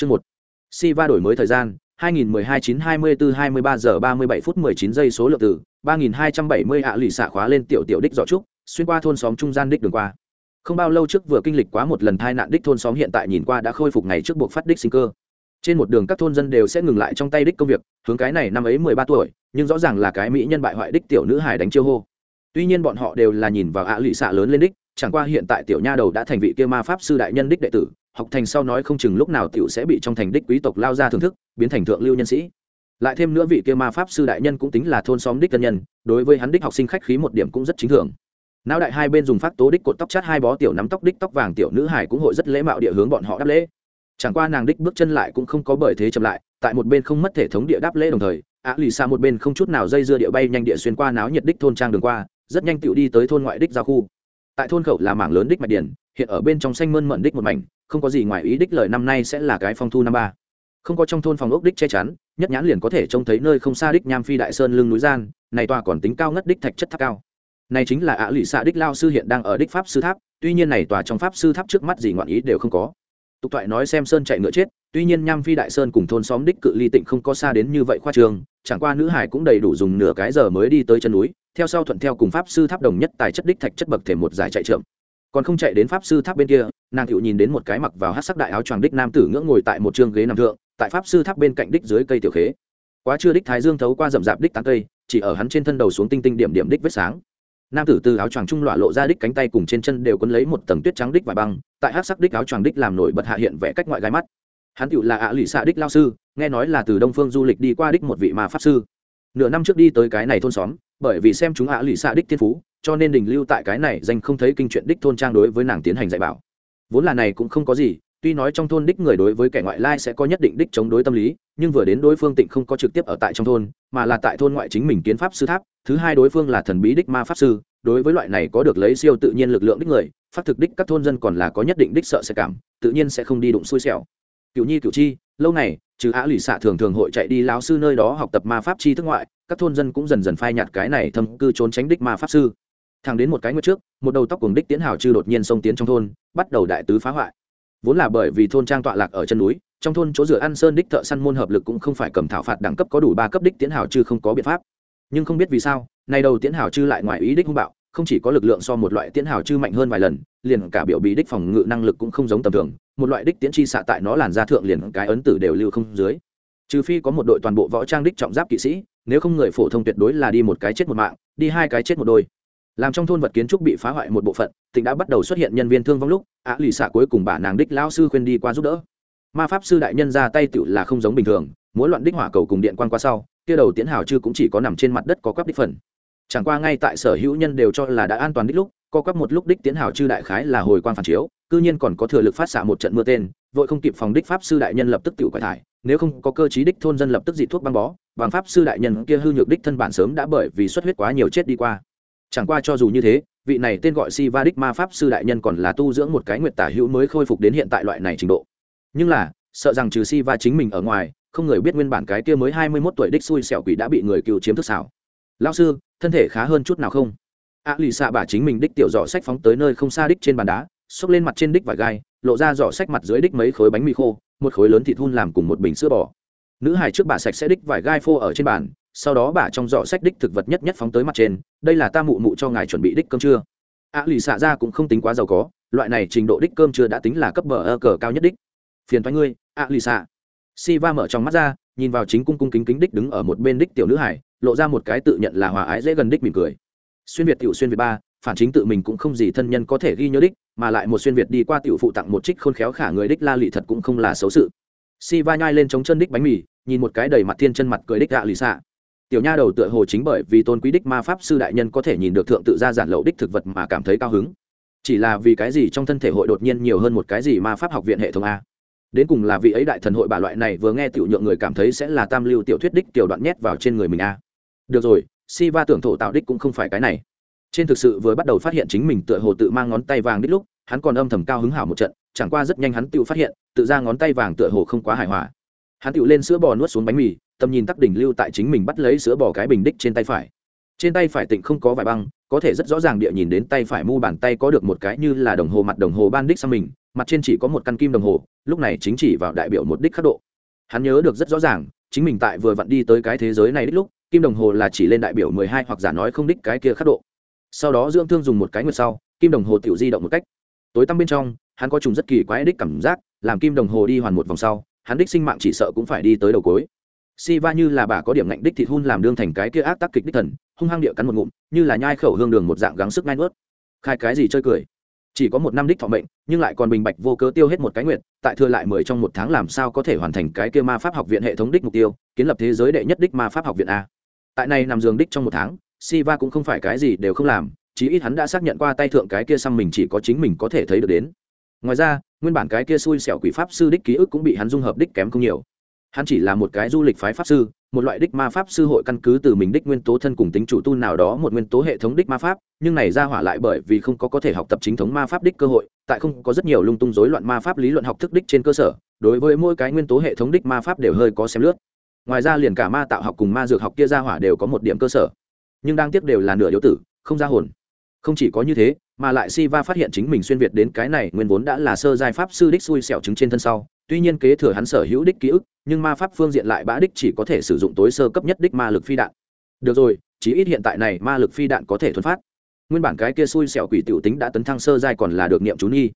chương một. Siva đổi mới thời gian 2012 9 24 23 giờ 37 phút 19 giây số lượng từ 3270 ạ lì xạ khóa lên tiểu tiểu đích dọ trúc, xuyên qua thôn xóm trung gian đích đường qua. Không bao lâu trước vừa kinh lịch quá một lần tai nạn đích thôn xóm hiện tại nhìn qua đã khôi phục ngày trước buộc phát đích sinh cơ. Trên một đường các thôn dân đều sẽ ngừng lại trong tay đích công việc, hướng cái này năm ấy mười ba tuổi, nhưng rõ ràng là cái mỹ nhân bại hoại đích tiểu nữ hải đánh chiêu hô. Tuy nhiên bọn họ đều là nhìn vào ạ lì xạ lớn lên đích chẳng qua hiện tại tiểu nha đầu đã thành vị kia ma pháp sư đại nhân đích đệ tử, học thành sau nói không chừng lúc nào tiểu sẽ bị trong thành đích quý tộc lao ra thưởng thức, biến thành thượng lưu nhân sĩ. Lại thêm nữa vị kia ma pháp sư đại nhân cũng tính là thôn xóm đích tân nhân, đối với hắn đích học sinh khách khí một điểm cũng rất chính thường. Não đại hai bên dùng phát tố đích cột tóc chát hai bó tiểu nắm tóc đích tóc vàng tiểu nữ hải cũng hội rất lễ mạo địa hướng bọn họ đáp lễ. Chẳng qua nàng đích bước chân lại cũng không có bởi thế chậm lại, tại một bên không mất thể thống địa đáp lễ đồng thời á lì xa một bên không chút nào dây dưa địa bay nhanh địa xuyên qua náo nhiệt đích thôn trang đường qua, rất nhanh Tiểu đi tới thôn ngoại đích giao khu tại thôn khẩu là mảng lớn đích mạch điển hiện ở bên trong xanh mơn mận đích một mảnh, không có gì ngoài ý đích lời năm nay sẽ là cái phong thu năm ba. Không có trong thôn phòng ốc đích che chắn, nhất nhãn liền có thể trông thấy nơi không xa đích nham phi đại sơn lưng núi gian, này tòa còn tính cao ngất đích thạch chất tháp cao. Này chính là ạ lụy xạ đích lao sư hiện đang ở đích pháp sư tháp, tuy nhiên này tòa trong pháp sư tháp trước mắt gì ngoạn ý đều không có. Tục thoại nói xem sơn chạy ngựa chết, tuy nhiên nham phi đại sơn cùng thôn xóm đích cự ly tịnh không có xa đến như vậy khoa trường, chẳng qua nữ hải cũng đầy đủ dùng nửa cái giờ mới đi tới chân núi theo sau thuận theo cùng pháp sư tháp đồng nhất tài chất đích thạch chất bậc thể một giải chạy trượm còn không chạy đến pháp sư tháp bên kia, nàng cựu nhìn đến một cái mặc vào hát sắc đại áo choàng đích nam tử ngưỡng ngồi tại một chương ghế nằm thượng, tại pháp sư tháp bên cạnh đích dưới cây tiểu khế. Quá chưa đích thái dương thấu qua rậm rạp đích tán cây, chỉ ở hắn trên thân đầu xuống tinh tinh điểm điểm đích vết sáng. Nam tử từ áo choàng trung lọa lộ ra đích cánh tay cùng trên chân đều quấn lấy một tầng tuyết trắng đích và băng, tại hát sắc đích áo choàng đích làm nổi bật hạ hiện vẽ cách ngoại gai mắt. Hắn cựu là ạ lụy xạ đích lao sư, nghe nói là từ đông phương du lịch đi qua đích một vị mà pháp sư nửa năm trước đi tới cái này thôn xóm, bởi vì xem chúng ạ lụy xạ đích thiên phú, cho nên đình lưu tại cái này danh không thấy kinh chuyện đích thôn trang đối với nàng tiến hành dạy bảo. Vốn là này cũng không có gì, tuy nói trong thôn đích người đối với kẻ ngoại lai sẽ có nhất định đích chống đối tâm lý, nhưng vừa đến đối phương tịnh không có trực tiếp ở tại trong thôn, mà là tại thôn ngoại chính mình kiến pháp sư tháp, thứ hai đối phương là thần bí đích ma pháp sư, đối với loại này có được lấy siêu tự nhiên lực lượng đích người phát thực đích các thôn dân còn là có nhất định đích sợ sẽ cảm, tự nhiên sẽ không đi đụng xui xẻo. Cựu nhi cựu chi, lâu này trừ á lì xạ thường thường hội chạy đi lão sư nơi đó học tập ma pháp chi thức ngoại, các thôn dân cũng dần dần phai nhạt cái này thâm cư trốn tránh đích ma pháp sư. Thằng đến một cái ngược trước, một đầu tóc cùng đích tiến hào chư đột nhiên xông tiến trong thôn, bắt đầu đại tứ phá hoại. Vốn là bởi vì thôn trang tọa lạc ở chân núi, trong thôn chỗ dựa ăn sơn đích thợ săn môn hợp lực cũng không phải cầm thảo phạt đẳng cấp có đủ ba cấp đích tiến hào chư không có biện pháp. Nhưng không biết vì sao, nay đầu tiến hào chư lại ngoài ý đích hung bạo không chỉ có lực lượng so một loại tiễn hào chư mạnh hơn vài lần, liền cả biểu bí đích phòng ngự năng lực cũng không giống tầm thường, một loại đích tiến chi xạ tại nó làn ra thượng liền cái ấn tử đều lưu không dưới. Trừ phi có một đội toàn bộ võ trang đích trọng giáp kỵ sĩ, nếu không người phổ thông tuyệt đối là đi một cái chết một mạng, đi hai cái chết một đôi. Làm trong thôn vật kiến trúc bị phá hoại một bộ phận tỉnh đã bắt đầu xuất hiện nhân viên thương vong lúc á lì xạ cuối cùng bà nàng đích lao sư khuyên đi qua giúp đỡ. Ma pháp sư đại nhân ra tay tựu là không giống bình thường muốn loạn đích hỏa cầu cùng điện quan qua sau, kia đầu tiến hào chư cũng chỉ có nằm trên mặt đất có quắp đích phần chẳng qua ngay tại sở hữu nhân đều cho là đã an toàn đích lúc, co quắp một lúc đích tiến hào chư đại khái là hồi quan phản chiếu, cư nhiên còn có thừa lực phát xạ một trận mưa tên, vội không kịp phòng đích pháp sư đại nhân lập tức tự quải thải, nếu không có cơ chí đích thôn dân lập tức dị thuốc băng bó, bằng pháp sư đại nhân kia hư nhược đích thân bản sớm đã bởi vì xuất huyết quá nhiều chết đi qua. Chẳng qua cho dù như thế, vị này tên gọi si va đích ma pháp sư đại nhân còn là tu dưỡng một cái nguyệt tả hữu mới khôi phục đến hiện tại loại này trình độ. Nhưng là, sợ rằng trừ si va chính mình ở ngoài, không người biết nguyên bản cái kia mới hai mươi mốt tuổi đích xui xẻo quỷ đã bị người cựu chiếm thức xảo. Lao sư thân thể khá hơn chút nào không? A lì xạ bà chính mình đích tiểu giỏ sách phóng tới nơi không xa đích trên bàn đá, xốc lên mặt trên đích và gai, lộ ra giỏ sách mặt dưới đích mấy khối bánh mì khô, một khối lớn thịt hun làm cùng một bình sữa bò. Nữ hải trước bà sạch sẽ đích vải gai phô ở trên bàn, sau đó bà trong giỏ sách đích thực vật nhất nhất phóng tới mặt trên, đây là ta mụ mụ cho ngài chuẩn bị đích cơm trưa. A lì xạ ra cũng không tính quá giàu có, loại này trình độ đích cơm trưa đã tính là cấp bờ ơ cờ cao nhất đích. Phiền thoái ngươi, a lì xạ si va mở trong mắt ra, nhìn vào chính cung cung kính kính đích đứng ở một bên đích tiểu nữ hải lộ ra một cái tự nhận là hòa ái dễ gần đích mỉm cười. Xuyên việt tiểu xuyên việt ba, phản chính tự mình cũng không gì thân nhân có thể ghi nhớ đích, mà lại một xuyên việt đi qua tiểu phụ tặng một trích khôn khéo khả người đích la lị thật cũng không là xấu sự. Si va nhai lên chống chân đích bánh mì, nhìn một cái đầy mặt thiên chân mặt cười đích gạ lì xạ. Tiểu nha đầu tựa hồ chính bởi vì tôn quý đích ma pháp sư đại nhân có thể nhìn được thượng tự ra giản lậu đích thực vật mà cảm thấy cao hứng. Chỉ là vì cái gì trong thân thể hội đột nhiên nhiều hơn một cái gì ma pháp học viện hệ thống a? Đến cùng là vị ấy đại thần hội bà loại này vừa nghe tiểu nhượng người cảm thấy sẽ là tam lưu tiểu thuyết đích tiểu đoạn nhét vào trên người mình a? Được rồi si va tưởng thổ tạo đích cũng không phải cái này. Trên thực sự vừa bắt đầu phát hiện chính mình tựa hồ tự mang ngón tay vàng đích lúc, hắn còn âm thầm cao hứng hảo một trận, chẳng qua rất nhanh hắn tự phát hiện, tự ra ngón tay vàng tựa hồ không quá hài hòa. Hắn tự lên sữa bò nuốt xuống bánh mì, tầm nhìn tắc đỉnh lưu tại chính mình bắt lấy sữa bò cái bình đích trên tay phải. Trên tay phải tịnh không có vải băng, có thể rất rõ ràng địa nhìn đến tay phải mu bàn tay có được một cái như là đồng hồ mặt đồng hồ ban đích sang mình, mặt trên chỉ có một căn kim đồng hồ, lúc này chính chỉ vào đại biểu một đích khắc độ. Hắn nhớ được rất rõ ràng, chính mình tại vừa vặn đi tới cái thế giới này đích lúc kim đồng hồ là chỉ lên đại biểu mười hai hoặc giả nói không đích cái kia khắc độ. Sau đó dưỡng thương dùng một cái nguyệt sau, kim đồng hồ tiểu di động một cách. Tối tăm bên trong, hắn có trùng rất kỳ quái đích cảm giác, làm kim đồng hồ đi hoàn một vòng sau, hắn đích sinh mạng chỉ sợ cũng phải đi tới đầu cuối. Si va như là bà có điểm ngạnh đích thịt hun làm đương thành cái kia ác tác kịch đích thần, hung hăng địa cắn một ngụm, như là nhai khẩu hương đường một dạng gắng sức ngai nuốt. Khai cái gì chơi cười? Chỉ có một năm đích thọ mệnh, nhưng lại còn bình bạch vô cớ tiêu hết một cái nguyện tại thừa lại mười trong một tháng làm sao có thể hoàn thành cái kia ma pháp học viện hệ thống đích mục tiêu, kiến lập thế giới đệ nhất đích ma pháp học viện a tại này nằm giường đích trong một tháng Siva cũng không phải cái gì đều không làm, chí ít hắn đã xác nhận qua tay thượng cái kia xăm mình chỉ có chính mình có thể thấy được đến. Ngoài ra, nguyên bản cái kia xui xẻo quỷ pháp sư đích ký ức cũng bị hắn dung hợp đích kém không nhiều. Hắn chỉ là một cái du lịch phái pháp sư, một loại đích ma pháp sư hội căn cứ từ mình đích nguyên tố thân cùng tính chủ tu nào đó một nguyên tố hệ thống đích ma pháp, nhưng này ra hỏa lại bởi vì không có có thể học tập chính thống ma pháp đích cơ hội, tại không có rất nhiều lung tung rối loạn ma pháp lý luận học thức đích trên cơ sở, đối với mỗi cái nguyên tố hệ thống đích ma pháp đều hơi có xem lướt. Ngoài ra liền cả ma tạo học cùng ma dược học kia ra hỏa đều có một điểm cơ sở. Nhưng đang tiếp đều là nửa yếu tử, không ra hồn. Không chỉ có như thế, mà lại si va phát hiện chính mình xuyên việt đến cái này nguyên vốn đã là sơ giai pháp sư đích xui xẻo chứng trên thân sau, tuy nhiên kế thừa hắn sở hữu đích ký ức, nhưng ma pháp phương diện lại bã đích chỉ có thể sử dụng tối sơ cấp nhất đích ma lực phi đạn. Được rồi, chí ít hiện tại này ma lực phi đạn có thể thuần phát. Nguyên bản cái kia xui xẻo quỷ tiểu tính đã tấn thăng sơ giai còn là được niệm chú nghi.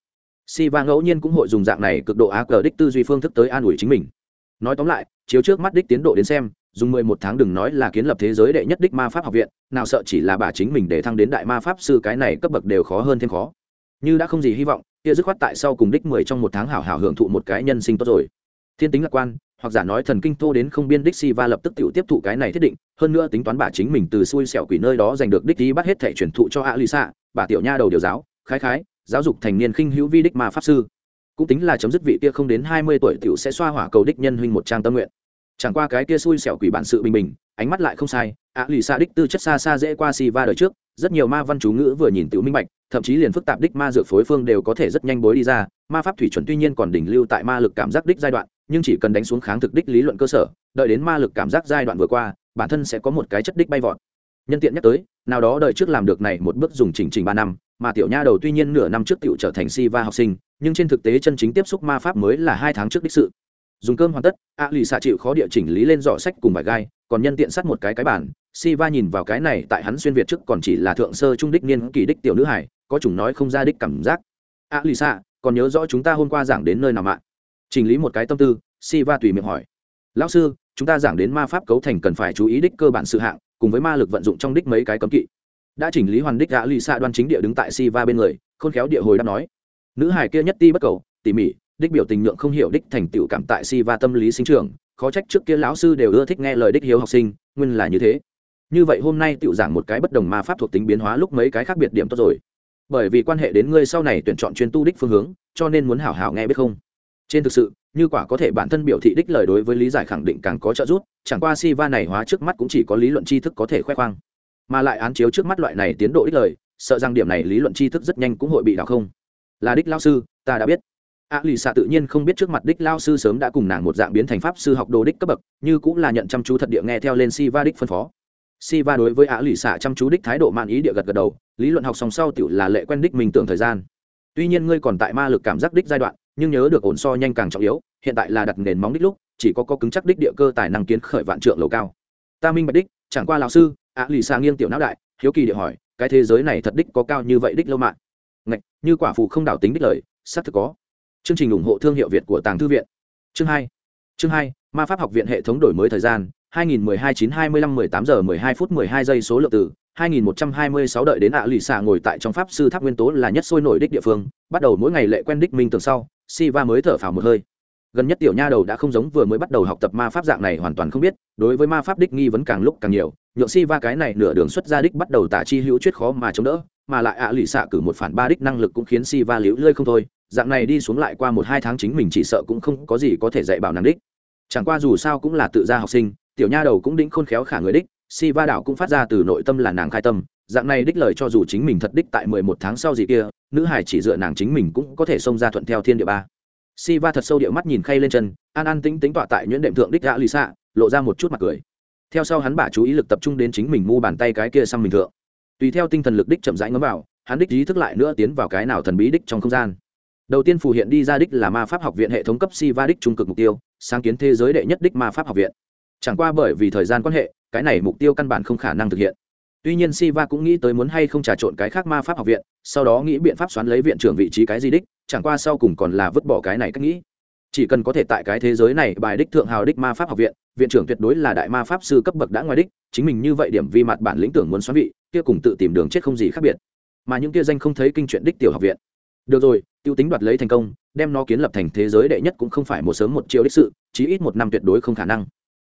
Si va ngẫu nhiên cũng hội dùng dạng này cực độ á cờ đích tư duy phương thức tới an ủi chính mình. Nói tóm lại chiếu trước mắt đích tiến độ đến xem, dùng mười một tháng đừng nói là kiến lập thế giới đệ nhất đích ma pháp học viện, nào sợ chỉ là bà chính mình để thăng đến đại ma pháp sư cái này cấp bậc đều khó hơn thêm khó. Như đã không gì hy vọng, kia dứt khoát tại sau cùng đích mười trong một tháng hảo hảo hưởng thụ một cái nhân sinh tốt rồi. Thiên tính lạc quan, hoặc giả nói thần kinh thô đến không biên đích si va lập tức tự tiếp thụ cái này thiết định, hơn nữa tính toán bà chính mình từ xui xẻo quỷ nơi đó giành được đích đi bắt hết thẻ truyền thụ cho a lisa bà tiểu nha đầu điều giáo, khái khái, giáo dục thành niên khinh hữu vi đích ma pháp sư. Cũng tính là chấm dứt vị kia không đến hai mươi tuổi tiểu sẽ xoa hỏa cầu đích nhân huynh một trang tâm nguyện chẳng qua cái kia xui xẻo quỷ bản sự bình bình, ánh mắt lại không sai. Ạ lì xa đích tư chất xa xa dễ qua si va đời trước, rất nhiều ma văn chú ngữ vừa nhìn tiểu minh bạch, thậm chí liền phức tạp đích ma dược phối phương đều có thể rất nhanh bối đi ra. Ma pháp thủy chuẩn tuy nhiên còn đỉnh lưu tại ma lực cảm giác đích giai đoạn, nhưng chỉ cần đánh xuống kháng thực đích lý luận cơ sở, đợi đến ma lực cảm giác giai đoạn vừa qua, bản thân sẽ có một cái chất đích bay vọt. Nhân tiện nhắc tới, nào đó đợi trước làm được này một bước dùng chỉnh trình ba năm, mà tiểu nha đầu tuy nhiên nửa năm trước tiểu trở thành si va học sinh, nhưng trên thực tế chân chính tiếp xúc ma pháp mới là hai tháng trước đích sự dùng cơm hoàn tất, a lì xạ chịu khó địa chỉnh lý lên giỏ sách cùng vài gai, còn nhân tiện sắt một cái cái bản si va nhìn vào cái này, tại hắn xuyên việt trước còn chỉ là thượng sơ trung đích niên kỳ đích tiểu nữ hải có chủng nói không ra đích cảm giác. A lì xạ còn nhớ rõ chúng ta hôm qua giảng đến nơi nào mạng chỉnh lý một cái tâm tư si va tùy miệng hỏi. Lão sư, chúng ta giảng đến ma pháp cấu thành cần phải chú ý đích cơ bản sự hạng, cùng với ma lực vận dụng trong đích mấy cái cấm kỵ. Đã chỉnh lý hoàn đích a lì xạ đoan chính địa đứng tại si va bên người, khôn khéo địa hồi đáp nói. Nữ hải kia nhất ti bất cầu, tỉ mỉ đích biểu tình nhượng không hiểu đích thành tựu cảm tại si va tâm lý sinh trưởng, khó trách trước kia lão sư đều ưa thích nghe lời đích hiếu học sinh, nguyên là như thế. Như vậy hôm nay tựu giảng một cái bất đồng ma pháp thuộc tính biến hóa lúc mấy cái khác biệt điểm tốt rồi. Bởi vì quan hệ đến ngươi sau này tuyển chọn chuyên tu đích phương hướng, cho nên muốn hảo hảo nghe biết không? Trên thực sự, như quả có thể bản thân biểu thị đích lời đối với lý giải khẳng định càng có trợ giúp, chẳng qua si va này hóa trước mắt cũng chỉ có lý luận tri thức có thể khoe khoang. Mà lại án chiếu trước mắt loại này tiến độ đích lời, sợ rằng điểm này lý luận tri thức rất nhanh cũng hội bị đảo không? Là đích lao sư, ta đã biết a lì xạ tự nhiên không biết trước mặt đích lao sư sớm đã cùng nàng một dạng biến thành pháp sư học đồ đích cấp bậc, như cũng là nhận chăm chú thật địa nghe theo lên si va đích phân phó. Si va đối với a lì xạ chăm chú đích thái độ mạn ý địa gật gật đầu, lý luận học song sau tiểu là lệ quen đích mình tưởng thời gian. Tuy nhiên ngươi còn tại ma lực cảm giác đích giai đoạn, nhưng nhớ được ổn so nhanh càng trọng yếu, hiện tại là đặt nền móng đích lúc, chỉ có có cứng chắc đích địa cơ tài năng kiến khởi vạn trượng lầu cao. Ta minh bạch đích, chẳng qua lão sư, a lì xa nghiêng tiểu não đại, hiếu kỳ địa hỏi, cái thế giới này thật đích có cao như vậy đích lâu mạng? Ngạch, như quả phụ không đảo tính đích lời, xác thực có chương trình ủng hộ thương hiệu việt của tàng thư viện. Chương hai. Chương hai, ma pháp học viện hệ thống đổi mới thời gian 2012 9 25 18 giờ 12 phút 12 giây số lượng từ 2126 đợi đến ạ lì xạ ngồi tại trong pháp sư tháp nguyên tố là nhất sôi nổi đích địa phương, bắt đầu mỗi ngày lệ quen đích minh tường sau si va mới thở phào một hơi gần nhất tiểu nha đầu đã không giống vừa mới bắt đầu học tập ma pháp dạng này hoàn toàn không biết, đối với ma pháp đích nghi vấn càng lúc càng nhiều, nhượng si va cái này nửa đường xuất ra đích bắt đầu tả chi hữu chuyết khó mà chống đỡ, mà lại ạ lì xạ cử một phản ba đích năng lực cũng khiến si va liễu lơi không thôi, dạng này đi xuống lại qua một hai tháng chính mình chỉ sợ cũng không có gì có thể dạy bảo nàng đích. Chẳng qua dù sao cũng là tự gia học sinh, tiểu nha đầu cũng đĩnh khôn khéo khả người đích, si va đảo cũng phát ra từ nội tâm là nàng khai tâm, dạng này đích lời cho dù chính mình thật đích tại mười một tháng sau gì kia, nữ hải chỉ dựa nàng chính mình cũng có thể xông ra thuận theo thiên địa ba si va thật sâu điệu mắt nhìn khay lên chân, an an tính tính tọa tại nhuyễn đệm thượng đích gã lì xạ, lộ ra một chút mặt cười. Theo sau hắn bả chú ý lực tập trung đến chính mình mu bàn tay cái kia sang mình thượng. Tùy theo tinh thần lực đích chậm rãi ngấm vào, hắn đích ý thức lại nữa tiến vào cái nào thần bí đích trong không gian. Đầu tiên phù hiện đi ra đích là ma pháp học viện hệ thống cấp si va đích trung cực mục tiêu, sáng kiến thế giới đệ nhất đích ma pháp học viện. Chẳng qua bởi vì thời gian quan hệ, cái này mục tiêu căn bản không khả năng thực hiện. Tuy nhiên siva cũng nghĩ tới muốn hay không trà trộn cái khác ma pháp học viện, sau đó nghĩ biện pháp xoắn lấy viện trưởng vị trí cái gì đích chẳng qua sau cùng còn là vứt bỏ cái này cách nghĩ. Chỉ cần có thể tại cái thế giới này bài đích thượng hào đích ma pháp học viện viện trưởng tuyệt đối là đại ma pháp sư cấp bậc đã ngoài đích, chính mình như vậy điểm vi mặt bản lĩnh tưởng muốn xoắn vị, kia cùng tự tìm đường chết không gì khác biệt. Mà những kia danh không thấy kinh chuyện đích tiểu học viện. Được rồi, tiêu tính đoạt lấy thành công, đem nó kiến lập thành thế giới đệ nhất cũng không phải một sớm một chiều đích sự, chí ít một năm tuyệt đối không khả năng.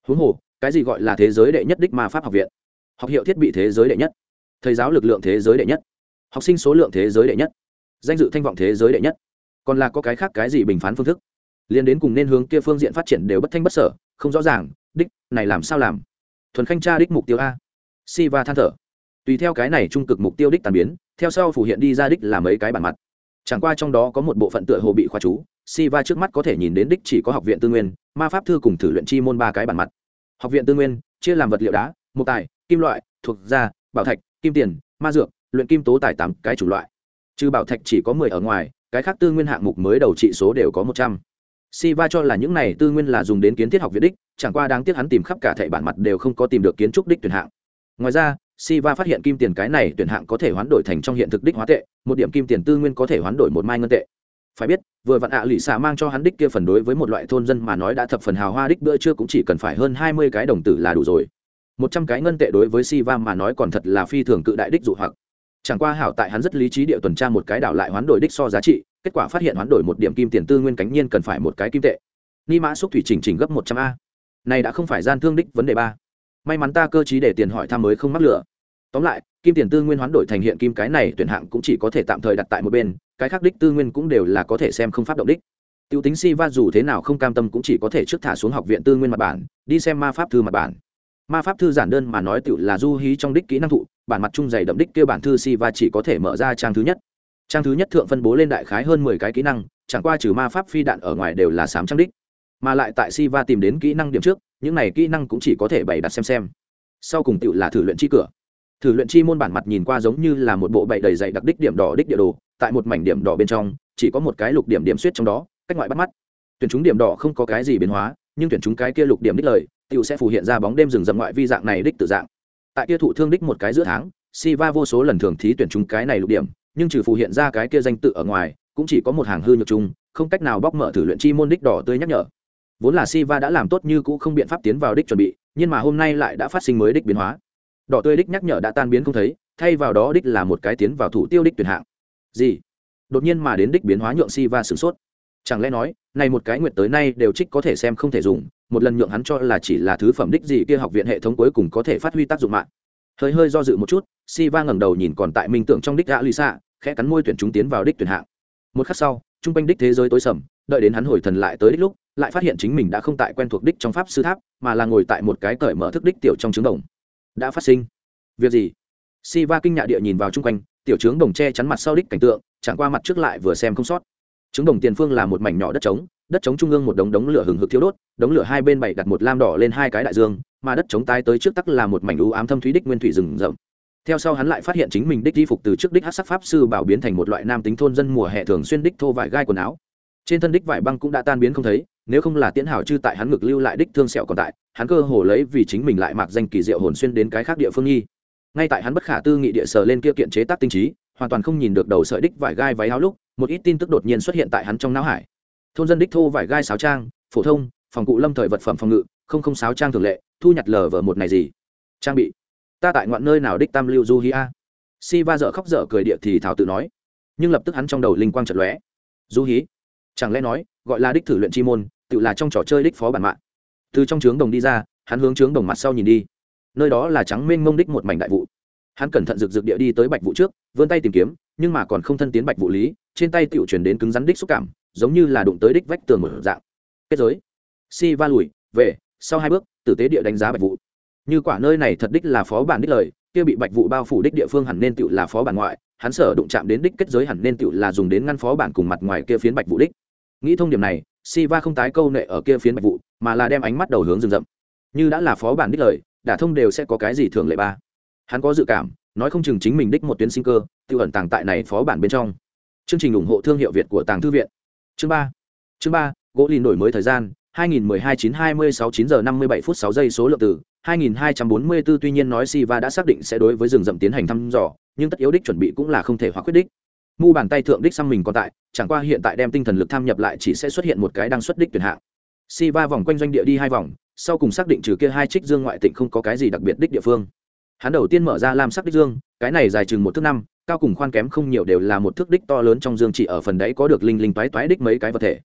Huống hồ, cái gì gọi là thế giới đệ nhất đích ma pháp học viện? Học hiệu thiết bị thế giới đệ nhất. Thầy giáo lực lượng thế giới đệ nhất. Học sinh số lượng thế giới đệ nhất. Danh dự thanh vọng thế giới đệ nhất còn là có cái khác cái gì bình phán phương thức? Liên đến cùng nên hướng kia phương diện phát triển đều bất thanh bất sở, không rõ ràng, đích, này làm sao làm? Thuần khanh tra đích mục tiêu a. Si va than thở. Tùy theo cái này trung cực mục tiêu đích tàn biến, theo sau phủ hiện đi ra đích là mấy cái bản mặt. Chẳng qua trong đó có một bộ phận tựa hồ bị khoa chú si va trước mắt có thể nhìn đến đích chỉ có học viện tư nguyên, ma pháp thư cùng thử luyện chi môn ba cái bản mặt. Học viện tư nguyên, chia làm vật liệu đá, mục tài, kim loại, thuộc da bảo thạch, kim tiền, ma dược, luyện kim tố tài tám cái chủng loại. Trừ bảo thạch chỉ có mười ở ngoài cái khác tư nguyên hạng mục mới đầu trị số đều có một trăm. Siva cho là những này tư nguyên là dùng đến kiến thiết học viện đích, chẳng qua đáng tiếc hắn tìm khắp cả thể bản mặt đều không có tìm được kiến trúc đích tuyển hạng. Ngoài ra, Siva phát hiện kim tiền cái này tuyển hạng có thể hoán đổi thành trong hiện thực đích hóa tệ, một điểm kim tiền tư nguyên có thể hoán đổi một mai ngân tệ. Phải biết, vừa vặn ạ à lụy xạ mang cho hắn đích kia phần đối với một loại thôn dân mà nói đã thập phần hào hoa đích bữa trưa cũng chỉ cần phải hơn hai mươi cái đồng tử là đủ rồi. Một trăm cái ngân tệ đối với Siva mà nói còn thật là phi thường cự đại đích dụ hoặc chẳng qua hảo tại hắn rất lý trí địa tuần tra một cái đảo lại hoán đổi đích so giá trị, kết quả phát hiện hoán đổi một điểm kim tiền tư nguyên cánh nhiên cần phải một cái kim tệ. Ni mã xúc thủy chỉnh chỉnh gấp một trăm a. Này đã không phải gian thương đích vấn đề ba. May mắn ta cơ chí để tiền hỏi thăm mới không mắc lửa tóm lại, kim tiền tư nguyên hoán đổi thành hiện kim cái này tuyển hạng cũng chỉ có thể tạm thời đặt tại một bên, cái khác đích tư nguyên cũng đều là có thể xem không pháp động đích. Tiêu tính si va dù thế nào không cam tâm cũng chỉ có thể trước thả xuống học viện tư nguyên mặt bản, đi xem ma pháp thư mặt bản ma pháp thư giản đơn mà nói tựu là du hí trong đích kỹ năng thụ, bản mặt chung dày đậm đích kêu bản thư si và chỉ có thể mở ra trang thứ nhất. Trang thứ nhất thượng phân bố lên đại khái hơn mười cái kỹ năng, chẳng qua trừ ma pháp phi đạn ở ngoài đều là sám trang đích. Mà lại tại si va tìm đến kỹ năng điểm trước, những này kỹ năng cũng chỉ có thể bày đặt xem xem. Sau cùng tựu là thử luyện chi cửa. Thử luyện chi môn bản mặt nhìn qua giống như là một bộ bậy đầy dày đặc đích điểm đỏ đích địa đồ, tại một mảnh điểm đỏ bên trong, chỉ có một cái lục điểm điểm suýt trong đó, cách ngoại bắt mắt. Tuyển chúng điểm đỏ không có cái gì biến hóa, nhưng tuyển chúng cái kia lục điểm đích lời tiểu sẽ phù hiện ra bóng đêm rừng rậm ngoại vi dạng này đích tự dạng. Tại kia thụ thương đích một cái giữa tháng si va vô số lần thường thí tuyển chúng cái này lục điểm, nhưng trừ phù hiện ra cái kia danh tự ở ngoài, cũng chỉ có một hàng hư nhược chung không cách nào bóc mở thử luyện chi môn đích đỏ tươi nhắc nhở. Vốn là si va đã làm tốt như cũ không biện pháp tiến vào đích chuẩn bị, nhưng mà hôm nay lại đã phát sinh mới đích biến hóa. Đỏ tươi đích nhắc nhở đã tan biến không thấy, thay vào đó đích là một cái tiến vào thủ tiêu đích tuyển hạng. Gì? Đột nhiên mà đến đích biến hóa nhượng si va sửng sốt. Chẳng lẽ nói, này một cái nguyện tới nay đều trích có thể xem không thể dùng một lần nhượng hắn cho là chỉ là thứ phẩm đích gì kia học viện hệ thống cuối cùng có thể phát huy tác dụng mạng. Hơi hơi do dự một chút si va ngẩng đầu nhìn còn tại minh tưởng trong đích gã lì xạ khẽ cắn môi tuyển chúng tiến vào đích tuyển hạng. Một khắc sau, trung quanh đích thế giới tối sầm, đợi đến hắn hồi thần lại tới đích lúc, lại phát hiện chính mình đã không tại quen thuộc đích trong pháp sư tháp, mà là ngồi tại một cái cởi mở thức đích tiểu trong trứng đồng. Đã phát sinh. Việc gì? Si va kinh nhạ địa nhìn vào chung quanh, tiểu trướng đồng che chắn mặt sau đích cảnh tượng, chẳng qua mặt trước lại vừa xem không sót. Trứng đồng tiền phương là một mảnh nhỏ đất trống đất chống trung ương một đống đống lửa hừng hực thiêu đốt, đống lửa hai bên bảy đặt một lam đỏ lên hai cái đại dương, mà đất chống tái tới trước tắc là một mảnh u ám thâm thúy đích nguyên thủy rừng rậm. Theo sau hắn lại phát hiện chính mình đích di phục từ trước đích hát sắc pháp sư bảo biến thành một loại nam tính thôn dân mùa hè thường xuyên đích thô vải gai quần áo. Trên thân đích vải băng cũng đã tan biến không thấy, nếu không là tiễn hảo chư tại hắn ngực lưu lại đích thương sẹo còn tại, hắn cơ hồ lấy vì chính mình lại mặc danh kỳ diệu hồn xuyên đến cái khác địa phương nghi. Ngay tại hắn bất khả tư nghị địa sờ lên kia kiện chế tác tinh trí, hoàn toàn không nhìn được đầu sợi đích vải gai váy áo lúc, một ít tin tức đột nhiên xuất hiện tại hắn trong não hải thôn dân đích thô vải gai sáo trang, phổ thông, phòng cụ lâm thời vật phẩm phòng ngự, không không sáo trang thường lệ, thu nhặt lờ vờ một này gì. Trang bị. Ta tại ngoạn nơi nào đích tam lưu du hi a. Si va dợ khóc dở cười địa thì thảo tự nói. Nhưng lập tức hắn trong đầu linh quang chật lóe. Du hí chẳng lẽ nói, gọi là đích thử luyện chi môn, tự là trong trò chơi đích phó bản mạng. Từ trong trướng đồng đi ra, hắn hướng trướng đồng mặt sau nhìn đi. Nơi đó là trắng mênh mông đích một mảnh đại vụ. Hắn cẩn thận rực rực địa đi tới bạch vụ trước, vươn tay tìm kiếm, nhưng mà còn không thân tiến bạch vụ lý, trên tay tựu chuyển đến cứng rắn đích xúc cảm giống như là đụng tới đích vách tường một dạng. Kết giới. Si va lùi, về, sau hai bước, tử tế địa đánh giá bạch vụ như quả nơi này thật đích là phó bản đích lời, kia bị bạch vụ bao phủ đích địa phương hẳn nên tựu là phó bản ngoại, hắn sở đụng chạm đến đích kết giới hẳn nên tựu là dùng đến ngăn phó bản cùng mặt ngoài kia phiến bạch vụ đích. Nghĩ thông điểm này, si va không tái câu nệ ở kia phiến bạch vụ mà là đem ánh mắt đầu hướng rừng rậm. Như đã là phó bản đích lời, đả thông đều sẽ có cái gì thường lệ ba. Hắn có dự cảm, nói không chừng chính mình đích một tuyến sinh cơ tự ẩn tàng tại này phó bản bên trong. Chương trình ủng hộ thương hiệu việt của tàng thư viện chương ba chương ba gỗ lìn đổi mới thời gian 2012 926 9 giờ 57 phút 6 giây số lượng từ 2244 tuy nhiên nói Siva đã xác định sẽ đối với rừng rậm tiến hành thăm dò, nhưng tất yếu đích chuẩn bị cũng là không thể hóa quyết đích. Mu bàn tay thượng đích xăm mình còn tại, chẳng qua hiện tại đem tinh thần lực tham nhập lại chỉ sẽ xuất hiện một cái đang xuất đích tuyển hạng. Siva vòng quanh doanh địa đi hai vòng, sau cùng xác định trừ kia hai trích dương ngoại tịnh không có cái gì đặc biệt đích địa phương. Hắn đầu tiên mở ra lam sắc đích dương, cái này dài chừng một thước năm, cao cùng khoan kém không nhiều đều là một thước đích to lớn trong dương chỉ ở phần đấy có được linh linh toái toái đích mấy cái vật thể.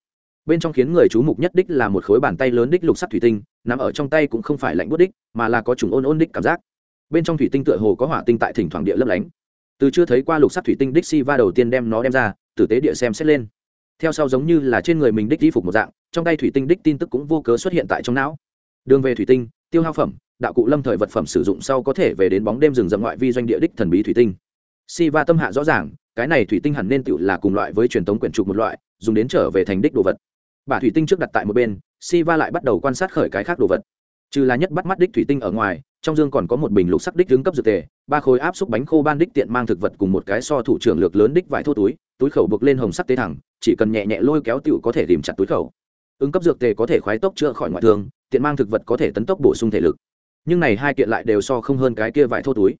Bên trong khiến người chú mục nhất đích là một khối bàn tay lớn đích lục sắt thủy tinh nằm ở trong tay cũng không phải lạnh bút đích mà là có trùng ôn ôn đích cảm giác. Bên trong thủy tinh tựa hồ có hỏa tinh tại thỉnh thoảng địa lấp lánh. Từ chưa thấy qua lục sắt thủy tinh đích si va đầu tiên đem nó đem ra tử tế địa xem xét lên. Theo sau giống như là trên người mình đích di phục một dạng trong tay thủy tinh đích tin tức cũng vô cớ xuất hiện tại trong não. Đường về thủy tinh tiêu hao phẩm đạo cụ lâm thời vật phẩm sử dụng sau có thể về đến bóng đêm rừng rậm ngoại vi doanh địa đích thần bí thủy tinh. Si va tâm hạ rõ ràng, cái này thủy tinh hẳn nên tự là cùng loại với truyền thống quyển trục một loại, dùng đến trở về thành đích đồ vật. Bà thủy tinh trước đặt tại một bên si va lại bắt đầu quan sát khởi cái khác đồ vật. Trừ là nhất bắt mắt đích thủy tinh ở ngoài, trong dương còn có một bình lục sắc đích đứng cấp dược tề, ba khối áp xúc bánh khô ban đích tiện mang thực vật cùng một cái so thủ trưởng lược lớn đích vải thô túi túi khẩu buộc lên hồng sắc tế thẳng, chỉ cần nhẹ nhẹ lôi kéo tựu có thể tìm chặt túi khẩu. Ứng cấp dược tề có thể khoái tốc chữa khỏi ngoại thương, tiện mang thực vật có thể tấn tốc bổ sung thể lực nhưng này hai kiện lại đều so không hơn cái kia vải thô túi.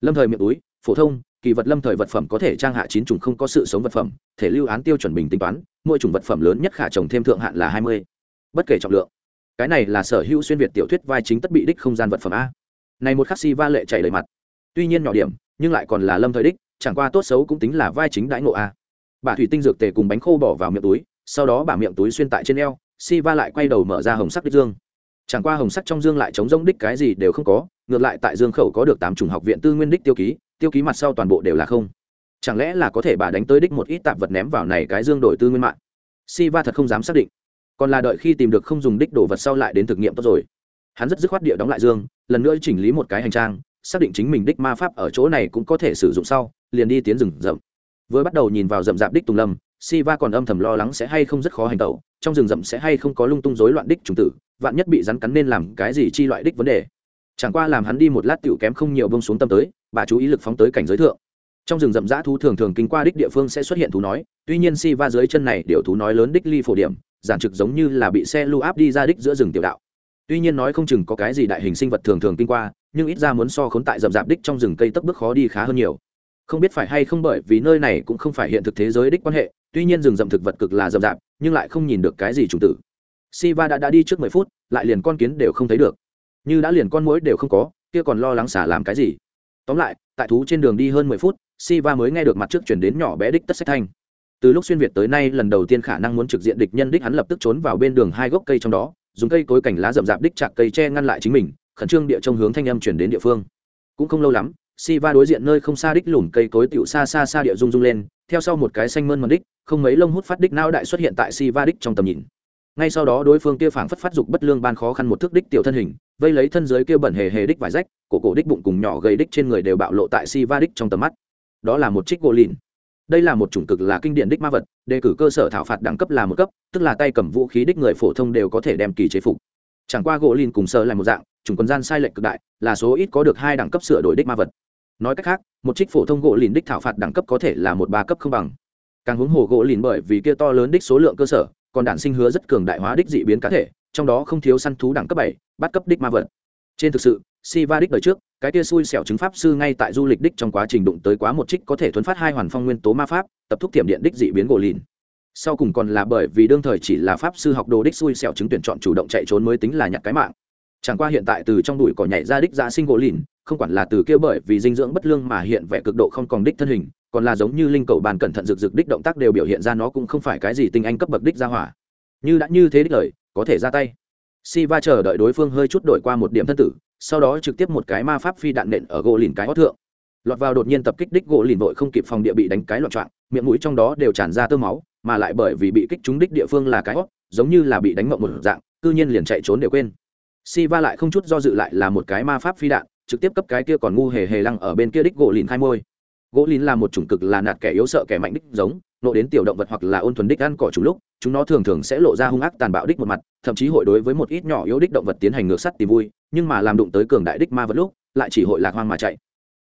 Lâm thời miệng túi, phổ thông, kỳ vật lâm thời vật phẩm có thể trang hạ chín chủng không có sự sống vật phẩm, thể lưu án tiêu chuẩn bình tính toán, mỗi chủng vật phẩm lớn nhất khả trồng thêm thượng hạn là hai mươi. Bất kể trọng lượng. Cái này là sở hữu xuyên việt tiểu thuyết vai chính tất bị đích không gian vật phẩm a. Này một khắc si va lệ chạy đầy mặt. Tuy nhiên nhỏ điểm, nhưng lại còn là lâm thời đích, chẳng qua tốt xấu cũng tính là vai chính đãi ngộ a. Bà thủy tinh dược tề cùng bánh khô bỏ vào miệng túi, sau đó bà miệng túi xuyên tại trên eo, si va lại quay đầu mở ra hồng sắc đích dương chẳng qua hồng sắc trong dương lại chống rông đích cái gì đều không có, ngược lại tại dương khẩu có được tám chủng học viện tư nguyên đích tiêu ký tiêu ký mặt sau toàn bộ đều là không. Chẳng lẽ là có thể bà đánh tới đích một ít tạp vật ném vào này cái dương đổi tư nguyên mạng? Si va thật không dám xác định. Còn là đợi khi tìm được không dùng đích đồ vật sau lại đến thực nghiệm tốt rồi. Hắn rất dứt khoát địa đóng lại dương, lần nữa chỉnh lý một cái hành trang, xác định chính mình đích ma pháp ở chỗ này cũng có thể sử dụng sau, liền đi tiến rừng rậm. Vừa bắt đầu nhìn vào rậm rạp đích tùng lâm, si va còn âm thầm lo lắng sẽ hay không rất khó hành tẩu, trong rừng rậm sẽ hay không có lung tung rối loạn đích trùng tử vạn nhất bị rắn cắn nên làm cái gì chi loại đích vấn đề? Chẳng qua làm hắn đi một lát tiểu kém không nhiều bông xuống tâm tới, bà chú ý lực phóng tới cảnh giới thượng. Trong rừng rậm rã thú thường thường kinh qua đích địa phương sẽ xuất hiện thú nói, tuy nhiên si va dưới chân này điều thú nói lớn đích ly phổ điểm, giản trực giống như là bị xe lưu áp đi ra đích giữa rừng tiểu đạo. Tuy nhiên nói không chừng có cái gì đại hình sinh vật thường thường kinh qua, nhưng ít ra muốn so khốn tại rậm rạp đích trong rừng cây tấp bước khó đi khá hơn nhiều. Không biết phải hay không bởi vì nơi này cũng không phải hiện thực thế giới đích quan hệ, tuy nhiên rừng rậm thực vật cực là rậm rạp, nhưng lại không nhìn được cái gì trùng tử. Siva đã đã đi trước mười phút, lại liền con kiến đều không thấy được. Như đã liền con muỗi đều không có, kia còn lo lắng xả làm cái gì? Tóm lại, tại thú trên đường đi hơn mười phút, Siva mới nghe được mặt trước chuyển đến nhỏ bé đích tất sách thanh. Từ lúc xuyên việt tới nay, lần đầu tiên khả năng muốn trực diện địch nhân đích hắn lập tức trốn vào bên đường hai gốc cây trong đó, dùng cây cối cảnh lá rậm rạp đích chặt cây che ngăn lại chính mình, khẩn trương địa trong hướng thanh âm chuyển đến địa phương. Cũng không lâu lắm, Siva đối diện nơi không xa đích lùm cây cối tiểu xa xa xa địa rung rung lên, theo sau một cái xanh mơn mởn đích, không mấy lông hút phát đích não đại xuất hiện tại Siva đích trong tầm nhìn ngay sau đó đối phương kia phảng phất phát dục bất lương ban khó khăn một thước đích tiểu thân hình, vây lấy thân giới kia bẩn hề hề đích vải rách, cổ cổ đích bụng cùng nhỏ gầy đích trên người đều bạo lộ tại si va đích trong tầm mắt. Đó là một trích gỗ lìn. Đây là một chủng cực là kinh điển đích ma vật, đề cử cơ sở thảo phạt đẳng cấp là một cấp, tức là tay cầm vũ khí đích người phổ thông đều có thể đem kỳ chế phục. Chẳng qua gỗ lìn cùng sơ là một dạng, chủng quân gian sai lệch cực đại, là số ít có được hai đẳng cấp sửa đổi đích ma vật. Nói cách khác, một trích phổ thông gỗ lìn đích thảo phạt đẳng cấp có thể là một ba cấp không bằng. Càng hướng hồ gỗ lìn bởi vì kia to lớn đích số lượng cơ sở còn đản sinh hứa rất cường đại hóa đích dị biến cá thể, trong đó không thiếu săn thú đẳng cấp bảy, bắt cấp đích ma vật. Trên thực sự, si va đích đời trước, cái kia xui xẻo chứng pháp sư ngay tại du lịch đích trong quá trình đụng tới quá một trích có thể thuấn phát hai hoàn phong nguyên tố ma pháp, tập thúc tiềm điện đích dị biến gỗ lìn. Sau cùng còn là bởi vì đương thời chỉ là pháp sư học đồ đích xui xẻo chứng tuyển chọn chủ động chạy trốn mới tính là nhặt cái mạng. Chẳng qua hiện tại từ trong đùi cỏ nhảy ra đích ra sinh gỗ lìn, không quản là từ kia bởi vì dinh dưỡng bất lương mà hiện vẻ cực độ không còn đích thân hình còn là giống như linh cầu bàn cẩn thận rực rực đích động tác đều biểu hiện ra nó cũng không phải cái gì tinh anh cấp bậc đích ra hỏa. Như đã như thế đích lời, có thể ra tay. Si va chờ đợi đối phương hơi chút đổi qua một điểm thân tử, sau đó trực tiếp một cái ma pháp phi đạn nện ở gỗ lìn cái hót thượng. Lọt vào đột nhiên tập kích đích gỗ lìn vội không kịp phòng địa bị đánh cái loạn trọng miệng mũi trong đó đều tràn ra tơ máu, mà lại bởi vì bị kích trúng đích địa phương là cái hót, giống như là bị đánh mộng một dạng, cư nhiên liền chạy trốn đều quên. Si va lại không chút do dự lại là một cái ma pháp phi đạn, trực tiếp cấp cái kia còn ngu hề hề lăng ở bên kia đích gỗ lìn khai môi gỗ lìn là một chủng cực là nạt kẻ yếu sợ kẻ mạnh đích giống, nộ đến tiểu động vật hoặc là ôn thuần đích ăn cỏ chủ lúc, chúng nó thường thường sẽ lộ ra hung ác tàn bạo đích một mặt, thậm chí hội đối với một ít nhỏ yếu đích động vật tiến hành ngược sắt tìm vui, nhưng mà làm đụng tới cường đại đích ma vật lúc, lại chỉ hội lạc hoang mà chạy.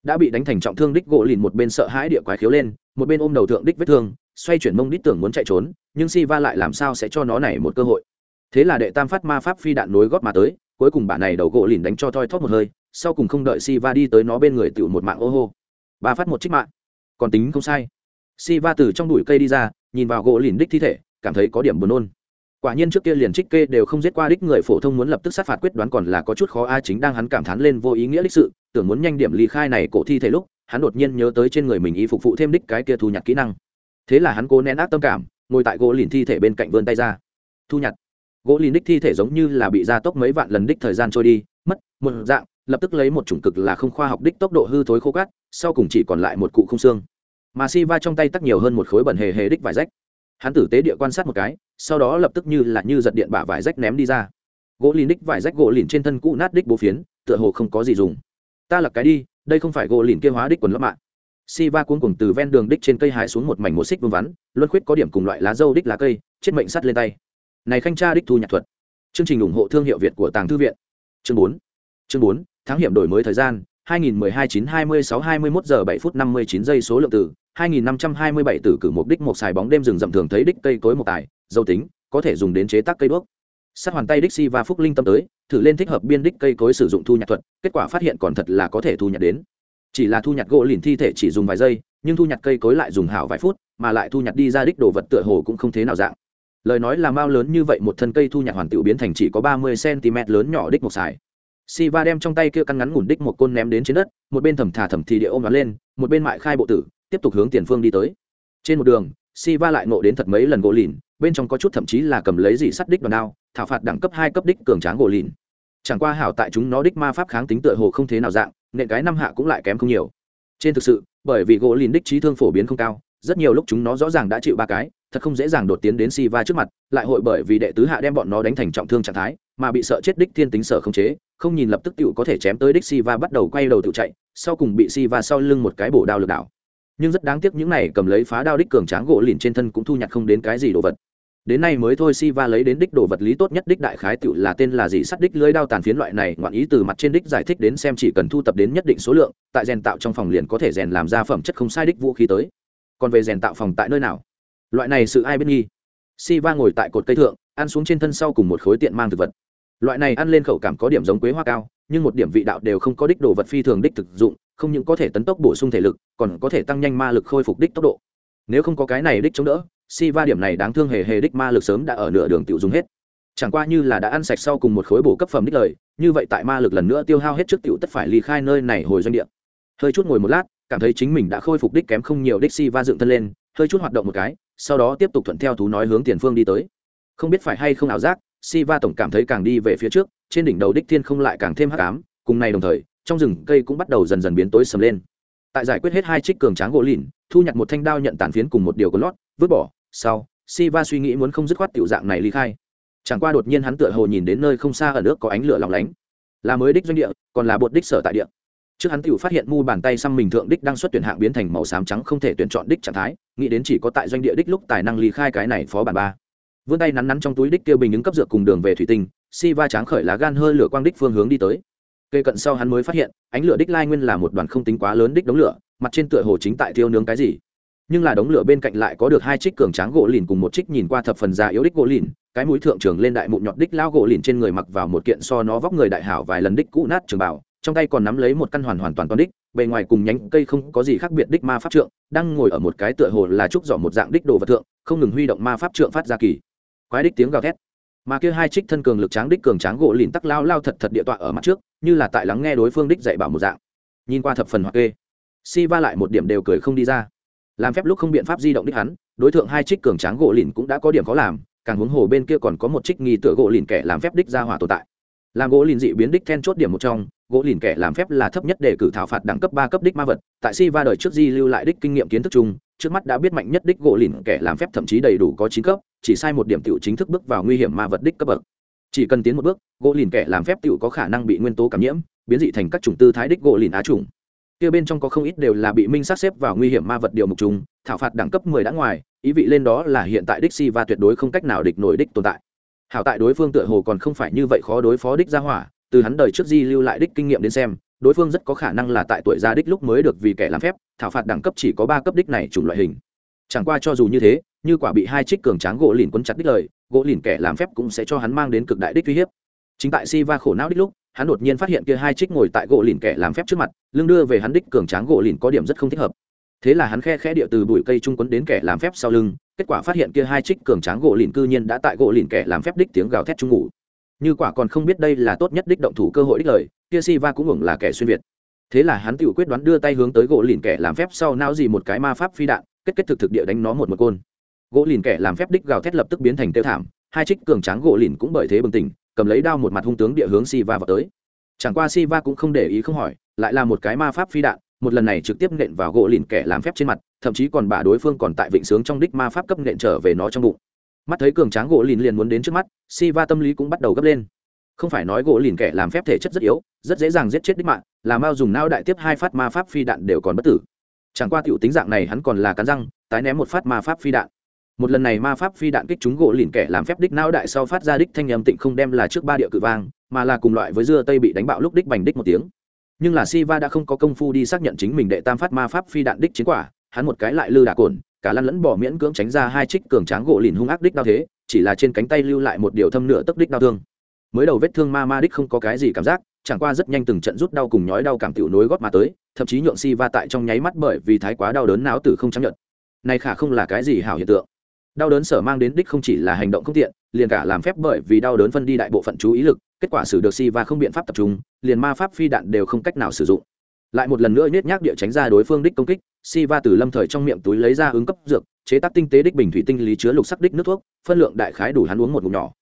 Đã bị đánh thành trọng thương đích gỗ lìn một bên sợ hãi địa quái khiếu lên, một bên ôm đầu thượng đích vết thương, xoay chuyển mông đích tưởng muốn chạy trốn, nhưng si va lại làm sao sẽ cho nó này một cơ hội. Thế là đệ tam phát ma pháp phi đạn nối gót mà tới, cuối cùng bạn này đầu gỗ lìn đánh cho thoi thóp một hơi, sau cùng không đợi si va đi tới nó bên người tựu một mạng ô hô ba phát một trích mạng. Còn tính không sai. Si va từ trong đùi cây đi ra, nhìn vào gỗ lìn đích thi thể, cảm thấy có điểm buồn nôn. Quả nhiên trước kia liền trích kê đều không giết qua đích người phổ thông muốn lập tức sát phạt quyết đoán còn là có chút khó, a, chính đang hắn cảm thán lên vô ý nghĩa lịch sự, tưởng muốn nhanh điểm ly khai này cổ thi thể lúc, hắn đột nhiên nhớ tới trên người mình y phục vụ thêm đích cái kia thu nhặt kỹ năng. Thế là hắn cố nén ác tâm cảm, ngồi tại gỗ lìn thi thể bên cạnh vươn tay ra. Thu nhặt. Gỗ lìn đích thi thể giống như là bị gia tốc mấy vạn lần đích thời gian trôi đi, mất một dạng lập tức lấy một chủng cực là không khoa học đích tốc độ hư thối khô cát, sau cùng chỉ còn lại một cụ không xương. Mà si va trong tay tắc nhiều hơn một khối bẩn hề hề đích vải rách. Hắn tử tế địa quan sát một cái, sau đó lập tức như là như giật điện bả vải rách ném đi ra. Gỗ lìn đích vải rách gỗ lìn trên thân cũ nát đích bố phiến, tựa hồ không có gì dùng. Ta lật cái đi, đây không phải gỗ lìn kia hóa đích quần lấp mạng. Si va cuống cùng từ ven đường đích trên cây hái xuống một mảnh một xích vương vắn, luân khuyết có điểm cùng loại lá dâu đích lá cây, chết mệnh sắt lên tay. Này khanh tra đích thu nhạc thuật. Chương trình ủng hộ thương hiệu việt của tàng thư viện. Chương bốn. Chương bốn tháng hiểm đổi mới thời gian 2012 9 26 21 giờ 7 phút 59 giây số lượng tử 2527 tử cử mục đích một xài bóng đêm rừng rậm thường thấy đích cây cối một tài dâu tính, có thể dùng đến chế tác cây đuốc. Sát hoàn tay đích si và phúc linh tâm tới, thử lên thích hợp biên đích cây cối sử dụng thu nhặt thuật, kết quả phát hiện còn thật là có thể thu nhặt đến. Chỉ là thu nhặt gỗ lìn thi thể chỉ dùng vài giây, nhưng thu nhặt cây cối lại dùng hảo vài phút, mà lại thu nhặt đi ra đích đồ vật tựa hồ cũng không thế nào dạng. Lời nói là mao lớn như vậy, một thân cây thu nhặt hoàn tự biến thành chỉ có ba mươi cm lớn nhỏ đích một xài si va đem trong tay kia căn ngắn ngủn đích một côn ném đến trên đất, một bên thầm thả thầm thì địa ôm nó lên, một bên mại khai bộ tử, tiếp tục hướng tiền phương đi tới. Trên một đường si va lại nộ đến thật mấy lần gỗ lìn, bên trong có chút thậm chí là cầm lấy gì sắt đích đòn đao, thảo phạt đẳng cấp hai cấp đích cường tráng gỗ lìn. Chẳng qua hảo tại chúng nó đích ma pháp kháng tính tựa hồ không thế nào dạng nện cái năm hạ cũng lại kém không nhiều. Trên thực sự, bởi vì gỗ lìn đích trí thương phổ biến không cao, rất nhiều lúc chúng nó rõ ràng đã chịu ba cái thật không dễ dàng đột tiến đến si va trước mặt, lại hội bởi vì đệ tứ hạ đem bọn nó đánh thành trọng thương trạng thái, mà bị sợ chết đích thiên tính sở không chế, không nhìn lập tức tựu có thể chém tới đích si va bắt đầu quay đầu tự chạy, sau cùng bị si va sau lưng một cái bổ đao lược đảo nhưng rất đáng tiếc những này cầm lấy phá đao đích cường tráng gỗ lìn trên thân cũng thu nhặt không đến cái gì đồ vật. Đến nay mới thôi si va lấy đến đích đồ vật lý tốt nhất đích đại khái tựu là tên là gì sắt đích lưới đao tàn phiến loại này, ngoạn ý từ mặt trên đích giải thích đến xem chỉ cần thu tập đến nhất định số lượng, tại rèn tạo trong phòng liền có thể rèn làm ra phẩm chất không sai đích vũ khí tới. Còn về rèn tạo phòng tại nơi nào? Loại này sự ai biết nghi? Si va ngồi tại cột cây thượng, ăn xuống trên thân sau cùng một khối tiện mang thực vật. Loại này ăn lên khẩu cảm có điểm giống quế hoa cao, nhưng một điểm vị đạo đều không có đích đồ vật phi thường đích thực dụng, không những có thể tấn tốc bổ sung thể lực, còn có thể tăng nhanh ma lực khôi phục đích tốc độ. Nếu không có cái này đích chống đỡ si va điểm này đáng thương hề hề đích ma lực sớm đã ở nửa đường tiêu dùng hết. Chẳng qua như là đã ăn sạch sau cùng một khối bổ cấp phẩm đích lời, như vậy tại ma lực lần nữa tiêu hao hết trước tiểu tất phải ly khai nơi này hồi doanh địa. Hơi chút ngồi một lát, cảm thấy chính mình đã khôi phục đích kém không nhiều đích si va dựng thân lên, hơi chút hoạt động một cái sau đó tiếp tục thuận theo thú nói hướng tiền phương đi tới. Không biết phải hay không ảo giác si va tổng cảm thấy càng đi về phía trước, trên đỉnh đầu đích thiên không lại càng thêm hắc ám, cùng này đồng thời, trong rừng cây cũng bắt đầu dần dần biến tối sầm lên. Tại giải quyết hết hai trích cường tráng gỗ lìn, thu nhặt một thanh đao nhận tàn phiến cùng một điều có lót, vứt bỏ, sau si va suy nghĩ muốn không dứt khoát tiểu dạng này ly khai. Chẳng qua đột nhiên hắn tựa hồ nhìn đến nơi không xa ở nước có ánh lửa lóng lánh. Là mới đích doanh địa, còn là bột đích sở tại địa trước hắn tiểu phát hiện mu bàn tay xăm mình thượng đích đang xuất tuyển hạng biến thành màu xám trắng không thể tuyển chọn đích trạng thái, nghĩ đến chỉ có tại doanh địa đích lúc tài năng ly khai cái này phó bản ba. Vươn tay nắn nắn trong túi đích kêu bình ứng cấp dược cùng đường về thủy tinh, si va tráng khởi lá gan hơi lửa quang đích phương hướng đi tới. Cây cận sau hắn mới phát hiện, ánh lửa đích lai nguyên là một đoàn không tính quá lớn đích đống lửa, mặt trên tựa hồ chính tại thiêu nướng cái gì. Nhưng là đống lửa bên cạnh lại có được hai trích cường tráng gỗ lìn cùng một trích nhìn qua thập phần già yếu đích gỗ lìn, cái mũi thượng trường lên đại mụn nhọt đích lao gỗ lìn trên người mặc vào một kiện so nó vóc người đại hảo vài lần đích cũ nát trường bảo trong tay còn nắm lấy một căn hoàn hoàn toàn toàn đích, bề ngoài cùng nhánh cây không có gì khác biệt đích ma pháp trượng, đang ngồi ở một cái tựa hồ là trúc giỏ một dạng đích đồ vật thượng, không ngừng huy động ma pháp trượng phát ra kỳ. Quái đích tiếng gào thét. Mà kia hai trích thân cường lực tráng đích cường tráng gỗ lìn tắc lao lao thật thật địa tọa ở mặt trước, như là tại lắng nghe đối phương đích dạy bảo một dạng. Nhìn qua thập phần hoặc kê. Si va lại một điểm đều cười không đi ra. Làm phép lúc không biện pháp di động đích hắn, đối tượng hai trích cường tráng gỗ lìn cũng đã có điểm khó làm, càng huống hồ bên kia còn có một trích nghi tựa gỗ lìn kẻ làm phép đích ra hỏa tồn tại làm gỗ lìn dị biến đích then chốt điểm một trong, gỗ lìn kẻ làm phép là thấp nhất để cử thảo phạt đẳng cấp ba cấp đích ma vật, tại si va đời trước di lưu lại đích kinh nghiệm kiến thức chung, trước mắt đã biết mạnh nhất đích gỗ lìn kẻ làm phép thậm chí đầy đủ có chín cấp, chỉ sai một điểm t chính thức bước vào nguy hiểm ma vật đích cấp bậc chỉ cần tiến một bước, gỗ lìn kẻ làm phép t có khả năng bị nguyên tố cảm nhiễm, biến dị thành các chủng tư thái đích gỗ lìn á chủng. kia bên trong có không ít đều là bị minh sát xếp vào nguy hiểm ma vật điều mục trùng thảo phạt đẳng cấp mười đã ngoài, ý vị lên đó là hiện tại đích si va tuyệt đối không cách nào địch nổi đích tồn tại hảo tại đối phương tựa hồ còn không phải như vậy khó đối phó đích ra hỏa, từ hắn đời trước di lưu lại đích kinh nghiệm đến xem, đối phương rất có khả năng là tại tuổi gia đích lúc mới được vì kẻ làm phép, thảo phạt đẳng cấp chỉ có ba cấp đích này chủng loại hình. Chẳng qua cho dù như thế, như quả bị hai trích cường tráng gỗ lìn quấn chặt đích lời, gỗ lìn kẻ làm phép cũng sẽ cho hắn mang đến cực đại đích uy hiếp. Chính tại si va khổ não đích lúc, hắn đột nhiên phát hiện kia hai trích ngồi tại gỗ lìn kẻ làm phép trước mặt, lưng đưa về hắn đích cường tráng gỗ lìn có điểm rất không thích hợp. Thế là hắn khe khẽ địa từ bụi cây trung quấn đến kẻ làm phép sau lưng kết quả phát hiện kia hai trích cường tráng gỗ lìn cư nhiên đã tại gỗ lìn kẻ làm phép đích tiếng gào thét trung ngủ. Như quả còn không biết đây là tốt nhất đích động thủ cơ hội đích lời, kia si va cũng hưởng là kẻ xuyên việt. Thế là hắn tự quyết đoán đưa tay hướng tới gỗ lìn kẻ làm phép sau não gì một cái ma pháp phi đạn, kết kết thực thực địa đánh nó một một côn. Gỗ lìn kẻ làm phép đích gào thét lập tức biến thành tiêu thảm, hai trích cường tráng gỗ lìn cũng bởi thế bừng tỉnh, cầm lấy đao một mặt hung tướng địa hướng si va vào tới. Chẳng qua si va cũng không để ý không hỏi, lại là một cái ma pháp phi đạn một lần này trực tiếp nện vào gỗ lìn kẻ làm phép trên mặt, thậm chí còn bà đối phương còn tại vịnh sướng trong đích ma pháp cấp nện trở về nó trong bụng. Mắt thấy cường tráng gỗ lìn liền muốn đến trước mắt, si va tâm lý cũng bắt đầu gấp lên. Không phải nói gỗ lìn kẻ làm phép thể chất rất yếu, rất dễ dàng giết chết đích mạng, là mao dùng nao đại tiếp hai phát ma pháp phi đạn đều còn bất tử. Chẳng qua tiểu tính dạng này hắn còn là cắn răng, tái ném một phát ma pháp phi đạn. Một lần này ma pháp phi đạn kích chúng gỗ lìn kẻ làm phép đích não đại sau phát ra đích thanh âm tịnh không đem là trước ba địa cự vang, mà là cùng loại với dưa tây bị đánh bạo lúc đích bành đích một tiếng nhưng là Siva đã không có công phu đi xác nhận chính mình đệ tam phát ma pháp phi đạn đích chiến quả, hắn một cái lại lư đà cồn, cả lăn lẫn bỏ miễn cưỡng tránh ra hai trích cường tráng gỗ lìn hung ác đích đau thế, chỉ là trên cánh tay lưu lại một điều thâm nửa tức đích đau thương. Mới đầu vết thương ma ma đích không có cái gì cảm giác, chẳng qua rất nhanh từng trận rút đau cùng nhói đau cảm tiểu nối gót mà tới, thậm chí nhượng Siva tại trong nháy mắt bởi vì thái quá đau đớn não tử không chấp nhận. Này khả không là cái gì hảo hiện tượng. Đau đớn sở mang đến đích không chỉ là hành động không tiện, liền cả làm phép bởi vì đau đớn phân đi đại bộ phận chú ý lực, kết quả xử được Siva không biện pháp tập trung, liền ma pháp phi đạn đều không cách nào sử dụng. Lại một lần nữa nhét nhác địa tránh ra đối phương đích công kích si va từ lâm thời trong miệng túi lấy ra ứng cấp dược chế tác tinh tế đích bình thủy tinh lý chứa lục sắc đích nước thuốc phân lượng đại khái đủ hắn uống một ngụm nhỏ.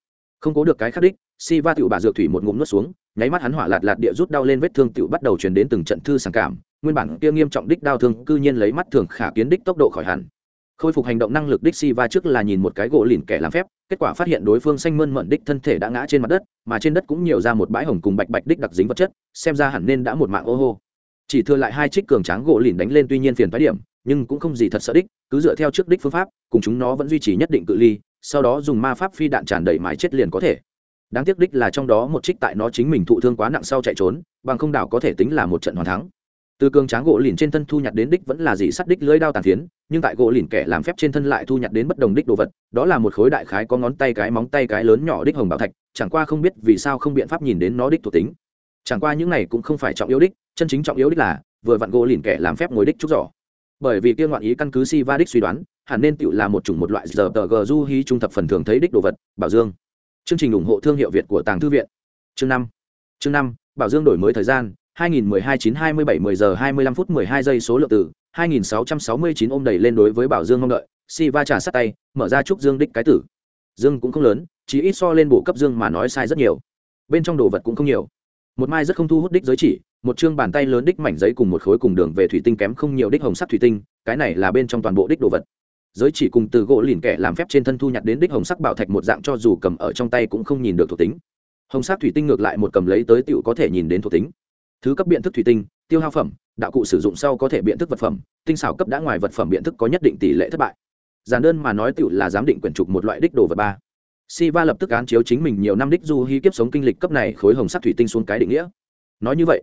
Không cố được cái khắc đích si va tựu bà dược thủy một ngụm nuốt xuống nháy mắt hắn hỏa lạt lạt địa rút đau lên vết thương tựu bắt khôi phục hành động năng lực đích si va trước là nhìn một cái gỗ lìn kẻ làm phép, kết quả phát hiện đối phương xanh mơn mận đích thân thể đã ngã trên mặt đất, mà trên đất cũng nhiều ra một bãi hồng cùng bạch bạch đích đặc dính vật chất, xem ra hẳn nên đã một mạng ô hô. Chỉ thừa lại hai trích cường tráng gỗ lìn đánh lên tuy nhiên phiền phái điểm, nhưng cũng không gì thật sợ đích cứ dựa theo trước đích phương pháp, cùng chúng nó vẫn duy trì nhất định cự ly, sau đó dùng ma pháp phi đạn tràn đầy mái chết liền có thể. Đáng tiếc đích là trong đó một trích tại nó chính mình thụ thương quá nặng sau chạy trốn, bằng không đảo có thể tính là một trận hoàn thắng từ cường tráng gỗ lìn trên thân thu nhặt đến đích vẫn là dị sắt đích lưỡi đao tàn phiến, nhưng tại gỗ lìn kẻ làm phép trên thân lại thu nhặt đến bất đồng đích đồ vật, đó là một khối đại khái có ngón tay cái móng tay cái lớn nhỏ đích hồng bảo thạch, chẳng qua không biết vì sao không biện pháp nhìn đến nó đích thuộc tính. Chẳng qua những này cũng không phải trọng yếu đích, chân chính trọng yếu đích là, vừa vặn gỗ lìn kẻ làm phép ngồi đích trúc giỏ. Bởi vì kia ngoạn ý căn cứ si va đích suy đoán, hẳn nên tựu là một chủng một loại giờ tờ g du hí trung thập phần thường thấy đích đồ vật, bảo dương. Chương trình ủng hộ thương hiệu việt của tàng thư viện. Chương năm. Chương năm, bảo dương đổi mới thời gian 2012 9 27 10 giờ 25 phút 12 giây số lượng từ 2669 ôm đầy lên đối với bảo dương mong đợi. Si va trả sát tay, mở ra trúc dương đích cái tử. Dương cũng không lớn, chỉ ít so lên bộ cấp dương mà nói sai rất nhiều. Bên trong đồ vật cũng không nhiều. Một mai rất không thu hút đích giới chỉ, một chương bàn tay lớn đích mảnh giấy cùng một khối cùng đường về thủy tinh kém không nhiều đích hồng sắc thủy tinh, cái này là bên trong toàn bộ đích đồ vật. Giới chỉ cùng từ gỗ lìn kẻ làm phép trên thân thu nhặt đến đích hồng sắc bảo thạch một dạng cho dù cầm ở trong tay cũng không nhìn được thuộc tính. Hồng sắc thủy tinh ngược lại một cầm lấy tới tiểu có thể nhìn đến thuộc tính thứ cấp biện thức thủy tinh, tiêu hao phẩm, đạo cụ sử dụng sau có thể biện thức vật phẩm, tinh xảo cấp đã ngoài vật phẩm biện thức có nhất định tỷ lệ thất bại. Giản đơn mà nói tựu là giám định quyển trục một loại đích đồ vật ba. Si va lập tức án chiếu chính mình nhiều năm đích du hy kiếp sống kinh lịch cấp này khối hồng sắc thủy tinh xuống cái định nghĩa. Nói như vậy,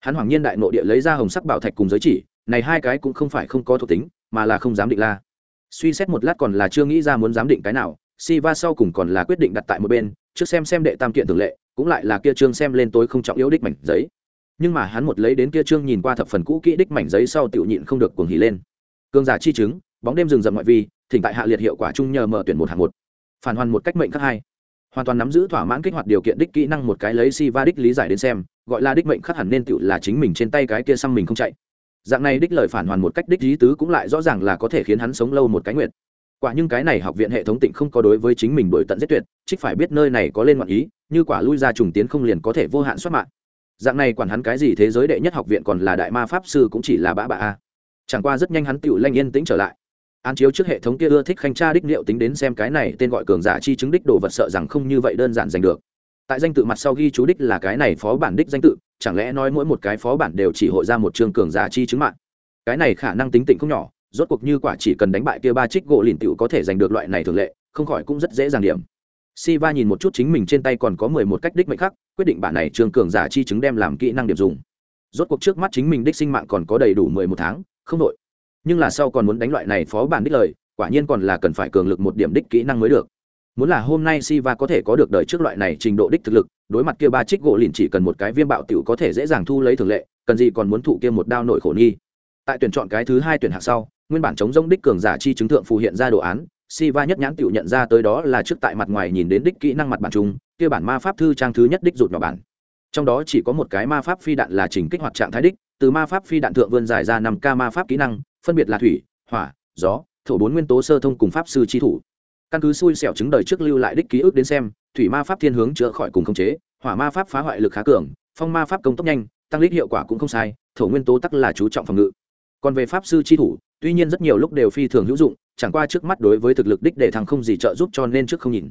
hắn hoàng nhiên đại nội địa lấy ra hồng sắc bảo thạch cùng giới chỉ, này hai cái cũng không phải không có thuộc tính, mà là không dám định la. Suy xét một lát còn là chưa nghĩ ra muốn giám định cái nào si va sau cùng còn là quyết định đặt tại một bên, trước xem xem đệ tam kiện thường lệ, cũng lại là kia trương xem lên tối không trọng yếu đích mảnh giấy nhưng mà hắn một lấy đến kia trương nhìn qua thập phần cũ kỹ đích mảnh giấy sau tiểu nhịn không được cuồng hỉ lên. Cương giả chi chứng, bóng đêm rừng rậm ngoại vi, thỉnh tại hạ liệt hiệu quả chung nhờ mở tuyển một hạng một. Phản hoàn một cách mệnh khắc hai. Hoàn toàn nắm giữ thỏa mãn kích hoạt điều kiện đích kỹ năng một cái lấy si va đích lý giải đến xem, gọi là đích mệnh khắc hẳn nên tự là chính mình trên tay cái kia xăm mình không chạy. Dạng này đích lời phản hoàn một cách đích lý tứ cũng lại rõ ràng là có thể khiến hắn sống lâu một cái nguyện. Quả nhưng cái này học viện hệ thống tịnh không có đối với chính mình đổi tận giết tuyệt, trích phải biết nơi này có lên ngoạn ý, như quả lui ra trùng tiến không liền có thể vô hạn xuất mạng dạng này quản hắn cái gì thế giới đệ nhất học viện còn là đại ma pháp sư cũng chỉ là bã bạ a. Chẳng qua rất nhanh hắn tựu lanh yên tĩnh trở lại. Án chiếu trước hệ thống kia ưa thích khanh tra đích liệu tính đến xem cái này tên gọi cường giả chi chứng đích đồ vật sợ rằng không như vậy đơn giản giành được. Tại danh tự mặt sau ghi chú đích là cái này phó bản đích danh tự, chẳng lẽ nói mỗi một cái phó bản đều chỉ hội ra một trường cường giả chi chứng mạng? Cái này khả năng tính tịnh không nhỏ, rốt cuộc như quả chỉ cần đánh bại kia ba trích gỗ lìn tựu có thể giành được loại này thường lệ, không khỏi cũng rất dễ dàng điểm. Siva nhìn một chút chính mình trên tay còn có mười một cách đích mệnh khắc, quyết định bản này trường cường giả chi chứng đem làm kỹ năng điểm dùng. Rốt cuộc trước mắt chính mình đích sinh mạng còn có đầy đủ mười một tháng, không đội. Nhưng là sau còn muốn đánh loại này phó bản đích lời, quả nhiên còn là cần phải cường lực một điểm đích kỹ năng mới được. Muốn là hôm nay Siva có thể có được đời trước loại này trình độ đích thực lực, đối mặt kia ba trích gỗ lìn chỉ cần một cái viêm bạo tiểu có thể dễ dàng thu lấy thường lệ, cần gì còn muốn thụ kia một đao nội khổ nghi. Tại tuyển chọn cái thứ hai tuyển hạng sau, nguyên bản chống rông đích cường giả chi chứng thượng phù hiện ra đồ án, Siva nhất nhãn tiểu nhận ra tới đó là trước tại mặt ngoài nhìn đến đích kỹ năng mặt bản trung, kia bản ma pháp thư trang thứ nhất đích rụt nhỏ bản. Trong đó chỉ có một cái ma pháp phi đạn là chỉnh kích hoạt trạng thái đích, từ ma pháp phi đạn thượng vươn dài ra năm k ma pháp kỹ năng, phân biệt là thủy, hỏa, gió, thổ bốn nguyên tố sơ thông cùng pháp sư chi thủ. Căn cứ xui xẻo chứng đời trước lưu lại đích ký ức đến xem, thủy ma pháp thiên hướng chữa khỏi cùng khống chế, hỏa ma pháp phá hoại lực khá cường, phong ma pháp công tốc nhanh, tăng lít hiệu quả cũng không sai, thổ nguyên tố tắc là chú trọng phòng ngự. Còn về pháp sư chi thủ, tuy nhiên rất nhiều lúc đều phi thường hữu dụng, chẳng qua trước mắt đối với thực lực đích để thằng không gì trợ giúp cho nên trước không nhìn.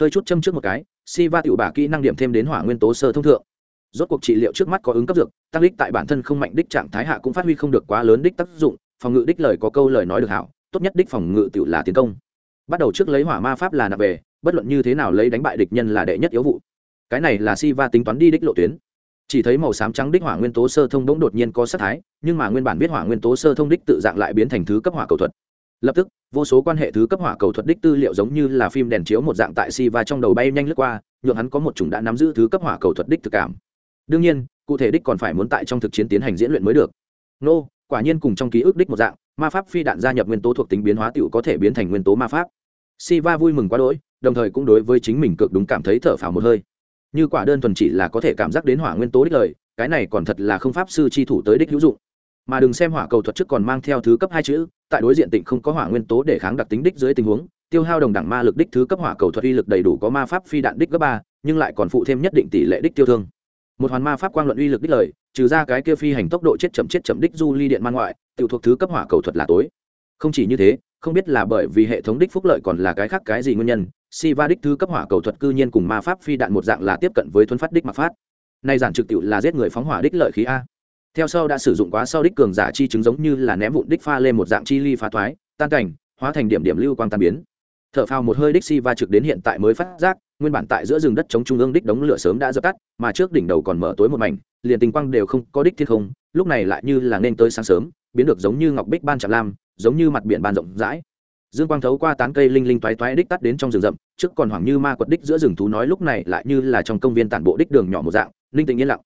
Hơi chút châm trước một cái, si va tiểu bả kỹ năng điểm thêm đến hỏa nguyên tố sơ thông thượng. Rốt cuộc trị liệu trước mắt có ứng cấp dược, tăng đích tại bản thân không mạnh đích trạng thái hạ cũng phát huy không được quá lớn đích tác dụng, phòng ngự đích lời có câu lời nói được hảo, tốt nhất đích phòng ngự tiểu là tiến công. Bắt đầu trước lấy hỏa ma pháp là nạp về, bất luận như thế nào lấy đánh bại địch nhân là đệ nhất yếu vụ. Cái này là si va tính toán đi đích lộ tuyến. Chỉ thấy màu xám trắng đích hỏa nguyên tố sơ thông bỗng đột nhiên có sát thái, nhưng mà nguyên bản biết hỏa nguyên tố sơ thông đích tự dạng lại biến thành thứ cấp hỏa cầu thuật lập tức, vô số quan hệ thứ cấp hỏa cầu thuật đích tư liệu giống như là phim đèn chiếu một dạng tại si và trong đầu bay nhanh lướt qua, nhượng hắn có một chủng đã nắm giữ thứ cấp hỏa cầu thuật đích thực cảm. Đương nhiên, cụ thể đích còn phải muốn tại trong thực chiến tiến hành diễn luyện mới được. Nô, quả nhiên cùng trong ký ức đích một dạng, ma pháp phi đạn gia nhập nguyên tố thuộc tính biến hóa tựu có thể biến thành nguyên tố ma pháp. Si va vui mừng quá đỗi, đồng thời cũng đối với chính mình cực đúng cảm thấy thở phào một hơi. Như quả đơn thuần chỉ là có thể cảm giác đến hỏa nguyên tố đích lời, cái này còn thật là không pháp sư chi thủ tới đích hữu dụng mà đừng xem hỏa cầu thuật trước còn mang theo thứ cấp hai chữ, tại đối diện tỉnh không có hỏa nguyên tố để kháng đặc tính đích dưới tình huống, tiêu hao đồng đẳng ma lực đích thứ cấp hỏa cầu thuật uy lực đầy đủ có ma pháp phi đạn đích cấp ba, nhưng lại còn phụ thêm nhất định tỷ lệ đích tiêu thương. Một hoàn ma pháp quang luận uy lực đích lời, trừ ra cái kia phi hành tốc độ chết chậm chết chậm đích du ly điện man ngoại tự thuộc thứ cấp hỏa cầu thuật là tối. Không chỉ như thế, không biết là bởi vì hệ thống đích phúc lợi còn là cái khác cái gì nguyên nhân si va đích thứ cấp hỏa cầu thuật cư nhiên cùng ma pháp phi đạn một dạng là tiếp cận với thuấn phát đích mặc phát. Nay giản trực tiệu là giết người phóng hỏa đích lợi khí a theo sau đã sử dụng quá sau đích cường giả chi chứng giống như là ném vụn đích pha lên một dạng chi ly phá thoái, tan cảnh, hóa thành điểm điểm lưu quang tan biến. Thở phào một hơi đích si va trực đến hiện tại mới phát giác, nguyên bản tại giữa rừng đất chống trung ương đích đống lửa sớm đã dập tắt, mà trước đỉnh đầu còn mở tối một mảnh, liền tình quang đều không có đích thiên không, lúc này lại như là nên tới sáng sớm, biến được giống như ngọc bích ban trạm lam, giống như mặt biển ban rộng rãi. Dương quang thấu qua tán cây linh linh toái toái đích tắt đến trong rừng rậm, trước còn hoảng như ma quật đích giữa rừng thú nói lúc này lại như là trong công viên tản bộ đích đường nhỏ một dạng, linh tình yên lặng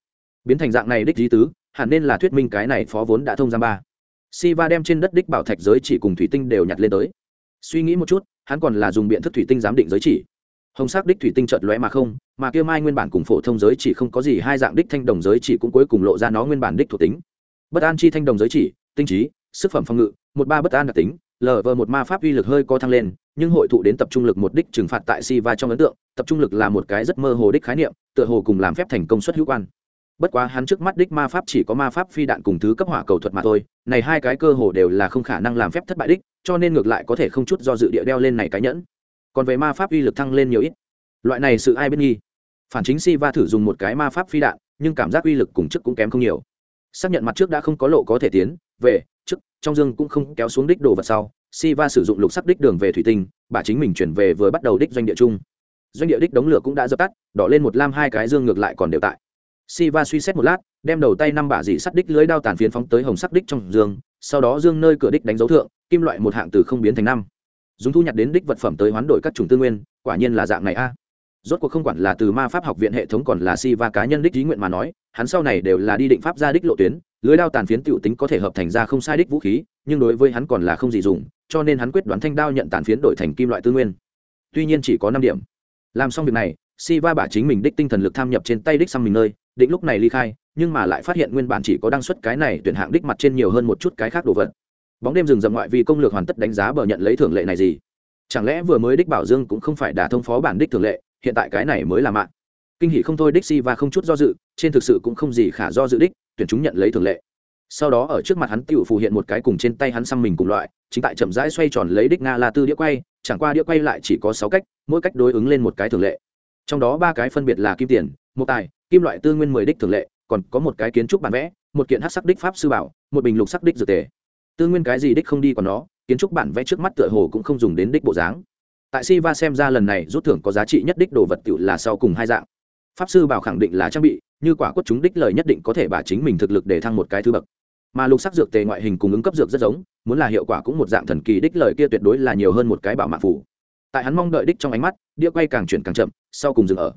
biến thành dạng này đích lý tứ, hẳn nên là thuyết minh cái này phó vốn đã thông giam ba. Siva đem trên đất đích bảo thạch giới chỉ cùng thủy tinh đều nhặt lên tới. Suy nghĩ một chút, hắn còn là dùng biện thức thủy tinh giám định giới chỉ. Hồng sắc đích thủy tinh chợt lóe mà không, mà kia mai nguyên bản cùng phổ thông giới chỉ không có gì, hai dạng đích thanh đồng giới chỉ cũng cuối cùng lộ ra nó nguyên bản đích thuộc tính. Bất an chi thanh đồng giới chỉ, tinh trí, sức phẩm phòng ngự, một ba bất an đặc tính lờ vờ một ma pháp uy lực hơi co thăng lên, nhưng hội tụ đến tập trung lực một đích trừng phạt tại Siva trong ấn tượng, tập trung lực là một cái rất mơ hồ đích khái niệm, tựa hồ cùng làm phép thành công suất hữu quan bất quá hắn trước mắt đích ma pháp chỉ có ma pháp phi đạn cùng thứ cấp hỏa cầu thuật mà thôi, này hai cái cơ hồ đều là không khả năng làm phép thất bại đích, cho nên ngược lại có thể không chút do dự địa đeo lên này cái nhẫn. Còn về ma pháp uy lực thăng lên nhiều ít. Loại này sự ai biết nghi? Phản chính si va thử dùng một cái ma pháp phi đạn, nhưng cảm giác uy lực cùng chức cũng kém không nhiều. Xác nhận mặt trước đã không có lộ có thể tiến, về trước trong dương cũng không kéo xuống đích đồ vật sau si va sử dụng lục sắc đích đường về thủy tinh, bà chính mình chuyển về vừa bắt đầu đích doanh địa chung. Doanh địa đích đống lửa cũng đã dập tắt, đỏ lên một lam hai cái dương ngược lại còn đều tại. Siva suy xét một lát, đem đầu tay năm bả dị sắt đích lưới đao tàn phiến phóng tới hồng sắc đích trong giường, sau đó dương nơi cửa đích đánh dấu thượng, kim loại một hạng từ không biến thành năm. Dùng thu nhặt đến đích vật phẩm tới hoán đổi các chủng tư nguyên, quả nhiên là dạng này a. Rốt cuộc không quản là từ ma pháp học viện hệ thống còn là Siva cá nhân đích ý nguyện mà nói, hắn sau này đều là đi định pháp ra đích lộ tuyến, lưới đao tàn phiến tiểu tính có thể hợp thành ra không sai đích vũ khí, nhưng đối với hắn còn là không gì dùng, cho nên hắn quyết đoán thanh đao nhận tàn phiến đổi thành kim loại tư nguyên. Tuy nhiên chỉ có năm điểm. Làm xong việc này, Siva bả chính mình đích tinh thần lực tham nhập trên tay đích sang mình nơi, định lúc này ly khai, nhưng mà lại phát hiện nguyên bản chỉ có đăng xuất cái này tuyển hạng đích mặt trên nhiều hơn một chút cái khác đồ vật. Bóng đêm rừng rậm ngoại vì công lược hoàn tất đánh giá bờ nhận lấy thường lệ này gì? Chẳng lẽ vừa mới đích bảo dương cũng không phải đả thông phó bản đích thường lệ, hiện tại cái này mới là mạng. Kinh hỷ không thôi đích si và không chút do dự, trên thực sự cũng không gì khả do dự đích, tuyển chúng nhận lấy thường lệ. Sau đó ở trước mặt hắn tự phù hiện một cái cùng trên tay hắn xăm mình cùng loại, chính tại chậm rãi xoay tròn lấy đích nga la tư đĩa quay, chẳng qua đĩa quay lại chỉ có sáu cách, mỗi cách đối ứng lên một cái thường lệ. Trong đó ba cái phân biệt là kim tiền một tài kim loại tư nguyên mười đích thường lệ, còn có một cái kiến trúc bản vẽ, một kiện hát sắc đích pháp sư bảo, một bình lục sắc đích dược tề. Tư nguyên cái gì đích không đi còn nó, kiến trúc bản vẽ trước mắt tựa hồ cũng không dùng đến đích bộ dáng. Tại si va xem ra lần này rút thưởng có giá trị nhất đích đồ vật tự là sau cùng hai dạng. Pháp sư bảo khẳng định là trang bị, như quả quất chúng đích lời nhất định có thể bà chính mình thực lực để thăng một cái thứ bậc. Mà lục sắc dược tề ngoại hình cùng ứng cấp dược rất giống, muốn là hiệu quả cũng một dạng thần kỳ đích lời kia tuyệt đối là nhiều hơn một cái bảo mạng phủ tại hắn mong đợi đích trong ánh mắt, đĩa quay càng chuyển càng chậm, sau cùng dừng ở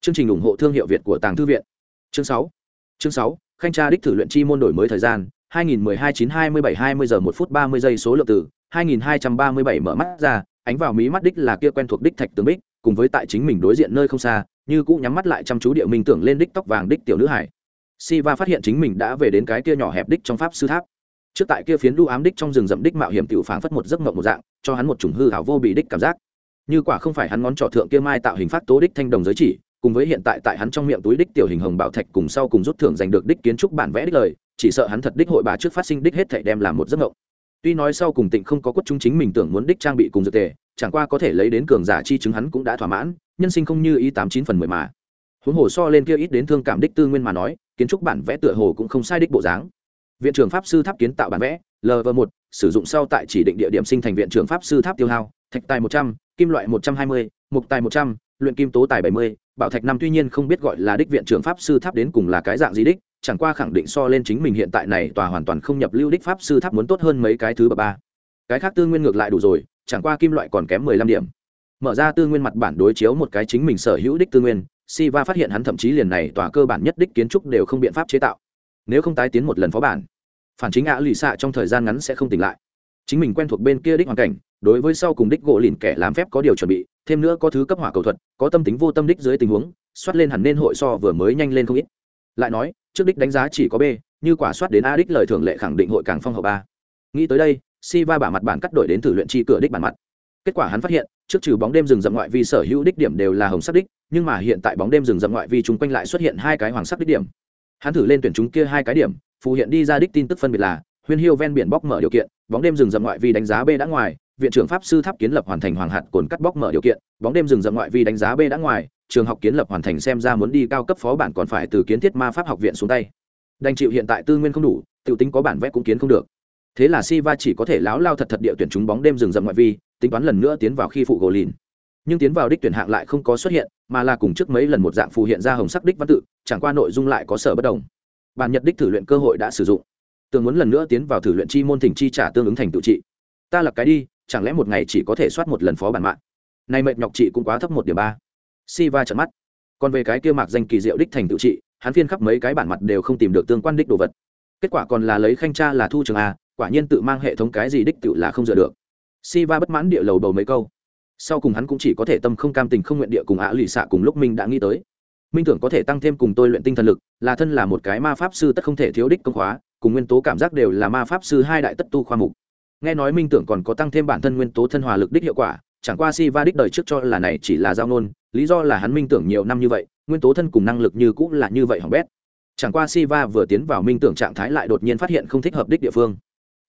chương trình ủng hộ thương hiệu việt của tàng thư viện. Chương sáu. Chương sáu, khanh tra đích thử luyện chi môn đổi mới thời gian 2012 9 27 20 giờ 1 phút 30 giây số lượng từ 2237 mở mắt ra, ánh vào mí mắt đích là kia quen thuộc đích thạch tường bích, cùng với tại chính mình đối diện nơi không xa, như cũ nhắm mắt lại chăm chú địa minh tưởng lên đích tóc vàng đích tiểu nữ hải. Siva phát hiện chính mình đã về đến cái kia nhỏ hẹp đích trong pháp sư tháp. Trước tại kia phiến đu ám đích trong rừng rậm đích mạo hiểm tiểu phảng phất một giấc mộng một dạng, cho hắn một chủng hư hảo vô bị đích cảm giác. Như quả không phải hắn ngón trỏ thượng kia mai tạo hình phát tố đích thanh đồng giới chỉ cùng với hiện tại tại hắn trong miệng túi đích tiểu hình hồng bảo thạch cùng sau cùng rút thưởng giành được đích kiến trúc bản vẽ đích lời, chỉ sợ hắn thật đích hội bà trước phát sinh đích hết thảy đem làm một giấc mộng. Tuy nói sau cùng tịnh không có quất chúng chính mình tưởng muốn đích trang bị cùng dược tề, chẳng qua có thể lấy đến cường giả chi chứng hắn cũng đã thỏa mãn, nhân sinh không như ý tám chín phần mười mà. Huống hồ so lên kia ít đến thương cảm đích tư nguyên mà nói, kiến trúc bản vẽ tựa hồ cũng không sai đích bộ dáng. Viện trưởng pháp sư tháp kiến tạo bản vẽ lv một, sử dụng sau tại chỉ định địa điểm sinh thành viện trưởng pháp sư tháp tiêu hao, thạch tài một trăm, kim loại một trăm hai mươi, mục tài một trăm, luyện kim tố tài bảy mươi bảo thạch năm tuy nhiên không biết gọi là đích viện trưởng pháp sư tháp đến cùng là cái dạng gì đích, chẳng qua khẳng định so lên chính mình hiện tại này tòa hoàn toàn không nhập lưu đích pháp sư tháp muốn tốt hơn mấy cái thứ bậc ba. Cái khác tư nguyên ngược lại đủ rồi, chẳng qua kim loại còn kém mười lăm điểm. Mở ra tư nguyên mặt bản đối chiếu một cái chính mình sở hữu đích tư nguyên, Siva phát hiện hắn thậm chí liền này tòa cơ bản nhất đích kiến trúc đều không biện pháp chế tạo. Nếu không tái tiến một lần phó bản, phản chính ạ lụy xạ trong thời gian ngắn sẽ không tỉnh lại. Chính mình quen thuộc bên kia đích hoàn cảnh, đối với sau cùng đích gỗ lìn kẻ làm phép có điều chuẩn bị thêm nữa có thứ cấp hỏa cầu thuật, có tâm tính vô tâm đích dưới tình huống soát lên hẳn nên hội so vừa mới nhanh lên không ít. Lại nói, trước đích đánh giá chỉ có b, như quả soát đến a đích lời thường lệ khẳng định hội càng phong hậu ba. Nghĩ tới đây si va bả mặt bản cắt đổi đến thử luyện chi cửa đích bản mặt. Kết quả hắn phát hiện, trước trừ bóng đêm rừng rậm ngoại vi sở hữu đích điểm đều là hồng sắc đích, nhưng mà hiện tại bóng đêm rừng rậm ngoại vi chúng quanh lại xuất hiện hai cái hoàng sắc đích điểm. Hắn thử lên tuyển chúng kia hai cái điểm, phù hiện đi ra đích tin tức phân biệt là, huyên hiêu ven biển bóc mở điều kiện, bóng đêm rừng rậm ngoại vi đánh giá b đã ngoài viện trưởng pháp sư tháp kiến lập hoàn thành hoàng hạt cồn cắt bóc mở điều kiện, bóng đêm rừng rậm ngoại vi đánh giá b đã ngoài, trường học kiến lập hoàn thành xem ra muốn đi cao cấp phó bản còn phải từ kiến thiết ma pháp học viện xuống tay. Đành chịu hiện tại tư nguyên không đủ tự tính có bản vẽ cũng kiến không được. Thế là si va chỉ có thể láo lao thật thật địa tuyển chúng bóng đêm rừng rậm ngoại vi, tính toán lần nữa tiến vào khi phụ gồ lìn. Nhưng tiến vào đích tuyển hạng lại không có xuất hiện, mà là cùng trước mấy lần một dạng phù hiện ra hồng sắc đích văn tự, chẳng qua nội dung lại có sở bất đồng. Bản nhật đích thử luyện cơ hội đã sử dụng. Tưởng muốn lần nữa tiến vào thử luyện chi môn thỉnh chi trả tương ứng thành tự trị. Ta lập cái đi chẳng lẽ một ngày chỉ có thể soát một lần phó bản mạng? Nay mệnh nhọc chị cũng quá thấp một điểm ba. Si va trận mắt. Còn về cái kia mạc danh kỳ diệu đích thành tự trị hắn phiên khắp mấy cái bản mặt đều không tìm được tương quan đích đồ vật. Kết quả còn là lấy khanh cha là thu trường a, quả nhiên tự mang hệ thống cái gì đích tự là không dựa được. Si va bất mãn địa lầu bầu mấy câu. Sau cùng hắn cũng chỉ có thể tâm không cam tình không nguyện địa cùng ạ lụy xạ cùng lúc minh đã nghĩ tới. Minh tưởng có thể tăng thêm cùng tôi luyện tinh thần lực, là thân là một cái ma pháp sư tất không thể thiếu đích công khóa, cùng nguyên tố cảm giác đều là ma pháp sư hai đại tất tu khoa mục nghe nói minh tưởng còn có tăng thêm bản thân nguyên tố thân hòa lực đích hiệu quả, chẳng qua si va đích đời trước cho là này chỉ là giao nôn, lý do là hắn minh tưởng nhiều năm như vậy, nguyên tố thân cùng năng lực như cũng là như vậy hỏng bét. Chẳng qua si va vừa tiến vào minh tưởng trạng thái lại đột nhiên phát hiện không thích hợp đích địa phương.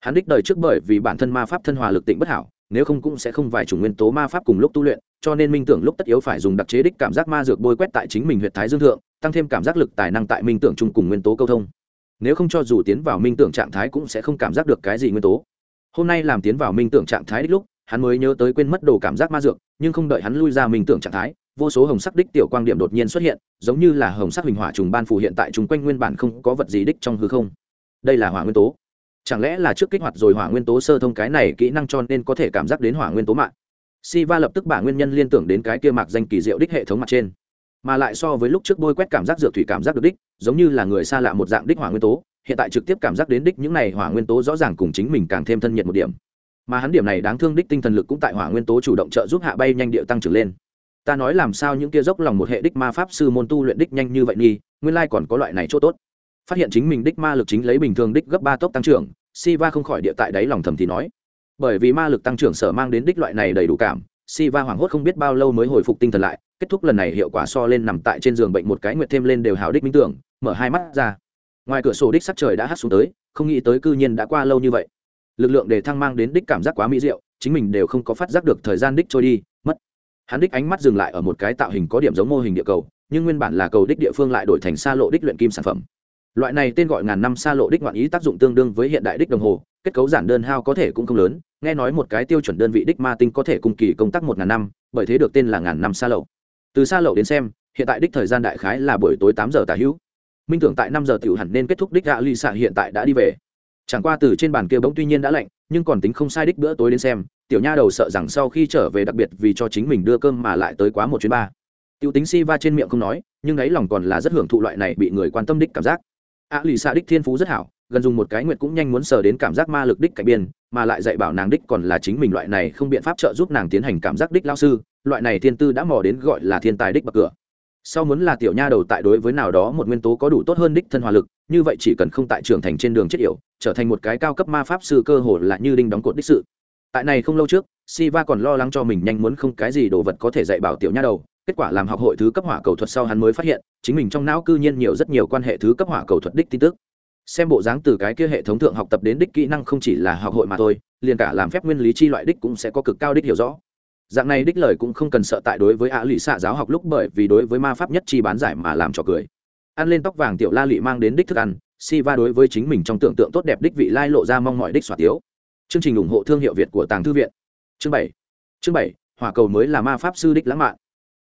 Hắn đích đời trước bởi vì bản thân ma pháp thân hòa lực tịnh bất hảo, nếu không cũng sẽ không vài chủng nguyên tố ma pháp cùng lúc tu luyện, cho nên minh tưởng lúc tất yếu phải dùng đặc chế đích cảm giác ma dược bôi quét tại chính mình huyện thái dương thượng, tăng thêm cảm giác lực tài năng tại minh tưởng chung cùng nguyên tố câu thông. Nếu không cho dù tiến vào minh tưởng trạng thái cũng sẽ không cảm giác được cái gì nguyên tố hôm nay làm tiến vào minh tưởng trạng thái đích lúc, hắn mới nhớ tới quên mất đồ cảm giác ma dược, nhưng không đợi hắn lui ra minh tưởng trạng thái, vô số hồng sắc đích tiểu quang điểm đột nhiên xuất hiện, giống như là hồng sắc hình hỏa trùng ban phù hiện tại chúng quanh nguyên bản không có vật gì đích trong hư không. Đây là hỏa nguyên tố. Chẳng lẽ là trước kích hoạt rồi hỏa nguyên tố sơ thông cái này kỹ năng cho nên có thể cảm giác đến hỏa nguyên tố mạng? Si va lập tức bả nguyên nhân liên tưởng đến cái kia mạc danh kỳ diệu đích hệ thống mặt trên. Mà lại so với lúc trước bôi quét cảm giác dược thủy cảm giác được đích, giống như là người xa lạ một dạng đích hỏa nguyên tố hiện tại trực tiếp cảm giác đến đích những này hỏa nguyên tố rõ ràng cùng chính mình càng thêm thân nhiệt một điểm. Mà hắn điểm này đáng thương đích tinh thần lực cũng tại hỏa nguyên tố chủ động trợ giúp hạ bay nhanh điệu tăng trưởng lên. Ta nói làm sao những kia dốc lòng một hệ đích ma pháp sư môn tu luyện đích nhanh như vậy nghi nguyên lai còn có loại này chỗ tốt. Phát hiện chính mình đích ma lực chính lấy bình thường đích gấp ba tốc tăng trưởng, Siva không khỏi địa tại đáy lòng thầm thì nói. Bởi vì ma lực tăng trưởng sở mang đến đích loại này đầy đủ cảm, Siva hoảng hốt không biết bao lâu mới hồi phục tinh thần lại, kết thúc lần này hiệu quả so lên nằm tại trên giường bệnh một cái nguyệt thêm lên đều hào đích minh tưởng, mở hai mắt ra ngoài cửa sổ đích sắc trời đã hắt xuống tới, không nghĩ tới cư nhiên đã qua lâu như vậy. Lực lượng để thăng mang đến đích cảm giác quá mỹ diệu, chính mình đều không có phát giác được thời gian đích trôi đi, mất. Hắn đích ánh mắt dừng lại ở một cái tạo hình có điểm giống mô hình địa cầu, nhưng nguyên bản là cầu đích địa phương lại đổi thành xa lộ đích luyện kim sản phẩm. Loại này tên gọi ngàn năm xa lộ đích ngoạn ý tác dụng tương đương với hiện đại đích đồng hồ, kết cấu giản đơn hao có thể cũng không lớn, nghe nói một cái tiêu chuẩn đơn vị đích ma tinh có thể cùng kỳ công tác một ngàn năm, bởi thế được tên là ngàn năm xa lộ. Từ xa lộ đến xem, hiện tại đích thời gian đại khái là buổi tối tám giờ tả hữu minh tưởng tại năm giờ tiểu hẳn nên kết thúc đích gạ lì xạ hiện tại đã đi về. Chẳng qua từ trên bàn kia bỗng tuy nhiên đã lạnh, nhưng còn tính không sai đích bữa tối đến xem, tiểu nha đầu sợ rằng sau khi trở về đặc biệt vì cho chính mình đưa cơm mà lại tới quá một chuyến ba. Tiểu tính si va trên miệng không nói, nhưng ấy lòng còn là rất hưởng thụ loại này bị người quan tâm đích cảm giác. A lì xạ đích thiên phú rất hảo, gần dùng một cái nguyệt cũng nhanh muốn sờ đến cảm giác ma lực đích cạnh biên, mà lại dạy bảo nàng đích còn là chính mình loại này không biện pháp trợ giúp nàng tiến hành cảm giác đích lao sư, loại này thiên tư đã mò đến gọi là thiên tài đích bậc cửa sau muốn là tiểu nha đầu tại đối với nào đó một nguyên tố có đủ tốt hơn đích thân hòa lực, như vậy chỉ cần không tại trưởng thành trên đường chết yểu, trở thành một cái cao cấp ma pháp sư cơ hồ là như đinh đóng cột đích sự. Tại này không lâu trước, siva còn lo lắng cho mình nhanh muốn không cái gì đồ vật có thể dạy bảo tiểu nha đầu, kết quả làm học hội thứ cấp hỏa cầu thuật sau hắn mới phát hiện, chính mình trong não cư nhiên nhiều rất nhiều quan hệ thứ cấp hỏa cầu thuật đích tin tức. Xem bộ dáng từ cái kia hệ thống thượng học tập đến đích kỹ năng không chỉ là học hội mà thôi, liền cả làm phép nguyên lý chi loại đích cũng sẽ có cực cao đích hiểu rõ dạng này đích lời cũng không cần sợ tại đối với ạ lụy xạ giáo học lúc bởi vì đối với ma pháp nhất chi bán giải mà làm trò cười. Ăn lên tóc vàng tiểu la lụy mang đến đích thức ăn si va đối với chính mình trong tưởng tượng tốt đẹp đích vị lai lộ ra mong mọi đích xoạt tiếu. Chương trình ủng hộ thương hiệu việt của tàng thư viện. Chương bảy. Chương bảy, hỏa cầu mới là ma pháp sư đích lãng mạn.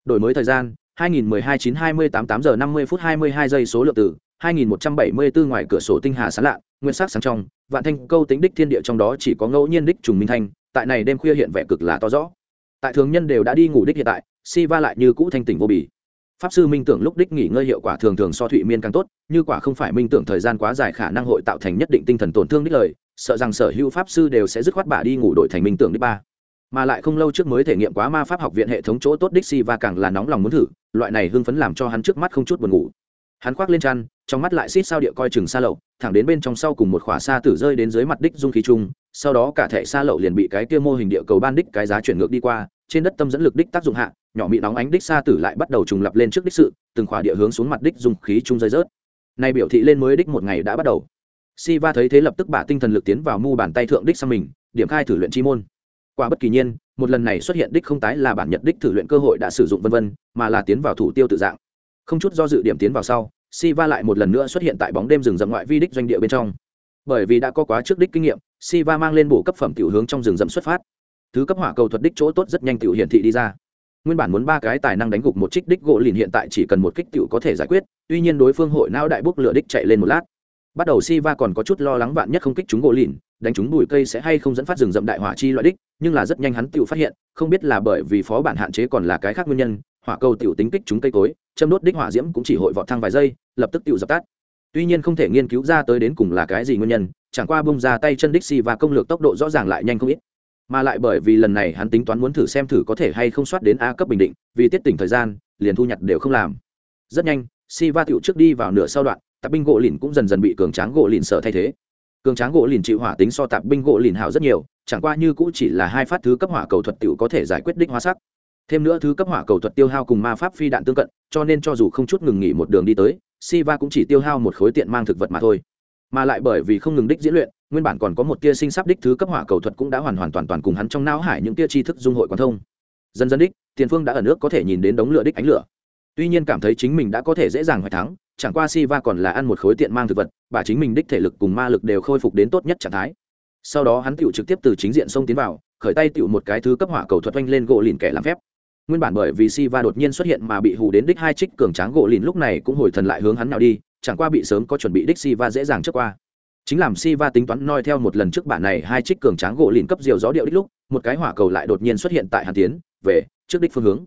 Đổi mới thời gian 2012 9 28 8 giờ 50 phút 22 giây số lượng từ 2174 ngoài cửa sổ tinh hà sáng lạ, nguyên sắc sáng trong, vạn thanh câu tính đích thiên địa trong đó chỉ có ngẫu nhiên đích trùng minh thanh, tại này đêm khuya hiện vẻ cực là to rõ tại thường nhân đều đã đi ngủ đích hiện tại si va lại như cũ thanh tỉnh vô bì. Pháp sư minh tưởng lúc đích nghỉ ngơi hiệu quả thường thường so thụy miên càng tốt, như quả không phải minh tưởng thời gian quá dài khả năng hội tạo thành nhất định tinh thần tổn thương đích lời, sợ rằng sở hữu pháp sư đều sẽ dứt khoát bà đi ngủ đổi thành minh tưởng đích ba. Mà lại không lâu trước mới thể nghiệm quá ma pháp học viện hệ thống chỗ tốt đích si va càng là nóng lòng muốn thử, loại này hưng phấn làm cho hắn trước mắt không chút buồn ngủ. Hắn khoác lên chăn, trong mắt lại xít sao địa coi chừng xa lậu, thẳng đến bên trong sau cùng một khỏa xa tử rơi đến dưới mặt đích dung khí chung sau đó cả thể xa lậu liền bị cái kia mô hình địa cầu ban đích cái giá chuyển ngược đi qua, trên đất tâm dẫn lực đích tác dụng hạ, nhỏ mị nóng ánh đích xa tử lại bắt đầu trùng lập lên trước đích sự, từng khỏa địa hướng xuống mặt đích dùng khí chung rơi rớt. Nay biểu thị lên mới đích một ngày đã bắt đầu. Si va thấy thế lập tức bả tinh thần lực tiến vào mu bàn tay thượng đích sang mình, điểm khai thử luyện chi môn. Quả bất kỳ nhiên, một lần này xuất hiện đích không tái là bản nhật đích thử luyện cơ hội đã sử dụng vân vân, mà là tiến vào thủ tiêu tự dạng. Không chút do dự điểm tiến vào sau, Siva lại một lần nữa xuất hiện tại bóng đêm rừng rậm ngoại vi đích doanh địa bên trong. Bởi vì đã có quá trước đích kinh nghiệm Siva mang lên bổ cấp phẩm tiểu hướng trong rừng rậm xuất phát. Thứ cấp hỏa cầu thuật đích chỗ tốt rất nhanh tiểu hiển thị đi ra. Nguyên bản muốn ba cái tài năng đánh gục một trích đích gỗ lìn hiện tại chỉ cần một kích tiểu có thể giải quyết, tuy nhiên đối phương hội não đại bốc lửa đích chạy lên một lát. Bắt đầu Siva còn có chút lo lắng vạn nhất không kích chúng gỗ lìn, đánh chúng bụi cây sẽ hay không dẫn phát rừng rậm đại hỏa chi loại đích, nhưng là rất nhanh hắn tiểu phát hiện, không biết là bởi vì phó bản hạn chế còn là cái khác nguyên nhân, hỏa cầu tiểu tính kích chúng cây cối, châm đốt đích hỏa diễm cũng chỉ hội vọt thang vài giây, lập tức tiểu dập tắt. Tuy nhiên không thể nghiên cứu ra tới đến cùng là cái gì nguyên nhân chẳng qua bung ra tay chân đích xì và công lược tốc độ rõ ràng lại nhanh không ít. Mà lại bởi vì lần này hắn tính toán muốn thử xem thử có thể hay không soát đến a cấp bình định, vì tiết tỉnh thời gian, liền thu nhặt đều không làm. Rất nhanh si va tựu trước đi vào nửa sau đoạn, tạp binh gỗ lìn cũng dần dần bị cường tráng gỗ lìn sợ thay thế. Cường tráng gỗ lìn chịu hỏa tính so tạp binh gỗ lìn hảo rất nhiều, chẳng qua như cũ chỉ là hai phát thứ cấp hỏa cầu thuật tựu có thể giải quyết đích hóa sắc. Thêm nữa thứ cấp hỏa cầu thuật tiêu hao cùng ma pháp phi đạn tương cận, cho nên cho dù không chút ngừng nghỉ một đường đi tới, siva cũng chỉ tiêu hao một khối tiện mang thực vật mà thôi mà lại bởi vì không ngừng đích diễn luyện nguyên bản còn có một tia sinh sắp đích thứ cấp hỏa cầu thuật cũng đã hoàn hoàn toàn toàn cùng hắn trong não hải những tia tri thức dung hội quan thông dần dần đích tiền phương đã ở nước có thể nhìn đến đống lửa đích ánh lửa tuy nhiên cảm thấy chính mình đã có thể dễ dàng hoài thắng chẳng qua Siva còn là ăn một khối tiện mang thực vật, bà chính mình đích thể lực cùng ma lực đều khôi phục đến tốt nhất trạng thái. Sau đó hắn tựu trực tiếp từ chính diện sông tiến vào, khởi tay tựu một cái thứ cấp hỏa cầu thuật oanh lên gỗ lìn kẻ làm phép. Nguyên bản bởi vì Siva đột nhiên xuất hiện mà bị hù đến đích hai trích cường tráng gỗ lìn lúc này cũng hồi thần lại hướng hắn nào đi, chẳng qua bị sớm có chuẩn bị đích Siva dễ dàng trước qua. Chính làm Siva tính toán noi theo một lần trước bản này hai trích cường tráng gỗ lìn cấp diều gió điệu đích lúc, một cái hỏa cầu lại đột nhiên xuất hiện tại Hàn tiến, về, trước đích phương hướng.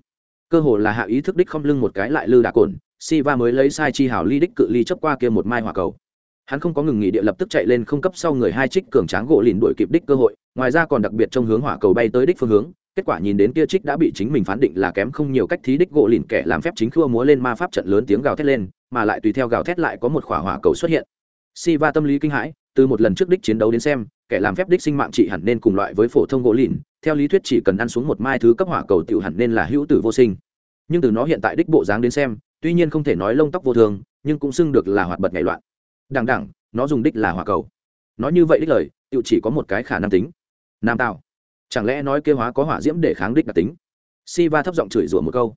Cơ hồ là hạ ý thức đích không lưng một cái lại lư đả cồn, Siva mới lấy sai chi hảo ly đích cự ly chấp qua kia một mai hỏa cầu. Hắn không có ngừng nghỉ địa lập tức chạy lên không cấp sau người hai trích cường tráng gỗ lìn đuổi kịp đích cơ hội, ngoài ra còn đặc biệt trong hướng hỏa cầu bay tới đích phương hướng, kết quả nhìn đến kia trích đã bị chính mình phán định là kém không nhiều cách thí đích gỗ lìn kẻ làm phép chính khua múa lên ma pháp trận lớn tiếng gào thét lên, mà lại tùy theo gào thét lại có một khỏa hỏa cầu xuất hiện. Siva tâm lý kinh hãi, từ một lần trước đích chiến đấu đến xem, kẻ làm phép đích sinh mạng trị hẳn nên cùng loại với phổ thông gỗ lìn, theo lý thuyết chỉ cần ăn xuống một mai thứ cấp hỏa cầu tiểu hẳn nên là hữu tử vô sinh. Nhưng từ nó hiện tại đích bộ dáng đến xem, tuy nhiên không thể nói lông tóc vô thường nhưng cũng xưng được là hoạt bật nhảy loạn đằng đẳng nó dùng đích là hỏa cầu nói như vậy đích lời tiểu chỉ có một cái khả năng tính nam tạo chẳng lẽ nói kêu hóa có hỏa diễm để kháng đích đặc tính? Si va thấp giọng chửi rủa một câu.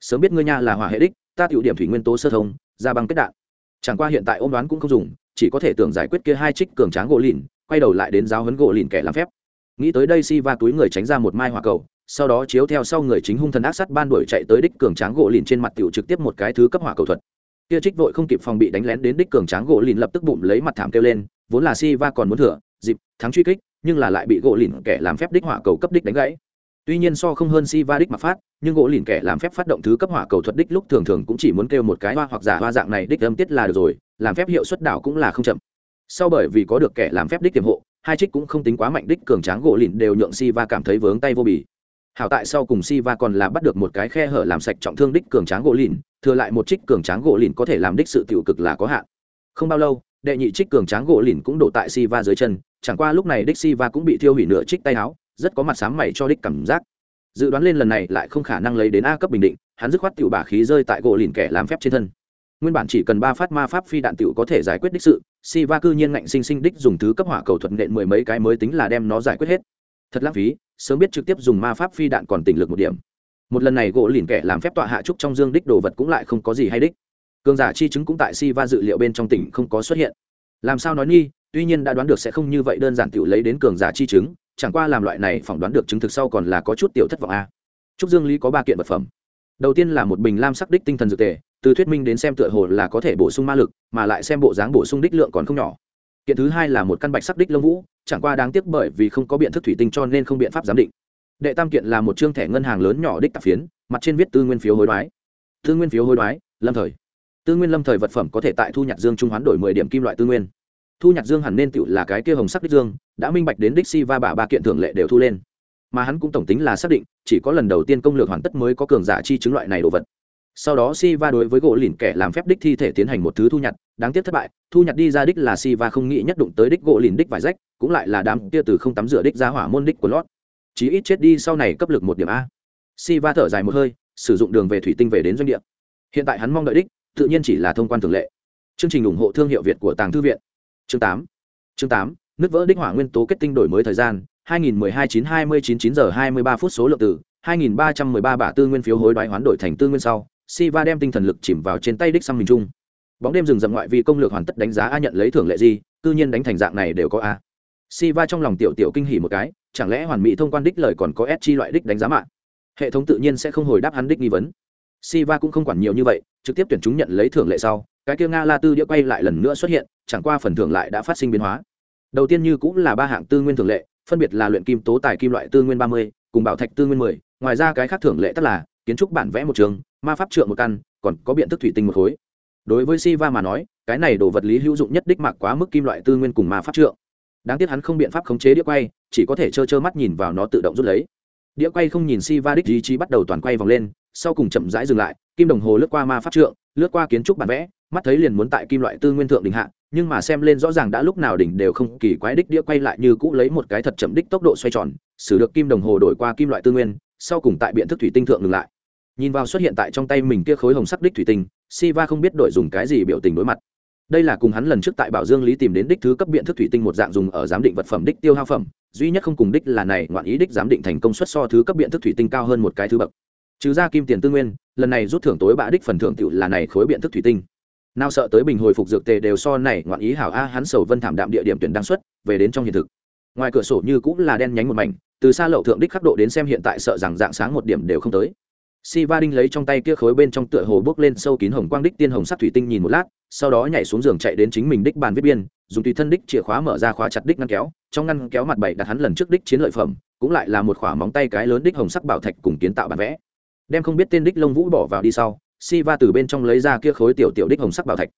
Sớm biết ngươi nha là hỏa hệ đích, ta tiểu điểm thủy nguyên tố sơ thông, ra bằng kết đạn. Chẳng qua hiện tại ôm đoán cũng không dùng, chỉ có thể tưởng giải quyết kia hai trích cường tráng gỗ lìn, quay đầu lại đến giáo huấn gỗ lìn kẻ làm phép. Nghĩ tới đây si va túi người tránh ra một mai hỏa cầu, sau đó chiếu theo sau người chính hung thần ác sắt ban đuổi chạy tới đích cường tráng gỗ lìn trên mặt tiểu trực tiếp một cái thứ cấp hỏa cầu thuật. Kia trích vội không kịp phòng bị đánh lén đến đích cường tráng gỗ lìn lập tức bụng lấy mặt thảm kêu lên, vốn là si va còn muốn thừa, dịp, thắng truy kích nhưng là lại bị gỗ lìn kẻ làm phép đích hỏa cầu cấp đích đánh gãy. Tuy nhiên so không hơn si va đích mà phát, nhưng gỗ lìn kẻ làm phép phát động thứ cấp hỏa cầu thuật đích lúc thường thường cũng chỉ muốn kêu một cái hoa hoặc giả hoa dạng này đích âm tiết là được rồi, làm phép hiệu suất đảo cũng là không chậm. Sau bởi vì có được kẻ làm phép đích tiềm hộ, hai trích cũng không tính quá mạnh đích cường tráng gỗ lìn đều nhượng si va cảm thấy vướng tay vô bì. Hảo tại sau cùng si va còn là bắt được một cái khe hở làm sạch trọng thương đích cường tráng gỗ lìn, thừa lại một trích cường tráng gỗ lìn có thể làm đích sự tiểu cực là có hạn. Không bao lâu đệ nhị trích cường tráng gỗ lìn cũng đổ tại si va dưới chân, chẳng qua lúc này đích si va cũng bị thiêu hủy nửa trích tay áo, rất có mặt sám mày cho đích cảm giác. Dự đoán lên lần này lại không khả năng lấy đến a cấp bình định, hắn dứt khoát tiểu bả khí rơi tại gỗ lìn kẻ làm phép trên thân. Nguyên bản chỉ cần ba phát ma pháp phi đạn tiểu có thể giải quyết đích sự si va cư nhiên ngạnh sinh sinh đích dùng thứ cấp hỏa cầu thuật nện mười mấy cái mới tính là đem nó giải quyết hết. Thật lãng phí, sớm biết trực tiếp dùng ma pháp phi đạn còn tỉnh lực một điểm. Một lần này gỗ lìn kẻ làm phép tọa hạ trúc trong dương đích đồ vật cũng lại không có gì hay đích cường giả chi chứng cũng tại si va dự liệu bên trong tỉnh không có xuất hiện. Làm sao nói nghi, tuy nhiên đã đoán được sẽ không như vậy đơn giản tiểu lấy đến cường giả chi chứng, chẳng qua làm loại này phỏng đoán được chứng thực sau còn là có chút tiểu thất vọng a. Trúc dương lý có ba kiện vật phẩm. Đầu tiên là một bình lam sắc đích tinh thần dược tề, từ thuyết minh đến xem tựa hồ là có thể bổ sung ma lực, mà lại xem bộ dáng bổ sung đích lượng còn không nhỏ. Kiện thứ hai là một căn bạch sắc đích lông vũ, chẳng qua đáng tiếc bởi vì không có biện thức thủy tinh cho nên không biện pháp giám định. Đệ tam kiện là một chương thẻ ngân hàng lớn nhỏ đích tạp phiến, mặt trên viết tư nguyên phiếu hối đoái. Tư nguyên phiếu hối đoái, lâm thời tư nguyên lâm thời vật phẩm có thể tại thu nhặt dương trung hoán đổi mười điểm kim loại tư nguyên. Thu nhặt dương hẳn nên tựu là cái kia hồng sắc đích dương, đã minh bạch đến đích si va bả ba kiện thường lệ đều thu lên. Mà hắn cũng tổng tính là xác định, chỉ có lần đầu tiên công lược hoàn tất mới có cường giả chi chứng loại này đồ vật. Sau đó si va đối với gỗ lìn kẻ làm phép đích thi thể tiến hành một thứ thu nhặt, đáng tiếc thất bại, thu nhặt đi ra đích là si va không nghĩ nhất đụng tới đích gỗ lìn đích vải rách, cũng lại là đám kia từ không tắm rửa đích ra hỏa môn đích của lót. Chí ít chết đi sau này cấp lực một điểm a. Si va thở dài một hơi, sử dụng đường về thủy tinh về đến doanh địa. Hiện tại hắn mong đợi đích tự nhiên chỉ là thông quan thường lệ. Chương trình ủng hộ thương hiệu việt của tàng thư viện. Chương tám. Chương tám, nứt vỡ đích hỏa nguyên tố kết tinh đổi mới thời gian 2012 9 29 9 giờ 23 phút số lượng tử 2313 bả tư nguyên phiếu hối đoái hoán đổi thành tư nguyên sau, Siva đem tinh thần lực chìm vào trên tay đích sang mình trung bóng đêm rừng rậm ngoại vi công lược hoàn tất đánh giá a nhận lấy thưởng lệ gì, cư nhiên đánh thành dạng này đều có a. Siva trong lòng tiểu tiểu kinh hỉ một cái, chẳng lẽ hoàn mỹ thông quan đích lời còn có s chi loại đích đánh giá mạng? Hệ thống tự nhiên sẽ không hồi đáp hắn đích nghi vấn. Siva cũng không quản nhiều như vậy, trực tiếp tuyển chúng nhận lấy thưởng lệ sau, cái kia nga la tư đĩa quay lại lần nữa xuất hiện, chẳng qua phần thưởng lại đã phát sinh biến hóa. Đầu tiên như cũng là ba hạng tư nguyên thưởng lệ, phân biệt là luyện kim tố tài kim loại tư nguyên ba mươi, cùng bảo thạch tư nguyên mười. Ngoài ra cái khác thưởng lệ tất là kiến trúc bản vẽ một trường, ma pháp trượng một căn, còn có biện thức thủy tinh một khối. Đối với Siva mà nói, cái này đồ vật lý hữu dụng nhất đích mạc quá mức kim loại tư nguyên cùng ma pháp trượng. Đáng tiếc hắn không biện pháp khống chế đĩa quay, chỉ có thể trơ trơ mắt nhìn vào nó tự động rút lấy đĩa quay không nhìn Siva đích ý chí bắt đầu toàn quay vòng lên, sau cùng chậm rãi dừng lại, kim đồng hồ lướt qua ma pháp trượng, lướt qua kiến trúc bản vẽ, mắt thấy liền muốn tại kim loại tư nguyên thượng đỉnh hạ, nhưng mà xem lên rõ ràng đã lúc nào đỉnh đều không kỳ quái, đích đĩa quay lại như cũ lấy một cái thật chậm đích tốc độ xoay tròn xử được kim đồng hồ đổi qua kim loại tư nguyên, sau cùng tại biện thức thủy tinh thượng ngừng lại. Nhìn vào xuất hiện tại trong tay mình kia khối hồng sắc đích thủy tinh, siva không biết đổi dùng cái gì biểu tình đối mặt đây là cùng hắn lần trước tại bảo dương lý tìm đến đích thứ cấp biện thức thủy tinh một dạng dùng ở giám định vật phẩm đích tiêu hao phẩm, duy nhất không cùng đích là này, ngoạn ý đích giám định thành công suất so thứ cấp biện thức thủy tinh cao hơn một cái thứ bậc. Trừ ra kim tiền tư nguyên, lần này rút thưởng tối bã đích phần thưởng tựu là này khối biện thức thủy tinh. Nào sợ tới bình hồi phục dược tề đều so này, ngoạn ý hảo a, hắn sầu vân thảm đạm địa điểm tuyển đăng xuất về đến trong hiện thực. Ngoài cửa sổ như cũng là đen nhánh một mảnh, từ xa lậu thượng đích khắc độ đến xem hiện tại sợ rằng dạng sáng một điểm đều không tới. Si va đinh lấy trong tay kia khối bên trong tựa hồ bước lên sâu kín hồng quang đích tiên hồng sắc thủy tinh nhìn một lát sau đó nhảy xuống giường chạy đến chính mình đích bàn viết biên, dùng tùy thân đích chìa khóa mở ra khóa chặt đích ngăn kéo, trong ngăn kéo mặt bảy đặt hắn lần trước đích chiến lợi phẩm, cũng lại là một khỏa móng tay cái lớn đích hồng sắc bảo thạch cùng kiến tạo bản vẽ. Đem không biết tên đích lông vũ bỏ vào đi sau si va từ bên trong lấy ra kia khối tiểu tiểu đích hồng sắc bảo thạch.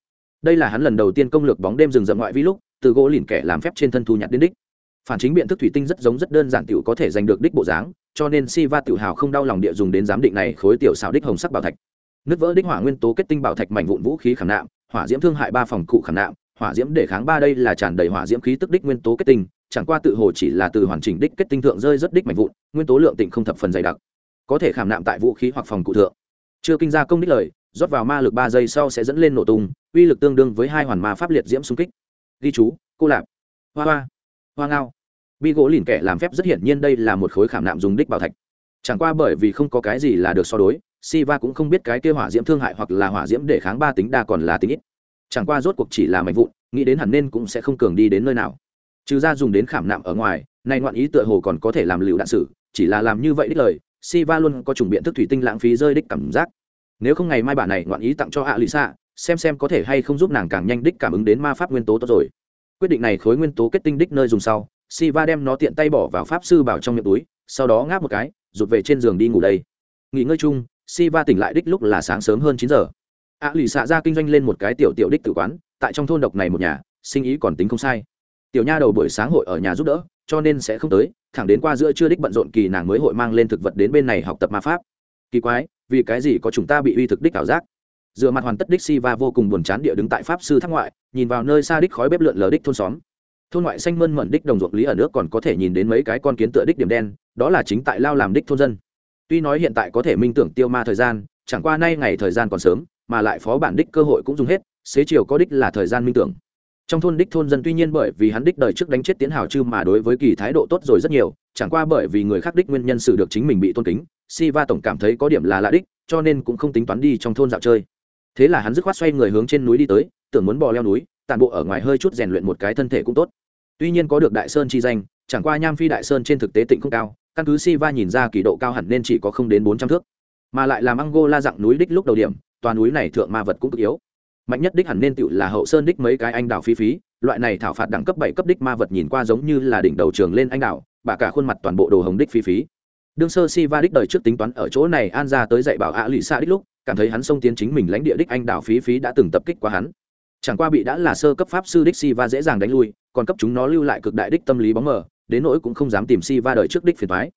Đây là hắn lần đầu tiên công lược bóng đêm rừng rậm ngoại vi lúc, từ gỗ lìn kẻ làm phép trên thân thu nhặt đến đích. Phản chính biện thức thủy tinh rất giống rất đơn giản tiểu có thể giành được đích bộ dáng, cho nên si va tự hào không đau lòng địa dùng đến giám định này khối tiểu xào đích hồng sắc bảo thạch. Nứt vỡ đích hỏa nguyên tố kết tinh bảo thạch mảnh vụn vũ khí khảm nạm hỏa diễm thương hại ba phòng cụ khảm nạm, hỏa diễm để kháng ba đây là tràn đầy hỏa diễm khí tức đích nguyên tố kết tinh, chẳng qua tự hồ chỉ là từ hoàn chỉnh đích kết tinh thượng rơi rất đích mạnh vụn, nguyên tố lượng tịnh không thập phần dày đặc. Có thể khảm nạm tại vũ khí hoặc phòng cụ thượng. Chưa kinh ra công đích lời, rót vào ma lực ba giây sau sẽ dẫn lên nổ tung, uy lực tương đương với hai hoàn ma pháp liệt diễm xung kích. Ghi chú, cô lạp. Hoa hoa. Hoa ngao. Bi gỗ lìn kẻ làm phép rất hiển nhiên đây là một khối khảm nạm dùng đích bảo thạch. Chẳng qua bởi vì không có cái gì là được so đối siva cũng không biết cái kia hỏa diễm thương hại hoặc là hỏa diễm để kháng ba tính đa còn là tính ít. Chẳng qua rốt cuộc chỉ là mạnh vụn nghĩ đến hẳn nên cũng sẽ không cường đi đến nơi nào. Trừ ra dùng đến khảm nạm ở ngoài này ngoạn ý tựa hồ còn có thể làm lưu đạn sử chỉ là làm như vậy đích lời Siva luôn có chủng biện thức thủy tinh lãng phí rơi đích cảm giác. Nếu không ngày mai bà này ngoạn ý tặng cho Alisa, xem xem có thể hay không giúp nàng càng nhanh đích cảm ứng đến ma pháp nguyên tố tốt rồi. Quyết định này khối nguyên tố kết tinh đích nơi dùng sau Siva đem nó tiện tay bỏ vào pháp sư bảo trong miệng túi sau đó ngáp một cái rụt về trên giường đi ngủ đây. Nghỉ ngơi chung Siva tỉnh lại đích lúc là sáng sớm hơn chín giờ. Ạ lì xạ ra kinh doanh lên một cái tiểu tiểu đích tử quán, tại trong thôn độc này một nhà, sinh ý còn tính không sai. Tiểu nha đầu buổi sáng hội ở nhà giúp đỡ, cho nên sẽ không tới, thẳng đến qua giữa chưa đích bận rộn kỳ nàng mới hội mang lên thực vật đến bên này học tập ma pháp. Kỳ quái, vì cái gì có chúng ta bị uy thực đích ảo giác? Dựa mặt hoàn tất đích si va vô cùng buồn chán địa đứng tại pháp sư thác ngoại, nhìn vào nơi xa đích khói bếp lượn lờ đích thôn xóm. Thôn ngoại xanh mơn mận đích đồng ruộng lý ở nước còn có thể nhìn đến mấy cái con kiến tựa đích điểm đen, đó là chính tại lao làm đích thôn dân tuy nói hiện tại có thể minh tưởng tiêu ma thời gian, chẳng qua nay ngày thời gian còn sớm, mà lại phó bản đích cơ hội cũng dùng hết, xế chiều có đích là thời gian minh tưởng. Trong thôn đích thôn dân tuy nhiên bởi vì hắn đích đời trước đánh chết tiến hào chư mà đối với kỳ thái độ tốt rồi rất nhiều, chẳng qua bởi vì người khác đích nguyên nhân xử được chính mình bị tôn kính, si va tổng cảm thấy có điểm là lạ đích, cho nên cũng không tính toán đi trong thôn dạo chơi. Thế là hắn dứt khoát xoay người hướng trên núi đi tới, tưởng muốn bò leo núi tàn bộ ở ngoài hơi chút rèn luyện một cái thân thể cũng tốt. Tuy nhiên có được đại sơn chi danh, chẳng qua nham phi đại sơn trên thực tế tịnh không cao căn cứ si va nhìn ra kỳ độ cao hẳn nên chỉ có không đến bốn trăm thước, mà lại làm angola dặn núi đích lúc đầu điểm toàn núi này thượng ma vật cũng cực yếu. Mạnh nhất đích hẳn nên tựu là hậu sơn đích mấy cái anh đào phi phí, loại này thảo phạt đẳng cấp bảy cấp đích ma vật nhìn qua giống như là đỉnh đầu trường lên anh đào bà cả khuôn mặt toàn bộ đồ hồng đích phi phí. Đương sơ si va đích đời trước tính toán ở chỗ này an ra tới dạy bảo ạ lụy xa đích lúc, cảm thấy hắn xông tiến chính mình lãnh địa đích anh đào phí phí đã từng tập kích qua hắn. Chẳng qua bị đã là sơ cấp pháp sư đích si va dễ dàng đánh lui, còn cấp chúng nó lưu lại cực đại đích tâm lý bóng mờ đến nỗi cũng không dám tìm si va đời trước đích phiền thoái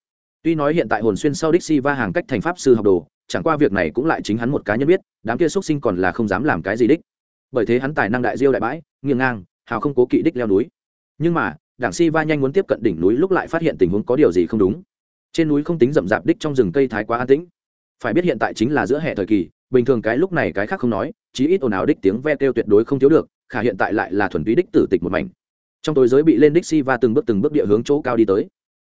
tuy nói hiện tại hồn xuyên sau đích si va hàng cách thành pháp sư học đồ, chẳng qua việc này cũng lại chính hắn một cá nhân biết, đám kia xuất sinh còn là không dám làm cái gì đích. Bởi thế hắn tài năng đại diêu đại bãi, nghiêng ngang, hào không cố kỵ đích leo núi. Nhưng mà, đảng si va nhanh muốn tiếp cận đỉnh núi lúc lại phát hiện tình huống có điều gì không đúng. Trên núi không tính rậm rạp đích trong rừng cây thái quá an tĩnh. Phải biết hiện tại chính là giữa hệ thời kỳ, bình thường cái lúc này cái khác không nói, chí ít ồn ào đích tiếng ve kêu tuyệt đối không thiếu được, khả hiện tại lại là thuần túy đích tử tịch một mảnh trong tối giới bị lên đích si va từng bước từng bước địa hướng chỗ cao đi tới.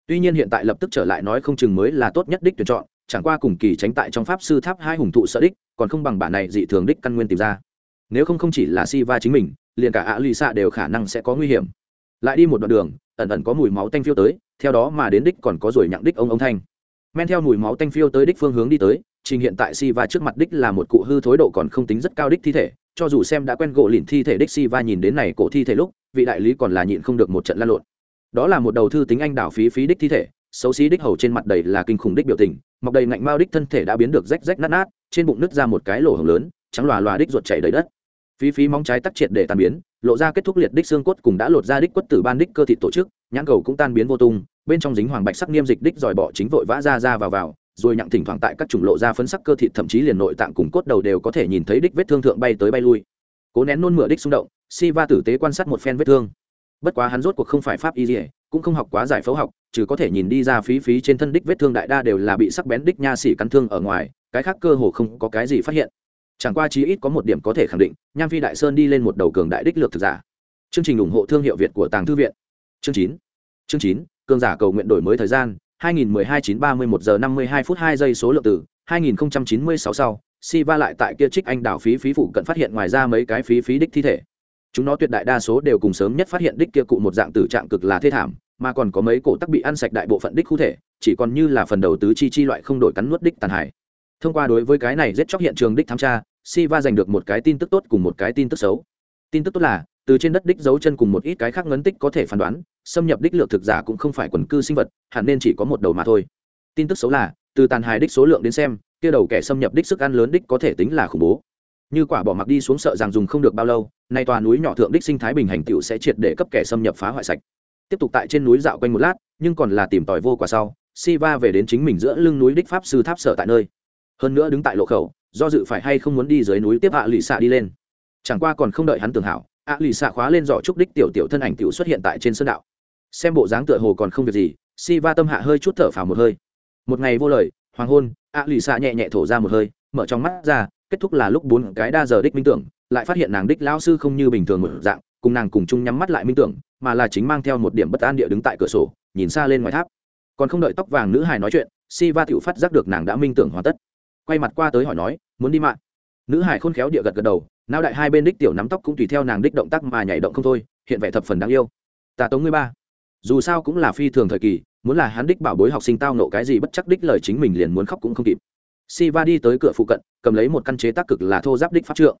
Tuy nhiên hiện tại lập tức trở lại nói không chừng mới là tốt nhất đích tuyển chọn, chẳng qua cùng kỳ tránh tại trong pháp sư tháp hai hùng thụ sợ đích, còn không bằng bản này dị thường đích căn nguyên tìm ra. Nếu không không chỉ là si va chính mình, liền cả ạ lì xạ đều khả năng sẽ có nguy hiểm. Lại đi một đoạn đường, ẩn ẩn có mùi máu tanh phiêu tới, theo đó mà đến đích còn có rồi nhặng đích ông ông thanh. Men theo mùi máu tanh phiêu tới đích phương hướng đi tới, trình hiện tại si va trước mặt đích là một cụ hư thối độ còn không tính rất cao đích thi thể cho dù xem đã quen gỗ lìn thi thể đích si va nhìn đến này cổ thi thể lúc, vị đại lý còn là nhịn không được một trận lan lộn. Đó là một đầu thư tính anh đảo phí phí đích thi thể, xấu xí đích hầu trên mặt đầy là kinh khủng đích biểu tình, mọc đầy ngạnh mao đích thân thể đã biến được rách rách nát nát, trên bụng nứt ra một cái lỗ hồng lớn, trắng lòa lòa đích ruột chảy đầy đất. Phí phí móng trái tắc triệt để tan biến, lộ ra kết thúc liệt đích xương cốt cùng đã lột ra đích quất tử ban đích cơ thịt tổ chức, nhãn cầu cũng tan biến vô tung, bên trong dính hoàng bạch sắc niêm dịch đích dòi bỏ chính vội vã ra ra vào vào rồi nhặng thỉnh thoảng tại các chủng lộ ra phấn sắc cơ thịt, thậm chí liền nội tạng cùng cốt đầu đều có thể nhìn thấy đích vết thương thượng bay tới bay lui. Cố nén nôn mửa đích xung động, si va tử tế quan sát một phen vết thương. Bất quá hắn rốt cuộc không phải pháp y dỉa cũng không học quá giải phẫu học chứ có thể nhìn đi ra phí phí trên thân đích vết thương đại đa đều là bị sắc bén đích nha xỉ cắn thương ở ngoài, cái khác cơ hồ không có cái gì phát hiện. Chẳng qua chí ít có một điểm có thể khẳng định, nham phi đại sơn đi lên một đầu cường đại đích lược thực giả. Chương trình ủng hộ thương hiệu việt của tàng thư viện. Chương chín. Chương chín, cường giả cầu nguyện đổi mới thời gian 2012 931 giờ 52 phút 2 giây số lượng từ 2096 sau, Siva lại tại kia trích anh đảo phí phí phụ cận phát hiện ngoài ra mấy cái phí phí đích thi thể. Chúng nó tuyệt đại đa số đều cùng sớm nhất phát hiện đích kia cụ một dạng tử trạng cực là thê thảm, mà còn có mấy cổ tắc bị ăn sạch đại bộ phận đích khu thể, chỉ còn như là phần đầu tứ chi chi loại không đổi cắn nuốt đích tàn hải thông qua đối với cái này giết chóc hiện trường đích thám tra, Siva giành được một cái tin tức tốt cùng một cái tin tức xấu. Tin tức tốt là, từ trên đất đích dấu chân cùng một ít cái khác ngấn tích có thể phán đoán xâm nhập đích lược thực giả cũng không phải quần cư sinh vật, hẳn nên chỉ có một đầu mà thôi. Tin tức xấu là, từ tàn hài đích số lượng đến xem, kia đầu kẻ xâm nhập đích sức ăn lớn đích có thể tính là khủng bố. Như quả bỏ mặc đi xuống sợ rằng dùng không được bao lâu, nay tòa núi nhỏ thượng đích sinh thái bình hành tựu sẽ triệt để cấp kẻ xâm nhập phá hoại sạch. Tiếp tục tại trên núi dạo quanh một lát, nhưng còn là tìm tòi vô quả sau, Siva về đến chính mình giữa lưng núi đích pháp sư tháp sở tại nơi. Hơn nữa đứng tại lộ khẩu, do dự phải hay không muốn đi dưới núi tiếp hạ lì xạ đi lên. Chẳng qua còn không đợi hắn tưởng hảo, ạ lì xạ khóa lên giỏ trúc đích tiểu tiểu thân ảnh tiểu xuất hiện tại trên sơn đạo xem bộ dáng tựa hồ còn không việc gì si va tâm hạ hơi chút thở phào một hơi. Một ngày vô lời, hoàng hôn ạ lì xạ nhẹ nhẹ thổ ra một hơi, mở trong mắt ra, kết thúc là lúc bốn cái đa giờ đích minh tưởng, lại phát hiện nàng đích lao sư không như bình thường một dạng, cùng nàng cùng chung nhắm mắt lại minh tưởng, mà là chính mang theo một điểm bất an địa đứng tại cửa sổ, nhìn xa lên ngoài tháp. Còn không đợi tóc vàng nữ hài nói chuyện si va tựu phát giác được nàng đã minh tưởng hoàn tất. Quay mặt qua tới hỏi nói, muốn đi mạng? Nữ hải khôn khéo địa gật gật đầu não đại hai bên đích tiểu nắm tóc cũng tùy theo nàng đích động tác mà nhảy động không thôi, hiện vẻ thập phần đáng yêu. Ta tống ngươi ba dù sao cũng là phi thường thời kỳ muốn là hắn đích bảo bối học sinh tao nộ cái gì bất chắc đích lời chính mình liền muốn khóc cũng không kịp Siva đi tới cửa phụ cận, cầm lấy một căn chế tác cực là thô giáp đích pháp trượng.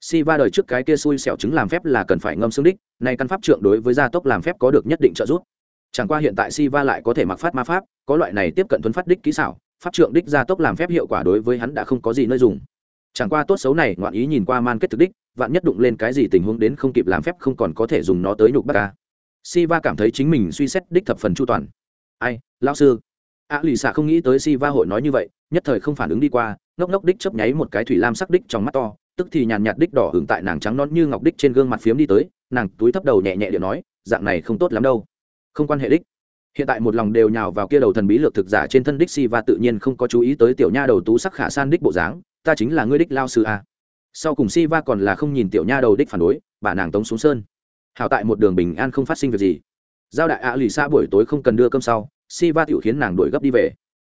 Siva đời trước cái kia xui xẻo chứng làm phép là cần phải ngâm xương đích, nay căn pháp trượng đối với gia tốc làm phép có được nhất định trợ giúp. Chẳng qua hiện tại Siva lại có thể mặc phát ma pháp, có loại này tiếp cận thuấn phát đích kỹ xảo, pháp trượng đích gia tốc làm phép hiệu quả đối với hắn đã không có gì nơi dùng. Chẳng qua tốt xấu này, ngoạn ý nhìn qua man kết thực đích, vạn nhất đụng lên cái gì tình huống đến không kịp làm phép không còn có thể dùng nó tới nhục bắt ca. Siva cảm thấy chính mình suy xét đích thập phần chu toàn. Ai, lão sư, a lì xạ không nghĩ tới si va hội nói như vậy nhất thời không phản ứng đi qua ngốc ngốc đích chấp nháy một cái thủy lam sắc đích trong mắt to tức thì nhàn nhạt đích đỏ hưởng tại nàng trắng non như ngọc đích trên gương mặt phiếm đi tới nàng túi thấp đầu nhẹ nhẹ điện nói dạng này không tốt lắm đâu. Không quan hệ đích. Hiện tại một lòng đều nhào vào kia đầu thần bí lược thực giả trên thân đích si va tự nhiên không có chú ý tới tiểu nha đầu tú sắc khả san đích bộ dáng ta chính là ngươi đích lao sư a. Sau cùng si va còn là không nhìn tiểu nha đầu đích phản đối bà nàng tống xuống sơn hảo tại một đường bình an không phát sinh việc gì. Giao đại ạ lì xa buổi tối không cần đưa cơm sau si va tiểu khiến nàng đuổi gấp đi về.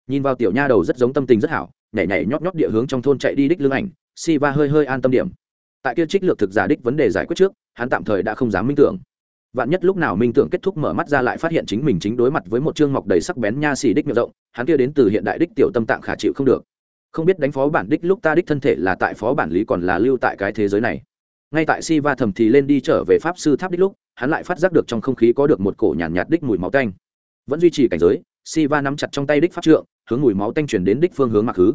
Nhìn vào tiểu nha đầu rất giống tâm tình rất hảo, nhảy nhảy nhót nhót địa hướng trong thôn chạy đi đích lưng ảnh si va hơi hơi an tâm điểm. Tại kia trích lược thực giả đích vấn đề giải quyết trước, hắn tạm thời đã không dám minh tưởng. Vạn nhất lúc nào minh tưởng kết thúc mở mắt ra lại phát hiện chính mình chính đối mặt với một chương mọc đầy sắc bén nha xì đích miệng rộng, hắn kia đến từ hiện đại đích tiểu tâm tạng khả chịu không được. Không biết đánh phó bản đích lúc ta đích thân thể là tại phó bản lý còn là lưu tại cái thế giới này ngay tại si va thầm thì lên đi trở về pháp sư tháp đích lúc hắn lại phát giác được trong không khí có được một cổ nhàn nhạt, nhạt đích mùi máu tanh. Vẫn duy trì cảnh giới Siva nắm chặt trong tay đích pháp trượng hướng mùi máu tanh truyền đến đích phương hướng mặc khứ.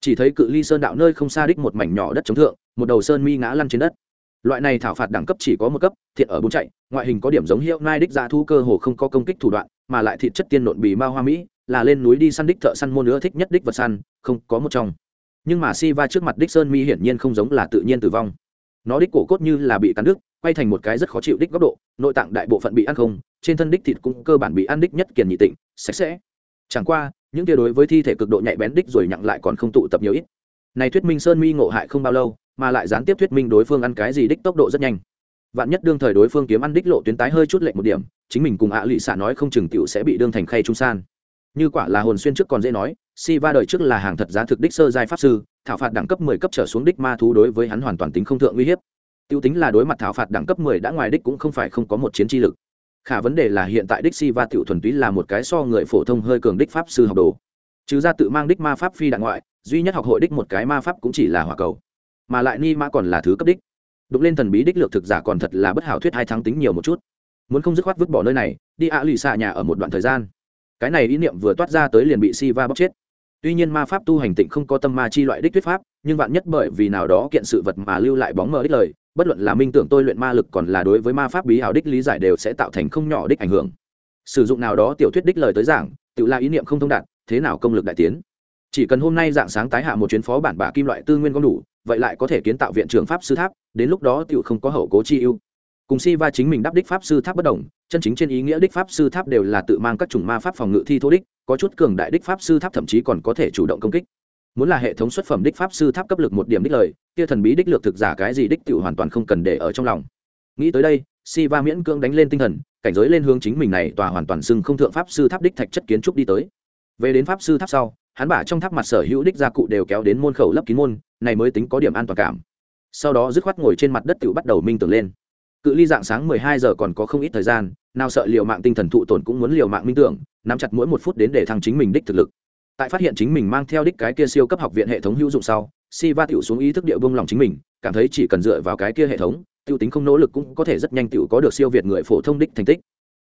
Chỉ thấy cự ly sơn đạo nơi không xa đích một mảnh nhỏ đất chống thượng một đầu sơn mi ngã lăn trên đất. Loại này thảo phạt đẳng cấp chỉ có một cấp thiện ở bốn chạy ngoại hình có điểm giống hiệu nai đích ra thu cơ hồ không có công kích thủ đoạn mà lại thịt chất tiên nộn bì ma hoa mỹ là lên núi đi săn đích thợ săn môn nữa thích nhất đích vật săn không có một trong. Nhưng mà Siva trước mặt đích sơn mi hiển nhiên không giống là tự nhiên tử vong nó đích cổ cốt như là bị cắn đứt, quay thành một cái rất khó chịu đích góc độ, nội tạng đại bộ phận bị ăn không, trên thân đích thịt cũng cơ bản bị ăn đích nhất kiền nhị tịnh, sạch sẽ. Chẳng qua, những kia đối với thi thể cực độ nhạy bén đích rồi nhặng lại còn không tụ tập nhiều ít. Này thuyết minh sơn mi ngộ hại không bao lâu, mà lại gián tiếp thuyết minh đối phương ăn cái gì đích tốc độ rất nhanh. Vạn nhất đương thời đối phương kiếm ăn đích lộ tuyến tái hơi chút lệ một điểm, chính mình cùng ạ à lụy xạ nói không chừng tiểu sẽ bị đương thành khay trung san như quả là hồn xuyên trước còn dễ nói si va đời trước là hàng thật giá thực đích sơ giai pháp sư, thảo phạt đẳng cấp mười cấp trở xuống đích ma thú đối với hắn hoàn toàn tính không thượng uy hiếp. Tiêu tính là đối mặt thảo phạt đẳng cấp mười đã ngoài đích cũng không phải không có một chiến chi lực. Khả vấn đề là hiện tại đích si va tiểu thuần túy là một cái so người phổ thông hơi cường đích pháp sư học đồ. Chứ ra tự mang đích ma pháp phi đạn ngoại, duy nhất học hội đích một cái ma pháp cũng chỉ là hỏa cầu. Mà lại ni ma còn là thứ cấp đích. Đục lên thần bí đích lược thực giả còn thật là bất hảo thuyết hai tháng tính nhiều một chút. Muốn không dứt khoát vứt bỏ nơi này, đi ạ lụy xạ nhà ở một đoạn thời gian cái này ý niệm vừa toát ra tới liền bị si va bóc chết. Tuy nhiên ma pháp tu hành tịnh không có tâm ma chi loại đích thuyết pháp, nhưng vạn nhất bởi vì nào đó kiện sự vật mà lưu lại bóng mờ đích lời, bất luận là minh tưởng tôi luyện ma lực còn là đối với ma pháp bí ảo đích lý giải đều sẽ tạo thành không nhỏ đích ảnh hưởng. Sử dụng nào đó tiểu thuyết đích lời tới giảng, tự là ý niệm không thông đạt, thế nào công lực đại tiến? Chỉ cần hôm nay dạng sáng tái hạ một chuyến phó bản bạ kim loại tư nguyên có đủ, vậy lại có thể kiến tạo viện trường pháp sư tháp, đến lúc đó tự không có hậu cố chi ưu cùng si va chính mình đáp đích pháp sư tháp bất đồng, chân chính trên ý nghĩa đích pháp sư tháp đều là tự mang các chủng ma pháp phòng ngự thi thô đích, có chút cường đại đích pháp sư tháp thậm chí còn có thể chủ động công kích. Muốn là hệ thống xuất phẩm đích pháp sư tháp cấp lực một điểm đích lời, kia thần bí đích lược thực giả cái gì đích tự hoàn toàn không cần để ở trong lòng. Nghĩ tới đây, si va miễn cưỡng đánh lên tinh thần, cảnh giới lên hướng chính mình này tòa hoàn toàn xưng không thượng pháp sư tháp đích thạch chất kiến trúc đi tới. Về đến pháp sư tháp sau, hắn bả trong tháp mặt sở hữu đích gia cụ đều kéo đến môn khẩu lấp kín môn, này mới tính có điểm an toàn cảm. Sau đó dứt khoát ngồi trên mặt đất tự bắt đầu minh tưởng lên cự ly dạng sáng mười hai giờ còn có không ít thời gian, nào sợ liều mạng tinh thần thụ tổn cũng muốn liều mạng minh tưởng, nắm chặt mỗi một phút đến để thăng chính mình đích thực lực. Tại phát hiện chính mình mang theo đích cái kia siêu cấp học viện hệ thống hữu dụng sau si va tiểu xuống ý thức địa bông lòng chính mình, cảm thấy chỉ cần dựa vào cái kia hệ thống, tiêu tính không nỗ lực cũng có thể rất nhanh tiểu có được siêu việt người phổ thông đích thành tích.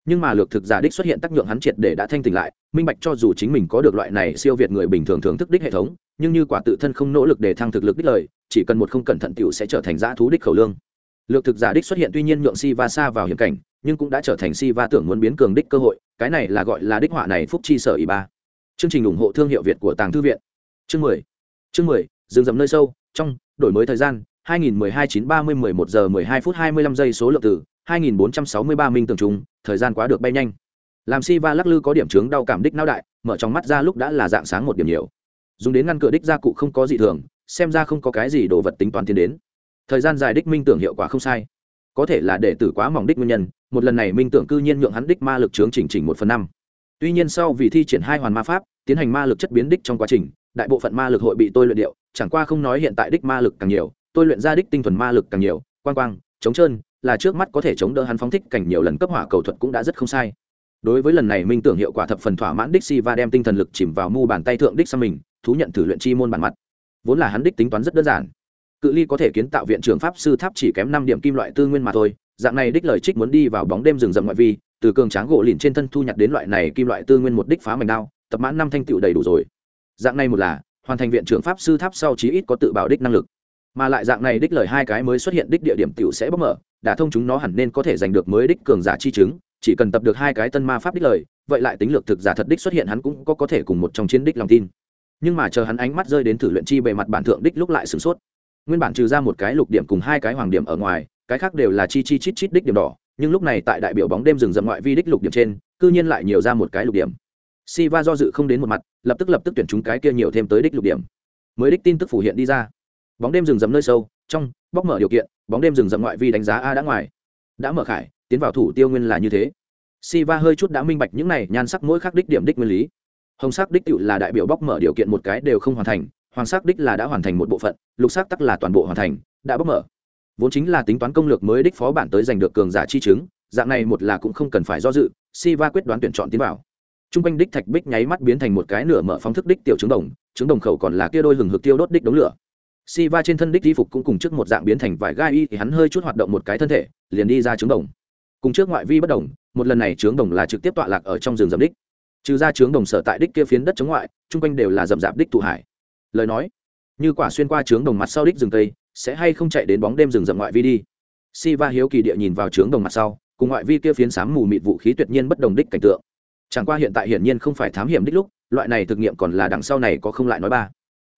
Nhưng mà lược thực giả đích xuất hiện tác nhượng hắn triệt để đã thanh tỉnh lại, minh bạch cho dù chính mình có được loại này siêu việt người bình thường thưởng thức đích hệ thống, nhưng như quả tự thân không nỗ lực để thăng thực lực đích lời, chỉ cần một không cẩn thận tiểu sẽ trở thành giã thú đích khẩu lương lược thực giả đích xuất hiện tuy nhiên nhượng si va xa vào hiểm cảnh, nhưng cũng đã trở thành si va tưởng muốn biến cường đích cơ hội, cái này là gọi là đích họa này phúc chi sở ý ba. Chương trình ủng hộ thương hiệu việt của tàng thư viện. Chương mười. Chương mười, rừng rậm nơi sâu, trong, đổi mới thời gian 2012 9 30 11 giờ 12 phút 25 giây số lượng từ 2463 minh tưởng trùng, thời gian quá được bay nhanh. Làm si va lắc lư có điểm chứng đau cảm đích não đại, mở trong mắt ra lúc đã là dạng sáng một điểm nhiều. Dùng đến ngăn cửa đích gia cụ không có gì thường, xem ra không có cái gì đồ vật tính toán tiến đến thời gian dài đích minh tưởng hiệu quả không sai. Có thể là để tử quá mỏng đích nguyên nhân, một lần này minh tưởng cư nhiên nhượng hắn đích ma lực chướng chỉnh chỉnh một phần năm. Tuy nhiên sau vì thi triển hai hoàn ma pháp, tiến hành ma lực chất biến đích trong quá trình, đại bộ phận ma lực hội bị tôi luyện điệu, chẳng qua không nói hiện tại đích ma lực càng nhiều, tôi luyện ra đích tinh thuần ma lực càng nhiều, quang quang chống trơn, là trước mắt có thể chống đỡ hắn phóng thích cảnh nhiều lần cấp hỏa cầu thuật cũng đã rất không sai. Đối với lần này minh tưởng hiệu quả thập phần thỏa mãn đích si và đem tinh thần lực chìm vào mu bàn tay thượng đích sang mình, thú nhận thử luyện chi môn bản mặt. Vốn là hắn đích tính toán rất đơn giản cự ly có thể kiến tạo viện trưởng pháp sư tháp chỉ kém năm điểm kim loại tư nguyên mà thôi, dạng này đích lời trích muốn đi vào bóng đêm rừng rậm ngoại vi, từ cường tráng gỗ lìn trên thân thu nhặt đến loại này kim loại tư nguyên một đích phá mảnh đao, tập mãn năm thanh tựu đầy đủ rồi. Dạng này một là, hoàn thành viện trưởng pháp sư tháp sau chí ít có tự bảo đích năng lực. Mà lại dạng này đích lời hai cái mới xuất hiện đích địa điểm tiểu sẽ bóc mở đã thông chúng nó hẳn nên có thể giành được mới đích cường giả chi chứng, chỉ cần tập được hai cái tân ma pháp đích lời, vậy lại tính lược thực giả thật đích xuất hiện hắn cũng có có thể cùng một trong chiến đích lòng tin. Nhưng mà chờ hắn ánh mắt rơi đến thử luyện chi bề mặt bản thượng đích lúc lại sửng sốt nguyên bản trừ ra một cái lục điểm cùng hai cái hoàng điểm ở ngoài, cái khác đều là chi chi chít chít đích điểm đỏ, nhưng lúc này tại đại biểu bóng đêm rừng rậm ngoại vi đích lục điểm trên, cư nhiên lại nhiều ra một cái lục điểm. Si va do dự không đến một mặt, lập tức lập tức tuyển chúng cái kia nhiều thêm tới đích lục điểm. Mới đích tin tức phủ hiện đi ra. Bóng đêm rừng rậm nơi sâu, trong, bóc mở điều kiện, bóng đêm rừng rậm ngoại vi đánh giá a đã ngoài. Đã mở khải, tiến vào thủ tiêu nguyên là như thế. Si va hơi chút đã minh bạch những này, nhan sắc mỗi khắc đích điểm đích nguyên lý. Hồng sắc đích cựu là đại biểu bóc mở điều kiện một cái đều không hoàn thành hoàng sắc đích là đã hoàn thành một bộ phận, lục sắc tắc là toàn bộ hoàn thành, đã bóc mở. Vốn chính là tính toán công lược mới đích phó bản tới giành được cường giả chi chứng, dạng này một là cũng không cần phải do dự si va quyết đoán tuyển chọn tiến vào. T r u n g quanh đích thạch bích nháy mắt biến thành một cái nửa mở phóng thức đích tiểu trứng đồng trứng đồng khẩu còn là kia đôi lừng hực tiêu đốt đích đống lửa. Si va trên thân đích di phục cũng cùng trước một dạng biến thành vải gai y thì hắn hơi chút hoạt động một cái thân thể, liền đi ra trứng đồng. Cùng trước ngoại vi bất đồng, một lần này trứng đồng là trực tiếp tọa lạc ở trong rừng rậm đích. Trừ ra trứng đồng sở tại đích kia phiến đất chống ngoại chung quanh đều là rậm rạp đích thụ hải lời nói, như quả xuyên qua trướng đồng mặt sau đích rừng tây sẽ hay không chạy đến bóng đêm rừng rậm ngoại vi đi. Si va hiếu kỳ địa nhìn vào trướng đồng mặt sau, cùng ngoại vi kia phiến sám mù mịt vũ khí tuyệt nhiên bất đồng đích cảnh tượng. Chẳng qua hiện tại hiển nhiên không phải thám hiểm đích lúc, loại này thực nghiệm còn là đằng sau này có không lại nói ba.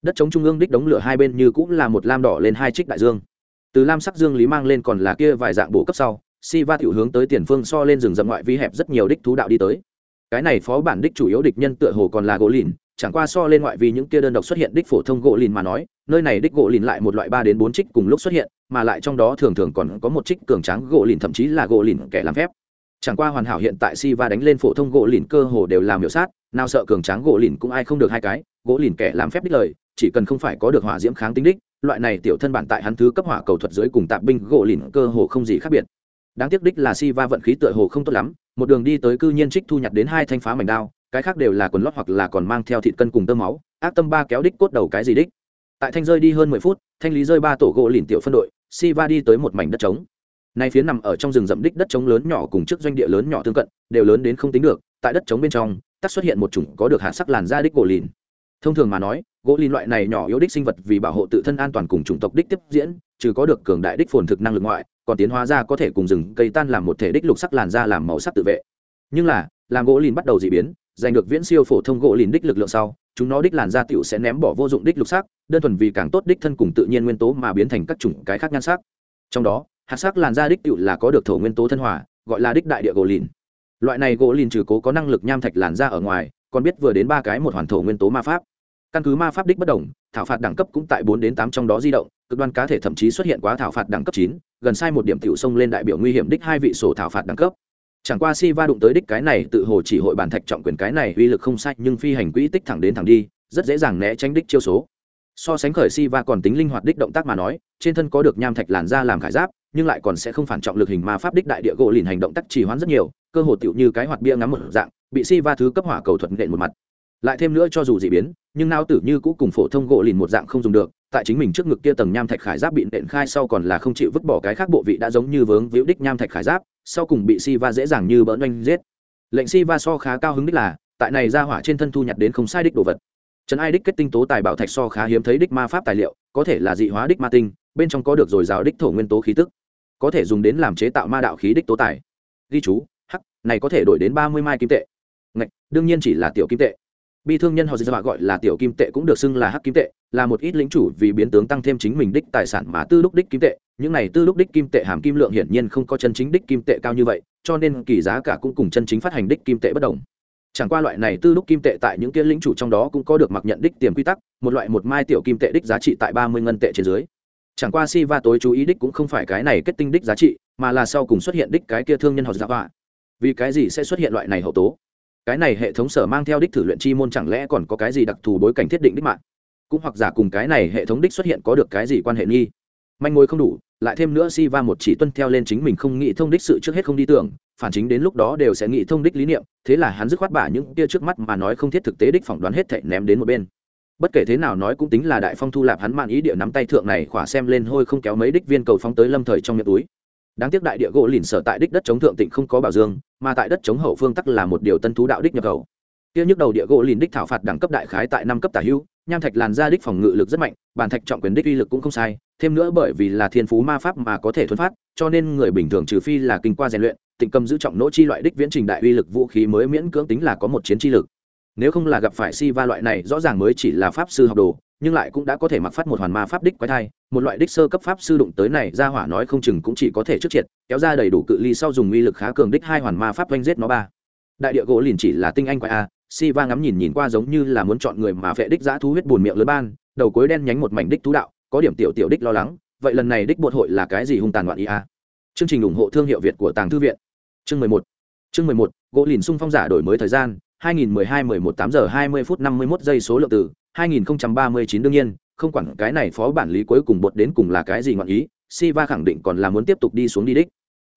Đất chống trung ương đích đống lửa hai bên như cũng là một lam đỏ lên hai trích đại dương. Từ lam sắc dương lý mang lên còn là kia vài dạng bổ cấp sau si va tiểu hướng tới tiền phương so lên rừng rậm ngoại vi hẹp rất nhiều đích thú đạo đi tới. Cái này phó bản đích chủ yếu địch nhân tựa hồ còn là gỗ lìn chẳng qua so lên ngoại vì những kia đơn độc xuất hiện đích phổ thông gỗ lìn mà nói, nơi này đích gỗ lìn lại một loại ba đến bốn trích cùng lúc xuất hiện, mà lại trong đó thường thường còn có một trích cường tráng gỗ lìn, thậm chí là gỗ lìn kẻ làm phép. Chẳng qua hoàn hảo hiện tại si va đánh lên phổ thông gỗ lìn cơ hồ đều làm hiểu sát, nào sợ cường tráng gỗ lìn cũng ai không được hai cái, gỗ lìn kẻ làm phép đích lời, chỉ cần không phải có được hỏa diễm kháng tính đích, loại này tiểu thân bản tại hắn thứ cấp hỏa cầu thuật dưới cùng tạp binh gỗ lìn cơ hồ không gì khác biệt. Đáng tiếc đích là si va vận khí tựa hồ không tốt lắm, một đường đi tới cư nhiên trích thu nhặt đến hai thanh phá mảnh đao cái khác đều là quần lót hoặc là còn mang theo thịt cân cùng tơ máu, ác tâm ba kéo đích cốt đầu cái gì đích. Tại thanh rơi đi hơn mười phút, thanh lý rơi ba tổ gỗ lìn tiểu phân đội si va đi tới một mảnh đất trống. Nay phía nằm ở trong rừng rậm đích đất trống lớn nhỏ cùng trước doanh địa lớn nhỏ tương cận, đều lớn đến không tính được, tại đất trống bên trong tắt xuất hiện một chủng có được hạ sắc làn da đích gỗ lìn. Thông thường mà nói, gỗ lìn loại này nhỏ yếu đích sinh vật vì bảo hộ tự thân an toàn cùng chủng tộc đích tiếp diễn, trừ có được cường đại đích phồn thực năng lực ngoại, còn tiến hóa ra có thể cùng rừng cây tan làm một thể đích lục sắc làn da làm màu sắc tự vệ. Nhưng là, làm gỗ lìn bắt đầu dị biến giành được viễn siêu phổ thông gỗ lìn đích lực lượng sau, chúng nó đích làn da tiểu sẽ ném bỏ vô dụng đích lục sắc, đơn thuần vì càng tốt đích thân cùng tự nhiên nguyên tố mà biến thành các chủng cái khác nhan sắc. Trong đó, hạt sắc làn da đích tiểu là có được thổ nguyên tố thân hòa, gọi là đích đại địa gỗ lìn. Loại này gỗ lìn trừ cố có năng lực nham thạch làn da ở ngoài, còn biết vừa đến ba cái một hoàn thổ nguyên tố ma pháp. Căn cứ ma pháp đích bất đồng, thảo phạt đẳng cấp cũng tại bốn đến tám trong đó di động, cực đoan cá thể thậm chí xuất hiện quá thảo phạt đẳng cấp chín, gần sai một điểm tiểu sông lên đại biểu nguy hiểm đích hai vị sổ thảo phạt đẳng cấp chẳng qua si va đụng tới đích cái này tự hồ chỉ hội bàn thạch trọng quyền cái này uy lực không sai, nhưng phi hành quỹ tích thẳng đến thẳng đi, rất dễ dàng né tránh đích chiêu số. So sánh khởi si va còn tính linh hoạt đích động tác mà nói, trên thân có được nham thạch làn ra làm khải giáp, nhưng lại còn sẽ không phản trọng lực hình mà pháp đích đại địa gỗ lìn hành động tác trì hoãn rất nhiều, cơ hồ tựu như cái hoạt bia ngắm một dạng, bị si va thứ cấp hỏa cầu thuật nện một mặt. Lại thêm nữa cho dù dị biến, nhưng nao tử như cũ cùng phổ thông gỗ lìn một dạng không dùng được, tại chính mình trước ngực kia tầng nham thạch khải giáp bị nện khai sau còn là không chịu vứt bỏ cái khác bộ vị đã giống như vướng víu đích nham thạch khải giáp sau cùng bị si va dễ dàng như bỡn oanh giết. Lệnh si va so khá cao hứng đích là, tại này ra hỏa trên thân thu nhặt đến không sai đích đồ vật. Trần ai đích kết tinh tố tài bảo thạch so khá hiếm thấy đích ma pháp tài liệu, có thể là dị hóa đích ma tinh, bên trong có được dồi dào đích thổ nguyên tố khí tức. Có thể dùng đến làm chế tạo ma đạo khí đích tố tài. Ghi chú, hắc, này có thể đổi đến ba mươi mai kim tệ. Ngạch, đương nhiên chỉ là tiểu kim tệ bi thương nhân họ dịch gọi là tiểu kim tệ cũng được xưng là hắc kim tệ, là một ít lĩnh chủ vì biến tướng tăng thêm chính mình đích tài sản mà tư lúc đích kim tệ. Những này tư lúc đích kim tệ hàm kim lượng hiển nhiên không có chân chính đích kim tệ cao như vậy, cho nên kỳ giá cả cũng cùng chân chính phát hành đích kim tệ bất đồng. Chẳng qua loại này tư lúc kim tệ tại những kia lĩnh chủ trong đó cũng có được mặc nhận đích tiềm quy tắc, một loại một mai tiểu kim tệ đích giá trị tại ba mươi ngân tệ trên dưới. Chẳng qua si va tối chú ý đích cũng không phải cái này kết tinh đích giá trị, mà là sau cùng xuất hiện đích cái kia thương nhân họ giả họa vì cái gì sẽ xuất hiện loại này hậu tố? Cái này hệ thống sở mang theo đích thử luyện chi môn chẳng lẽ còn có cái gì đặc thù bối cảnh thiết định đích mạng? Cũng hoặc giả cùng cái này hệ thống đích xuất hiện có được cái gì quan hệ nghi? Manh mối không đủ, lại thêm nữa si va một chỉ tuân theo lên chính mình không nghĩ thông đích sự trước hết không đi tưởng, phản chính đến lúc đó đều sẽ nghĩ thông đích lý niệm, thế là hắn dứt khoát bả những kia trước mắt mà nói không thiết thực tế đích phỏng đoán hết thảy ném đến một bên. Bất kể thế nào nói cũng tính là đại phong thu lạp hắn mạn ý địa nắm tay thượng này khỏa xem lên hôi không kéo mấy đích viên cầu phóng tới lâm thời trong miệng túi đáng tiếc đại địa gỗ lìn sở tại đích đất chống thượng tịnh không có bảo dương, mà tại đất chống hậu phương tắc là một điều tân thú đạo đích nhập khẩu. Kia nhức đầu địa gỗ lìn đích thảo phạt đẳng cấp đại khái tại năm cấp tả hưu nham thạch làn ra đích phòng ngự lực rất mạnh, bản thạch trọng quyền đích uy lực cũng không sai, thêm nữa bởi vì là thiên phú ma pháp mà có thể thuấn phát, cho nên người bình thường trừ phi là kinh qua rèn luyện, tịnh cầm giữ trọng nỗ chi loại đích viễn trình đại uy lực vũ khí mới miễn cưỡng tính là có một chiến chi lực nếu không là gặp phải si va loại này, rõ ràng mới chỉ là pháp sư học đồ, nhưng lại cũng đã có thể mặc phát một hoàn ma pháp đích quái thai, một loại đích sơ cấp pháp sư đụng tới này, ra hỏa nói không chừng cũng chỉ có thể trước triệt, kéo ra đầy đủ cự ly sau dùng uy lực khá cường đích hai hoàn ma pháp oanh giết nó ba. Đại địa gỗ liền chỉ là tinh anh quái a si va ngắm nhìn nhìn qua giống như là muốn chọn người mà vệ đích giã thú huyết buồn miệng lớn ban, đầu cuối đen nhánh một mảnh đích thú đạo, có điểm tiểu tiểu đích lo lắng, vậy lần này đích bột hội là cái gì hung tàn loạn ý a? Chương trình ủng hộ thương hiệu việt của tàng thư viện. Chương mười một. Chương mười một, gỗ lìn sung phong giả đổi mới thời gian 2012-11 8 giờ 20 phút 51 giây số lượng từ 2039 đương nhiên, không quản cái này phó bản lý cuối cùng bột đến cùng là cái gì ngọn ý, Siva khẳng định còn là muốn tiếp tục đi xuống đi đích.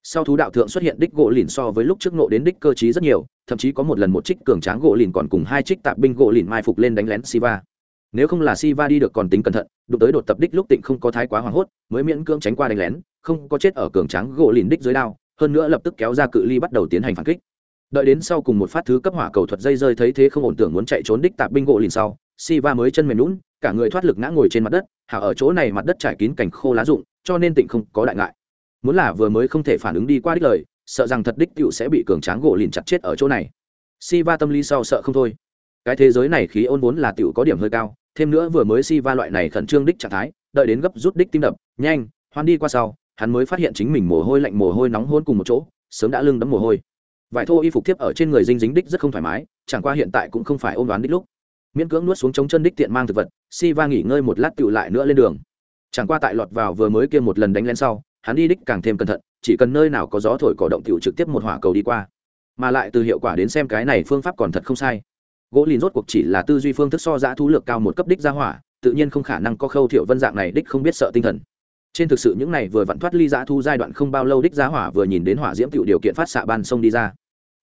Sau thú đạo thượng xuất hiện đích gỗ lìn so với lúc trước nộ đến đích cơ trí rất nhiều, thậm chí có một lần một trích cường tráng gỗ lìn còn cùng hai trích tạp binh gỗ lìn mai phục lên đánh lén Siva. Nếu không là Siva đi được còn tính cẩn thận, đụng tới đột tập đích lúc tịnh không có thái quá hoảng hốt, mới miễn cưỡng tránh qua đánh lén, không có chết ở cường tráng gỗ lìn đích dưới đao, hơn nữa lập tức kéo ra cự ly bắt đầu tiến hành phản kích đợi đến sau cùng một phát thứ cấp hỏa cầu thuật dây rơi thấy thế không ổn tưởng muốn chạy trốn đích tạp binh gỗ lìn sau, Siva mới chân mềm lún cả người thoát lực ngã ngồi trên mặt đất hảo ở chỗ này mặt đất trải kín cảnh khô lá rụng, cho nên tịnh không có đại ngại. Muốn là vừa mới không thể phản ứng đi qua đích lời, sợ rằng thật đích cựu sẽ bị cường tráng gỗ lìn chặt chết ở chỗ này. Siva tâm lý sau sợ không thôi. Cái thế giới này khí ôn vốn là tiểu có điểm hơi cao, thêm nữa vừa mới Siva loại này khẩn trương đích trạng thái, đợi đến gấp rút đích tim đập, nhanh, hoan đi qua sau, hắn mới phát hiện chính mình mồ hôi lạnh mồ hôi nóng hôn cùng một chỗ, sớm đã lưng đấm mồ hôi vải thô y phục tiếp ở trên người dinh dính đích rất không thoải mái, chẳng qua hiện tại cũng không phải ôm đoán đích lúc. Miễn cưỡng nuốt xuống chống chân đích tiện mang thực vật, si va nghỉ ngơi một lát tựu lại nữa lên đường. Chẳng qua tại lọt vào vừa mới kia một lần đánh lên sau, hắn đi đích càng thêm cẩn thận, chỉ cần nơi nào có gió thổi cỏ động tựu trực tiếp một hỏa cầu đi qua. Mà lại từ hiệu quả đến xem cái này phương pháp còn thật không sai. Gỗ lìn rốt cuộc chỉ là tư duy phương thức so giã thú lược cao một cấp đích ra hỏa, tự nhiên không khả năng có khâu thiệu vân dạng này đích không biết sợ tinh thần. Trên thực sự những này vừa vặn thoát ly giã thu giai đoạn không bao lâu đích giá hỏa vừa nhìn đến hỏa diễm tựu điều kiện phát xạ ban sông đi ra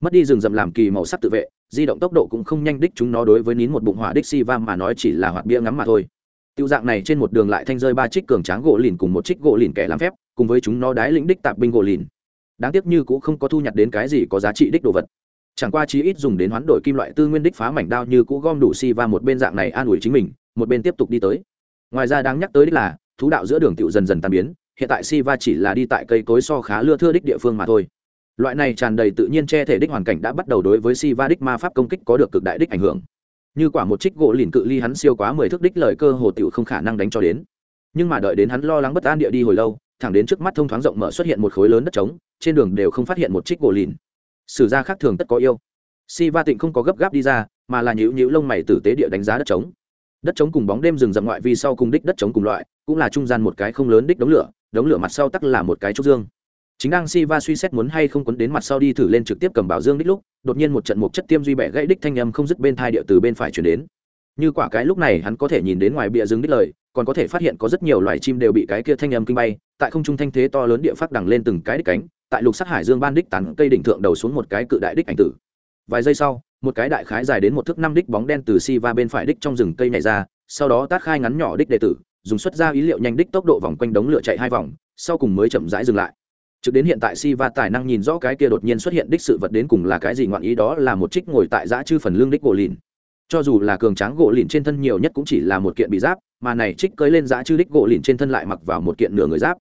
mất đi rừng rậm làm kỳ màu sắc tự vệ, di động tốc độ cũng không nhanh đích chúng nó đối với nín một bụng hỏa đích si va mà nói chỉ là hoạt bia ngắm mà thôi. Tiêu dạng này trên một đường lại thanh rơi ba trích cường tráng gỗ lìn cùng một trích gỗ lìn kẻ làm phép, cùng với chúng nó đái lĩnh đích tạp binh gỗ lìn. Đáng tiếc như cũng không có thu nhặt đến cái gì có giá trị đích đồ vật. Chẳng qua chí ít dùng đến hoán đổi kim loại tư nguyên đích phá mảnh đao như cũ gom đủ si va một bên dạng này an ủi chính mình, một bên tiếp tục đi tới. Ngoài ra đáng nhắc tới đích là, thú đạo giữa đường tiểu dần dần tan biến, hiện tại si va chỉ là đi tại cây cối so khá lưa thưa đích địa phương mà thôi loại này tràn đầy tự nhiên che thể đích hoàn cảnh đã bắt đầu đối với si va đích ma pháp công kích có được cực đại đích ảnh hưởng. Như quả một trích gỗ lìn cự ly hắn siêu quá mười thước đích lời cơ hồ tiểu không khả năng đánh cho đến. Nhưng mà đợi đến hắn lo lắng bất an địa đi hồi lâu, thẳng đến trước mắt thông thoáng rộng mở xuất hiện một khối lớn đất trống, trên đường đều không phát hiện một trích gỗ lìn sử ra khác thường tất có yêu. Si va tịnh không có gấp gáp đi ra, mà là nhữ nhữ lông mày tử tế địa đánh giá đất trống. Đất trống cùng bóng đêm rừng rậm ngoại vi sau cùng đích đất trống cùng loại, cũng là trung gian một cái không lớn đích đống lửa đống lửa mặt sau tắc là một cái trúc dương chính đang si va suy xét muốn hay không quấn đến mặt sau đi thử lên trực tiếp cầm bảo dương đích lúc, đột nhiên một trận mục chất tiêm duy bẻ gãy đích thanh âm không dứt bên thai địa từ bên phải chuyển đến. Như quả cái lúc này hắn có thể nhìn đến ngoài bìa rừng đích lời, còn có thể phát hiện có rất nhiều loài chim đều bị cái kia thanh âm kinh bay, tại không trung thanh thế to lớn địa phát đằng lên từng cái đích cánh, tại lục sắc hải dương ban đích tán cây đỉnh thượng đầu xuống một cái cự đại đích ảnh tử. Vài giây sau, một cái đại khái dài đến một thước năm đích bóng đen từ si va bên phải đích trong rừng cây này ra, sau đó tát khai ngắn nhỏ đích đệ tử, dùng xuất ra ý liệu nhanh đích tốc độ vòng quanh đống lửa chạy hai vòng, sau cùng mới chậm rãi dừng lại trực đến hiện tại si va tài năng nhìn rõ cái kia đột nhiên xuất hiện đích sự vật đến cùng là cái gì ngoạn ý đó là một trích ngồi tại giã chư phần lương đích gỗ lìn. Cho dù là cường tráng gỗ lìn trên thân nhiều nhất cũng chỉ là một kiện bị giáp, mà này trích cưới lên giã chư đích gỗ lìn trên thân lại mặc vào một kiện nửa người giáp.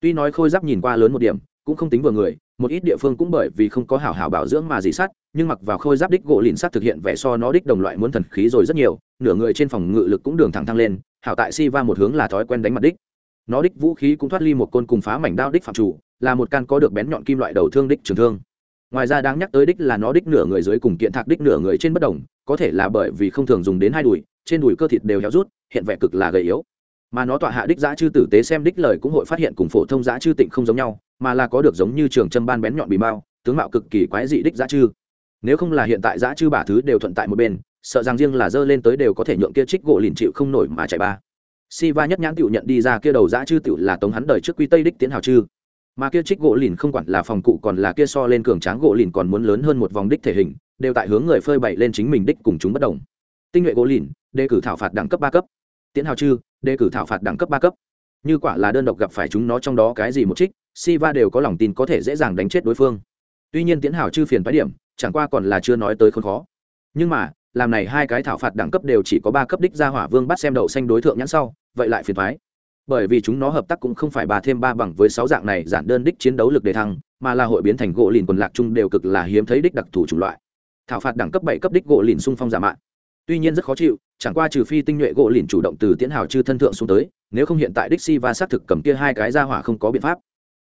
Tuy nói khôi giáp nhìn qua lớn một điểm, cũng không tính vừa người, một ít địa phương cũng bởi vì không có hảo hảo bảo dưỡng mà dị sát, nhưng mặc vào khôi giáp đích gỗ lìn sát thực hiện vẻ so nó đích đồng loại muốn thần khí rồi rất nhiều, nửa người trên phòng ngự lực cũng đường thẳng thăng lên, hảo tại si va một hướng là thói quen đánh mặt đích. Nó đích vũ khí cũng thoát ly một côn cùng phá mảnh đao đích phạm chủ là một can có được bén nhọn kim loại đầu thương đích trường thương. Ngoài ra đáng nhắc tới đích là nó đích nửa người dưới cùng kiện thạc đích nửa người trên bất đồng, có thể là bởi vì không thường dùng đến hai đùi, trên đùi cơ thịt đều héo rút, hiện vẻ cực là gầy yếu. Mà nó tọa hạ đích giã chư tử tế xem đích lời cũng hội phát hiện cùng phổ thông giã chư tịnh không giống nhau, mà là có được giống như trường châm ban bén nhọn bì mao, tướng mạo cực kỳ quái dị đích giã chư. Nếu không là hiện tại giã chư bả thứ đều thuận tại một bên, sợ rằng riêng là dơ lên tới đều có thể nhượng kia trích gỗ lìn chịu không nổi mà chạy ba. Siva nhất nhãn tiểu nhận đi ra kia đầu dã chư tiểu là tống hắn đời trước quy tây đích tiến hào chư. Mà kia trích gỗ lìn không quản là phòng cụ còn là kia so lên cường tráng gỗ lìn còn muốn lớn hơn một vòng đích thể hình, đều tại hướng người phơi bày lên chính mình đích cùng chúng bất đồng. Tinh nhuệ gỗ lìn, đề cử thảo phạt đẳng cấp ba cấp. Tiến hào chư, đề cử thảo phạt đẳng cấp ba cấp. Như quả là đơn độc gặp phải chúng nó trong đó cái gì một trích, Siva đều có lòng tin có thể dễ dàng đánh chết đối phương. Tuy nhiên tiến hào chư phiền phái điểm, chẳng qua còn là chưa nói tới khốn khó. Nhưng mà, làm này hai cái thảo phạt đẳng cấp đều chỉ có ba cấp đích ra hỏa vương bắt xem đậu xanh đối tượng nhãn sau vậy lại phiền thoái bởi vì chúng nó hợp tác cũng không phải ba thêm ba bằng với sáu dạng này, giản đơn đích chiến đấu lực đề thăng, mà là hội biến thành gỗ lìn quần lạc chung đều cực là hiếm thấy đích đặc thù chủng loại. Thảo phạt đẳng cấp bảy cấp đích gỗ lìn xung phong giả mạn. Tuy nhiên rất khó chịu, chẳng qua trừ phi tinh nhuệ gỗ lìn chủ động từ tiến hào chư thân thượng xuống tới, nếu không hiện tại đích si va xác thực cầm kia hai cái ra hỏa không có biện pháp.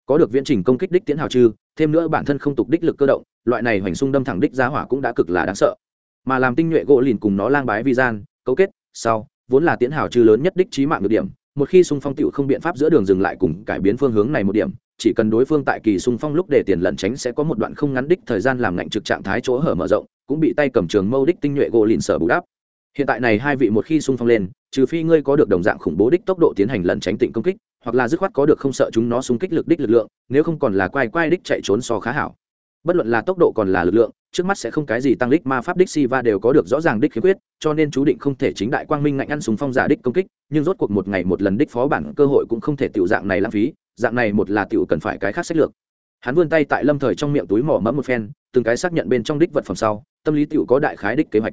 Có được viễn trình công kích đích tiến hào chư, thêm nữa bản thân không tục đích lực cơ động, loại này hoành xung đâm thẳng đích ra hỏa cũng đã cực là đáng sợ. Mà làm tinh nhuệ gỗ lìn cùng nó lang bái vi gian, cấu kết, sau, vốn là tiến hào chư lớn nhất đích trí mạng được điểm một khi xung phong tựu không biện pháp giữa đường dừng lại cùng cải biến phương hướng này một điểm, chỉ cần đối phương tại kỳ xung phong lúc để tiền lẩn tránh sẽ có một đoạn không ngắn đích thời gian làm ngạnh trực trạng thái chỗ hở mở rộng, cũng bị tay cầm trường mâu đích tinh nhuệ gỗ lìn sở bù đắp. Hiện tại này hai vị một khi xung phong lên, trừ phi ngươi có được đồng dạng khủng bố đích tốc độ tiến hành lẩn tránh tịnh công kích, hoặc là dứt khoát có được không sợ chúng nó xung kích lực đích lực lượng, nếu không còn là quay quay đích chạy trốn so khá hảo bất luận là tốc độ còn là lực lượng, trước mắt sẽ không cái gì tăng đích ma pháp đích si va đều có được rõ ràng đích khiếm khuyết, cho nên chú định không thể chính đại quang minh ngạnh ăn súng phong giả đích công kích, nhưng rốt cuộc một ngày một lần đích phó bản cơ hội cũng không thể tiểu dạng này lãng phí, dạng này một là tiểu cần phải cái khác sách lược. Hắn vươn tay tại lâm thời trong miệng túi mỏ mẫm một phen, từng cái xác nhận bên trong đích vật phẩm sau, tâm lý tiểu có đại khái đích kế hoạch.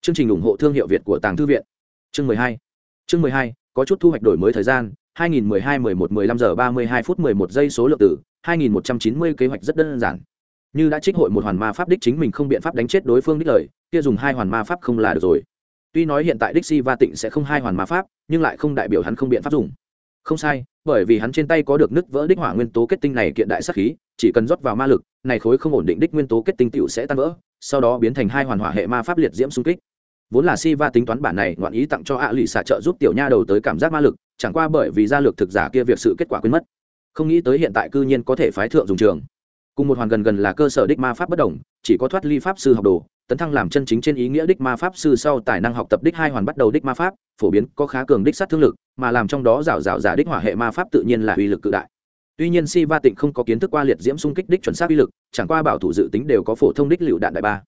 Chương trình ủng hộ thương hiệu việt của tàng thư viện. Chương mười hai. Chương mười hai, có chút thu hoạch đổi mới thời gian 2012-11-15 giờ 32 phút 11 giây số lượng tử 2190 kế hoạch rất đơn giản như đã trích hội một hoàn ma pháp đích chính mình không biện pháp đánh chết đối phương đích lời, kia dùng hai hoàn ma pháp không là được rồi. Tuy nói hiện tại đích si va tịnh sẽ không hai hoàn ma pháp, nhưng lại không đại biểu hắn không biện pháp dùng. Không sai, bởi vì hắn trên tay có được nứt vỡ đích hỏa nguyên tố kết tinh này kiện đại sắc khí, chỉ cần rót vào ma lực, này khối không ổn định đích nguyên tố kết tinh tựu sẽ tan vỡ, sau đó biến thành hai hoàn hỏa hệ ma pháp liệt diễm xung kích. Vốn là si va tính toán bản này ngoạn ý tặng cho ạ lụy xạ trợ giúp tiểu nha đầu tới cảm giác ma lực, chẳng qua bởi vì gia lược thực giả kia việc sự kết quả quên mất. Không nghĩ tới hiện tại cư nhiên có thể phái thượng dùng trường cùng một hoàn gần gần là cơ sở đích ma pháp bất đồng, chỉ có thoát ly pháp sư học đồ, tấn thăng làm chân chính trên ý nghĩa đích ma pháp sư sau tài năng học tập đích hai hoàn bắt đầu đích ma pháp, phổ biến, có khá cường đích sát thương lực, mà làm trong đó rào rào giả đích hỏa hệ ma pháp tự nhiên là uy lực cự đại. Tuy nhiên si va tịnh không có kiến thức qua liệt diễm xung kích đích chuẩn xác uy lực, chẳng qua bảo thủ dự tính đều có phổ thông đích lựu đạn đại ba.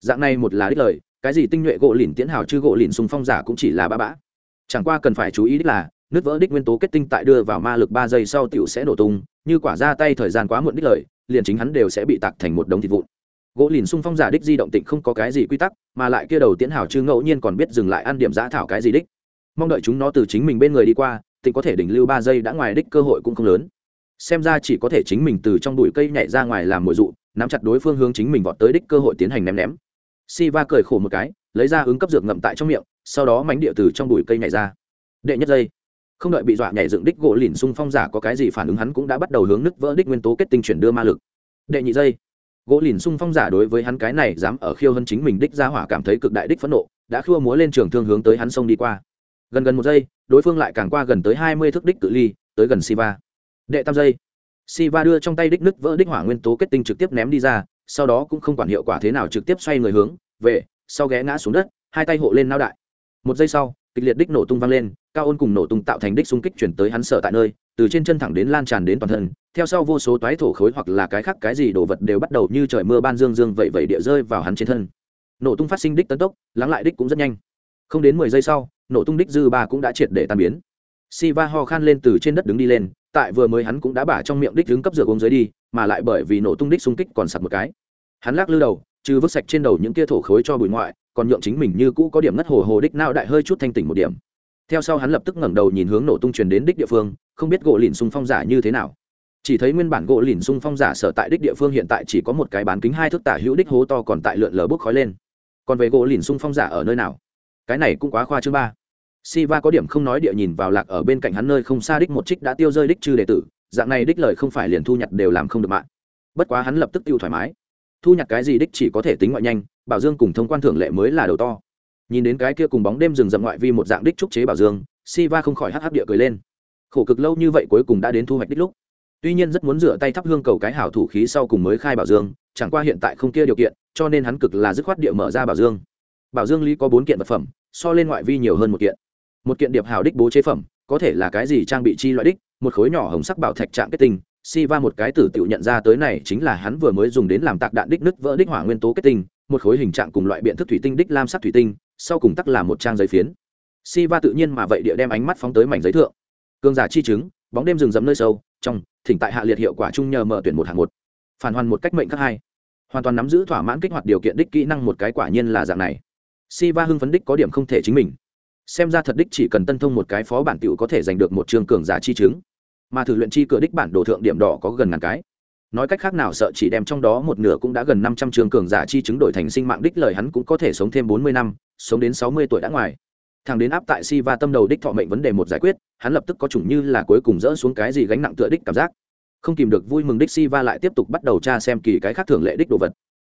Dạng này một là đích lời, cái gì tinh nhuệ gỗ lìn tiến hào chứ gỗ lìn xung phong giả cũng chỉ là ba bã. Chẳng qua cần phải chú ý đích là nước vỡ đích nguyên tố kết tinh tại đưa vào ma lực ba giây sau tiểu sẽ nổ tung, như quả ra tay thời gian quá muộn đích lời liền chính hắn đều sẽ bị tạc thành một đống thịt vụn. Gỗ lìn xung phong giả đích di động tịnh không có cái gì quy tắc, mà lại kia đầu tiến hào chứ ngẫu nhiên còn biết dừng lại ăn điểm giã thảo cái gì đích. Mong đợi chúng nó từ chính mình bên người đi qua, tịnh có thể đỉnh lưu ba giây đã ngoài đích cơ hội cũng không lớn. Xem ra chỉ có thể chính mình từ trong bụi cây nhảy ra ngoài làm mồi dụ, nắm chặt đối phương hướng chính mình vọt tới đích cơ hội tiến hành ném ném. Si va cười khổ một cái, lấy ra ứng cấp dược ngậm tại trong miệng, sau đó mánh địa từ trong bụi cây nhảy ra. Đệ nhất giây không đợi bị dọa nhảy dựng đích gỗ lìn xung phong giả có cái gì phản ứng hắn cũng đã bắt đầu hướng nứt vỡ đích nguyên tố kết tinh chuyển đưa ma lực. Đệ nhị giây. Gỗ lìn xung phong giả đối với hắn cái này dám ở khiêu hơn chính mình đích ra hỏa cảm thấy cực đại đích phẫn nộ, đã khua múa lên trường thương hướng tới hắn sông đi qua. Gần gần một giây, đối phương lại càng qua gần tới hai mươi thước đích cự ly, tới gần siva. Đệ tam giây. Siva đưa trong tay đích nứt vỡ đích hỏa nguyên tố kết tinh trực tiếp ném đi ra, sau đó cũng không quản hiệu quả thế nào trực tiếp xoay người hướng về, sau ghé ngã xuống đất, hai tay hộ lên nao đại. Một giây sau, kịch liệt đích nổ tung vang lên cao ôn cùng nổ tung tạo thành đích xung kích chuyển tới hắn sợ tại nơi, từ trên chân thẳng đến lan tràn đến toàn thân, theo sau vô số toái thổ khối hoặc là cái khác cái gì đồ vật đều bắt đầu như trời mưa ban dương dương vậy vậy địa rơi vào hắn trên thân. Nổ tung phát sinh đích tấn tốc, lắng lại đích cũng rất nhanh. Không đến mười giây sau, nổ tung đích dư ba cũng đã triệt để tan biến. Si va ho khan lên từ trên đất đứng đi lên, tại vừa mới hắn cũng đã bả trong miệng đích đứng cấp dược uống dưới đi, mà lại bởi vì nổ tung đích xung kích còn sặc một cái. Hắn lắc lư đầu, trừ vứt sạch trên đầu những kia thổ khối cho bụi ngoại, còn nhượng chính mình như cũ có điểm ngất hồ hồ đích nao đại hơi chút thanh tỉnh một điểm theo sau hắn lập tức ngẩng đầu nhìn hướng nổ tung truyền đến đích địa phương không biết gỗ lìn xung phong giả như thế nào. Chỉ thấy nguyên bản gỗ lìn xung phong giả sở tại đích địa phương hiện tại chỉ có một cái bán kính hai thước tả hữu đích hố to còn tại lượn lờ bốc khói lên. Còn về gỗ lìn xung phong giả ở nơi nào? Cái này cũng quá khoa chứ ba. Siva có điểm không nói địa nhìn vào lạc ở bên cạnh hắn nơi không xa đích một trích đã tiêu rơi đích chư đệ tử, dạng này đích lời không phải liền thu nhặt đều làm không được mạng. Bất quá hắn lập tức tiêu thoải mái. Thu nhặt cái gì đích chỉ có thể tính ngoại nhanh, Bảo Dương cùng thông quan thưởng lệ mới là đầu to nhìn đến cái kia cùng bóng đêm rừng rậm ngoại vi một dạng đích trúc chế bảo dương si không khỏi hắc hắc địa cười lên. Khổ cực lâu như vậy cuối cùng đã đến thu hoạch đích lúc. Tuy nhiên rất muốn rửa tay thắp hương cầu cái hảo thủ khí sau cùng mới khai bảo dương, chẳng qua hiện tại không kia điều kiện, cho nên hắn cực là dứt khoát địa mở ra bảo dương. Bảo dương lý có bốn kiện vật phẩm, so lên ngoại vi nhiều hơn một kiện. Một kiện điệp hào đích bố chế phẩm, có thể là cái gì trang bị chi loại đích, một khối nhỏ hồng sắc bảo thạch trạng kết tinh si va một cái tử tự nhận ra tới này chính là hắn vừa mới dùng đến làm tạc đạn đích nứt vỡ đích hỏa nguyên tố kết tinh, một khối hình trạng cùng loại biện thức thủy tinh đích lam sắc thủy tinh sau cùng tắc là một trang giấy phiến. Si va tự nhiên mà vậy địa đem ánh mắt phóng tới mảnh giấy thượng. Cường giả chi chứng, bóng đêm rừng rậm nơi sâu, trong, thỉnh tại hạ liệt hiệu quả chung nhờ mở tuyển một hạng một. Phản hoàn một cách mệnh các hai. Hoàn toàn nắm giữ thỏa mãn kích hoạt điều kiện đích kỹ năng một cái quả nhiên là dạng này. Si va hưng phấn đích có điểm không thể chính mình. Xem ra thật đích chỉ cần tân thông một cái phó bản tiểu có thể giành được một trường cường giả chi chứng. Mà thử luyện chi cửa đích bản đồ thượng điểm đỏ có gần ngàn cái nói cách khác nào sợ chỉ đem trong đó một nửa cũng đã gần năm trăm trường cường giả chi chứng đổi thành sinh mạng đích lời hắn cũng có thể sống thêm bốn mươi năm, sống đến sáu mươi tuổi đã ngoài. Thằng đến áp tại si va tâm đầu đích thọ mệnh vấn đề một giải quyết, hắn lập tức có chủng như là cuối cùng dỡ xuống cái gì gánh nặng tựa đích cảm giác. Không kìm được vui mừng đích si va lại tiếp tục bắt đầu tra xem kỳ cái khác thường lệ đích đồ vật.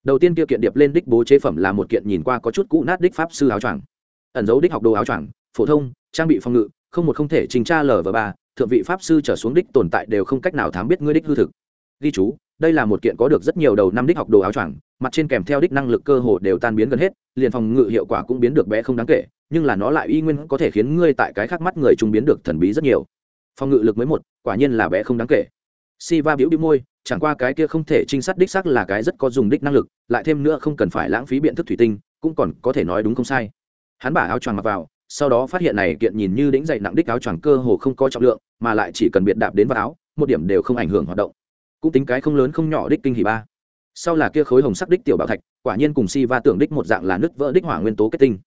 Đầu tiên kia kiện điệp lên đích bố chế phẩm là một kiện nhìn qua có chút cũ nát đích pháp sư áo choàng. Ẩn dấu đích học đồ áo choàng, phổ thông, trang bị phòng ngự, không một không thể trình tra lờ và ba, thượng vị pháp sư trở xuống đích tồn tại đều không cách nào thám biết ngươi đích hư thực ghi chú, đây là một kiện có được rất nhiều đầu năm đích học đồ áo choàng, mặt trên kèm theo đích năng lực cơ hồ đều tan biến gần hết, liền phòng ngự hiệu quả cũng biến được bé không đáng kể, nhưng là nó lại y nguyên có thể khiến ngươi tại cái khác mắt người trung biến được thần bí rất nhiều. Phòng ngự lực mới một, quả nhiên là bé không đáng kể. Si va biểu đi môi, chẳng qua cái kia không thể trinh sát đích xác là cái rất có dùng đích năng lực, lại thêm nữa không cần phải lãng phí biện thức thủy tinh, cũng còn có thể nói đúng không sai. Hắn bả áo choàng mặc vào, sau đó phát hiện này kiện nhìn như đĩnh dậy nặng đích áo choàng cơ hồ không có trọng lượng, mà lại chỉ cần biệt đạp đến vào áo, một điểm đều không ảnh hưởng hoạt động cũng tính cái không lớn không nhỏ đích kinh hỉ ba. Sau là kia khối hồng sắc đích tiểu bảo thạch, quả nhiên cùng si va tưởng đích một dạng là nứt vỡ đích hỏa nguyên tố kết tinh.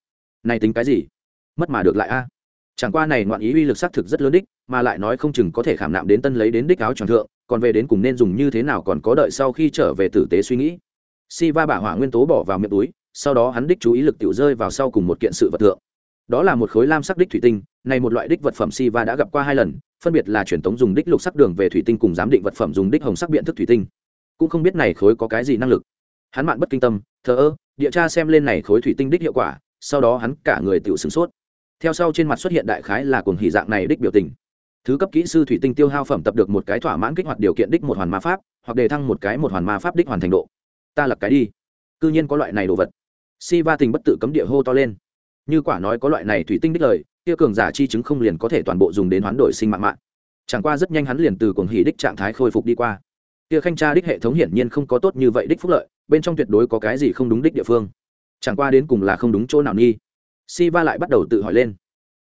Này tính cái gì? Mất mà được lại a. Chẳng qua này ngoạn ý uy lực xác thực rất lớn đích, mà lại nói không chừng có thể khảm nạm đến tân lấy đến đích áo tròn thượng, còn về đến cùng nên dùng như thế nào còn có đợi sau khi trở về tử tế suy nghĩ. Si va bả hỏa nguyên tố bỏ vào miệng túi, sau đó hắn đích chú ý lực tiểu rơi vào sau cùng một kiện sự vật thượng đó là một khối lam sắc đích thủy tinh, này một loại đích vật phẩm si va đã gặp qua hai lần, phân biệt là truyền thống dùng đích lục sắc đường về thủy tinh cùng giám định vật phẩm dùng đích hồng sắc biện thức thủy tinh. Cũng không biết này khối có cái gì năng lực. Hắn mạn bất kinh tâm, thờ ơ, địa tra xem lên này khối thủy tinh đích hiệu quả, sau đó hắn cả người tự sửng sốt. Theo sau trên mặt xuất hiện đại khái là cuồng hỷ dạng này đích biểu tình. Thứ cấp kỹ sư thủy tinh tiêu hao phẩm tập được một cái thỏa mãn kích hoạt điều kiện đích một hoàn ma pháp, hoặc đề thăng một cái một hoàn ma pháp đích hoàn thành độ. Ta lập cái đi. Cư nhiên có loại này đồ vật. Si va tình bất tự cấm địa hô to lên như quả nói có loại này thủy tinh đích lời, kia cường giả chi chứng không liền có thể toàn bộ dùng đến hoán đổi sinh mạng mạng. Chẳng qua rất nhanh hắn liền từ cuồng hỷ đích trạng thái khôi phục đi qua. Kia khanh tra đích hệ thống hiển nhiên không có tốt như vậy đích phúc lợi, bên trong tuyệt đối có cái gì không đúng đích địa phương. Chẳng qua đến cùng là không đúng chỗ nào nghi. Si va lại bắt đầu tự hỏi lên.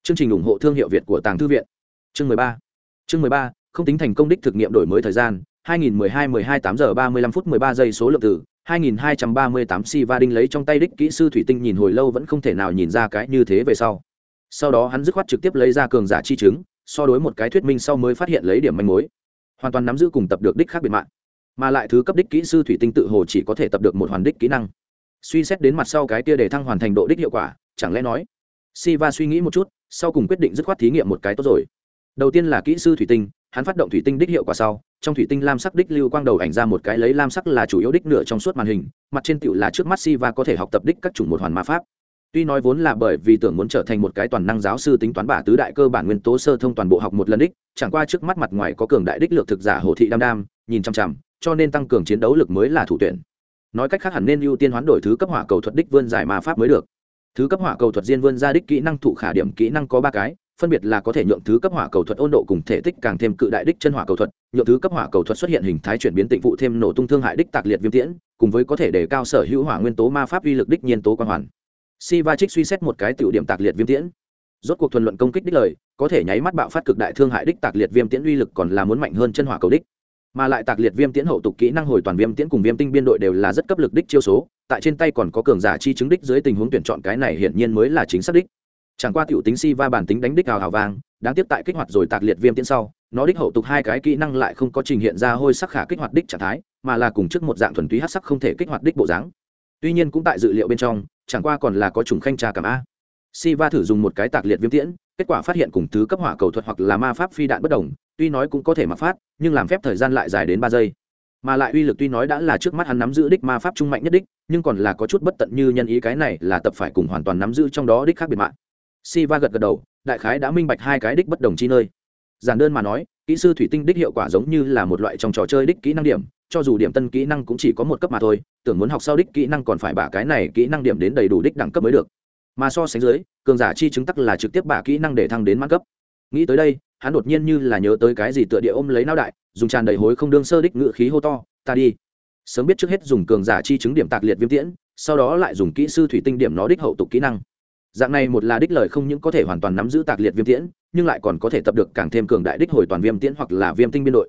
Chương trình ủng hộ thương hiệu việt của tàng thư viện. Chương mười ba. Chương mười ba, không tính thành công đích thực nghiệm đổi mới thời gian 2012-12 8 giờ 35 phút 13 giây số lượng từ. 2238 si va đinh lấy trong tay đích kỹ sư thủy tinh nhìn hồi lâu vẫn không thể nào nhìn ra cái như thế về sau. Sau đó hắn dứt khoát trực tiếp lấy ra cường giả chi chứng, so đối một cái thuyết minh sau mới phát hiện lấy điểm manh mối. Hoàn toàn nắm giữ cùng tập được đích khác biệt mạng, mà lại thứ cấp đích kỹ sư thủy tinh tự hồ chỉ có thể tập được một hoàn đích kỹ năng. Suy xét đến mặt sau cái kia để thăng hoàn thành độ đích hiệu quả, chẳng lẽ nói, si va suy nghĩ một chút, sau cùng quyết định dứt khoát thí nghiệm một cái tốt rồi. Đầu tiên là kỹ sư thủy tinh, hắn phát động thủy tinh đích hiệu quả sau trong thủy tinh lam sắc đích lưu quang đầu ảnh ra một cái lấy lam sắc là chủ yếu đích nửa trong suốt màn hình, mặt trên tựu là trước mắt si va có thể học tập đích các chủng một hoàn ma pháp. Tuy nói vốn là bởi vì tưởng muốn trở thành một cái toàn năng giáo sư tính toán bả tứ đại cơ bản nguyên tố sơ thông toàn bộ học một lần đích, chẳng qua trước mắt mặt ngoài có cường đại đích lược thực giả hồ thị đam đam, nhìn chăm chăm cho nên tăng cường chiến đấu lực mới là thủ tuyển. Nói cách khác hẳn nên ưu tiên hoán đổi thứ cấp hỏa cầu thuật đích vươn giải ma pháp mới được. Thứ cấp hỏa cầu thuật diên vươn ra đích kỹ năng thụ khả điểm kỹ năng có ba cái phân biệt là có thể nhượng thứ cấp hỏa cầu thuật ôn độ cùng thể tích càng thêm cự đại đích chân hỏa cầu thuật, nhượng thứ cấp hỏa cầu thuật xuất hiện hình thái chuyển biến tịnh vụ thêm nổ tung thương hại đích tạc liệt viêm tiễn, cùng với có thể đề cao sở hữu hỏa nguyên tố ma pháp uy lực đích nhiên tố quan hoàn. Si va trích suy xét một cái tiểu điểm tạc liệt viêm tiễn. Rốt cuộc thuần luận công kích đích lời, có thể nháy mắt bạo phát cực đại thương hại đích tạc liệt viêm tiễn uy lực còn là muốn mạnh hơn chân hỏa cầu đích. Mà lại tạc liệt viêm tiễn hậu tục kỹ năng hồi toàn viêm tiễn cùng viêm tinh biên đội đều là rất cấp lực đích chiêu số, tại trên tay còn có cường giả chi chứng đích dưới tình huống tuyển chọn cái này hiển nhiên mới là chính xác đích chẳng qua tiểu tính si va bản tính đánh đích hào hào vang, đáng tiếc tại kích hoạt rồi tạc liệt viêm tiễn sau, nó đích hậu tục hai cái kỹ năng lại không có trình hiện ra hôi sắc khả kích hoạt đích trạng thái, mà là cùng trước một dạng thuần túy hát sắc không thể kích hoạt đích bộ dáng. Tuy nhiên cũng tại dự liệu bên trong, chẳng qua còn là có trùng khanh trà cảm a. Si va thử dùng một cái tạc liệt viêm tiễn, kết quả phát hiện cùng thứ cấp hỏa cầu thuật hoặc là ma pháp phi đạn bất đồng, tuy nói cũng có thể mặc phát, nhưng làm phép thời gian lại dài đến ba giây. Mà lại uy lực tuy nói đã là trước mắt hắn nắm giữ đích ma pháp trung mạnh nhất đích, nhưng còn là có chút bất tận như nhân ý cái này là tập phải cùng hoàn toàn nắm giữ trong đó đích khác biệt mạng si va gật gật đầu, đại khái đã minh bạch hai cái đích bất đồng chi nơi. Giản đơn mà nói, kỹ sư thủy tinh đích hiệu quả giống như là một loại trong trò chơi đích kỹ năng điểm, cho dù điểm tân kỹ năng cũng chỉ có một cấp mà thôi, tưởng muốn học sau đích kỹ năng còn phải bả cái này kỹ năng điểm đến đầy đủ đích đẳng cấp mới được. Mà so sánh dưới, cường giả chi chứng tắc là trực tiếp bả kỹ năng để thăng đến mãn cấp. Nghĩ tới đây, hắn đột nhiên như là nhớ tới cái gì tựa địa ôm lấy não đại, dùng tràn đầy hối không đương sơ đích ngự khí hô to, ta đi. Sớm biết trước hết dùng cường giả chi chứng điểm tạc liệt viêm tiễn, sau đó lại dùng kỹ sư thủy tinh điểm nó đích hậu tục kỹ năng dạng này một là đích lời không những có thể hoàn toàn nắm giữ tạc liệt viêm tiễn, nhưng lại còn có thể tập được càng thêm cường đại đích hồi toàn viêm tiễn hoặc là viêm tinh biên đội.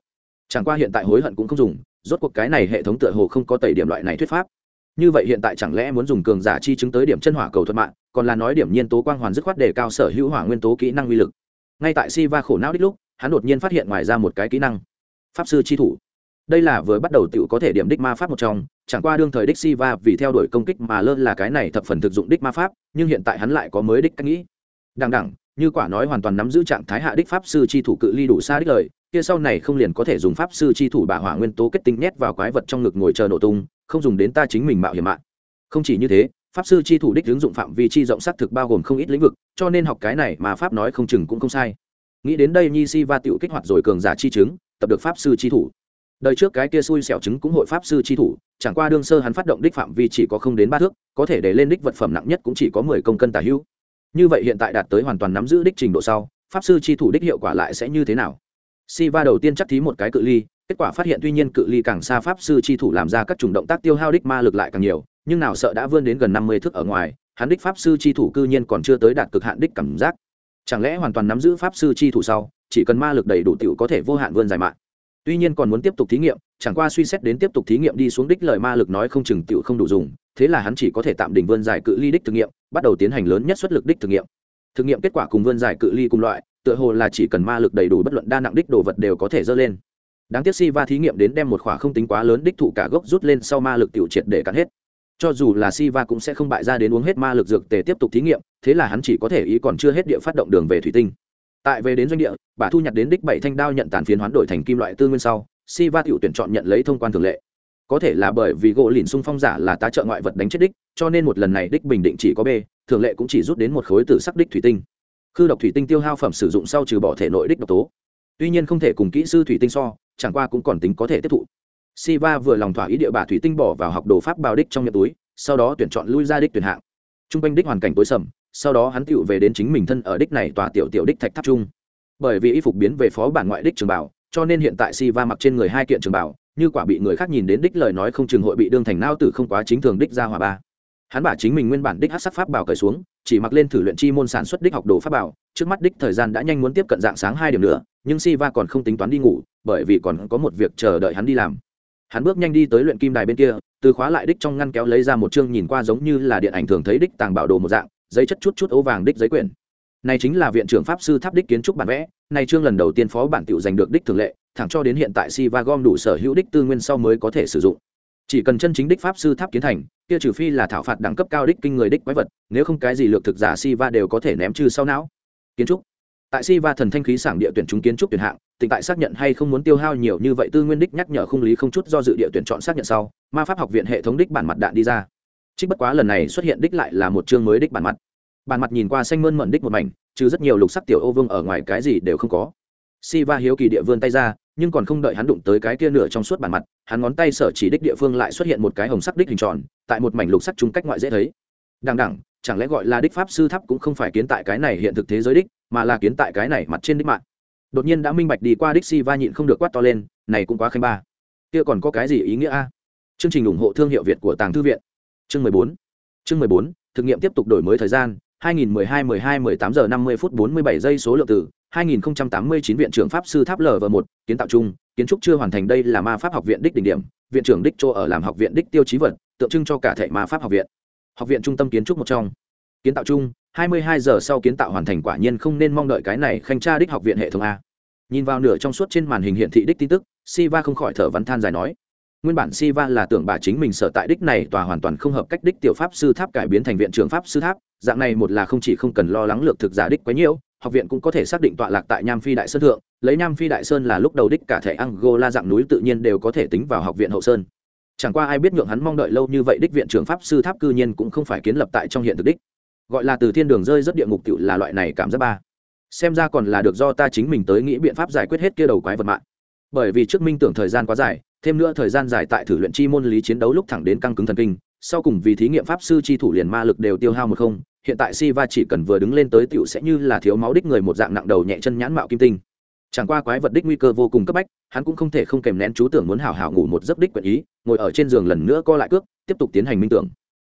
Chẳng qua hiện tại hối hận cũng không dùng, rốt cuộc cái này hệ thống tựa hồ không có tẩy điểm loại này thuyết pháp. Như vậy hiện tại chẳng lẽ muốn dùng cường giả chi chứng tới điểm chân hỏa cầu thuật mạng, còn là nói điểm nhiên tố quang hoàn dứt khoát đề cao sở hữu hỏa nguyên tố kỹ năng uy lực. Ngay tại si va khổ não đích lúc, hắn đột nhiên phát hiện ngoài ra một cái kỹ năng. Pháp sư chi thủ đây là vừa bắt đầu t có thể điểm đích ma pháp một trong, chẳng qua đương thời đích si va vì theo đuổi công kích mà lơ là cái này thập phần thực dụng đích ma pháp, nhưng hiện tại hắn lại có mới đích cách nghĩ. Đằng đẳng như quả nói hoàn toàn nắm giữ trạng thái hạ đích pháp sư chi thủ cự ly đủ xa đích lời, kia sau này không liền có thể dùng pháp sư chi thủ bả hỏa nguyên tố kết tinh nhét vào quái vật trong ngực ngồi chờ nổ tung, không dùng đến ta chính mình mạo hiểm mạng không chỉ như thế, pháp sư chi thủ đích ứng dụng phạm vi chi rộng xác thực bao gồm không ít lĩnh vực, cho nên học cái này mà pháp nói không chừng cũng không sai. Nghĩ đến đây nhi si va tựu kích hoạt rồi cường giả chi chứng, tập được pháp sư chi thủ đời trước cái kia xui xẻo chứng cũng hội pháp sư chi thủ, chẳng qua đương sơ hắn phát động đích phạm vi chỉ có không đến ba thước, có thể để lên đích vật phẩm nặng nhất cũng chỉ có mười công cân tả hữu. Như vậy hiện tại đạt tới hoàn toàn nắm giữ đích trình độ sau, pháp sư chi thủ đích hiệu quả lại sẽ như thế nào? Si va đầu tiên chắc thí một cái cự ly, kết quả phát hiện tuy nhiên cự ly càng xa pháp sư chi thủ làm ra các chủng động tác tiêu hao đích ma lực lại càng nhiều, nhưng nào sợ đã vươn đến gần năm mươi thước ở ngoài, hắn đích pháp sư chi thủ cư nhiên còn chưa tới đạt cực hạn đích cảm giác. Chẳng lẽ hoàn toàn nắm giữ pháp sư chi thủ sau, chỉ cần ma lực đầy đủ tiểu có thể vô hạn vươn dài mạng? Tuy nhiên còn muốn tiếp tục thí nghiệm, chẳng qua suy xét đến tiếp tục thí nghiệm đi xuống đích lời ma lực nói không chừng tiểu không đủ dùng, thế là hắn chỉ có thể tạm đỉnh vươn dài cự ly đích thực nghiệm, bắt đầu tiến hành lớn nhất xuất lực đích thực nghiệm. Thực nghiệm kết quả cùng vươn dài cự ly cùng loại, tựa hồ là chỉ cần ma lực đầy đủ bất luận đa nặng đích đồ vật đều có thể dơ lên. Đáng tiếc si va thí nghiệm đến đem một khỏa không tính quá lớn đích thụ cả gốc rút lên sau ma lực tiểu triệt để cắn hết. Cho dù là si va cũng sẽ không bại ra đến uống hết ma lực dược tề tiếp tục thí nghiệm, thế là hắn chỉ có thể ý còn chưa hết địa phát động đường về thủy tinh tại về đến doanh địa, bà thu nhặt đến đích bảy thanh đao nhận tàn phiến hoán đổi thành kim loại tư nguyên sau si va tiểu tuyển chọn nhận lấy thông quan thường lệ. Có thể là bởi vì gỗ lìn xung phong giả là tá trợ ngoại vật đánh chết đích, cho nên một lần này đích bình định chỉ có b, thường lệ cũng chỉ rút đến một khối tử sắc đích thủy tinh. Khư độc thủy tinh tiêu hao phẩm sử dụng sau trừ bỏ thể nội đích độc tố. Tuy nhiên không thể cùng kỹ sư thủy tinh so, chẳng qua cũng còn tính có thể tiếp thụ. Siva vừa lòng thỏa ý địa bà thủy tinh bỏ vào học đồ pháp bào đích trong nhận túi, sau đó tuyển chọn lui ra đích tuyển hạng. T r u n g quanh đích hoàn cảnh tối sầm sau đó hắn tựu về đến chính mình thân ở đích này tòa tiểu tiểu đích thạch tháp trung bởi vì y phục biến về phó bản ngoại đích trường bảo, cho nên hiện tại si va mặc trên người hai kiện trường bảo, như quả bị người khác nhìn đến đích lời nói không trường hội bị đương thành nao tử không quá chính thường đích ra hòa ba. Hắn bả chính mình nguyên bản đích hát sắc pháp bảo cởi xuống, chỉ mặc lên thử luyện chi môn sản xuất đích học đồ pháp bảo, trước mắt đích thời gian đã nhanh muốn tiếp cận dạng sáng hai điểm nữa, nhưng si va còn không tính toán đi ngủ, bởi vì còn có một việc chờ đợi hắn đi làm. Hắn bước nhanh đi tới luyện kim đài bên kia, từ khóa lại đích trong ngăn kéo lấy ra một chương nhìn qua giống như là điện ảnh thường thấy đích tàng bảo đồ một dạng giấy chất chút chút ấu vàng đích giấy quyển. Này chính là viện trưởng pháp sư tháp đích kiến trúc bản vẽ, này chương lần đầu tiên phó bản tiểu giành được đích thường lệ, thẳng cho đến hiện tại si va gom đủ sở hữu đích tư nguyên sau mới có thể sử dụng. Chỉ cần chân chính đích pháp sư tháp kiến thành, kia trừ phi là thảo phạt đẳng cấp cao đích kinh người đích quái vật, nếu không cái gì lược thực giả si va đều có thể ném trừ sau não. Kiến trúc. Tại si va thần thanh khí sảng địa tuyển chúng kiến trúc tuyển hạng tỉnh tại xác nhận hay không muốn tiêu hao nhiều như vậy tư nguyên đích nhắc nhở không lý không chút do dự địa tuyển chọn xác nhận sau, ma pháp học viện hệ thống đích bản mặt đạn đi ra trích bất quá lần này xuất hiện đích lại là một chương mới đích bản mặt. Bản mặt nhìn qua xanh mơn mận đích một mảnh, chứ rất nhiều lục sắc tiểu ô vương ở ngoài cái gì đều không có. Si va hiếu kỳ địa vươn tay ra, nhưng còn không đợi hắn đụng tới cái kia nửa trong suốt bản mặt, hắn ngón tay sở chỉ đích địa phương lại xuất hiện một cái hồng sắc đích hình tròn, tại một mảnh lục sắc trung cách ngoại dễ thấy. Đằng đẳng chẳng lẽ gọi là đích pháp sư tháp cũng không phải kiến tại cái này hiện thực thế giới đích, mà là kiến tại cái này mặt trên đích mạng. Đột nhiên đã minh bạch đi qua đích si va nhịn không được quát to lên, này cũng quá khanh ba. Kia còn có cái gì ý nghĩa a? Chương trình ủng hộ thương hiệu việt của tàng thư viện chương mười bốn chương mười bốn thực nghiệm tiếp tục đổi mới thời gian 2012 12 18 giờ 50 phút 47 giây số lượng từ 2089 viện trưởng pháp sư tháp LV1, kiến tạo chung, kiến trúc chưa hoàn thành đây là ma pháp học viện đích đỉnh điểm, viện trưởng đích cho ở làm học viện đích tiêu chí vật, tượng trưng cho cả thể ma pháp học viện. Học viện trung tâm kiến trúc một trong. Kiến tạo chung, 22 giờ sau kiến tạo hoàn thành quả nhiên không nên mong đợi cái này khanh tra đích học viện hệ thống a. Nhìn vào nửa trong suốt trên màn hình hiển thị đích tin tức, Siva không khỏi thở vắn than dài nói: nguyên bản Siva là tưởng bà chính mình sở tại đích này tòa hoàn toàn không hợp cách đích tiểu pháp sư tháp cải biến thành viện trưởng pháp sư tháp, dạng này một là không chỉ không cần lo lắng lược thực giả đích quá nhiều, học viện cũng có thể xác định tọa lạc tại Nham Phi Đại Sơn thượng, lấy Nham Phi Đại Sơn là lúc đầu đích cả thể Angola dạng núi tự nhiên đều có thể tính vào học viện hậu sơn. Chẳng qua ai biết nhượng hắn mong đợi lâu như vậy đích viện trưởng pháp sư tháp cư nhiên cũng không phải kiến lập tại trong hiện thực đích. Gọi là từ thiên đường rơi rất địa ngục tiểu là loại này cảm giác ba. Xem ra còn là được do ta chính mình tới nghĩ biện pháp giải quyết hết kia đầu quái vật mạng. Bởi vì trước minh tưởng thời gian quá dài, thêm nữa thời gian dài tại thử luyện chi môn lý chiến đấu lúc thẳng đến căng cứng thần kinh sau cùng vì thí nghiệm pháp sư chi thủ liền ma lực đều tiêu hao một không hiện tại Siva chỉ cần vừa đứng lên tới tiểu sẽ như là thiếu máu đích người một dạng nặng đầu nhẹ chân nhãn mạo kim tinh. Chẳng qua quái vật đích nguy cơ vô cùng cấp bách, hắn cũng không thể không kèm nén chú tưởng muốn hảo hảo ngủ một giấc đích quyện ý, ngồi ở trên giường lần nữa co lại cước, tiếp tục tiến hành minh tưởng.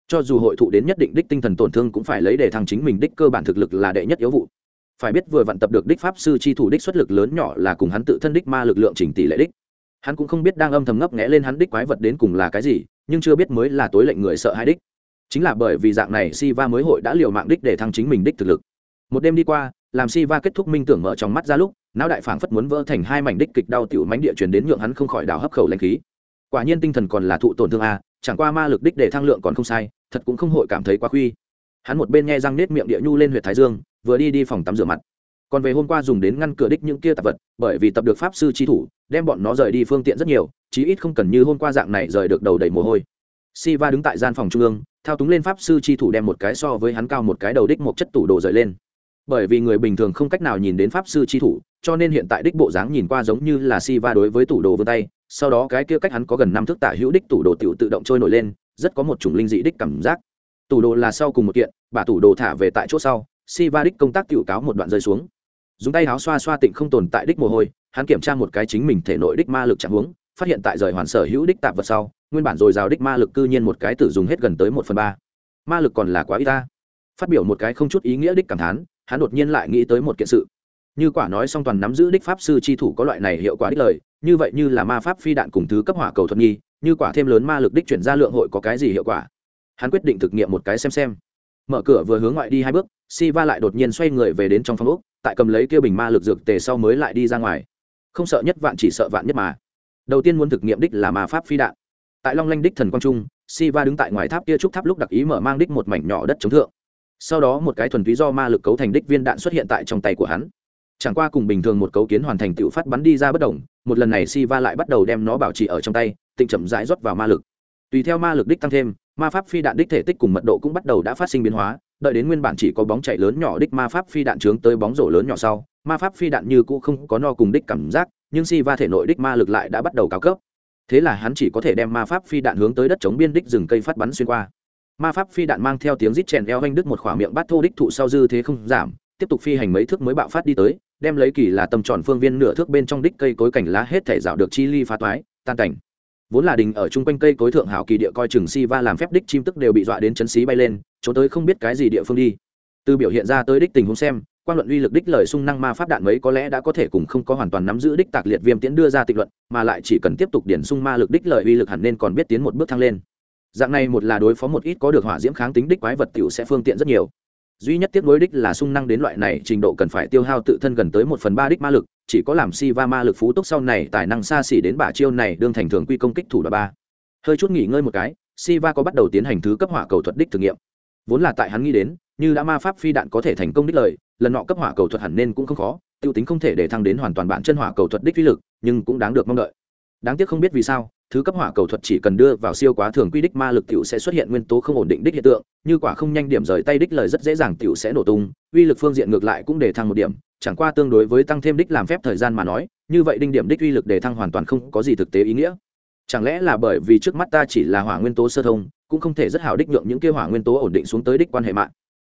Cho dù hội thụ đến nhất định đích tinh thần tổn thương cũng phải lấy để thăng chính mình đích cơ bản thực lực là đệ nhất yếu vụ. Phải biết vừa vận tập được đích pháp sư chi thủ đích xuất lực lớn nhỏ là cùng hắn tự thân đích ma lực lượng chỉnh tỷ lệ đích. Hắn cũng không biết đang âm thầm ngấp nghẽ lên hắn đích quái vật đến cùng là cái gì, nhưng chưa biết mới là tối lệnh người sợ hai đích chính là bởi vì dạng này Siva mới hội đã liều mạng đích để thăng chính mình đích thực lực. Một đêm đi qua, làm Siva kết thúc minh tưởng mở trong mắt ra lúc, não đại phảng phất muốn vỡ thành hai mảnh đích kịch đau tiểu mánh địa truyền đến nhượng hắn không khỏi đào hấp khẩu lãnh khí. Quả nhiên tinh thần còn là thụ tổn thương a, chẳng qua ma lực đích để thăng lượng còn không sai, thật cũng không hội cảm thấy quá khuy. Hắn một bên nghe răng nết miệng địa nhu lên huyệt thái dương, vừa đi đi phòng tắm rửa mặt. Còn về hôm qua dùng đến ngăn cửa đích những kia tạp vật, bởi vì tập được pháp sư chi thủ, đem bọn nó rời đi phương tiện rất nhiều, chí ít không cần như hôm qua dạng này rời được đầu đầy mồ hôi. Siva đứng tại gian phòng trung ương, thao túng lên pháp sư chi thủ đem một cái so với hắn cao một cái đầu đích một chất tủ đồ rời lên. Bởi vì người bình thường không cách nào nhìn đến pháp sư chi thủ cho nên hiện tại đích bộ dáng nhìn qua giống như là si va đối với tủ đồ vươn tay sau đó cái kia cách hắn có gần năm thước tả hữu đích tủ đồ tiểu tự động trôi nổi lên rất có một chủng linh dị đích cảm giác. Tủ đồ là sau cùng một kiện bà tủ đồ thả về tại chỗ sau si va đích công tác tiểu cáo một đoạn rơi xuống. Dùng tay áo xoa xoa tịnh không tồn tại đích mồ hôi hắn kiểm tra một cái chính mình thể nội đích ma lực chạm hướng phát hiện tại rời hoàn sở hữu đích tạp vật sau, nguyên bản dồi dào đích ma lực cư nhiên một cái tử dùng hết gần tới một phần ba. Ma lực còn là quá ít ta. Phát biểu một cái không chút ý nghĩa đích cảm thán, hắn đột nhiên lại nghĩ tới một kiện sự. Như quả nói song toàn nắm giữ đích pháp sư chi thủ có loại này hiệu quả đích lời, như vậy như là ma pháp phi đạn cùng thứ cấp hỏa cầu thuật nghi, như quả thêm lớn ma lực đích chuyển ra lượng hội có cái gì hiệu quả? Hắn quyết định thực nghiệm một cái xem xem. Mở cửa vừa hướng ngoại đi hai bước si va lại đột nhiên xoay người về đến trong phòng úc tại cầm lấy kia bình ma lực dược tề sau mới lại đi ra ngoài không sợ nhất vạn chỉ sợ vạn nhất mà. Đầu tiên muốn thực nghiệm đích là ma pháp phi đạn. Tại long lanh đích thần quang trung, Siva đứng tại ngoài tháp kia trúc tháp lúc đặc ý mở mang đích một mảnh nhỏ đất chống thượng. Sau đó một cái thuần túy do ma lực cấu thành đích viên đạn xuất hiện tại trong tay của hắn. Chẳng qua cùng bình thường một cấu kiến hoàn thành tự phát bắn đi ra bất động. một lần này Siva lại bắt đầu đem nó bảo trì ở trong tay, tịnh chậm rãi rót vào ma lực. Tùy theo ma lực đích tăng thêm, ma pháp phi đạn đích thể tích cùng mật độ cũng bắt đầu đã phát sinh biến hóa, đợi đến nguyên bản chỉ có bóng chạy lớn nhỏ đích ma pháp phi đạn trướng tới bóng rổ lớn nhỏ sau ma pháp phi đạn như cũ không có no cùng đích cảm giác, nhưng Siva thể nội đích ma lực lại đã bắt đầu cao cấp. Thế là hắn chỉ có thể đem ma pháp phi đạn hướng tới đất chống biên đích rừng cây phát bắn xuyên qua. Ma pháp phi đạn mang theo tiếng rít chèn eo anh đứt một khỏa miệng bát thô đích thụ sau dư thế không giảm, tiếp tục phi hành mấy thước mới bạo phát đi tới, đem lấy kỳ là tầm tròn phương viên nửa thước bên trong đích cây cối cảnh lá hết thể rào được chi ly phá toái, tan cảnh vốn là đình ở chung quanh cây cối thượng hảo kỳ địa coi chừng si va làm phép đích chim tức đều bị dọa đến chấn xí bay lên, trốn tới không biết cái gì địa phương đi. Từ biểu hiện ra tới đích tình huống xem quan luận uy lực đích lời sung năng ma pháp đạn mấy có lẽ đã có thể cùng không có hoàn toàn nắm giữ đích tạc liệt viêm tiễn đưa ra tịch luận, mà lại chỉ cần tiếp tục điển sung ma lực đích lời uy lực hẳn nên còn biết tiến một bước thăng lên. Dạng này một là đối phó một ít có được hỏa diễm kháng tính đích quái vật tiểu sẽ phương tiện rất nhiều. Duy nhất tiếp nối đích là sung năng đến loại này trình độ cần phải tiêu hao tự thân gần tới một phần ba đích ma lực, chỉ có làm si va ma lực phú tốc sau này tài năng xa xỉ đến bả chiêu này đương thành thường quy công kích thủ đoạn ba. Hơi chút nghỉ ngơi một cái, si va có bắt đầu tiến hành thứ cấp hỏa cầu thuật đích thử nghiệm. Vốn là tại hắn nghĩ đến như đã ma pháp phi đạn có thể thành công đích lời, lần nọ cấp hỏa cầu thuật hẳn nên cũng không khó, tiêu tính không thể để thăng đến hoàn toàn bản chân hỏa cầu thuật đích uy lực, nhưng cũng đáng được mong đợi. Đáng tiếc không biết vì sao, thứ cấp hỏa cầu thuật chỉ cần đưa vào siêu quá thường quy đích ma lực tiểu sẽ xuất hiện nguyên tố không ổn định đích hiện tượng, như quả không nhanh điểm rời tay đích lời rất dễ dàng tiểu sẽ nổ tung, uy lực phương diện ngược lại cũng để thăng một điểm, chẳng qua tương đối với tăng thêm đích làm phép thời gian mà nói, như vậy đinh điểm đích uy lực để thăng hoàn toàn không có gì thực tế ý nghĩa. Chẳng lẽ là bởi vì trước mắt ta chỉ là hỏa nguyên tố sơ thông, cũng không thể rất hảo đích nhượng những kia hỏa nguyên tố ổn định xuống tới đích quan hệ mạng?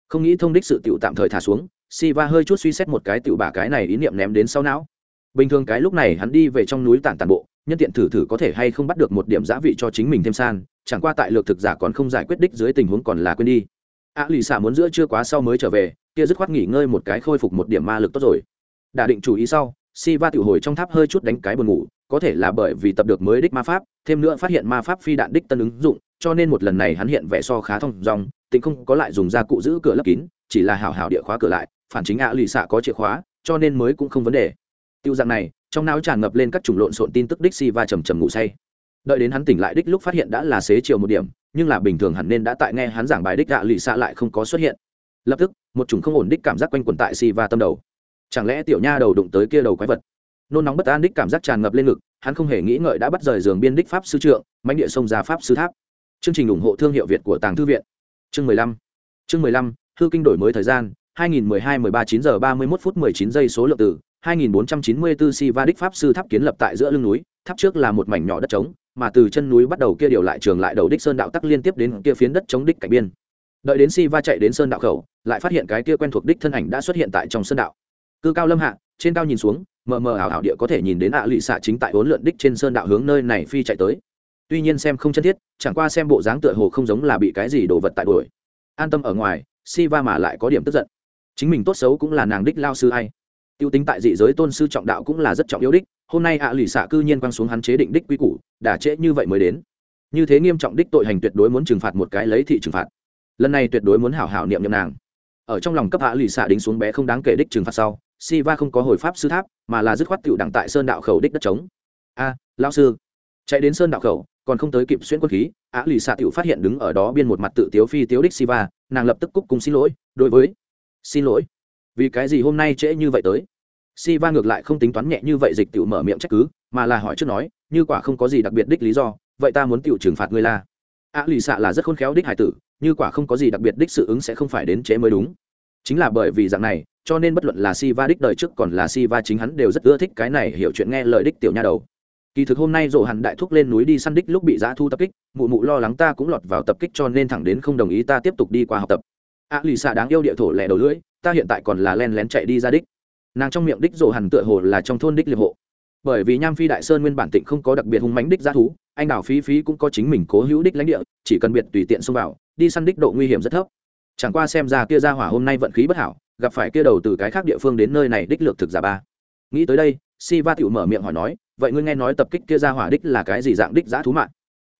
Không nghĩ thông đích sự tiểu tạm thời thả xuống Siva hơi chút suy xét một cái tiểu bả cái này ý niệm ném đến sau não. Bình thường cái lúc này hắn đi về trong núi tản tản bộ, nhân tiện thử thử có thể hay không bắt được một điểm giá vị cho chính mình thêm san, chẳng qua tại lược thực giả còn không giải quyết đích dưới tình huống còn là quên đi. A lì xả muốn giữa chưa quá sau mới trở về, kia dứt khoát nghỉ ngơi một cái khôi phục một điểm ma lực tốt rồi. Đã định chủ ý sau, Siva tiểu hồi trong tháp hơi chút đánh cái buồn ngủ, có thể là bởi vì tập được mới đích ma pháp, thêm nữa phát hiện ma pháp phi đạn đích tân ứng dụng, cho nên một lần này hắn hiện vẻ so khá thông dong, tình không có lại dùng ra cụ giữ cửa lấp kín, chỉ là hảo hảo địa khóa cửa lại, phản chính ạ lì xạ có chìa khóa cho nên mới cũng không vấn đề. Tiêu dạng này trong não tràn ngập lên các chủng lộn xộn tin tức đích si và trầm trầm ngủ say. Đợi đến hắn tỉnh lại đích lúc phát hiện đã là xế chiều một điểm nhưng là bình thường hẳn nên đã tại nghe hắn giảng bài đích ạ lì xạ lại không có xuất hiện. Lập tức một chủng không ổn đích cảm giác quanh quẩn tại si và tâm đầu. Chẳng lẽ tiểu nha đầu đụng tới kia đầu quái vật? Nôn nóng bất an đích cảm giác tràn ngập lên ngực hắn không hề nghĩ ngợi đã bắt rời giường biên đích pháp sư trượng mánh địa sông ra pháp sư tháp. Chương trình ủng hộ thương hiệu việt của tàng thư viện chương mười lăm. Chương mười lăm thư kinh đổi mới thời gian 2012-13 9 giờ 31 phút 19 giây số lượng từ 2494 Siva đích pháp sư tháp kiến lập tại giữa lưng núi, tháp trước là một mảnh nhỏ đất trống, mà từ chân núi bắt đầu kia điều lại trường lại đầu đích sơn đạo tắc liên tiếp đến kia phiến đất trống đích cạnh biên. đợi đến si va chạy đến sơn đạo khẩu lại phát hiện cái kia quen thuộc đích thân ảnh đã xuất hiện tại trong sơn đạo. Cư cao lâm hạ trên cao nhìn xuống mờ mờ ảo ảo địa có thể nhìn đến ạ à lụy xạ chính tại bốn lượn đích trên sơn đạo hướng nơi này phi chạy tới tuy nhiên xem không chân thiết chẳng qua xem bộ dáng tựa hồ không giống là bị cái gì đồ vật tại đuổi. An tâm ở ngoài si va mà lại có điểm tức giận. Chính mình tốt xấu cũng là nàng đích lao sư hay. Tiêu tính tại dị giới tôn sư trọng đạo cũng là rất trọng yếu đích hôm nay ạ à lụy xạ cư nhiên quăng xuống hắn chế định đích quy củ đả trễ như vậy mới đến. Như thế nghiêm trọng đích tội hành tuyệt đối muốn trừng phạt một cái lấy thị trừng phạt. Lần này tuyệt đối muốn hảo hảo niệm nhầm nàng. Ở trong lòng cấp hạ lì xạ đính xuống bé không đáng kể đích trừng phạt sau si va không có hồi pháp sư tháp mà là dứt khoát tựu đặng tại sơn đạo khẩu đích đất trống. A à, lao sư chạy đến sơn đạo khẩu còn không tới kịp xuyên quân khí, á lì xạ tựu phát hiện đứng ở đó biên một mặt tự tiếu phi tiếu đích si va nàng lập tức cúc cùng xin lỗi, đối với, xin lỗi. Vì cái gì hôm nay trễ như vậy tới? Si va ngược lại không tính toán nhẹ như vậy dịch tựu mở miệng trách cứ, mà là hỏi trước nói, như quả không có gì đặc biệt đích lý do, vậy ta muốn tựu trừng phạt ngươi là. Á lì xạ là rất khôn khéo đích hải tử, như quả không có gì đặc biệt đích sự ứng sẽ không phải đến trễ mới đúng. Chính là bởi vì dạng này, cho nên bất luận là si va đích đời trước còn là si va chính hắn đều rất ưa thích cái này hiểu chuyện nghe lời đích tiểu nha đầu kỳ thực hôm nay rộ hẳn đại thúc lên núi đi săn đích lúc bị giã thu tập kích, mụ mụ lo lắng ta cũng lọt vào tập kích cho nên thẳng đến không đồng ý ta tiếp tục đi qua học tập. A lì xạ đáng yêu địa thổ lẻ đầu lưỡi, ta hiện tại còn là len lén chạy đi ra đích. Nàng trong miệng đích rộ hẳn tựa hồ là trong thôn đích liệp hộ. Bởi vì nham phi đại sơn nguyên bản tịnh không có đặc biệt hung mánh đích g thú, anh đào phí phí cũng có chính mình cố hữu đích lãnh địa, chỉ cần biệt tùy tiện xông vào, đi săn đích độ nguy hiểm rất thấp. Chẳng qua xem ra kia ra hỏa hôm nay vận khí bất hảo, gặp phải kia đầu từ cái khác địa phương đến nơi này đích lược thực giả ba nghĩ tới đây si va tựu mở miệng hỏi nói, vậy ngươi nghe nói tập kích kia ra hỏa đích là cái gì dạng đích giã thú mạng?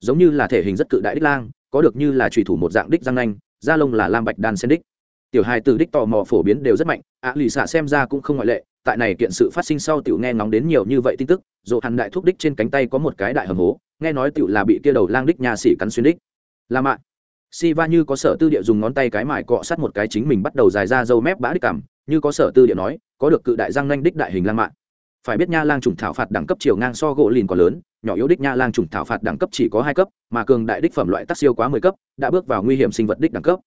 Giống như là thể hình rất cự đại đích lang, có được như là trùy thủ một dạng đích răng nanh, da lông là lam bạch đan sen đích. Tiểu hài từ đích tò mò phổ biến đều rất mạnh, ạ lì xạ xem ra cũng không ngoại lệ, tại này kiện sự phát sinh sau tiểu nghe ngóng đến nhiều như vậy tin tức, dù hẳn đại thúc đích trên cánh tay có một cái đại hầm hố, nghe nói tiểu là bị kia đầu lang đích nhà sĩ cắn xuyên đích. Là mạng si va như có sở tư địa dùng ngón tay cái mải cọ sát một cái chính mình bắt đầu dài ra dâu mép bã đích cảm như có sở tư địa nói, có được cự đại răng nanh đích đại hình lang mạng phải biết nha lang trùng thảo phạt đẳng cấp chiều ngang so gỗ lìn còn lớn, nhỏ yếu đích nha lang trùng thảo phạt đẳng cấp chỉ có hai cấp, mà cường đại đích phẩm loại tác siêu quá mười cấp, đã bước vào nguy hiểm sinh vật đích đẳng cấp.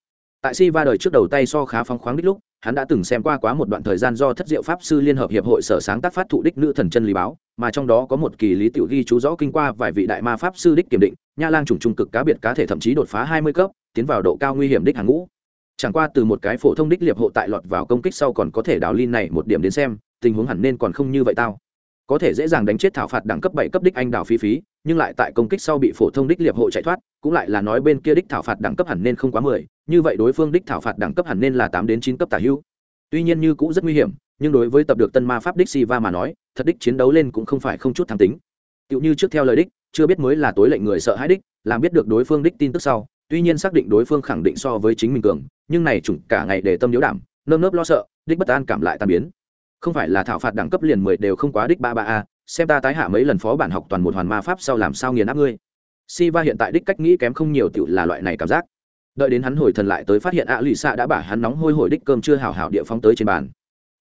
Tại si va đời trước đầu tay so khá phóng khoáng đích lúc, hắn đã từng xem qua quá một đoạn thời gian do thất diệu pháp sư liên hợp hiệp hội sở sáng tác phát thụ đích nữ thần chân lý báo, mà trong đó có một kỳ lý tiểu ghi chú rõ kinh qua vài vị đại ma pháp sư đích kiểm định, nha lang trùng trung cực cá biệt cá thể thậm chí đột phá hai mươi cấp, tiến vào độ cao nguy hiểm đích hàng ngũ chẳng qua từ một cái phổ thông đích liệp hộ tại lọt vào công kích sau còn có thể đào lin này một điểm đến xem, tình huống hẳn nên còn không như vậy tao. Có thể dễ dàng đánh chết thảo phạt đẳng cấp bảy cấp đích anh đào phi phí, nhưng lại tại công kích sau bị phổ thông đích liệp hộ chạy thoát, cũng lại là nói bên kia đích thảo phạt đẳng cấp hẳn nên không quá mười, như vậy đối phương đích thảo phạt đẳng cấp hẳn nên là tám đến chín cấp tả hữu. Tuy nhiên như cũng rất nguy hiểm, nhưng đối với tập được tân ma pháp đích si va mà nói, thật đích chiến đấu lên cũng không phải không chút tham tính. Tựu như trước theo lời đích, chưa biết mới là tối lệnh người sợ hãi đích, làm biết được đối phương đích tin tức sau tuy nhiên xác định đối phương khẳng định so với chính mình cường, nhưng này chủng cả ngày để tâm điếu đảm, nơm nớp lo sợ, đích bất an cảm lại tan biến. Không phải là thảo phạt đẳng cấp liền mười đều không quá đích ba ba a, xem ta tái hạ mấy lần phó bản học toàn một hoàn ma pháp sau làm sao nghiền áp ngươi. Si va hiện tại đích cách nghĩ kém không nhiều tựu là loại này cảm giác. Đợi đến hắn hồi thần lại tới phát hiện ạ lụy xạ đã bả hắn nóng hôi hổi đích cơm chưa hảo hảo địa phóng tới trên bàn.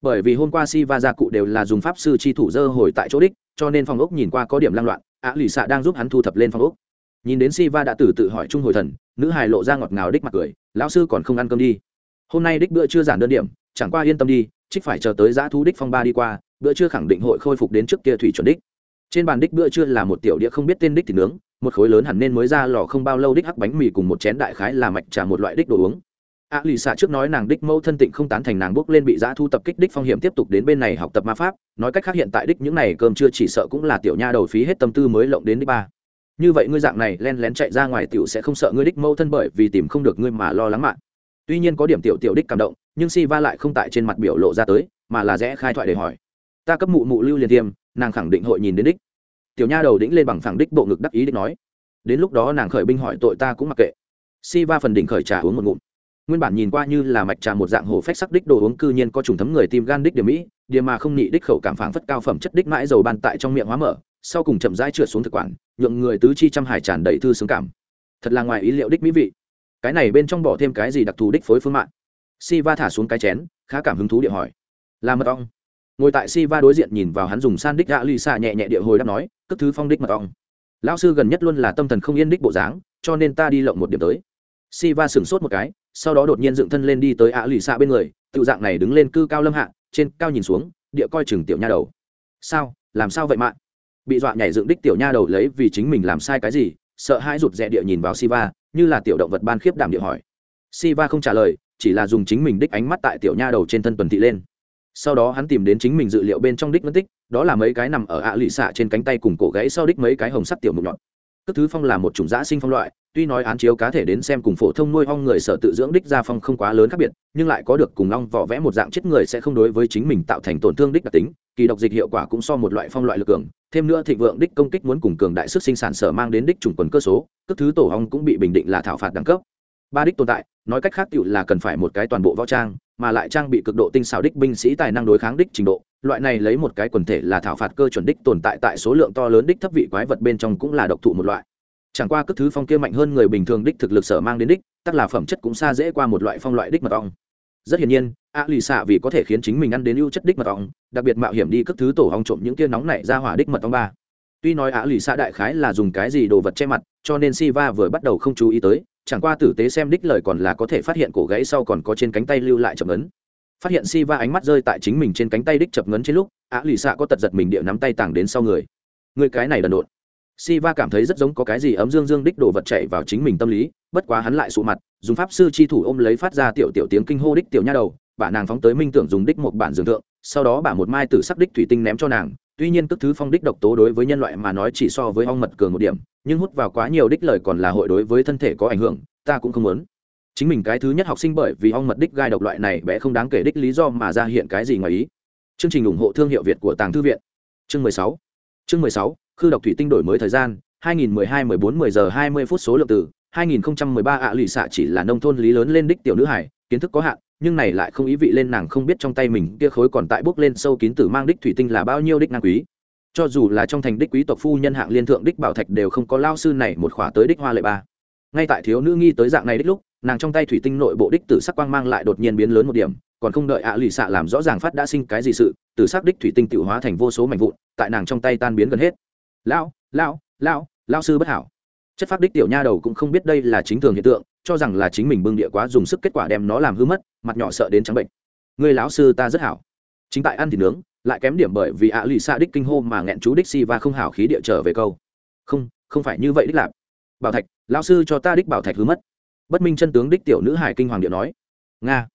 Bởi vì hôm qua si va gia cụ đều là dùng pháp sư chi thủ dơ hồi tại chỗ đích, cho nên phòng ốc nhìn qua có điểm lang loạn ạ lụy xạ đang giúp hắn thu thập lên phòng ốc nhìn đến si va đã từ tự hỏi chung hồi thần, nữ hài lộ ra ngọt ngào đích mặt cười, lão sư còn không ăn cơm đi? Hôm nay đích bữa chưa giản đơn điểm, chẳng qua yên tâm đi, trích phải chờ tới giã thu đích phong ba đi qua, bữa chưa khẳng định hội khôi phục đến trước kia thủy chuẩn đích. Trên bàn đích bữa chưa là một tiểu địa không biết tên đích thì nướng, một khối lớn hẳn nên mới ra lò không bao lâu đích hắc bánh mì cùng một chén đại khái là mạch trà một loại đích đồ uống. A lì xạ trước nói nàng đích mẫu thân tịnh không tán thành nàng bước lên bị giã thu tập kích đích phong hiểm tiếp tục đến bên này học tập ma pháp, nói cách khác hiện tại đích những này cơm chưa chỉ sợ cũng là tiểu nha đầu phí hết tâm tư mới lộng đến đích ba như vậy ngươi dạng này len lén chạy ra ngoài tiểu sẽ không sợ ngươi đích mâu thân bởi vì tìm không được ngươi mà lo lắng mạng. Tuy nhiên có điểm tiểu tiểu đích cảm động, nhưng si va lại không tại trên mặt biểu lộ ra tới, mà là rẽ khai thoại để hỏi. Ta cấp mụ mụ lưu liền tiêm, nàng khẳng định hội nhìn đến đích. Tiểu nha đầu đĩnh lên bằng phẳng đích bộ ngực đắc ý đích nói. Đến lúc đó nàng khởi binh hỏi tội ta cũng mặc kệ. Si va phần đỉnh khởi trà uống một ngụm. Nguyên bản nhìn qua như là mạch trà một dạng hồ phách sắc đích đồ uống cư nhiên có trùng thấm người tim gan đích điểm mỹ điểm mà không nhị đích khẩu cảm phảng phất cao phẩm chất đích mãi dầu bàn tại trong miệng hóa mở, sau cùng chậm rãi trượt xuống thực quản nhượng người tứ chi trăm hải tràn đầy thư xứng cảm. Thật là ngoài ý liệu đích mỹ vị. Cái này bên trong bỏ thêm cái gì đặc thù đích phối phương mạng si va thả xuống cái chén, khá cảm hứng thú địa hỏi. Là mật ong. Ngồi tại si va đối diện nhìn vào hắn dùng san đích gạ lì xạ nhẹ nhẹ địa hồi đáp nói cất thứ phong đích mật ong. Lão sư gần nhất luôn là tâm thần không yên đích bộ dáng, cho nên ta đi lộng một điểm tới. Si va sửng sốt một cái, sau đó đột nhiên dựng thân lên đi tới ạ lì xạ bên người tự dạng này đứng lên cư cao lâm hạ, trên cao nhìn xuống, địa coi chừng tiểu nha đầu. Sao? Làm sao vậy mạng bị dọa nhảy dựng đích tiểu nha đầu lấy vì chính mình làm sai cái gì sợ hãi rụt rè địa nhìn vào siva như là tiểu động vật ban khiếp đảm địa hỏi Siva không trả lời, chỉ là dùng chính mình đích ánh mắt tại tiểu nha đầu trên thân tuần thị lên. Sau đó hắn tìm đến chính mình dự liệu bên trong đích phân tích, đó là mấy cái nằm ở ạ lụy xạ trên cánh tay cùng cổ gãy sau đích mấy cái hồng sắc tiểu mục nhọn. Cất thứ phong là một chủng dã sinh phong loại, tuy nói án chiếu cá thể đến xem cùng phổ thông nuôi ong người sở tự dưỡng đích gia phong không quá lớn khác biệt, nhưng lại có được cùng ong vỏ vẽ một dạng chết người sẽ không đối với chính mình tạo thành tổn thương đích đặc tính, kỳ độc dịch hiệu quả cũng so một loại phong loại lực cường, thêm nữa thịnh vượng đích công kích muốn cùng cường đại sức sinh sản sở mang đến đích chủng quần cơ số, các thứ tổ ong cũng bị bình định là thảo phạt đẳng cấp. Ba đích tồn tại nói cách khác tựu là cần phải một cái toàn bộ võ trang mà lại trang bị cực độ tinh xảo đích binh sĩ tài năng đối kháng đích trình độ loại này lấy một cái quần thể là thảo phạt cơ chuẩn đích tồn tại tại số lượng to lớn đích thấp vị quái vật bên trong cũng là độc thụ một loại chẳng qua cất thứ phong kia mạnh hơn người bình thường đích thực lực sở mang đến đích tất là phẩm chất cũng xa dễ qua một loại phong loại đích mật ong. Rất hiển nhiên, a lì xạ vì có thể khiến chính mình ăn đến ưu chất đích mật ong, đặc biệt mạo hiểm đi cất thứ tổ ong trộm những kia nóng này ra hỏa đích mật ong ba. Tuy nói a lì xạ đại khái là dùng cái gì đồ vật che mặt, cho nên si va vừa bắt đầu không chú ý tới, chẳng qua tử tế xem đích lời còn là có thể phát hiện cổ gãy sau còn có trên cánh tay lưu lại chậm ngấn. Phát hiện si va ánh mắt rơi tại chính mình trên cánh tay đích chập ngấn trên lúc á lì xạ có tật giật mình địa nắm tay tàng đến sau người. Người cái này đần độn si va cảm thấy rất giống có cái gì ấm dương dương đích đồ vật chạy vào chính mình tâm lý, bất quá hắn lại sụ mặt, dùng pháp sư chi thủ ôm lấy phát ra tiểu tiểu tiếng kinh hô đích tiểu nha đầu, bà nàng phóng tới minh tưởng dùng đích một bản dường tượng sau đó bà một mai tử sắc đích thủy tinh ném cho nàng, tuy nhiên tức thứ phong đích độc tố đối với nhân loại mà nói chỉ so với ong mật cường một điểm, nhưng hút vào quá nhiều đích lời còn là hội đối với thân thể có ảnh hưởng, ta cũng không muốn. Chính mình cái thứ nhất học sinh bởi vì ong mật đích gai độc loại này bé không đáng kể đích lý do mà ra hiện cái gì ngoài ý. Chương trình ủng hộ thương hiệu việt của tàng thư viện. Chương mười sáu. Chương mười sáu khư độc thủy tinh đổi mới thời gian 2012-14-10 giờ 20 phút số lượng từ 2013 ạ lụy xạ chỉ là nông thôn lý lớn lên đích tiểu nữ hải, kiến thức có hạn, nhưng này lại không ý vị lên nàng không biết trong tay mình kia khối còn tại bước lên sâu kín tử mang đích thủy tinh là bao nhiêu đích năng quý. Cho dù là trong thành đích quý tộc phu nhân hạng liên thượng đích bảo thạch đều không có lao sư này một khỏa tới đích hoa lệ ba. Ngay tại thiếu nữ nghi tới dạng này đích lúc, nàng trong tay thủy tinh nội bộ đích tử sắc quang mang lại đột nhiên biến lớn một điểm, còn không đợi ạ lì xạ làm rõ ràng phát đã sinh cái gì sự, tử sắc đích thủy tinh tự hóa thành vô số mảnh vụn, tại nàng trong tay tan biến gần hết lão lão lão lão sư bất hảo. Chất phát đích tiểu nha đầu cũng không biết đây là chính thường hiện tượng, cho rằng là chính mình bưng địa quá dùng sức kết quả đem nó làm hư mất, mặt nhỏ sợ đến trắng bệnh. Người lão sư ta rất hảo. Chính tại ăn thịt nướng, lại kém điểm bởi vì ạ lì xa đích kinh hô mà nghẹn chú đích si và không hảo khí địa trở về câu. Không không phải như vậy đích lạp. Bảo thạch, lão sư cho ta đích bảo thạch hứa mất. Bất minh chân tướng đích tiểu nữ hải kinh hoàng điện nói. Nga.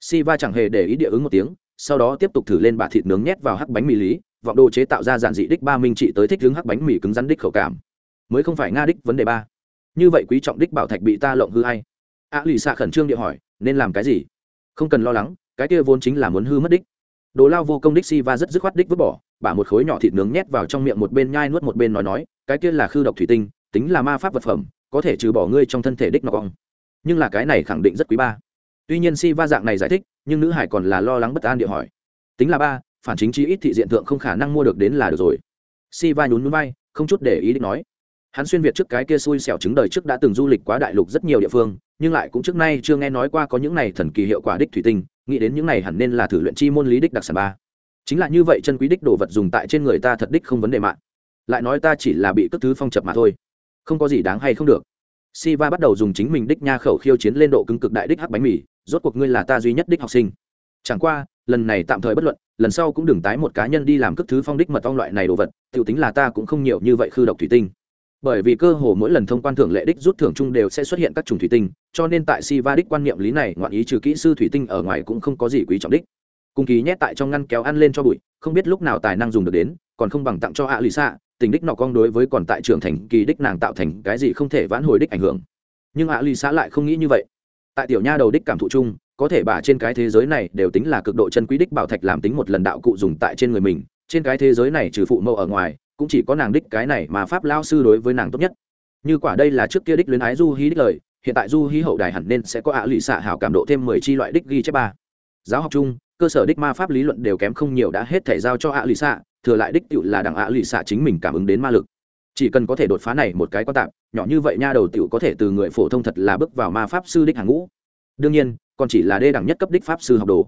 Si va chẳng hề để ý địa ứng một tiếng sau đó tiếp tục thử lên bả thịt nướng nhét vào hắc bánh mì lý, vọng đồ chế tạo ra giản dị đích ba minh trị tới thích hướng hắc bánh mì cứng rắn đích khẩu cảm. Mới không phải nga đích vấn đề ba. Như vậy quý trọng đích bảo thạch bị ta lộng hư hay a lì xạ khẩn trương địa hỏi, nên làm cái gì? Không cần lo lắng, cái kia vốn chính là muốn hư mất đích. Đồ lao vô công đích si va rất dứt khoát đích vứt bỏ, bả một khối nhỏ thịt nướng nhét vào trong miệng một bên nhai nuốt một bên nói nói, cái kia là khư độc thủy tinh, tính là ma pháp vật phẩm, có thể trừ bỏ ngươi trong thân thể đích nọc ong. Nhưng là cái này khẳng định rất quý ba tuy nhiên si va dạng này giải thích, nhưng nữ hải còn là lo lắng bất an địa hỏi. Tính là ba, phản chính chi ít thị diện thượng không khả năng mua được đến là được rồi. Si va nhún núi bay không chút để ý định nói. Hắn xuyên việt trước cái kia xui xẻo chứng đời trước đã từng du lịch quá đại lục rất nhiều địa phương, nhưng lại cũng trước nay chưa nghe nói qua có những này thần kỳ hiệu quả đích thủy tinh, nghĩ đến những này hẳn nên là thử luyện chi môn lý đích đặc sản ba. Chính là như vậy chân quý đích đồ vật dùng tại trên người ta thật đích không vấn đề mạng. Lại nói ta chỉ là bị cất thứ phong chập mà thôi. Không có gì đáng hay không được. Siva bắt đầu dùng chính mình đích nha khẩu khiêu chiến lên độ cứng cực đại đích hắc bánh mì, rốt cuộc ngươi là ta duy nhất đích học sinh. Chẳng qua, lần này tạm thời bất luận, lần sau cũng đừng tái một cá nhân đi làm cấp thứ phong đích mật ong loại này đồ vật, tiểu tính là ta cũng không nhiều như vậy khư độc thủy tinh. Bởi vì cơ hồ mỗi lần thông quan thưởng lệ đích rút thưởng chung đều sẽ xuất hiện các chủng thủy tinh, cho nên tại Siva đích quan niệm lý này, ngoạn ý trừ kỹ sư thủy tinh ở ngoài cũng không có gì quý trọng đích. Cung ký nhét tại trong ngăn kéo ăn lên cho bụi, không biết lúc nào tài năng dùng được đến, còn không bằng tặng cho ạ lì xạ tình đích nọ con đối với còn tại trưởng thành kỳ đích nàng tạo thành cái gì không thể vãn hồi đích ảnh hưởng. Nhưng ạ lì xã lại không nghĩ như vậy. Tại tiểu nha đầu đích cảm thụ chung, có thể bà trên cái thế giới này đều tính là cực độ chân quý đích bảo thạch làm tính một lần đạo cụ dùng tại trên người mình, trên cái thế giới này trừ phụ mẫu ở ngoài, cũng chỉ có nàng đích cái này mà pháp lao sư đối với nàng tốt nhất. Như quả đây là trước kia đích luyến ái du hí đích lời, hiện tại du hí hậu đài hẳn nên sẽ có ạ lì xạ hảo cảm độ thêm mười chi loại đích ghi chép ba. Giáo học chung, cơ sở đích ma pháp lý luận đều kém không nhiều đã hết thể giao cho ạ lì xạ thừa lại đích tựu là đảng ạ lụy xạ chính mình cảm ứng đến ma lực. Chỉ cần có thể đột phá này một cái quan tạm nhỏ như vậy nha đầu tựu có thể từ người phổ thông thật là bước vào ma pháp sư đích hàng ngũ. Đương nhiên, còn chỉ là đê đẳng nhất cấp đích pháp sư học đồ.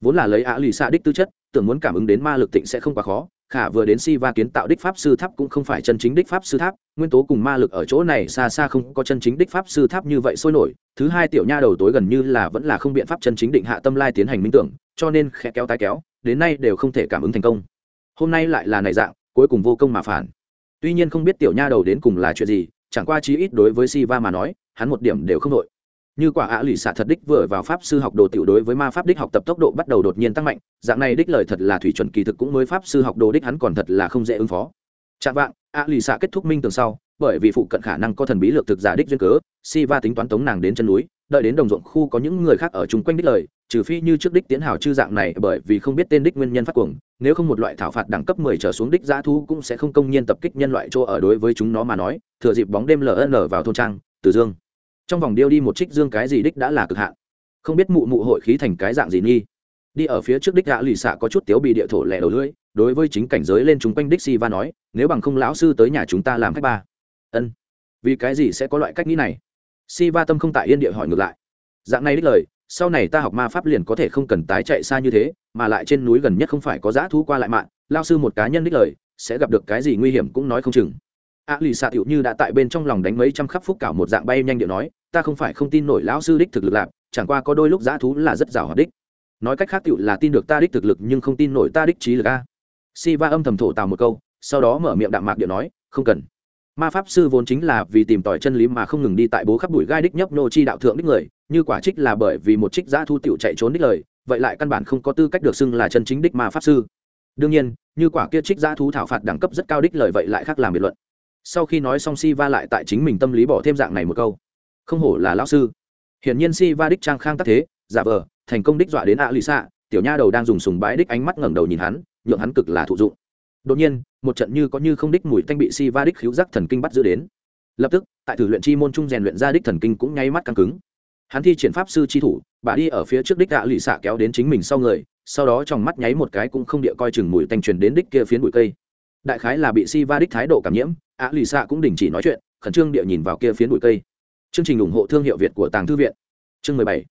Vốn là lấy ạ lụy xạ đích tư chất, tưởng muốn cảm ứng đến ma lực tịnh sẽ không quá khó, khả vừa đến si va kiến tạo đích pháp sư tháp cũng không phải chân chính đích pháp sư tháp, nguyên tố cùng ma lực ở chỗ này xa xa không có chân chính đích pháp sư tháp như vậy sôi nổi, thứ hai tiểu nha đầu tối gần như là vẫn là không biện pháp chân chính định hạ tâm lai tiến hành minh tưởng, cho nên khẽ kéo tái kéo, đến nay đều không thể cảm ứng thành công hôm nay lại là này dạng, cuối cùng vô công mà phản. Tuy nhiên không biết tiểu nha đầu đến cùng là chuyện gì, chẳng qua chí ít đối với si va mà nói, hắn một điểm đều không đội như quả ạ lụy xạ thật đích vừa vào pháp sư học đồ tiểu đối với ma pháp đích học tập tốc độ bắt đầu đột nhiên tăng mạnh, dạng này đích lời thật là thủy chuẩn kỳ thực cũng mới pháp sư học đồ đích hắn còn thật là không dễ ứng phó. Chạm vạng, ạ lụy xạ kết thúc minh tường sau, bởi vì phụ cận khả năng có thần bí lược thực giả đích duyên cớ si va tính toán tống nàng đến chân núi đợi đến đồng ruộng khu có những người khác ở chung quanh đích lời, trừ phi như trước đích tiến hào chư dạng này, bởi vì không biết tên đích nguyên nhân phát cuồng, nếu không một loại thảo phạt đẳng cấp mười trở xuống đích giá thu cũng sẽ không công nhiên tập kích nhân loại chỗ ở đối với chúng nó mà nói, thừa dịp bóng đêm ln vào thôn trang, từ dương. Trong vòng điêu đi một trích dương cái gì đích đã là cực hạn. Không biết mụ mụ hội khí thành cái dạng gì nghi. Đi ở phía trước đích gã lì xạ có chút tiếu bị địa thổ lẻ đầu lưỡi, đối với chính cảnh giới lên chúng quanh đích si va nói, nếu bằng không lão sư tới nhà chúng ta làm cách ba. Ân, vì cái gì sẽ có loại cách nghĩ này? Si va tâm không tại yên địa hỏi ngược lại. Dạng này đích lời, sau này ta học ma pháp liền có thể không cần tái chạy xa như thế, mà lại trên núi gần nhất không phải có dã thú qua lại mạng, lao sư một cá nhân đích lời, sẽ gặp được cái gì nguy hiểm cũng nói không chừng. A lì xạ tiểu như đã tại bên trong lòng đánh mấy trăm khắp phúc cả một dạng bay nhanh điệu nói, ta không phải không tin nổi lão sư đích thực lực lạc, chẳng qua có đôi lúc dã thú là rất rào hoạt đích. Nói cách khác tiểu là tin được ta đích thực lực nhưng không tin nổi ta đích trí lực a. Si va âm thầm thổ tào một câu, sau đó mở miệng đạm mạc điệu nói, không cần ma pháp sư vốn chính là vì tìm tòi chân lý mà không ngừng đi tại bố khắp bụi gai đích nhấp nô chi đạo thượng đích người, như quả trích là bởi vì một trích giã thu tiểu chạy trốn đích lời, vậy lại căn bản không có tư cách được xưng là chân chính đích ma pháp sư. Đương nhiên, như quả kia trích giã thú thảo phạt đẳng cấp rất cao đích lời vậy lại khác làm biệt luận. Sau khi nói xong si va lại tại chính mình tâm lý bỏ thêm dạng này một câu. Không hổ là lão sư. Hiển nhiên si va đích trang khang tác thế, giả vờ, thành công đích dọa đến ạ lì xạ tiểu nha đầu đang dùng sùng bái đích ánh mắt ngẩng đầu nhìn hắn, nhượng hắn cực là thụ dụng. Đột nhiên một trận như có như không đích mùi thanh bị si va đích khiếu giác thần kinh bắt giữ đến. Lập tức, tại thử luyện chi môn trung rèn luyện ra đích thần kinh cũng nháy mắt căng cứng. Hắn thi triển pháp sư chi thủ, bà đi ở phía trước đích gạ lụy xạ kéo đến chính mình sau người, sau đó trong mắt nháy một cái cũng không địa coi chừng mùi tanh truyền đến đích kia phiến bụi cây. Đại khái là bị si va đích thái độ cảm nhiễm, ạ lụy xạ cũng đình chỉ nói chuyện, khẩn trương địa nhìn vào kia phiến bụi cây. Chương trình ủng hộ thương hiệu việt của tàng thư viện. Chương mười bảy.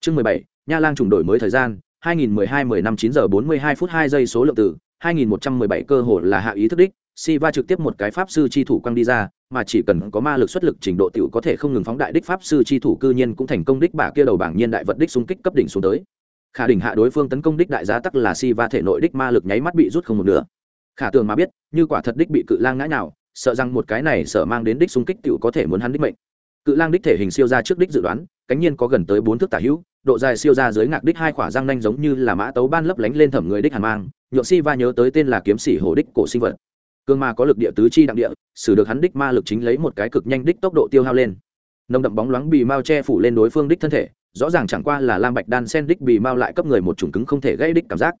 Chương mười bảy, nha lang trùng đổi mới thời gian 2012 10 năm 9 giờ 42 phút 2 giây số lượng từ. 2117 cơ hội là hạ ý thức đích Siva trực tiếp một cái pháp sư chi thủ quăng đi ra, mà chỉ cần có ma lực xuất lực trình độ tiểu có thể không ngừng phóng đại đích pháp sư chi thủ cư nhiên cũng thành công đích bả kia đầu bảng nhiên đại vật đích xung kích cấp đỉnh xuống tới. Khả đỉnh hạ đối phương tấn công đích đại giá tắc là Siva thể nội đích ma lực nháy mắt bị rút không một nửa. Khả tường mà biết, như quả thật đích bị cự lang ngã nào, sợ rằng một cái này sợ mang đến đích xung kích tiểu có thể muốn hắn đích mệnh. Cự lang đích thể hình siêu ra trước đích dự đoán, cánh nhiên có gần tới 4 thước tả hữu, độ dài siêu ra dưới ngạc đích hai khỏa răng nanh giống như là mã tấu ban lấp lánh lên thẩm người đích hàn mang, nhượng Siva nhớ tới tên là kiếm sĩ hổ đích cổ sinh vật. Cương ma có lực địa tứ chi đặng địa, xử được hắn đích ma lực chính lấy một cái cực nhanh đích tốc độ tiêu hao lên. Nồng đậm bóng loáng bì mao che phủ lên đối phương đích thân thể, rõ ràng chẳng qua là lam bạch đan sen đích bì mao lại cấp người một chủng cứng không thể gây đích cảm giác.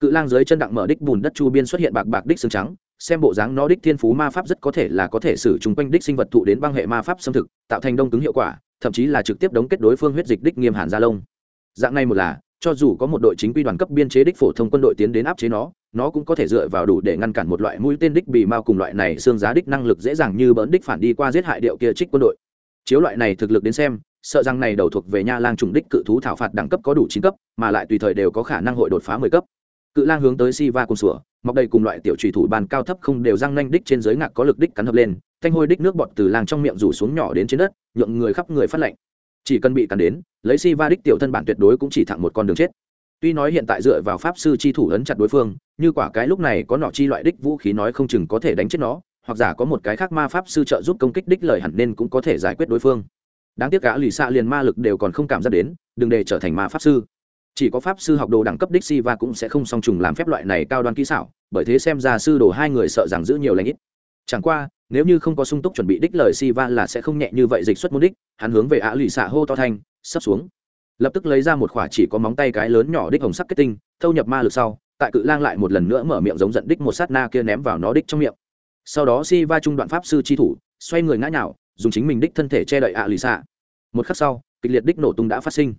Cự lang dưới chân đặng mở đích bùn đất chu biên xuất hiện bạc bạc đích xương trắng, xem bộ dáng nó đích thiên phú ma pháp rất có thể là có thể xử chung quanh đích sinh vật thụ đến băng hệ ma pháp xâm thực, tạo thành đông cứng hiệu quả, thậm chí là trực tiếp đóng kết đối phương huyết dịch đích nghiêm hàn gia lông. Dạng này một là cho dù có một đội chính quy đoàn cấp biên chế đích phổ thông quân đội tiến đến áp chế nó nó cũng có thể dựa vào đủ để ngăn cản một loại mũi tên đích bì mao cùng loại này xương giá đích năng lực dễ dàng như bỡn đích phản đi qua giết hại điệu kia trích quân đội. Chiếu loại này thực lực đến xem, sợ rằng này đầu thuộc về nha lang trùng đích cự thú thảo phạt đẳng cấp có đủ chín cấp, mà lại tùy thời đều có khả năng hội đột phá mười cấp. Cự lang hướng tới si va cùng sủa, mọc đầy cùng loại tiểu trùy thủ bàn cao thấp không đều răng nanh đích trên giới ngạc có lực đích cắn hợp lên, thanh hôi đích nước bọt từ lang trong miệng rủ xuống nhỏ đến trên đất, nhượng người khắp người phát lạnh chỉ cần bị cắn đến, lấy si va đích tiểu thân bản tuyệt đối cũng chỉ thẳng một con đường chết. Tuy nói hiện tại dựa vào pháp sư chi thủ ấn chặt đối phương, như quả cái lúc này có nọ chi loại đích vũ khí nói không chừng có thể đánh chết nó, hoặc giả có một cái khác ma pháp sư trợ giúp công kích đích lời hẳn nên cũng có thể giải quyết đối phương. Đáng tiếc cả lì xạ liền ma lực đều còn không cảm giác đến, đừng để trở thành ma pháp sư. Chỉ có pháp sư học đồ đẳng cấp đích si và cũng sẽ không song trùng làm phép loại này cao đoan kỹ xảo, bởi thế xem ra sư đồ hai người sợ rằng giữ nhiều lãnh ít. Chẳng qua nếu như không có sung túc chuẩn bị đích lời si va là sẽ không nhẹ như vậy dịch xuất môn đích, hắn hướng về ạ lụy xạ hô to thanh, sắp xuống. Lập tức lấy ra một khỏa chỉ có móng tay cái lớn nhỏ đích hồng sắc kết tinh, thâu nhập ma lực sau, tại cự lang lại một lần nữa mở miệng giống giận đích một sát na kia ném vào nó đích trong miệng. Sau đó si va trung đoạn pháp sư chi thủ, xoay người ngã nhào, dùng chính mình đích thân thể che đậy ạ lụy xạ. Một khắc sau, kịch liệt đích nổ tung đã phát sinh.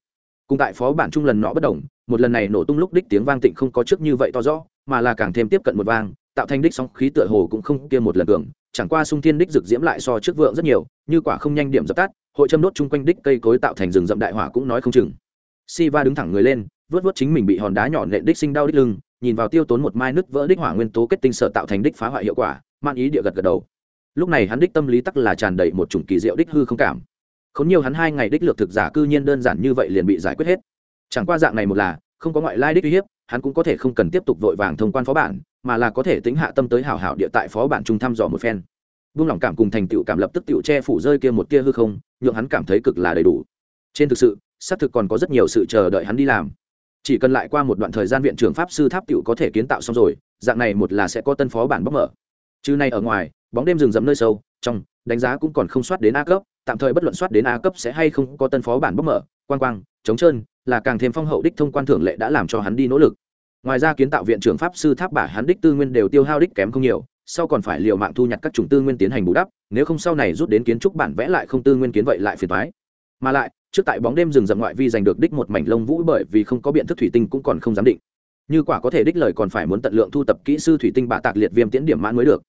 Cùng tại phó bản trung lần nọ bất đồng, một lần này nổ tung lúc đích tiếng vang tịnh không có trước như vậy to rõ, mà là càng thêm tiếp cận một vang, tạo thành đích sóng khí tựa hồ cũng không kia một lần cường chẳng qua sung thiên đích rực diễm lại so trước vượng rất nhiều, như quả không nhanh điểm dập tắt, hội châm đốt chung quanh đích cây cối tạo thành rừng rậm đại hỏa cũng nói không chừng. Si va đứng thẳng người lên, vớt vớt chính mình bị hòn đá nhỏ nện đích sinh đau đích lưng, nhìn vào tiêu tốn một mai nứt vỡ đích hỏa nguyên tố kết tinh sở tạo thành đích phá hoại hiệu quả man ý địa gật gật đầu. Lúc này hắn đích tâm lý tắc là tràn đầy một chủng kỳ diệu đích hư không cảm. Không nhiều hắn hai ngày đích lược thực giả cư nhiên đơn giản như vậy liền bị giải quyết hết. Chẳng qua dạng này một là, không có ngoại lai đích uy hiếp, hắn cũng có thể không cần tiếp tục vội vàng thông quan phó bản mà là có thể tính hạ tâm tới hảo hảo địa tại phó bản trung thăm dò một phen. Buông lỏng cảm cùng thành tựu cảm lập tức tựu che phủ rơi kia một kia hư không, nhượng hắn cảm thấy cực là đầy đủ. Trên thực sự, xác thực còn có rất nhiều sự chờ đợi hắn đi làm. Chỉ cần lại qua một đoạn thời gian viện trưởng pháp sư tháp tựu có thể kiến tạo xong rồi, dạng này một là sẽ có tân phó bản bóc mở. Chứ nay ở ngoài, bóng đêm rừng rậm nơi sâu, trong, đánh giá cũng còn không soát đến a cấp, tạm thời bất luận soát đến a cấp sẽ hay không có tân phó bản bóc mở. Quang quang chống trơn, là càng thêm phong hậu đích thông quan thưởng lệ đã làm cho hắn đi nỗ lực ngoài ra kiến tạo viện trưởng pháp sư tháp bả hắn đích tư nguyên đều tiêu hao đích kém không nhiều, sau còn phải liều mạng thu nhặt các chủng tư nguyên tiến hành bù đắp, nếu không sau này rút đến kiến trúc bản vẽ lại không tư nguyên kiến vậy lại phiền thoái mà lại, trước tại bóng đêm rừng rậm ngoại vi giành được đích một mảnh lông vũ bởi vì không có biện thức thủy tinh cũng còn không dám định. Như quả có thể đích lời còn phải muốn tận lượng thu tập kỹ sư thủy tinh bạ tạc liệt viêm tiễn điểm mãn mới được.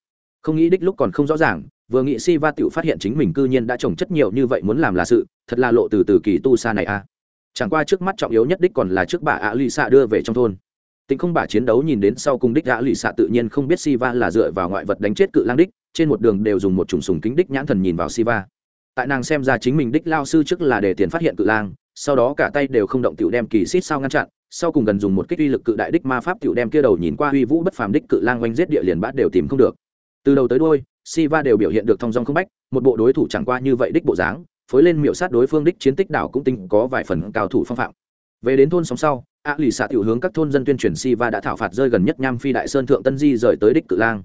Không nghĩ đích lúc còn không rõ ràng, vừa nghĩ si va tựu phát hiện chính mình cư nhiên đã trồng chất nhiều như vậy muốn làm là sự, thật là lộ từ từ kỳ tu xa này a. Chẳng qua trước mắt trọng yếu nhất đích còn là trước bà ạ lì xạ đưa về trong thôn tịnh không bà chiến đấu nhìn đến sau cùng đích đã lì xạ tự nhiên không biết Siva là dựa vào ngoại vật đánh chết cự lang đích trên một đường đều dùng một chủng sùng kính đích nhãn thần nhìn vào Siva. tại nàng xem ra chính mình đích lao sư trước là để tiền phát hiện cự lang sau đó cả tay đều không động tiểu đem kỳ xít sao ngăn chặn sau cùng gần dùng một kích uy lực cự đại đích ma pháp tiểu đem kia đầu nhìn qua uy vũ bất phàm đích cự lang oanh giết địa liền bát đều tìm không được từ đầu tới đôi Siva đều biểu hiện được thông dong không bách, một bộ đối thủ chẳng qua như vậy đích bộ dáng, phối lên miểu sát đối phương đích chiến tích đảo cũng tinh có vài phần cao thủ phong phạm. Về đến thôn sóng sau, A lì xạ tiểu hướng các thôn dân tuyên truyền si va đã thảo phạt rơi gần nhất Nham Phi Đại Sơn thượng Tân Di rời tới đích cự lang.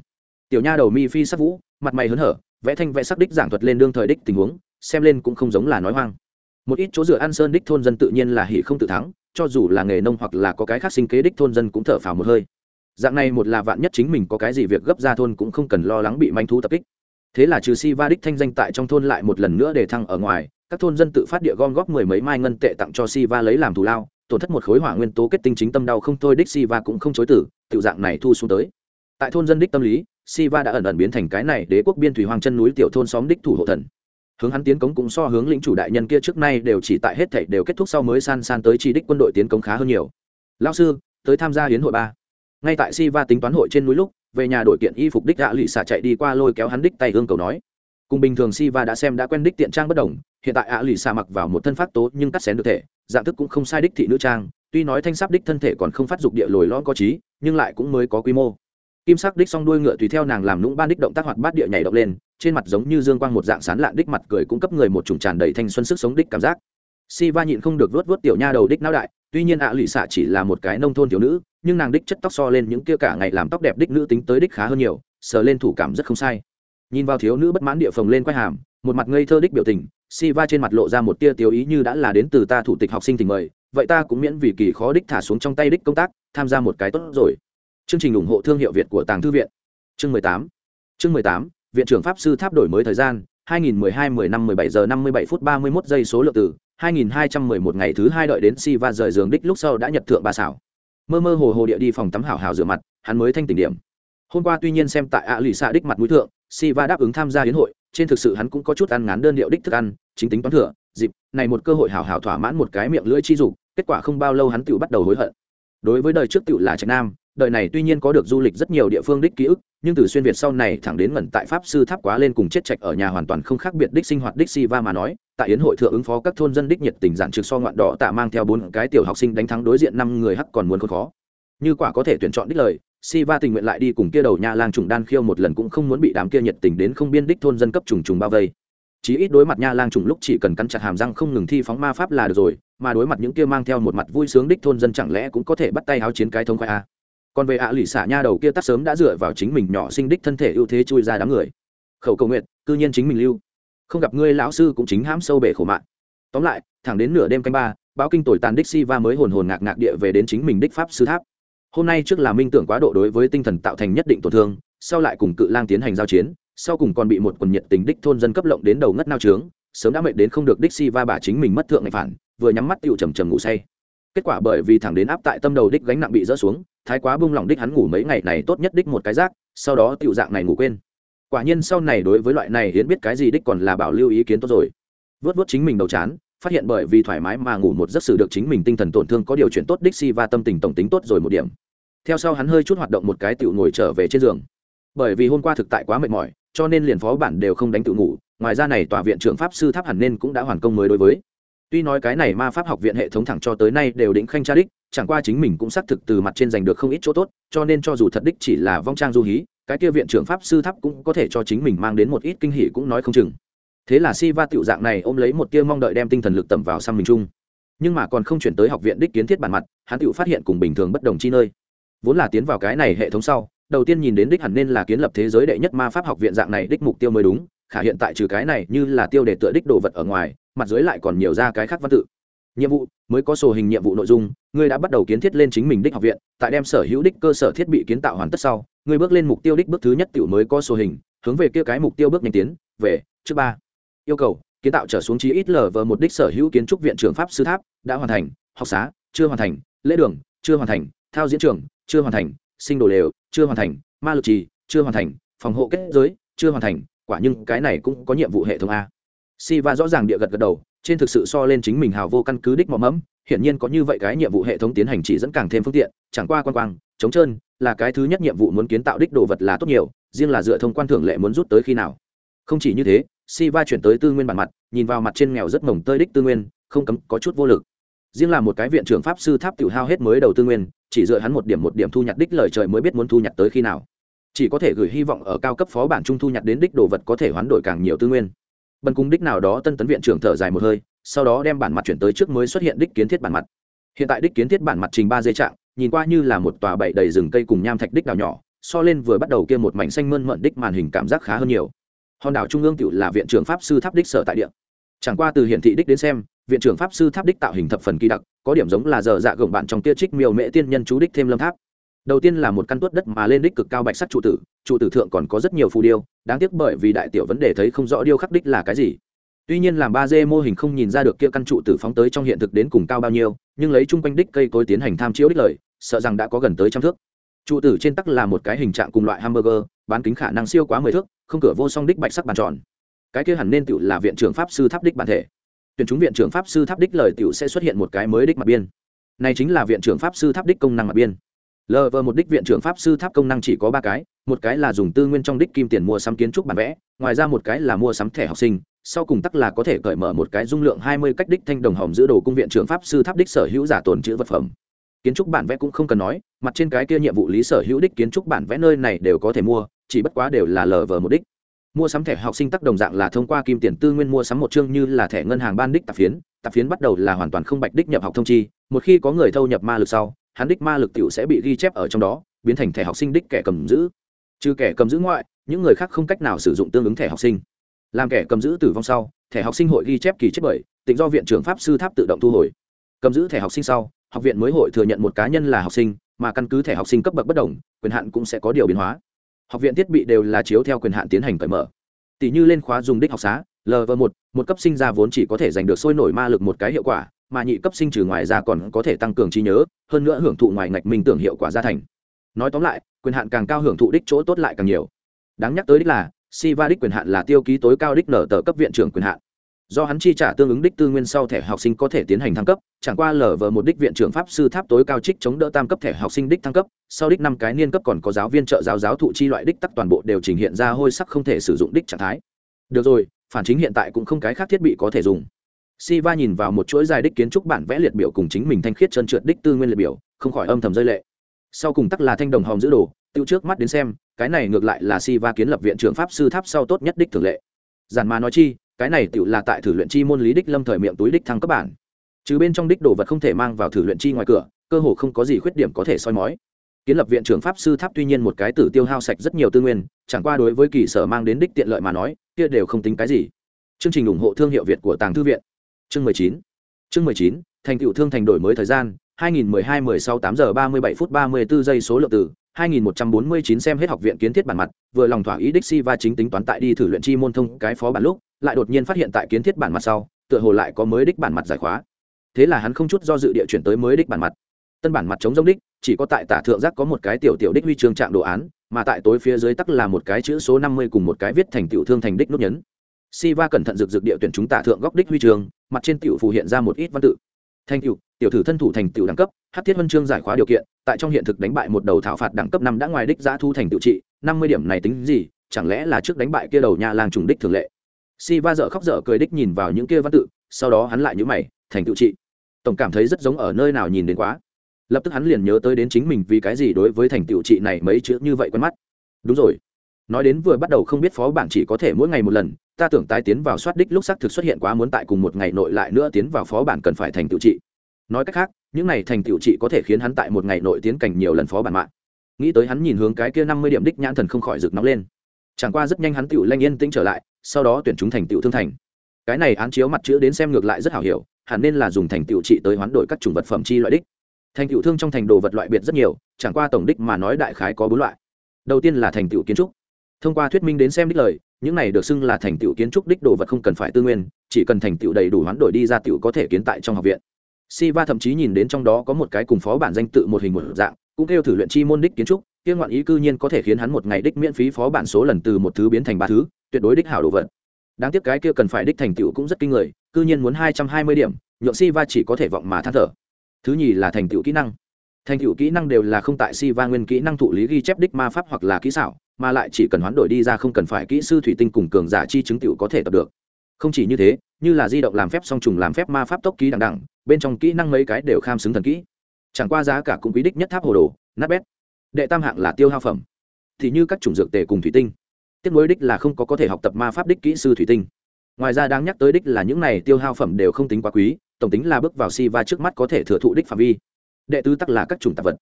Tiểu nha đầu mi phi sắc vũ, mặt mày hớn hở, vẽ thanh vẽ sắc đích giảng thuật lên đương thời đích tình huống, xem lên cũng không giống là nói hoang. Một ít chỗ dựa an sơn đích thôn dân tự nhiên là hỉ không tự thắng, cho dù là nghề nông hoặc là có cái khác sinh kế đích thôn dân cũng thở phào một hơi dạng này một là vạn nhất chính mình có cái gì việc gấp ra thôn cũng không cần lo lắng bị manh thú tập kích thế là trừ si va đích thanh danh tại trong thôn lại một lần nữa để thăng ở ngoài các thôn dân tự phát địa gom góp mười mấy mai ngân tệ tặng cho si va lấy làm thù lao, tổn thất một khối hỏa nguyên tố kết tinh chính tâm đau không thôi, đích si va cũng không chối tử tự dạng này thu xuống tới. Tại thôn dân đích tâm lý si va đã ẩn ẩn biến thành cái này đế quốc biên thủy hoàng chân núi tiểu thôn xóm đích thủ hộ thần. Hướng hắn tiến cống cũng so hướng lĩnh chủ đại nhân kia trước nay đều chỉ tại hết thảy đều kết thúc sau mới san san tới chỉ đích quân đội tiến cống khá hơn nhiều. Lao sư, tới tham gia hiến hội ba. Ngay tại si va tính toán hội trên núi lúc, về nhà đội kiện y phục đích gạ lụy xả chạy đi qua lôi kéo hắn đích tay hương cầu nói cùng bình thường si va đã xem đã quen đích tiện trang bất đồng, hiện tại ạ lì xả mặc vào một thân phát tố nhưng cắt xén được thể, dạng thức cũng không sai đích thị nữ trang, tuy nói thanh sắp đích thân thể còn không phát dục địa lồi lõm có trí, nhưng lại cũng mới có quy mô. Kim sắc đích song đuôi ngựa tùy theo nàng làm nũng ban đích động tác hoạt bát địa nhảy động lên, trên mặt giống như dương quang một dạng sán lạn đích mặt cười cung cấp người một chủng tràn đầy thanh xuân sức sống đích cảm giác. Si va nhịn không được vớt vớt tiểu nha đầu đích não đại, tuy nhiên ạ à lụy xạ chỉ là một cái nông thôn thiếu nữ, nhưng nàng đích chất tóc so lên những kia cả ngày làm tóc đẹp đích nữ tính tới đích khá hơn nhiều, sờ lên thủ cảm rất không sai nhìn vào thiếu nữ bất mãn địa phồng lên quay hàm, một mặt ngây thơ đích biểu tình si va trên mặt lộ ra một tia tiêu ý như đã là đến từ ta thủ tịch học sinh tình mời, vậy ta cũng miễn vì kỳ khó đích thả xuống trong tay đích công tác, tham gia một cái tốt rồi. Chương trình ủng hộ thương hiệu việt của tàng thư viện. Chương mười tám. Chương mười tám, viện trưởng pháp sư tháp đổi mới thời gian 2012 10 năm 17 giờ 57 phút 31 giây số lượng từ 2211 ngày thứ hai đợi đến si va rời giường đích lúc sau đã nhật thượng ba xảo. Mơ mơ hồ hồ địa đi phòng tắm hảo hảo rửa mặt, hắn mới thanh tỉnh điểm. Hôm qua tuy nhiên xem tại ạ lì xạ đích mặt mũi thượng si va đáp ứng tham gia hiến hội, trên thực sự hắn cũng có chút ăn ngán đơn điệu đích thức ăn, chính tính toán thừa, dịp, này một cơ hội hảo hảo thỏa mãn một cái miệng lưỡi chi dục, kết quả không bao lâu hắn tự bắt đầu hối hận. Đối với đời trước tự là trạch nam, đời này tuy nhiên có được du lịch rất nhiều địa phương đích ký ức, nhưng từ xuyên việt sau này thẳng đến ngẩn tại pháp sư tháp quá lên cùng chết trạch ở nhà hoàn toàn không khác biệt đích sinh hoạt đích si va mà nói, tại yến hội thượng ứng phó các thôn dân đích nhiệt tình giản trực so ngoạn đỏ tạ mang theo bốn cái tiểu học sinh đánh thắng đối diện năm người hắc còn muốn khốn khó. Như quả có thể tuyển chọn đích lời si va tình nguyện lại đi cùng kia đầu nha lang trùng đan khiêu một lần cũng không muốn bị đám kia nhiệt tình đến không biên đích thôn dân cấp trùng trùng bao vây. Chí ít đối mặt nha lang trùng lúc chỉ cần cắn chặt hàm răng không ngừng thi phóng ma pháp là được rồi, mà đối mặt những kia mang theo một mặt vui sướng đích thôn dân chẳng lẽ cũng có thể bắt tay háo chiến cái thông khoai a? Còn về ạ à lụy xả nha đầu kia tắt sớm đã dựa vào chính mình nhỏ sinh đích thân thể ưu thế chui ra đám người. Khẩu cầu nguyện, cư nhiên chính mình lưu. Không gặp ngươi lão sư cũng chính hãm sâu bể khổ mạng. Tóm lại, thẳng đến nửa đêm canh ba, báo kinh tồi tàn đích si va mới hồn hồn ngạc ngạc địa về đến chính mình đích pháp sư tháp hôm nay trước là minh tưởng quá độ đối với tinh thần tạo thành nhất định tổn thương, sau lại cùng cự lang tiến hành giao chiến, sau cùng còn bị một quần nhiệt tình đích thôn dân cấp lộng đến đầu ngất nao trướng, sớm đã mệt đến không được đích si va bà chính mình mất thượng ngày phản, vừa nhắm mắt tựu trầm trầm ngủ say. Kết quả bởi vì thẳng đến áp tại tâm đầu đích gánh nặng bị dỡ xuống, thái quá bung lòng đích hắn ngủ mấy ngày này tốt nhất đích một cái rác, sau đó tựu dạng này ngủ quên. Quả nhiên sau này đối với loại này hiến biết cái gì đích còn là bảo lưu ý kiến tốt rồi. Vớt vớt chính mình đầu chán phát hiện bởi vì thoải mái mà ngủ một giấc sự được chính mình tinh thần tổn thương có điều chuyển tốt đích si và tâm tình tổng tính tốt rồi một điểm. Theo sau hắn hơi chút hoạt động một cái tựu ngồi trở về trên giường. Bởi vì hôm qua thực tại quá mệt mỏi, cho nên liền phó bản đều không đánh tự ngủ, ngoài ra này tòa viện trưởng pháp sư tháp hẳn nên cũng đã hoàn công mới đối với. Tuy nói cái này ma pháp học viện hệ thống thẳng cho tới nay đều đỉnh khanh tra đích, chẳng qua chính mình cũng xác thực từ mặt trên giành được không ít chỗ tốt, cho nên cho dù thật đích chỉ là vong trang du hí, cái kia viện trưởng pháp sư tháp cũng có thể cho chính mình mang đến một ít kinh hỉ cũng nói không chừng thế là si va tiểu dạng này ôm lấy một tia mong đợi đem tinh thần lực tẩm vào sang mình chung. Nhưng mà còn không chuyển tới học viện đích kiến thiết bản mặt, hắn tự phát hiện cùng bình thường bất đồng chi nơi. Vốn là tiến vào cái này hệ thống sau, đầu tiên nhìn đến đích hẳn nên là kiến lập thế giới đệ nhất ma pháp học viện dạng này đích mục tiêu mới đúng, khả hiện tại trừ cái này như là tiêu đề tựa đích đồ vật ở ngoài, mặt dưới lại còn nhiều ra cái khác văn tự. Nhiệm vụ, mới có sổ hình nhiệm vụ nội dung, ngươi đã bắt đầu kiến thiết lên chính mình đích học viện, tại đem sở hữu đích cơ sở thiết bị kiến tạo hoàn tất sau, ngươi bước lên mục tiêu đích bước thứ nhất tiểu mới có sổ hình, hướng về kia cái mục tiêu bước nhanh tiến, về, trước ba yêu cầu, kiến tạo trở xuống chí ít lở vờ một đích sở hữu kiến trúc viện trưởng pháp sư tháp đã hoàn thành, học xá chưa hoàn thành, lễ đường chưa hoàn thành, thao diễn trường chưa hoàn thành, sinh đồ lều chưa hoàn thành, ma lực trì chưa hoàn thành, phòng hộ kết giới chưa hoàn thành, quả nhưng cái này cũng có nhiệm vụ hệ thống a. Si va rõ ràng địa gật gật đầu, trên thực sự so lên chính mình hào vô căn cứ đích mỏm mẫm, hiển nhiên có như vậy cái nhiệm vụ hệ thống tiến hành chỉ dẫn càng thêm phương tiện, chẳng qua quan quang chống trơn, là cái thứ nhất nhiệm vụ muốn kiến tạo đích đồ vật là tốt nhiều, riêng là dựa thông quan thưởng lệ muốn rút tới khi nào. Không chỉ như thế si va chuyển tới tư nguyên bản mặt, nhìn vào mặt trên nghèo rất mồng tơi đích tư nguyên, không cấm có chút vô lực. Riêng là một cái viện trưởng pháp sư tháp tự hao hết mới đầu tư nguyên, chỉ dựa hắn một điểm một điểm thu nhặt đích lời trời mới biết muốn thu nhặt tới khi nào. Chỉ có thể gửi hy vọng ở cao cấp phó bản trung thu nhặt đến đích đồ vật có thể hoán đổi càng nhiều tư nguyên. Bần cung đích nào đó tân tấn viện trưởng thở dài một hơi, sau đó đem bản mặt chuyển tới trước mới xuất hiện đích kiến thiết bản mặt. Hiện tại đích kiến thiết bản mặt trình ba dây trạng, nhìn qua như là một tòa bậy đầy rừng cây cùng nham thạch đích đào nhỏ, so lên vừa bắt đầu kia một mảnh xanh mơn mận đích màn hình cảm giác khá hơn nhiều hòn đảo trung ương cựu là viện trưởng pháp sư tháp đích sở tại địa. Chẳng qua từ hiển thị đích đến xem, viện trưởng pháp sư tháp đích tạo hình thập phần kỳ đặc, có điểm giống là giờ dạ gồng bạn trong tia trích miêu mễ tiên nhân chú đích thêm lâm tháp. Đầu tiên là một căn tuất đất mà lên đích cực cao bạch sắc trụ tử trụ tử thượng còn có rất nhiều phù điêu, đáng tiếc bởi vì đại tiểu vấn đề thấy không rõ điêu khắc đích là cái gì. Tuy nhiên làm ba d mô hình không nhìn ra được kia căn trụ tử phóng tới trong hiện thực đến cùng cao bao nhiêu, nhưng lấy chung quanh đích cây cối tiến hành tham chiếu đích lời, sợ rằng đã có gần tới trăm thước trụ tử trên tắc là một cái hình trạng cùng loại hamburger, bán kính khả năng siêu quá mười thước, không cửa vô song đích bạch sắc bàn tròn. Cái kia hẳn nên tựu là viện trưởng pháp sư tháp đích bản thể. Tuyển chúng viện trưởng pháp sư tháp đích lời tựu sẽ xuất hiện một cái mới đích mặt biên. Này chính là viện trưởng pháp sư tháp đích công năng mặt biên. Lv một đích viện trưởng pháp sư tháp công năng chỉ có ba cái, một cái là dùng tư nguyên trong đích kim tiền mua sắm kiến trúc bản vẽ, ngoài ra một cái là mua sắm thẻ học sinh, sau cùng tắc là có thể cởi mở một cái dung lượng hai mươi cách đích thanh đồng hòm giữ đồ cung viện trưởng pháp sư tháp đích sở hữu giả tồn chữ vật phẩm kiến trúc bản vẽ cũng không cần nói, mặt trên cái kia nhiệm vụ lý sở hữu đích kiến trúc bản vẽ nơi này đều có thể mua, chỉ bất quá đều là lờ vờ một đích. Mua sắm thẻ học sinh tác đồng dạng là thông qua kim tiền tư nguyên mua sắm một chương như là thẻ ngân hàng ban đích tạp phiến tạp phiến bắt đầu là hoàn toàn không bạch đích nhập học thông chi, một khi có người thâu nhập ma lực sau, hắn đích ma lực t i ể u sẽ bị ghi chép ở trong đó, biến thành thẻ học sinh đích kẻ cầm giữ. Trừ kẻ cầm giữ ngoại, những người khác không cách nào sử dụng tương ứng thẻ học sinh. Làm kẻ cầm giữ tử vong sau, thẻ học sinh hội ghi chép kỳ chết bởi tỉnh do viện trưởng pháp sư tháp tự động thu hồi. Cầm giữ thẻ học sinh sau học viện mới hội thừa nhận một cá nhân là học sinh, mà căn cứ thẻ học sinh cấp bậc bất đồng, quyền hạn cũng sẽ có điều biến hóa. Học viện thiết bị đều là chiếu theo quyền hạn tiến hành cởi mở. Tỷ như lên khóa dùng đích học xá lv một một cấp sinh ra vốn chỉ có thể giành được sôi nổi ma lực một cái hiệu quả, mà nhị cấp sinh trừ ngoài ra còn có thể tăng cường trí nhớ, hơn nữa hưởng thụ ngoài ngạch minh tưởng hiệu quả gia thành. Nói tóm lại, quyền hạn càng cao hưởng thụ đích chỗ tốt lại càng nhiều. Đáng nhắc tới đích là si va đích quyền hạn là tiêu ký tối cao đích nở tờ cấp viện trưởng quyền hạn do hắn chi trả tương ứng đích tư nguyên sau thẻ học sinh có thể tiến hành thăng cấp, chẳng qua lở vờ một đích viện trưởng pháp sư tháp tối cao trích chống đỡ tam cấp thẻ học sinh đích thăng cấp, sau đích năm cái niên cấp còn có giáo viên trợ giáo giáo thụ chi loại đích tắc toàn bộ đều trình hiện ra hôi sắc không thể sử dụng đích trạng thái. Được rồi, phản chính hiện tại cũng không cái khác thiết bị có thể dùng. Si va nhìn vào một chuỗi dài đích kiến trúc bản vẽ liệt biểu cùng chính mình thanh khiết trơn trượt đích tư nguyên liệt biểu, không khỏi âm thầm rơi lệ. Sau cùng tắc là thanh đồng hòm giữ đồ, tiêu trước mắt đến xem, cái này ngược lại là si va kiến lập viện trưởng pháp sư tháp sau tốt nhất đích thường lệ. Giản mà nói chi cái này tựu là tại thử luyện chi môn lý đích lâm thời miệng túi đích thăng cấp bản. Chứ bên trong đích đồ vật không thể mang vào thử luyện chi ngoài cửa, cơ hồ không có gì khuyết điểm có thể soi mói. Kiến lập viện trưởng pháp sư tháp tuy nhiên một cái tử tiêu hao sạch rất nhiều tư nguyên, chẳng qua đối với kỳ sở mang đến đích tiện lợi mà nói, kia đều không tính cái gì. Chương trình ủng hộ thương hiệu việt của tàng thư viện. Chương mười chín. Chương mười chín, thành tựu thương thành đổi mới thời gian 2012-16 8 giờ 37 phút 34 giây số lượng từ 2149 xem hết học viện kiến thiết bản mặt, vừa lòng thỏa ý đích si và chính tính toán tại đi thử luyện chi môn thông cái phó bản lúc lại đột nhiên phát hiện tại kiến thiết bản mặt sau, tựa hồ lại có mới đích bản mặt giải khóa. Thế là hắn không chút do dự địa chuyển tới mới đích bản mặt. Tân bản mặt chống giống đích, chỉ có tại tả thượng giác có một cái tiểu tiểu đích huy chương trạng đồ án, mà tại tối phía dưới tắc là một cái chữ số năm mươi cùng một cái viết thành tiểu thương thành đích nút nhấn. Si va cẩn thận rực rực địa tuyển chúng tả thượng góc đích huy chương, mặt trên tiểu phù hiện ra một ít văn tự. Thành tiểu tiểu thử thân thủ thành tiểu đẳng cấp, hát thiết huân chương giải khóa điều kiện, tại trong hiện thực đánh bại một đầu thảo phạt đẳng cấp năm đã ngoài đích giã thu thành tiểu trị, năm mươi điểm này tính gì, chẳng lẽ là trước đánh bại kia đầu nhà làng trùng đích thường lệ? Si va dở khóc dở cười đích nhìn vào những kia văn tự, sau đó hắn lại nhữ mày, thành tựu trị. Tổng cảm thấy rất giống ở nơi nào nhìn đến quá. Lập tức hắn liền nhớ tới đến chính mình vì cái gì đối với thành tựu trị này mấy chữ như vậy quen mắt. Đúng rồi. Nói đến vừa bắt đầu không biết phó bản chỉ có thể mỗi ngày một lần, ta tưởng tái tiến vào soát đích lúc xác thực xuất hiện quá muốn tại cùng một ngày nội lại nữa tiến vào phó bản cần phải thành tựu trị. Nói cách khác, những này thành tựu trị có thể khiến hắn tại một ngày nội tiến cảnh nhiều lần phó bản mạng. Nghĩ tới hắn nhìn hướng cái kia năm mươi điểm đích nhãn thần không khỏi rực nóng lên. Chẳng qua rất nhanh hắn tựu lanh yên tĩnh trở lại sau đó tuyển chúng thành tựu thương thành. Cái này án chiếu mặt chữ đến xem ngược lại rất hảo hiểu, hẳn nên là dùng thành tựu trị tới hoán đổi các chủng vật phẩm chi loại đích. Thành tựu thương trong thành đồ vật loại biệt rất nhiều, chẳng qua tổng đích mà nói đại khái có bốn loại. Đầu tiên là thành tựu kiến trúc. Thông qua thuyết minh đến xem đích lời, những này được xưng là thành tựu kiến trúc đích đồ vật không cần phải tư nguyên, chỉ cần thành tựu đầy đủ hoán đổi đi ra tựu có thể kiến tại trong học viện. Siva thậm chí nhìn đến trong đó có một cái cùng phó bản danh tự một hình một dạng, cũng theo thử luyện chi môn đích kiến trúc, kia ngoạn ý cư nhiên có thể khiến hắn một ngày đích miễn phí phó bản số lần từ một thứ biến thành ba thứ tuyệt đối đích hảo đồ vật. Đáng tiếc cái kia cần phải đích thành tựu cũng rất kinh người, cư nhiên muốn hai trăm hai mươi điểm, nhượng Siva chỉ có thể vọng mà than thở. Thứ nhì là thành tựu kỹ năng. Thành tựu kỹ năng đều là không tại Siva nguyên kỹ năng thụ lý ghi chép đích ma pháp hoặc là kỹ xảo, mà lại chỉ cần hoán đổi đi ra không cần phải kỹ sư thủy tinh cùng cường giả chi chứng tựu có thể tập được. Không chỉ như thế, như là di động làm phép song trùng làm phép ma pháp tốc ký đằng đẳng bên trong kỹ năng mấy cái đều kham xứng thần kỹ. Chẳng qua giá cả cũng quý đích nhất tháp hồ đồ, nát bét. Đệ tam hạng là tiêu hao phẩm. Thì như các chủng dược tề cùng thủy tinh tiếp nối đích là không có có thể học tập ma pháp đích kỹ sư thủy tinh. Ngoài ra đáng nhắc tới đích là những này tiêu hao phẩm đều không tính quá quý, tổng tính là bước vào si va trước mắt có thể thừa thụ đích phạm vi. Đệ tứ tắc là các chủng tạp vật.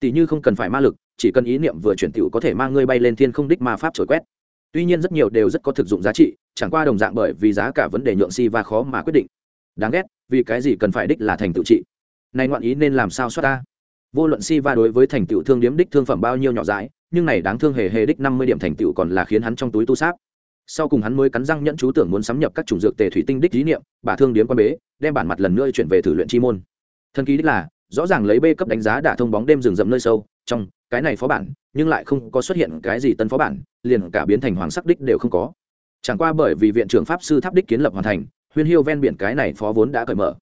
Tỷ như không cần phải ma lực, chỉ cần ý niệm vừa chuyển tiểu có thể mang ngươi bay lên thiên không đích ma pháp trồi quét. Tuy nhiên rất nhiều đều rất có thực dụng giá trị, chẳng qua đồng dạng bởi vì giá cả vấn đề nhượng si va khó mà quyết định. Đáng ghét, vì cái gì cần phải đích là thành tựu trị? Này ngoạn ý nên làm sao xoát ta vô luận si va đối với thành tựu thương điếm đích thương phẩm bao nhiêu nhỏ dãi nhưng này đáng thương hề hề đích năm mươi điểm thành tựu còn là khiến hắn trong túi tu sáp. Sau cùng hắn mới cắn răng nhẫn chú tưởng muốn sắm nhập các chủng dược tề thủy tinh đích lý niệm bà thương điếm quan bế, đem bản mặt lần nữa chuyển về thử luyện chi môn. Thần kỳ đích là, rõ ràng lấy b cấp đánh giá đã thông bóng đêm rừng rậm nơi sâu, trong, cái này phó bản, nhưng lại không có xuất hiện cái gì tân phó bản, liền cả biến thành hoàng sắc đích đều không có. Chẳng qua bởi vì viện trưởng pháp sư tháp đích kiến lập hoàn thành, huyên hiêu ven biển cái này phó vốn đã cởi mở.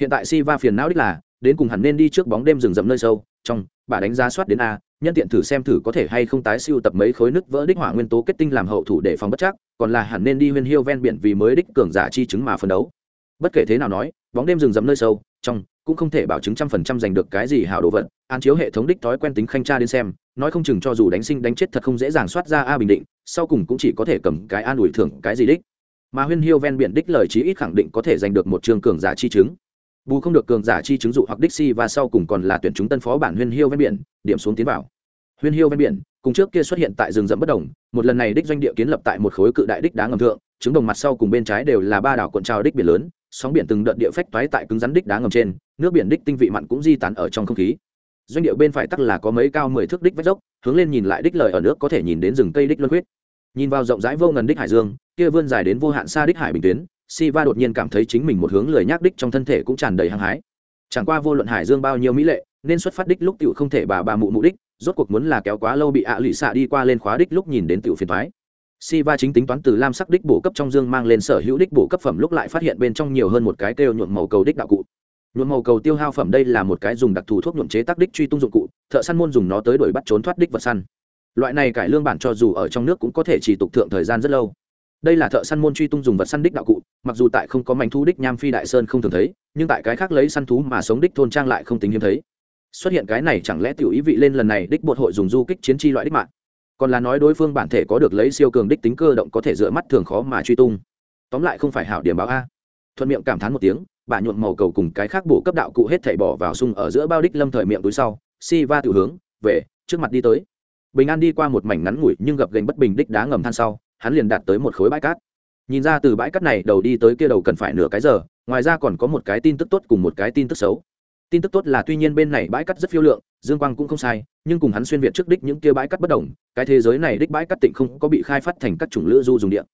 Hiện tại si va phiền não đích là, đến cùng hẳn nên đi trước bóng đêm rừng rậm nơi sâu trong, bà đánh giá soát đến a, nhân tiện thử xem thử có thể hay không tái siêu tập mấy khối nứt vỡ đích hỏa nguyên tố kết tinh làm hậu thủ để phòng bất chắc, còn là hẳn nên đi huyên hiêu ven biển vì mới đích cường giả chi chứng mà phân đấu. Bất kể thế nào nói, bóng đêm rừng rậm nơi sâu, trong, cũng không thể bảo chứng trăm phần trăm giành được cái gì hảo đồ vật an chiếu hệ thống đích thói quen tính khanh tra đến xem, nói không chừng cho dù đánh sinh đánh chết thật không dễ dàng soát ra a bình định, sau cùng cũng chỉ có thể cầm cái an ủi thưởng cái gì đích. Mà huyên hiêu ven biển đích lời chí ít khẳng định có thể giành được một trường cường giả chi chứng bù không được cường giả chi chứng dụ hoặc đích si và sau cùng còn là tuyển chúng tân phó bản huyên hiêu ven biển, điểm xuống tiến vào. Huyên hiêu ven biển, cùng trước kia xuất hiện tại rừng rậm bất đồng, một lần này đích doanh địa kiến lập tại một khối cự đại đích đá ngầm thượng chứng đồng mặt sau cùng bên trái đều là ba đảo cuộn trào đích biển lớn, sóng biển từng đợt địa phách toái tại cứng rắn đích đá ngầm trên, nước biển đích tinh vị mặn cũng di tán ở trong không khí. Doanh địa bên phải tắc là có mấy cao mười thước đích vách dốc, hướng lên nhìn lại đích lời ở nước có thể nhìn đến rừng cây đích luân huyết nhìn vào rộng rãi vô ngần đích hải dương, kia vươn dài đến vô hạn xa đích hải bình tuyến si va đột nhiên cảm thấy chính mình một hướng lười nhác đích trong thân thể cũng tràn đầy hăng hái. Chẳng qua vô luận hải dương bao nhiêu mỹ lệ, nên xuất phát đích lúc tiểu không thể bà bà mụ mụ đích, rốt cuộc muốn là kéo quá lâu bị ạ lụy xạ đi qua lên khóa đích lúc nhìn đến tiểu phiền thoái si va chính tính toán từ lam sắc đích bổ cấp trong dương mang lên sở hữu đích bổ cấp phẩm lúc lại phát hiện bên trong nhiều hơn một cái kêu nhuộm màu cầu đích đạo cụ. Nhuộm màu cầu tiêu hao phẩm đây là một cái dùng đặc thù thuốc nhuộm chế tác đích truy tung dụng cụ, thợ săn môn dùng nó tới đuổi bắt trốn thoát đích vật săn. Loại này cải lương bản cho dù ở trong nước cũng có thể chỉ tục thượng thời gian rất lâu đây là thợ săn môn truy tung dùng vật săn đích đạo cụ, mặc dù tại không có mảnh thu đích nham phi đại sơn không thường thấy, nhưng tại cái khác lấy săn thú mà sống đích thôn trang lại không tính hiếm thấy. Xuất hiện cái này chẳng lẽ tiểu ý vị lên lần này đích bột hội dùng du kích chiến chi loại đích mạng? Còn là nói đối phương bản thể có được lấy siêu cường đích tính cơ động có thể dựa mắt thường khó mà truy tung. Tóm lại không phải hảo điểm báo a. Thuận miệng cảm thán một tiếng, bà nhuộm màu cầu cùng cái khác bổ cấp đạo cụ hết thảy bỏ vào sung ở giữa bao đích lâm thời miệng túi sau, si va tự hướng, về, trước mặt đi tới. Bình an đi qua một mảnh ngắn ngủi nhưng gập gành bất bình đích đá ngầm than sau hắn liền đạt tới một khối bãi cát. Nhìn ra từ bãi cát này đầu đi tới kia đầu cần phải nửa cái giờ, ngoài ra còn có một cái tin tức tốt cùng một cái tin tức xấu. Tin tức tốt là tuy nhiên bên này bãi cát rất phiêu lượng, dương quang cũng không sai, nhưng cùng hắn xuyên việt trước đích những kia bãi cát bất đồng, cái thế giới này đích bãi cát tịnh không có bị khai phát thành các chủng lữ du dùng điện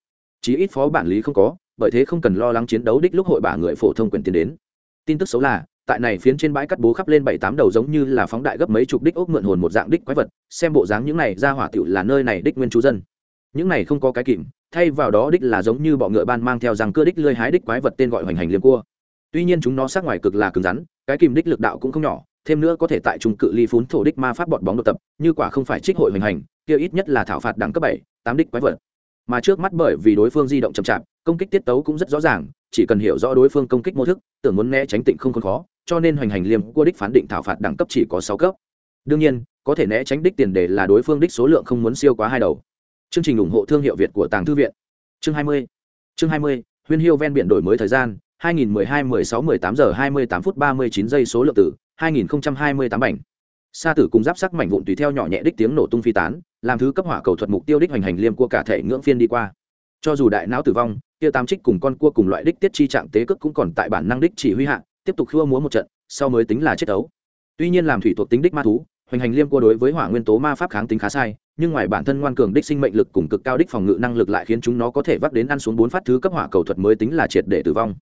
chí ít phó bản lý không có, bởi thế không cần lo lắng chiến đấu đích lúc hội bả người phổ thông quyền tiến đến. Tin tức xấu là, tại này phiến trên bãi cắt bố khắp lên bảy tám đầu giống như là phóng đại gấp mấy chục đích ốc mượn hồn một dạng đích quái vật, xem bộ dáng những này ra hỏa tiểu là nơi này đích nguyên chú dân những này không có cái kìm, thay vào đó đích là giống như bọ ngựa ban mang theo rằng cưa đích lơi hái đích quái vật tên gọi hoành hành liêm cua. Tuy nhiên chúng nó sát ngoài cực là cứng rắn, cái kìm đích lực đạo cũng không nhỏ, thêm nữa có thể tại trung cự ly phún thổ đích ma pháp bọt bóng độc tập, như quả không phải trích hội hoành hành, kia ít nhất là thảo phạt đẳng cấp bảy, tám đích quái vật. Mà trước mắt bởi vì đối phương di động chậm chạp, công kích tiết tấu cũng rất rõ ràng, chỉ cần hiểu rõ đối phương công kích mô thức, tưởng muốn né tránh tịnh không còn khó, cho nên hoành hành liêm cua đích phán định thảo phạt đẳng cấp chỉ có sáu cấp. Đương nhiên, có thể né tránh đích tiền đề là đối phương đích số lượng không muốn siêu quá hai đầu chương trình ủng hộ thương hiệu việt của tàng thư viện. Chương hai mươi. Chương hai mươi, huyên hiêu ven biển đổi mới thời gian 2012-16-18 giờ 28 phút 39 giây số lượng tử 2028 bảnh sa tử cùng giáp sắc mảnh vụn tùy theo nhỏ nhẹ đích tiếng nổ tung phi tán, làm thứ cấp hỏa cầu thuật mục tiêu đích hành hành liêm của cả thể ngưỡng phiên đi qua. Cho dù đại não tử vong, kia tam trích cùng con cua cùng loại đích tiết chi trạng tế cước cũng còn tại bản năng đích chỉ huy hạ, tiếp tục khua múa một trận, sau mới tính là chết ấu. Tuy nhiên làm thủy thuộc tính đích ma thú, hoành hành liêm cua đối với hỏa nguyên tố ma pháp kháng tính khá sai nhưng ngoài bản thân ngoan cường đích sinh mệnh lực cùng cực cao đích phòng ngự năng lực lại khiến chúng nó có thể vác đến ăn xuống bốn phát thứ cấp hỏa cầu thuật mới tính là triệt để tử vong.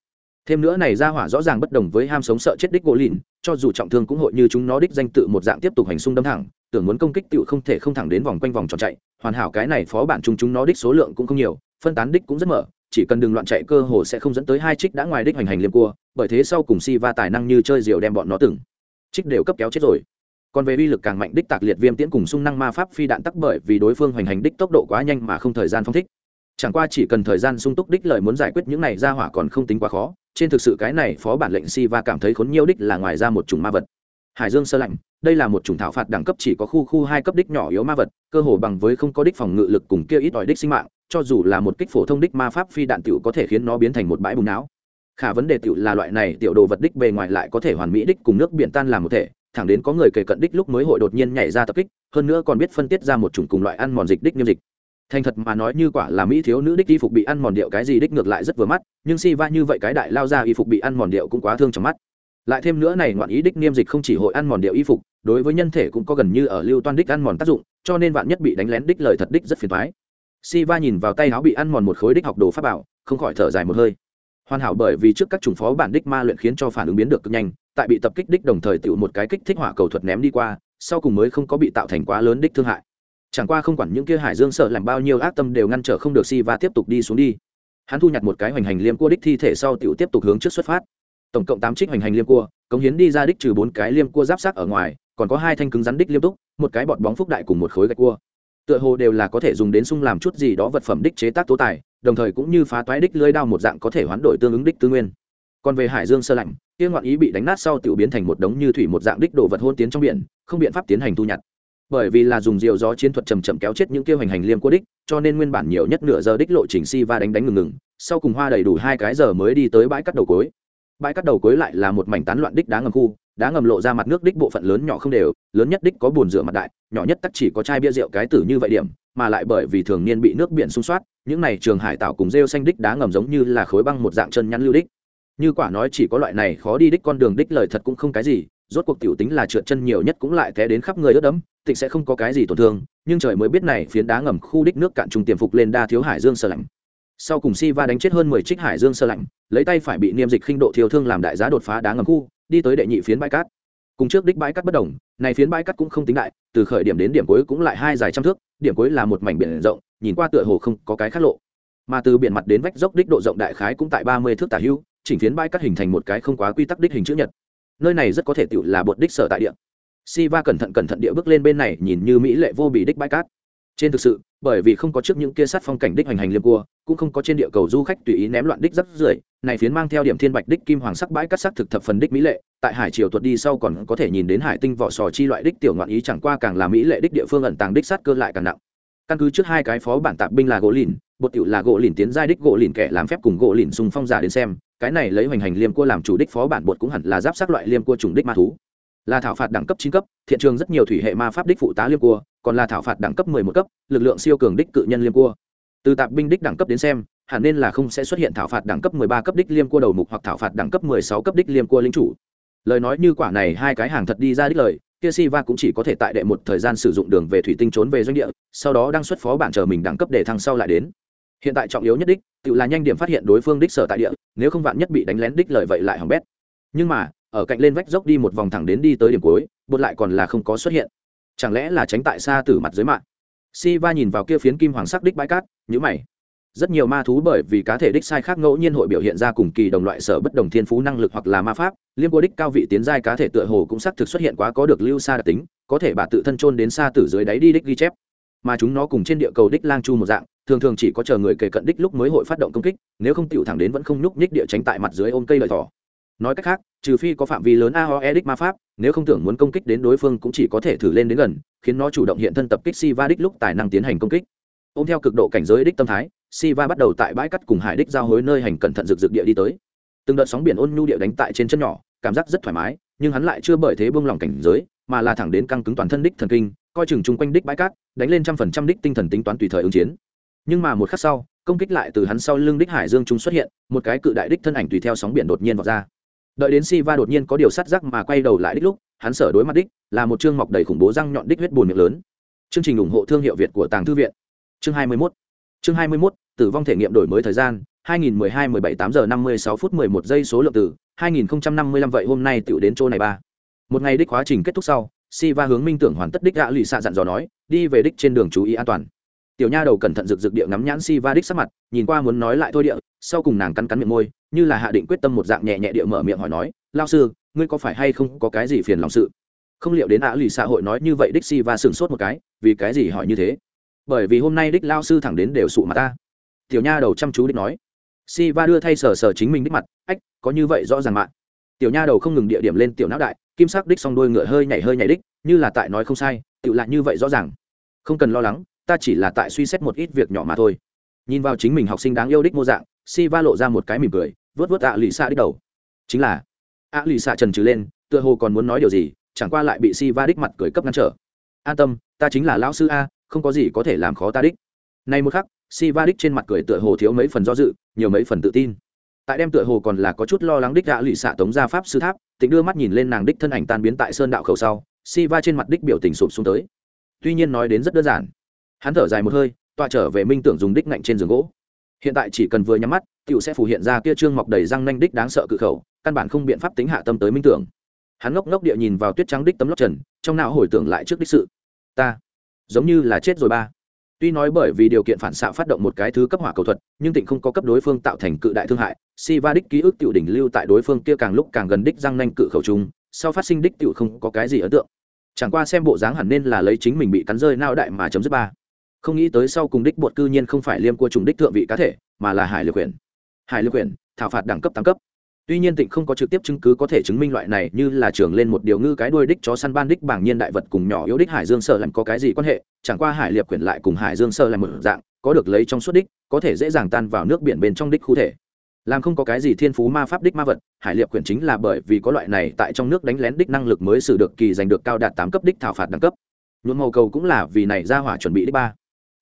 Thêm nữa này ra hỏa rõ ràng bất đồng với ham sống sợ chết đích gỗ lìn, cho dù trọng thương cũng hội như chúng nó đích danh tự một dạng tiếp tục hành xung đâm thẳng, tưởng muốn công kích tựu không thể không thẳng đến vòng quanh vòng tròn chạy, hoàn hảo cái này phó bản chúng chúng nó đích số lượng cũng không nhiều, phân tán đích cũng rất mở, chỉ cần đừng loạn chạy cơ hồ sẽ không dẫn tới hai trích đã ngoài đích hành hành liêm cua, bởi thế sau cùng si va tài năng như chơi diều đem bọn nó từng trích đều cấp kéo chết rồi còn về uy lực càng mạnh, đích tạc liệt viêm tiễn cùng sung năng ma pháp phi đạn tắc bởi vì đối phương hoành hành đích tốc độ quá nhanh mà không thời gian phong thích. Chẳng qua chỉ cần thời gian sung túc đích lời muốn giải quyết những này ra hỏa còn không tính quá khó, trên thực sự cái này phó bản lệnh si va cảm thấy khốn nhiêu đích là ngoài ra một chủng ma vật. Hải dương sơ lạnh, đây là một chủng thảo phạt đẳng cấp chỉ có khu khu hai cấp đích nhỏ yếu ma vật, cơ hồ bằng với không có đích phòng ngự lực cùng kia ít ỏi đích sinh mạng, cho dù là một kích phổ thông đích ma pháp phi đạn tiểu có thể khiến nó biến thành một bãi bùng não khả vấn đề tiểu là loại này tiểu đồ vật đích bề ngoài lại có thể hoàn mỹ đích cùng nước biển tan làm một thể. Thẳng đến có người kể cận đích lúc mới hội đột nhiên nhảy ra tập kích, hơn nữa còn biết phân tiết ra một chủng cùng loại ăn mòn dịch đích nghiêm dịch. Thành thật mà nói như quả là mỹ thiếu nữ đích y phục bị ăn mòn điệu cái gì đích ngược lại rất vừa mắt, nhưng si va như vậy cái đại lao ra y phục bị ăn mòn điệu cũng quá thương trong mắt. Lại thêm nữa này ngoạn ý đích niêm dịch không chỉ hội ăn mòn điệu y phục, đối với nhân thể cũng có gần như ở lưu toan đích ăn mòn tác dụng, cho nên vạn nhất bị đánh lén đích lời thật đích rất phiền thoái si va nhìn vào tay áo bị ăn mòn một khối đích học đồ pháp bảo, không khỏi thở dài một hơi hoàn hảo bởi vì trước các chủng phó bản đích ma luyện khiến cho phản ứng biến được cực nhanh, tại bị tập kích đích đồng thời tự một cái kích thích hỏa cầu thuật ném đi qua, sau cùng mới không có bị tạo thành quá lớn đích thương hại. Chẳng qua không quản những kia hải dương sợ làm bao nhiêu ác tâm đều ngăn trở không được si va tiếp tục đi xuống đi. Hắn thu nhặt một cái hoành hành liêm cua đích thi thể sau tự tiếp tục hướng trước xuất phát. Tổng cộng tám trích hoành hành liêm cua, cống hiến đi ra đích trừ bốn cái liêm cua giáp sát ở ngoài, còn có hai thanh cứng rắn đích liêm túc, một cái bọt bóng phúc đại cùng một khối gạch cua. Tựa hồ đều là có thể dùng đến sung làm chút gì đó vật phẩm đích chế tác tố tài đồng thời cũng như phá toái đích lưới đao một dạng có thể hoán đổi tương ứng đích tư nguyên. Còn về hải dương sơ lạnh, kia ngoạn ý bị đánh nát sau tiểu biến thành một đống như thủy một dạng đích đồ vật hôn tiến trong biển, không biện pháp tiến hành thu nhặt. Bởi vì là dùng diều gió chiến thuật chầm chậm kéo chết những kia hoành hành liêm cố đích, cho nên nguyên bản nhiều nhất nửa giờ đích lộ trình si va đánh đánh ngừng ngừng, sau cùng hoa đầy đủ hai cái giờ mới đi tới bãi cắt đầu cối. Bãi cắt đầu cối lại là một mảnh tán loạn đích đá ngầm khu đá ngầm lộ ra mặt nước đích bộ phận lớn nhỏ không đều, lớn nhất đích có bùn rửa mặt đại, nhỏ nhất tắc chỉ có chai bia rượu cái tử như vậy điểm, mà lại bởi vì thường niên bị nước biển xung soát những này trường hải tạo cùng rêu xanh đích đá ngầm giống như là khối băng một dạng chân nhắn lưu đích. Như quả nói chỉ có loại này khó đi đích con đường đích lời thật cũng không cái gì, rốt cuộc tiểu tính là trượt chân nhiều nhất cũng lại té đến khắp người ướt đẫm tịnh sẽ không có cái gì tổn thương, nhưng trời mới biết này phiến đá ngầm khu đích nước cạn trùng tiềm phục lên đa thiếu hải dương sơ lạnh. Sau cùng si va đánh chết hơn mười trích hải dương sơ lạnh, lấy tay phải bị niêm dịch khinh độ thiếu thương làm đại giá đột phá đá ngầm khu đi tới đệ nhị phiến bãi cát. Cùng trước đích bãi cát bất đồng, này phiến bãi cát cũng không tính đại, từ khởi điểm đến điểm cuối cũng lại hai dài trăm thước, điểm cuối là một mảnh biển rộng, nhìn qua tựa hồ không có cái khác lộ. Mà từ biển mặt đến vách dốc đích độ rộng đại khái cũng tại ba mươi thước tả hưu, chỉnh phiến bãi cát hình thành một cái không quá quy tắc đích hình chữ nhật. Nơi này rất có thể tự là bột đích sở tại địa. Si va cẩn thận cẩn thận địa bước lên bên này, nhìn như mỹ lệ vô bị đích bãi cát trên thực sự, bởi vì không có trước những kia sát phong cảnh đích hành hành liêm cua, cũng không có trên địa cầu du khách tùy ý ném loạn đích rất rưởi, này phiến mang theo điểm thiên bạch đích kim hoàng sắc bãi cắt sắc thực thập phần đích mỹ lệ, tại hải triều tuột đi sau còn có thể nhìn đến hải tinh vỏ sò chi loại đích tiểu ngoạn ý chẳng qua càng là mỹ lệ đích địa phương ẩn tàng đích sát cơ lại càng nặng. Căn cứ trước hai cái phó bản tạp binh là gỗ lìn, bột tiểu là gỗ lìn tiến giai đích gỗ lìn kẻ làm phép cùng gỗ lìn xung phong giả đến xem, cái này lấy hoành hành liêm cua làm chủ đích phó bản bột cũng hẳn là giáp sát loại liêm cua trùng đích ma thú. Là thảo phạt đẳng cấp chín cấp, thiện trường rất nhiều thủy hệ ma pháp đích phụ tá liêm cua còn là thảo phạt đẳng cấp mười một cấp, lực lượng siêu cường đích cự nhân liêm cua. Từ tạp binh đích đẳng cấp đến xem, hẳn nên là không sẽ xuất hiện thảo phạt đẳng cấp mười ba cấp đích liêm cua đầu mục hoặc thảo phạt đẳng cấp mười sáu cấp đích liêm cua lĩnh chủ. Lời nói như quả này hai cái hàng thật đi ra đích lời, kia Siva cũng chỉ có thể tại đệ một thời gian sử dụng đường về thủy tinh trốn về doanh địa, sau đó đang xuất phó bản chờ mình đẳng cấp để thăng sau lại đến. Hiện tại trọng yếu nhất đích, tự là nhanh điểm phát hiện đối phương đích sở tại địa, nếu không vạn nhất bị đánh lén đích lời vậy lại hỏng bét. Nhưng mà, ở cạnh lên vách dốc đi một vòng thẳng đến đi tới điểm cuối, bột lại còn là không có xuất hiện chẳng lẽ là tránh tại xa từ mặt dưới mạng? Si va nhìn vào kia phiến kim hoàng sắc đích bãi cát nhữ mày. Rất nhiều ma thú bởi vì cá thể đích sai khác ngẫu nhiên hội biểu hiện ra cùng kỳ đồng loại sở bất đồng thiên phú năng lực hoặc là ma pháp, liêm cô đích cao vị tiến giai cá thể tựa hồ cũng xác thực xuất hiện quá có được lưu xa đặc tính, có thể bà tự thân trôn đến xa từ dưới đáy đi đích ghi chép. Mà chúng nó cùng trên địa cầu đích lang chu một dạng, thường thường chỉ có chờ người kề cận đích lúc mới hội phát động công kích, nếu không tựu thẳng đến vẫn không nhúc nhích địa tránh tại mặt dưới ôm cây lợi thỏ nói cách khác, trừ phi có phạm vi lớn a ho edic ma pháp, nếu không tưởng muốn công kích đến đối phương cũng chỉ có thể thử lên đến gần, khiến nó chủ động hiện thân tập kích si va đích lúc tài năng tiến hành công kích. Ôm theo cực độ cảnh giới đích tâm thái, Siva bắt đầu tại bãi cắt cùng hải đích giao hối nơi hành cẩn thận rực rực địa đi tới. Từng đợt sóng biển ôn nhu địa đánh tại trên chân nhỏ, cảm giác rất thoải mái, nhưng hắn lại chưa bởi thế buông lỏng cảnh giới, mà là thẳng đến căng cứng toàn thân đích thần kinh, coi chừng chung quanh đích bãi cát, đánh lên trăm phần trăm đích tinh thần tính toán tùy thời ứng chiến. Nhưng mà một khắc sau, công kích lại từ hắn sau lưng đích hải dương trung xuất hiện, một cái cự đại đích thân ảnh tùy theo sóng biển đột nhiên vọt ra đợi đến si va đột nhiên có điều sát rắc mà quay đầu lại đích lúc hắn sở đối mặt đích là một chương mọc đầy khủng bố răng nhọn đích huyết bùn miệng lớn. Chương trình ủng hộ thương hiệu việt của tàng thư viện. Chương 21. chương 21, tử vong thể nghiệm đổi mới thời gian 2012 17 8 giờ 56 phút 11 giây số lượng tử 2055 vậy hôm nay tiểu đến chỗ này ba. Một ngày đích quá trình kết thúc sau si va hướng minh tưởng hoàn tất đích gạ lụy xạ dặn dò nói đi về đích trên đường chú ý an toàn. Tiểu nha đầu cẩn thận rực rực địa ngắm nhãn si va đích sắc mặt nhìn qua muốn nói lại thôi địa sau cùng nàng cắn cắn miệng môi như là hạ định quyết tâm một dạng nhẹ nhẹ địa mở miệng hỏi nói, lao sư, ngươi có phải hay không có cái gì phiền lòng sự? Không liệu đến ả lì xã hội nói như vậy đích si va sửng sốt một cái, vì cái gì hỏi như thế? Bởi vì hôm nay đích lao sư thẳng đến đều sụ mà ta. Tiểu nha đầu chăm chú đích nói. Si va đưa thay sờ sờ chính mình đích mặt, ách, có như vậy rõ ràng mạng tiểu nha đầu không ngừng địa điểm lên tiểu não đại, kim sắc đích s đôi ngựa hơi nhảy hơi nhảy đích, như là tại nói không sai tự lại như vậy rõ ràng. Không cần lo lắng, ta chỉ là tại suy xét một ít việc nhỏ mà thôi. Nhìn vào chính mình học sinh đáng yêu đích mô dạng si va lộ ra một cái mỉm cười vớt vớt ạ lì xạ đích đầu. Chính là ạ lì xạ trần trừ lên, tựa hồ còn muốn nói điều gì, chẳng qua lại bị si va đích mặt cười cấp ngăn trở. An tâm, ta chính là lão sư a, không có gì có thể làm khó ta đích. Nay một khắc si va đích trên mặt cười tựa hồ thiếu mấy phần do dự, nhiều mấy phần tự tin. Tại đem tựa hồ còn là có chút lo lắng đích ạ lì xạ tống ra pháp sư tháp tịnh đưa mắt nhìn lên nàng đích thân ảnh tan biến tại sơn đạo khẩu sau si va trên mặt đích biểu tình sụp xuống tới. Tuy nhiên nói đến rất đơn giản. Hắn thở dài một hơi, tọa trở về minh tưởng dùng đích ngạnh trên giường gỗ hiện tại chỉ cần vừa nhắm mắt tựu sẽ phủ hiện ra kia trương mọc đầy răng nanh đích đáng sợ cự khẩu, căn bản không biện pháp tính hạ tâm tới minh tưởng. Hắn ngốc ngốc địa nhìn vào tuyết trắng đích tấm lót trần, trong não hồi tưởng lại trước đích sự. Ta, giống như là chết rồi ba. Tuy nói bởi vì điều kiện phản xạ phát động một cái thứ cấp hỏa cầu thuật, nhưng tịnh không có cấp đối phương tạo thành cự đại thương hại si va đích ký ức tiểu đỉnh lưu tại đối phương kia càng lúc càng gần đích răng nanh cự khẩu trung sau phát sinh đích tiểu không có cái gì ấn tượng. Chẳng qua xem bộ dáng hẳn nên là lấy chính mình bị cắn rơi nao đại mà chấm dứt ba không nghĩ tới sau cùng đích bột cư nhiên không phải liêm cua trùng đích thượng vị cá thể, mà là hải lược quyền hải lược quyền thảo phạt đẳng cấp tám cấp. Tuy nhiên tịnh không có trực tiếp chứng cứ có thể chứng minh loại này như là trường lên một điều ngư cái đuôi đích chó săn ban đích bảng nhiên đại vật cùng nhỏ yếu đích hải dương sơ làm có cái gì quan hệ, chẳng qua hải liệp quyển lại cùng hải dương sơ làm một dạng, có được lấy trong suốt đích, có thể dễ dàng tan vào nước biển bên trong đích khu thể. Làm không có cái gì thiên phú ma pháp đích ma vật, hải liệp quyển chính là bởi vì có loại này tại trong nước đánh lén đích năng lực mới xử được kỳ giành được cao đạt tám cấp đích thảo phạt đẳng cấp. Nhuộm màu cầu cũng là vì này ra hỏa chuẩn bị đích ba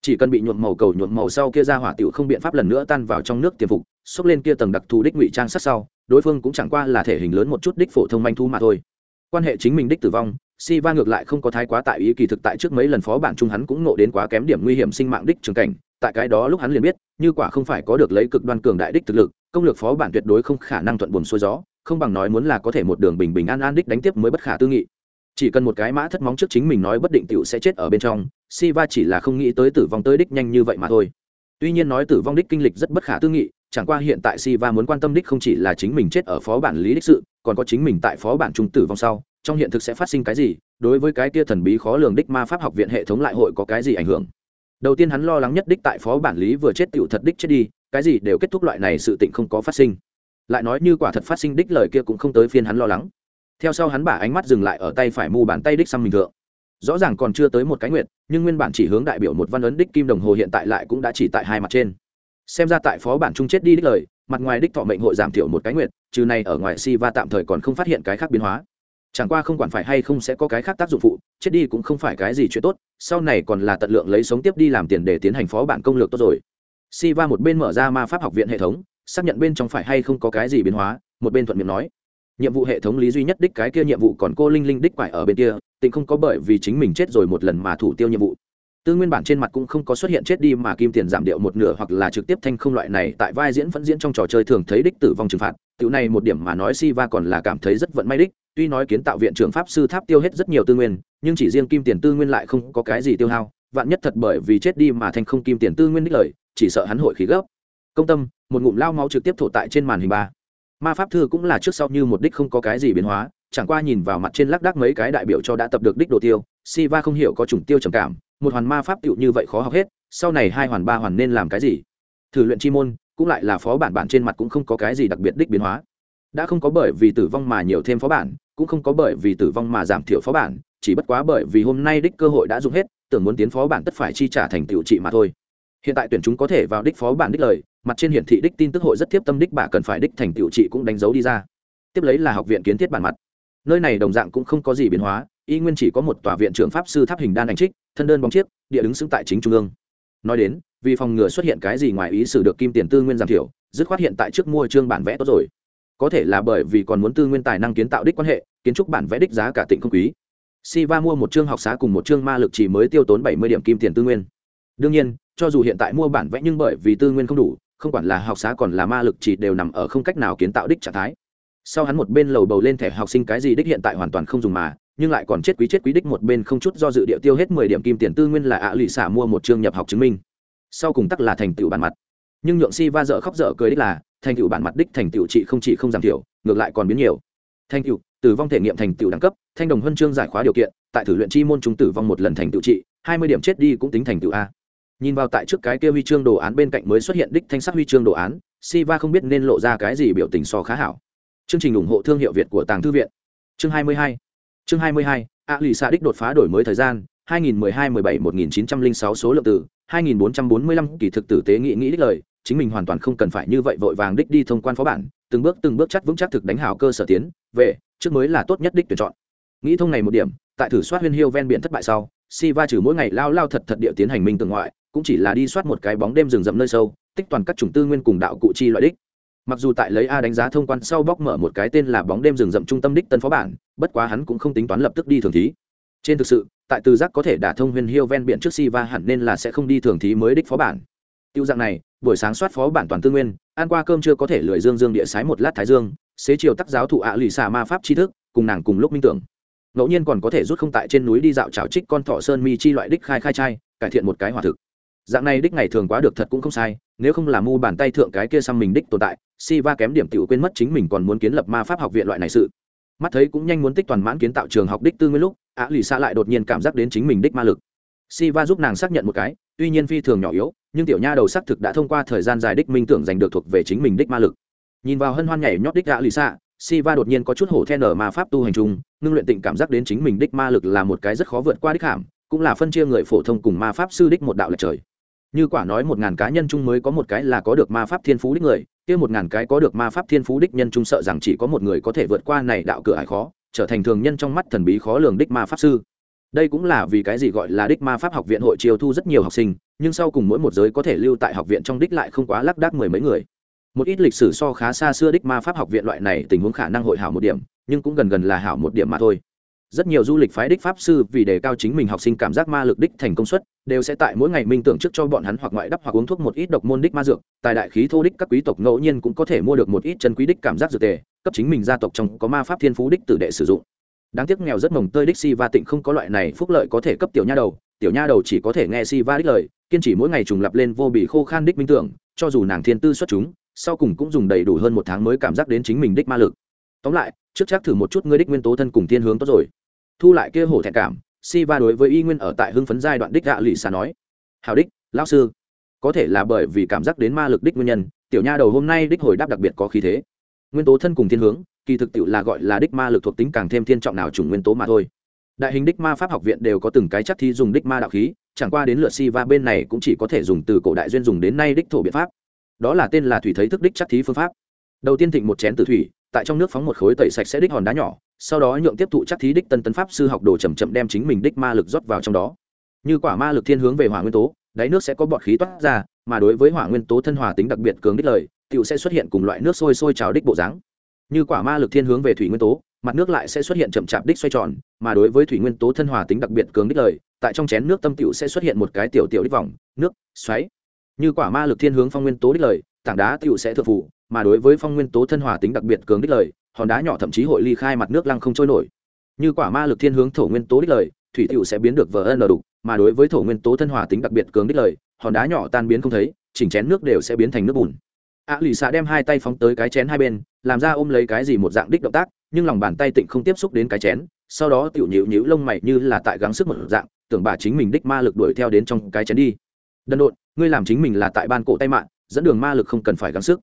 chỉ cần bị nhuộm màu cầu nhuộm màu sau kia ra hỏa tiểu không biện pháp lần nữa tan vào trong nước tiềm phục, xốc lên kia tầng đặc thù đích ngụy trang sát sau, đối phương cũng chẳng qua là thể hình lớn một chút đích phổ thông manh thu mà thôi. Quan hệ chính mình đích tử vong, si va ngược lại không có thái quá tại ý kỳ thực tại trước mấy lần phó bản chung hắn cũng nộ đến quá kém điểm nguy hiểm sinh mạng đích trường cảnh, tại cái đó lúc hắn liền biết, như quả không phải có được lấy cực đoan cường đại đích thực lực, công lược phó bản tuyệt đối không khả năng thuận buồn xuôi gió, không bằng nói muốn là có thể một đường bình bình an an đích đánh tiếp mới bất khả tư nghị. Chỉ cần một cái mã thất móng trước chính mình nói bất định tiểu sẽ chết ở bên trong Siva chỉ là không nghĩ tới tử vong tới đích nhanh như vậy mà thôi. Tuy nhiên nói tử vong đích kinh lịch rất bất khả tư nghị, chẳng qua hiện tại Siva muốn quan tâm đích không chỉ là chính mình chết ở phó bản lý đích sự, còn có chính mình tại phó bản trung tử vong sau, trong hiện thực sẽ phát sinh cái gì, đối với cái kia thần bí khó lường đích ma pháp học viện hệ thống lại hội có cái gì ảnh hưởng. Đầu tiên hắn lo lắng nhất đích tại phó bản lý vừa chết tiểu thật đích chết đi, cái gì đều kết thúc loại này sự tình không có phát sinh. Lại nói như quả thật phát sinh đích lời kia cũng không tới phiên hắn lo lắng. Theo sau hắn bả ánh mắt dừng lại ở tay phải mu bàn tay đích xăm mình thượng rõ ràng còn chưa tới một cái nguyện nhưng nguyên bản chỉ hướng đại biểu một văn ấn đích kim đồng hồ hiện tại lại cũng đã chỉ tại hai mặt trên. Xem ra tại phó bản chung chết đi đích lời, mặt ngoài đích thọ mệnh hội giảm thiểu một cái nguyện trừ này ở ngoài si va tạm thời còn không phát hiện cái khác biến hóa. Chẳng qua không quản phải hay không sẽ có cái khác tác dụng phụ, chết đi cũng không phải cái gì chuyện tốt, sau này còn là tận lượng lấy sống tiếp đi làm tiền để tiến hành phó bản công lược tốt rồi. Si va một bên mở ra ma pháp học viện hệ thống, xác nhận bên trong phải hay không có cái gì biến hóa, một bên thuận miệng nói. Nhiệm vụ hệ thống lý duy nhất đích cái kia nhiệm vụ còn cô linh linh đích quải ở bên kia tịnh không có bởi vì chính mình chết rồi một lần mà thủ tiêu nhiệm vụ. Tư nguyên bản trên mặt cũng không có xuất hiện chết đi mà kim tiền giảm điệu một nửa hoặc là trực tiếp thanh không loại này, tại vai diễn phẫn diễn trong trò chơi thường thấy đích tử vong trừng phạt. Tiểu này một điểm mà nói si va còn là cảm thấy rất vận may đích, tuy nói kiến tạo viện trưởng pháp sư tháp tiêu hết rất nhiều tư nguyên, nhưng chỉ riêng kim tiền tư nguyên lại không có cái gì tiêu hao, vạn nhất thật bởi vì chết đi mà thanh không kim tiền tư nguyên đích lời, chỉ sợ hắn hội khí gấp. Công tâm, một ngụm lao máu trực tiếp thổ tại trên màn hình ba. Ma pháp thư cũng là trước sau như một đích không có cái gì biến hóa chẳng qua nhìn vào mặt trên lác đác mấy cái đại biểu cho đã tập được đích đồ tiêu si va không hiểu có chủng tiêu trầm cảm, một hoàn ma pháp tựu như vậy khó học hết, sau này hai hoàn ba hoàn nên làm cái gì? Thử luyện chi môn, cũng lại là phó bản bản trên mặt cũng không có cái gì đặc biệt đích biến hóa. Đã không có bởi vì tử vong mà nhiều thêm phó bản, cũng không có bởi vì tử vong mà giảm thiểu phó bản, chỉ bất quá bởi vì hôm nay đích cơ hội đã dùng hết, tưởng muốn tiến phó bản tất phải chi trả thành tựu trị mà thôi. Hiện tại tuyển chúng có thể vào đích phó bản đích lời, mặt trên hiển thị đích tin tức hội rất tiếp tâm đích bà cần phải đích thành tựu trị cũng đánh dấu đi ra. Tiếp lấy là học viện kiến thiết bản mặt nơi này đồng dạng cũng không có gì biến hóa y nguyên chỉ có một tòa viện trưởng pháp sư tháp hình đan ảnh trích thân đơn bóng chiếc địa đứng xứng tại chính trung ương nói đến vì phòng ngừa xuất hiện cái gì ngoài ý sử được kim tiền tư nguyên giảm thiểu dứt khoát hiện tại trước mua chương bản vẽ tốt rồi có thể là bởi vì còn muốn tư nguyên tài năng kiến tạo đích quan hệ kiến trúc bản vẽ đích giá cả tỉnh không quý si va mua một chương học xá cùng một chương ma lực chỉ mới tiêu tốn bảy mươi điểm kim tiền tư nguyên. Đương nhiên, cho dù hiện tại mua bản vẽ nhưng bởi vì tư nguyên không đủ, không quản là học xá còn là ma lực chỉ đều nằm ở không cách nào kiến tạo đích trạng thái. Sau hắn một bên lầu bầu lên thẻ học sinh cái gì đích hiện tại hoàn toàn không dùng mà, nhưng lại còn chết quý chết quý đích một bên không chút do dự địa tiêu hết mười điểm kim tiền tư nguyên là ạ lụy xả mua một trường nhập học chứng minh. Sau cùng tắc là thành tựu bản mặt. Nhưng nhượng si va dở khóc dở cười đích là, thành tựu bản mặt đích thành tựu trị không chỉ không giảm thiểu, ngược lại còn biến nhiều. Thành tựu, tử vong thể nghiệm thành tựu đẳng cấp thanh đồng huân chương giải khóa điều kiện tại thử luyện chi môn chúng tử vong một lần thành tựu trị hai mươi điểm chết đi cũng tính thành tựu a nhìn vào tại trước cái kia huy chương đồ án bên cạnh mới xuất hiện đích thanh sắc huy chương đồ án si va không biết nên lộ ra cái gì biểu tình so khá hảo chương trình ủng hộ thương hiệu việt của tàng thư viện. Chương hai mươi hai. Chương 22. mươi hai, a lì xạ đích đột phá đổi mới thời gian 2012-17-1906 số lượng từ 2445 kỳ thực tử tế nghĩ nghĩ đích lời, chính mình hoàn toàn không cần phải như vậy vội vàng đích đi thông quan phó bản, từng bước từng bước chắc vững chắc thực đánh hảo cơ sở tiến, về, trước mới là tốt nhất đích tuyển chọn. Nghĩ thông này một điểm, tại thử soát huyên hiêu ven biển thất bại sau si va trừ mỗi ngày lao lao thật thật địa tiến hành minh tường ngoại, cũng chỉ là đi soát một cái bóng đêm rừng rậm nơi sâu, tích toàn các chủng tư nguyên cùng đạo cụ chi loại đích mặc dù tại lấy a đánh giá thông quan sau bóc mở một cái tên là bóng đêm rừng rậm trung tâm đích tân phó bản, bất quá hắn cũng không tính toán lập tức đi thường thí. Trên thực sự, tại từ giác có thể đả thông huyền hiêu ven biển trước si va hẳn nên là sẽ không đi thường thí mới đích phó bản. Tiêu dạng này, buổi sáng soát phó bản toàn tư nguyên, ăn qua cơm chưa có thể lười dương dương địa sái một lát thái dương, xế chiều tắc giáo thụ ạ lì xà ma pháp tri thức, cùng nàng cùng lúc minh tưởng. Ngẫu nhiên còn có thể rút không tại trên núi đi dạo trào trích con thọ sơn mi chi loại đích khai khai trai, cải thiện một cái hòa thực dạng này đích ngày thường quá được thật cũng không sai, nếu không là mu bàn tay thượng cái kia xăm mình đích tồn tại si va kém điểm t quên mất chính mình còn muốn kiến lập ma pháp học viện loại này sự. Mắt thấy cũng nhanh muốn tích toàn mãn kiến tạo trường học đích tư nguyên lúc ạ lì xa lại đột nhiên cảm giác đến chính mình đích ma lực. Si va giúp nàng xác nhận một cái, tuy nhiên phi thường nhỏ yếu, nhưng tiểu nha đầu xác thực đã thông qua thời gian dài đích minh tưởng giành được thuộc về chính mình đích ma lực. Nhìn vào hân hoan nhảy nhót đích ạ lì xa si va đột nhiên có chút hổ then ở ma pháp tu hành trung ngưng luyện tịnh cảm giác đến chính mình đích ma lực là một cái rất khó vượt qua đích hàm, cũng là phân chia người phổ thông cùng ma pháp sư đích một đạo lệch trời như quả nói một ngàn cá nhân chung mới có một cái là có được ma pháp thiên phú đích người, kia một ngàn cái có được ma pháp thiên phú đích nhân chung sợ rằng chỉ có một người có thể vượt qua này đạo cửa ải khó, trở thành thường nhân trong mắt thần bí khó lường đích ma pháp sư. Đây cũng là vì cái gì gọi là đích ma pháp học viện hội chiêu thu rất nhiều học sinh, nhưng sau cùng mỗi một giới có thể lưu tại học viện trong đích lại không quá lác đác mười mấy người. Một ít lịch sử so khá xa xưa đích ma pháp học viện loại này tình huống khả năng hội hảo một điểm, nhưng cũng gần gần là hảo một điểm mà thôi rất nhiều du lịch phái đích pháp sư vì đề cao chính mình học sinh cảm giác ma lực đích thành công suất, đều sẽ tại mỗi ngày minh tưởng trước cho bọn hắn hoặc ngoại đắp hoặc uống thuốc một ít độc môn đích ma dược. Tài đại khí thô đích các quý tộc ngẫu nhiên cũng có thể mua được một ít chân quý đích cảm giác dược tề, cấp chính mình gia tộc trong có ma pháp thiên phú đích tử đệ sử dụng. Đáng tiếc nghèo rất mồng tơi đích si va tịnh không có loại này phúc lợi có thể cấp tiểu nha đầu, tiểu nha đầu chỉ có thể nghe si va đích lời, kiên trì mỗi ngày trùng lập lên vô bị khô khan đích minh tưởng, cho dù nàng thiên tư xuất chúng, sau cùng cũng dùng đầy đủ hơn một tháng mới cảm giác đến chính mình đích ma lực. Tóm lại, trước chắc thử một chút ngươi đích nguyên tố thân cùng thiên hướng tốt rồi thu lại kia hổ thẹn cảm si va đối với y nguyên ở tại hưng phấn giai đoạn đích gạ lụy xà nói hào đích, lão sư, có thể là bởi vì cảm giác đến ma lực đích nguyên nhân, tiểu nha đầu hôm nay đích hồi đáp đặc biệt có khí thế. Nguyên tố thân cùng thiên hướng, kỳ thực tiệu là gọi là đích ma lực thuộc tính càng thêm thiên trọng nào chủng nguyên tố mà thôi. Đại hình đích ma pháp học viện đều có từng cái chắc thi dùng đích ma đạo khí, chẳng qua đến lượt si va bên này cũng chỉ có thể dùng từ cổ đại duyên dùng đến nay đích thổ biện pháp. Đó là tên là thủy thấy thức đích chắc thí phương pháp. Đầu tiên thịnh một chén từ thủy tại trong nước phóng một khối tẩy sạch sẽ đích hòn đá nhỏ, sau đó nhượng tiếp thụ chắc thí đích tân tấn pháp sư học đồ chầm chậm đem chính mình đích ma lực rót vào trong đó. Như quả ma lực thiên hướng về hỏa nguyên tố, đáy nước sẽ có bọt khí toát ra, mà đối với hỏa nguyên tố thân hòa tính đặc biệt cường đích lời tựu sẽ xuất hiện cùng loại nước sôi sôi trào đích bộ dáng. Như quả ma lực thiên hướng về thủy nguyên tố, mặt nước lại sẽ xuất hiện chậm chạp đích xoay tròn, mà đối với thủy nguyên tố thân hòa tính đặc biệt cường đích lời, tại trong chén nước tâm tựu sẽ xuất hiện một cái tiểu tiểu đích vòng, nước, xoáy. Như quả ma lực thiên hướng phong nguyên tố đích lời, tảng đá tựu sẽ thừa phủ mà đối với phong nguyên tố thân hòa tính đặc biệt cường đích lời, hòn đá nhỏ thậm chí hội ly khai mặt nước lăng không trôi nổi. Như quả ma lực thiên hướng thổ nguyên tố đích lời, thủy tựu sẽ biến được vờ ân đục, mà đối với thổ nguyên tố thân hòa tính đặc biệt cường đích lời, hòn đá nhỏ tan biến không thấy, chỉnh chén nước đều sẽ biến thành nước bùn. Ạ lì xạ đem hai tay phóng tới cái chén hai bên, làm ra ôm lấy cái gì một dạng đích động tác, nhưng lòng bàn tay tịnh không tiếp xúc đến cái chén, sau đó tiểu nhịu nhịu lông mày như là tại gắng sức một dạng, tưởng bà chính mình đích ma lực đuổi theo đến trong cái chén đi. Đần độn, ngươi làm chính mình là tại ban cổ tay mạng, dẫn đường ma lực không cần phải gắng sức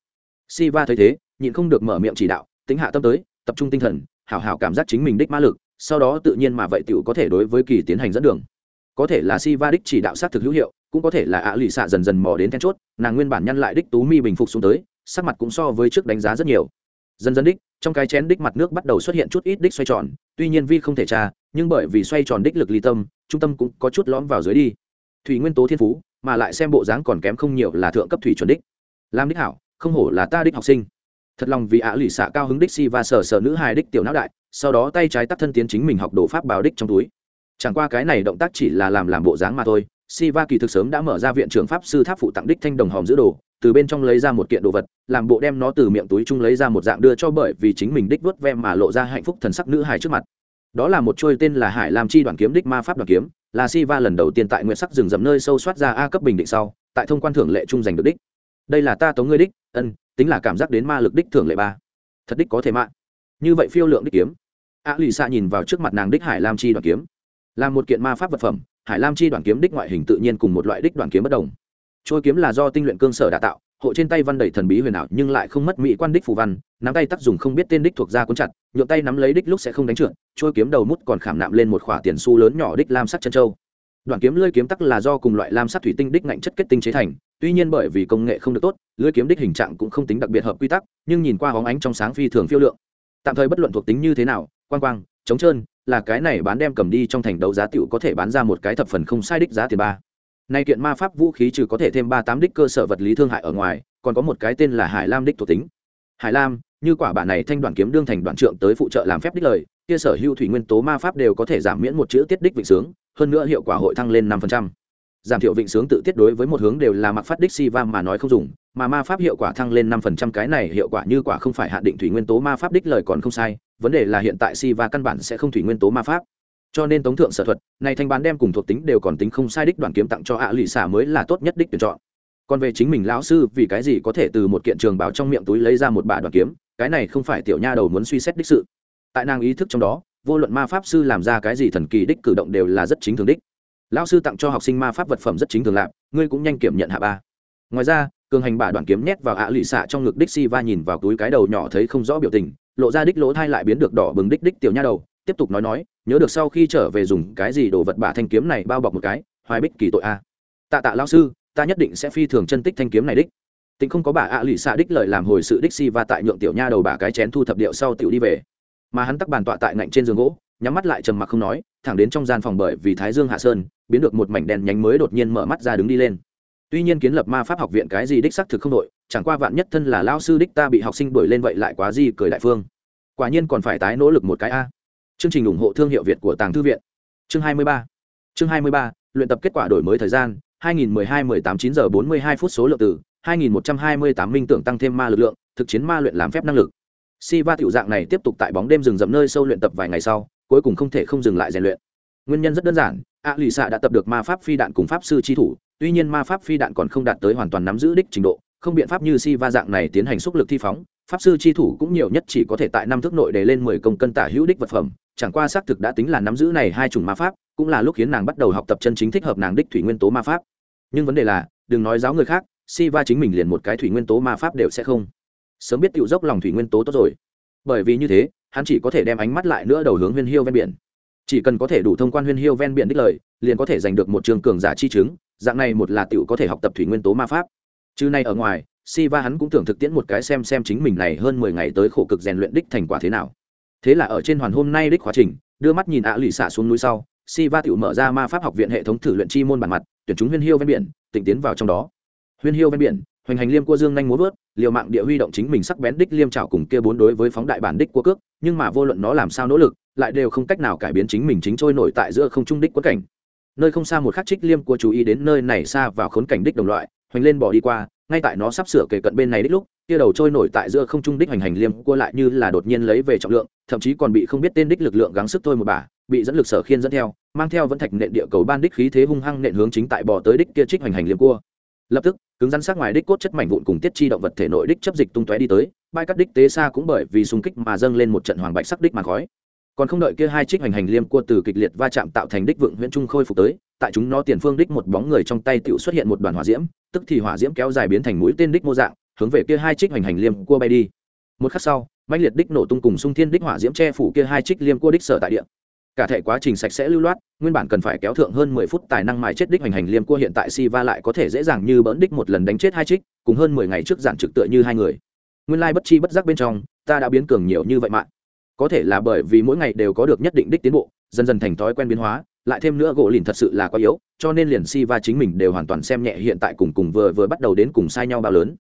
si va thấy thế, nhịn không được mở miệng chỉ đạo tính hạ tâm tới, tập trung tinh thần, hảo hảo cảm giác chính mình đích ma lực, sau đó tự nhiên mà vậy tiểu có thể đối với kỳ tiến hành dẫn đường. Có thể là si va đích chỉ đạo sát thực hữu hiệu, cũng có thể là ạ lụy xạ dần dần mò đến then chốt, nàng nguyên bản nhăn lại đích tú mi bình phục xuống tới, sắc mặt cũng so với trước đánh giá rất nhiều. Dần dần đích, trong cái chén đích mặt nước bắt đầu xuất hiện chút ít đích xoay tròn, tuy nhiên vi không thể tra, nhưng bởi vì xoay tròn đích lực ly tâm, trung tâm cũng có chút lõm vào dưới đi. Thủy nguyên tố thiên phú, mà lại xem bộ dáng còn kém không nhiều là thượng cấp thủy chuẩn đích. Lam đích hảo không hổ là ta đích học sinh. Thật lòng vì ạ lì xạ cao hứng đích si và sở sở nữ hài đích tiểu não đại, sau đó tay trái tắt thân tiến chính mình học đồ pháp bào đích trong túi. Chẳng qua cái này động tác chỉ là làm làm bộ dáng mà thôi, si va kỳ thực sớm đã mở ra viện trưởng pháp sư tháp phụ tặng đích thanh đồng hòm giữ đồ, từ bên trong lấy ra một kiện đồ vật, làm bộ đem nó từ miệng túi chung lấy ra một dạng đưa cho bởi vì chính mình đích vớt ve mà lộ ra hạnh phúc thần sắc nữ hài trước mặt. Đó là một trôi tên là hải làm chi đoàn kiếm đích ma pháp đoàn kiếm, là si va lần đầu tiên tại nguyện sắc rừng rậm nơi sâu soát ra a cấp bình định sau, tại thông quan thưởng lệ trung giành được đích. Đây là ta tống ngươi đích ân, tính là cảm giác đến ma lực đích thường lệ ba. Thật đích có thể mạng như vậy phiêu lượng đích kiếm. A lì xạ nhìn vào trước mặt nàng đích hải lam chi đoàn kiếm. Là một kiện ma pháp vật phẩm, hải lam chi đoàn kiếm đích ngoại hình tự nhiên cùng một loại đích đoàn kiếm bất đồng. Trôi kiếm là do tinh luyện cương sở đã tạo, hộ trên tay văn đầy thần bí huyền ảo nhưng lại không mất mỹ quan đích phù văn, nắm tay tác dùng không biết tên đích thuộc ra cuốn chặt nhuộm tay nắm lấy đích lúc sẽ không đánh trượt, trôi kiếm đầu mút còn khảm nạm lên một khỏa tiền xu lớn nhỏ đích lam sắc chân châu đoàn kiếm lưỡi kiếm tắc là do cùng loại lam sắc thủy tinh đích ngạnh chất kết tinh chế thành, tuy nhiên bởi vì công nghệ không được tốt lưỡi kiếm đích hình trạng cũng không tính đặc biệt hợp quy tắc, nhưng nhìn qua hóng ánh trong sáng phi thường phiêu lượng. Tạm thời bất luận thuộc tính như thế nào, quang quang chống trơn, là cái này bán đem cầm đi trong thành đấu giá tiểu có thể bán ra một cái thập phần không sai đích giá tiền ba. Nay kiện ma pháp vũ khí trừ có thể thêm ba tám đích cơ sở vật lý thương hại ở ngoài, còn có một cái tên là hải lam đích thuộc tính. Hải lam, như quả bản này thanh đoàn kiếm đương thành đoàn trượng tới phụ trợ làm phép đích lời, kia sở hữu thủy nguyên tố ma pháp đều có thể giảm miễn một chữ tiết đích vịnh sướng hơn nữa hiệu quả hội thăng lên năm phần trăm. Giảm thiểu vịnh sướng tự tiết đối với một hướng đều là mặc phát đích si va mà nói không dùng, mà ma pháp hiệu quả thăng lên năm phần trăm cái này hiệu quả như quả không phải hạn định thủy nguyên tố ma pháp đích lời còn không sai, vấn đề là hiện tại si va căn bản sẽ không thủy nguyên tố ma pháp. Cho nên tống thượng sở thuật, này thanh bán đem cùng thuộc tính đều còn tính không sai đích đoàn kiếm tặng cho ạ lì xả mới là tốt nhất đích tuyển chọn. Còn về chính mình lão sư, vì cái gì có thể từ một kiện trường bảo trong miệng túi lấy ra một bả đoàn kiếm, cái này không phải tiểu nha đầu muốn suy xét đích sự. Tại nàng ý thức trong đó vô luận ma pháp sư làm ra cái gì thần kỳ đích cử động đều là rất chính thường đích. Lão sư tặng cho học sinh ma pháp vật phẩm rất chính thường lạp ngươi cũng nhanh kiểm nhận hạ ba. Ngoài ra, cường hành bả đoàn kiếm nhét vào ạ lụy xạ trong ngực đích si va nhìn vào túi cái đầu nhỏ thấy không rõ biểu tình, lộ ra đích lỗ thai lại biến được đỏ bừng đích đích tiểu nha đầu, tiếp tục nói nói, nhớ được sau khi trở về dùng cái gì đồ vật bả thanh kiếm này bao bọc một cái, hoài bích kỳ tội a. Tạ tạ lao sư, ta nhất định sẽ phi thường chân tích thanh kiếm này đích. Tính không có bà ạ lụy xạ đích lời làm hồi sự đích si va tại nhượng tiểu nha đầu bà cái chén thu thập điệu sau tiểu đi về mà hắn tắc bàn tọa tại ngạnh trên giường gỗ nhắm mắt lại trầm mặc không nói thẳng đến trong gian phòng bởi vì thái dương hạ sơn biến được một mảnh đèn nhánh mới đột nhiên mở mắt ra đứng đi lên. Tuy nhiên kiến lập ma pháp học viện cái gì đích xác thực không đội chẳng qua vạn nhất thân là lao sư đích ta bị học sinh đuổi lên vậy lại quá gì cười đại phương. Quả nhiên còn phải tái nỗ lực một cái a. Chương trình ủng hộ thương hiệu việt của tàng thư viện. Chương 23. chương 23, luyện tập kết quả đổi mới thời gian 2012-18 9 giờ 42 phút số lượng từ 2128 minh tưởng tăng thêm ma lực lượng thực chiến ma luyện làm phép năng lực si va tiểu dạng này tiếp tục tại bóng đêm rừng rậm nơi sâu luyện tập vài ngày sau, cuối cùng không thể không dừng lại rèn luyện. Nguyên nhân rất đơn giản, a lì xạ đã tập được ma pháp phi đạn cùng pháp sư chi thủ, tuy nhiên ma pháp phi đạn còn không đạt tới hoàn toàn nắm giữ đích trình độ, không biện pháp như si va dạng này tiến hành xúc lực thi phóng, pháp sư chi thủ cũng nhiều nhất chỉ có thể tại năm thước nội để lên mười công cân tả hữu đích vật phẩm, chẳng qua xác thực đã tính là nắm giữ này hai chủng ma pháp, cũng là lúc khiến nàng bắt đầu học tập chân chính thích hợp nàng đích thủy nguyên tố ma pháp. Nhưng vấn đề là, đừng nói giáo người khác si va chính mình liền một cái thủy nguyên tố ma pháp đều sẽ không sớm biết tiểu dốc lòng thủy nguyên tố tốt rồi. Bởi vì như thế, hắn chỉ có thể đem ánh mắt lại nữa đầu hướng huyên hiêu ven biển. Chỉ cần có thể đủ thông quan huyên hiêu ven biển đích lời, liền có thể giành được một trường cường giả chi chứng, dạng này một là tiểu có thể học tập thủy nguyên tố ma pháp. Chứ nay ở ngoài, si va hắn cũng tưởng thực tiễn một cái xem xem chính mình này hơn mười ngày tới khổ cực rèn luyện đích thành quả thế nào. Thế là ở trên hoàn hôm nay đích quá trình, đưa mắt nhìn ạ lụy xả xuống núi sau, si va tiểu mở ra ma pháp học viện hệ thống thử luyện chi môn bản mặt, tuyển chúng huyên hiêu ven biển tỉnh tiến vào trong đó. Huyên hiêu ven biển hoành hành liêm cua dương nhanh muốn vớt, liều mạng địa huy động chính mình sắc bén đích liêm trào cùng kia bốn đối với phóng đại bản đích cua cước, nhưng mà vô luận nó làm sao nỗ lực, lại đều không cách nào cải biến chính mình chính trôi nổi tại giữa không trung đích quất cảnh. Nơi không xa một khắc trích liêm cua chú ý đến nơi này xa vào khốn cảnh đích đồng loại, hoành lên bỏ đi qua, ngay tại nó sắp sửa kể cận bên này đích lúc, kia đầu trôi nổi tại giữa không trung đích hoành hành liêm cua lại như là đột nhiên lấy về trọng lượng, thậm chí còn bị không biết tên đích lực lượng gắng sức thôi một bả bị dẫn lực sở khiên dẫn theo, mang theo vẫn thạch nện địa cầu ban đích khí thế hung hăng nện hướng chính tại bò tới đích kia trích hoành hành liêm cua lập tức, cứng rắn sát ngoài đích cốt chất mảnh vụn cùng tiết chi động vật thể nội đích chấp dịch tung tóe đi tới, bãi cắt đích tế xa cũng bởi vì xung kích mà dâng lên một trận hoàng bạch sắc đích mà khói. Còn không đợi kia hai trích hành hành liêm cua từ kịch liệt va chạm tạo thành đích vượng huyễn trung khôi phục tới, tại chúng nó tiền phương đích một bóng người trong tay tựu xuất hiện một đoàn hỏa diễm, tức thì hỏa diễm kéo dài biến thành mũi tên đích mô dạng, hướng về kia hai trích hành hành liêm cua bay đi. Một khắc sau, mãnh liệt đích nổ tung cùng sung thiên đích hỏa diễm che phủ kia hai trích liêm cua đích sở tại địa. Cả thể quá trình sạch sẽ lưu loát nguyên bản cần phải kéo thượng hơn mười phút tài năng mài chết đích hành hành liêm cua hiện tại si va lại có thể dễ dàng như bỡn đích một lần đánh chết hai trích, cùng hơn mười ngày trước giản trực tựa như hai người. Nguyên lai bất chi bất giác bên trong, ta đã biến cường nhiều như vậy mạng có thể là bởi vì mỗi ngày đều có được nhất định đích tiến bộ, dần dần thành thói quen biến hóa, lại thêm nữa gỗ lìn thật sự là quá yếu, cho nên liền si va chính mình đều hoàn toàn xem nhẹ hiện tại cùng cùng vừa vừa bắt đầu đến cùng sai nhau bao lớn.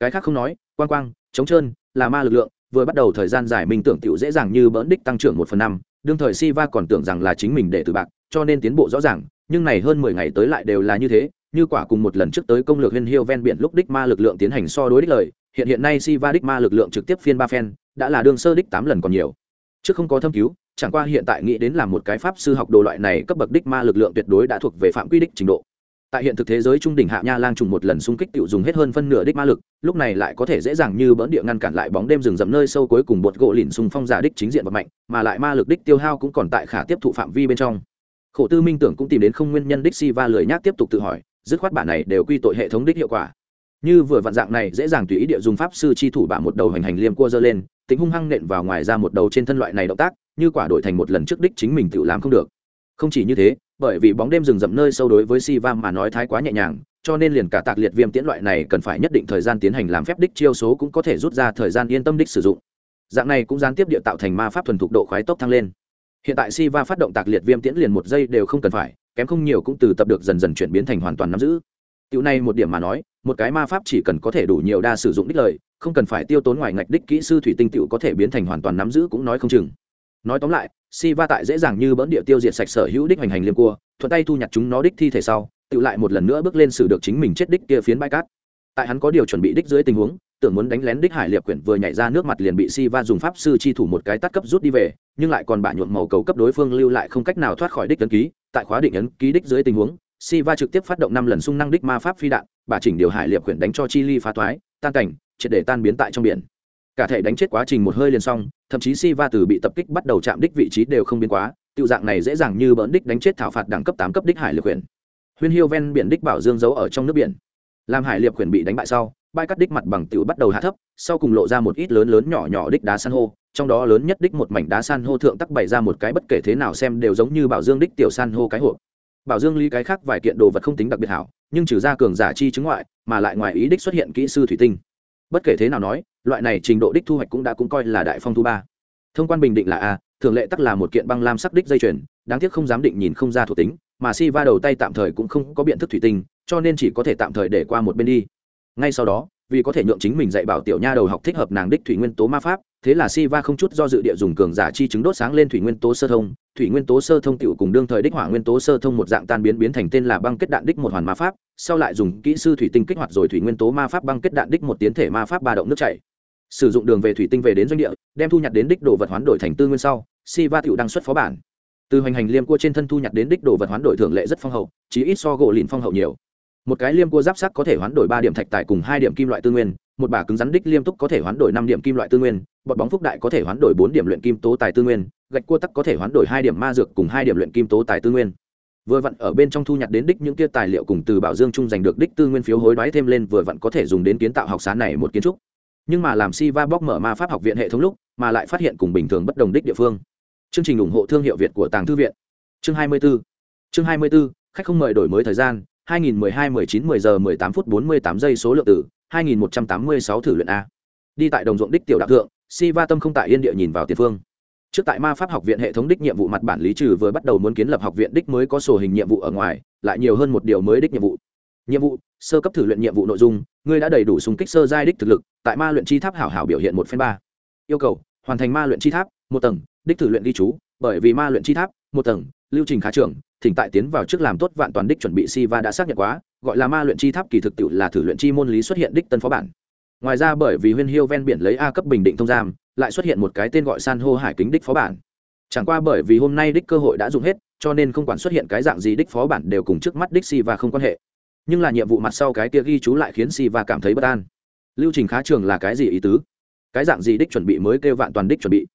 Cái khác không nói, quang quang chống trơn, là ma lực lượng, vừa bắt đầu thời gian dài mình tưởng tiểu dễ dàng như bỡn đích tăng trưởng một phần năm đương thời si va còn tưởng rằng là chính mình để từ bạc, cho nên tiến bộ rõ ràng, nhưng này hơn mười ngày tới lại đều là như thế, như quả cùng một lần trước tới công lược huyên hiêu ven biển lúc đích ma lực lượng tiến hành so đối đích lời, hiện hiện nay si va đích ma lực lượng trực tiếp phiên ba phen, đã là đương sơ đích tám lần còn nhiều. Trước không có thâm cứu, chẳng qua hiện tại nghĩ đến là một cái pháp sư học đồ loại này cấp bậc đích ma lực lượng tuyệt đối đã thuộc về phạm quy đích trình độ tại hiện thực thế giới trung đỉnh hạ nha lang trùng một lần xung kích tự dùng hết hơn phân nửa đích ma lực, lúc này lại có thể dễ dàng như bỡn địa ngăn cản lại bóng đêm rừng rậm nơi sâu cuối cùng bột gỗ lìn xung phong giả đích chính diện và mạnh, mà lại ma lực đích tiêu hao cũng còn tại khả tiếp thụ phạm vi bên trong. Khổ tư minh tưởng cũng tìm đến không nguyên nhân đích si va lười nhác tiếp tục tự hỏi, dứt khoát bản này đều quy tội hệ thống đích hiệu quả. Như vừa vạn dạng này dễ dàng tùy ý địa dùng pháp sư chi thủ bả một đầu hành hành liêm cua dơ lên, tính hung hăng nện vào ngoài ra một đầu trên thân loại này động tác, như quả đổi thành một lần trước đích chính mình tự làm không được. Không chỉ như thế bởi vì bóng đêm rừng rậm nơi sâu đối với si va mà nói thái quá nhẹ nhàng, cho nên liền cả tạc liệt viêm tiễn loại này cần phải nhất định thời gian tiến hành làm phép đích chiêu số cũng có thể rút ra thời gian yên tâm đích sử dụng. Dạng này cũng gián tiếp địa tạo thành ma pháp thuần thục độ khoái tốc thăng lên. Hiện tại si va phát động tạc liệt viêm tiễn liền một giây đều không cần phải, kém không nhiều cũng từ tập được dần dần chuyển biến thành hoàn toàn nắm giữ. Tiểu này một điểm mà nói, một cái ma pháp chỉ cần có thể đủ nhiều đa sử dụng đích lời, không cần phải tiêu tốn ngoài ngạch đích kỹ sư thủy tinh tiểu có thể biến thành hoàn toàn nắm giữ cũng nói không chừng. Nói tóm lại si va tại dễ dàng như bỡn địa tiêu diệt sạch sở hữu đích hành hành liêm cua, thuận tay thu nhặt chúng nó đích thi thể sau, tự lại một lần nữa bước lên xử được chính mình chết đích kia phiến bãi cát. Tại hắn có điều chuẩn bị đích dưới tình huống, tưởng muốn đánh lén đích hải liệp quyển vừa nhảy ra nước mặt liền bị si va dùng pháp sư chi thủ một cái tắt cấp rút đi về, nhưng lại còn bạ nhuộm màu cầu cấp đối phương lưu lại không cách nào thoát khỏi đích ấn ký. Tại khóa định ấn ký đích dưới tình huống si va trực tiếp phát động năm lần xung năng đích ma pháp phi đạn bà chỉnh điều hải liệp quyển đánh cho chi ly phá thoái tan cảnh, triệt để tan biến tại trong biển. Cả thể đánh chết quá trình một hơi liền xong thậm chí si va từ bị tập kích bắt đầu chạm đích vị trí đều không biến quá tiêu dạng này dễ dàng như bỡn đích đánh chết thảo phạt đẳng cấp tám cấp đích hải liệp Quyền. huyên hiêu ven biển đích bảo dương giấu ở trong nước biển. Làm hải liệp Quyền bị đánh bại sau, bãi cắt đích mặt bằng tiểu bắt đầu hạ thấp, sau cùng lộ ra một ít lớn lớn nhỏ nhỏ đích đá san hô, trong đó lớn nhất đích một mảnh đá san hô thượng tắc bày ra một cái bất kể thế nào xem đều giống như bảo dương đích tiểu san hô cái hộp. Bảo dương lý cái khác vài kiện đồ vật không tính đặc biệt hảo, nhưng trừ ra cường giả chi chứng ngoại, mà lại ngoài ý đích xuất hiện kỹ sư thủy tinh bất kể thế nào nói, loại này trình độ đích thu hoạch cũng đã cũng coi là đại phong thu ba. Thông quan bình định là a, thường lệ tắc là một kiện băng lam sắc đích dây chuyền, đáng tiếc không dám định nhìn không ra thuộc tính, mà si va đầu tay tạm thời cũng không có biện thức thủy tinh, cho nên chỉ có thể tạm thời để qua một bên đi. Ngay sau đó vì có thể nhượng chính mình dạy bảo tiểu nha đầu học thích hợp nàng đích thủy nguyên tố ma pháp, thế là si va không chút do dự địa dùng cường giả chi chứng đốt sáng lên thủy nguyên tố sơ thông, thủy nguyên tố sơ thông tiểu cùng đương thời đích hỏa nguyên tố sơ thông một dạng tan biến biến thành tên là băng kết đạn đích một hoàn ma pháp, sau lại dùng kỹ sư thủy tinh kích hoạt rồi thủy nguyên tố ma pháp băng kết đạn đích một tiến thể ma pháp ba động nước chảy. Sử dụng đường về thủy tinh về đến doanh địa, đem thu nhặt đến đích đồ vật hoán đổi thành tư nguyên sau si va tiểu đăng xuất phó bản. Từ hoành hành liêm cua trên thân thu nhặt đến đích đồ vật hoán đổi thường lệ rất phong hậu chỉ ít so gỗ lìn phong hậu nhiều một cái liêm cua giáp sắc có thể hoán đổi ba điểm thạch tài cùng hai điểm kim loại tư nguyên một bà cứng rắn đích liêm túc có thể hoán đổi năm điểm kim loại tư nguyên bọt bóng phúc đại có thể hoán đổi bốn điểm luyện kim tố tài tư nguyên gạch cua tắc có thể hoán đổi hai điểm ma dược cùng hai điểm luyện kim tố tài tư nguyên. Vừa vặn ở bên trong thu nhặt đến đích những kia tài liệu cùng từ bảo dương trung giành được đích tư nguyên phiếu hối đoái thêm lên vừa vặn có thể dùng đến kiến tạo học xá này một kiến trúc. Nhưng mà làm si va bóc mở ma pháp học viện hệ thống lúc mà lại phát hiện cùng bình thường bất đồng đích địa phương. Chương trình ủng hộ thương hiệu việt của tàng thư viện. Chương 24. chương 24, khách không mời đổi mới thời gian 2012 19 10 giờ 18 phút 48 giây số lượng tử 2186 thử luyện a. Đi tại đồng ruộng đích tiểu đạo thượng, si va tâm không tại yên địa nhìn vào tiền phương. Trước tại ma pháp học viện hệ thống đích nhiệm vụ mặt bản lý trừ vừa bắt đầu muốn kiến lập học viện đích mới có sổ hình nhiệm vụ ở ngoài, lại nhiều hơn một điều mới đích nhiệm vụ. Nhiệm vụ, sơ cấp thử luyện nhiệm vụ nội dung, ngươi đã đầy đủ súng kích sơ giai đích thực lực, tại ma luyện chi tháp hảo hảo biểu hiện một phen ba. Yêu cầu, hoàn thành ma luyện chi tháp, một tầng, đích thử luyện ghi chú, bởi vì ma luyện chi tháp, một tầng lưu trình khá trưởng, thỉnh tại tiến vào trước làm tốt vạn toàn đích chuẩn bị si va đã xác nhận quá, gọi là ma luyện chi tháp kỳ thực tiệu là thử luyện chi môn lý xuất hiện đích tân phó bản. Ngoài ra bởi vì huyên hiêu ven biển lấy a cấp bình định thông giam, lại xuất hiện một cái tên gọi san hô hải kính đích phó bản. Chẳng qua bởi vì hôm nay đích cơ hội đã dùng hết, cho nên không quản xuất hiện cái dạng gì đích phó bản đều cùng trước mắt đích si và không quan hệ. Nhưng là nhiệm vụ mặt sau cái kia ghi chú lại khiến si và cảm thấy bất an. Lưu trình khá trường là cái gì ý tứ? Cái dạng gì đích chuẩn bị mới kêu vạn toàn đích chuẩn bị?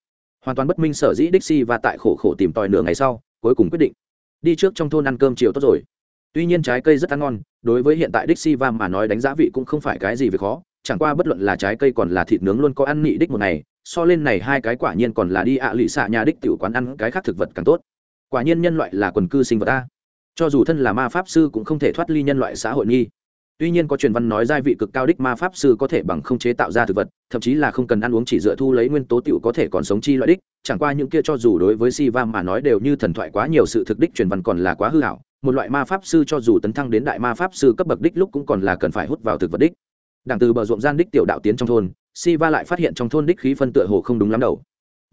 Hoàn toàn bất minh sở dĩ đích si và tại khổ khổ tìm tòi nửa ngày sau cuối cùng quyết định. Đi trước trong thôn ăn cơm chiều tốt rồi. Tuy nhiên trái cây rất ăn ngon, đối với hiện tại đích si va mà nói đánh giá vị cũng không phải cái gì về khó. Chẳng qua bất luận là trái cây còn là thịt nướng luôn có ăn nị đích một ngày, so lên này hai cái quả nhiên còn là đi ạ lụy xạ nhà đích tiểu quán ăn cái khác thực vật càng tốt. Quả nhiên nhân loại là quần cư sinh vật ta cho dù thân là ma pháp sư cũng không thể thoát ly nhân loại xã hội nghi tuy nhiên có truyền văn nói giai vị cực cao đích ma pháp sư có thể bằng không chế tạo ra thực vật, thậm chí là không cần ăn uống chỉ dựa thu lấy nguyên tố tiểu có thể còn sống chi loại đích, chẳng qua những kia cho dù đối với si va mà nói đều như thần thoại quá nhiều sự thực đích truyền văn còn là quá hư hảo, một loại ma pháp sư cho dù tấn thăng đến đại ma pháp sư cấp bậc đích lúc cũng còn là cần phải hút vào thực vật đích. Đảng từ bờ ruộng gian đích tiểu đạo tiến trong thôn si va lại phát hiện trong thôn đích khí phân tựa hồ không đúng lắm đầu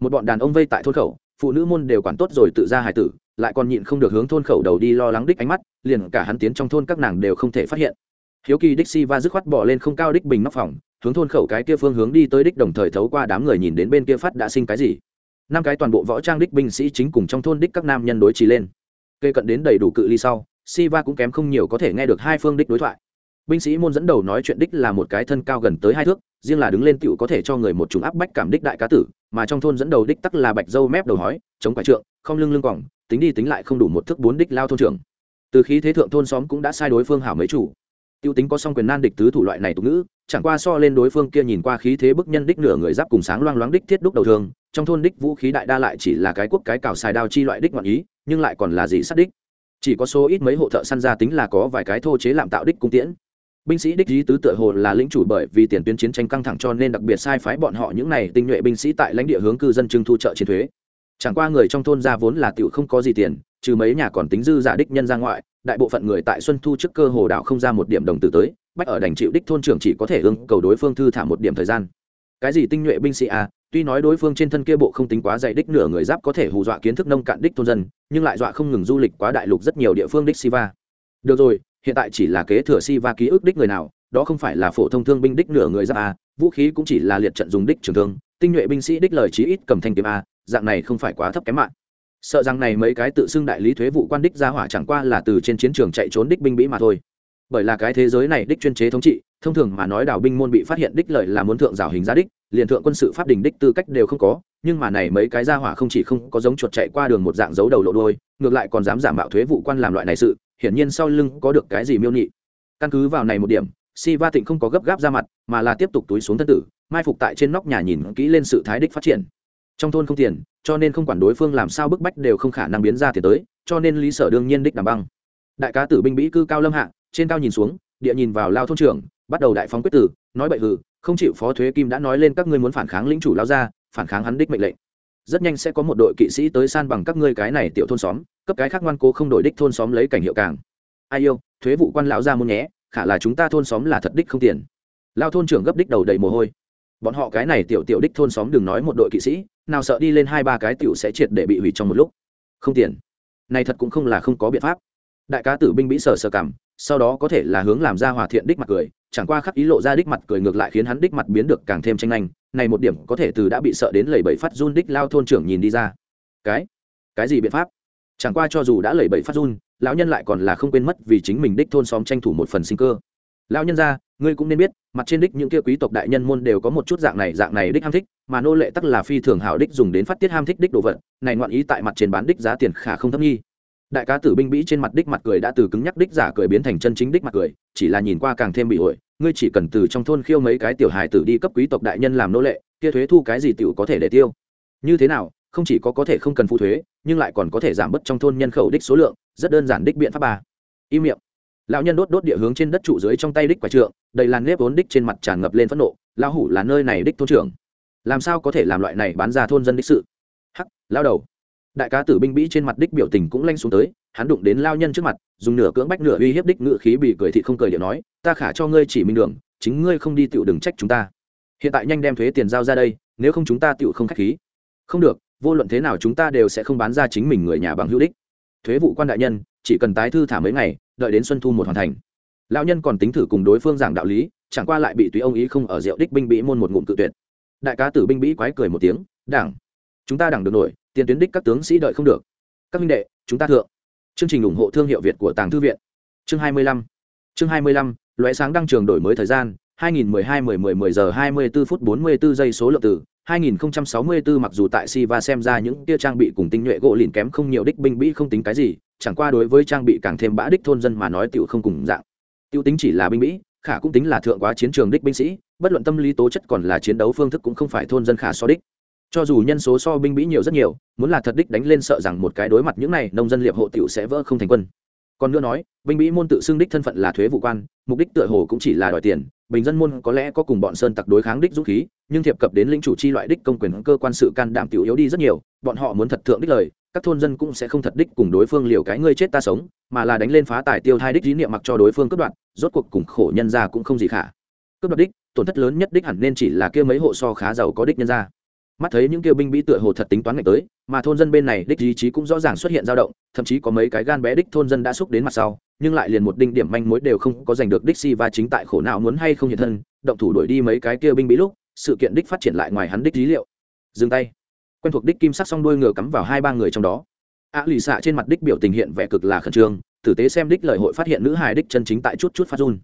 một bọn đàn ông vây tại thôn khẩu, phụ nữ môn đều quản tốt rồi tự ra hải tử, lại còn nhịn không được hướng thôn khẩu đầu đi lo lắng đích ánh mắt, liền cả hắn tiến trong thôn các nàng đều không thể phát hiện hiếu kỳ đích si va dứt khoát bỏ lên không cao đích bình nóc phòng, hướng thôn khẩu cái kia phương hướng đi tới đích đồng thời thấu qua đám người nhìn đến bên kia phát đã sinh cái gì. Năm cái toàn bộ võ trang đích binh sĩ chính cùng trong thôn đích các nam nhân đối trí lên. Cây cận đến đầy đủ cự ly sau si va cũng kém không nhiều có thể nghe được hai phương đích đối thoại. Binh sĩ môn dẫn đầu nói chuyện đích là một cái thân cao gần tới hai thước, riêng là đứng lên tựu có thể cho người một chủng áp bách cảm đích đại cá tử, mà trong thôn dẫn đầu đích tắc là bạch dâu mép đầu hói, chống quả trượng, không lưng lưng quỏng tính đi tính lại không đủ một thước bốn đích lao thôn trưởng. Từ khi thế thượng thôn xóm cũng đã sai đối phương hảo mấy chủ tiêu tính có song quyền nan địch tứ thủ loại này tục ngữ, chẳng qua so lên đối phương kia nhìn qua khí thế bức nhân đích nửa người giáp cùng sáng loang loáng đích thiết đúc đầu thường, trong thôn đích vũ khí đại đa lại chỉ là cái quốc cái cào xài đao chi loại đích ngoạn ý, nhưng lại còn là gì sát đích. Chỉ có số ít mấy hộ thợ săn ra tính là có vài cái thô chế làm tạo đích cung tiễn. Binh sĩ đích lý tứ tựa hồ là lĩnh chủ bởi vì tiền tuyến chiến tranh căng thẳng cho nên đặc biệt sai phái bọn họ những này tinh nhuệ binh sĩ tại lãnh địa hướng cư dân trưng thu trợ chiến thuế. Chẳng qua người trong thôn ra vốn là tiểu không có gì tiền trừ mấy nhà còn tính dư giả đích nhân ra ngoại, đại bộ phận người tại xuân thu trước cơ hồ đảo không ra một điểm đồng tử tới, bách ở đành chịu đích thôn trưởng chỉ có thể ưng cầu đối phương thư thả một điểm thời gian. Cái gì tinh nhuệ binh sĩ à tuy nói đối phương trên thân kia bộ không tính quá dày đích nửa người giáp có thể hù dọa kiến thức nông cạn đích thôn dân, nhưng lại dọa không ngừng du lịch quá đại lục rất nhiều địa phương đích siva. Được rồi, hiện tại chỉ là kế thừa siva ký ức đích người nào, đó không phải là phổ thông thương binh đích nửa người giáp à vũ khí cũng chỉ là liệt trận dùng đích trường thương, tinh nhuệ binh sĩ đích lời chí ít cầm thanh kiếm a dạng này không phải quá thấp kém mạng sợ rằng này mấy cái tự xưng đại lý thuế vụ quan đích ra hỏa chẳng qua là từ trên chiến trường chạy trốn đích binh bĩ mà thôi. Bởi là cái thế giới này đích chuyên chế thống trị, thông thường mà nói đào binh môn bị phát hiện đích lợi là muốn thượng rào hình giá đích, liền thượng quân sự pháp đình đích tư cách đều không có, nhưng mà này mấy cái ra hỏa không chỉ không có giống chuột chạy qua đường một dạng dấu đầu lộ đôi ngược lại còn dám giả mạo thuế vụ quan làm loại này sự, hiển nhiên sau lưng có được cái gì miêu nhị. Căn cứ vào này một điểm, si va tịnh không có gấp gáp ra mặt, mà là tiếp tục túi xuống thân tử, mai phục tại trên nóc nhà nhìn kỹ lên sự thái đích phát triển trong thôn không tiền, cho nên không quản đối phương làm sao bức bách đều không khả năng biến ra tiền tới, cho nên lý sở đương nhiên đích đảm băng. Đại cá tử binh bĩ cư cao lâm hạ, trên cao nhìn xuống, địa nhìn vào lao thôn trưởng, bắt đầu đại phóng quyết tử, nói bậy hừ, không chịu phó thuế kim đã nói lên các ngươi muốn phản kháng lĩnh chủ lao ra phản kháng hắn đích mệnh lệnh. Rất nhanh sẽ có một đội kỵ sĩ tới san bằng các ngươi cái này tiểu thôn xóm, cấp cái khác ngoan cố không đổi đích thôn xóm lấy cảnh hiệu càng. Ai yêu, thuế vụ quan lão ra muốn nhé, khả là chúng ta thôn xóm là thật đích không tiền. Lao thôn trưởng gấp đích đầu đầy mồ hôi. Bọn họ cái này tiểu tiểu đích thôn xóm đừng nói một đội kỵ sĩ nào sợ đi lên hai ba cái tiểu sẽ triệt để bị hủy trong một lúc. Không tiền. Này thật cũng không là không có biện pháp. Đại cá tử binh bị sở sở cảm, sau đó có thể là hướng làm ra hòa thiện đích mặt cười, chẳng qua khắc ý lộ ra đích mặt cười ngược lại khiến hắn đích mặt biến được càng thêm tranh nhanh này một điểm có thể từ đã bị sợ đến lẩy bẩy phát run đích lao thôn trưởng nhìn đi ra. Cái? Cái gì biện pháp? Chẳng qua cho dù đã lẩy bẩy phát run, lão nhân lại còn là không quên mất vì chính mình đích thôn xóm tranh thủ một phần sinh cơ lão nhân ra ngươi cũng nên biết, mặt trên đích những kia quý tộc đại nhân môn đều có một chút dạng này dạng này đích ham thích, mà nô lệ tắc là phi thường hảo đích dùng đến phát tiết ham thích đích đồ vật, này ngoạn ý tại mặt trên bán đích giá tiền khả không thấp nghi. Đại cá tử binh bĩ trên mặt đích mặt cười đã từ cứng nhắc đích giả cười biến thành chân chính đích mặt cười, chỉ là nhìn qua càng thêm bị ổi, ngươi chỉ cần từ trong thôn khiêu mấy cái tiểu hài tử đi cấp quý tộc đại nhân làm nô lệ, kia thuế thu cái gì tiểu có thể để tiêu. Như thế nào, không chỉ có có thể không cần phụ thuế, nhưng lại còn có thể giảm bớt trong thôn nhân khẩu đích số lượng, rất đơn giản đích biện pháp bà. im miệng lão nhân đốt đốt địa hướng trên đất trụ dưới trong tay đích quả trượng, đầy làn nếp vốn đích trên mặt tràn ngập lên phẫn nộ. Lão hủ là nơi này đích thôn trưởng. Làm sao có thể làm loại này bán ra thôn dân đích sự? Hắc lao đầu. Đại cá tử binh bĩ trên mặt đích biểu tình cũng lanh xuống tới, hắn đụng đến lao nhân trước mặt, dùng nửa cưỡng bách nửa uy hiếp đích ngự khí bị cười thị không cười điệu nói, ta khả cho ngươi chỉ minh đường, chính ngươi không đi tựu đừng trách chúng ta. Hiện tại nhanh đem thuế tiền giao ra đây, nếu không chúng ta tựu không khách khí. Không được, vô luận thế nào chúng ta đều sẽ không bán ra chính mình người nhà bằng hữu đích. Thuế vụ quan đại nhân, chỉ cần tái thư thả mấy ngày đợi đến xuân thu một hoàn thành. Lão nhân còn tính thử cùng đối phương giảng đạo lý chẳng qua lại bị tùy ông ý không ở rượu đích binh bĩ môn một ngụm cự tuyệt. Đại cá tử binh bĩ quái cười một tiếng đảng chúng ta đảng được nổi tiền tuyến đích các tướng sĩ đợi không được. Các minh đệ chúng ta thượng. Chương trình ủng hộ thương hiệu việt của tàng thư viện. Chương 25. chương 25, loại sáng đăng trường đổi mới thời gian 2012 10 10 10 giờ 24 phút 44 giây số lượng từ. 2064 mặc dù tại Siva xem ra những kia trang bị cùng tinh nhuệ gỗ lìn kém không nhiều đích binh bĩ không tính cái gì, chẳng qua đối với trang bị càng thêm bã đích thôn dân mà nói tiểu không cùng dạng. Tiêu tính chỉ là binh bĩ, khả cũng tính là thượng quá chiến trường đích binh sĩ, bất luận tâm lý tố chất còn là chiến đấu phương thức cũng không phải thôn dân khả so đích. cho dù nhân số so binh bĩ nhiều rất nhiều muốn là thật đích đánh lên sợ rằng một cái đối mặt những này nông dân liệp hộ tiểu sẽ vỡ không thành quân còn nữa nói binh bĩ môn tự xưng đích thân phận là thuế vụ quan mục đích tựa hồ cũng chỉ là đòi tiền bình dân môn có lẽ có cùng bọn sơn tặc đối kháng đích dũng khí, nhưng thiệp cập đến lĩnh chủ chi loại đích công quyền cơ quan sự can đảm tiểu yếu đi rất nhiều, bọn họ muốn thật thượng đích lời, các thôn dân cũng sẽ không thật đích cùng đối phương liều cái ngươi chết ta sống, mà là đánh lên phá tài tiêu thai đích dí niệm mặc cho đối phương cướp đoạt, rốt cuộc cùng khổ nhân ra cũng không gì khả. Cướp đoạt đích, tổn thất lớn nhất đích hẳn nên chỉ là kia mấy hộ so khá giàu có đích nhân ra. Mắt thấy những kia binh bí tựa hồ thật tính toán ngày tới, mà thôn dân bên này đích ý chí cũng rõ ràng xuất hiện dao động, thậm chí có mấy cái gan bé đích thôn dân đã xúc đến mặt sau nhưng lại liền một đinh điểm manh mối đều không có giành được đích si va chính tại khổ não muốn hay không hiện thân, động thủ đuổi đi mấy cái kia binh bí lúc, sự kiện đích phát triển lại ngoài hắn đích lý liệu. Dừng tay. Quen thuộc đích kim sắc song đuôi ngựa cắm vào hai ba người trong đó. Ạ lì xạ trên mặt đích biểu tình hiện vẻ cực là khẩn trương, tử tế xem đích lời hội phát hiện nữ hài đích chân chính tại chút chút phát run.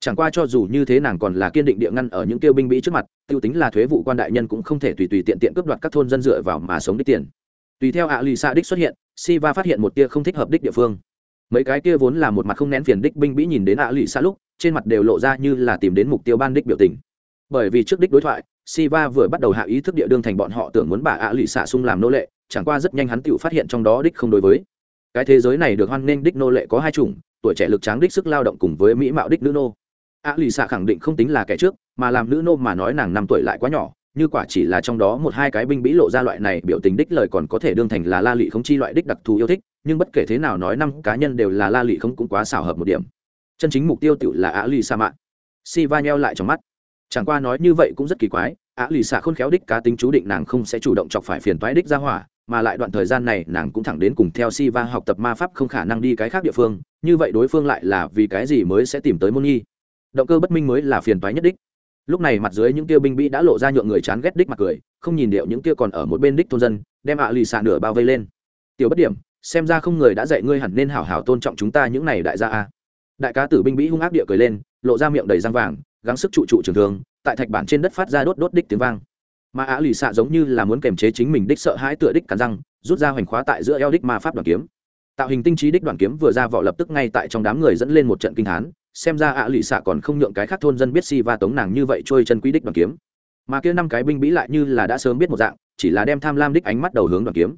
Chẳng qua cho dù như thế nàng còn là kiên định địa ngăn ở những kêu binh bĩ trước mặt, tiêu tính là thuế vụ quan đại nhân cũng không thể tùy tùy tiện tiện cướp đoạt các thôn dân dựa vào mà sống đích tiền. Tùy theo ạ lì xạ đích xuất hiện si va phát hiện một tia không thích hợp đích địa phương mấy cái kia vốn là một mặt không nén phiền đích binh bĩ nhìn đến ạ lụy xa lúc trên mặt đều lộ ra như là tìm đến mục tiêu ban đích biểu tình bởi vì trước đích đối thoại Siva vừa bắt đầu hạ ý thức địa đương thành bọn họ tưởng muốn bà ạ lụy xạ sung làm nô lệ, chẳng qua rất nhanh hắn tự phát hiện trong đó đích không đối với. Cái thế giới này được hoan nghênh đích nô lệ có hai chủng, tuổi trẻ lực tráng đích sức lao động cùng với mỹ mạo đích nữ nô. ạ lụy xạ khẳng định không tính là kẻ trước, mà làm nữ nô mà nói nàng năm tuổi lại quá nhỏ, như quả chỉ là trong đó một hai cái binh bĩ lộ ra loại này biểu tình đích lời còn có thể đương thành là la lị không chi loại đích đặc thù yêu thích, nhưng bất kể thế nào nói năm cá nhân đều là la lị không cũng quá xảo hợp một điểm. Chân chính mục tiêu tự là á lì xạ mạn. Siva nheo lại trong mắt chẳng qua nói như vậy cũng rất kỳ quái, á lì xạ khôn khéo đích cá tính chú định nàng không sẽ chủ động chọc phải phiền toái đích ra hỏa, mà lại đoạn thời gian này nàng cũng thẳng đến cùng theo si va học tập ma pháp không khả năng đi cái khác địa phương, như vậy đối phương lại là vì cái gì mới sẽ tìm tới môn nhi động cơ bất minh mới là phiền toái nhất đích lúc này mặt dưới những kia binh bị đã lộ ra nhượng người chán ghét đích mặt cười, không nhìn điệu những kia còn ở một bên đích thôn dân, đem ạ lì xạ nửa bao vây lên tiểu bất điểm xem ra không người đã dạy ngươi hẳn nên hảo hảo tôn trọng chúng ta những này đại gia a. Đại cá tử binh bĩ hung ác địa cười lên, lộ ra miệng đầy răng vàng, gắng sức trụ trụ trường thường tại thạch bản trên đất phát ra đốt đốt đích tiếng vang. Mà á lì xạ giống như là muốn kềm chế chính mình đích sợ hãi tựa đích cắn răng, rút ra hoành khóa tại giữa eo đích ma pháp đoàn kiếm. Tạo hình tinh trí đích đoàn kiếm vừa ra vỏ lập tức ngay tại trong đám người dẫn lên một trận kinh hán, xem ra ạ lì xạ còn không nhượng cái khác thôn dân biết si và tống nàng như vậy trôi chân quý đích đoàn kiếm. Mà kia năm cái binh bĩ lại như là đã sớm biết một dạng, chỉ là đem tham lam đích ánh mắt đầu hướng đoàn kiếm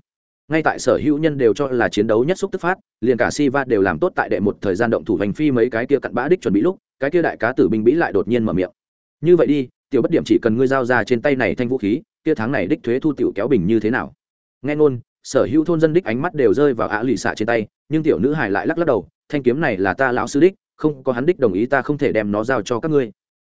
ngay tại sở hữu nhân đều cho là chiến đấu nhất xúc tức phát, liền cả si va đều làm tốt tại đệ một thời gian động thủ hành phi mấy cái kia cặn bã đích chuẩn bị lúc, cái kia đại cá tử binh bĩ lại đột nhiên mở miệng. Như vậy đi, tiểu bất điểm chỉ cần ngươi giao ra trên tay này thanh vũ khí, kia tháng này đích thuế thu tiểu kéo bình như thế nào? Nghe ngôn, sở hữu thôn dân đích ánh mắt đều rơi vào ạ lì xạ trên tay, nhưng tiểu nữ hải lại lắc lắc đầu, thanh kiếm này là ta lão sư đích, không có hắn đích đồng ý ta không thể đem nó giao cho các ngươi.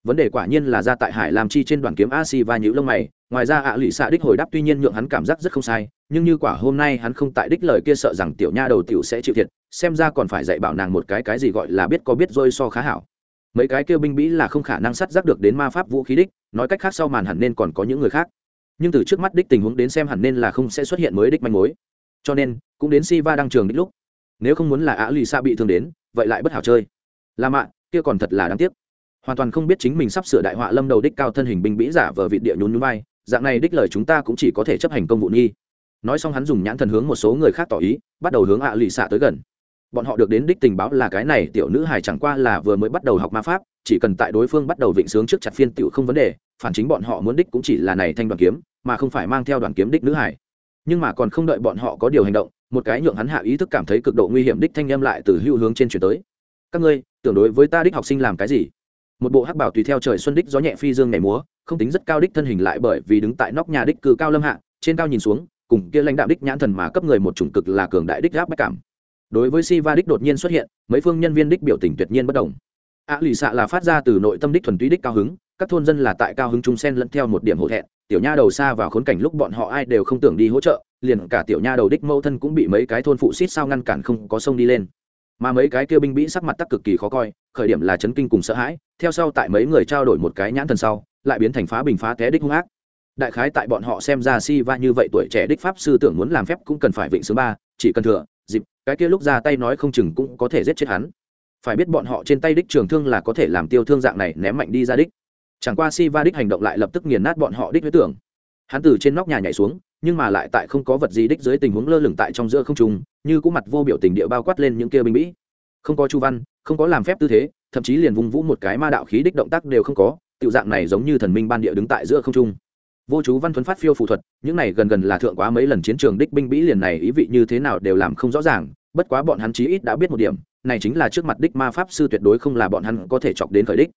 Vấn đề quả nhiên là ra tại hải làm chi trên đoàn kiếm a si và nhữ lông mày ngoài ra ạ lụy xạ đích hồi đáp tuy nhiên nhượng hắn cảm giác rất không sai, nhưng như quả hôm nay hắn không tại đích lời kia sợ rằng tiểu nha đầu tiểu sẽ chịu thiệt, xem ra còn phải dạy bảo nàng một cái cái gì gọi là biết có biết rồi so khá hảo. Mấy cái kêu binh bĩ là không khả năng sát giác được đến ma pháp vũ khí đích, nói cách khác sau màn hẳn nên còn có những người khác. Nhưng từ trước mắt đích tình huống đến xem hẳn nên là không sẽ xuất hiện mới đích manh mối. Cho nên, cũng đến si va đăng trường đích lúc, nếu không muốn là ạ lụy xạ bị thương đến, vậy lại bất hảo chơi. Là mạ, kia còn thật là đáng tiếc. Hoàn toàn không biết chính mình sắp sửa đại họa lâm đầu đích cao thân hình binh bĩ giả vờ vị địa nhún nhún vai dạng này đích lời chúng ta cũng chỉ có thể chấp hành công vụ nghi. Nói xong hắn dùng nhãn thần hướng một số người khác tỏ ý, bắt đầu hướng ạ lì xạ tới gần. Bọn họ được đến đích tình báo là cái này tiểu nữ hài chẳng qua là vừa mới bắt đầu học ma pháp, chỉ cần tại đối phương bắt đầu vịnh sướng trước chặt phiên tiểu không vấn đề, phản chính bọn họ muốn đích cũng chỉ là này thanh đoàn kiếm, mà không phải mang theo đoàn kiếm đích nữ hải nhưng mà còn không đợi bọn họ có điều hành động, một cái nhượng hắn hạ ý thức cảm thấy cực độ nguy hiểm đích thanh em lại từ hưu hướng trên chuyển tới. Các ngươi, tưởng đối với ta đích học sinh làm cái gì? Một bộ hắc bảo tùy theo trời xuân đích gió nhẹ phi dương ngày múa không tính rất cao đích thân hình lại bởi vì đứng tại nóc nhà đích cự cao lâm hạ, trên cao nhìn xuống, cùng kia lãnh đạo đích nhãn thần mà cấp người một chủng cực là cường đại đích gáp bách cảm. Đối với si va đích đột nhiên xuất hiện, mấy phương nhân viên đích biểu tình tuyệt nhiên bất đồng. Ạ lì xạ là phát ra từ nội tâm đích thuần túy đích cao hứng, các thôn dân là tại cao hứng trung sen lẫn theo một điểm hổ thẹn, tiểu nha đầu xa vào khốn cảnh lúc bọn họ ai đều không tưởng đi hỗ trợ, liền cả tiểu nha đầu đích mâu thân cũng bị mấy cái thôn phụ xít sao ngăn cản không có sông đi lên. Mà mấy cái kia binh bĩ sắc mặt tắc cực kỳ khó coi, khởi điểm là chấn kinh cùng sợ hãi, theo sau tại mấy người trao đổi một cái nhãn thần sau lại biến thành phá bình phá té đích hung ác. Đại khái tại bọn họ xem ra si va như vậy tuổi trẻ đích pháp sư tưởng muốn làm phép cũng cần phải vịnh sướng ba, chỉ cần thừa, dịp, cái kia lúc ra tay nói không chừng cũng có thể giết chết hắn. Phải biết bọn họ trên tay đích trường thương là có thể làm tiêu thương dạng này ném mạnh đi ra đích. Chẳng qua si va đích hành động lại lập tức nghiền nát bọn họ đích huyết tưởng. Hắn từ trên nóc nhà nhảy xuống, nhưng mà lại tại không có vật gì đích dưới tình huống lơ lửng tại trong giữa không trung, như cũng mặt vô biểu tình địa bao quát lên những kia binh mỹ không có chu văn, không có làm phép tư thế, thậm chí liền vùng vũ một cái ma đạo khí đích động tác đều không có tiểu dạng này giống như thần minh ban địa đứng tại giữa không trung. Vô chú văn thuấn phát phiêu phù thuật, những này gần gần là thượng quá mấy lần chiến trường đích binh bĩ liền này ý vị như thế nào đều làm không rõ ràng, bất quá bọn hắn chí ít đã biết một điểm, này chính là trước mặt đích ma pháp sư tuyệt đối không là bọn hắn có thể chọc đến khởi đích.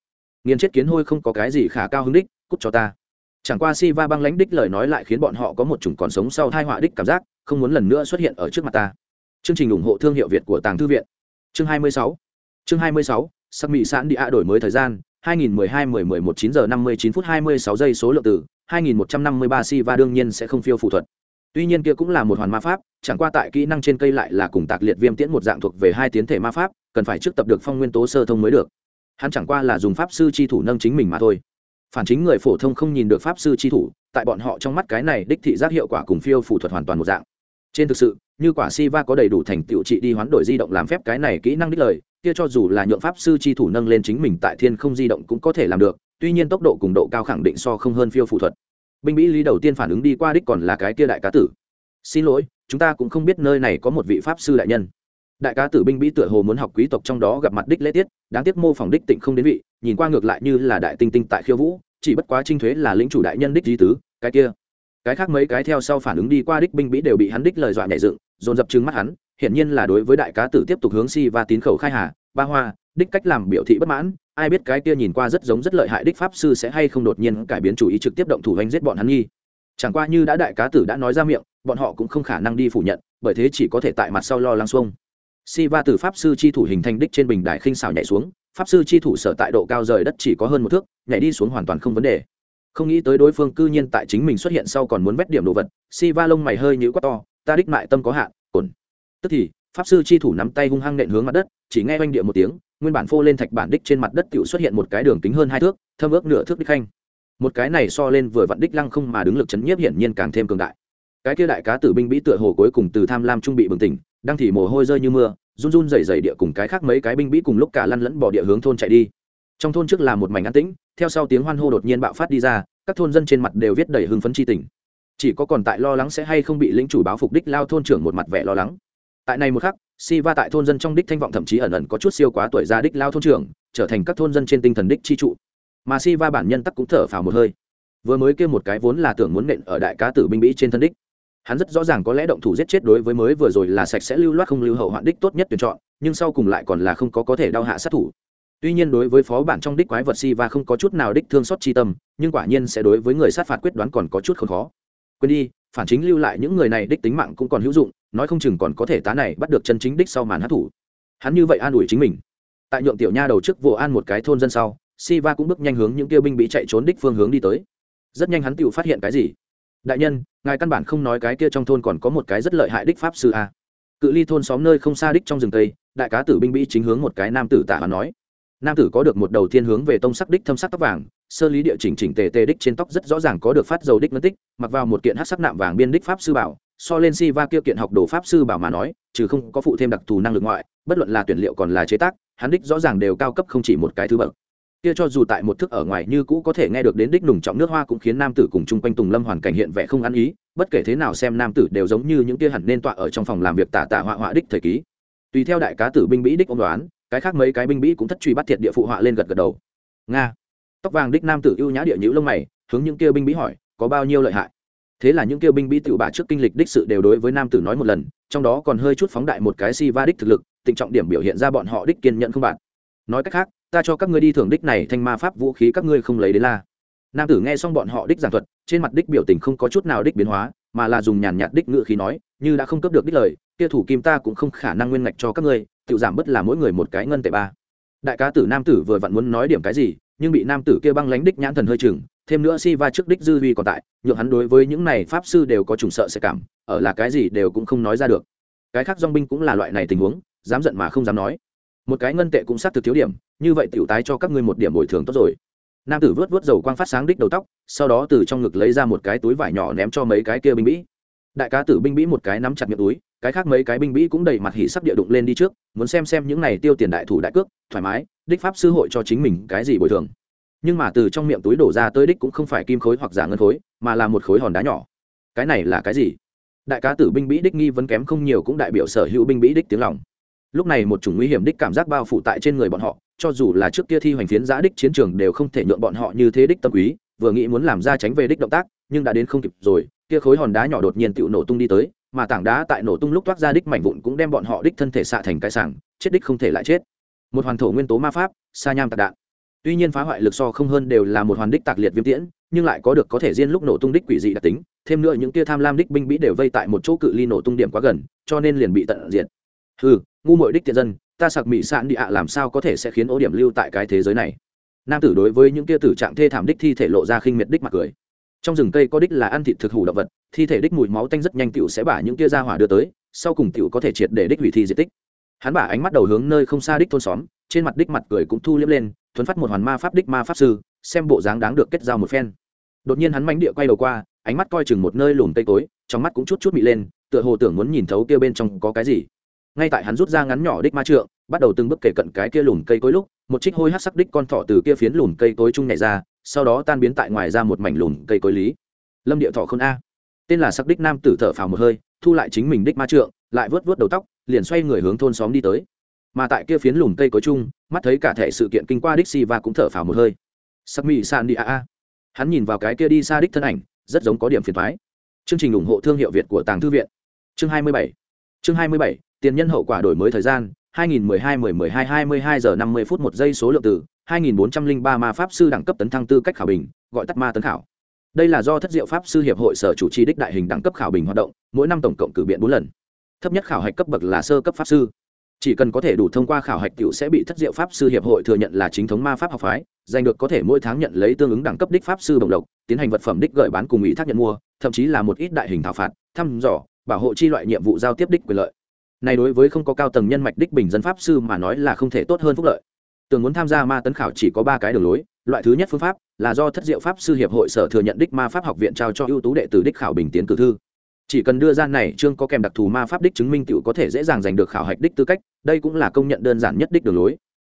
Nghiền chết kiến hôi không có cái gì khả cao hứng đích, cút cho ta. Chẳng qua si va băng lãnh đích lời nói lại khiến bọn họ có một chủng còn sống sau thai họa đích cảm giác, không muốn lần nữa xuất hiện ở trước mặt ta. Chương trình ủng hộ thương hiệu việt của tàng thư viện. Chương 26 chương 26 sắc mỹ sẵn đi ạ đổi mới thời gian 2012 10 11 9 giờ 59 phút 26 giây số lượng từ 2153 si và đương nhiên sẽ không phiêu phụ thuật. Tuy nhiên kia cũng là một hoàn ma pháp, chẳng qua tại kỹ năng trên cây lại là cùng tạc liệt viêm tiễn một dạng thuộc về hai tiến thể ma pháp, cần phải trước tập được phong nguyên tố sơ thông mới được. Hắn chẳng qua là dùng pháp sư chi thủ nâng chính mình mà thôi. Phản chính người phổ thông không nhìn được pháp sư chi thủ, tại bọn họ trong mắt cái này đích thị giác hiệu quả cùng phiêu phụ thuật hoàn toàn một dạng. Trên thực sự, như quả si va có đầy đủ thành tựu trị đi hoán đổi di động làm phép cái này kỹ năng đích lời kia cho dù là nhượng pháp sư chi thủ nâng lên chính mình tại thiên không di động cũng có thể làm được, tuy nhiên tốc độ cùng độ cao khẳng định so không hơn phiêu phụ thuật. Binh mỹ lý đầu tiên phản ứng đi qua đích còn là cái kia đại cá tử. Xin lỗi, chúng ta cũng không biết nơi này có một vị pháp sư đại nhân. Đại cá tử binh mỹ tựa hồ muốn học quý tộc trong đó gặp mặt đích lễ tiết, đáng tiếc mô phỏng đích tịnh không đến vị, nhìn qua ngược lại như là đại tinh tinh tại khiêu vũ, chỉ bất quá trinh thuế là lĩnh chủ đại nhân đích di tứ, cái kia cái khác mấy cái theo sau phản ứng đi qua đích binh bĩ đều bị hắn đích lời dọa nhảy dựng, dồn dập trừng mắt hắn, hiển nhiên là đối với đại cá tử tiếp tục hướng si và tín khẩu khai hà, ba hoa, đích cách làm biểu thị bất mãn, ai biết cái kia nhìn qua rất giống rất lợi hại đích pháp sư sẽ hay không đột nhiên cải biến chủ ý trực tiếp động thủ hành giết bọn hắn nghi. Chẳng qua như đã đại cá tử đã nói ra miệng, bọn họ cũng không khả năng đi phủ nhận, bởi thế chỉ có thể tại mặt sau lo lắng xuông. Si va từ pháp sư chi thủ hình thành đích trên bình đài khinh xảo nhảy xuống, pháp sư chi thủ sở tại độ cao rời đất chỉ có hơn một thước, nhảy đi xuống hoàn toàn không vấn đề không nghĩ tới đối phương cư nhiên tại chính mình xuất hiện sau còn muốn vét điểm đồ vật si va lông mày hơi nhữ quá to, ta đích mại tâm có hạn cồn tức thì, pháp sư chi thủ nắm tay hung hăng nện hướng mặt đất, chỉ nghe oanh địa một tiếng, nguyên bản phô lên thạch bản đích trên mặt đất tự xuất hiện một cái đường kính hơn hai thước, thâm ước nửa thước đích khanh. Một cái này so lên vừa vặn đích lăng không mà đứng lực chấn nhiếp hiển nhiên càng thêm cường đại. Cái kia đại cá tử binh bĩ tựa hồ cuối cùng từ tham lam trung bị bừng tỉnh, đang thì mồ hôi rơi như mưa, run run rẩy rẩy địa cùng cái khác mấy cái binh bĩ cùng lúc cả lăn lẫn bỏ địa hướng thôn chạy đi trong thôn trước là một mảnh an tĩnh, theo sau tiếng hoan hô đột nhiên bạo phát đi ra, các thôn dân trên mặt đều viết đầy hưng phấn chi tình. Chỉ có còn tại lo lắng sẽ hay không bị lĩnh chủ báo phục đích lao thôn trưởng một mặt vẻ lo lắng. Tại này một khắc si va tại thôn dân trong đích thanh vọng thậm chí ẩn ẩn có chút siêu quá tuổi ra đích lao thôn trưởng, trở thành các thôn dân trên tinh thần đích chi trụ. Mà si va bản nhân tắc cũng thở phào một hơi. Vừa mới kêu một cái vốn là tưởng muốn nện ở đại cá tử binh mỹ trên thân đích. Hắn rất rõ ràng có lẽ động thủ giết chết đối với mới vừa rồi là sạch sẽ lưu loát không lưu hậu hoạn đích tốt nhất tuyển chọn, nhưng sau cùng lại còn là không có có thể đau hạ sát thủ tuy nhiên đối với phó bản trong đích quái vật si va không có chút nào đích thương xót chi tâm, nhưng quả nhiên sẽ đối với người sát phạt quyết đoán còn có chút không khó. Quên đi, phản chính lưu lại những người này đích tính mạng cũng còn hữu dụng, nói không chừng còn có thể tá này bắt được chân chính đích sau màn hát thủ. Hắn như vậy an ủi chính mình. Tại nhượng tiểu nha đầu trước vụ an một cái thôn dân sau si va cũng bước nhanh hướng những kia binh bị chạy trốn đích phương hướng đi tới. Rất nhanh hắn tự phát hiện cái gì? Đại nhân, ngài căn bản không nói cái kia trong thôn còn có một cái rất lợi hại đích pháp sư a. Cự ly thôn xóm nơi không xa đích trong rừng tây, đại cá tử binh bị chính hướng một cái nam tử tả hắn nói nam tử có được một đầu tiên hướng về tông sắc đích thâm sắc tóc vàng, sơ lý địa chỉnh chỉnh tề tề đích trên tóc rất rõ ràng có được phát dầu đích ngân tích, mặc vào một kiện hát sắc nạm vàng biên đích pháp sư bảo, so lên si va kia kiện học đồ pháp sư bảo mà nói, trừ không có phụ thêm đặc thù năng lực ngoại, bất luận là tuyển liệu còn là chế tác, hắn đích rõ ràng đều cao cấp không chỉ một cái thứ bậc. Kia cho dù tại một thức ở ngoài như cũ có thể nghe được đến đích nùng trọng nước hoa cũng khiến nam tử cùng chung quanh tùng lâm hoàn cảnh hiện vẻ không ăn ý, bất kể thế nào xem nam tử đều giống như những kia hẳn nên tọa ở trong phòng làm việc tả tả họa họa đích thời ký. Tùy theo đại cá tử binh mỹ đích ông đoán cái khác mấy cái binh bĩ cũng thất truy bắt thiệt địa phụ họa lên gật gật đầu. Nga. Tóc vàng đích nam tử ưu nhã địa nhữ lông mày, hướng những kia binh bĩ hỏi, có bao nhiêu lợi hại? Thế là những kia binh bĩ tự bà trước kinh lịch đích sự đều đối với nam tử nói một lần, trong đó còn hơi chút phóng đại một cái si va đích thực lực, tình trọng điểm biểu hiện ra bọn họ đích kiên nhận không bạn. Nói cách khác, ta cho các ngươi đi thưởng đích này thanh ma pháp vũ khí các ngươi không lấy đến la. Nam tử nghe xong bọn họ đích giảng thuật, trên mặt đích biểu tình không có chút nào đích biến hóa, mà là dùng nhàn nhạt đích ngự khí nói, như đã không cấp được đích lời, kia thủ kim ta cũng không khả năng nguyên ngạch cho các ngươi tự giảm bớt là mỗi người một cái ngân tệ ba. Đại cá tử nam tử vừa vặn muốn nói điểm cái gì, nhưng bị nam tử kia băng lánh đích nhãn thần hơi chừng, thêm nữa si va trước đích dư vi còn tại, nhượng hắn đối với những này pháp sư đều có trùng sợ sẽ cảm, ở là cái gì đều cũng không nói ra được. Cái khác dong binh cũng là loại này tình huống, dám giận mà không dám nói. Một cái ngân tệ cũng sát thực thiếu điểm, như vậy tiểu tái cho các ngươi một điểm bồi thường tốt rồi. Nam tử vớt vớt dầu quang phát sáng đích đầu tóc, sau đó từ trong ngực lấy ra một cái túi vải nhỏ ném cho mấy cái kia binh bĩ. Đại cá tử binh bĩ một cái nắm chặt miệng túi cái khác mấy cái binh bĩ cũng đầy mặt hỉ sắp địa đụng lên đi trước, muốn xem xem những này tiêu tiền đại thủ đại cước, thoải mái, đích pháp sư hội cho chính mình cái gì bồi thường. Nhưng mà từ trong miệng túi đổ ra tới đích cũng không phải kim khối hoặc giả ngân khối, mà là một khối hòn đá nhỏ. Cái này là cái gì? Đại cá tử binh bĩ đích nghi vấn kém không nhiều cũng đại biểu sở hữu binh bĩ đích tiếng lòng. Lúc này một chủng nguy hiểm đích cảm giác bao phủ tại trên người bọn họ, cho dù là trước kia thi hoành phiến giã đích chiến trường đều không thể nhượng bọn họ như thế đích tâm quý, vừa nghĩ muốn làm ra tránh về đích động tác, nhưng đã đến không kịp rồi, kia khối hòn đá nhỏ đột nhiên tựu nổ tung đi tới mà tảng đá tại nổ tung lúc toát ra đích mảnh vụn cũng đem bọn họ đích thân thể xạ thành cái sảng, chết đích không thể lại chết. Một hoàn thổ nguyên tố ma pháp, sa nham tạc đạn. Tuy nhiên phá hoại lực so không hơn đều là một hoàn đích tạc liệt viêm tiễn, nhưng lại có được có thể riêng lúc nổ tung đích quỷ dị đặc tính, thêm nữa những kia tham lam đích binh bĩ đều vây tại một chỗ cự ly nổ tung điểm quá gần, cho nên liền bị tận diệt. Ừ ngu mội đích tiện dân, ta sặc mỹ sạn địa ạ, làm sao có thể sẽ khiến ố điểm lưu tại cái thế giới này? Nam tử đối với những kia tử trạng thê thảm đích thi thể lộ ra khinh miệt đích mặt cười trong rừng cây có đích là ăn thịt thực hủ động vật, thi thể đích mùi máu tanh rất nhanh tựu sẽ bả những tia ra hỏa đưa tới, sau cùng tựu có thể triệt để đích hủy thi di tích. Hắn bả ánh mắt đầu hướng nơi không xa đích thôn xóm, trên mặt đích mặt cười cũng thu liếm lên, thuấn phát một hoàn ma pháp đích ma pháp sư, xem bộ dáng đáng được kết giao một phen. Đột nhiên hắn mánh địa quay đầu qua, ánh mắt coi chừng một nơi lùm cây tối, trong mắt cũng chút chút mị lên, tựa hồ tưởng muốn nhìn thấu kia bên trong có cái gì. Ngay tại hắn rút ra ngắn nhỏ đích ma trượng, bắt đầu từng bước kể cận cái kia lùm cây cối lúc, một trích hôi hát sắc đích con thỏ từ kia phiến lùm cây cối chung nhảy ra sau đó tan biến tại ngoài ra một mảnh lùn cây cối lý. Lâm địa thọ không a. Tên là sắc đích nam tử thở phào một hơi thu lại chính mình đích ma trượng lại vớt vớt đầu tóc liền xoay người hướng thôn xóm đi tới. Mà tại kia phiến lùn cây cối chung mắt thấy cả thể sự kiện kinh qua đích si và cũng thở phào một hơi. Sắc mỹ san đi a a. Hắn nhìn vào cái kia đi xa đích thân ảnh rất giống có điểm phiền thoái chương trình ủng hộ thương hiệu việt của tàng thư viện. Chương 27. chương 27, tiền nhân hậu quả đổi mới thời gian 2012 10 12 22 giờ 50 phút một giây số lượng từ 2403 ma pháp sư đẳng cấp tấn thăng tư cách khảo bình, gọi tắt ma tấn khảo. Đây là do thất diệu pháp sư hiệp hội sở chủ trì đích đại hình đẳng cấp khảo bình hoạt động, mỗi năm tổng cộng cử biện bốn lần. Thấp nhất khảo hạch cấp bậc là sơ cấp pháp sư. Chỉ cần có thể đủ thông qua khảo hạch cựu sẽ bị thất diệu pháp sư hiệp hội thừa nhận là chính thống ma pháp học phái, giành được có thể mỗi tháng nhận lấy tương ứng đẳng cấp đích pháp sư bổng lộc, tiến hành vật phẩm đích gửi bán cùng ủy thác nhận mua, thậm chí là một ít đại hình thảo phạt, thăm dò, bảo hộ chi loại nhiệm vụ giao tiếp đích quyền lợi. Này đối với không có cao tầng nhân mạch đích bình dân pháp sư mà nói là không thể tốt hơn phúc lợi tường muốn tham gia ma tấn khảo chỉ có ba cái đường lối, loại thứ nhất phương pháp là do thất diệu pháp sư hiệp hội sở thừa nhận đích ma pháp học viện trao cho ưu tú đệ tử đích khảo bình tiến cử thư. Chỉ cần đưa ra này chương có kèm đặc thù ma pháp đích chứng minh t có thể dễ dàng giành được khảo hạch đích tư cách, đây cũng là công nhận đơn giản nhất đích đường lối.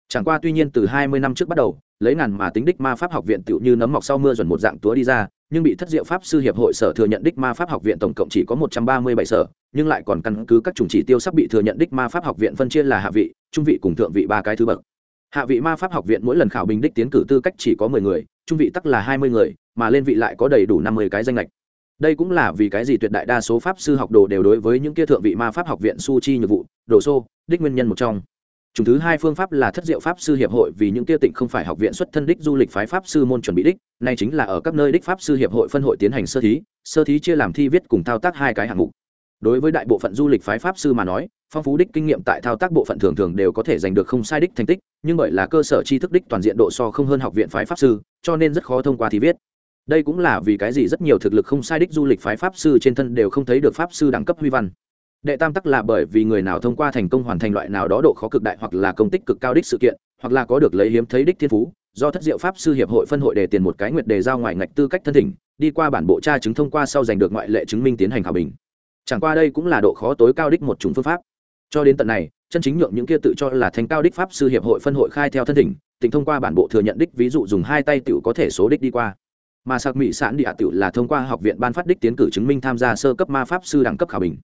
Chẳng qua tuy nhiên từ hai mươi năm trước bắt đầu, lấy ngàn mà tính đích ma pháp học viện tựu như nấm mọc sau mưa dần một dạng túa đi ra, nhưng bị thất diệu pháp sư hiệp hội sở thừa nhận đích ma pháp học viện tổng cộng chỉ có một trăm ba mươi bảy sở, nhưng lại còn căn cứ các chủng chỉ tiêu sắp bị thừa nhận đích ma pháp học viện phân chia là hạ vị, trung vị cùng thượng vị ba cái thứ bậc hạ vị ma pháp học viện mỗi lần khảo bình đích tiến cử tư cách chỉ có mười người trung vị tắc là hai mươi người mà lên vị lại có đầy đủ năm mươi cái danh lệch đây cũng là vì cái gì tuyệt đại đa số pháp sư học đồ đều đối với những kia thượng vị ma pháp học viện su chi nhiệm vụ đồ xô đích nguyên nhân một trong Chủng thứ hai phương pháp là thất diệu pháp sư hiệp hội vì những kia tịnh không phải học viện xuất thân đích du lịch phái pháp sư môn chuẩn bị đích, này chính là ở các nơi đích pháp sư hiệp hội phân hội tiến hành sơ thí, sơ thí chia làm thi viết cùng thao tác hai cái hạng mục. Đối với đại bộ phận du lịch phái pháp sư mà nói, phong phú đích kinh nghiệm tại thao tác bộ phận thường thường đều có thể giành được không sai đích thành tích, nhưng bởi là cơ sở tri thức đích toàn diện độ so không hơn học viện phái pháp sư, cho nên rất khó thông qua thi viết. Đây cũng là vì cái gì rất nhiều thực lực không sai đích du lịch phái pháp sư trên thân đều không thấy được pháp sư đẳng cấp huy văn. Đệ tam tắc là bởi vì người nào thông qua thành công hoàn thành loại nào đó độ khó cực đại hoặc là công tích cực cao đích sự kiện hoặc là có được lấy hiếm thấy đích thiên phú do thất diệu pháp sư hiệp hội phân hội đề tiền một cái nguyệt đề giao ngoài ngạch tư cách thân thỉnh đi qua bản bộ tra chứng thông qua sau giành được ngoại lệ chứng minh tiến hành khảo bình. Chẳng qua đây cũng là độ khó tối cao đích một chủng phương pháp cho đến tận này, chân chính nhượng những kia tự cho là thành cao đích pháp sư hiệp hội phân hội khai theo thân thỉnh, tỉnh thông qua bản bộ thừa nhận đích ví dụ dùng hai tay tiểu có thể số đích đi qua. Mà sạc mỹ sản địa tiểu là thông qua học viện ban phát đích tiến cử chứng minh tham gia sơ cấp ma pháp sư đẳng cấp khảo bình.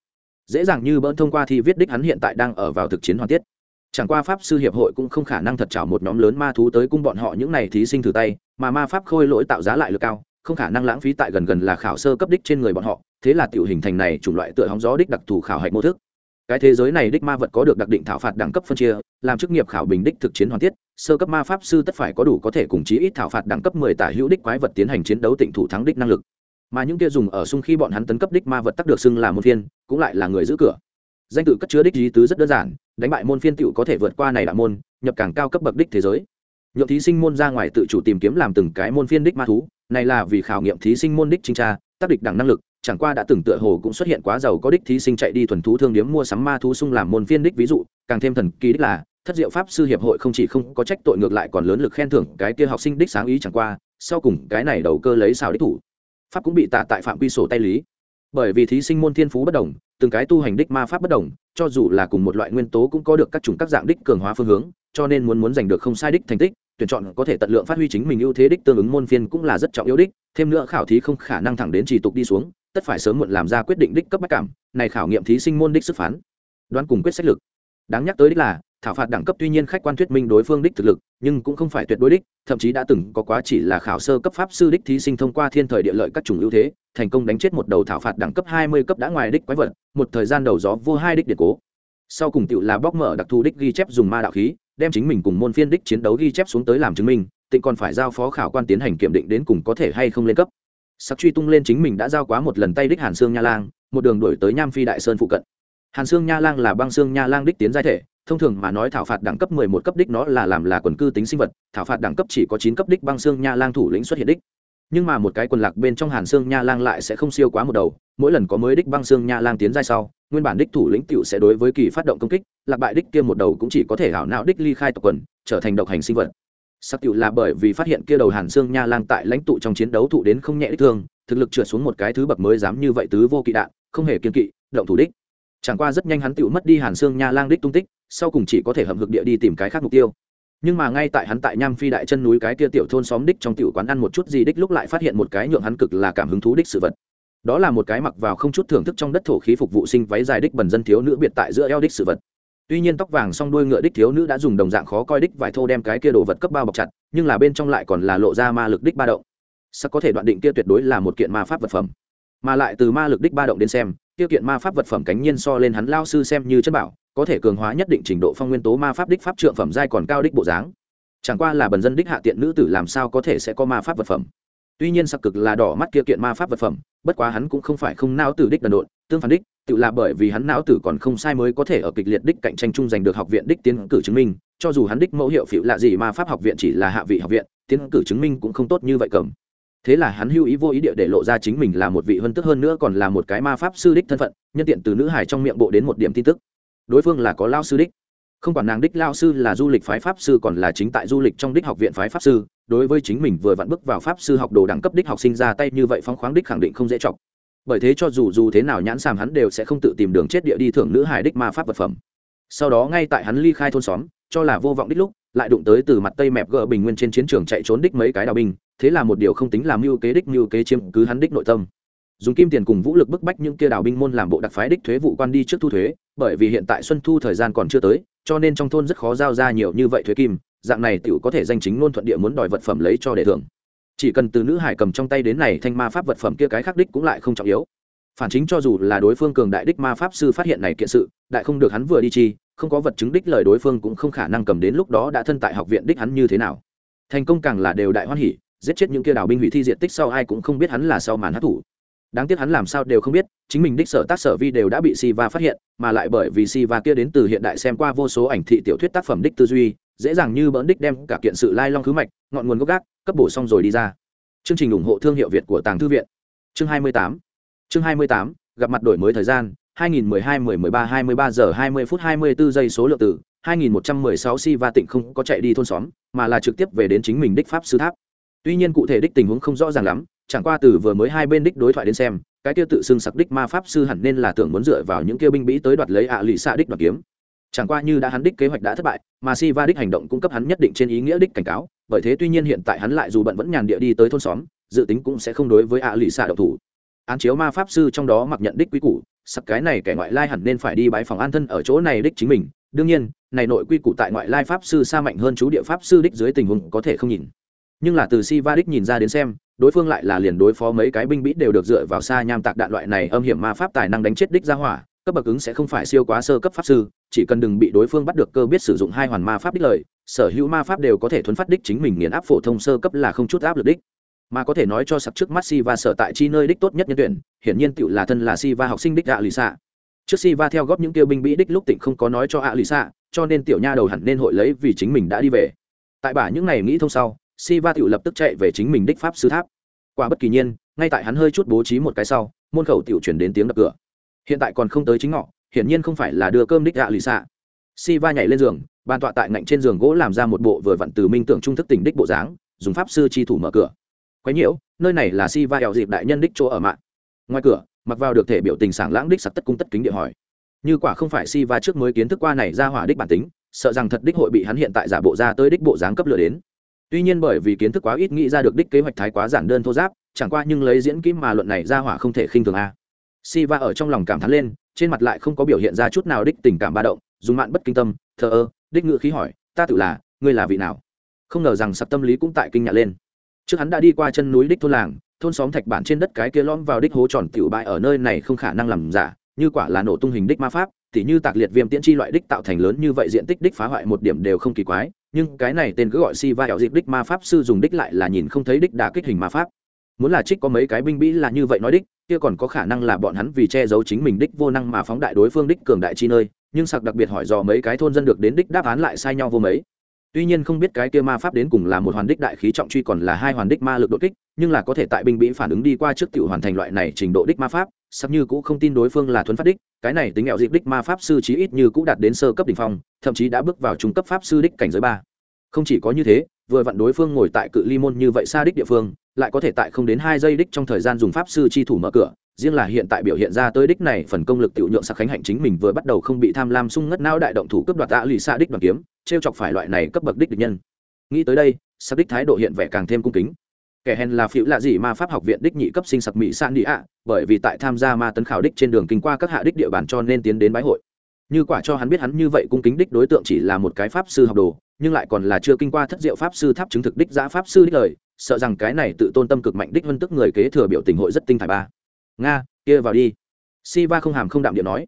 Dễ dàng như bỡn thông qua thi viết đích hắn hiện tại đang ở vào thực chiến hoàn tiết. Chẳng qua pháp sư hiệp hội cũng không khả năng thật chảo một nhóm lớn ma thú tới cung bọn họ những này thí sinh thử tay, mà ma pháp khôi lỗi tạo giá lại lực cao, không khả năng lãng phí tại gần gần là khảo sơ cấp đích trên người bọn họ, thế là tiểu hình thành này chủng loại tựa hóng gió đích đặc thù khảo hạch mô thức cái thế giới này đích ma vật có được đặc định thảo phạt đẳng cấp phân chia làm chức nghiệp khảo bình đích thực chiến hoàn thiết, sơ cấp ma pháp sư tất phải có đủ có thể cùng chí ít thảo phạt đẳng cấp mười tả hữu đích quái vật tiến hành chiến đấu tịnh thủ thắng đích năng lực. Mà những kia dùng ở sung khi bọn hắn tấn cấp đích ma vật tắc được xưng là môn phiên cũng lại là người giữ cửa. Danh tự cất chứa đích lý tứ rất đơn giản đánh bại môn phiên tựu có thể vượt qua này đạo môn nhập càng cao cấp bậc đích thế giới. Nhộn thí sinh môn ra ngoài tự chủ tìm kiếm làm từng cái môn phiên đích ma thú này là vì khảo nghiệm thí sinh môn đích trinh tra tác địch đẳng năng lực chẳng qua đã từng tựa hồ cũng xuất hiện quá giàu có đích thí sinh chạy đi thuần thú thương điếm mua sắm ma thú sung làm môn phiên đích ví dụ, càng thêm thần kỳ đích là, thất diệu pháp sư hiệp hội không chỉ không có trách tội ngược lại còn lớn lực khen thưởng cái kia học sinh đích sáng ý chẳng qua, sau cùng cái này đầu cơ lấy xào đích thủ. Pháp cũng bị tạ tại phạm quy sổ tay lý. Bởi vì thí sinh môn thiên phú bất đồng, từng cái tu hành đích ma pháp bất đồng, cho dù là cùng một loại nguyên tố cũng có được các chủng các dạng đích cường hóa phương hướng, cho nên muốn muốn giành được không sai đích thành tích, tuyển chọn có thể tận lượng phát huy chính mình ưu thế đích tương ứng môn phiên cũng là rất trọng yếu đích, thêm nữa khảo thí không khả năng thẳng đến trì tục đi xuống tất phải sớm muộn làm ra quyết định đích cấp bách cảm, này khảo nghiệm thí sinh môn đích sức phán, đoán cùng quyết sách lực. Đáng nhắc tới đích là, thảo phạt đẳng cấp tuy nhiên khách quan thuyết minh đối phương đích thực lực, nhưng cũng không phải tuyệt đối đích, thậm chí đã từng có quá chỉ là khảo sơ cấp pháp sư đích thí sinh thông qua thiên thời địa lợi các chủng ưu thế, thành công đánh chết một đầu thảo phạt đẳng cấp hai mươi cấp đã ngoài đích quái vật, một thời gian đầu gió vô hai đích điện cố. Sau cùng tựu là bóc mở đặc thù đích ghi chép dùng ma đạo khí, đem chính mình cùng môn phiên đích chiến đấu ghi chép xuống tới làm chứng minh, tịnh còn phải giao phó khảo quan tiến hành kiểm định đến cùng có thể hay không lên cấp sắc truy tung lên chính mình đã giao quá một lần tay đích hàn xương nha lang, một đường đổi tới nham phi đại sơn phụ cận. Hàn xương nha lang là băng xương nha lang đích tiến giai thể, thông thường mà nói thảo phạt đẳng cấp mười một cấp đích nó là làm là quần cư tính sinh vật, thảo phạt đẳng cấp chỉ có chín cấp đích băng xương nha lang thủ lĩnh xuất hiện đích. Nhưng mà một cái quần lạc bên trong hàn xương nha lang lại sẽ không siêu quá một đầu, mỗi lần có mới đích băng xương nha lang tiến giai sau, nguyên bản đích thủ lĩnh tiểu sẽ đối với kỳ phát động công kích, lạc bại đích kia một đầu cũng chỉ có thể hảo não đích ly khai tộc quần, trở thành độc hành sinh vật sắc tiểu là bởi vì phát hiện kia đầu hàn xương nha lang tại lãnh tụ trong chiến đấu thụ đến không nhẹ đích thương, thực lực trượt xuống một cái thứ bậc mới dám như vậy tứ vô kỵ đạn, không hề kiên kỵ, động thủ đích. Chẳng qua rất nhanh hắn tiểu mất đi hàn xương nha lang đích tung tích, sau cùng chỉ có thể hầm hực địa đi tìm cái khác mục tiêu. Nhưng mà ngay tại hắn tại nham phi đại chân núi cái kia tiểu thôn xóm đích trong tiểu quán ăn một chút gì đích lúc lại phát hiện một cái nhượng hắn cực là cảm hứng thú đích sự vật. Đó là một cái mặc vào không chút thưởng thức trong đất thổ khí phục vụ sinh váy dài đích bần dân thiếu nữ biệt tại giữa eo đích sự vật tuy nhiên tóc vàng song đuôi ngựa đích thiếu nữ đã dùng đồng dạng khó coi đích vải thô đem cái kia đồ vật cấp bao bọc chặt, nhưng là bên trong lại còn là lộ ra ma lực đích ba động. Sắc có thể đoạn định kia tuyệt đối là một kiện ma pháp vật phẩm? Mà lại từ ma lực đích ba động đến xem, kia kiện ma pháp vật phẩm cánh nhiên so lên hắn lao sư xem như chất bảo, có thể cường hóa nhất định trình độ phong nguyên tố ma pháp đích pháp trượng phẩm giai còn cao đích bộ dáng. Chẳng qua là bần dân đích hạ tiện nữ tử làm sao có thể sẽ có ma pháp vật phẩm? Tuy nhiên sặc cực là đỏ mắt kia kiện ma pháp vật phẩm, bất quá hắn cũng không phải không nao tử đích đần độn, tương phản đích tự là bởi vì hắn não tử còn không sai mới có thể ở kịch liệt đích cạnh tranh chung giành được học viện đích tiến cử chứng minh, cho dù hắn đích mẫu hiệu phịu lạ gì mà pháp học viện chỉ là hạ vị học viện, tiến cử chứng minh cũng không tốt như vậy cầm. Thế là hắn hưu ý vô ý địa để lộ ra chính mình là một vị hơn tức hơn nữa còn là một cái ma pháp sư đích thân phận, nhân tiện từ nữ hải trong miệng bộ đến một điểm tin tức. Đối phương là có lao sư đích. Không quản nàng đích lao sư là du lịch phái pháp sư còn là chính tại du lịch trong đích học viện phái pháp sư, đối với chính mình vừa vặn bước vào pháp sư học đồ đẳng cấp đích học sinh ra tay như vậy phong khoáng đích khẳng định không dễ chọc bởi thế cho dù dù thế nào nhãn sàm hắn đều sẽ không tự tìm đường chết địa đi thưởng nữ hải đích ma pháp vật phẩm. Sau đó ngay tại hắn ly khai thôn xóm, cho là vô vọng đích lúc, lại đụng tới từ mặt tây mẹp gỡ bình nguyên trên chiến trường chạy trốn đích mấy cái đào binh, thế là một điều không tính làm mưu kế đích mưu kế chiếm cứ hắn đích nội tâm. Dùng kim tiền cùng vũ lực bức bách những kia đào binh môn làm bộ đặc phái đích thuế vụ quan đi trước thu thuế, bởi vì hiện tại xuân thu thời gian còn chưa tới, cho nên trong thôn rất khó giao ra nhiều như vậy thuế kim, dạng này tiểu có thể danh chính ngôn thuận địa muốn đòi vật phẩm lấy cho để thưởng chỉ cần từ nữ hải cầm trong tay đến này thanh ma pháp vật phẩm kia cái khắc đích cũng lại không trọng yếu. Phản chính cho dù là đối phương cường đại đích ma pháp sư phát hiện này kiện sự, đại không được hắn vừa đi chi, không có vật chứng đích lời đối phương cũng không khả năng cầm đến lúc đó đã thân tại học viện đích hắn như thế nào. Thành công càng là đều đại hoan hỉ, giết chết những kia đào binh hủy thi diện tích sau ai cũng không biết hắn là sau màn hát thủ đáng tiếc hắn làm sao đều không biết, chính mình đích sở tác sở vi đều đã bị siva phát hiện, mà lại bởi vì siva kia đến từ hiện đại xem qua vô số ảnh thị tiểu thuyết tác phẩm đích tư duy, dễ dàng như bỡn đích đem cả kiện sự lai long khứ mạch, ngọn nguồn gốc gác cấp bổ xong rồi đi ra. Chương trình ủng hộ thương hiệu việt của tàng thư viện. Chương 28 chương 28 gặp mặt đổi mới thời gian 2012 10 13 23 giờ 20 phút 24 giây số lượng từ 2116 si và tịnh không có chạy đi thôn xóm, mà là trực tiếp về đến chính mình đích pháp sư tháp. Tuy nhiên cụ thể đích tình huống không rõ ràng lắm, chẳng qua từ vừa mới hai bên đích đối thoại đến xem, cái kia tự xưng sặc đích ma pháp sư hẳn nên là tưởng muốn dựa vào những kia binh bĩ tới đoạt lấy ạ lì xạ đích đoạt kiếm chẳng qua như đã hắn đích kế hoạch đã thất bại, mà si va đích hành động cung cấp hắn nhất định trên ý nghĩa đích cảnh cáo, bởi thế tuy nhiên hiện tại hắn lại dù bận vẫn nhàn địa đi tới thôn xóm, dự tính cũng sẽ không đối với ạ lì xạ độc thủ. Án chiếu ma pháp sư trong đó mặc nhận đích quý củ sặc cái này kẻ ngoại lai hẳn nên phải đi bãi phòng an thân ở chỗ này đích chính mình, đương nhiên, này nội quy củ tại ngoại lai pháp sư xa mạnh hơn chú địa pháp sư đích dưới tình huống có thể không nhìn. Nhưng là từ si va đích nhìn ra đến xem, đối phương lại là liền đối phó mấy cái binh bĩ đều được dựa vào xa nham tạc đạn loại này âm hiểm ma pháp tài năng đánh chết đích ra hỏa cấp bậc ứng sẽ không phải siêu quá sơ cấp pháp sư, chỉ cần đừng bị đối phương bắt được cơ biết sử dụng hai hoàn ma pháp đích lợi sở hữu ma pháp đều có thể thuấn phát đích chính mình nghiền áp phổ thông sơ cấp là không chút áp lực đích. Mà có thể nói cho sặc trước mắt si va sở tại chi nơi đích tốt nhất nhân tuyển, hiển nhiên tựu là thân là si va học sinh đích ạ lì xạ. Trước si va theo góp những tiêu binh bị đích lúc tỉnh không có nói cho ạ lì xạ, cho nên tiểu nha đầu hẳn nên hội lấy vì chính mình đã đi về. Tại bả những ngày nghĩ thông sau si va tựu lập tức chạy về chính mình đích pháp sư tháp. Qua bất kỳ nhiên, ngay tại hắn hơi chút bố trí một cái sau, môn khẩu tựu chuyển đến tiếng đập cửa hiện tại còn không tới chính ngọ, hiển nhiên không phải là đưa cơm đích gạ lì xạ. Si va nhảy lên giường, bàn tọa tại ngạnh trên giường gỗ làm ra một bộ vừa vặn từ minh tưởng trung thức tỉnh đích bộ dáng, dùng pháp sư chi thủ mở cửa. Quái nhiễu, nơi này là si va ẻo dịp đại nhân đích chỗ ở mạng. Ngoài cửa, mặc vào được thể biểu tình sảng lãng đích sặc tất cung tất kính địa hỏi. Như quả không phải si va trước mới kiến thức qua này ra hỏa đích bản tính, sợ rằng thật đích hội bị hắn hiện tại giả bộ ra tới đích bộ dáng cấp lửa đến. Tuy nhiên bởi vì kiến thức quá ít nghĩ ra được đích kế hoạch thái quá giản đơn thô giáp, chẳng qua nhưng lấy diễn kỹ mà luận này ra hỏa không thể khinh thường a si va ở trong lòng cảm thán lên, trên mặt lại không có biểu hiện ra chút nào đích tình cảm ba động, dùng mạn bất kinh tâm, thờ ơ, đích ngự khí hỏi, ta tự là, ngươi là vị nào? Không ngờ rằng sặc tâm lý cũng tại kinh ngạc lên. Trước hắn đã đi qua chân núi đích thôn làng, thôn xóm thạch bản trên đất cái kia lõm vào đích hố tròn tiểu bại ở nơi này không khả năng làm giả, như quả là nổ tung hình đích ma pháp thì như tạc liệt viêm tiễn chi loại đích tạo thành lớn như vậy diện tích đích phá hoại một điểm đều không kỳ quái, nhưng cái này tên cứ gọi si va hẹo dịp đích ma pháp sư dùng đích lại là nhìn không thấy đích đà kích hình ma pháp muốn là trích có mấy cái binh bĩ là như vậy nói đích, kia còn có khả năng là bọn hắn vì che giấu chính mình đích vô năng mà phóng đại đối phương đích cường đại chi nơi, nhưng sặc đặc biệt hỏi dò mấy cái thôn dân được đến đích đáp án lại sai nhau vô mấy. Tuy nhiên không biết cái kia ma pháp đến cùng là một hoàn đích đại khí trọng truy còn là hai hoàn đích ma lực đột kích, nhưng là có thể tại binh bĩ phản ứng đi qua trước tiểu hoàn thành loại này trình độ đích ma pháp sắp như cũng không tin đối phương là thuấn phát đích, cái này tính nghèo dịp đích ma pháp sư chí ít như cũng đạt đến sơ cấp đỉnh phong, thậm chí đã bước vào trung cấp pháp sư đích cảnh giới ba. Không chỉ có như thế vừa vặn đối phương ngồi tại cự ly môn như vậy xa đích địa phương, lại có thể tại không đến hai giây đích trong thời gian dùng pháp sư chi thủ mở cửa, riêng là hiện tại biểu hiện ra tới đích này phần công lực tiểu nhượng sắc khánh hạnh chính mình vừa bắt đầu không bị tham lam sung ngất não đại động thủ cướp đoạt tạ lì xa đích đoàn kiếm, trêu chọc phải loại này cấp bậc đích địch nhân. Nghĩ tới đây sắc đích thái độ hiện vẻ càng thêm cung kính. Kẻ hèn là phiếu lạ gì ma pháp học viện đích nhị cấp sinh sặc mỹ san đi ạ, bởi vì tại tham gia ma tấn khảo đích trên đường kinh qua các hạ đích địa bàn cho nên tiến đến bái hội như quả cho hắn biết hắn như vậy cung kính đích đối tượng chỉ là một cái pháp sư học đồ, nhưng lại còn là chưa kinh qua thất diệu pháp sư tháp chứng thực đích giã pháp sư đích lời, sợ rằng cái này tự tôn tâm cực mạnh đích vân tức người kế thừa biểu tình hội rất tinh thải ba. Nga, kia vào đi. Si va không hàm không đạm điện nói.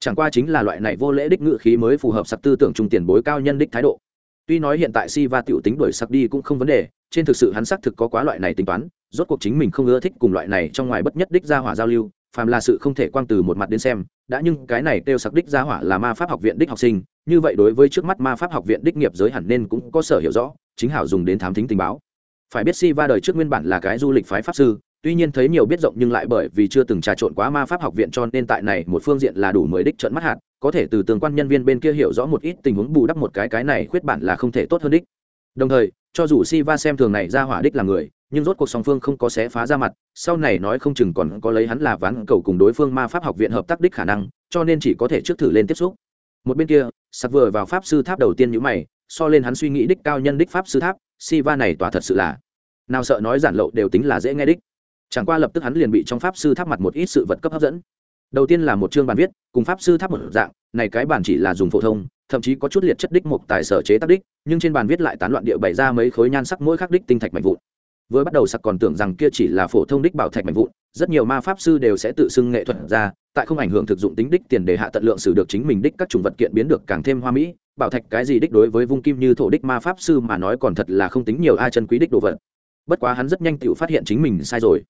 Chẳng qua chính là loại này vô lễ đích ngự khí mới phù hợp sặc tư tưởng trung tiền bối cao nhân đích thái độ. Tuy nói hiện tại si va tiểu tính đuổi sặc đi cũng không vấn đề, trên thực sự hắn xác thực có quá loại này tính toán, rốt cuộc chính mình không ưa thích cùng loại này trong ngoài bất nhất đích ra hỏa giao lưu, phàm là sự không thể quang từ một mặt đến xem đã nhưng cái này kêu sặc đích gia hỏa là ma pháp học viện đích học sinh, như vậy đối với trước mắt ma pháp học viện đích nghiệp giới hẳn nên cũng có sở hiểu rõ, chính hảo dùng đến thám thính tình báo. Phải biết si va đời trước nguyên bản là cái du lịch phái pháp sư, tuy nhiên thấy nhiều biết rộng nhưng lại bởi vì chưa từng trà trộn quá ma pháp học viện cho nên tại này một phương diện là đủ mới đích trận mắt hạt, có thể từ tương quan nhân viên bên kia hiểu rõ một ít tình huống bù đắp một cái cái này khuyết bản là không thể tốt hơn đích. Đồng thời cho dù si va xem thường này ra hỏa đích là người, nhưng rốt cuộc song phương không có xé phá ra mặt, sau này nói không chừng còn có lấy hắn là ván cầu cùng đối phương ma pháp học viện hợp tác đích khả năng, cho nên chỉ có thể trước thử lên tiếp xúc. Một bên kia sặc vừa vào pháp sư tháp đầu tiên nhữ mày, so lên hắn suy nghĩ đích cao nhân đích pháp sư tháp si va này tỏa thật sự là, nào sợ nói giản lộ đều tính là dễ nghe đích. Chẳng qua lập tức hắn liền bị trong pháp sư tháp mặt một ít sự vật cấp hấp dẫn. Đầu tiên là một chương bàn viết, cùng pháp sư tháp một dạng, này cái bản chỉ là dùng phổ thông thậm chí có chút liệt chất đích một tài sở chế tác đích, nhưng trên bàn viết lại tán loạn địa bày ra mấy khối nhan sắc mỗi khắc đích tinh thạch mạnh vụn. Vừa bắt đầu sặc còn tưởng rằng kia chỉ là phổ thông đích bảo thạch mạnh vụn, rất nhiều ma pháp sư đều sẽ tự xưng nghệ thuật ra, tại không ảnh hưởng thực dụng tính đích tiền đề hạ tận lượng sử được chính mình đích các chủng vật kiện biến được càng thêm hoa mỹ, bảo thạch cái gì đích đối với vung kim như thổ đích ma pháp sư mà nói còn thật là không tính nhiều ai chân quý đích đồ vật. Bất quá hắn rất nhanh tự phát hiện chính mình sai rồi.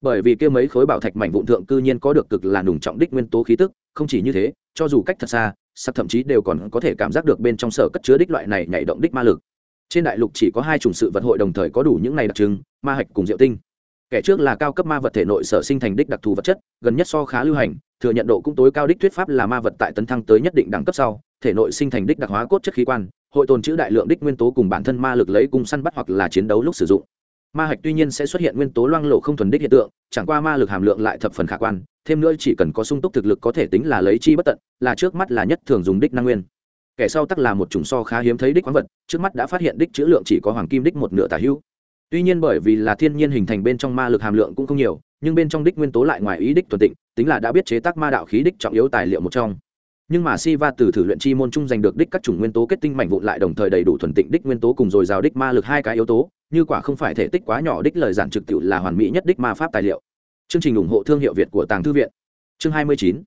Bởi vì kia mấy khối bảo thạch mảnh vụn thượng cư nhiên có được cực là nùng trọng đích nguyên tố khí tức, không chỉ như thế, cho dù cách thật xa sắc thậm chí đều còn có thể cảm giác được bên trong sở cất chứa đích loại này nhảy động đích ma lực. Trên đại lục chỉ có hai chủng sự vật hội đồng thời có đủ những này đặc trưng, ma hạch cùng diệu tinh. Kẻ trước là cao cấp ma vật thể nội sở sinh thành đích đặc thù vật chất, gần nhất so khá lưu hành, thừa nhận độ cũng tối cao đích thuyết pháp là ma vật tại tấn thăng tới nhất định đẳng cấp sau, thể nội sinh thành đích đặc hóa cốt chất khí quan, hội tồn chữ đại lượng đích nguyên tố cùng bản thân ma lực lấy cung săn bắt hoặc là chiến đấu lúc sử dụng ma hạch tuy nhiên sẽ xuất hiện nguyên tố loang lộ không thuần đích hiện tượng, chẳng qua ma lực hàm lượng lại thập phần khả quan, thêm nữa chỉ cần có sung túc thực lực có thể tính là lấy chi bất tận, là trước mắt là nhất thường dùng đích năng nguyên. Kẻ sau tắc là một chủng so khá hiếm thấy đích khoáng vật, trước mắt đã phát hiện đích chữ lượng chỉ có hoàng kim đích một nửa tả hữu. Tuy nhiên bởi vì là thiên nhiên hình thành bên trong ma lực hàm lượng cũng không nhiều, nhưng bên trong đích nguyên tố lại ngoài ý đích thuần tịnh, tính là đã biết chế tác ma đạo khí đích trọng yếu tài liệu một trong nhưng mà si va từ thử luyện chi môn chung giành được đích các chủng nguyên tố kết tinh mảnh vụn lại đồng thời đầy đủ thuần tịnh đích nguyên tố cùng dồi dào đích ma lực hai cái yếu tố, như quả không phải thể tích quá nhỏ đích lời giản trực tự là hoàn mỹ nhất đích ma pháp tài liệu. Chương trình ủng hộ thương hiệu việt của tàng thư viện. Chương 29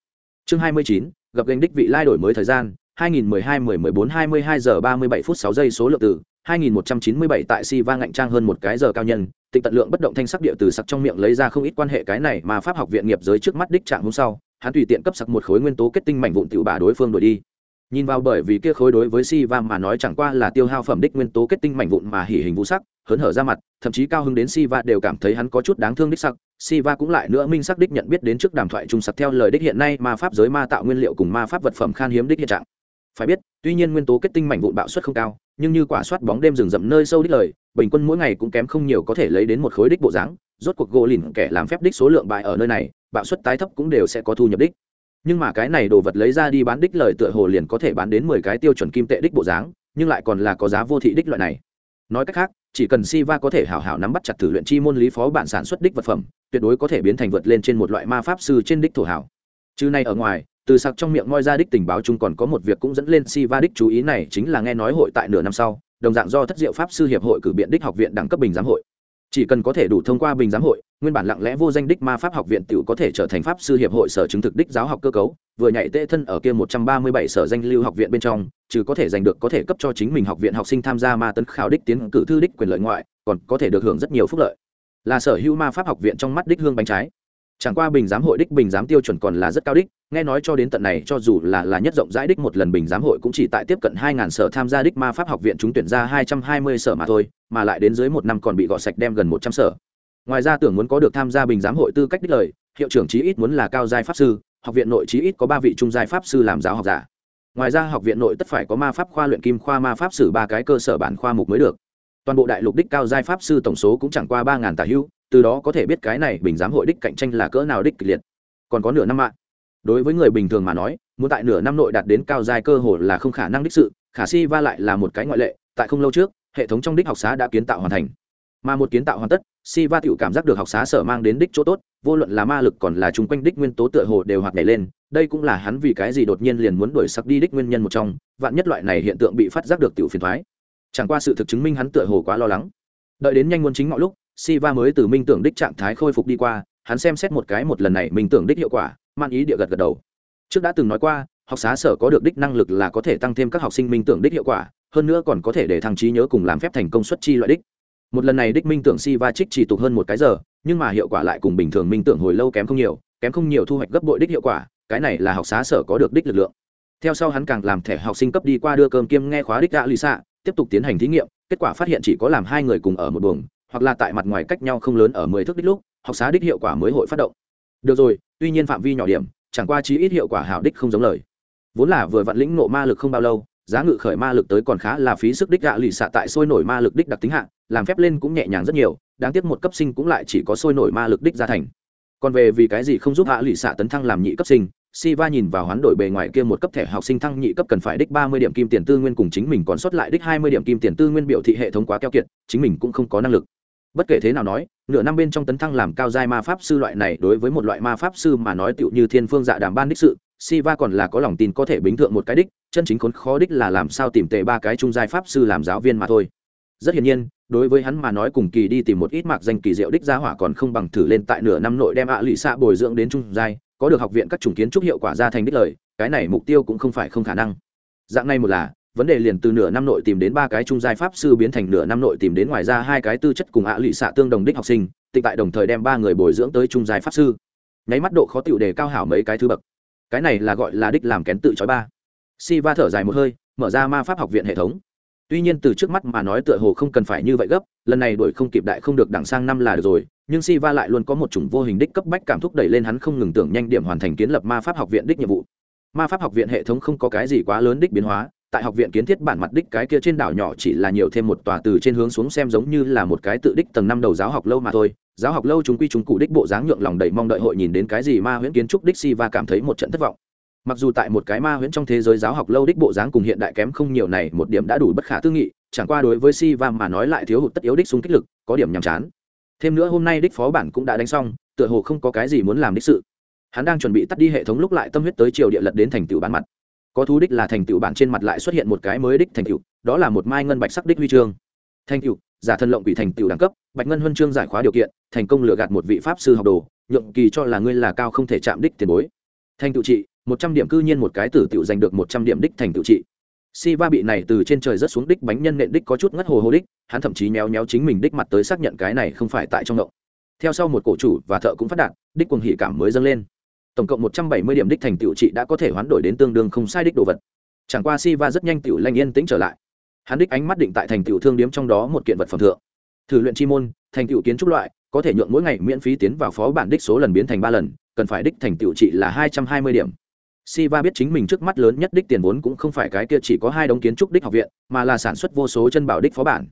chương 29 gặp gành đích vị lai đổi mới thời gian 2012 10 14 22 giờ 37 phút 6 giây số lượng từ 2197 tại si va ngạnh trang hơn một cái giờ cao nhân tịnh tận lượng bất động thanh sắc địa từ sặc trong miệng lấy ra không ít quan hệ cái này mà pháp học viện nghiệp giới trước mắt đích trạng hôm sau hắn tùy tiện cấp sặc một khối nguyên tố kết tinh mảnh vụn tiểu bà đối phương đổi đi. Nhìn vào bởi vì kia khối đối với si va mà nói chẳng qua là tiêu hao phẩm đích nguyên tố kết tinh mảnh vụn mà hỉ hình vũ sắc, hớn hở ra mặt, thậm chí cao hứng đến si va đều cảm thấy hắn có chút đáng thương đích sắc si va cũng lại nữa minh sắc đích nhận biết đến trước đàm thoại trung sặc theo lời đích hiện nay ma pháp giới ma tạo nguyên liệu cùng ma pháp vật phẩm khan hiếm đích hiện trạng. Phải biết, tuy nhiên nguyên tố kết tinh mảnh vụn bạo suất không cao nhưng như quả soát bóng đêm rừng rậm nơi sâu đích lời, bình quân mỗi ngày cũng kém không nhiều có thể lấy đến một khối đích bộ dáng, rốt cuộc gỗ lìn kẻ làm phép đích số lượng bại ở nơi này, bạo suất tái thấp cũng đều sẽ có thu nhập đích. Nhưng mà cái này đồ vật lấy ra đi bán đích lời tựa hồ liền có thể bán đến mười cái tiêu chuẩn kim tệ đích bộ dáng, nhưng lại còn là có giá vô thị đích loại này. Nói cách khác, chỉ cần Siva có thể hảo hảo nắm bắt chặt thử luyện chi môn lý phó bản sản xuất đích vật phẩm, tuyệt đối có thể biến thành vượt lên trên một loại ma pháp sư trên đích thổ hảo. Chứ này ở ngoài từ sặc trong miệng moi ra đích tình báo chung còn có một việc cũng dẫn lên si va đích chú ý này, chính là nghe nói hội tại nửa năm sau, đồng dạng do thất diệu pháp sư hiệp hội cử biện đích học viện đẳng cấp bình giám hội. Chỉ cần có thể đủ thông qua bình giám hội, nguyên bản lặng lẽ vô danh đích ma pháp học viện t có thể trở thành pháp sư hiệp hội sở chứng thực đích giáo học cơ cấu, vừa nhảy tệ thân ở kia một trăm ba mươi bảy sở danh lưu học viện bên trong chứ có thể giành được có thể cấp cho chính mình học viện học sinh tham gia ma tấn khảo đích tiến cử thư đích quyền lợi ngoại, còn có thể được hưởng rất nhiều phúc lợi. Là sở hữu ma pháp học viện trong mắt đích hương bánh trái chẳng qua bình giám hội đích bình giám tiêu chuẩn còn là rất cao đích, nghe nói cho đến tận này cho dù là là nhất rộng rãi đích một lần bình giám hội cũng chỉ tại tiếp cận hai ngàn sở tham gia đích ma pháp học viện chúng tuyển ra hai trăm hai mươi sở mà thôi, mà lại đến dưới một năm còn bị gọt sạch đem gần một trăm sở. Ngoài ra tưởng muốn có được tham gia bình giám hội tư cách đích lời, hiệu trưởng chí ít muốn là cao giai pháp sư, học viện nội chí ít có ba vị trung giai pháp sư làm giáo học giả. Ngoài ra học viện nội tất phải có ma pháp khoa luyện kim khoa ma pháp sử ba cái cơ sở bản khoa mục mới được. Toàn bộ đại lục đích cao giai pháp sư tổng số cũng chẳng qua ba ngàn tả hữu từ đó có thể biết cái này bình giám hội đích cạnh tranh là cỡ nào đích kịch liệt. Còn có nửa năm mạng đối với người bình thường mà nói, muốn tại nửa năm nội đạt đến cao giai cơ hội là không khả năng đích sự, khả si va lại là một cái ngoại lệ, tại không lâu trước, hệ thống trong đích học xá đã kiến tạo hoàn thành. Mà một kiến tạo hoàn tất, si va tự cảm giác được học xá sở mang đến đích chỗ tốt, vô luận là ma lực còn là chung quanh đích nguyên tố tựa hồ đều hoạt nhảy lên, đây cũng là hắn vì cái gì đột nhiên liền muốn đuổi sắc đi đích nguyên nhân một trong, vạn nhất loại này hiện tượng bị phát giác được tiểu phiền thoái. Chẳng qua sự thực chứng minh hắn tựa hồ quá lo lắng. Đợi đến nhanh muốn chính ngọ lúc Siva mới từ minh tưởng đích trạng thái khôi phục đi qua, hắn xem xét một cái một lần này minh tưởng đích hiệu quả man ý địa gật gật đầu. Trước đã từng nói qua, học xá sở có được đích năng lực là có thể tăng thêm các học sinh minh tưởng đích hiệu quả, hơn nữa còn có thể để thằng trí nhớ cùng làm phép thành công suất chi loại đích. Một lần này đích minh tưởng Siva trích chỉ tục hơn một cái giờ, nhưng mà hiệu quả lại cùng bình thường minh tưởng hồi lâu kém không nhiều, kém không nhiều thu hoạch gấp bội đích hiệu quả, cái này là học xá sở có được đích lực lượng. Theo sau hắn càng làm thẻ học sinh cấp đi qua đưa cơm kiêm nghe khóa đích đã lì xạ tiếp tục tiến hành thí nghiệm, kết quả phát hiện chỉ có làm hai người cùng ở một buồng hoặc là tại mặt ngoài cách nhau không lớn ở mười thước đích lúc, học xá đích hiệu quả mới hội phát động. Được rồi, tuy nhiên phạm vi nhỏ điểm, chẳng qua chí ít hiệu quả hảo đích không giống lời. Vốn là vừa vạn lĩnh nộ ma lực không bao lâu, giá ngự khởi ma lực tới còn khá là phí sức đích gạ lì xạ tại sôi nổi ma lực đích đặc tính hạng làm phép lên cũng nhẹ nhàng rất nhiều, đáng tiếc một cấp sinh cũng lại chỉ có sôi nổi ma lực đích ra thành. Còn về vì cái gì không giúp hạ lì xạ tấn thăng làm nhị cấp sinh si va nhìn vào hoán đổi bề ngoài kia một cấp thẻ học sinh thăng nhị cấp cần phải đích ba mươi điểm kim tiền tư nguyên cùng chính mình còn sót lại đích hai mươi điểm kim tiền tư nguyên biểu thị hệ thống quá keo kiệt, chính mình cũng không có năng lực bất kể thế nào nói, nửa năm bên trong tấn thăng làm cao giai ma pháp sư loại này đối với một loại ma pháp sư mà nói tựu như thiên phương dạ đàm ban đích sự si va còn là có lòng tin có thể bính thượng một cái đích, chân chính khốn khó đích là làm sao tìm tệ ba cái trung giai pháp sư làm giáo viên mà thôi. Rất hiển nhiên, đối với hắn mà nói cùng kỳ đi tìm một ít mạc danh kỳ diệu đích gia hỏa còn không bằng thử lên tại nửa năm nội đem ạ à lụy xạ bồi dưỡng đến trung giai, có được học viện các chủng kiến trúc hiệu quả ra thành đích lời, cái này mục tiêu cũng không phải không khả năng. Dạng này một là vấn đề liền từ nửa năm nội tìm đến ba cái trung giai pháp sư biến thành nửa năm nội tìm đến ngoài ra hai cái tư chất cùng ạ à lụy xạ tương đồng đích học sinh tịnh tại đồng thời đem ba người bồi dưỡng tới trung giai pháp sư. Nháy mắt độ khó tựu đề cao hảo mấy cái thứ bậc. Cái này là gọi là đích làm kén tự chói ba. Si va thở dài một hơi, mở ra ma pháp học viện hệ thống. Tuy nhiên từ trước mắt mà nói tựa hồ không cần phải như vậy gấp, lần này đuổi không kịp đại không được đẳng sang năm là được rồi, nhưng si va lại luôn có một chủng vô hình đích cấp bách cảm thúc đẩy lên hắn không ngừng tưởng nhanh điểm hoàn thành kiến lập ma pháp học viện đích nhiệm vụ. Ma pháp học viện hệ thống không có cái gì quá lớn đích biến hóa tại học viện kiến thiết bản mặt đích cái kia trên đảo nhỏ chỉ là nhiều thêm một tòa từ trên hướng xuống xem giống như là một cái tự đích tầng năm đầu giáo học lâu mà thôi. Giáo học lâu chúng quy chúng cụ đích bộ dáng nhượng lòng đầy mong đợi hội nhìn đến cái gì ma huyễn kiến trúc đích si và cảm thấy một trận thất vọng. Mặc dù tại một cái ma huyễn trong thế giới giáo học lâu đích bộ dáng cùng hiện đại kém không nhiều này, một điểm đã đủ bất khả tư nghị, chẳng qua đối với si va mà nói lại thiếu hụt tất yếu đích xung kích lực, có điểm nhàm chán. Thêm nữa hôm nay đích phó bản cũng đã đánh xong, tựa hồ không có cái gì muốn làm đích sự. Hắn đang chuẩn bị tắt đi hệ thống lúc lại tâm huyết tới triều địa lật đến thành tựu bản mặt có thú đích là thành tựu bản trên mặt lại xuất hiện một cái mới đích thành tựu, đó là một mai ngân bạch sắc đích huy chương. Thành tựu, giả thân lộng quỷ thành tựu đẳng cấp, bạch ngân huân chương giải khóa điều kiện, thành công lừa gạt một vị pháp sư học đồ, nhượng kỳ cho là ngươi là cao không thể chạm đích tiền bối. Thành tựu trị, một trăm điểm cư nhiên một cái tử tựu giành được một trăm điểm đích thành tựu trị. Si va bị này từ trên trời rất xuống đích bánh nhân nện đích có chút ngất hồ hồ đích, hắn thậm chí méo méo chính mình đích mặt tới xác nhận cái này không phải tại trong động. Theo sau một cổ chủ và thợ cũng phát đạt, đích cuồng hỉ cảm mới dâng lên tổng cộng một trăm bảy mươi điểm đích thành tựu trị đã có thể hoán đổi đến tương đương không sai đích đồ vật chẳng qua si va rất nhanh tựu lanh yên tĩnh trở lại hắn đích ánh mắt định tại thành tựu thương điếm trong đó một kiện vật phẩm thượng thử luyện chi môn thành tựu kiến trúc loại có thể nhượng mỗi ngày miễn phí tiến vào phó bản đích số lần biến thành ba lần cần phải đích thành tựu trị là hai trăm hai mươi điểm Siva biết chính mình trước mắt lớn nhất đích tiền vốn cũng không phải cái kia chỉ có hai đống kiến trúc đích học viện, mà là sản xuất vô số chân bảo đích phó bản.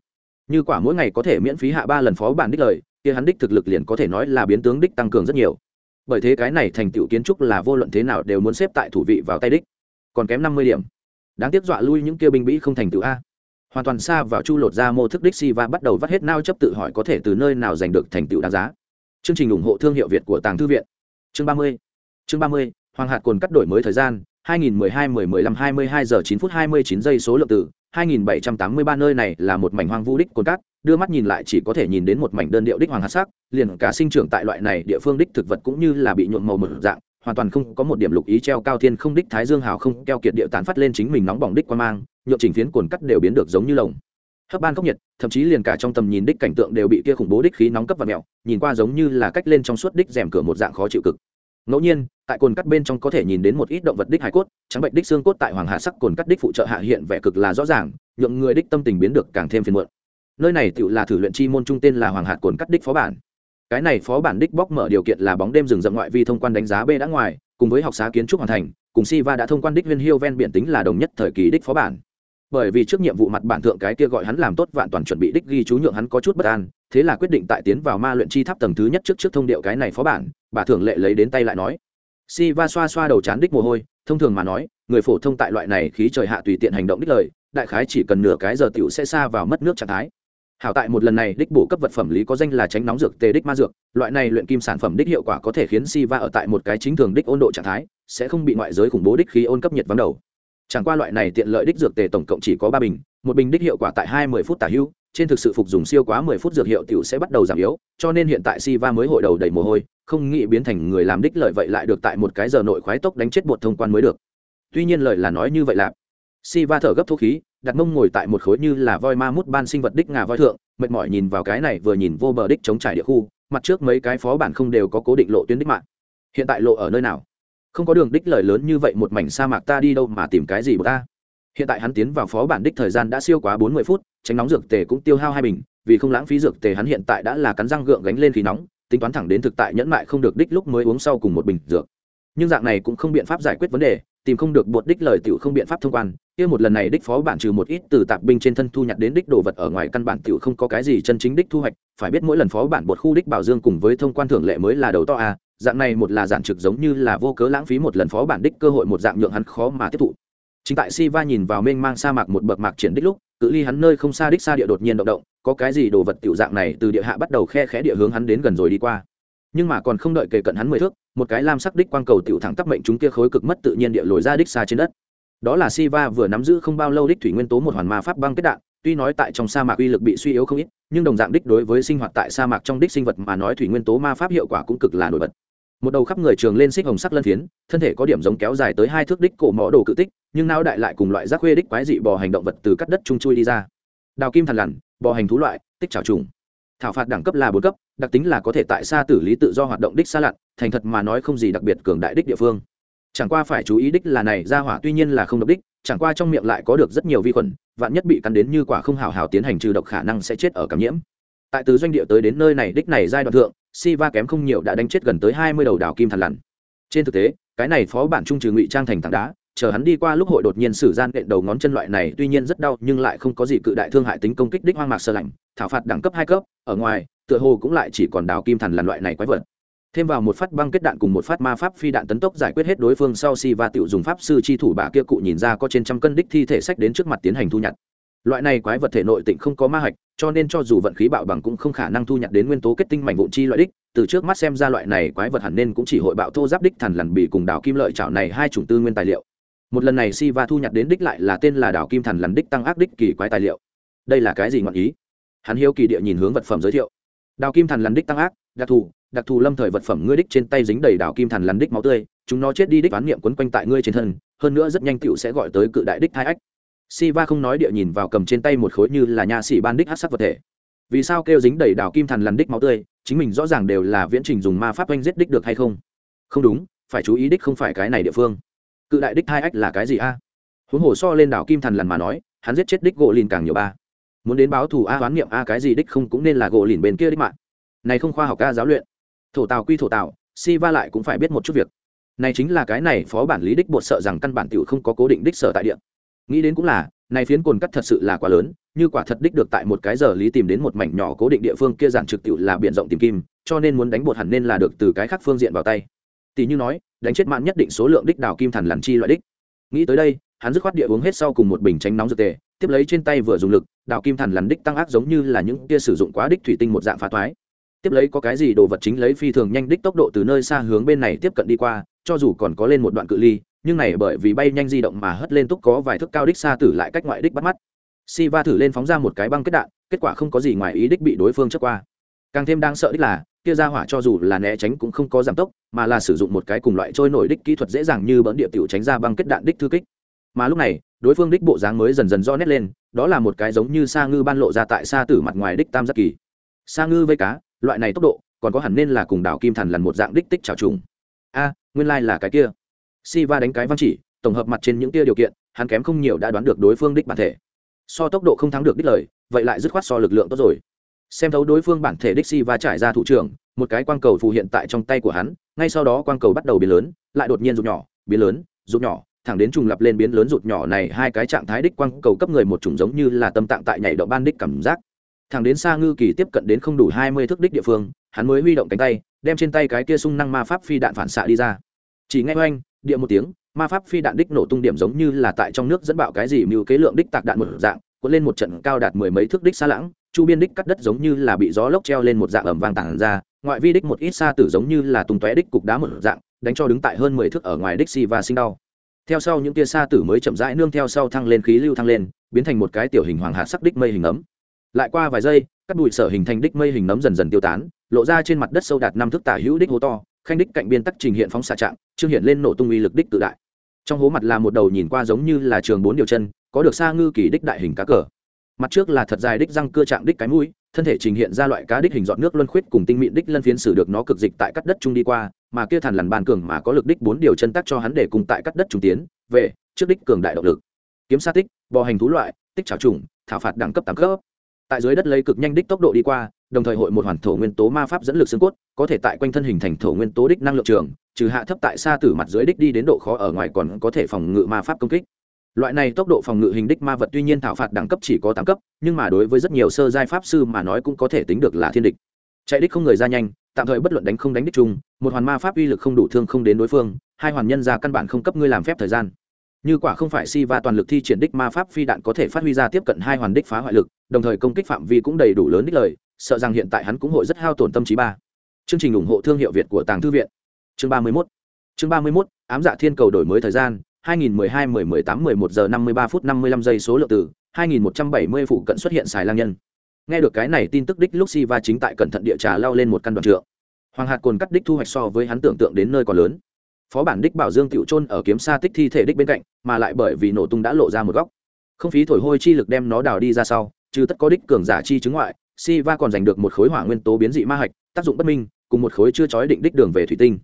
Như quả mỗi ngày có thể miễn phí hạ ba lần phó bản đích lời, kia hắn đích thực lực liền có thể nói là biến tướng đích tăng cường rất nhiều. Bởi thế cái này thành tựu kiến trúc là vô luận thế nào đều muốn xếp tại thủ vị vào tay đích. Còn kém năm mươi điểm. Đáng tiếc dọa lui những kia binh bĩ không thành tựu a. Hoàn toàn xa vào chu lột ra mô thức đích si và bắt đầu vắt hết nao chấp tự hỏi có thể từ nơi nào giành được thành tựu đáng giá. Chương trình ủng hộ thương hiệu Việt của Tàng thư viện. Chương ba mươi Chương ba mươi, hoàng hạt cồn cắt đổi mới thời gian 2012 10 15 22 giờ 9 phút 29 giây số lượng từ 2783 nơi này là một mảnh hoang vu đích cồn cát đưa mắt nhìn lại chỉ có thể nhìn đến một mảnh đơn điệu đích hoàng hạt sắc, liền cả sinh trưởng tại loại này địa phương đích thực vật cũng như là bị nhuộm màu một dạng, hoàn toàn không có một điểm lục ý treo cao thiên không đích thái dương hào không keo kiệt địa tán phát lên chính mình nóng bỏng đích quan mang nhuộm chỉnh phiến cồn cắt đều biến được giống như lồng. Hấp ban khốc nhiệt, thậm chí liền cả trong tầm nhìn đích cảnh tượng đều bị kia khủng bố đích khí nóng cấp và mèo, nhìn qua giống như là cách lên trong suốt đích rèm cửa một dạng khó chịu cực. Ngẫu nhiên, tại cồn cắt bên trong có thể nhìn đến một ít động vật đích hải cốt, trắng bệnh đích xương cốt tại hoàng hạ sắc cồn cắt đích phụ trợ hạ hiện vẻ cực là rõ ràng nhượng người đích tâm tình biến được càng thêm phiền muộn nơi này tựu là thử luyện chi môn trung tên là hoàng hạt cồn cắt đích phó bản. Cái này phó bản đích bóc mở điều kiện là bóng đêm rừng rậm ngoại vi thông quan đánh giá b đã ngoài, cùng với học xá kiến trúc hoàn thành, cùng si va đã thông quan đích viên hiêu ven biển tính là đồng nhất thời kỳ đích phó bản. Bởi vì trước nhiệm vụ mặt bản thượng cái kia gọi hắn làm tốt vạn toàn chuẩn bị đích ghi chú nhượng hắn có chút bất an, thế là quyết định tại tiến vào ma luyện chi tháp tầng thứ nhất trước trước thông điệu cái này phó bản, bà thượng lệ lấy đến tay lại nói. Si va xoa xoa đầu chán đích mồ hôi, thông thường mà nói, người phổ thông tại loại này khí trời hạ tùy tiện hành động đích lời, đại khái chỉ cần nửa cái giờ tiểu sẽ xa vào mất nước trạng thái hảo tại một lần này đích bổ cấp vật phẩm lý có danh là tránh nóng dược tê đích ma dược, loại này luyện kim sản phẩm đích hiệu quả có thể khiến si va ở tại một cái chính thường đích ôn độ trạng thái, sẽ không bị ngoại giới khủng bố đích khí ôn cấp nhiệt vắng đầu. Chẳng qua loại này tiện lợi đích dược tề tổng cộng chỉ có ba bình, một bình đích hiệu quả tại hai mươi phút tả hưu, trên thực sự phục dùng siêu quá mười phút dược hiệu tiểu sẽ bắt đầu giảm yếu, cho nên hiện tại si va mới hội đầu đầy mồ hôi, không nghĩ biến thành người làm đích lợi vậy lại được tại một cái giờ nội khoái tốc đánh chết bột thông quan mới được. Tuy nhiên lời là nói như vậy là si va thở gấp thuốc khí đặt mông ngồi tại một khối như là voi ma mút ban sinh vật đích ngà voi thượng, mệt mỏi nhìn vào cái này vừa nhìn vô bờ đích chống trải địa khu, mặt trước mấy cái phó bản không đều có cố định lộ tuyến đích mạng. Hiện tại lộ ở nơi nào? Không có đường đích lời lớn như vậy một mảnh sa mạc ta đi đâu mà tìm cái gì bờ ta? Hiện tại hắn tiến vào phó bản đích thời gian đã siêu quá bốn mươi phút, tránh nóng dược tề cũng tiêu hao hai bình, vì không lãng phí dược tề hắn hiện tại đã là cắn răng gượng gánh lên khí nóng, tính toán thẳng đến thực tại nhẫn mại không được đích lúc mới uống sau cùng một bình dược. Nhưng dạng này cũng không biện pháp giải quyết vấn đề tìm không được bột đích lời tiểu không biện pháp thông quan. Kia một lần này đích phó bản trừ một ít từ tạp binh trên thân thu nhặt đến đích đồ vật ở ngoài căn bản tiểu không có cái gì chân chính đích thu hoạch. Phải biết mỗi lần phó bản bột khu đích bảo dương cùng với thông quan thưởng lệ mới là đầu to a, dạng này một là giản trực giống như là vô cớ lãng phí một lần phó bản đích cơ hội một dạng nhượng hắn khó mà tiếp thụ. Chính tại si va nhìn vào mênh mang sa mạc một bậc mạc triển đích lúc, cự ly hắn nơi không xa đích xa địa đột nhiên động động, có cái gì đồ vật tiểu dạng này từ địa hạ bắt đầu khe khẽ địa hướng hắn đến gần rồi đi qua. Nhưng mà còn không đợi kề cận hắn mười thước một cái lam sắc đích quang cầu tiểu thẳng tắp mệnh chúng kia khối cực mất tự nhiên địa lồi ra đích xa trên đất. Đó là Siva vừa nắm giữ không bao lâu đích thủy nguyên tố một hoàn ma pháp băng kết đạn, tuy nói tại trong sa mạc uy lực bị suy yếu không ít, nhưng đồng dạng đích đối với sinh hoạt tại sa mạc trong đích sinh vật mà nói thủy nguyên tố ma pháp hiệu quả cũng cực là nổi bật. Một đầu khắp người trường lên xích hồng sắc lân phiến, thân thể có điểm giống kéo dài tới hai thước đích cổ mỏ đồ cự tích, nhưng não đại lại cùng loại rác khuê đích quái dị bò hành động vật từ cắt đất chung chui đi ra. Đào kim thần lằn, bò hành thú loại, tích trào trùng. Thảo phạt đẳng cấp là bốn cấp, đặc tính là có thể tại xa tử lý tự do hoạt động đích xa lặn thành thật mà nói không gì đặc biệt cường đại đích địa phương. Chẳng qua phải chú ý đích là này ra hỏa tuy nhiên là không độc đích, chẳng qua trong miệng lại có được rất nhiều vi khuẩn, vạn nhất bị cắn đến như quả không hào hào tiến hành trừ độc khả năng sẽ chết ở cảm nhiễm. Tại từ doanh địa tới đến nơi này đích này giai đoạn thượng si va kém không nhiều đã đánh chết gần tới hai mươi đầu đào kim thằn lằn. Trên thực tế, cái này phó bản trung trừ ngụy trang thành tảng đá, chờ hắn đi qua lúc hội đột nhiên sử gian đệm đầu ngón chân loại này, tuy nhiên rất đau nhưng lại không có gì cự đại thương hại tính công kích đích hoang mạc sơ lạnh, thảo phạt đẳng cấp hai cấp, ở ngoài, tựa hồ cũng lại chỉ còn đào kim thần lằn loại này quái vật thêm vào một phát băng kết đạn cùng một phát ma pháp phi đạn tấn tốc giải quyết hết đối phương sau si và tiểu dùng pháp sư chi thủ bà kia cụ nhìn ra có trên trăm cân đích thi thể sách đến trước mặt tiến hành thu nhặt. Loại này quái vật thể nội tịnh không có ma hạch, cho nên cho dù vận khí bạo bằng cũng không khả năng thu nhặt đến nguyên tố kết tinh mảnh vụn chi loại đích, từ trước mắt xem ra loại này quái vật hẳn nên cũng chỉ hội bạo thô giáp đích thần lằn bị cùng đào kim lợi chảo này hai chủng tư nguyên tài liệu. Một lần này si va thu nhặt đến đích lại là tên là đào kim thần lằn đích tăng ác đích kỳ quái tài liệu. Đây là cái gì ngọn ý? Hắn hiếu kỳ địa nhìn hướng vật phẩm giới thiệu. Đào kim thần lằn đích tăng ác đặc thù đặc thù lâm thời vật phẩm ngươi đích trên tay dính đầy đào kim thần lằn đích máu tươi, chúng nó chết đi đích oán niệm quấn quanh tại ngươi trên thân, hơn nữa rất nhanh tựu sẽ gọi tới cự đại đích hai ách. Si va không nói địa nhìn vào cầm trên tay một khối như là nha sĩ ban đích hát sắc vật thể. Vì sao kêu dính đầy đào kim thần lằn đích máu tươi, chính mình rõ ràng đều là viễn trình dùng ma pháp oanh giết đích được hay không? Không đúng, phải chú ý đích không phải cái này địa phương. Cự đại đích hai ách là cái gì a? Huống hồ so lên đảo kim thần lần mà nói, hắn giết chết đích gỗ lìn càng nhiều ba. Muốn đến báo thù a, oán niệm a cái gì đích không cũng nên là gỗ lìn bên kia đích mạng này không khoa học ca giáo luyện. Thổ tào quy thổ tào, si va lại cũng phải biết một chút việc. Này chính là cái này phó bản lý đích bột sợ rằng căn bản tiểu không có cố định đích sở tại địa. Nghĩ đến cũng là, này phiến cồn cắt thật sự là quá lớn, như quả thật đích được tại một cái giờ lý tìm đến một mảnh nhỏ cố định địa phương kia giản trực tiểu là biện rộng tìm kim, cho nên muốn đánh bột hẳn nên là được từ cái khác phương diện vào tay. Tỷ như nói, đánh chết mạng nhất định số lượng đích đào kim thần làm chi loại đích. Nghĩ tới đây, hắn dứt khoát địa uống hết sau cùng một bình tránh nóng dược tề, tiếp lấy trên tay vừa dùng lực, đào kim thần làm đích tăng ác giống như là những kia sử dụng quá đích thủy tinh một dạng phá thoái tiếp lấy có cái gì đồ vật chính lấy phi thường nhanh đích tốc độ từ nơi xa hướng bên này tiếp cận đi qua, cho dù còn có lên một đoạn cự ly, nhưng này bởi vì bay nhanh di động mà hất lên túc có vài thước cao đích xa tử lại cách ngoại đích bắt mắt. Si va thử lên phóng ra một cái băng kết đạn, kết quả không có gì ngoài ý đích bị đối phương chất qua. Càng thêm đang sợ đích là, kia ra hỏa cho dù là né tránh cũng không có giảm tốc, mà là sử dụng một cái cùng loại trôi nổi đích kỹ thuật dễ dàng như bỡn địa tiểu tránh ra băng kết đạn đích thư kích. Mà lúc này, đối phương đích bộ dáng mới dần dần do nét lên, đó là một cái giống như sa ngư ban lộ ra tại sa tử mặt ngoài đích tam giác kỳ. Sa ngư vây cá loại này tốc độ, còn có hẳn nên là cùng đảo kim thần lần một dạng đích tích trào trùng. A, nguyên lai là cái kia. Si va đánh cái văn chỉ, tổng hợp mặt trên những kia điều kiện, hắn kém không nhiều đã đoán được đối phương đích bản thể. So tốc độ không thắng được đích lời, vậy lại dứt khoát so lực lượng tốt rồi. Xem thấu đối phương bản thể đích si va trải ra thủ trưởng, một cái quang cầu phù hiện tại trong tay của hắn, ngay sau đó quang cầu bắt đầu biến lớn, lại đột nhiên rụt nhỏ, biến lớn, rụt nhỏ, thẳng đến trùng lập lên biến lớn rụt nhỏ này, hai cái trạng thái đích quang cầu cấp người một chủng giống như là tâm tạng tại nhảy động ban đích cảm giác thẳng đến xa ngư kỳ tiếp cận đến không đủ hai mươi thước đích địa phương, hắn mới huy động cánh tay, đem trên tay cái kia sung năng ma pháp phi đạn phản xạ đi ra. Chỉ nghe oanh, địa một tiếng, ma pháp phi đạn đích nổ tung điểm giống như là tại trong nước dẫn bạo cái gì mưu kế lượng đích tạc đạn một dạng, cuốn lên một trận cao đạt mười mấy thước đích xa lãng, chu biên đích cắt đất giống như là bị gió lốc treo lên một dạng ẩm vang tản ra, ngoại vi đích một ít xa tử giống như là tung tóe đích cục đá một dạng, đánh cho đứng tại hơn mười thước ở ngoài đích si và sinh đau. Theo sau những tia xa tử mới chậm rãi nương theo sau thăng lên, khí lưu thăng lên, biến thành một cái tiểu hình hoàng hạ sắc đích mây hình ấm lại qua vài giây các bụi sở hình thành đích mây hình nấm dần dần tiêu tán, lộ ra trên mặt đất sâu đạt năm thước tả hữu đích hố to, khanh đích cạnh biên tắc trình hiện phóng xạ trạng trương hiện lên nổ tung uy lực đích tự đại. Trong hố mặt là một đầu nhìn qua giống như là trường bốn điều chân, có được xa ngư kỳ đích đại hình cá cờ. Mặt trước là thật dài đích răng cưa trạng đích cái mũi, thân thể trình hiện ra loại cá đích hình dọn nước luân khuyết cùng tinh mịn đích lân phiến sử được nó cực dịch tại cắt đất trung đi qua, mà kia thằn lằn bàn cường mà có lực đích bốn điều chân tác cho hắn để cùng tại cắt đất trung tiến, về, trước đích cường đại động lực. Kiếm sa tích, bò hành thú loại, tích trào trùng, thảo phạt đẳng cấp tám cấp tại dưới đất lấy cực nhanh đích tốc độ đi qua, đồng thời hội một hoàn thổ nguyên tố ma pháp dẫn lực xương cốt, có thể tại quanh thân hình thành thổ nguyên tố đích năng lượng trường, trừ hạ thấp tại xa từ mặt dưới đích đi đến độ khó ở ngoài còn có thể phòng ngự ma pháp công kích. Loại này tốc độ phòng ngự hình đích ma vật tuy nhiên thảo phạt đẳng cấp chỉ có tám cấp, nhưng mà đối với rất nhiều sơ giai pháp sư mà nói cũng có thể tính được là thiên địch. Chạy đích không người ra nhanh, tạm thời bất luận đánh không đánh đích chung, một hoàn ma pháp uy lực không đủ thương không đến đối phương, hai hoàn nhân ra căn bản không cấp ngươi làm phép thời gian như quả không phải si va toàn lực thi triển đích ma pháp phi đạn có thể phát huy ra tiếp cận hai hoàn đích phá hoại lực, đồng thời công kích phạm vi cũng đầy đủ lớn đích lời, sợ rằng hiện tại hắn cũng hội rất hao tổn tâm trí ba. Chương trình ủng hộ thương hiệu việt của tàng thư viện. Chương ba mươi mốt. Chương ba mươi mốt, ám dạ thiên cầu đổi mới thời gian 2012 10 18 11 giờ 53 phút 55 giây số lượng từ 2170 phụ cận xuất hiện xài lang nhân. Nghe được cái này tin tức đích lúc si va chính tại cẩn thận địa trà lao lên một căn đoạn trượng. Hoàng hạt cồn cắt đích thu hoạch so với hắn tưởng tượng đến nơi còn lớn phó bản đích bảo dương tựu trôn ở kiếm sa tích thi thể đích bên cạnh, mà lại bởi vì nổ tung đã lộ ra một góc. Không phí thổi hôi chi lực đem nó đào đi ra sau, trừ tất có đích cường giả chi chứng ngoại si va còn giành được một khối hỏa nguyên tố biến dị ma hạch, tác dụng bất minh, cùng một khối chưa trói định đích đường về thủy tinh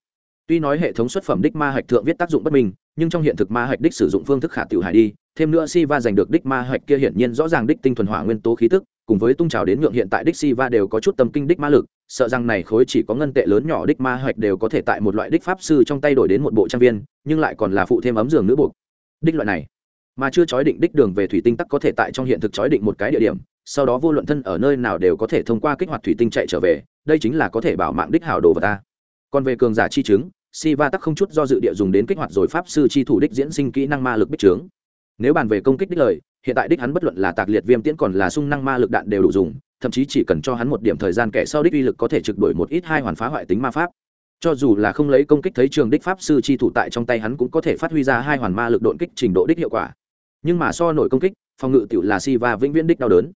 tuy nói hệ thống xuất phẩm đích ma hạch thượng viết tác dụng bất minh, nhưng trong hiện thực ma hạch đích sử dụng phương thức khả tiểu hải đi, thêm nữa si va giành được đích ma hạch kia hiển nhiên rõ ràng đích tinh thuần hỏa nguyên tố khí tức, cùng với tung trào đến nhượng hiện tại đích si va đều có chút tâm kinh đích ma lực, sợ rằng này khối chỉ có ngân tệ lớn nhỏ đích ma hạch đều có thể tại một loại đích pháp sư trong tay đổi đến một bộ trang viên, nhưng lại còn là phụ thêm ấm giường nữ buộc. Đích loại này, mà chưa chói định đích đường về thủy tinh tắc có thể tại trong hiện thực chói định một cái địa điểm, sau đó vô luận thân ở nơi nào đều có thể thông qua kích hoạt thủy tinh chạy trở về, đây chính là có thể bảo mạng đích hảo đồ vật ta. Còn về cường giả chi chứng Siva tắc không chút do dự địa dùng đến kích hoạt rồi pháp sư chi thủ đích diễn sinh kỹ năng ma lực bích trướng. Nếu bàn về công kích đích lời, hiện tại đích hắn bất luận là tạc liệt viêm tiễn còn là sung năng ma lực đạn đều đủ dùng, thậm chí chỉ cần cho hắn một điểm thời gian kẻ sau đích uy lực có thể trực đuổi một ít hai hoàn phá hoại tính ma pháp. Cho dù là không lấy công kích thấy trường đích pháp sư chi thủ tại trong tay hắn cũng có thể phát huy ra hai hoàn ma lực độn kích trình độ đích hiệu quả. Nhưng mà so nổi công kích, phòng ngự tiểu là Siva vĩnh viễn đích đau đớn.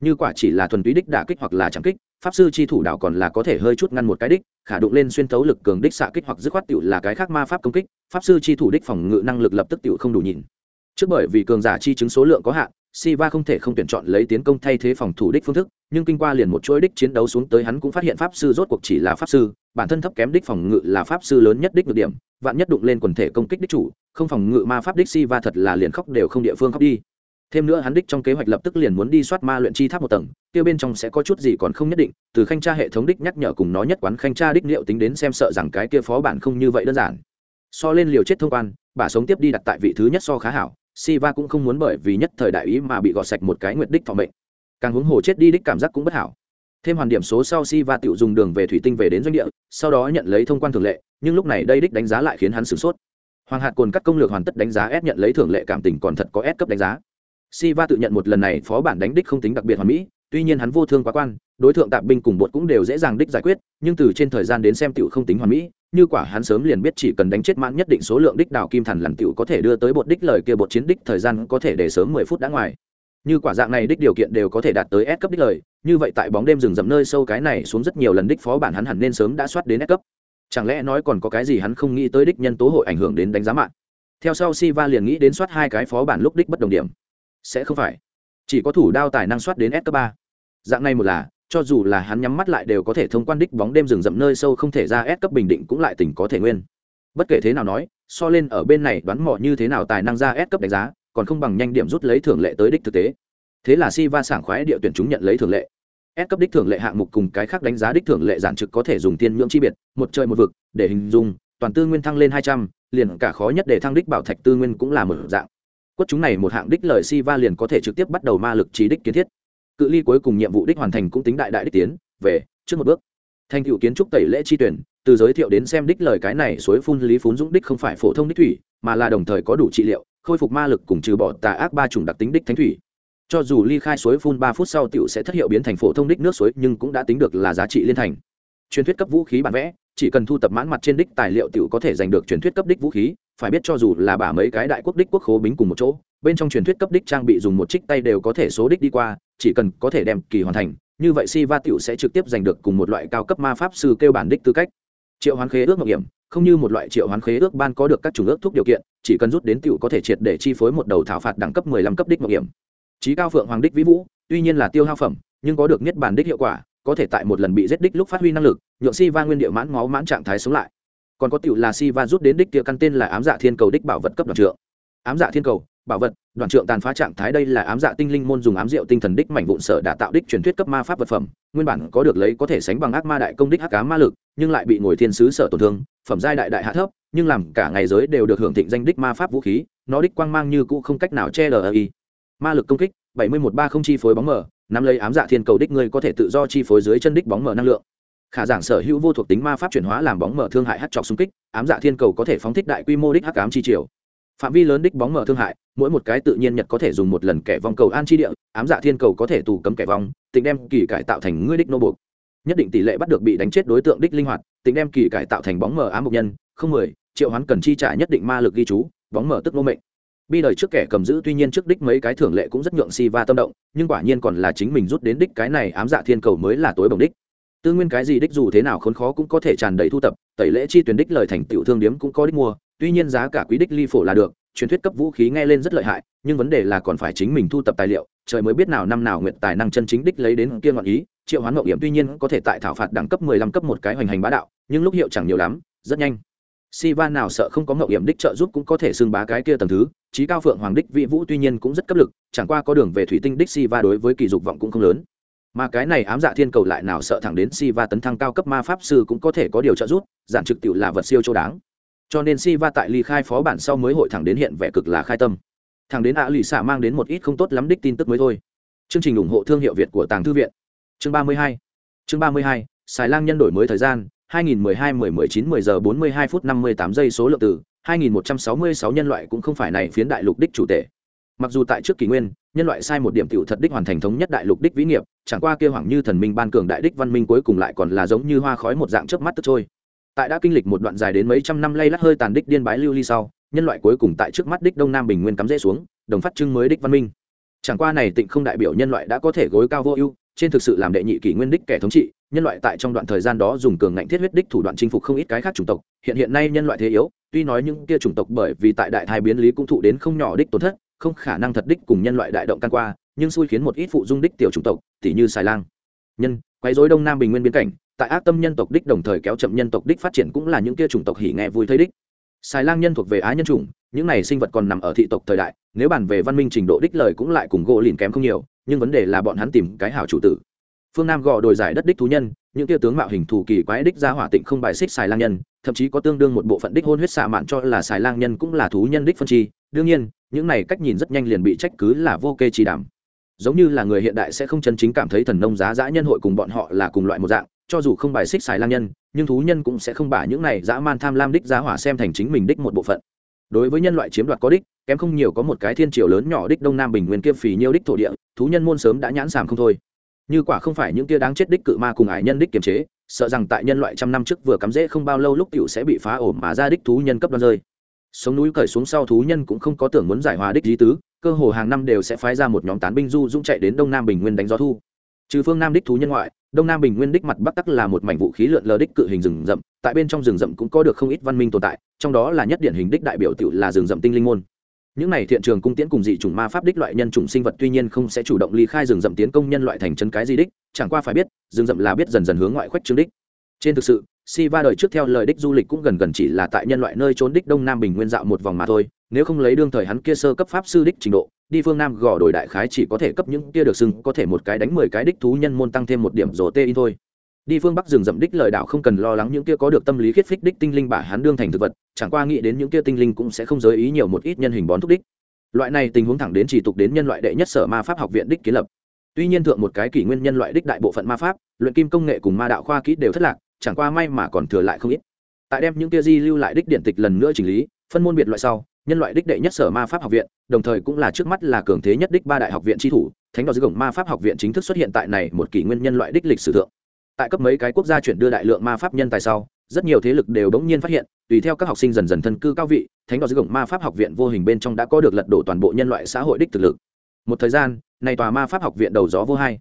Như quả chỉ là thuần túy đích đả kích hoặc là chẳng kích, pháp sư chi thủ đạo còn là có thể hơi chút ngăn một cái đích khả đụng lên xuyên thấu lực cường đích xạ kích hoặc dứt khoát tiểu là cái khác ma pháp công kích pháp sư chi thủ đích phòng ngự năng lực lập tức tiểu không đủ nhìn. Trước bởi vì cường giả chi chứng số lượng có hạn Siva không thể không tuyển chọn lấy tiến công thay thế phòng thủ đích phương thức, nhưng kinh qua liền một chuỗi đích chiến đấu xuống tới hắn cũng phát hiện pháp sư rốt cuộc chỉ là pháp sư, bản thân thấp kém đích phòng ngự là pháp sư lớn nhất đích nhược điểm, vạn nhất đụng lên quần thể công kích đích chủ, không phòng ngự ma pháp đích Siva thật là liền khóc đều không địa phương khóc đi thêm nữa hắn đích trong kế hoạch lập tức liền muốn đi soát ma luyện chi tháp một tầng tiêu bên trong sẽ có chút gì còn không nhất định, từ khanh tra hệ thống đích nhắc nhở cùng nó nhất quán khanh tra đích liệu tính đến xem sợ rằng cái kia phó bản không như vậy đơn giản. So lên liều chết thông quan, bà sống tiếp đi đặt tại vị thứ nhất so khá hảo, Siva cũng không muốn bởi vì nhất thời đại ý mà bị gọt sạch một cái nguyệt đích thọ mệnh. càng huống hồ chết đi đích cảm giác cũng bất hảo. Thêm hoàn điểm số sau Siva tự dùng đường về thủy tinh về đến doanh địa, sau đó nhận lấy thông quan thường lệ, nhưng lúc này đây đích đánh giá lại khiến hắn sửng sốt. Hoàng hạt cồn cắt công lược hoàn tất đánh giá S, nhận lấy thường lệ cảm tình còn thật có S cấp đánh giá. Siva tự nhận một lần này phó bản đánh đích không tính đặc biệt hoàn mỹ, tuy nhiên hắn vô thương quá quan đối tượng tạp binh cùng bột cũng đều dễ dàng đích giải quyết nhưng từ trên thời gian đến xem tiểu không tính hoàn mỹ như quả hắn sớm liền biết chỉ cần đánh chết mãn nhất định số lượng đích đào kim thần làm tiểu có thể đưa tới bột đích lời kia bột chiến đích thời gian có thể để sớm mười phút đã ngoài. Như quả dạng này đích điều kiện đều có thể đạt tới S cấp đích lời như vậy tại bóng đêm rừng rậm nơi sâu cái này xuống rất nhiều lần đích phó bản hắn hẳn nên sớm đã soát đến S cấp. Chẳng lẽ nói còn có cái gì hắn không nghĩ tới đích nhân tố hội ảnh hưởng đến đánh giá mạng? Theo sau Siva liền nghĩ đến soát hai cái phó bản lúc đích bất đồng điểm sẽ không phải. Chỉ có thủ đao tài năng soát đến S cấp ba. Dạng này một là, cho dù là hắn nhắm mắt lại đều có thể thông quan đích bóng đêm rừng rậm nơi sâu không thể ra S cấp bình định cũng lại tỉnh có thể nguyên. Bất kể thế nào nói, so lên ở bên này đoán mò như thế nào tài năng ra S cấp đánh giá, còn không bằng nhanh điểm rút lấy thưởng lệ tới đích thực tế. Thế là si va sảng khoái địa tuyển chúng nhận lấy thưởng lệ. S cấp đích thưởng lệ hạng mục cùng cái khác đánh giá đích thưởng lệ giản trực có thể dùng tiên nhưỡng chi biệt, một trời một vực, để hình dung, toàn tư nguyên thăng lên hai trăm, liền cả khó nhất để thăng đích bảo thạch tư nguyên cũng là một dạng quất chúng này một hạng đích lời si va liền có thể trực tiếp bắt đầu ma lực trí đích kiến thiết. Cự ly cuối cùng nhiệm vụ đích hoàn thành cũng tính đại đại đích tiến, về, trước một bước. Thành cựu kiến trúc tẩy lễ chi tuyển, từ giới thiệu đến xem đích lời cái này suối phun lý phun dũng đích không phải phổ thông đích thủy, mà là đồng thời có đủ trị liệu, khôi phục ma lực cùng trừ bỏ tà ác ba chủng đặc tính đích thánh thủy. Cho dù ly khai suối phun ba phút sau tiểu sẽ thất hiệu biến thành phổ thông đích nước suối, nhưng cũng đã tính được là giá trị liên thành. Truyền thuyết cấp vũ khí bản vẽ, chỉ cần thu tập mãn mặt trên đích tài liệu tiểu có thể giành được truyền thuyết cấp đích vũ khí phải biết cho dù là bả mấy cái đại quốc đích quốc khố bính cùng một chỗ, bên trong truyền thuyết cấp đích trang bị dùng một trích tay đều có thể số đích đi qua, chỉ cần có thể đem kỳ hoàn thành, như vậy si va tiểu sẽ trực tiếp giành được cùng một loại cao cấp ma pháp sư kêu bản đích tư cách. Triệu hoán khế ước mạo hiểm, không như một loại triệu hoán khế ước ban có được các chủ ước thúc điều kiện, chỉ cần rút đến tiểu có thể triệt để chi phối một đầu thảo phạt đẳng cấp 15 cấp đích mạo hiểm. Trí cao phượng hoàng đích vĩ vũ, tuy nhiên là tiêu hao phẩm, nhưng có được niết bản đích hiệu quả, có thể tại một lần bị giết đích lúc phát huy năng lực, nhượng si va nguyên địa mãn máu mãn trạng thái sống lại còn có tiểu là si va rút đến đích kia căn tên là ám dạ thiên cầu đích bảo vật cấp đoạn trượng. Ám dạ thiên cầu, bảo vật đoạn trượng tàn phá trạng thái đây là ám dạ tinh linh môn dùng ám rượu tinh thần đích mảnh vụn sở đã tạo đích truyền thuyết cấp ma pháp vật phẩm, nguyên bản có được lấy có thể sánh bằng ác ma đại công đích hắc cá ma lực, nhưng lại bị ngồi thiên sứ sở tổn thương, phẩm giai đại đại hạ thấp, nhưng làm cả ngày giới đều được hưởng thịnh danh đích ma pháp vũ khí, nó đích quang mang như cũ không cách nào che lờ y. Ma lực công kích, bảy mươi một ba không chi phối bóng mờ, nắm lấy ám dạ thiên cầu đích ngươi có thể tự do chi phối dưới chân đích bóng mờ năng lượng khả giảng sở hữu vô thuộc tính ma pháp chuyển hóa làm bóng mở thương hại hát trọc xung kích, ám dạ thiên cầu có thể phóng thích đại quy mô đích hắc ám chi triều. Phạm vi lớn đích bóng mở thương hại, mỗi một cái tự nhiên nhật có thể dùng một lần kẻ vong cầu an chi địa, ám dạ thiên cầu có thể tù cấm kẻ vong, tính đem kỳ cải tạo thành ngươi đích nô buộc. Nhất định tỷ lệ bắt được bị đánh chết đối tượng đích linh hoạt, tính đem kỳ cải tạo thành bóng mở ám mục nhân, không mười, triệu hoán cần chi trả nhất định ma lực ghi chú, bóng mở tức nô mệnh. Bi đời trước kẻ cầm giữ tuy nhiên trước đích mấy cái thưởng lệ cũng rất nhượng si va tâm động, nhưng quả nhiên còn là chính mình rút đến đích cái này ám dạ thiên cầu mới là tối bồng đích tư nguyên cái gì đích dù thế nào khốn khó cũng có thể tràn đầy thu tập, tẩy lễ chi tuyển đích lời thành tiểu thương điếm cũng có đích mua, tuy nhiên giá cả quý đích ly phổ là được, truyền thuyết cấp vũ khí nghe lên rất lợi hại, nhưng vấn đề là còn phải chính mình thu tập tài liệu, trời mới biết nào năm nào nguyện tài năng chân chính đích lấy đến kia ngọn ý, triệu hoán mậu điểm tuy nhiên có thể tại thảo phạt đẳng cấp mười lăm cấp một cái hoành hành bá đạo, nhưng lúc hiệu chẳng nhiều lắm, rất nhanh. Si van nào sợ không có mậu điểm đích trợ giúp cũng có thể xưng bá cái kia tầng thứ trí cao phượng hoàng đích vị vũ tuy nhiên cũng rất cấp lực, chẳng qua có đường về thủy tinh đích si va đối với kỳ dục vọng cũng không lớn mà cái này ám dạ thiên cầu lại nào sợ thẳng đến si va tấn thăng cao cấp ma pháp sư cũng có thể có điều trợ giúp, giản trực tiểu là vật siêu châu đáng. Cho nên si va tại ly khai phó bản sau mới hội thẳng đến hiện vẻ cực là khai tâm. Thẳng đến ạ lụy xạ mang đến một ít không tốt lắm đích tin tức mới thôi. Chương trình ủng hộ thương hiệu việt của tàng thư viện. Chương ba mươi hai. Chương ba mươi hai xài lang nhân đổi mới thời gian 2012-10-19-10 giờ 42 phút 58 giây số lượng từ 2166 nhân loại cũng không phải này phiến đại lục đích chủ thể. mặc dù tại trước kỷ nguyên nhân loại sai một điểm tiểu thật đích hoàn thành thống nhất đại lục đích vĩ nghiệp, chẳng qua kia hoàng như thần minh ban cường đại đích văn minh cuối cùng lại còn là giống như hoa khói một dạng chớp mắt tức trôi. Tại đã kinh lịch một đoạn dài đến mấy trăm năm lay lắt hơi tàn đích điên bái lưu ly sau, nhân loại cuối cùng tại trước mắt đích đông nam bình nguyên cắm rễ xuống, đồng phát trưng mới đích văn minh. Chẳng qua này tịnh không đại biểu nhân loại đã có thể gối cao vô ưu, trên thực sự làm đệ nhị kỷ nguyên đích kẻ thống trị, nhân loại tại trong đoạn thời gian đó dùng cường ngạnh thiết huyết đích thủ đoạn chinh phục không ít cái khác chủng tộc, hiện hiện nay nhân loại thế yếu, tuy nói những kia chủng tộc bởi vì tại đại thai biến lý cũng thụ đến không nhỏ đích tổn thất không khả năng thật đích cùng nhân loại đại động can qua, nhưng xui khiến một ít phụ dung đích tiểu chủng tộc, tỉ như xài lang. Nhân, quấy rối đông nam bình nguyên biên cảnh, tại ác tâm nhân tộc đích đồng thời kéo chậm nhân tộc đích phát triển cũng là những kia chủng tộc hỉ nghe vui thấy đích. Xài lang nhân thuộc về á nhân chủng, những này sinh vật còn nằm ở thị tộc thời đại, nếu bàn về văn minh trình độ đích lời cũng lại cùng gỗ lìn kém không nhiều, nhưng vấn đề là bọn hắn tìm cái hảo chủ tử phương nam gò đồi giải đất đích thú nhân, những kia tướng mạo hình thù kỳ quái đích ra hỏa tịnh không bài xích xài lang nhân, thậm chí có tương đương một bộ phận đích hôn huyết xạ mạn cho là xài lang nhân cũng là thú nhân đích phân chi. Đương nhiên, những này cách nhìn rất nhanh liền bị trách cứ là vô kê chỉ đảm. Giống như là người hiện đại sẽ không chân chính cảm thấy thần nông giá dã nhân hội cùng bọn họ là cùng loại một dạng, cho dù không bài xích xài lang nhân, nhưng thú nhân cũng sẽ không bả những này dã man tham lam đích giá hỏa xem thành chính mình đích một bộ phận. Đối với nhân loại chiếm đoạt có đích, kém không nhiều có một cái thiên triều lớn nhỏ đích đông nam bình nguyên kiêm phì nhiêu đích thổ địa, thú nhân môn sớm đã nhãn sàm không thôi như quả không phải những tia đáng chết đích cự ma cùng ải nhân đích kiềm chế, sợ rằng tại nhân loại trăm năm trước vừa cắm rễ không bao lâu lúc t sẽ bị phá ổ mà ra đích thú nhân cấp đoan rơi. Sống núi cởi xuống sau thú nhân cũng không có tưởng muốn giải hòa đích lý tứ, cơ hồ hàng năm đều sẽ phái ra một nhóm tán binh du dũng chạy đến đông nam bình nguyên đánh gió thu. Trừ phương nam đích thú nhân ngoại, đông nam bình nguyên đích mặt bắc tắc là một mảnh vũ khí lượn lờ đích cự hình rừng rậm, tại bên trong rừng rậm cũng có được không ít văn minh tồn tại, trong đó là nhất điển hình đích đại biểu tự là rừng rậm tinh linh môn những này thiện trường cung tiễn cùng dị chủng ma pháp đích loại nhân chủng sinh vật tuy nhiên không sẽ chủ động ly khai rừng rậm tiến công nhân loại thành chân cái gì đích, chẳng qua phải biết, rừng rậm là biết dần dần hướng ngoại khuếch trương đích. Trên thực sự si va đời trước theo lời đích du lịch cũng gần gần chỉ là tại nhân loại nơi trốn đích đông nam bình nguyên dạo một vòng mà thôi, nếu không lấy đương thời hắn kia sơ cấp pháp sư đích trình độ, đi phương nam gò đổi đại khái chỉ có thể cấp những kia được xưng có thể một cái đánh mười cái đích thú nhân môn tăng thêm một điểm rổ tê in thôi đi phương bắc rừng rậm đích lời đạo không cần lo lắng những kia có được tâm lý khiết phích đích tinh linh bả hắn đương thành thực vật, chẳng qua nghĩ đến những kia tinh linh cũng sẽ không giới ý nhiều một ít nhân hình bón thúc đích. Loại này tình huống thẳng đến chỉ tục đến nhân loại đệ nhất sở ma pháp học viện đích kiến lập. Tuy nhiên thượng một cái kỷ nguyên nhân loại đích đại bộ phận ma pháp, luyện kim công nghệ cùng ma đạo khoa kỹ đều thất lạc, chẳng qua may mà còn thừa lại không ít. Tại đem những kia di lưu lại đích điện tịch lần nữa chỉnh lý, phân môn biệt loại sau, nhân loại đích đệ nhất sở ma pháp học viện, đồng thời cũng là trước mắt là cường thế nhất đích ba đại học viện tri thủ, thánh đỏ dưới cổng ma pháp học viện chính thức xuất hiện tại này một kỷ nguyên nhân loại đích lịch sử thượng tại cấp mấy cái quốc gia chuyển đưa đại lượng ma pháp nhân tài sau, rất nhiều thế lực đều bỗng nhiên phát hiện, tùy theo các học sinh dần dần thân cư cao vị, thánh đỏ dưới gồng ma pháp học viện vô hình bên trong đã có được lật đổ toàn bộ nhân loại xã hội đích thực lực. Một thời gian, này tòa ma pháp học viện đầu gió vô hai.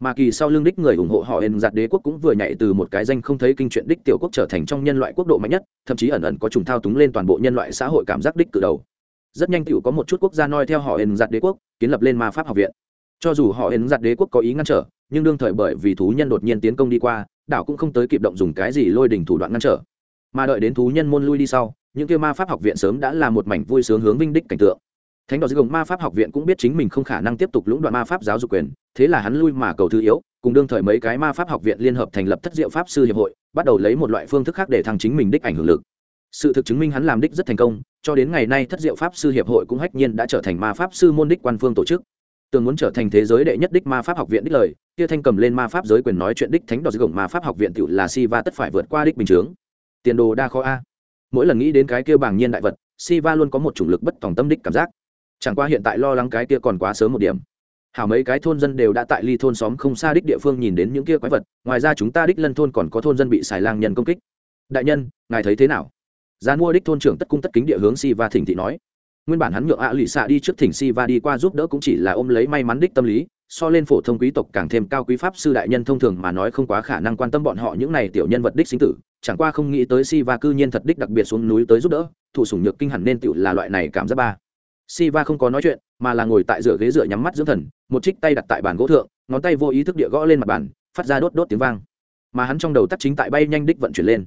Mà kỳ sau lương đích người ủng hộ họ hên giặt đế quốc cũng vừa nhảy từ một cái danh không thấy kinh chuyện đích tiểu quốc trở thành trong nhân loại quốc độ mạnh nhất, thậm chí ẩn ẩn có trùng thao túng lên toàn bộ nhân loại xã hội cảm giác đích cử đầu. Rất nhanh tiểu có một chút quốc gia noi theo họ hên giặt đế quốc, kiến lập lên ma pháp học viện. Cho dù họ hên giặt đế quốc có ý ngăn trở nhưng đương thời bởi vì thú nhân đột nhiên tiến công đi qua, đảo cũng không tới kịp động dùng cái gì lôi đình thủ đoạn ngăn trở. Mà đợi đến thú nhân môn lui đi sau, những kia ma pháp học viện sớm đã là một mảnh vui sướng hướng vinh đích cảnh tượng. Thánh đỏ dưới gồng ma pháp học viện cũng biết chính mình không khả năng tiếp tục lũng đoạn ma pháp giáo dục quyền, thế là hắn lui mà cầu thứ yếu, cùng đương thời mấy cái ma pháp học viện liên hợp thành lập thất diệu pháp sư hiệp hội, bắt đầu lấy một loại phương thức khác để thăng chính mình đích ảnh hưởng lực. Sự thực chứng minh hắn làm đích rất thành công, cho đến ngày nay thất diệu pháp sư hiệp hội cũng hách nhiên đã trở thành ma pháp sư môn đích quan phương tổ chức tường muốn trở thành thế giới đệ nhất đích ma pháp học viện đích lời, kia thanh cầm lên ma pháp giới quyền nói chuyện đích thánh đỏ dưới gồng ma pháp học viện tựu là si va tất phải vượt qua đích bình chướng. Tiền đồ đa khó a. Mỗi lần nghĩ đến cái kia bảng nhiên đại vật si va luôn có một chủng lực bất tòng tâm đích cảm giác. Chẳng qua hiện tại lo lắng cái kia còn quá sớm một điểm. Hảo mấy cái thôn dân đều đã tại ly thôn xóm không xa đích địa phương nhìn đến những kia quái vật, ngoài ra chúng ta đích lân thôn còn có thôn dân bị xài lang nhân công kích. Đại nhân, ngài thấy thế nào? Gian mua đích thôn trưởng tất cung tất kính địa hướng si va thỉnh thị nói nguyên bản hắn nhượng ạ lụy xạ đi trước thỉnh si va đi qua giúp đỡ cũng chỉ là ôm lấy may mắn đích tâm lý so lên phổ thông quý tộc càng thêm cao quý pháp sư đại nhân thông thường mà nói không quá khả năng quan tâm bọn họ những này tiểu nhân vật đích sinh tử chẳng qua không nghĩ tới si va cư nhiên thật đích đặc biệt xuống núi tới giúp đỡ thủ sủng nhược kinh hẳn nên tiểu là loại này cảm giác ba Si Va không có nói chuyện, mà là ngồi tại giữa ghế dựa nhắm mắt dưỡng thần, một trích tay đặt tại bàn gỗ thượng, ngón tay vô ý thức địa gõ lên mặt bàn, phát ra đốt đốt tiếng vang. Mà hắn trong đầu tắt chính tại bay nhanh đích vận chuyển lên.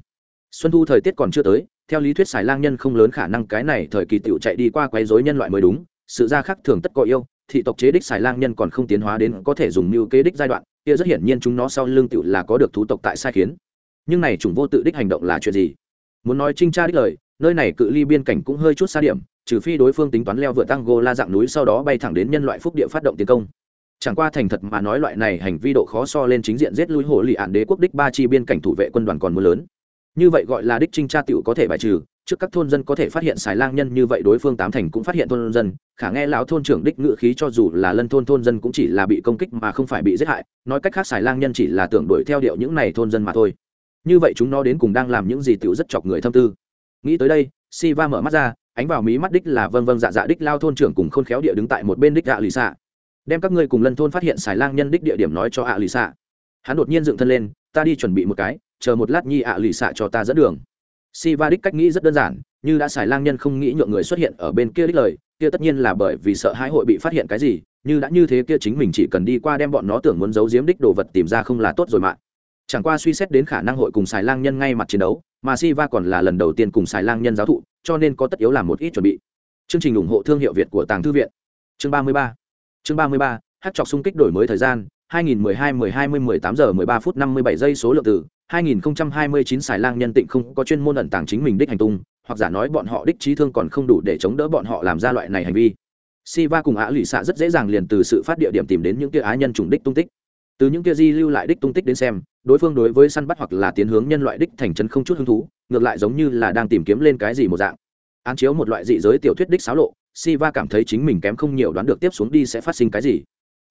Xuân thu thời tiết còn chưa tới, theo lý thuyết xài lang nhân không lớn khả năng cái này thời kỳ tiểu chạy đi qua quấy rối nhân loại mới đúng, sự ra khác thường tất có yêu, thị tộc chế đích xài lang nhân còn không tiến hóa đến có thể dùng mưu kế đích giai đoạn, kia rất hiển nhiên chúng nó sau lưng tiểu là có được thú tộc tại sai khiến. Nhưng này chủng vô tự đích hành động là chuyện gì? Muốn nói trinh tra đích lời, nơi này cự ly biên cảnh cũng hơi chút xa điểm, trừ phi đối phương tính toán leo vượt tăng gô la dạng núi sau đó bay thẳng đến nhân loại phúc địa phát động tiến công chẳng qua thành thật mà nói loại này hành vi độ khó so lên chính diện giết lui hồ lì ạn đế quốc đích ba chi biên cảnh thủ vệ quân đoàn còn mưa lớn như vậy gọi là đích trinh tra tiểu có thể bài trừ, trước các thôn dân có thể phát hiện xài lang nhân như vậy đối phương tám thành cũng phát hiện thôn dân, khả nghe lão thôn trưởng đích ngự khí cho dù là lân thôn thôn dân cũng chỉ là bị công kích mà không phải bị giết hại, nói cách khác xài lang nhân chỉ là tưởng đuổi theo điệu những này thôn dân mà thôi. Như vậy chúng nó đến cùng đang làm những gì tiểu rất chọc người thâm tư. Nghĩ tới đây si va mở mắt ra, ánh vào mí mắt đích là vâng vâng dạ dạ đích lao thôn trưởng cùng khôn khéo địa đứng tại một bên đích ạ lì xạ. Đem các ngươi cùng lân thôn phát hiện xài lang nhân đích địa điểm nói cho ạ lì xạ. Hắn đột nhiên dựng thân lên, ta đi chuẩn bị một cái chờ một lát nhi ạ lì xạ cho ta dẫn đường. Si va đích cách nghĩ rất đơn giản, như đã xài lang nhân không nghĩ nhượng người xuất hiện ở bên kia đích lời, kia tất nhiên là bởi vì sợ hãi hội bị phát hiện cái gì, như đã như thế kia chính mình chỉ cần đi qua đem bọn nó tưởng muốn giấu giếm đích đồ vật tìm ra không là tốt rồi mà. Chẳng qua suy xét đến khả năng hội cùng xài lang nhân ngay mặt chiến đấu, mà si va còn là lần đầu tiên cùng xài lang nhân giáo thụ, cho nên có tất yếu làm một ít chuẩn bị. Chương trình ủng hộ thương hiệu việt của tàng thư viện. Chương ba mươi ba. Chương ba mươi ba, hát chọc xung kích đổi mới thời gian 2012 12 18 giờ 13 phút 57 giây số lượng từ. 2029 xài lang nhân tịnh không có chuyên môn ẩn tàng chính mình đích hành tung, hoặc giả nói bọn họ đích trí thương còn không đủ để chống đỡ bọn họ làm ra loại này hành vi. Siva cùng Á Lụy xạ rất dễ dàng liền từ sự phát địa điểm tìm đến những kia á nhân trùng đích tung tích. Từ những kia di lưu lại đích tung tích đến xem, đối phương đối với săn bắt hoặc là tiến hướng nhân loại đích thành chân không chút hứng thú, ngược lại giống như là đang tìm kiếm lên cái gì một dạng. Án chiếu một loại dị giới tiểu thuyết đích xáo lộ, Siva cảm thấy chính mình kém không nhiều đoán được tiếp xuống đi sẽ phát sinh cái gì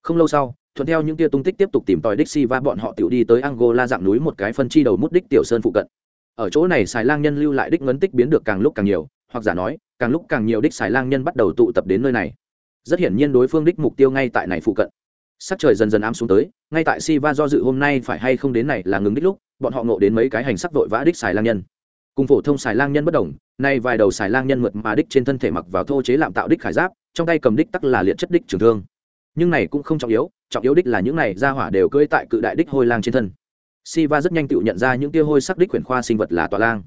không lâu sau, thuận theo những tia tung tích tiếp tục tìm tòi đích si va bọn họ tiểu đi tới angola dạng núi một cái phân chi đầu mút đích tiểu sơn phụ cận. Ở chỗ này xài lang nhân lưu lại đích ngấn tích biến được càng lúc càng nhiều, hoặc giả nói, càng lúc càng nhiều đích xài lang nhân bắt đầu tụ tập đến nơi này. Rất hiển nhiên đối phương đích mục tiêu ngay tại này phụ cận. Sắc trời dần dần ám xuống tới, ngay tại si va do dự hôm nay phải hay không đến này là ngừng đích lúc, bọn họ ngộ đến mấy cái hành sắc vội vã đích xài lang nhân. Cùng phổ thông xài lang nhân bất đồng, nay vài đầu xài lang nhân mượt mà đích trên thân thể mặc vào thô chế làm tạo đích khải giáp, trong tay cầm đích tắc là liệt chất đích trường thương nhưng này cũng không trọng yếu trọng yếu đích là những này ra hỏa đều cưỡi tại cự đại đích hôi lang trên thân. Siva rất nhanh tự nhận ra những tia hôi sắc đích huyền khoa sinh vật là tọa lang.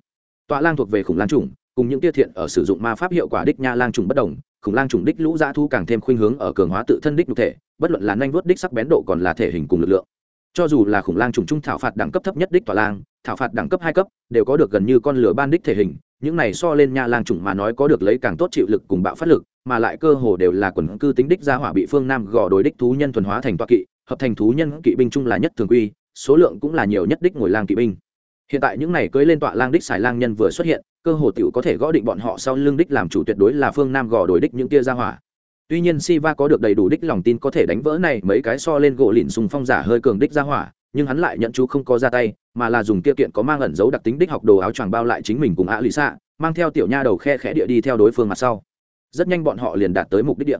Tọa lang thuộc về khủng lang trùng cùng những tia thiện ở sử dụng ma pháp hiệu quả đích nha lang trùng bất đồng, khủng lang trùng đích lũ dã thu càng thêm khuynh hướng ở cường hóa tự thân đích nhục thể, bất luận là nhanh vuốt đích sắc bén độ còn là thể hình cùng lực lượng. Cho dù là khủng lang trùng trung thảo phạt đẳng cấp thấp nhất đích tọa lang, thảo phạt đẳng cấp hai cấp, đều có được gần như con lửa ban đích thể hình, những này so lên nha lang trùng mà nói có được lấy càng tốt chịu lực cùng bạo phát lực mà lại cơ hồ đều là quần cư tính đích gia hỏa bị phương nam gò đối đích thú nhân thuần hóa thành toa kỵ, hợp thành thú nhân kỵ binh chung là nhất thường quy, số lượng cũng là nhiều nhất đích ngồi lang kỵ binh. Hiện tại những này cưới lên tọa lang đích xài lang nhân vừa xuất hiện, cơ hồ tiểu có thể gõ định bọn họ sau lưng đích làm chủ tuyệt đối là phương nam gò đối đích những tia gia hỏa. Tuy nhiên siva có được đầy đủ đích lòng tin có thể đánh vỡ này mấy cái so lên gỗ lìn sùng phong giả hơi cường đích gia hỏa, nhưng hắn lại nhận chú không có ra tay, mà là dùng kia kiện có mang ẩn dấu đặc tính đích học đồ áo choàng bao lại chính mình cùng ạ lì xạ mang theo tiểu nha đầu khe khẽ địa đi theo đối phương mặt sau rất nhanh bọn họ liền đạt tới mục đích địa.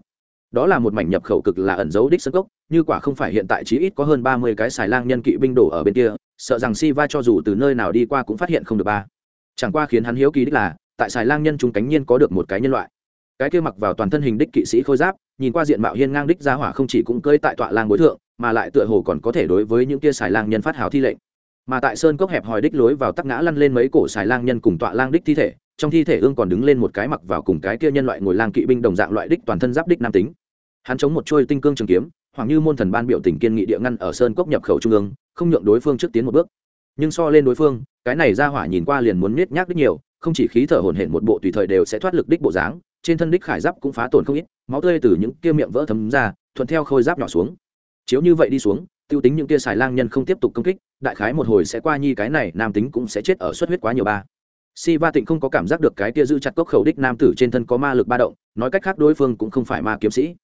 Đó là một mảnh nhập khẩu cực là ẩn dấu đích sân cốc, như quả không phải hiện tại chí ít có hơn ba mươi cái xài lang nhân kỵ binh đổ ở bên kia, sợ rằng si va cho dù từ nơi nào đi qua cũng phát hiện không được ba. Chẳng qua khiến hắn hiếu kỳ đích là, tại xài lang nhân chúng cánh nhiên có được một cái nhân loại. Cái kia mặc vào toàn thân hình đích kỵ sĩ khôi giáp, nhìn qua diện mạo hiên ngang đích ra hỏa không chỉ cũng cơi tại tọa lang bối thượng, mà lại tựa hồ còn có thể đối với những kia xài lang nhân phát hào thi lệnh. Mà tại sơn cốc hẹp hòi đích lối vào tắc ngã lăn lên mấy cổ xài lang nhân cùng tọa lang đích thi thể trong thi thể ương còn đứng lên một cái mặc vào cùng cái kia nhân loại ngồi lang kỵ binh đồng dạng loại đích toàn thân giáp đích nam tính. Hắn chống một trôi tinh cương trường kiếm hoặc như môn thần ban biểu tình kiên nghị địa ngăn ở sơn cốc nhập khẩu trung ương, không nhượng đối phương trước tiến một bước. Nhưng so lên đối phương, cái này ra hỏa nhìn qua liền muốn miết nhác đích nhiều, không chỉ khí thở hổn hển một bộ tùy thời đều sẽ thoát lực đích bộ dáng, trên thân đích khải giáp cũng phá tổn không ít, máu tươi từ những kia miệng vỡ thấm ra, thuận theo khôi giáp nhỏ xuống. Chiếu như vậy đi xuống, tiêu tính những kia xài lang nhân không tiếp tục công kích, đại khái một hồi sẽ qua nhi cái này, nam tính cũng sẽ chết ở suất huyết quá nhiều ba si va tịnh không có cảm giác được cái kia giữ chặt cốc khẩu đích nam tử trên thân có ma lực ba động, nói cách khác đối phương cũng không phải ma kiếm sĩ.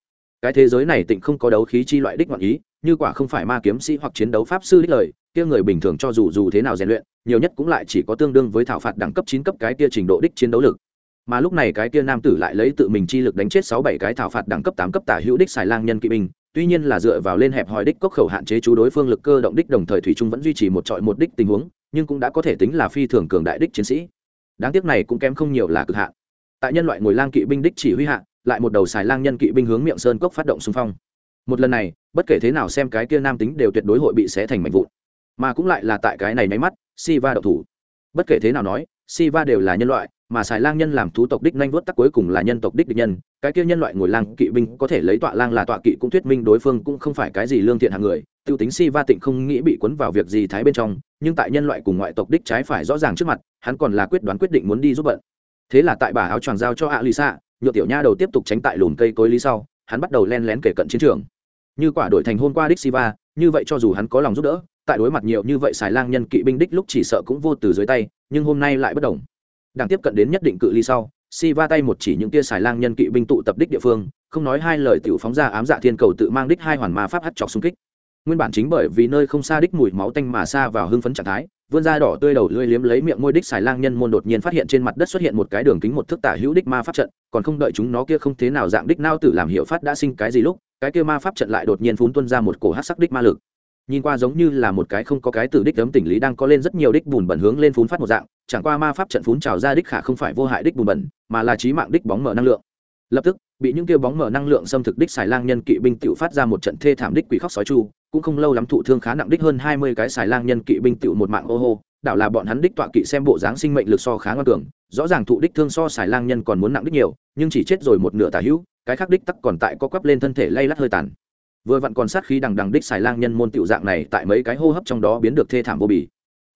Cái thế giới này tịnh không có đấu khí chi loại đích ngoạn ý, như quả không phải ma kiếm sĩ hoặc chiến đấu pháp sư đích lời, kia người bình thường cho dù dù thế nào rèn luyện, nhiều nhất cũng lại chỉ có tương đương với thảo phạt đẳng cấp chín cấp cái kia trình độ đích chiến đấu lực. Mà lúc này cái kia nam tử lại lấy tự mình chi lực đánh chết sáu bảy cái thảo phạt đẳng cấp tám cấp tả hữu đích xài lang nhân kỵ binh, tuy nhiên là dựa vào lên hẹp hòi đích cốc khẩu hạn chế chú đối phương lực cơ động đích đồng thời thủy trung vẫn duy trì một trọi một đích tình huống, nhưng cũng đã có thể tính là phi thường cường đại đích chiến sĩ đáng tiếc này cũng kém không nhiều là cực hạn. Tại nhân loại ngồi lang kỵ binh đích chỉ huy hạ, lại một đầu xài lang nhân kỵ binh hướng miệng sơn cốc phát động xung phong. Một lần này bất kể thế nào xem cái kia nam tính đều tuyệt đối hội bị xé thành mạnh vụn. Mà cũng lại là tại cái này nháy mắt si va đậu thủ. Bất kể thế nào nói si va đều là nhân loại mà xài lang nhân làm thú tộc đích nhanh vớt tắc cuối cùng là nhân tộc đích địch nhân, cái kia nhân loại ngồi lang kỵ binh có thể lấy tọa lang là tọa kỵ cũng thuyết minh đối phương cũng không phải cái gì lương thiện hàng người. T i ê u tính si va tịnh không nghĩ bị cuốn vào việc gì thái bên trong, nhưng tại nhân loại cùng ngoại tộc đích trái phải rõ ràng trước mặt, hắn còn là quyết đoán quyết định muốn đi giúp bận. Thế là tại bà áo choàng giao cho a lì xạ nhựa tiểu nha đầu tiếp tục tránh tại lùn cây cối lý sau, hắn bắt đầu len lén kể cận chiến trường. Như quả đổi thành hôn qua đích si va, như vậy cho dù hắn có lòng giúp đỡ, tại đối mặt nhiều như vậy xài lang nhân kỵ binh đích lúc chỉ sợ cũng vô từ dưới tay, nhưng hôm nay lại bất đồng đang tiếp cận đến nhất định cự ly sau, si va tay một chỉ những tia xài lang nhân kỵ binh tụ tập đích địa phương, không nói hai lời tiểu phóng ra ám dạ thiên cầu tự mang đích hai hoàn ma pháp hắt chọc xung kích. Nguyên bản chính bởi vì nơi không xa đích mùi máu tanh mà xa vào hưng phấn trạng thái, vươn ra đỏ tươi đầu lưỡi liếm lấy miệng môi đích xài lang nhân môn đột nhiên phát hiện trên mặt đất xuất hiện một cái đường kính một thước tả hữu đích ma pháp trận, còn không đợi chúng nó kia không thế nào dạng đích nao tử làm hiệu phát đã sinh cái gì lúc, cái kia ma pháp trận lại đột nhiên phún tuân ra một cổ hát sắc đích ma lực nhìn qua giống như là một cái không có cái từ đích ấm tỉnh lý đang có lên rất nhiều đích bùn bẩn hướng lên phún phát một dạng, chẳng qua ma pháp trận phún trào ra đích khả không phải vô hại đích bùn bẩn, mà là trí mạng đích bóng mở năng lượng. Lập tức, bị những kêu bóng mở năng lượng xâm thực đích xài lang nhân kỵ binh tự phát ra một trận thê thảm đích quỷ khóc sói chu, cũng không lâu lắm thụ thương khá nặng đích hơn hai mươi cái xài lang nhân kỵ binh tự một mạng ô hô, đảo là bọn hắn đích tọa kỵ xem bộ dáng sinh mệnh lực so khá ngoan cường, rõ ràng thụ đích thương so xài lang nhân còn muốn nặng đích nhiều, nhưng chỉ chết rồi một nửa tả hữu, cái khác đích tắc còn tại có quắp lên thân thể lay lắt hơi tàn vừa vặn còn sát khí đằng đằng đích xài lang nhân môn tiểu dạng này tại mấy cái hô hấp trong đó biến được thê thảm vô bì.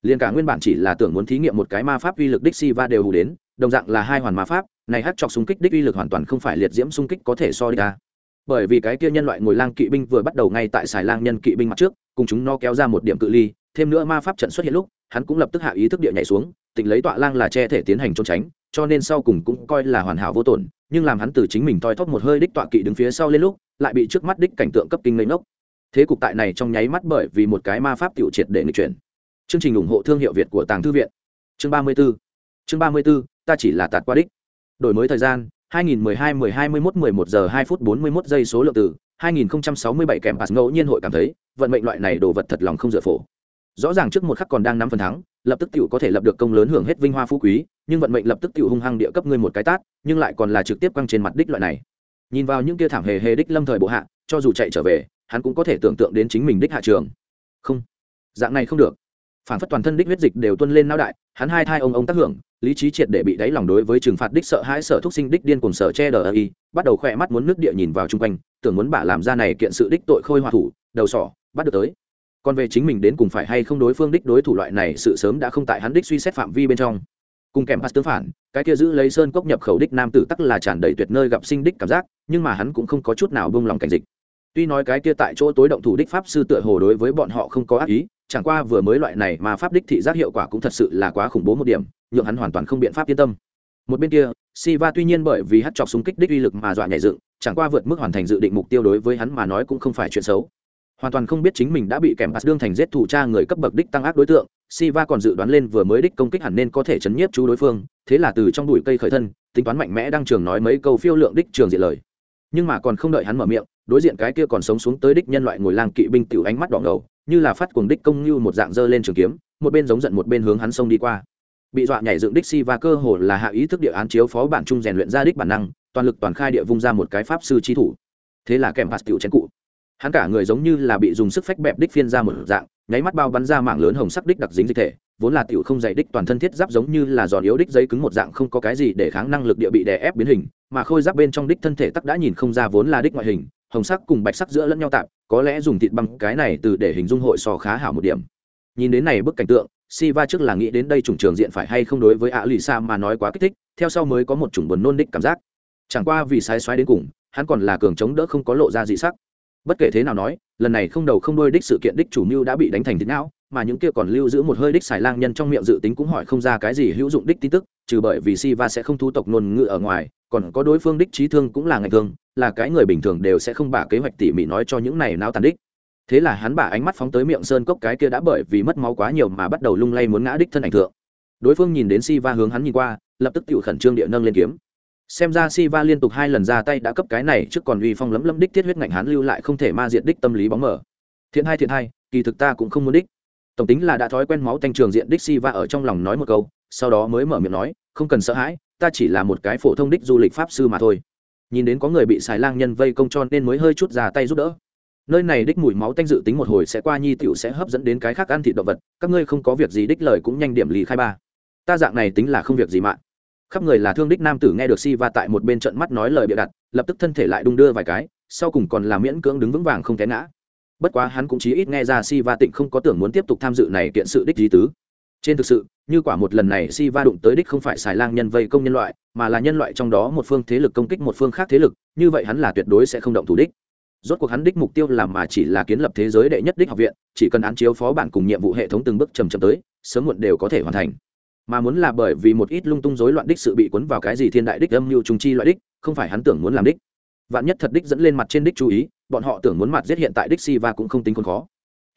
Liền cả nguyên bản chỉ là tưởng muốn thí nghiệm một cái ma pháp uy lực đích si va đều hù đến, đồng dạng là hai hoàn ma pháp, này hát chọc xung kích đích uy lực hoàn toàn không phải liệt diễm xung kích có thể so đi ra. Bởi vì cái kia nhân loại ngồi lang kỵ binh vừa bắt đầu ngay tại xài lang nhân kỵ binh mặt trước, cùng chúng nó kéo ra một điểm cự ly, thêm nữa ma pháp trận xuất hiện lúc, hắn cũng lập tức hạ ý thức địa nhảy xuống tỉnh lấy tọa lang là che thể tiến hành trốn tránh, cho nên sau cùng cũng coi là hoàn hảo vô tổn, nhưng làm hắn từ chính mình toi thóp một hơi đích tọa kỵ đứng phía sau lên lúc lại bị trước mắt đích cảnh tượng cấp kinh ngây ngốc. Thế cục tại này trong nháy mắt bởi vì một cái ma pháp tiểu triệt để nghịch chuyển. Chương trình ủng hộ thương hiệu việt của tàng thư viện. Chương ba mươi 34 chương ba mươi 34 ta chỉ là tạt qua đích. Đổi mới thời gian 2012 10 21 11 giờ 2 phút 41 giây số lượng từ 2067 kèm pass ngẫu nhiên hội cảm thấy, vận mệnh loại này đồ vật thật lòng không dựa phổ. Rõ ràng trước một khắc còn đang nắm phần thắng, lập tức tiểu có thể lập được công lớn hưởng hết vinh hoa phú quý, nhưng vận mệnh lập tức tiểu hung hăng địa cấp ngươi một cái tát, nhưng lại còn là trực tiếp quăng trên mặt đích loại này nhìn vào những kia thảm hề hề đích lâm thời bộ hạ, cho dù chạy trở về, hắn cũng có thể tưởng tượng đến chính mình đích hạ trường. Không, dạng này không được. Phản phất toàn thân đích huyết dịch đều tuân lên não đại, hắn hai thai ông ông tác hưởng, lý trí triệt để bị đáy lòng đối với trừng phạt đích sợ hãi, sợ thúc sinh đích điên cùng sợ che đờ y, bắt đầu khỏe mắt muốn nước địa nhìn vào chung quanh, tưởng muốn bả làm ra này kiện sự đích tội khôi hòa thủ, đầu sỏ, bắt được tới. Còn về chính mình đến cùng phải hay không đối phương đích đối thủ loại này, sự sớm đã không tại hắn đích suy xét phạm vi bên trong cùng kèm pass tương phản, cái kia giữ lấy sơn cốc nhập khẩu đích nam tử tắc là tràn đầy tuyệt nơi gặp sinh đích cảm giác, nhưng mà hắn cũng không có chút nào bông lòng cảnh dịch. Tuy nói cái kia tại chỗ tối động thủ đích pháp sư tựa hồ đối với bọn họ không có ác ý, chẳng qua vừa mới loại này mà pháp đích thị giác hiệu quả cũng thật sự là quá khủng bố một điểm, nhượng hắn hoàn toàn không biện pháp yên tâm. Một bên kia, Siva tuy nhiên bởi vì hắt chọc súng kích đích uy lực mà dọa nhảy dựng, chẳng qua vượt mức hoàn thành dự định mục tiêu đối với hắn mà nói cũng không phải chuyện xấu. Hoàn toàn không biết chính mình đã bị kèm pass đương thành giết thủ cha người cấp bậc đích tăng ác đối tượng Siva còn dự đoán lên vừa mới đích công kích hẳn nên có thể chấn nhiếp chú đối phương, thế là từ trong bụi cây khởi thân, tính toán mạnh mẽ đang trường nói mấy câu phiêu lượng đích trường diện lời. Nhưng mà còn không đợi hắn mở miệng, đối diện cái kia còn sống xuống tới đích nhân loại ngồi lang kỵ binh tiểu ánh mắt đỏ ngầu, như là phát cuồng đích công như một dạng dơ lên trường kiếm, một bên giống giận một bên hướng hắn xông đi qua. Bị dọa nhảy dựng đích Siva cơ hồ là hạ ý thức địa án chiếu phó bản trung rèn luyện ra đích bản năng, toàn lực toàn khai địa vung ra một cái pháp sư chi thủ. Thế là kèm phạt tiểu chén cụ hắn cả người giống như là bị dùng sức phách bẹp đích phiên ra một dạng, nháy mắt bao bắn ra mạng lớn hồng sắc đích đặc dính dịch thể, vốn là tiểu không dày đích toàn thân thiết giáp giống như là giòn yếu đích giấy cứng một dạng không có cái gì để kháng năng lực địa bị đè ép biến hình, mà khôi giáp bên trong đích thân thể tắc đã nhìn không ra vốn là đích ngoại hình, hồng sắc cùng bạch sắc giữa lẫn nhau tạm có lẽ dùng thịt băng cái này từ để hình dung hội so khá hảo một điểm. Nhìn đến này bức cảnh tượng, Siva trước là nghĩ đến đây chủng trường diện phải hay không đối với ạ lì sa mà nói quá kích thích, theo sau mới có một chủng buồn nôn đích cảm giác. Chẳng qua vì sai xoái đến cùng, hắn còn là cường chống đỡ không có lộ ra dị sắc bất kể thế nào nói lần này không đầu không đôi đích sự kiện đích chủ mưu đã bị đánh thành thịt não mà những kia còn lưu giữ một hơi đích xài lang nhân trong miệng dự tính cũng hỏi không ra cái gì hữu dụng đích tin tức trừ bởi vì Siva sẽ không thu tộc ngôn ngữ ở ngoài còn có đối phương đích trí thương cũng là ngày thường, là cái người bình thường đều sẽ không bả kế hoạch tỉ mỉ nói cho những này não tàn đích. Thế là hắn bả ánh mắt phóng tới miệng sơn cốc cái kia đã bởi vì mất máu quá nhiều mà bắt đầu lung lay muốn ngã đích thân ảnh thượng. Đối phương nhìn đến si va hướng hắn nhìn qua lập tức tự khẩn trương địa nâng lên kiếm xem ra si va liên tục hai lần ra tay đã cấp cái này trước còn uy phong lấm lấm đích thiết huyết ngạnh hán lưu lại không thể ma diệt đích tâm lý bóng mở thiện hai thiện hai, kỳ thực ta cũng không muốn đích. Tổng tính là đã thói quen máu tanh trường diện đích si va ở trong lòng nói một câu, sau đó mới mở miệng nói, không cần sợ hãi, ta chỉ là một cái phổ thông đích du lịch pháp sư mà thôi. Nhìn đến có người bị xài lang nhân vây công cho nên mới hơi chút ra tay giúp đỡ. Nơi này đích mùi máu tanh dự tính một hồi sẽ qua nhi tiểu sẽ hấp dẫn đến cái khác ăn thịt động vật, các ngươi không có việc gì đích lời cũng nhanh điểm lì khai ba. Ta dạng này tính là không việc gì mạng khắp người là thương đích nam tử nghe được si va tại một bên trận mắt nói lời bịa đặt, lập tức thân thể lại đung đưa vài cái, sau cùng còn là miễn cưỡng đứng vững vàng không té ngã. Bất quá hắn cũng chí ít nghe ra si va tịnh không có tưởng muốn tiếp tục tham dự này kiện sự đích di tứ. Trên thực sự, như quả một lần này si va đụng tới đích không phải xài lang nhân vây công nhân loại, mà là nhân loại trong đó một phương thế lực công kích một phương khác thế lực, như vậy hắn là tuyệt đối sẽ không động thủ đích. Rốt cuộc hắn đích mục tiêu làm mà chỉ là kiến lập thế giới đệ nhất đích học viện, chỉ cần án chiếu phó bản cùng nhiệm vụ hệ thống từng bước chầm chầm tới, sớm muộn đều có thể hoàn thành mà muốn là bởi vì một ít lung tung rối loạn đích sự bị cuốn vào cái gì thiên đại đích âm mưu trùng chi loại đích không phải hắn tưởng muốn làm đích. Vạn nhất thật đích dẫn lên mặt trên đích chú ý bọn họ tưởng muốn mặt giết hiện tại đích si và cũng không tính còn khó.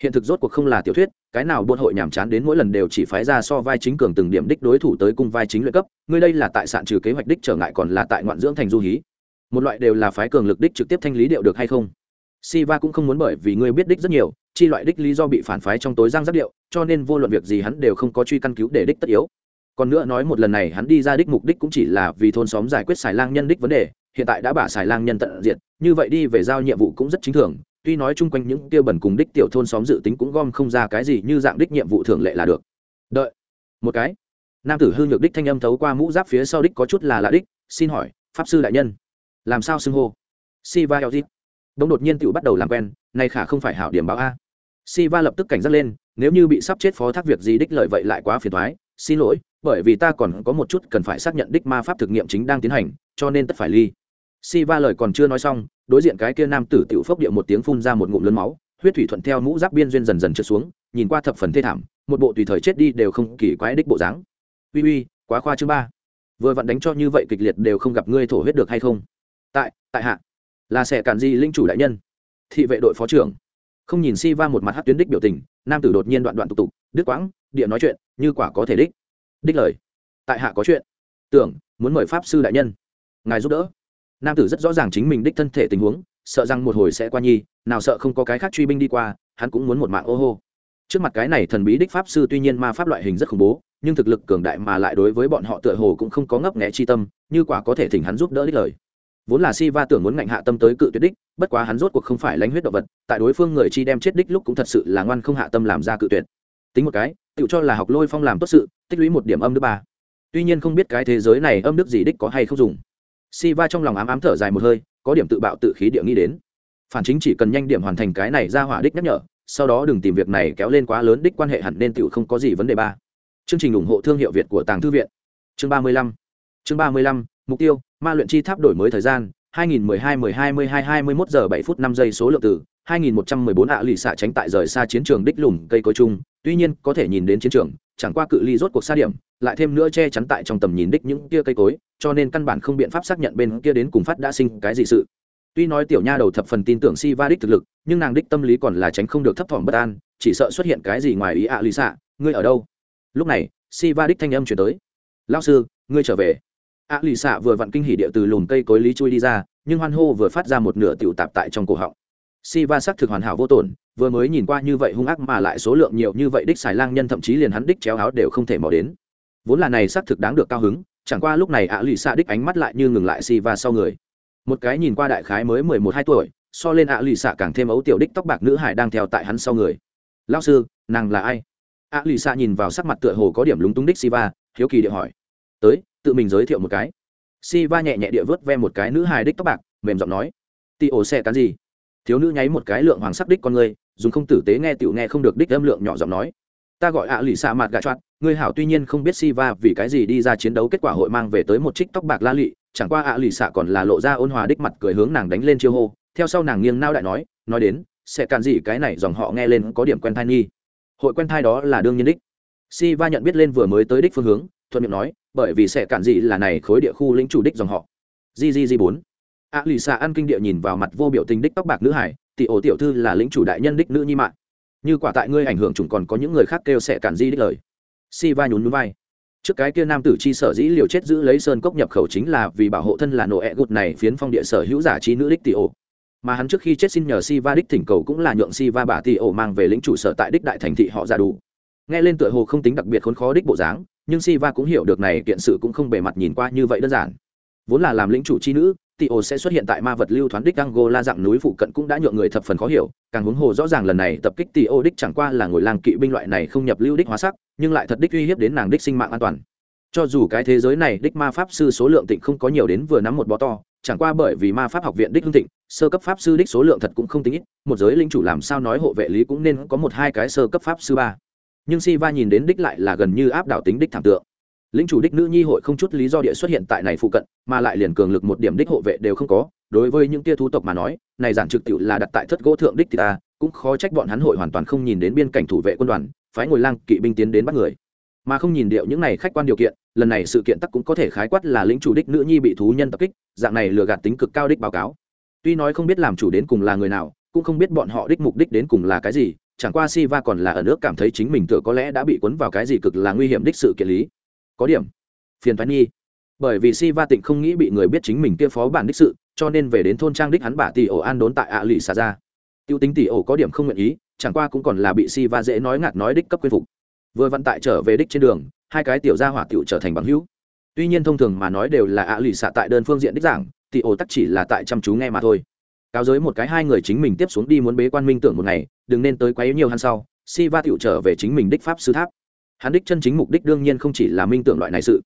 Hiện thực rốt cuộc không là tiểu thuyết cái nào buôn hội nhàm chán đến mỗi lần đều chỉ phái ra so vai chính cường từng điểm đích đối thủ tới cung vai chính luyện cấp ngươi đây là tại sạn trừ kế hoạch đích trở ngại còn là tại ngoạn dưỡng thành du hí? Một loại đều là phái cường lực đích trực tiếp thanh lý điệu được hay không? Siva cũng không muốn bởi vì ngươi biết đích rất nhiều, chi loại đích lý do bị phản phái trong tối giang rất điệu, cho nên vô luận việc gì hắn đều không có truy căn cứu để đích tất yếu. Còn nữa nói một lần này hắn đi ra đích mục đích cũng chỉ là vì thôn xóm giải quyết xài lang nhân đích vấn đề, hiện tại đã bả xài lang nhân tận diệt, như vậy đi về giao nhiệm vụ cũng rất chính thường, tuy nói chung quanh những tiêu bẩn cùng đích tiểu thôn xóm dự tính cũng gom không ra cái gì như dạng đích nhiệm vụ thường lệ là được. Đợi, một cái. Nam tử hư nhược đích thanh âm thấu qua mũ giáp phía sau đích có chút là lạ đích, xin hỏi, pháp sư đại nhân, làm sao xưng hô? Siva dip bỗng đột nhiên tiểu bắt đầu làm quen, nay khả không phải hảo điểm báo a. Siva lập tức cảnh giác lên, nếu như bị sắp chết phó thác việc gì đích lợi vậy lại quá phiền thoái xin lỗi, bởi vì ta còn có một chút cần phải xác nhận đích ma pháp thực nghiệm chính đang tiến hành, cho nên tất phải ly. Si Va lời còn chưa nói xong, đối diện cái kia nam tử tiểu phốc địa một tiếng phun ra một ngụm lớn máu, huyết thủy thuận theo mũ giáp biên duyên dần dần trượt xuống, nhìn qua thập phần thê thảm, một bộ tùy thời chết đi đều không kỳ quái đích bộ dáng. Uy uy, quá khoa chứ ba. Vừa vặn đánh cho như vậy kịch liệt đều không gặp ngươi thổ huyết được hay không? Tại, tại hạ là sẽ cản di linh chủ đại nhân thị vệ đội phó trưởng không nhìn si va một mặt hát tuyến đích biểu tình nam tử đột nhiên đoạn đoạn tục tục đứt quãng địa nói chuyện như quả có thể đích đích lời. Tại hạ có chuyện. Tưởng, muốn mời pháp sư đại nhân. Ngài giúp đỡ. Nam tử rất rõ ràng chính mình đích thân thể tình huống, sợ rằng một hồi sẽ qua nhi, nào sợ không có cái khác truy binh đi qua, hắn cũng muốn một mạng ô hô. Trước mặt cái này thần bí đích pháp sư tuy nhiên ma pháp loại hình rất khủng bố, nhưng thực lực cường đại mà lại đối với bọn họ tựa hồ cũng không có ngấp nghẽ chi tâm, như quả có thể thỉnh hắn giúp đỡ đích lời. Vốn là si va tưởng muốn ngạnh hạ tâm tới cự tuyệt đích, bất quá hắn rốt cuộc không phải lãnh huyết động vật, tại đối phương người chi đem chết đích lúc cũng thật sự là ngoan không hạ tâm làm ra cự tuyệt. Tính một cái tự cho là học lôi phong làm tốt sự tích lũy một điểm âm đức ba. Tuy nhiên không biết cái thế giới này âm đức gì đích có hay không dùng. Si va trong lòng ám ám thở dài một hơi, có điểm tự bạo tự khí địa nghĩ đến. Phản chính chỉ cần nhanh điểm hoàn thành cái này ra hỏa đích nhắc nhở, sau đó đừng tìm việc này kéo lên quá lớn đích quan hệ hẳn nên tự không có gì vấn đề ba. Chương trình ủng hộ thương hiệu việt của tàng thư viện. Chương ba mươi lăm. Chương ba mươi lăm, mục tiêu, ma luyện chi tháp đổi mới thời gian 2012 12 12 21 giờ 7 phút 5 giây số lượng từ 2114 ạ lì xạ tránh tại rời xa chiến trường đích lùm cây cối chung, tuy nhiên có thể nhìn đến chiến trường chẳng qua cự ly rốt cuộc xa điểm, lại thêm nữa che chắn tại trong tầm nhìn đích những kia cây cối, cho nên căn bản không biện pháp xác nhận bên kia đến cùng phát đã sinh cái gì sự. Tuy nói tiểu nha đầu thập phần tin tưởng si va đích thực lực, nhưng nàng đích tâm lý còn là tránh không được thấp thỏm bất an, chỉ sợ xuất hiện cái gì ngoài ý ạ lì xạ, ngươi ở đâu? Lúc này si va đích thanh âm chuyển tới. Lao sư, ngươi trở về. ạ lì xạ vừa vặn kinh hỉ địa từ lùm cây cối lý chui đi ra, nhưng hoan hô vừa phát ra một nửa tiểu tạp tại trong cổ họng si va sắc thực hoàn hảo vô tổn, vừa mới nhìn qua như vậy hung ác mà lại số lượng nhiều như vậy đích xài lang nhân thậm chí liền hắn đích chéo áo đều không thể mò đến. Vốn là này sắc thực đáng được cao hứng, chẳng qua lúc này ạ lì xạ đích ánh mắt lại như ngừng lại si va sau người. Một cái nhìn qua đại khái mới mười một hai tuổi, so lên ạ lì xạ càng thêm ấu tiểu đích tóc bạc nữ hải đang theo tại hắn sau người. Lao sư, nàng là ai? ạ lì xạ nhìn vào sắc mặt tựa hồ có điểm lúng túng đích si va hiếu kỳ địa hỏi. Tới, tự mình giới thiệu một cái. Si va nhẹ nhẹ địa vớt ve một cái nữ hài đích tóc bạc, mềm giọng nói. Tị ổ xe cắn gì? Thiếu nữ nháy một cái lượng hoàng sắc đích con người dùng không tử tế nghe tiểu nghe không được đích âm lượng nhỏ giọng nói. Ta gọi ạ lì xạ mặt gà choạt, ngươi hảo tuy nhiên không biết si va vì cái gì đi ra chiến đấu kết quả hội mang về tới một trích tóc bạc la lị, chẳng qua ạ lì xạ còn là lộ ra ôn hòa đích mặt cười hướng nàng đánh lên chiêu hô. Theo sau nàng nghiêng nao đại nói nói đến, sẽ càn gì cái này dòng họ nghe lên có điểm quen thai nghi. Hội quen thai đó là đương nhiên đích. Si va nhận biết lên vừa mới tới đích phương hướng, thuận miệng nói, bởi vì sẽ cản gì là này khối địa khu lĩnh chủ đích dòng họ. Gg bốn a lì xạ ăn kinh địa nhìn vào mặt vô biểu tình đích tóc bạc nữ hải tỷ ổ tiểu thư là lĩnh chủ đại nhân đích nữ nhi mạng. Như quả tại ngươi ảnh hưởng chủng còn có những người khác kêu sẽ cản di đích lời. Si va nhún núi vai. Trước cái kia nam tử chi sở dĩ liều chết giữ lấy sơn cốc nhập khẩu chính là vì bảo hộ thân là nổ ẹ gột này phiến phong địa sở hữu giả trí nữ đích tỷ ổ. Mà hắn trước khi chết xin nhờ si va đích thỉnh cầu cũng là nhượng si va bà tỷ ổ mang về lĩnh chủ sở tại đích đại thành thị họ ra đủ. Nghe lên tựa hồ không tính đặc biệt khốn khó đích bộ dáng, nhưng Si va cũng hiểu được này kiện sự cũng không bề mặt nhìn qua như vậy đơn giản. Vốn là làm lĩnh chủ chi nữ, Tio sẽ xuất hiện tại ma vật lưu thoán đích Angola dạng núi phụ cận cũng đã nhượng người thập phần khó hiểu, càng huống hồ rõ ràng lần này tập kích Tio đích chẳng qua là ngồi làng kỵ binh loại này không nhập lưu đích hóa sắc, nhưng lại thật đích uy hiếp đến nàng đích sinh mạng an toàn. Cho dù cái thế giới này đích ma pháp sư số lượng tịnh không có nhiều đến vừa nắm một bó to, chẳng qua bởi vì ma pháp học viện đích hưng thịnh, sơ cấp pháp sư đích số lượng thật cũng không tính ít, một giới linh chủ làm sao nói hộ vệ lý cũng nên có một hai cái sơ cấp pháp sư ba nhưng si va nhìn đến đích lại là gần như áp đảo tính đích thảm tượng lính chủ đích nữ nhi hội không chút lý do địa xuất hiện tại này phụ cận, mà lại liền cường lực một điểm đích hộ vệ đều không có. Đối với những tia thú tộc mà nói, này giản trực tiệu là đặt tại thất gỗ thượng đích thì ta, cũng khó trách bọn hắn hội hoàn toàn không nhìn đến biên cảnh thủ vệ quân đoàn, phái ngồi lang kỵ binh tiến đến bắt người. Mà không nhìn điệu những này khách quan điều kiện, lần này sự kiện tắc cũng có thể khái quát là lính chủ đích nữ nhi bị thú nhân tập kích, dạng này lừa gạt tính cực cao đích báo cáo. Tuy nói không biết làm chủ đến cùng là người nào, cũng không biết bọn họ đích mục đích đến cùng là cái gì, chẳng qua si va còn là ở nước cảm thấy chính mình tựa có lẽ đã bị cuốn vào cái gì cực là nguy hiểm đích sự kiện lý có điểm. Phiền thoái nghi bởi vì si va tịnh không nghĩ bị người biết chính mình kia phó bản đích sự, cho nên về đến thôn trang đích hắn bả tỷ ổ an đốn tại ạ lụy xà ra. Tiêu tính tỷ ổ có điểm không nguyện ý, chẳng qua cũng còn là bị si va dễ nói ngạt nói đích cấp quyên phục. Vừa vận tại trở về đích trên đường, hai cái tiểu gia hỏa tiểu trở thành bằng hữu. Tuy nhiên thông thường mà nói đều là ạ lụy xạ tại đơn phương diện đích giảng, tỷ ổ tắc chỉ là tại chăm chú nghe mà thôi. Cáo giới một cái hai người chính mình tiếp xuống đi muốn bế quan minh tưởng một ngày, đừng nên tới quấy nhiều hắn sau, si va tiểu trở về chính mình đích pháp sư tháp hắn đích chân chính mục đích đương nhiên không chỉ là minh tưởng loại này sự.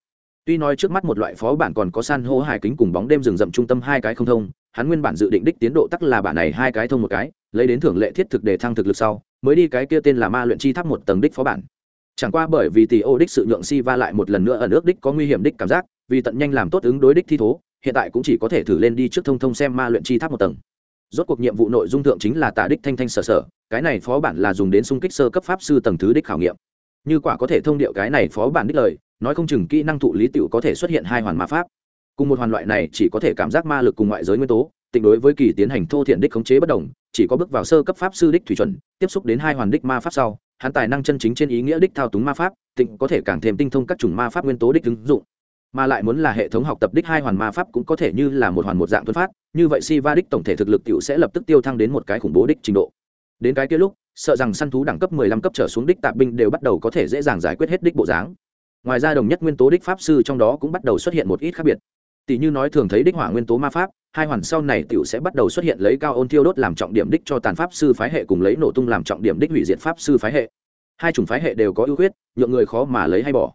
Tuy nói trước mắt một loại phó bản còn có san hô hải kính cùng bóng đêm rừng rậm trung tâm hai cái không thông, hắn nguyên bản dự định đích tiến độ tắc là bản này hai cái thông một cái, lấy đến thưởng lệ thiết thực để thăng thực lực sau, mới đi cái kia tên là ma luyện chi tháp một tầng đích phó bản. Chẳng qua bởi vì tỷ ô đích sự nhượng si va lại một lần nữa ở nước đích có nguy hiểm đích cảm giác, vì tận nhanh làm tốt ứng đối đích thi thố, hiện tại cũng chỉ có thể thử lên đi trước thông thông xem ma luyện chi tháp một tầng. Rốt cuộc nhiệm vụ nội dung thượng chính là tả đích thanh thanh sở sở, cái này phó bản là dùng đến xung kích sơ cấp pháp sư tầng thứ đích khảo nghiệm như quả có thể thông điệu cái này phó bản đích lời, nói không chừng kỹ năng thụ lý tựu có thể xuất hiện hai hoàn ma pháp. Cùng một hoàn loại này chỉ có thể cảm giác ma lực cùng ngoại giới nguyên tố, tịnh đối với kỳ tiến hành thô thiện đích khống chế bất đồng, chỉ có bước vào sơ cấp pháp sư đích thủy chuẩn, tiếp xúc đến hai hoàn đích ma pháp sau, hắn tài năng chân chính trên ý nghĩa đích thao túng ma pháp, tịnh có thể càng thêm tinh thông các chủng ma pháp nguyên tố đích ứng dụng. Mà lại muốn là hệ thống học tập đích hai hoàn ma pháp cũng có thể như là một hoàn một dạng tuấn phát, như vậy si va đích tổng thể thực lực t sẽ lập tức tiêu thăng đến một cái khủng bố đích trình độ. Đến cái kia lúc sợ rằng săn thú đẳng cấp 15 cấp trở xuống đích tạp binh đều bắt đầu có thể dễ dàng giải quyết hết đích bộ dáng. Ngoài ra đồng nhất nguyên tố đích pháp sư trong đó cũng bắt đầu xuất hiện một ít khác biệt. Tỷ như nói thường thấy đích hỏa nguyên tố ma pháp, hai hoàn sau này tiểu sẽ bắt đầu xuất hiện lấy cao ôn thiêu đốt làm trọng điểm đích cho tàn pháp sư phái hệ cùng lấy nổ tung làm trọng điểm đích hủy diệt pháp sư phái hệ. Hai chủng phái hệ đều có ưu khuyết, nhượng người khó mà lấy hay bỏ.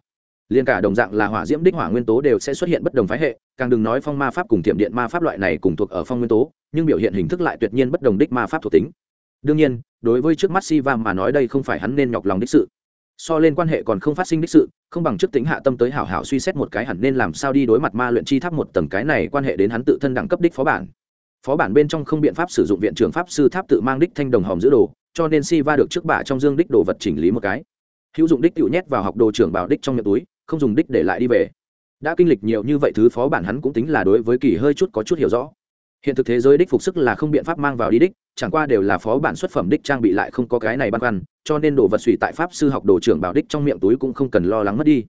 Liên cả đồng dạng là hỏa diễm đích hỏa nguyên tố đều sẽ xuất hiện bất đồng phái hệ, càng đừng nói phong ma pháp cùng tiệm điện ma pháp loại này cùng thuộc ở phong nguyên tố, nhưng biểu hiện hình thức lại tuyệt nhiên bất đồng đích ma pháp thuộc tính đương nhiên, đối với trước mắt si va mà nói đây không phải hắn nên nhọc lòng đích sự. So lên quan hệ còn không phát sinh đích sự, không bằng trước tính hạ tâm tới hảo hảo suy xét một cái hẳn nên làm sao đi đối mặt ma luyện chi tháp một tầng cái này quan hệ đến hắn tự thân đẳng cấp đích phó bản. Phó bản bên trong không biện pháp sử dụng viện trưởng pháp sư tháp tự mang đích thanh đồng hòm giữ đồ, cho nên si va được trước bả trong dương đích đồ vật chỉnh lý một cái. Hữu dụng đích tự nhét vào học đồ trưởng bảo đích trong miệng túi, không dùng đích để lại đi về. Đã kinh lịch nhiều như vậy thứ phó bản hắn cũng tính là đối với kỳ hơi chút có chút hiểu rõ hiện thực thế giới đích phục sức là không biện pháp mang vào đi đích, chẳng qua đều là phó bản xuất phẩm đích trang bị lại không có cái này băn khoăn, cho nên đồ vật suy tại pháp sư học đồ trưởng bảo đích trong miệng túi cũng không cần lo lắng mất đi.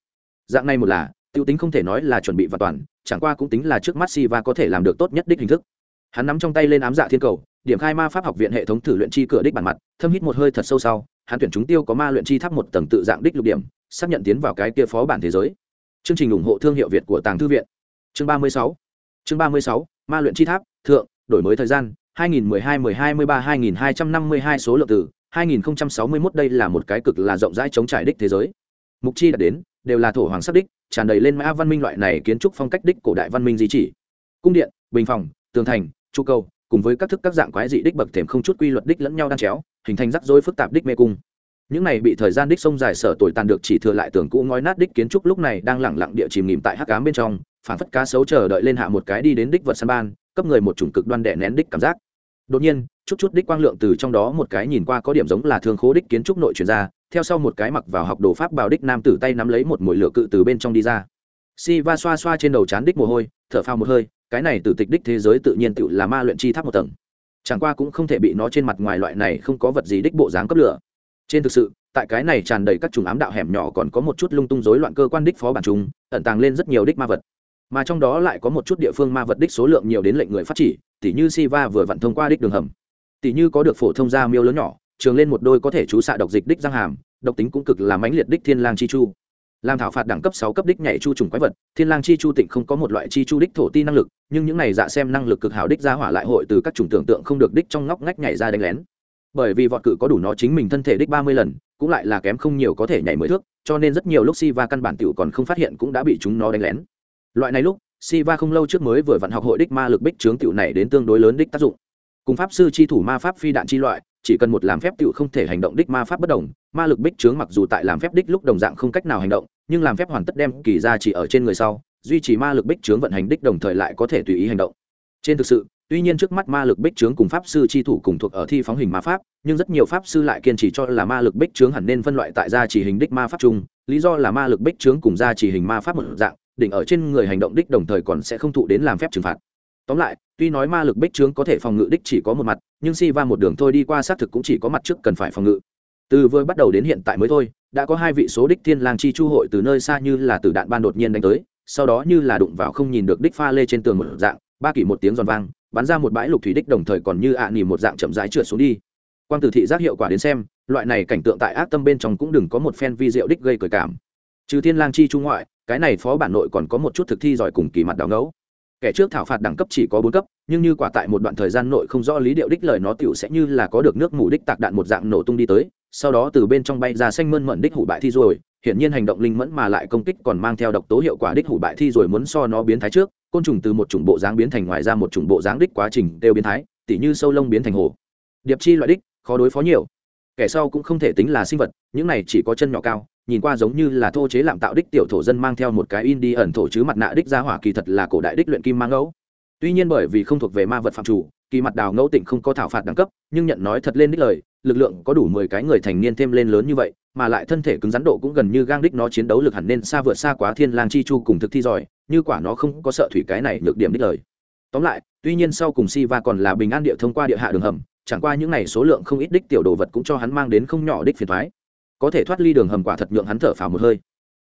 Dạng này một là t i ê u tính không thể nói là chuẩn bị và toàn, chẳng qua cũng tính là trước mắt si va có thể làm được tốt nhất đích hình thức. Hắn nắm trong tay lên ám dạ thiên cầu, điểm khai ma pháp học viện hệ thống thử luyện chi cửa đích bản mặt, thâm hít một hơi thật sâu sau, hắn tuyển chúng tiêu có ma luyện chi tháp một tầng tự dạng đích lục điểm, xác nhận tiến vào cái kia phó bản thế giới. Chương trình ủng hộ thương hiệu việt của tàng thư viện. Chương ba mươi sáu. Chương ba mươi sáu, ma luyện chi tháp thượng, đổi mới thời gian 2012-10-23-2252 số lượng từ 2061 đây là một cái cực là rộng rãi chống trải đích thế giới. Mục chi đã đến, đều là thổ hoàng sắc đích, tràn đầy lên mã văn minh loại này kiến trúc phong cách đích cổ đại văn minh di chỉ. Cung điện, bình phòng, tường thành, trụ cầu, cùng với các thức các dạng quái dị đích bậc thềm không chút quy luật đích lẫn nhau đan chéo, hình thành rắc rối phức tạp đích mê cung. Những này bị thời gian đích sông dài sở tồi tàn được chỉ thừa lại tường cũ ngói nát đích kiến trúc lúc này đang lẳng lặng địa chìm nghỉm tại hắc ám bên trong phản phất cá sấu chờ đợi lên hạ một cái đi đến đích vật săn ban cấp người một chủng cực đoan đè nén đích cảm giác. Đột nhiên, chút chút đích quang lượng từ trong đó một cái nhìn qua có điểm giống là thương khố đích kiến trúc nội truyền ra, theo sau một cái mặc vào học đồ pháp bào đích nam tử tay nắm lấy một mồi lửa cự từ bên trong đi ra. Si va xoa xoa trên đầu chán đích mồ hôi, thở phao một hơi, cái này từ tịch đích thế giới tự nhiên tự là ma luyện chi tháp một tầng. Chẳng qua cũng không thể bị nó trên mặt ngoài loại này không có vật gì đích bộ dáng cấp lửa. Trên thực sự, tại cái này tràn đầy các chủng ám đạo hẻm nhỏ còn có một chút lung tung rối loạn cơ quan đích phó bản chúng, ẩn tàng lên rất nhiều đích ma vật mà trong đó lại có một chút địa phương ma vật đích số lượng nhiều đến lệnh người phát chỉ, tỉ như Siva vừa vặn thông qua đích đường hầm. Tỉ như có được phổ thông ra miêu lớn nhỏ, trường lên một đôi có thể chú xạ độc dịch đích răng hàm, độc tính cũng cực là mãnh liệt đích thiên lang chi chu. Làm thảo phạt đẳng cấp sáu cấp đích nhảy chu trùng quái vật, thiên lang chi chu tịnh không có một loại chi chu đích thổ ti năng lực, nhưng những này dạ xem năng lực cực hảo đích ra hỏa lại hội từ các chủng tưởng tượng không được đích trong ngóc ngách nhảy ra đánh lén. Bởi vì vọt cự có đủ nó chính mình thân thể đích ba mươi lần, cũng lại là kém không nhiều có thể nhảy mười thước, cho nên rất nhiều lúc si va căn bản tiểu còn không phát hiện cũng đã bị chúng nó đánh lén loại này lúc Siva không lâu trước mới vừa vận học hội đích ma lực bích trướng tiểu này đến tương đối lớn đích tác dụng. Cùng pháp sư chi thủ ma pháp phi đạn chi loại, chỉ cần một làm phép tiểu không thể hành động đích ma pháp bất đồng, ma lực bích trướng mặc dù tại làm phép đích lúc đồng dạng không cách nào hành động, nhưng làm phép hoàn tất đem kỳ ra chỉ ở trên người sau, duy trì ma lực bích trướng vận hành đích đồng thời lại có thể tùy ý hành động. Trên thực sự, tuy nhiên trước mắt ma lực bích trướng cùng pháp sư chi thủ cùng thuộc ở thi phóng hình ma pháp, nhưng rất nhiều pháp sư lại kiên trì cho là ma lực bích trướng hẳn nên phân loại tại gia chỉ hình đích ma pháp chung, lý do là ma lực bích trướng cùng gia chỉ hình ma pháp một dạng, đỉnh ở trên người hành động đích đồng thời còn sẽ không thụ đến làm phép trừng phạt. Tóm lại, tuy nói ma lực bích trướng có thể phòng ngự đích chỉ có một mặt, nhưng si va một đường thôi đi qua xác thực cũng chỉ có mặt trước cần phải phòng ngự. Từ vừa bắt đầu đến hiện tại mới thôi, đã có hai vị số đích thiên lang chi chu hội từ nơi xa như là từ đạn ban đột nhiên đánh tới, sau đó như là đụng vào không nhìn được đích pha lê trên tường một dạng, ba kỷ một tiếng giòn vang, bắn ra một bãi lục thủy đích đồng thời còn như ạ à một dạng chậm rãi trượt xuống đi. Quang từ thị giác hiệu quả đến xem, loại này cảnh tượng tại ác tâm bên trong cũng đừng có một phen vi diệu đích gây cởi cảm. Trừ thiên lang chi chu ngoại cái này phó bản nội còn có một chút thực thi giỏi cùng kỳ mặt đào ngẫu. Kẻ trước thảo phạt đẳng cấp chỉ có bốn cấp, nhưng như quả tại một đoạn thời gian nội không rõ lý điệu đích lời nó tựu sẽ như là có được nước mù đích tạc đạn một dạng nổ tung đi tới, sau đó từ bên trong bay ra xanh mơn mận đích hủ bại thi rồi, hiển nhiên hành động linh mẫn mà lại công kích còn mang theo độc tố hiệu quả đích hủ bại thi rồi muốn so nó biến thái trước, côn trùng từ một chủng bộ dáng biến thành ngoài ra một chủng bộ dáng đích quá trình đều biến thái, tỉ như sâu lông biến thành hồ. Điệp chi loại đích, khó đối phó nhiều. Kẻ sau cũng không thể tính là sinh vật, những này chỉ có chân nhỏ cao nhìn qua giống như là thô chế làm tạo đích tiểu thổ dân mang theo một cái in đi ẩn thổ chứ mặt nạ đích ra hỏa kỳ thật là cổ đại đích luyện kim mang ngẫu. Tuy nhiên bởi vì không thuộc về ma vật phạm chủ, kỳ mặt đào ngẫu tịnh không có thảo phạt đẳng cấp, nhưng nhận nói thật lên đích lời, lực lượng có đủ mười cái người thành niên thêm lên lớn như vậy, mà lại thân thể cứng rắn độ cũng gần như gang đích nó chiến đấu lực hẳn nên xa vượt xa quá thiên lang chi chu cùng thực thi giỏi, như quả nó không có sợ thủy cái này nhược điểm đích lời. Tóm lại, tuy nhiên sau cùng si va còn là bình an địa thông qua địa hạ đường hầm, chẳng qua những n à y số lượng không ít đích tiểu đồ vật cũng cho hắn mang đến không nhỏ đích phiền thoái có thể thoát ly đường hầm quả thật nhượng hắn thở phào một hơi.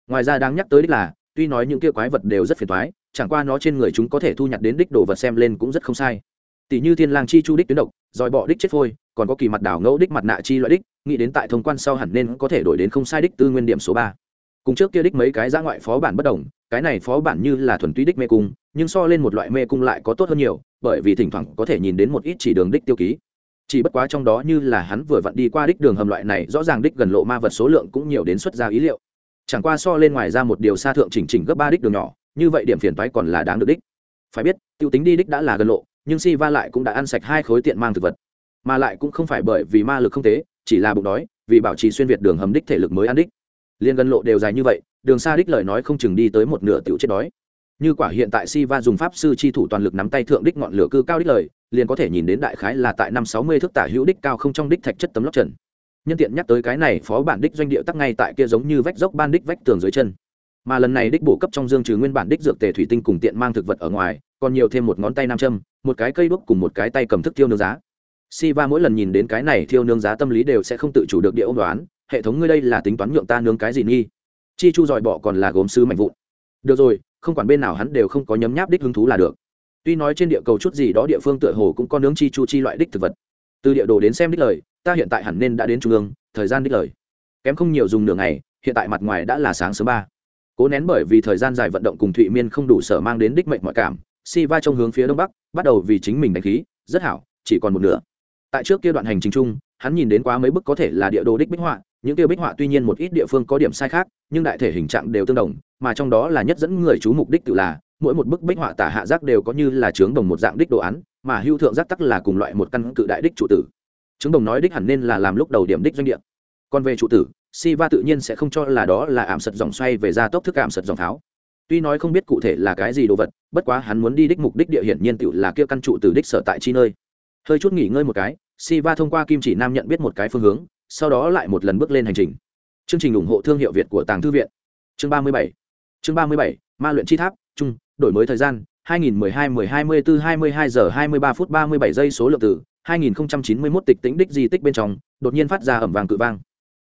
Ngoài ra đáng nhắc tới đích là tuy nói những kia quái vật đều rất phiền toái, chẳng qua nó trên người chúng có thể thu nhặt đến đích đồ vật xem lên cũng rất không sai. Tỷ như thiên lang chi chu đích tuyến độc dòi bọ đích chết phôi còn có kỳ mặt đảo ngẫu đích mặt nạ chi loại đích nghĩ đến tại thông quan sau hẳn nên có thể đổi đến không sai đích tư nguyên điểm số ba. Cùng trước kia đích mấy cái giã ngoại phó bản bất đồng cái này phó bản như là thuần túy đích mê cung nhưng so lên một loại mê cung lại có tốt hơn nhiều bởi vì thỉnh thoảng có thể nhìn đến một ít chỉ đường đích tiêu ký chỉ bất quá trong đó như là hắn vừa vặn đi qua đích đường hầm loại này, rõ ràng đích gần lộ ma vật số lượng cũng nhiều đến xuất ra ý liệu. Chẳng qua so lên ngoài ra một điều xa thượng chỉnh chỉnh gấp ba đích đường nhỏ, như vậy điểm phiền toái còn là đáng được đích. Phải biết, tiêu tính đi đích đã là gần lộ, nhưng si va lại cũng đã ăn sạch hai khối tiện mang thực vật. Mà lại cũng không phải bởi vì ma lực không tế chỉ là bụng đói, vì bảo trì xuyên việt đường hầm đích thể lực mới ăn đích. Liên gần lộ đều dài như vậy, đường xa đích lời nói không chừng đi tới một nửa tiểu chết đói như quả hiện tại si va dùng pháp sư chi thủ toàn lực nắm tay thượng đích ngọn lửa cư cao đích lời, liền có thể nhìn đến đại khái là tại năm sáu mươi thước tả hữu đích cao không trong đích thạch chất tấm lóc trần. Nhân tiện nhắc tới cái này, phó bản đích doanh địa tắc ngay tại kia giống như vách dốc ban đích vách tường dưới chân. Mà lần này đích bổ cấp trong dương trừ nguyên bản đích dược tề thủy tinh cùng tiện mang thực vật ở ngoài, còn nhiều thêm một ngón tay nam châm, một cái cây đuốc cùng một cái tay cầm thức tiêu nương giá. Si va mỗi lần nhìn đến cái này thiêu nương giá tâm lý đều sẽ không tự chủ được địa ôn đoán, hệ thống ngươi đây là tính toán nhượng ta nướng cái gì nghi? Chi chu dòi bọ còn là gốm sư mạnh vụn. Được rồi không quản bên nào hắn đều không có nhấm nháp đích hứng thú là được. Tuy nói trên địa cầu chút gì đó địa phương tựa hồ cũng có nướng chi chu chi loại đích thực vật. Từ địa đồ đến xem đích lời, ta hiện tại hẳn nên đã đến trung ương, thời gian đích lời. Kém không nhiều dùng nửa ngày, hiện tại mặt ngoài đã là sáng sớm ba. Cố nén bởi vì thời gian dài vận động cùng thụy miên không đủ sở mang đến đích mệnh mọi cảm, si va trong hướng phía đông bắc, bắt đầu vì chính mình đánh khí, rất hảo, chỉ còn một nửa. Tại trước kia đoạn hành trình chung, hắn nhìn đến quá mấy bức có thể là địa đồ đích bích họa, những tiêu bích họa tuy nhiên một ít địa phương có điểm sai khác, nhưng đại thể hình trạng đều tương đồng mà trong đó là nhất dẫn người chú mục đích tự là, mỗi một bức bích họa tả hạ giác đều có như là trướng đồng một dạng đích đồ án, mà hưu thượng giác tắc là cùng loại một căn cự đại đích trụ tử. Trướng đồng nói đích hẳn nên là làm lúc đầu điểm đích doanh địa. Còn về trụ tử si va tự nhiên sẽ không cho là đó là ảm sật dòng xoay về ra tốc thức ảm sật dòng tháo. Tuy nói không biết cụ thể là cái gì đồ vật, bất quá hắn muốn đi đích mục đích địa hiển nhiên tự là kia căn trụ từ đích sở tại chi nơi. Hơi chút nghỉ ngơi một cái si va thông qua kim chỉ nam nhận biết một cái phương hướng, sau đó lại một lần bước lên hành trình. Chương trình ủng hộ thương hiệu việt của tàng thư viện. Chương ba mươi bảy chương ba mươi bảy, ma luyện chi tháp, chung, đổi mới thời gian 2012-10-24-22 giờ 23 phút 37 giây số lượng tử 2091 tịch tĩnh đích di tích bên trong, đột nhiên phát ra ẩm vàng cự vang.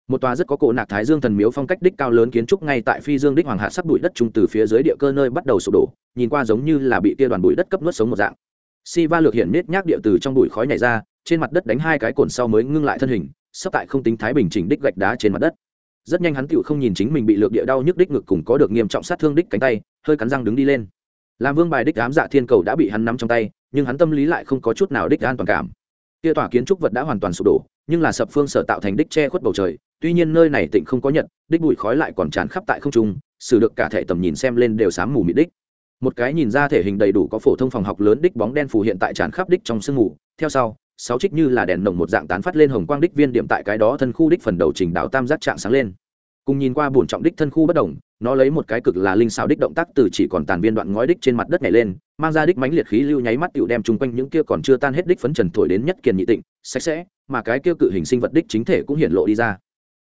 Một tòa rất có cổ nạc thái dương thần miếu phong cách đích cao lớn kiến trúc ngay tại phi dương đích hoàng hạ sắp bụi đất trung từ phía dưới địa cơ nơi bắt đầu sụp đổ, nhìn qua giống như là bị kia đoàn bụi đất cấp nuốt sống một dạng. Si va lược hiện nết nhác địa từ trong bụi khói nhảy ra, trên mặt đất đánh hai cái cồn sau mới ngưng lại thân hình, sắp tại không tính thái bình chỉnh đích gạch đá trên mặt đất rất nhanh hắn tựu không nhìn chính mình bị lược địa đau nhức đích ngực cùng có được nghiêm trọng sát thương đích cánh tay, hơi cắn răng đứng đi lên. Làm vương bài đích ám dạ thiên cầu đã bị hắn nắm trong tay, nhưng hắn tâm lý lại không có chút nào đích an toàn cảm. Kia tòa kiến trúc vật đã hoàn toàn sụp đổ, nhưng là sập phương sở tạo thành đích che khuất bầu trời, tuy nhiên nơi này tịnh không có nhật, đích bụi khói lại còn tràn khắp tại không trung, xử được cả thể tầm nhìn xem lên đều sám mù mịt đích. Một cái nhìn ra thể hình đầy đủ có phổ thông phòng học lớn đích bóng đen phù hiện tại tràn khắp đích trong sương mù, theo sau sáu trích như là đèn nồng một dạng tán phát lên hồng quang đích viên điểm tại cái đó thân khu đích phần đầu trình đạo tam giác trạng sáng lên. Cùng nhìn qua bổn trọng đích thân khu bất đồng, nó lấy một cái cực là linh xào đích động tác từ chỉ còn tàn viên đoạn ngói đích trên mặt đất này lên, mang ra đích mánh liệt khí lưu nháy mắt tựu đem chung quanh những kia còn chưa tan hết đích phấn trần thổi đến nhất kiền nhị tịnh, sạch sẽ, mà cái kia cự hình sinh vật đích chính thể cũng hiện lộ đi ra.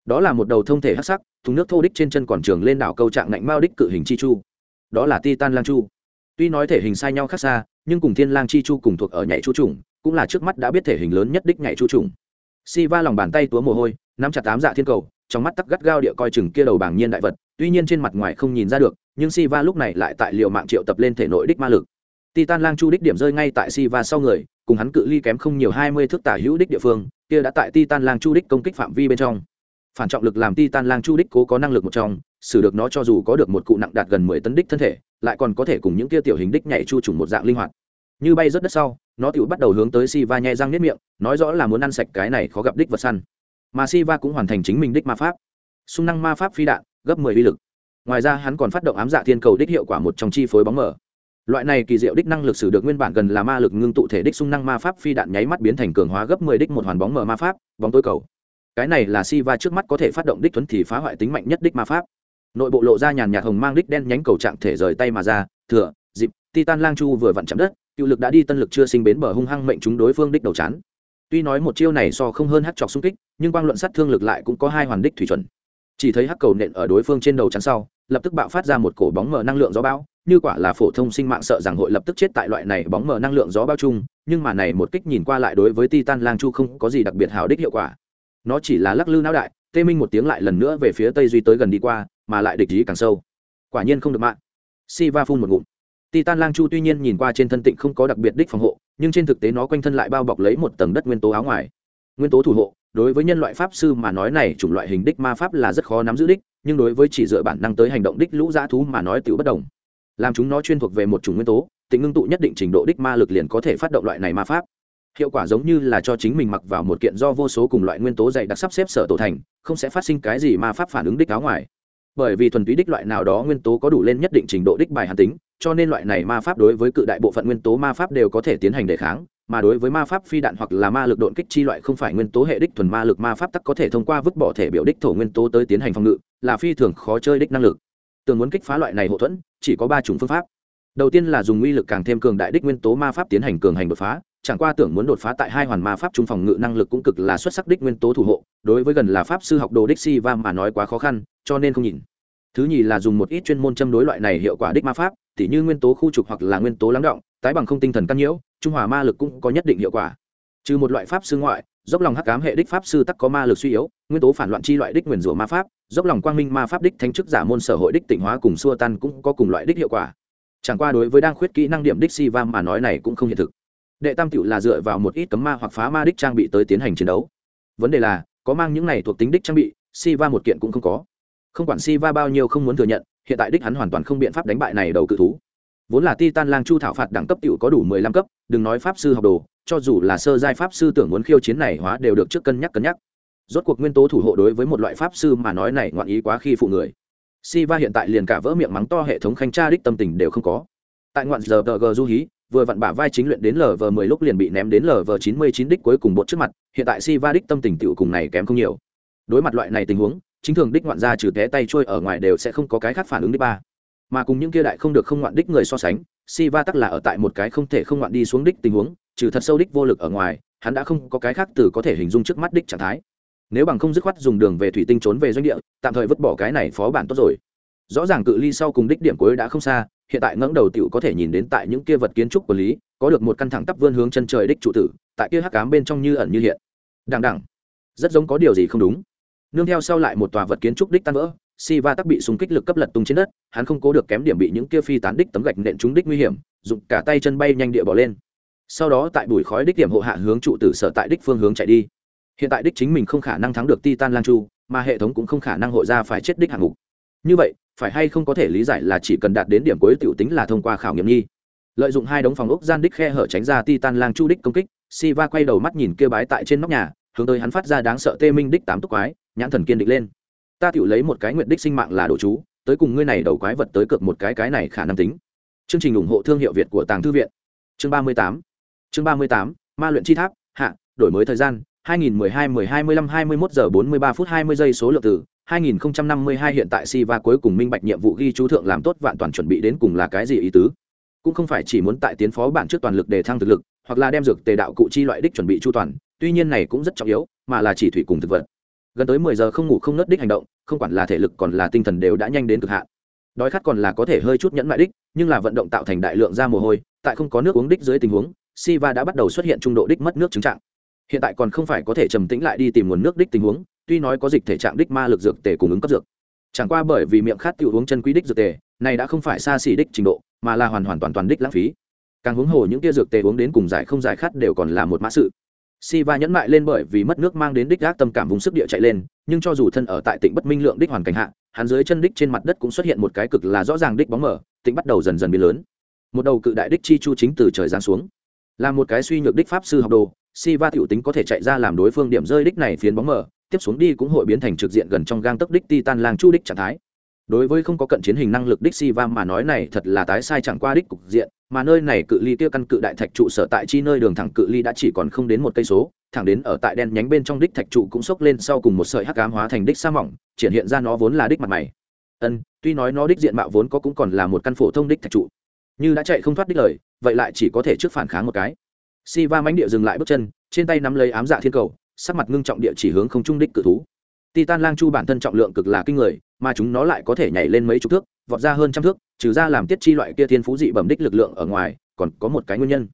Đó là một đầu thông thể hắc sắc, thùng nước thô đích trên chân còn trường lên đảo câu trạng ngạnh mao đích cự hình chi chu. Đó là titan lang chu. Tuy nói thể hình sai nhau khác xa, nhưng cùng thiên lang chi chu cùng thuộc ở nhảy chu trùng cũng là trước mắt đã biết thể hình lớn nhất đích nhảy chu trùng. Si va lòng bàn tay túa mồ hôi, nắm chặt tám dạ thiên cầu, trong mắt tắc gắt gao địa coi chừng kia đầu bảng nhiên đại vật, tuy nhiên trên mặt ngoài không nhìn ra được, nhưng Siva lúc này lại tại liều mạng triệu tập lên thể nội đích ma lực. Titan lang chu đích điểm rơi ngay tại Siva sau người, cùng hắn cự ly kém không nhiều hai mươi thước tả hữu đích địa phương, kia đã tại titan lang chu đích công kích phạm vi bên trong. Phản trọng lực làm titan lang chu đích cố có năng lực một trong, xử được nó cho dù có được một cụ nặng đạt gần mười tấn đích thân thể, lại còn có thể cùng những kia tiểu hình đích nhảy chu trùng một dạng linh hoạt như bay rất đất sau, nó tự bắt đầu hướng tới Siva nhai răng nếp miệng, nói rõ là muốn ăn sạch cái này khó gặp đích vật săn. Mà Siva cũng hoàn thành chính mình đích ma pháp. Xung năng ma pháp phi đạn, gấp mười uy lực. Ngoài ra hắn còn phát động ám dạ thiên cầu đích hiệu quả một trong chi phối bóng mở loại này kỳ diệu đích năng lực sử được nguyên bản gần là ma lực ngưng tụ thể đích xung năng ma pháp phi đạn nháy mắt biến thành cường hóa gấp mười đích một hoàn bóng mở ma pháp, bóng tối cầu. Cái này là Siva trước mắt có thể phát động đích thuấn thì phá hoại tính mạnh nhất đích ma pháp. Nội bộ lộ ra nhàn nhạt hồng mang đích đen nhánh cầu trạng thể rời tay mà ra, thừa titan lang chu vừa vặn chạm đất, cựu lực đã đi tân lực chưa sinh bến bờ hung hăng mệnh chúng đối phương đích đầu chán. Tuy nói một chiêu này so không hơn hát chọc xung kích, nhưng quang luận sát thương lực lại cũng có hai hoàn đích thủy chuẩn. Chỉ thấy hắc cầu nện ở đối phương trên đầu chắn sau, lập tức bạo phát ra một cổ bóng mờ năng lượng gió bão, như quả là phổ thông sinh mạng sợ rằng hội lập tức chết tại loại này bóng mờ năng lượng gió bao chung, nhưng mà này một kích nhìn qua lại đối với titan lang chu không có gì đặc biệt hào đích hiệu quả. Nó chỉ là lắc lư não đại, tê minh một tiếng lại lần nữa về phía tây duy tới gần đi qua, mà lại địch ý càng sâu. Quả nhiên không được mạng. Si va phun một ngụm titan lang chu tuy nhiên nhìn qua trên thân tịnh không có đặc biệt đích phòng hộ, nhưng trên thực tế nó quanh thân lại bao bọc lấy một tầng đất nguyên tố áo ngoài. Nguyên tố thủ hộ, đối với nhân loại pháp sư mà nói này chủng loại hình đích ma pháp là rất khó nắm giữ đích, nhưng đối với chỉ dựa bản năng tới hành động đích lũ dã thú mà nói tiểu bất đồng. Làm chúng nó chuyên thuộc về một chủng nguyên tố tính ngưng tụ nhất định trình độ đích ma lực liền có thể phát động loại này ma pháp. Hiệu quả giống như là cho chính mình mặc vào một kiện do vô số cùng loại nguyên tố dày đặc sắp xếp sở tổ thành, không sẽ phát sinh cái gì ma pháp phản ứng đích áo ngoài bởi vì thuần túy đích loại nào đó nguyên tố có đủ lên nhất định trình độ đích bài hàn tính, cho nên loại này ma pháp đối với cự đại bộ phận nguyên tố ma pháp đều có thể tiến hành đề kháng, mà đối với ma pháp phi đạn hoặc là ma lực độn kích chi loại không phải nguyên tố hệ đích thuần ma lực ma pháp tắc có thể thông qua vứt bỏ thể biểu đích thổ nguyên tố tới tiến hành phòng ngự, là phi thường khó chơi đích năng lực. Tường muốn kích phá loại này hậu thuẫn, chỉ có ba chủng phương pháp. Đầu tiên là dùng uy lực càng thêm cường đại đích nguyên tố ma pháp tiến hành cường hành đột phá chẳng qua tưởng muốn đột phá tại hai hoàn ma pháp trung phòng ngự năng lực cũng cực là xuất sắc đích nguyên tố thủ hộ, đối với gần là pháp sư học đồ đích si va mà nói quá khó khăn, cho nên không nhìn. Thứ nhì là dùng một ít chuyên môn châm đối loại này hiệu quả đích ma pháp, tỉ như nguyên tố khu trục hoặc là nguyên tố lắng động, tái bằng không tinh thần căn nhiễu, trung hòa ma lực cũng có nhất định hiệu quả. Trừ một loại pháp sư ngoại, dốc lòng hắc cám hệ đích pháp sư tắc có ma lực suy yếu, nguyên tố phản loạn chi loại đích nguyền rủa ma pháp, dốc lòng quang minh ma pháp đích thánh chức giả môn sở hội đích tỉnh hóa cùng xua tan cũng có cùng loại đích hiệu quả. Chẳng qua đối với đang khuyết kỹ năng điểm đích si vam mà nói này cũng không hiện thực đệ tam tiểu là dựa vào một ít cấm ma hoặc phá ma đích trang bị tới tiến hành chiến đấu. Vấn đề là, có mang những này thuộc tính đích trang bị si va một kiện cũng không có. Không quản si va bao nhiêu không muốn thừa nhận, hiện tại đích hắn hoàn toàn không biện pháp đánh bại này đầu cự thú. Vốn là titan lang chu thảo phạt đẳng cấp tiểu có đủ mười lăm cấp, đừng nói pháp sư học đồ, cho dù là sơ giai pháp sư tưởng muốn khiêu chiến này hóa đều được trước cân nhắc cân nhắc. Rốt cuộc nguyên tố thủ hộ đối với một loại pháp sư mà nói này ngoạn ý quá khi phụ người. Si va hiện tại liền cả vỡ miệng mắng to hệ thống khanh tra đích tâm tình đều không có. Tại ngoạn giờ tờ g du hí vừa vặn bả vai chính luyện đến lv mười lúc liền bị ném đến lv chín mươi chín đích cuối cùng bột trước mặt, hiện tại si va đích tâm tình tựu cùng này kém không nhiều. Đối mặt loại này tình huống, chính thường đích ngoạn ra trừ té tay trôi ở ngoài đều sẽ không có cái khác phản ứng đích ba. Mà cùng những kia đại không được không ngoạn đích người so sánh si va tắc là ở tại một cái không thể không ngoạn đi xuống đích tình huống, trừ thật sâu đích vô lực ở ngoài, hắn đã không có cái khác từ có thể hình dung trước mắt đích trạng thái. Nếu bằng không dứt khoát dùng đường về thủy tinh trốn về doanh địa, tạm thời vứt bỏ cái này phó bản tốt rồi. Rõ ràng cự ly sau cùng đích điểm cuối đã không xa hiện tại ngẫng đầu tiểu có thể nhìn đến tại những kia vật kiến trúc của lý, có được một căn thẳng tắp vươn hướng chân trời đích trụ tử, tại kia hắc cám bên trong như ẩn như hiện. Đằng đằng. Rất giống có điều gì không đúng. Nương theo sau lại một tòa vật kiến trúc đích tan vỡ si va tắc bị súng kích lực cấp lật tung trên đất, hắn không cố được kém điểm bị những kia phi tán đích tấm gạch nện trúng đích nguy hiểm, dùng cả tay chân bay nhanh địa bỏ lên. Sau đó tại bụi khói đích điểm hộ hạ hướng trụ tử sở tại đích phương hướng chạy đi. Hiện tại đích chính mình không khả năng thắng được titan lan chu, mà hệ thống cũng không khả năng hội ra phải chết đích hạng mục. Như vậy phải hay không có thể lý giải là chỉ cần đạt đến điểm cuối tiểu tính là thông qua khảo nghiệm nghi. Lợi dụng hai đống phòng ốc gian đích khe hở tránh ra titan lang chu đích công kích, Siva quay đầu mắt nhìn kia bái tại trên nóc nhà, hướng tới hắn phát ra đáng sợ tê minh đích tám túc quái, nhãn thần kiên định lên. Ta tiểu lấy một cái nguyện đích sinh mạng là đồ chú, tới cùng ngươi này đầu quái vật tới cược một cái cái này khả năng tính. Chương trình ủng hộ thương hiệu việt của tàng thư viện. Chương ba mươi tám. Chương ba mươi tám. Ma luyện chi tháp, hạ, đổi mới thời gian 2012-12-25-21 giờ 43 phút 20 giây số lượng từ 2052 hiện tại Siva cuối cùng minh bạch nhiệm vụ ghi chú thượng làm tốt vạn toàn chuẩn bị đến cùng là cái gì ý tứ. Cũng không phải chỉ muốn tại tiến phó bản trước toàn lực để thăng thực lực, hoặc là đem dược tề đạo cụ chi loại đích chuẩn bị chu toàn, tuy nhiên này cũng rất trọng yếu, mà là chỉ thủy cùng thực vật. Gần tới 10 giờ không ngủ không nớt đích hành động, không quản là thể lực còn là tinh thần đều đã nhanh đến cực hạn. Đói khát còn là có thể hơi chút nhẫn mại đích, nhưng là vận động tạo thành đại lượng ra mồ hôi, tại không có nước uống đích dưới tình huống, Siva đã bắt đầu xuất hiện trung độ đích mất nước chứng trạng. Hiện tại còn không phải có thể trầm tĩnh lại đi tìm nguồn nước đích tình huống tuy nói có dịch thể trạng đích ma lực dược tề cung ứng cấp dược, chẳng qua bởi vì miệng khát tiêu uống chân quý đích dược tề, này đã không phải xa xỉ đích trình độ, mà là hoàn hoàn toàn toàn đích lãng phí. Càng huống hồ những tia dược tề uống đến cùng giải không giải khát đều còn là một mã sự. Si va nhẫn mại lên bởi vì mất nước mang đến đích gác tâm cảm vùng sức địa chạy lên, nhưng cho dù thân ở tại tỉnh bất minh lượng đích hoàn cảnh hạ, hắn dưới chân đích trên mặt đất cũng xuất hiện một cái cực là rõ ràng đích bóng mở tỉnh bắt đầu dần dần biến lớn. Một đầu cự đại đích chi chu chính từ trời giáng xuống. Là một cái suy nhược đích pháp sư học đồ si va tiểu tính có thể chạy ra làm đối phương điểm rơi đích này phiến bóng mở tiếp xuống đi cũng hội biến thành trực diện gần trong gang tấc đích titan lang chu đích trạng thái. Đối với không có cận chiến hình năng lực đích si va mà nói này thật là tái sai chẳng qua đích cục diện, mà nơi này cự ly kia căn cự đại thạch trụ sở tại chi nơi đường thẳng cự ly đã chỉ còn không đến một cây số, thẳng đến ở tại đen nhánh bên trong đích thạch trụ cũng sốc lên sau cùng một sợi hắc ám hóa thành đích sa mỏng, triển hiện ra nó vốn là đích mặt mày. Ân, tuy nói nó đích diện mạo vốn có cũng còn là một căn phổ thông đích thạch trụ, như đã chạy không thoát đích lời, vậy lại chỉ có thể trước phản kháng một cái. Si va mánh địa dừng lại bước chân, trên tay nắm lấy ám dạ thiên cầu sắc mặt ngưng trọng địa chỉ hướng không trung đích cự thú. Titan lang chu bản thân trọng lượng cực là kinh người, mà chúng nó lại có thể nhảy lên mấy chục thước, vọt ra hơn trăm thước, trừ ra làm tiết chi loại kia thiên phú dị bẩm đích lực lượng ở ngoài, còn có một cái nguyên nhân.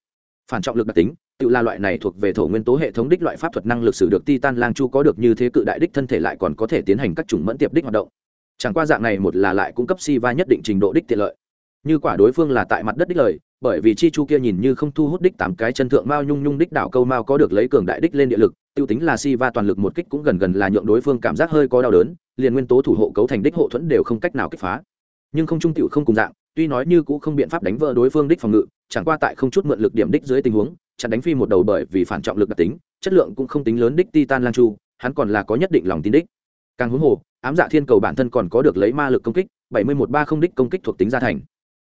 Phản trọng lực đặc tính, tự là loại này thuộc về thổ nguyên tố hệ thống đích loại pháp thuật năng lực sử được titan lang chu có được như thế cự đại đích thân thể lại còn có thể tiến hành các chủng mẫn tiệp đích hoạt động. Chẳng qua dạng này một là lại cung cấp si va nhất định trình độ đích tiện lợi như quả đối phương là tại mặt đất đích lời, bởi vì chi chu kia nhìn như không thu hút đích tám cái chân thượng mao nhung nhung đích đảo câu mao có được lấy cường đại đích lên địa lực, tiêu tính là si va toàn lực một kích cũng gần gần là nhượng đối phương cảm giác hơi có đau đớn, liền nguyên tố thủ hộ cấu thành đích hộ thuẫn đều không cách nào kích phá. Nhưng không trung tiểu không cùng dạng, tuy nói như cũ không biện pháp đánh vỡ đối phương đích phòng ngự, chẳng qua tại không chút mượn lực điểm đích dưới tình huống, chặn đánh phi một đầu bởi vì phản trọng lực đặc tính, chất lượng cũng không tính lớn đích titan lang chu, hắn còn là có nhất định lòng tin đích. Càng huống hồ, ám dạ thiên cầu bản thân còn có được lấy ma lực công kích, bảy mươi một ba không đích công kích thuộc tính gia thành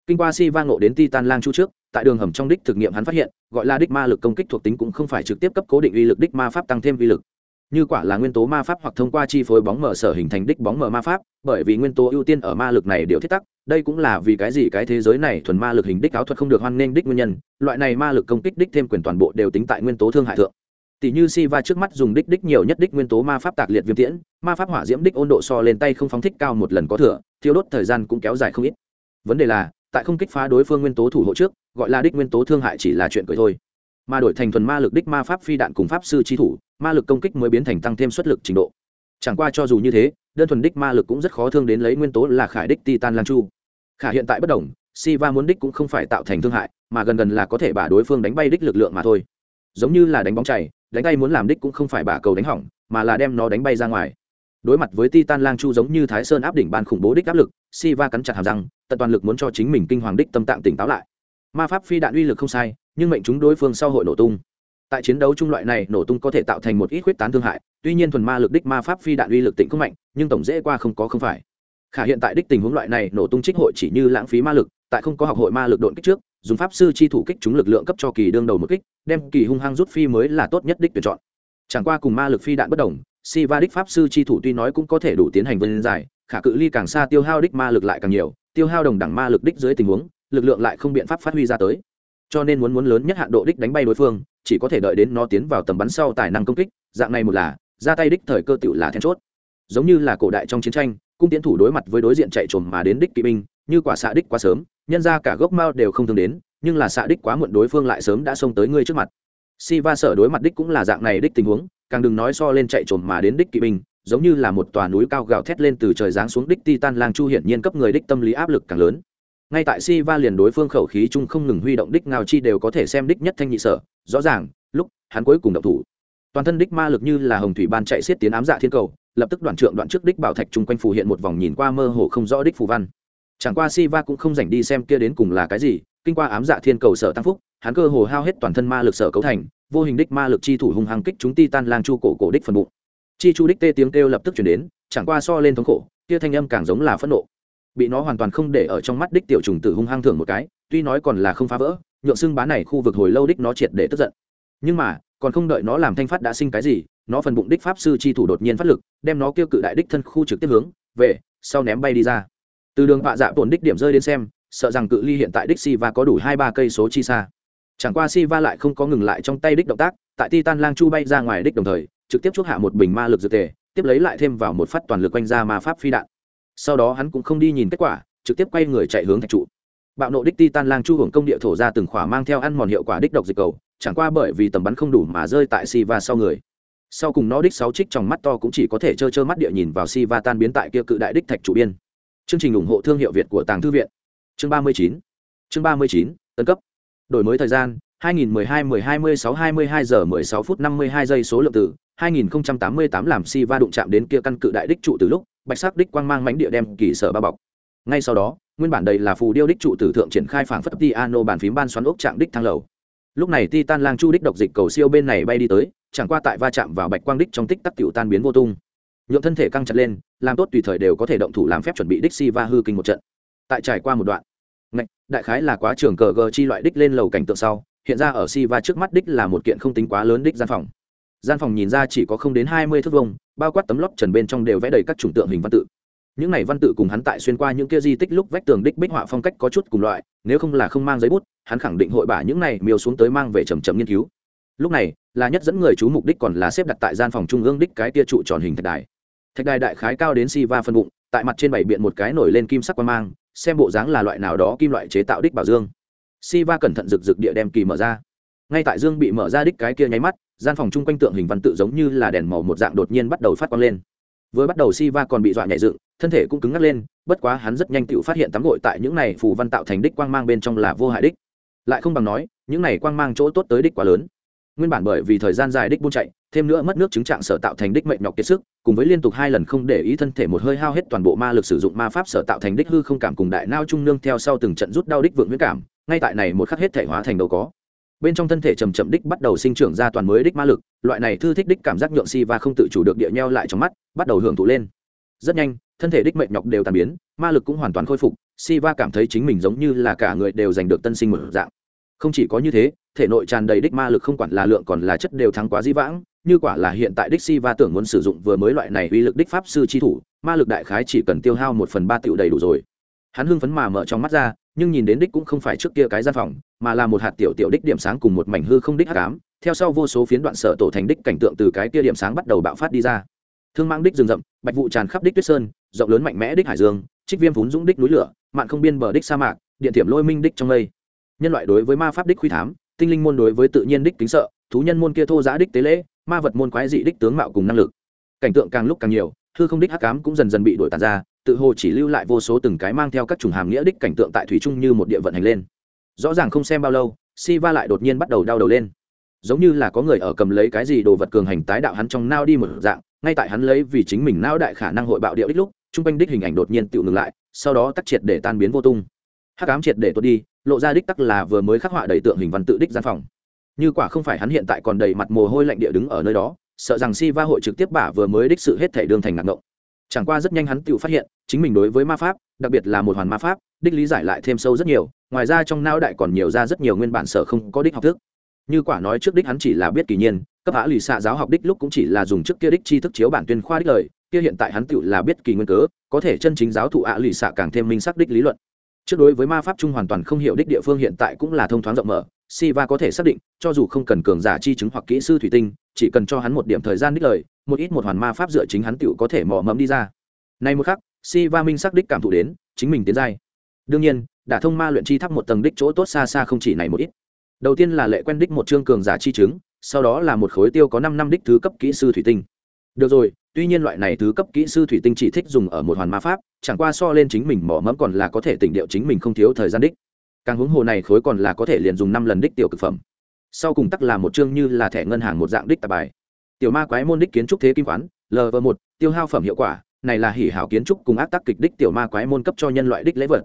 kinh qua si va ngộ đến titan lang chu trước, tại đường hầm trong đích thực nghiệm hắn phát hiện, gọi là đích ma lực công kích thuộc tính cũng không phải trực tiếp cấp cố định uy lực đích ma pháp tăng thêm uy lực. Như quả là nguyên tố ma pháp hoặc thông qua chi phối bóng mở sở hình thành đích bóng mở ma pháp, bởi vì nguyên tố ưu tiên ở ma lực này đều thiết tắc, đây cũng là vì cái gì cái thế giới này thuần ma lực hình đích áo thuật không được hoan nghênh đích nguyên nhân, loại này ma lực công kích đích thêm quyền toàn bộ đều tính tại nguyên tố thương hại thượng. Tỷ như si va trước mắt dùng đích đích nhiều nhất đích nguyên tố ma pháp tạc liệt viêm tiễn, ma pháp hỏa diễm đích ôn độ so lên tay không phóng thích cao một lần có thừa thiếu đốt thời gian cũng kéo dài không ít. Vấn đề là tại không kích phá đối phương nguyên tố thủ hộ trước gọi là đích nguyên tố thương hại chỉ là chuyện cười thôi mà đổi thành thuần ma lực đích ma pháp phi đạn cùng pháp sư chi thủ ma lực công kích mới biến thành tăng thêm suất lực trình độ chẳng qua cho dù như thế đơn thuần đích ma lực cũng rất khó thương đến lấy nguyên tố là khải đích titan lan chu khả hiện tại bất đồng Siva muốn đích cũng không phải tạo thành thương hại, mà gần gần là có thể bả đối phương đánh bay đích lực lượng mà thôi. Giống như là đánh bóng chảy, đánh tay muốn làm đích cũng không phải bả cầu đánh hỏng, mà là đem nó đánh bay ra ngoài. Đối mặt với Titan Lang Chu giống như Thái Sơn áp đỉnh ban khủng bố đích áp lực, Siva cắn chặt hàm răng, tận toàn lực muốn cho chính mình kinh hoàng đích tâm tạng tỉnh táo lại. Ma pháp phi đạn uy lực không sai, nhưng mệnh chúng đối phương sau hội nổ tung. Tại chiến đấu trung loại này, nổ tung có thể tạo thành một ít huyết tán thương hại, tuy nhiên thuần ma lực đích ma pháp phi đạn uy lực tịnh không mạnh, nhưng tổng dễ qua không có không phải khả hiện tại đích tình huống loại này nổ tung trích hội chỉ như lãng phí ma lực tại không có học hội ma lực độn kích trước dùng pháp sư chi thủ kích chúng lực lượng cấp cho kỳ đương đầu một kích đem kỳ hung hăng rút phi mới là tốt nhất đích tuyển chọn chẳng qua cùng ma lực phi đạn bất đồng si va đích pháp sư chi thủ tuy nói cũng có thể đủ tiến hành vân giải, khả cự ly càng xa tiêu hao đích ma lực lại càng nhiều tiêu hao đồng đẳng ma lực đích dưới tình huống lực lượng lại không biện pháp phát huy ra tới. Cho nên muốn muốn lớn nhất hạn độ đích đánh bay đối phương chỉ có thể đợi đến nó tiến vào tầm bắn sau tài năng công kích dạng này một là ra tay đích thời cơ tựu là then chốt. Giống như là cổ đại trong chiến tranh cung tiến thủ đối mặt với đối diện chạy trồm mà đến đích kỵ binh như quả xạ đích quá sớm nhân ra cả gốc mao đều không thương đến nhưng là xạ đích quá muộn đối phương lại sớm đã xông tới ngươi trước mặt. Si va sở đối mặt đích cũng là dạng này đích tình huống càng đừng nói so lên chạy trồm mà đến đích kỵ binh, giống như là một tòa núi cao gào thét lên từ trời giáng xuống đích titan lang chu hiển nhiên cấp người đích tâm lý áp lực càng lớn. Ngay tại si va liền đối phương khẩu khí chung không ngừng huy động đích ngao chi đều có thể xem đích nhất thanh nhị sở, rõ ràng, lúc, hắn cuối cùng động thủ. Toàn thân đích ma lực như là hồng thủy ban chạy xiết tiến ám dạ thiên cầu, lập tức đoạn trượng đoạn trước đích bảo thạch chung quanh phù hiện một vòng nhìn qua mơ hồ không rõ đích phù văn. Chẳng qua si va cũng không dành đi xem kia đến cùng là cái gì, kinh qua ám dạ thiên cầu sở tăng phúc, hắn cơ hồ hao hết toàn thân ma lực sở cấu thành vô hình đích ma lực chi thủ hung hăng kích chúng ti tan lang chu cổ cổ đích phần bụng. Chi chu đích tê tiếng kêu lập tức chuyển đến, chẳng qua so lên thống khổ, kia thanh âm càng giống là phẫn nộ. Bị nó hoàn toàn không để ở trong mắt đích tiểu trùng tử hung hăng thưởng một cái, tuy nói còn là không phá vỡ, nhượng xưng bá này khu vực hồi lâu đích nó triệt để tức giận. Nhưng mà, còn không đợi nó làm thanh phát đã sinh cái gì, nó phần bụng đích pháp sư chi thủ đột nhiên phát lực, đem nó kêu cự đại đích thân khu trực tiếp hướng, về, sau ném bay đi ra. Từ đường vạ dạ tổn đích điểm rơi đến xem, sợ rằng cự ly hiện tại đích si và có đủ hai ba cây số chi xa chẳng qua si va lại không có ngừng lại trong tay đích động tác, tại titan lang chu bay ra ngoài đích đồng thời, trực tiếp chuốc hạ một bình ma lực dược tề, tiếp lấy lại thêm vào một phát toàn lực quanh ra ma pháp phi đạn. Sau đó hắn cũng không đi nhìn kết quả, trực tiếp quay người chạy hướng thạch trụ. Bạo nộ đích titan lang chu hưởng công địa thổ ra từng khỏa mang theo ăn mòn hiệu quả đích độc dịch cầu, chẳng qua bởi vì tầm bắn không đủ mà rơi tại si va sau người. Sau cùng nó đích sáu trích trong mắt to cũng chỉ có thể trơ trơ mắt địa nhìn vào si va tan biến tại kia cự đại đích thạch trụ biên. Chương trình ủng hộ thương hiệu việt của tàng thư viện. Chương ba mươi chín. Chương ba mươi chín tân cấp đổi mới thời gian 2012 10 26 22 giờ 16 phút 52 giây số lượng tử 2088 làm si va đụng chạm đến kia căn cự đại đích trụ từ lúc, bạch sắc đích quang mang mánh địa đem kỳ sở ba bọc. Ngay sau đó, nguyên bản đây là phù điêu đích trụ tử thượng triển khai phảng phất piano bàn phím ban xoắn ốc chạm đích thang lầu. Lúc này titan lang chu đích độc dịch cầu siêu bên này bay đi tới, chẳng qua tại va chạm vào bạch quang đích trong tích tắc tiểu tan biến vô tung. Nhượng thân thể căng chặt lên, làm tốt tùy thời đều có thể động thủ làm phép chuẩn bị đích si va hư kinh một trận. Tại trải qua một đoạn ngạch, đại khái là quá trường cờ gờ chi loại đích lên lầu cảnh tượng sau, hiện ra ở si va trước mắt đích là một kiện không tính quá lớn đích gian phòng. Gian phòng nhìn ra chỉ có không đến hai mươi thước vuông, bao quát tấm lót trần bên trong đều vẽ đầy các chủng tượng hình văn tự. Những này văn tự cùng hắn tại xuyên qua những kia di tích lúc vách tường đích bích họa phong cách có chút cùng loại, nếu không là không mang giấy bút, hắn khẳng định hội bả những này miêu xuống tới mang về chậm chậm nghiên cứu. Lúc này, là nhất dẫn người chú mục đích còn là xếp đặt tại gian phòng trung ương đích cái tia trụ tròn hình thạch đài. Thạch đài đại khái cao đến si va phân bụng, tại mặt trên bảy biện một cái nổi lên kim sắc quan mang xem bộ dáng là loại nào đó kim loại chế tạo đích bảo dương. Si va cẩn thận rực rực địa đem kỳ mở ra. Ngay tại dương bị mở ra đích cái kia nháy mắt, gian phòng chung quanh tượng hình văn tự giống như là đèn màu một dạng đột nhiên bắt đầu phát quang lên. Vừa bắt đầu si va còn bị dọa nhảy dựng, thân thể cũng cứng ngắc lên, bất quá hắn rất nhanh tự phát hiện tắm gội tại những này phù văn tạo thành đích quang mang bên trong là vô hại đích. Lại không bằng nói, những này quang mang chỗ tốt tới đích quá lớn. Nguyên bản bởi vì thời gian dài đích buôn chạy thêm nữa mất nước chứng trạng sở tạo thành đích mệnh nhọc kiệt sức, cùng với liên tục hai lần không để ý thân thể một hơi hao hết toàn bộ ma lực sử dụng ma pháp sở tạo thành đích hư không cảm cùng đại nao trung nương theo sau từng trận rút đau đích vượng huyết cảm, ngay tại này một khắc hết thể hóa thành đầu có. Bên trong thân thể chầm chậm đích bắt đầu sinh trưởng ra toàn mới đích ma lực, loại này thư thích đích cảm giác nhượng si và không tự chủ được địa nheo lại trong mắt, bắt đầu hưởng thụ lên. Rất nhanh, thân thể đích mệnh nhọc đều tàn biến, ma lực cũng hoàn toàn khôi phục si va cảm thấy chính mình giống như là cả người đều giành được tân sinh một dạng. Không chỉ có như thế, thể nội tràn đầy đích ma lực không quản là lượng còn là chất đều thắng quá di vãng như quả là hiện tại đích si va tưởng muốn sử dụng vừa mới loại này uy lực đích pháp sư chi thủ, ma lực đại khái chỉ cần tiêu hao một phần ba tiểu đầy đủ rồi. Hắn hưng phấn mà mở trong mắt ra, nhưng nhìn đến đích cũng không phải trước kia cái gian phòng, mà là một hạt tiểu tiểu đích điểm sáng cùng một mảnh hư không đích hắc ám, theo sau vô số phiến đoạn sở tổ thành đích cảnh tượng từ cái kia điểm sáng bắt đầu bạo phát đi ra. Thương mang đích rừng rậm, bạch vụ tràn khắp đích tuyết sơn, rộng lớn mạnh mẽ đích hải dương, trích viêm vốn dũng đích núi lửa, mạn không biên bờ đích sa mạc, điện thiểm lôi minh đích trong lây nhân loại đối với ma pháp đích khuy thám, tinh linh môn đối với tự nhiên đích kính sợ, thú nhân môn kia thô giã đích tế lễ ma vật môn quái dị đích tướng mạo cùng năng lực. Cảnh tượng càng lúc càng nhiều, hư không đích hắc ám cũng dần dần bị đổi tàn ra, tự hồ chỉ lưu lại vô số từng cái mang theo các chủng hàm nghĩa đích cảnh tượng tại thủy trung như một địa vận hành lên. Rõ ràng không xem bao lâu si va lại đột nhiên bắt đầu đau đầu lên. Giống như là có người ở cầm lấy cái gì đồ vật cường hành tái đạo hắn trong nao đi một dạng, ngay tại hắn lấy vì chính mình não đại khả năng hội bạo điệu đích lúc chung quanh đích hình ảnh đột nhiên tự ngừng lại, sau đó tắc triệt để tan biến vô tung. Hắc ám triệt để tuột đi, lộ ra đích tắc là vừa mới khắc họa đầy tượng hình văn tự đích gian phòng như quả không phải hắn hiện tại còn đầy mặt mồ hôi lạnh địa đứng ở nơi đó, sợ rằng si va hội trực tiếp bả vừa mới đích sự hết thể đương thành ngạc ngộng. Chẳng qua rất nhanh hắn tự phát hiện, chính mình đối với ma pháp, đặc biệt là một hoàn ma pháp, đích lý giải lại thêm sâu rất nhiều, ngoài ra trong não đại còn nhiều ra rất nhiều nguyên bản sở không có đích học thức. Như quả nói trước đích hắn chỉ là biết kỳ nhiên, cấp hạ lì xạ giáo học đích lúc cũng chỉ là dùng trước kia đích tri thức chiếu bản tuyên khoa đích lời, kia hiện tại hắn tự là biết kỳ nguyên cớ, có thể chân chính giáo thụ ạ lì xạ càng thêm minh sắc đích lý luận trước đối với ma pháp chung hoàn toàn không hiểu đích địa phương hiện tại cũng là thông thoáng rộng mở Siva có thể xác định, cho dù không cần cường giả chi chứng hoặc kỹ sư thủy tinh, chỉ cần cho hắn một điểm thời gian đích lời, một ít một hoàn ma pháp dựa chính hắn tiểu có thể mò mẫm đi ra. Nay một khắc, Siva minh xác đích cảm thụ đến, chính mình tiến giai. Đương nhiên, đả thông ma luyện chi tháp một tầng đích chỗ tốt xa xa không chỉ này một ít. Đầu tiên là lệ quen đích một chương cường giả chi chứng, sau đó là một khối tiêu có năm năm đích thứ cấp kỹ sư thủy tinh. Được rồi, tuy nhiên loại này thứ cấp kỹ sư thủy tinh chỉ thích dùng ở một hoàn ma pháp, chẳng qua so lên chính mình mỏ mẫm còn là có thể tỉnh điệu chính mình không thiếu thời gian đích. Càng huống hồ này khối còn là có thể liền dùng năm lần đích tiểu cực phẩm. Sau cùng tắc là một chương như là thẻ ngân hàng một dạng đích tạp bài. Tiểu ma quái môn đích kiến trúc thế kim khoán lv một tiêu hao phẩm hiệu quả này là hỉ hảo kiến trúc cùng ác tác kịch đích tiểu ma quái môn cấp cho nhân loại đích lễ vật.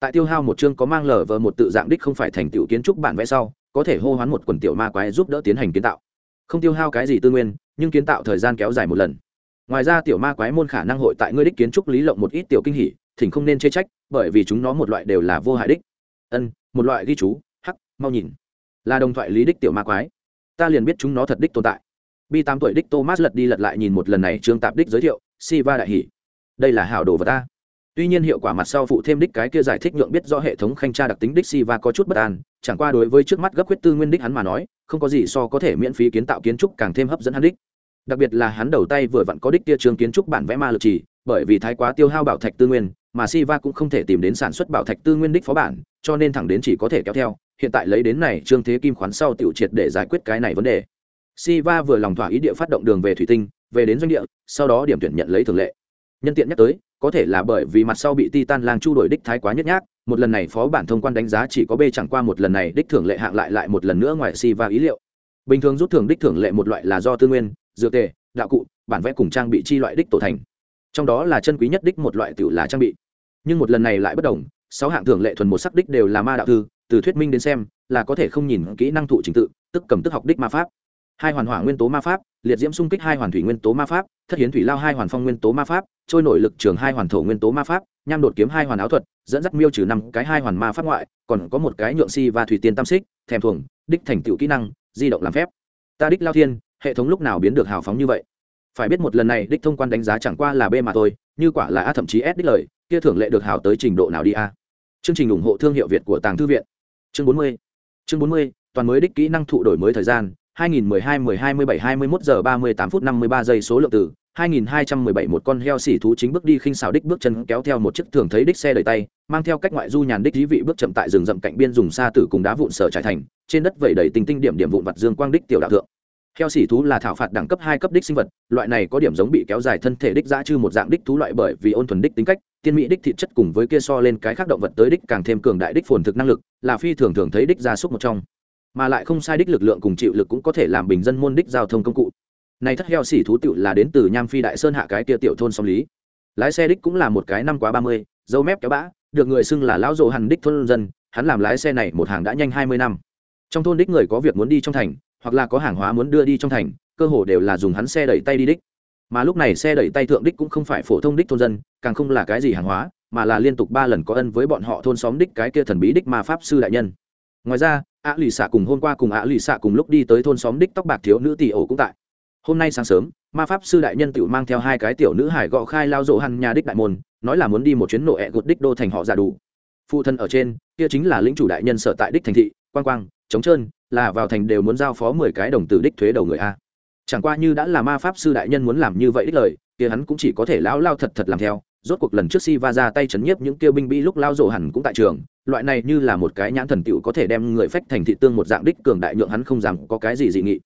Tại tiêu hao một chương có mang lv một tự dạng đích không phải thành tiểu kiến trúc bản vẽ sau có thể hô hoán một quần tiểu ma quái giúp đỡ tiến hành kiến tạo. Không tiêu hao cái gì tư nguyên nhưng kiến tạo thời gian kéo dài một lần ngoài ra tiểu ma quái môn khả năng hội tại ngươi đích kiến trúc lý lộng một ít tiểu kinh hỉ, thỉnh không nên chê trách, bởi vì chúng nó một loại đều là vô hại đích. Ân, một loại ghi chú, hắc, mau nhìn. Là đồng thoại lý đích tiểu ma quái. Ta liền biết chúng nó thật đích tồn tại. Bi tám tuổi đích thomas lật đi lật lại nhìn một lần này trương tạp đích giới thiệu si va đại hỷ đây là hảo đồ vật ta. Tuy nhiên hiệu quả mặt sau phụ thêm đích cái kia giải thích nhượng biết do hệ thống khanh tra đặc tính đích si va có chút bất an, chẳng qua đối với trước mắt gấp quyết tư nguyên đích hắn mà nói, không có gì so có thể miễn phí kiến tạo kiến trúc càng thêm hấp dẫn hắn đích đặc biệt là hắn đầu tay vừa vặn có đích tia trường kiến trúc bản vẽ ma lực trì bởi vì thái quá tiêu hao bảo thạch tư nguyên mà Siva cũng không thể tìm đến sản xuất bảo thạch tư nguyên đích phó bản, cho nên thẳng đến chỉ có thể kéo theo, hiện tại lấy đến này trương thế kim khoán sau tiểu triệt để giải quyết cái này vấn đề. Siva vừa lòng thỏa ý địa phát động đường về thủy tinh, về đến doanh địa, sau đó điểm tuyển nhận lấy thường lệ. Nhân tiện nhắc tới, có thể là bởi vì mặt sau bị Titan lang chu đổi đích thái quá nhất nhác, một lần này phó bản thông quan đánh giá chỉ có B chẳng qua một lần này đích thưởng lệ hạng lại lại một lần nữa ngoài Siva ý liệu. Bình thường rút thưởng đích thưởng lệ một loại là do tư nguyên, dược tề, đạo cụ, bản vẽ cùng trang bị chi loại đích tổ thành. Trong đó là chân quý nhất đích một loại tiểu là trang bị. Nhưng một lần này lại bất đồng sáu hạng thưởng lệ thuần một sắc đích đều là ma đạo thư từ thuyết minh đến xem là có thể không nhìn kỹ năng thụ trình tự tức cầm tức học đích ma pháp. Hai hoàn hỏa nguyên tố ma pháp liệt diễm xung kích hai hoàn thủy nguyên tố ma pháp thất hiến thủy lao hai hoàn phong nguyên tố ma pháp trôi nổi lực trường hai hoàn thổ nguyên tố ma pháp nham đột kiếm hai hoàn áo thuật dẫn dắt miêu trừ năm cái hai hoàn ma pháp ngoại còn có một cái nhượng si và thủy tiên tam xích thèm thuồng đích thành tựu kỹ năng di động làm phép. Ta đích lao thiên hệ thống lúc nào biến được hào phóng như vậy? Phải biết một lần này đích thông quan đánh giá chẳng qua là b mà thôi như quả là a thậm chí s đích lời kia thưởng lệ được hào tới trình độ nào đi a? Chương trình ủng hộ thương hiệu việt của tàng thư viện. Chương bốn mươi. Chương bốn mươi toàn mới đích kỹ năng thụ đổi mới thời gian 2012 12 17 21 giờ 38 phút 53 giây số lượng từ 2217 một con heo xỉ thú chính bước đi khinh xào đích bước chân kéo theo một chiếc thường thấy đích xe đẩy tay, mang theo cách ngoại du nhàn đích dí vị bước chậm tại rừng rậm cạnh biên dùng xa tử cùng đá vụn sở trải thành, trên đất vẩy đầy tinh tinh điểm điểm vụn vặt dương quang đích tiểu đạo thượng. Heo xỉ thú là thảo phạt đẳng cấp 2 cấp đích sinh vật, loại này có điểm giống bị kéo dài thân thể đích dã chư một dạng đích thú loại bởi vì ôn thuần đích tính cách, tiên mỹ đích thịt chất cùng với kia so lên cái khác động vật tới đích càng thêm cường đại đích phồn thực năng lực, là phi thường thường thấy đích gia súc một trong. Mà lại không sai đích lực lượng cùng chịu lực cũng có thể làm bình dân môn đích giao thông công cụ. Này thất heo xỉ thú tựu là đến từ nham phi đại sơn hạ cái tia tiểu thôn song lý. Lái xe đích cũng là một cái năm quá ba mươi dâu mép kéo bã được người xưng là lão rộ hằn đích thôn dân hắn làm lái xe này một hàng đã nhanh hai mươi năm. Trong thôn đích người có việc muốn đi trong thành hoặc là có hàng hóa muốn đưa đi trong thành, cơ hồ đều là dùng hắn xe đẩy tay đi đích. Mà lúc này xe đẩy tay thượng đích cũng không phải phổ thông đích thôn dân, càng không là cái gì hàng hóa, mà là liên tục ba lần có ân với bọn họ thôn xóm đích cái kia thần bí đích mà pháp sư đại nhân. Ngoài ra ạ lì xạ cùng hôm qua cùng ạ lì xạ cùng lúc đi tới thôn xóm đích tóc bạc thiếu nữ tỷ ổ cũng tại. Hôm nay sáng sớm, ma pháp sư đại nhân tự mang theo hai cái tiểu nữ hải gọ khai lao rộ hằn nhà đích đại môn, nói là muốn đi một chuyến nổ ẹ gột đích đô thành họ giả đủ. Phụ thân ở trên, kia chính là lĩnh chủ đại nhân sở tại đích thành thị, quang quang, trống trơn là vào thành đều muốn giao phó mười cái đồng tử đích thuế đầu người a. Chẳng qua như đã là ma pháp sư đại nhân muốn làm như vậy đích lời, kia hắn cũng chỉ có thể lao lao thật thật làm theo. Rốt cuộc lần trước si va ra tay chấn nhiếp những kia binh bị lúc lao rộ hẳn cũng tại trường, loại này như là một cái nhãn thần tựu có thể đem người phách thành thị tương một dạng đích cường đại nhượng hắn không rằng có cái gì dị nghị.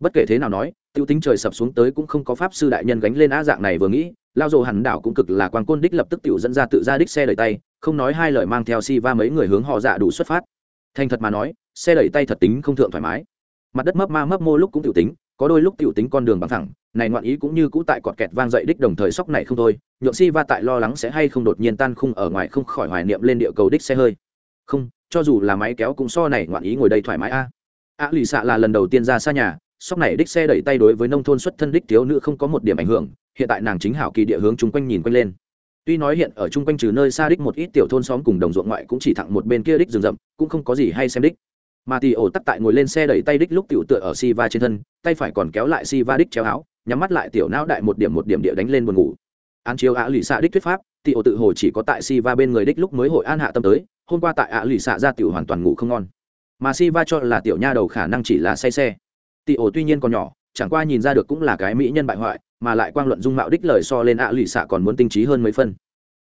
Bất kể thế nào nói tiêu tính trời sập xuống tới cũng không có pháp sư đại nhân gánh lên á dạng này vừa nghĩ, lao rộ hẳn đảo cũng cực là quan côn đích lập tức tiểu dẫn ra tự ra đích xe đời tay, không nói hai lời mang theo si va mấy người hướng họ dạ đủ xuất phát. Thành thật mà nói xe đẩy tay thật tính không thượng thoải mái. Mặt đất mấp ma mấp mô lúc cũng tiểu tính, có đôi lúc tiểu tính con đường bằng thẳng, này ngoạn ý cũng như cũ tại cọt kẹt vang dậy đích đồng thời sóc này không thôi nhượng si va tại lo lắng sẽ hay không đột nhiên tan khung ở ngoài không khỏi hoài niệm lên địa cầu đích xe hơi. Không, cho dù là máy kéo cũng so này ngoạn ý ngồi đây thoải mái a. À. a lì xạ là lần đầu tiên ra xa nhà, sóc này đích xe đẩy tay đối với nông thôn xuất thân đích thiếu nữ không có một điểm ảnh hưởng, hiện tại nàng chính hảo kỳ địa hướng chung quanh nhìn quanh lên. Tuy nói hiện ở chung quanh trừ nơi xa đích một ít tiểu thôn xóm cùng đồng ruộng ngoại cũng chỉ thẳng một bên kia đích rừng rậm, cũng không có gì hay xem đích mà tì ổ tắc tại ngồi lên xe đẩy tay đích lúc tiểu tựa ở si va trên thân, tay phải còn kéo lại si va đích treo áo, nhắm mắt lại tiểu não đại một điểm một điểm địa đánh lên buồn ngủ. An chiếu ạ lì xạ đích thuyết pháp, tì ổ tự hồ chỉ có tại si va bên người đích lúc mới hội an hạ tâm tới, hôm qua tại ạ lì xạ ra tiểu hoàn toàn ngủ không ngon. Mà si va cho là tiểu nha đầu khả năng chỉ là say xe. Tị ổ tuy nhiên còn nhỏ, chẳng qua nhìn ra được cũng là cái mỹ nhân bại hoại, mà lại quang luận dung mạo đích lời so lên ạ lì xạ còn muốn tinh trí hơn mấy phân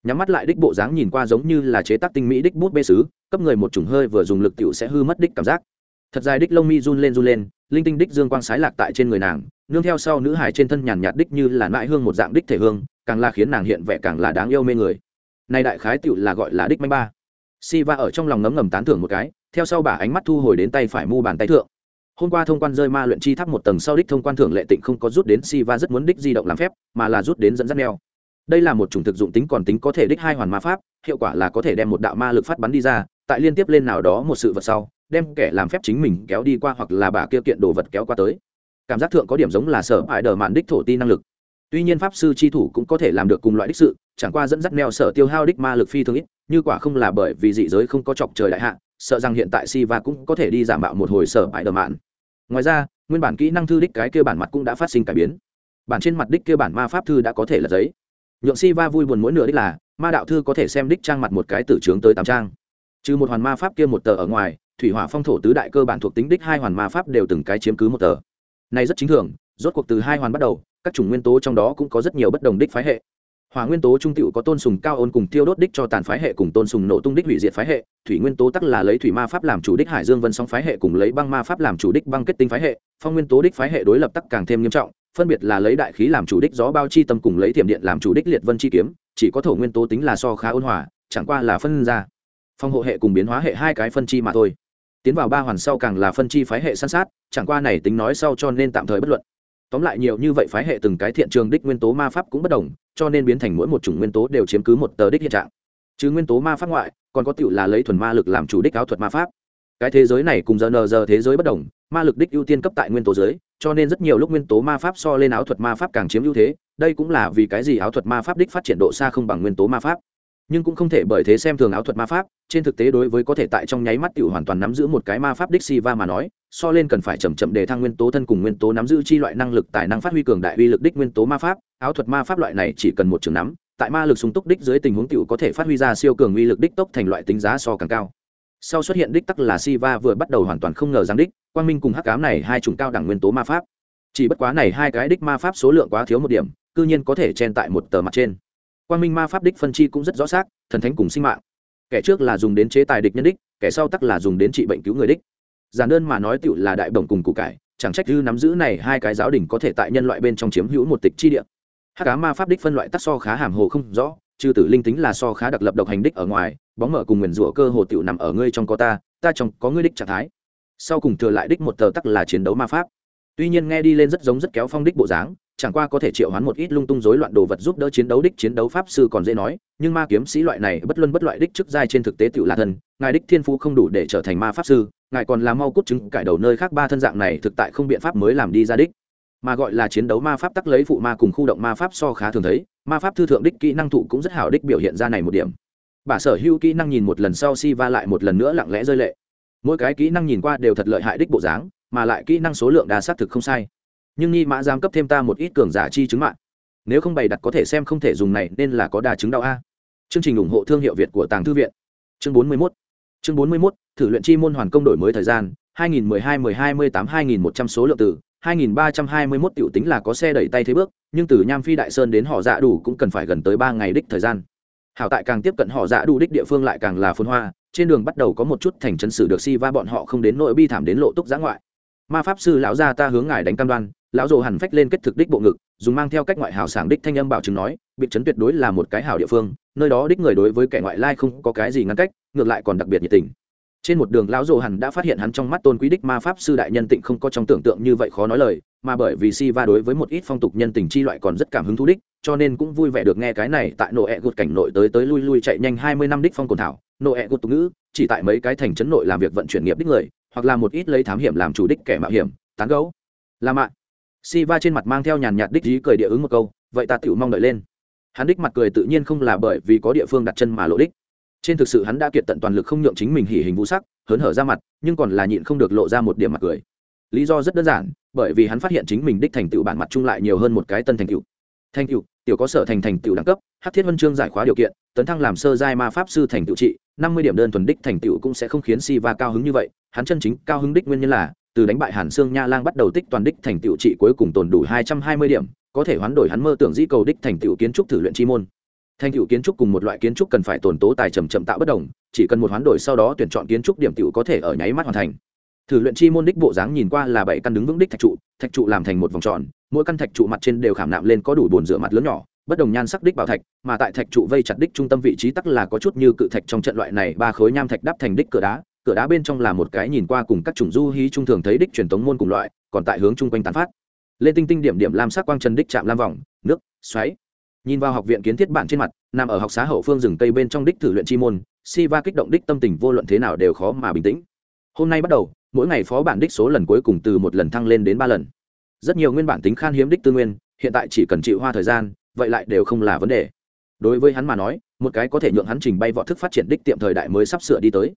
nhắm mắt lại đích bộ dáng nhìn qua giống như là chế tác tinh mỹ đích bút bê sứ, cấp người một chủng hơi vừa dùng lực tiểu sẽ hư mất đích cảm giác. Thật dài đích lông mi run lên run lên, linh tinh đích dương quang sái lạc tại trên người nàng, nương theo sau nữ hải trên thân nhàn nhạt đích như là nãi hương một dạng đích thể hương, càng là khiến nàng hiện vẻ càng là đáng yêu mê người. Nay đại khái tiểu là gọi là đích manh ba. Si va ở trong lòng ngấm ngầm tán thưởng một cái, theo sau bà ánh mắt thu hồi đến tay phải mu bàn tay thượng. Hôm qua thông quan rơi ma luyện chi tháp một tầng sau đích thông quan thưởng lệ tịnh không có rút đến si va rất muốn đích di động làm phép, mà là rút đến dẫn dắt neo đây là một chủng thực dụng tính còn tính có thể đích hai hoàn ma pháp, hiệu quả là có thể đem một đạo ma lực phát bắn đi ra, tại liên tiếp lên nào đó một sự vật sau, đem kẻ làm phép chính mình kéo đi qua hoặc là bà kia kiện đồ vật kéo qua tới. Cảm giác thượng có điểm giống là sở hại đờ mạn đích thổ ti năng lực. Tuy nhiên pháp sư chi thủ cũng có thể làm được cùng loại đích sự, chẳng qua dẫn dắt neo sở tiêu hao đích ma lực phi thường ít, như quả không là bởi vì dị giới không có chọc trời đại hạ, sợ rằng hiện tại si và cũng có thể đi giảm bạo một hồi sở hại đờ mạn. Ngoài ra, nguyên bản kỹ năng thư đích cái kia bản mặt cũng đã phát sinh cải biến. Bản trên mặt đích kia bản ma pháp thư đã có thể là giấy nhượng si va vui buồn mỗi nửa đích là, ma đạo thư có thể xem đích trang mặt một cái tử trướng tới tám trang. Trừ một hoàn ma pháp kia một tờ ở ngoài, thủy hỏa phong thổ tứ đại cơ bản thuộc tính đích hai hoàn ma pháp đều từng cái chiếm cứ một tờ. Này rất chính thường, rốt cuộc từ hai hoàn bắt đầu, các chủng nguyên tố trong đó cũng có rất nhiều bất đồng đích phái hệ. Hỏa nguyên tố trung tựu có tôn sùng cao ôn cùng tiêu đốt đích cho tàn phái hệ cùng tôn sùng nổ tung đích hủy diệt phái hệ, thủy nguyên tố tắc là lấy thủy ma pháp làm chủ đích hải dương vân song phái hệ cùng lấy băng ma pháp làm chủ đích băng kết tinh phái hệ, phong nguyên tố đích phái hệ đối lập tắc càng thêm nghiêm trọng phân biệt là lấy đại khí làm chủ đích gió bao chi tâm cùng lấy thiểm điện làm chủ đích liệt vân chi kiếm, chỉ có thổ nguyên tố tính là so khá ôn hòa, chẳng qua là phân ra. Phong hộ hệ cùng biến hóa hệ hai cái phân chi mà thôi. Tiến vào ba hoàn sau càng là phân chi phái hệ san sát, chẳng qua này tính nói sau cho nên tạm thời bất luận. Tóm lại nhiều như vậy phái hệ từng cái thiện trường đích nguyên tố ma pháp cũng bất đồng, cho nên biến thành mỗi một chủng nguyên tố đều chiếm cứ một tờ đích hiện trạng. Chứ nguyên tố ma pháp ngoại, còn có tựu là lấy thuần ma lực làm chủ đích áo thuật ma pháp. Cái thế giới này cùng giờ nờ giờ thế giới bất đồng, ma lực đích ưu tiên cấp tại nguyên tố giới cho nên rất nhiều lúc nguyên tố ma pháp so lên áo thuật ma pháp càng chiếm ưu thế, đây cũng là vì cái gì áo thuật ma pháp đích phát triển độ xa không bằng nguyên tố ma pháp. Nhưng cũng không thể bởi thế xem thường áo thuật ma pháp, trên thực tế đối với có thể tại trong nháy mắt tự hoàn toàn nắm giữ một cái ma pháp đích si va mà nói, so lên cần phải chậm chậm để thăng nguyên tố thân cùng nguyên tố nắm giữ chi loại năng lực, tài năng phát huy cường đại uy lực đích nguyên tố ma pháp, áo thuật ma pháp loại này chỉ cần một trường nắm, tại ma lực sung túc đích dưới tình huống tiểu có thể phát huy ra siêu cường uy lực đích tốc thành loại tính giá so càng cao sau xuất hiện đích tắc là si va vừa bắt đầu hoàn toàn không ngờ rằng đích, quang minh cùng hắc ám này hai chủng cao đẳng nguyên tố ma pháp. Chỉ bất quá này hai cái đích ma pháp số lượng quá thiếu một điểm, cư nhiên có thể chen tại một tờ mặt trên. Quang minh ma pháp đích phân chi cũng rất rõ xác, thần thánh cùng sinh mạng. Kẻ trước là dùng đến chế tài địch nhân đích, kẻ sau tắc là dùng đến trị bệnh cứu người đích. Giản đơn mà nói tựu là đại đồng cùng củ cải, chẳng trách dư nắm giữ này hai cái giáo đình có thể tại nhân loại bên trong chiếm hữu một tịch chi địa. Hắc cá ma pháp đích phân loại tắc so khá hàm hồ không rõ, trừ tử linh tính là so khá đặc lập độc hành đích ở ngoài bóng mở cùng nguyền rủa cơ hồ tiểu nằm ở ngươi trong có ta ta trong có ngươi đích trạng thái. Sau cùng thừa lại đích một tờ tắc là chiến đấu ma pháp. Tuy nhiên nghe đi lên rất giống rất kéo phong đích bộ dáng, chẳng qua có thể triệu hoán một ít lung tung rối loạn đồ vật giúp đỡ chiến đấu đích chiến đấu pháp sư còn dễ nói, nhưng ma kiếm sĩ loại này bất luân bất loại đích chức giai trên thực tế tiểu là thần, ngài đích thiên phú không đủ để trở thành ma pháp sư, ngài còn làm mau cút chứng cải đầu nơi khác ba thân dạng này thực tại không biện pháp mới làm đi ra đích. Mà gọi là chiến đấu ma pháp tắc lấy phụ ma cùng khu động ma pháp so khá thường thấy, ma pháp thư thượng đích kỹ năng thụ cũng rất hảo đích biểu hiện ra này một điểm bà sở hữu kỹ năng nhìn một lần sau si va lại một lần nữa lặng lẽ rơi lệ. Mỗi cái kỹ năng nhìn qua đều thật lợi hại đích bộ dáng, mà lại kỹ năng số lượng đa xác thực không sai. Nhưng nghi mã giám cấp thêm ta một ít cường giả chi chứng mạng. Nếu không bày đặt có thể xem không thể dùng này nên là có đa chứng đau a. Chương trình ủng hộ thương hiệu việt của tàng thư viện. Chương 41 chương 41 thử luyện chi môn hoàn công đổi mới thời gian 2012 12 28 2100 số lượng từ 2321 tiểu tính là có xe đẩy tay thế bước, nhưng từ nham phi đại sơn đến họ dạ đủ cũng cần phải gần tới ba ngày đích thời gian hảo tại càng tiếp cận họ dạ đủ đích địa phương lại càng là phun hoa, trên đường bắt đầu có một chút thành chân sử được si va bọn họ không đến nội bi thảm đến lộ túc giã ngoại. Ma pháp sư lão gia ta hướng ngài đánh cam đoan, lão rồ hẳn phách lên kết thực đích bộ ngực, dùng mang theo cách ngoại hảo sảng đích thanh âm bảo chứng nói bị trấn tuyệt đối là một cái hảo địa phương, nơi đó đích người đối với kẻ ngoại lai không có cái gì ngăn cách, ngược lại còn đặc biệt nhiệt tình. Trên một đường lão rồ hẳn đã phát hiện hắn trong mắt tôn quý đích ma pháp sư đại nhân tịnh không có trong tưởng tượng như vậy khó nói lời mà bởi vì si va đối với một ít phong tục nhân tình chi loại còn rất cảm hứng thú đích, cho nên cũng vui vẻ được nghe cái này tại nội ẹ gột cảnh nội tới tới lui lui chạy nhanh hai mươi năm đích phong cồn thảo. Nội ẹ gột tục ngữ, chỉ tại mấy cái thành trấn nội làm việc vận chuyển nghiệp đích người, hoặc là một ít lấy thám hiểm làm chủ đích kẻ mạo hiểm, tán gấu. Là mạng si va trên mặt mang theo nhàn nhạt đích ý cười địa ứng một câu, vậy ta tựu mong đợi lên. Hắn đích mặt cười tự nhiên không là bởi vì có địa phương đặt chân mà lộ đích. Trên thực sự hắn đã kiệt tận toàn lực không nhượng chính mình hỉ hình vũ sắc, hớn hở ra mặt, nhưng còn là nhịn không được lộ ra một điểm mặt cười. Lý do rất đơn giản bởi vì hắn phát hiện chính mình đích thành tựu bản mặt chung lại nhiều hơn một cái tân thành tựu. Thành tựu, tiểu có sở thành thành tựu đẳng cấp hát thiết huân chương giải khóa điều kiện, tấn thăng làm sơ giai ma pháp sư thành tựu trị, năm mươi điểm đơn thuần đích thành tựu cũng sẽ không khiến si va cao hứng như vậy, hắn chân chính cao hứng đích nguyên nhân là, từ đánh bại hàn sương nha lang bắt đầu tích toàn đích thành tựu trị cuối cùng tồn đủ hai trăm hai mươi điểm, có thể hoán đổi hắn mơ tưởng dĩ cầu đích thành tựu kiến trúc thử luyện chi môn. Thành tựu kiến trúc cùng một loại kiến trúc cần phải tồn tố tài trầm chậm tạo bất đồng, chỉ cần một hoán đổi sau đó tuyển chọn kiến trúc điểm tựu có thể ở nháy mắt hoàn thành thử luyện chi môn đích bộ dáng nhìn qua là bảy căn đứng vững đích thạch trụ thạch trụ làm thành một vòng tròn, mỗi căn thạch trụ mặt trên đều khảm nạm lên có đủ bồn rửa mặt lớn nhỏ, bất đồng nhan sắc đích bảo thạch, mà tại thạch trụ vây chặt đích trung tâm vị trí tắc là có chút như cự thạch trong trận loại này, ba khối nham thạch đắp thành đích cửa đá cửa đá bên trong là một cái nhìn qua cùng các chủng du hí trung thường thấy đích truyền thống môn cùng loại, còn tại hướng chung quanh tán phát. Lên tinh tinh điểm điểm lam sắc quang trần đích chạm lam vòng, nước, xoáy. Nhìn vào học viện kiến thiết bản trên mặt, nằm ở học xá hậu phương rừng tây bên trong đích thử luyện chi môn, si va kích động đích tâm tình vô luận thế nào đều khó mà bình tĩnh hôm nay bắt đầu, mỗi ngày phó bản đích số lần cuối cùng từ một lần thăng lên đến ba lần. Rất nhiều nguyên bản tính khan hiếm đích tư nguyên, hiện tại chỉ cần chịu hoa thời gian, vậy lại đều không là vấn đề. Đối với hắn mà nói, một cái có thể nhượng hắn trình bay võ thức phát triển đích tiệm thời đại mới sắp sửa đi tới.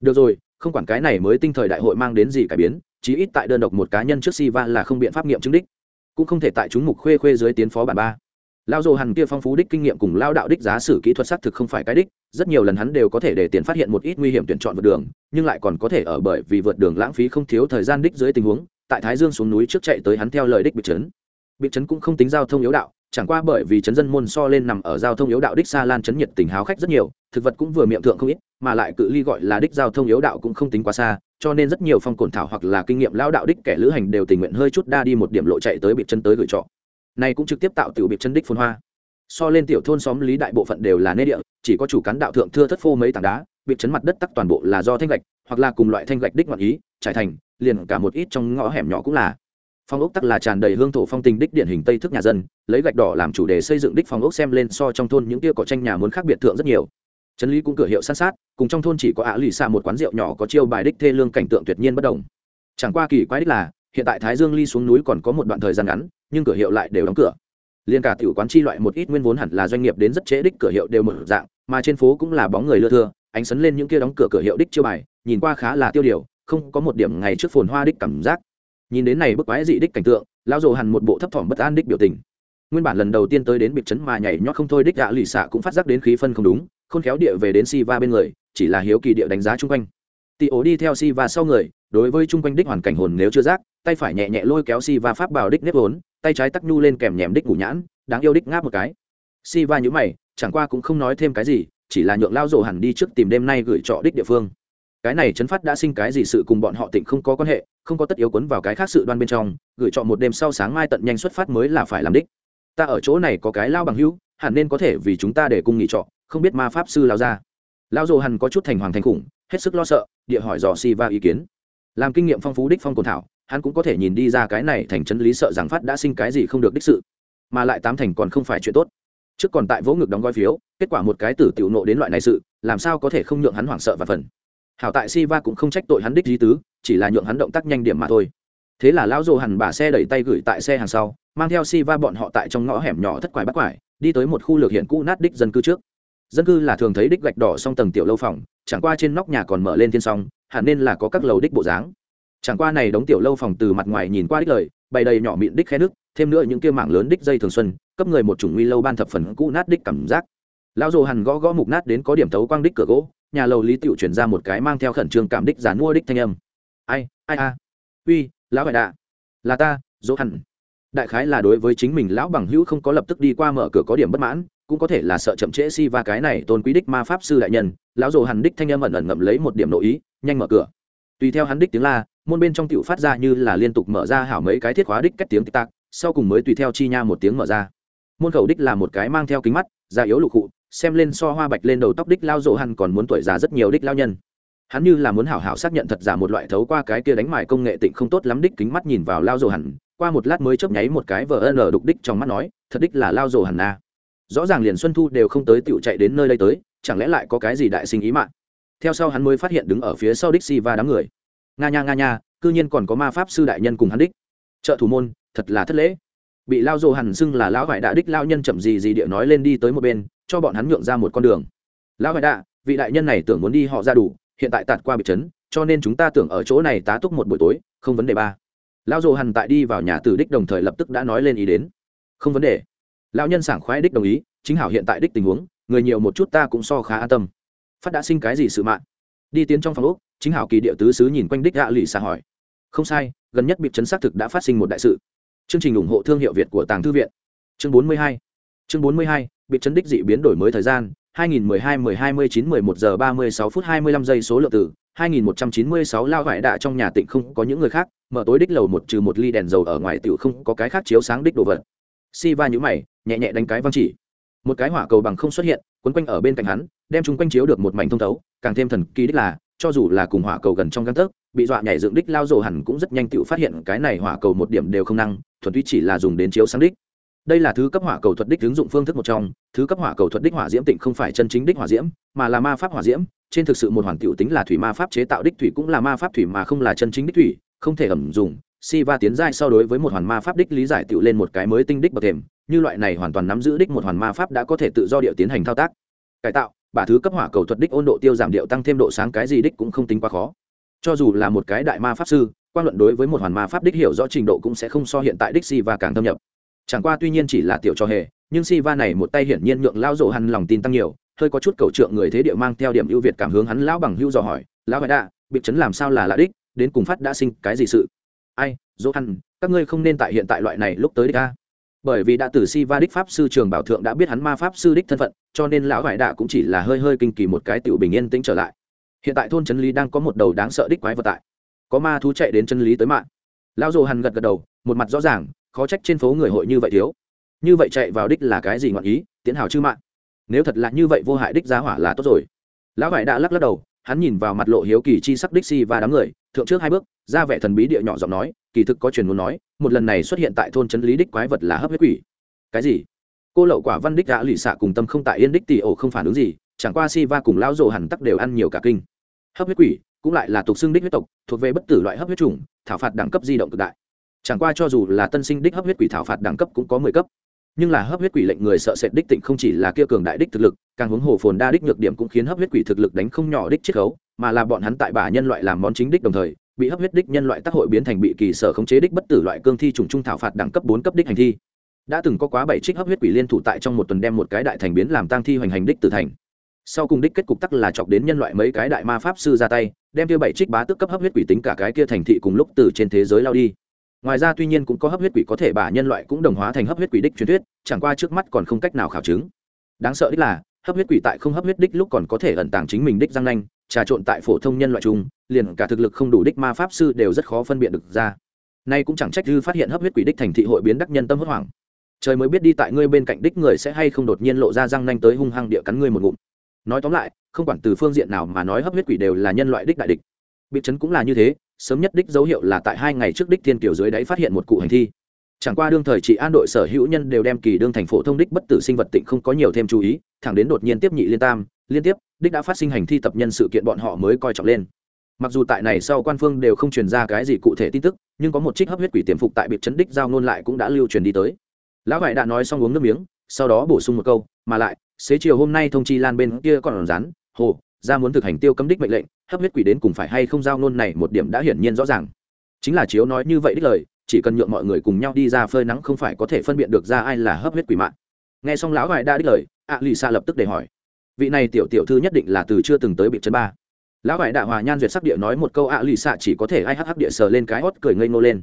Được rồi, không quản cái này mới tinh thời đại hội mang đến gì cải biến, chí ít tại đơn độc một cá nhân trước si va là không biện pháp nghiệm chứng đích. Cũng không thể tại chúng mục khuê khuê dưới tiến phó bản ba lao dồ hằn kia phong phú đích kinh nghiệm cùng lao đạo đích giá sử kỹ thuật xác thực không phải cái đích, rất nhiều lần hắn đều có thể để tiền phát hiện một ít nguy hiểm tuyển chọn vượt đường, nhưng lại còn có thể ở bởi vì vượt đường lãng phí không thiếu thời gian đích dưới tình huống, tại thái dương xuống núi trước chạy tới hắn theo lời đích bị trấn bị trấn cũng không tính giao thông yếu đạo, chẳng qua bởi vì trấn dân môn so lên nằm ở giao thông yếu đạo đích xa lan trấn nhiệt tình háo khách rất nhiều, thực vật cũng vừa miệng thượng không ít, mà lại cự ly gọi là đích giao thông yếu đạo cũng không tính quá xa, cho nên rất nhiều phong cồn thảo hoặc là kinh nghiệm lao đạo đích kẻ lữ hành đều tình nguyện hơi chút đa đi một điểm lộ chạy tới bị chân tới gửi trọ này cũng trực tiếp tạo tiểu biệt chân đích phồn hoa. So lên tiểu thôn xóm lý đại bộ phận đều là nê địa, chỉ có chủ cán đạo thượng thưa thất phô mấy tảng đá biệt chấn mặt đất tắc toàn bộ là do thanh gạch, hoặc là cùng loại thanh gạch đích ngọn ý, trải thành, liền cả một ít trong ngõ hẻm nhỏ cũng là. Phong ốc tắc là tràn đầy hương thổ phong tình đích điển hình tây thức nhà dân, lấy gạch đỏ làm chủ đề xây dựng đích phong ốc xem lên so trong thôn những tia cỏ tranh nhà muốn khác biệt thượng rất nhiều. Trấn lý cũng cửa hiệu san sát, cùng trong thôn chỉ có ả lì xa một quán rượu nhỏ có chiêu bài đích thê lương cảnh tượng tuyệt nhiên bất đồng. Chẳng qua kỳ quái đích là, hiện tại thái dương ly xuống núi còn có một đoạn thời gian ngắn nhưng cửa hiệu lại đều đóng cửa. Liên cả tiểu quán chi loại một ít nguyên vốn hẳn là doanh nghiệp đến rất trễ đích cửa hiệu đều mở dạng, mà trên phố cũng là bóng người lưa thưa, ánh sấn lên những kia đóng cửa cửa hiệu đích chiêu bài, nhìn qua khá là tiêu điều, không có một điểm ngày trước phồn hoa đích cảm giác. Nhìn đến này bức quái dị đích cảnh tượng lao dồ hẳn một bộ thấp thỏm bất an đích biểu tình. Nguyên bản lần đầu tiên tới đến biệt trấn mà nhảy nhót không thôi đích gạ lì xạ cũng phát giác đến khí phân không đúng, khôn khéo địa về đến si va bên người, chỉ là hiếu kỳ địa đánh giá chung quanh. Tị ố đi theo si va sau người, đối với chung quanh đích hoàn cảnh hồn nếu chưa giác, tay phải nhẹ nhẹ lôi kéo si va pháp bảo đích nếp vốn tay trái tắc nhu lên kèm nhèm đích ngủ nhãn, đáng yêu đích ngáp một cái. Si va nhữ mày, chẳng qua cũng không nói thêm cái gì, chỉ là nhượng lao rổ hẳn đi trước tìm đêm nay gửi trọ đích địa phương. Cái này chấn phát đã sinh cái gì sự cùng bọn họ tỉnh không có quan hệ, không có tất yếu quấn vào cái khác sự đoan bên trong, gửi trọ một đêm sau sáng mai tận nhanh xuất phát mới là phải làm đích. Ta ở chỗ này có cái lao bằng hữu, hẳn nên có thể vì chúng ta để cung nghỉ trọ, không biết ma pháp sư lao ra. Lao rổ hẳn có chút thành hoàng thành khủng, hết sức lo sợ, địa hỏi dò si va ý kiến. Làm kinh nghiệm phong phú đích phong cồn thảo hắn cũng có thể nhìn đi ra cái này thành chân lý sợ rằng phát đã sinh cái gì không được đích sự, mà lại tám thành còn không phải chuyện tốt. Trước còn tại vỗ ngực đóng gói phiếu, kết quả một cái tử tiểu nộ đến loại này sự, làm sao có thể không nhượng hắn hoảng sợ và phần. Hảo tại si va cũng không trách tội hắn đích di tứ, chỉ là nhượng hắn động tác nhanh điểm mà thôi. Thế là lão dồ hẳn bà xe đẩy tay gửi tại xe hàng sau, mang theo si va bọn họ tại trong ngõ hẻm nhỏ thất quải bắt quải, đi tới một khu lược hiện cũ nát đích dân cư trước. Dân cư là thường thấy đích gạch đỏ song tầng tiểu lâu phòng, chẳng qua trên nóc nhà còn mở lên thiên song, hẳn nên là có các lầu đích bộ dáng chẳng qua này đóng tiểu lâu phòng từ mặt ngoài nhìn qua đích lời, bày đầy nhỏ mịn đích khe nước, thêm nữa những kia mảng lớn đích dây thường xuân, cấp người một chủng nguy lâu ban thập phần cũ nát đích cảm giác. Lão dồ hằn gõ gõ mục nát đến có điểm thấu quang đích cửa gỗ, nhà lầu lý tiểu chuyển ra một cái mang theo khẩn trương cảm đích giàn mua đích thanh âm. Ai ai a? Uy, lão đại đạ là ta, dỗ hẳn đại khái là đối với chính mình lão bằng hữu không có lập tức đi qua mở cửa có điểm bất mãn, cũng có thể là sợ chậm trễ si và cái này tôn quý đích ma pháp sư đại nhân. Lão dồ hẳn đích thanh âm ẩn ẩn ngậm lấy một điểm nội ý, nhanh mở cửa. Tùy theo hắn đích tiếng la môn bên trong tiểu phát ra như là liên tục mở ra hảo mấy cái thiết khóa đích cách tiếng tích tạc, sau cùng mới tùy theo chi nha một tiếng mở ra. Môn khẩu đích là một cái mang theo kính mắt, da yếu lục cụ xem lên so hoa bạch lên đầu tóc đích lao rộ hẳn còn muốn tuổi già rất nhiều đích lao nhân. Hắn như là muốn hảo hảo xác nhận thật giả một loại thấu qua cái kia đánh mài công nghệ tịnh không tốt lắm đích kính mắt nhìn vào lao rộ hẳn, qua một lát mới chớp nháy một cái vờ ân ở đục đích trong mắt nói, thật đích là lao rộ hẳn à. rõ ràng liền xuân thu đều không tới tựu chạy đến nơi đây tới, chẳng lẽ lại có cái gì đại sinh ý mạng theo sau hắn mới phát hiện đứng ở phía sau đích si và đám người nga nha nga nha, cư nhiên còn có ma pháp sư đại nhân cùng hắn đích. Trợ thủ môn, thật là thất lễ. Bị lao dồ hẳn xưng là lão vải đạ đích lao nhân chậm gì gì địa nói lên đi tới một bên, cho bọn hắn nhượng ra một con đường. Lão vải đạ, vị đại nhân này tưởng muốn đi họ ra đủ, hiện tại tạt qua biệt trấn, cho nên chúng ta tưởng ở chỗ này tá túc một buổi tối, không vấn đề ba. Lao dồ hẳn tại đi vào nhà tử đích đồng thời lập tức đã nói lên ý đến. Không vấn đề. Lão nhân sảng khoái đích đồng ý, chính hảo hiện tại đích tình huống, người nhiều một chút ta cũng so khá an tâm. Phát đã sinh cái gì sự mạng? Đi tiến trong phòng úc chính hảo kỳ địa tứ sứ nhìn quanh đích gạ lì xạ hỏi. Không sai, gần nhất biệt chấn xác thực đã phát sinh một đại sự. Chương trình ủng hộ thương hiệu việt của tàng thư viện. Chương 42 chương 42 biệt chấn đích dị biến đổi mới thời gian 2012 1029 11 giờ 36 phút 25 giây số lượng từ 2196 lao vải đạ trong nhà tịnh không có những người khác, mở tối đích lầu một trừ một ly đèn dầu ở ngoài tiểu không có cái khác chiếu sáng đích đồ vật. Si va nhũ mày, nhẹ nhẹ đánh cái văng chỉ. Một cái hỏa cầu bằng không xuất hiện, quấn quanh ở bên cạnh hắn, đem chúng quanh chiếu được một mảnh thông thấu, càng thêm thần kỳ đích là cho dù là cùng hỏa cầu gần trong găng tấc, bị dọa nhảy dựng đích lao rồ hẳn cũng rất nhanh tự phát hiện cái này hỏa cầu một điểm đều không năng, thuần túy chỉ là dùng đến chiếu sáng đích. Đây là thứ cấp hỏa cầu thuật đích ứng dụng phương thức một trong, thứ cấp hỏa cầu thuật đích hỏa diễm tịnh không phải chân chính đích hỏa diễm, mà là ma pháp hỏa diễm, trên thực sự một hoàn tiểu tính là thủy ma pháp chế tạo đích thủy cũng là ma pháp thủy mà không là chân chính đích thủy, không thể ẩm dùng. Si va tiến giai so đối với một hoàn ma pháp đích lý giải tiểu lên một cái mới tinh đích bậc thềm, như loại này hoàn toàn nắm giữ đích một hoàn ma pháp đã có thể tự do điệu tiến hành thao tác. Cải tạo bả thứ cấp hỏa cầu thuật đích ôn độ tiêu giảm điệu tăng thêm độ sáng cái gì đích cũng không tính quá khó. Cho dù là một cái đại ma pháp sư, quan luận đối với một hoàn ma pháp đích hiểu rõ trình độ cũng sẽ không so hiện tại đích si và càng thâm nhập. Chẳng qua tuy nhiên chỉ là tiểu cho hề, nhưng si va này một tay hiển nhiên nhượng lao rộ hằn lòng tin tăng nhiều, hơi có chút cầu trượng người thế địa mang theo điểm ưu việt cảm hướng hắn lão bằng hưu dò hỏi, lão hoài đạ biệt chấn làm sao là lạ đích? Đến cùng phát đã sinh cái gì sự? Ai, dỗ hằn các ngươi không nên tại hiện tại loại này lúc tới đích ca bởi vì đã từ si va đích pháp sư trường bảo thượng đã biết hắn ma pháp sư đích thân phận, cho nên lão vải đạ cũng chỉ là hơi hơi kinh kỳ một cái tiểu bình yên tĩnh trở lại. Hiện tại thôn trấn lý đang có một đầu đáng sợ đích quái vật tại. Có ma thú chạy đến chân lý tới mạng. Lão dồ hằn gật gật đầu, một mặt rõ ràng, khó trách trên phố người hội như vậy thiếu. Như vậy chạy vào đích là cái gì ngọn ý tiến hào chư mạng. Nếu thật là như vậy vô hại đích giá hỏa là tốt rồi. Lão vải đã lắc lắc đầu, hắn nhìn vào mặt lộ hiếu kỳ chi sắc đích si và đám người thượng trước hai bước, ra vẻ thần bí địa nhỏ giọng nói, kỳ thực có truyền muốn nói, một lần này xuất hiện tại thôn trấn lý đích quái vật là hấp huyết quỷ. Cái gì? Cô lậu quả văn đích đã lì xạ cùng tâm không tại yên đích tỷ ổ không phản ứng gì, chẳng qua si va cùng lão rộ hẳn tắc đều ăn nhiều cả kinh. Hấp huyết quỷ cũng lại là tục xương đích huyết tộc, thuộc về bất tử loại hấp huyết trùng thảo phạt đẳng cấp di động cực đại. Chẳng qua cho dù là tân sinh đích hấp huyết quỷ thảo phạt đẳng cấp cũng có mười cấp. Nhưng là hấp huyết quỷ lệnh người sợ sệt đích tịnh không chỉ là kia cường đại đích thực lực, càng hướng hồ phồn đa đích nhược điểm cũng khiến hấp huyết quỷ thực lực đánh không nhỏ đích chiết khấu mà là bọn hắn tại bả nhân loại làm món chính đích đồng thời, bị hấp huyết đích nhân loại tác hội biến thành bị kỳ sở khống chế đích bất tử loại cương thi trùng trung thảo phạt đẳng cấp bốn cấp đích hành thi. Đã từng có quá bảy trích hấp huyết quỷ liên thủ tại trong một tuần đem một cái đại thành biến làm tang thi hoành hành đích tử thành. Sau cùng đích kết cục tắc là chọc đến nhân loại mấy cái đại ma pháp sư ra tay, đem kia bảy trích bá tức cấp hấp huyết quỷ tính cả cái kia thành thị cùng lúc từ trên thế giới lao đi. Ngoài ra tuy nhiên cũng có hấp huyết quỷ có thể bả nhân loại cũng đồng hóa thành hấp huyết quỷ đích truyền thuyết, chẳng qua trước mắt còn không cách nào khảo chứng. Đáng sợ đích là, hấp huyết quỷ tại không hấp huyết đích lúc còn có thể ẩn tàng chính mình đích răng nanh trà trộn tại phổ thông nhân loại chung, liền cả thực lực không đủ đích ma pháp sư đều rất khó phân biệt được ra. Nay cũng chẳng trách dư phát hiện hấp huyết quỷ đích thành thị hội biến đắc nhân tâm hốt hoảng. Trời mới biết đi tại ngươi bên cạnh đích người sẽ hay không đột nhiên lộ ra răng nanh tới hung hăng địa cắn ngươi một ngụm. Nói tóm lại, không quản từ phương diện nào mà nói hấp huyết quỷ đều là nhân loại đích đại địch. Bị chấn cũng là như thế, sớm nhất đích dấu hiệu là tại hai ngày trước đích thiên kiều dưới đáy phát hiện một cụ hành thi. Chẳng qua đương thời chị an đội sở hữu nhân đều đem kỳ đương thành phổ thông đích bất tử sinh vật tịnh không có nhiều thêm chú ý, thẳng đến đột nhiên tiếp nhị liên tam, liên tiếp đích đã phát sinh hành thi tập nhân sự kiện bọn họ mới coi trọng lên. Mặc dù tại này sau quan phương đều không truyền ra cái gì cụ thể tin tức, nhưng có một trích hấp huyết quỷ tiềm phục tại biệt chấn đích giao ngôn lại cũng đã lưu truyền đi tới. Lão vải đã nói xong uống nước miếng, sau đó bổ sung một câu, mà lại, xế chiều hôm nay thông chi lan bên kia còn rán, hồ, ra muốn thực hành tiêu cấm đích mệnh lệnh, hấp huyết quỷ đến cùng phải hay không giao ngôn này một điểm đã hiển nhiên rõ ràng. Chính là chiếu nói như vậy đích lời, chỉ cần nhượng mọi người cùng nhau đi ra phơi nắng không phải có thể phân biệt được ra ai là hấp huyết quỷ mạng. Nghe xong lão vải đã đích lời, ạ lì xa lập tức để hỏi vị này tiểu tiểu thư nhất định là từ chưa từng tới bị chân ba. Lão vải đạ hòa nhan duyệt sắc địa nói một câu ạ, lì xạ chỉ có thể ai hắc hắc địa sờ lên cái hót cười ngây ngô lên.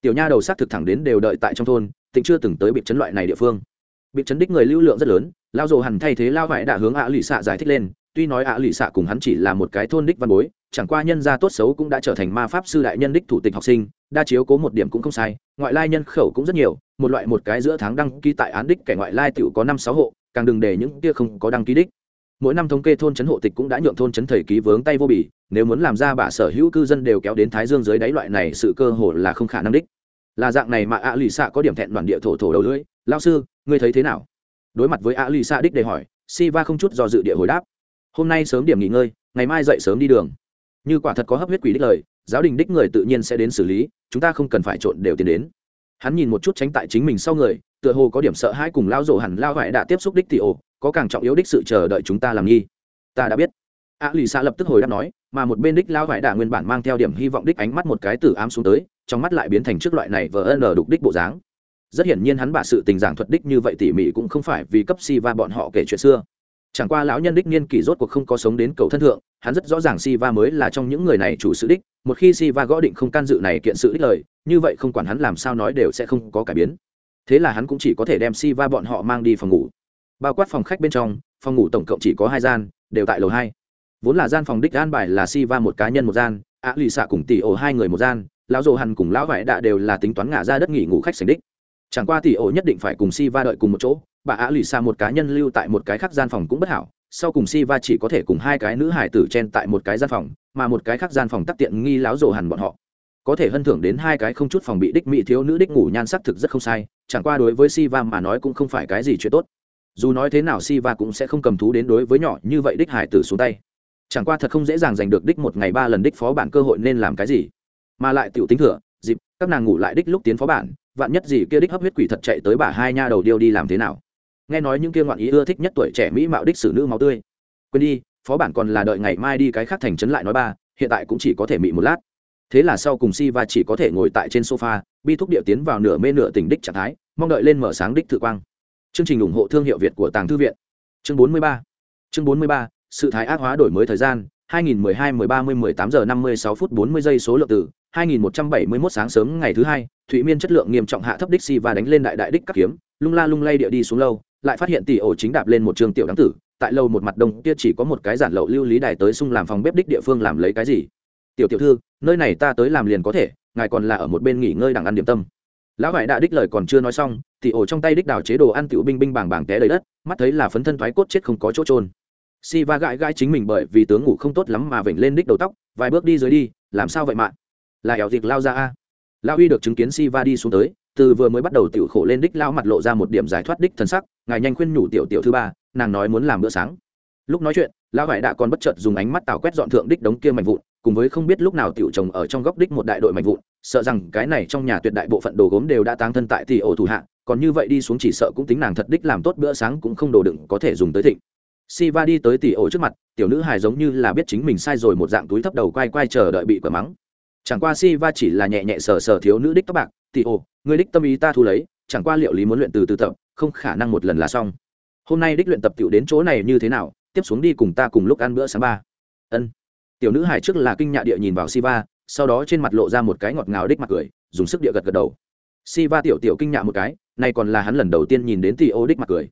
Tiểu nha đầu sắc thực thẳng đến đều đợi tại trong thôn, tịnh chưa từng tới bị chấn loại này địa phương. Bị chấn đích người lưu lượng rất lớn lao dồ hẳn thay thế lao vải đã hướng ạ, lì xạ giải thích lên, tuy nói ạ, lì xạ cùng hắn chỉ là một cái thôn đích văn bối, chẳng qua nhân gia tốt xấu cũng đã trở thành ma pháp sư đại nhân đích thủ tịch học sinh, đa chiếu cố một điểm cũng không sai, ngoại lai nhân khẩu cũng rất nhiều, một loại một cái giữa tháng đăng ký tại án đích kẻ ngoại lai tiểu có năm sáu hộ, càng đừng để những kia không có đăng ký đích mỗi năm thống kê thôn trấn hộ tịch cũng đã nhượng thôn trấn thầy ký vướng tay vô bỉ nếu muốn làm ra bà sở hữu cư dân đều kéo đến thái dương dưới đáy loại này, sự cơ hồ là không khả năng đích. Là dạng này mà ạ lì xạ có điểm thẹn đoàn địa thổ thổ đầu lưỡi lao sư, ngươi thấy thế nào? Đối mặt với ạ lì xạ đích để hỏi si va không chút do dự địa hồi đáp, hôm nay sớm điểm nghỉ ngơi, ngày mai dậy sớm đi đường. Như quả thật có hấp huyết quỷ đích lời, giáo đình đích người tự nhiên sẽ đến xử lý, chúng ta không cần phải trộn đều tiến đến. Hắn nhìn một chút tránh tại chính mình sau người, tựa hồ có điểm sợ hãi cùng lao rổ hẳn lao vải đã tiếp xúc đích thì ồ có càng trọng yếu đích sự chờ đợi chúng ta làm nghi. Ta đã biết. A lì xạ lập tức hồi đáp nói, mà một bên đích lao vải đà nguyên bản mang theo điểm hy vọng đích ánh mắt một cái từ ám xuống tới, trong mắt lại biến thành trước loại này vờ ân đục đích bộ dáng. Rất hiển nhiên hắn bà sự tình giảng thuật đích như vậy tỉ mỉ cũng không phải vì cấp si va bọn họ kể chuyện xưa. Chẳng qua lão nhân đích niên kỷ rốt cuộc không có sống đến cầu thân thượng, hắn rất rõ ràng si va mới là trong những người này chủ sự đích, một khi si va gõ định không can dự này kiện sự đích lời, như vậy không quản hắn làm sao nói đều sẽ không có cải biến. Thế là hắn cũng chỉ có thể đem si va bọn họ mang đi phòng ngủ bao quát phòng khách bên trong, phòng ngủ tổng cộng chỉ có hai gian, đều tại lầu hai. Vốn là gian phòng đích an bài là si va một cá nhân một gian ạ lì xạ cùng tỷ ổ hai người một gian, lão dồ hằn cùng lão vải đạ đều là tính toán ngả ra đất nghỉ ngủ khách sành đích. Chẳng qua tỷ ổ nhất định phải cùng si va đợi cùng một chỗ, bà ạ lì xạ một cá nhân lưu tại một cái khác gian phòng cũng bất hảo, sau cùng si va chỉ có thể cùng hai cái nữ hải tử chen tại một cái gian phòng, mà một cái khác gian phòng tắc tiện nghi lão dồ hằn bọn họ. Có thể hân thưởng đến hai cái không chút phòng bị đích mỹ thiếu nữ đích ngủ nhan sắc thực rất không sai, chẳng qua đối với si va mà nói cũng không phải cái gì chuyện tốt dù nói thế nào si va cũng sẽ không cầm thú đến đối với nhỏ như vậy đích hải tử xuống tay. Chẳng qua thật không dễ dàng giành được đích một ngày ba lần đích phó bản cơ hội nên làm cái gì. Mà lại tiểu tính thừa, dịp, các nàng ngủ lại đích lúc tiến phó bản, vạn nhất gì kia đích hấp huyết quỷ thật chạy tới bà hai nha đầu điêu đi làm thế nào? Nghe nói những kia ngoạn ý ưa thích nhất tuổi trẻ mỹ mạo đích xử nữ máu tươi. Quên đi, phó bản còn là đợi ngày mai đi cái khác thành trấn lại nói ba, hiện tại cũng chỉ có thể mị một lát. Thế là sau cùng si va chỉ có thể ngồi tại trên sofa, bi thúc địa tiến vào nửa mê nửa tỉnh đích trạng thái, mong đợi lên mở sáng đích thự quang chương trình ủng hộ thương hiệu việt của tàng thư viện. Chương 43 chương 43 sự thái ác hóa đổi mới thời gian 2012 13 18 giờ 56 phút 40 giây số lượng từ 2171 sáng sớm ngày thứ hai, thụy miên chất lượng nghiêm trọng hạ thấp đích si và đánh lên đại đại đích các kiếm, lung la lung lay địa đi xuống lâu, lại phát hiện tỷ ổ chính đạp lên một trường tiểu đáng tử, tại lâu một mặt đông kia chỉ có một cái giản lậu lưu lý đài tới xung làm phòng bếp đích địa phương làm lấy cái gì? Tiểu tiểu thư, nơi này ta tới làm liền có thể, ngài còn là ở một bên nghỉ ngơi đằng ăn điểm tâm lão vải đã đích lời còn chưa nói xong, thì ổ trong tay đích đào chế đồ ăn tiểu binh binh bàng bàng té đầy đất, mắt thấy là phấn thân thoái cốt chết không có chỗ trôn si va gãi gãi chính mình bởi vì tướng ngủ không tốt lắm mà vểnh lên đích đầu tóc, vài bước đi dưới đi, làm sao vậy mạng là ẻo dịch lao ra a. Lao uy được chứng kiến si va đi xuống tới, từ vừa mới bắt đầu tiểu khổ lên đích lao mặt lộ ra một điểm giải thoát đích thân sắc, ngài nhanh khuyên nhủ tiểu tiểu thứ ba, nàng nói muốn làm bữa sáng. Lúc nói chuyện, lão vải đã còn bất chợt dùng ánh mắt tào quét dọn thượng đích đống kia mạnh vụn, cùng với không biết lúc nào tiểu chồng ở trong góc đích một đại đội mạnh vụn sợ rằng cái này trong nhà tuyệt đại bộ phận đồ gốm đều đã táng thân tại tỷ ổ thủ hạ, còn như vậy đi xuống chỉ sợ cũng tính nàng thật đích làm tốt bữa sáng cũng không đồ đựng có thể dùng tới thịnh. Si va đi tới tỷ ổ trước mặt, tiểu nữ hài giống như là biết chính mình sai rồi một dạng túi thấp đầu quay quay chờ đợi bị quả mắng. Chẳng qua si va chỉ là nhẹ nhẹ sờ sờ thiếu nữ đích tóc bạc, tỷ ổ người đích tâm ý ta thu lấy, chẳng qua liệu lý muốn luyện từ từ tập, không khả năng một lần là xong. Hôm nay đích luyện tập tiểu đến chỗ này như thế nào, tiếp xuống đi cùng ta cùng lúc ăn bữa sáng ba. Ân. Tiểu nữ hài trước là kinh nhạ địa nhìn vào si va sau đó trên mặt lộ ra một cái ngọt ngào đích mặt cười, dùng sức địa gật gật đầu. Si va tiểu tiểu kinh nhạ một cái, nay còn là hắn lần đầu tiên nhìn đến tỷ ô đích mặt cười.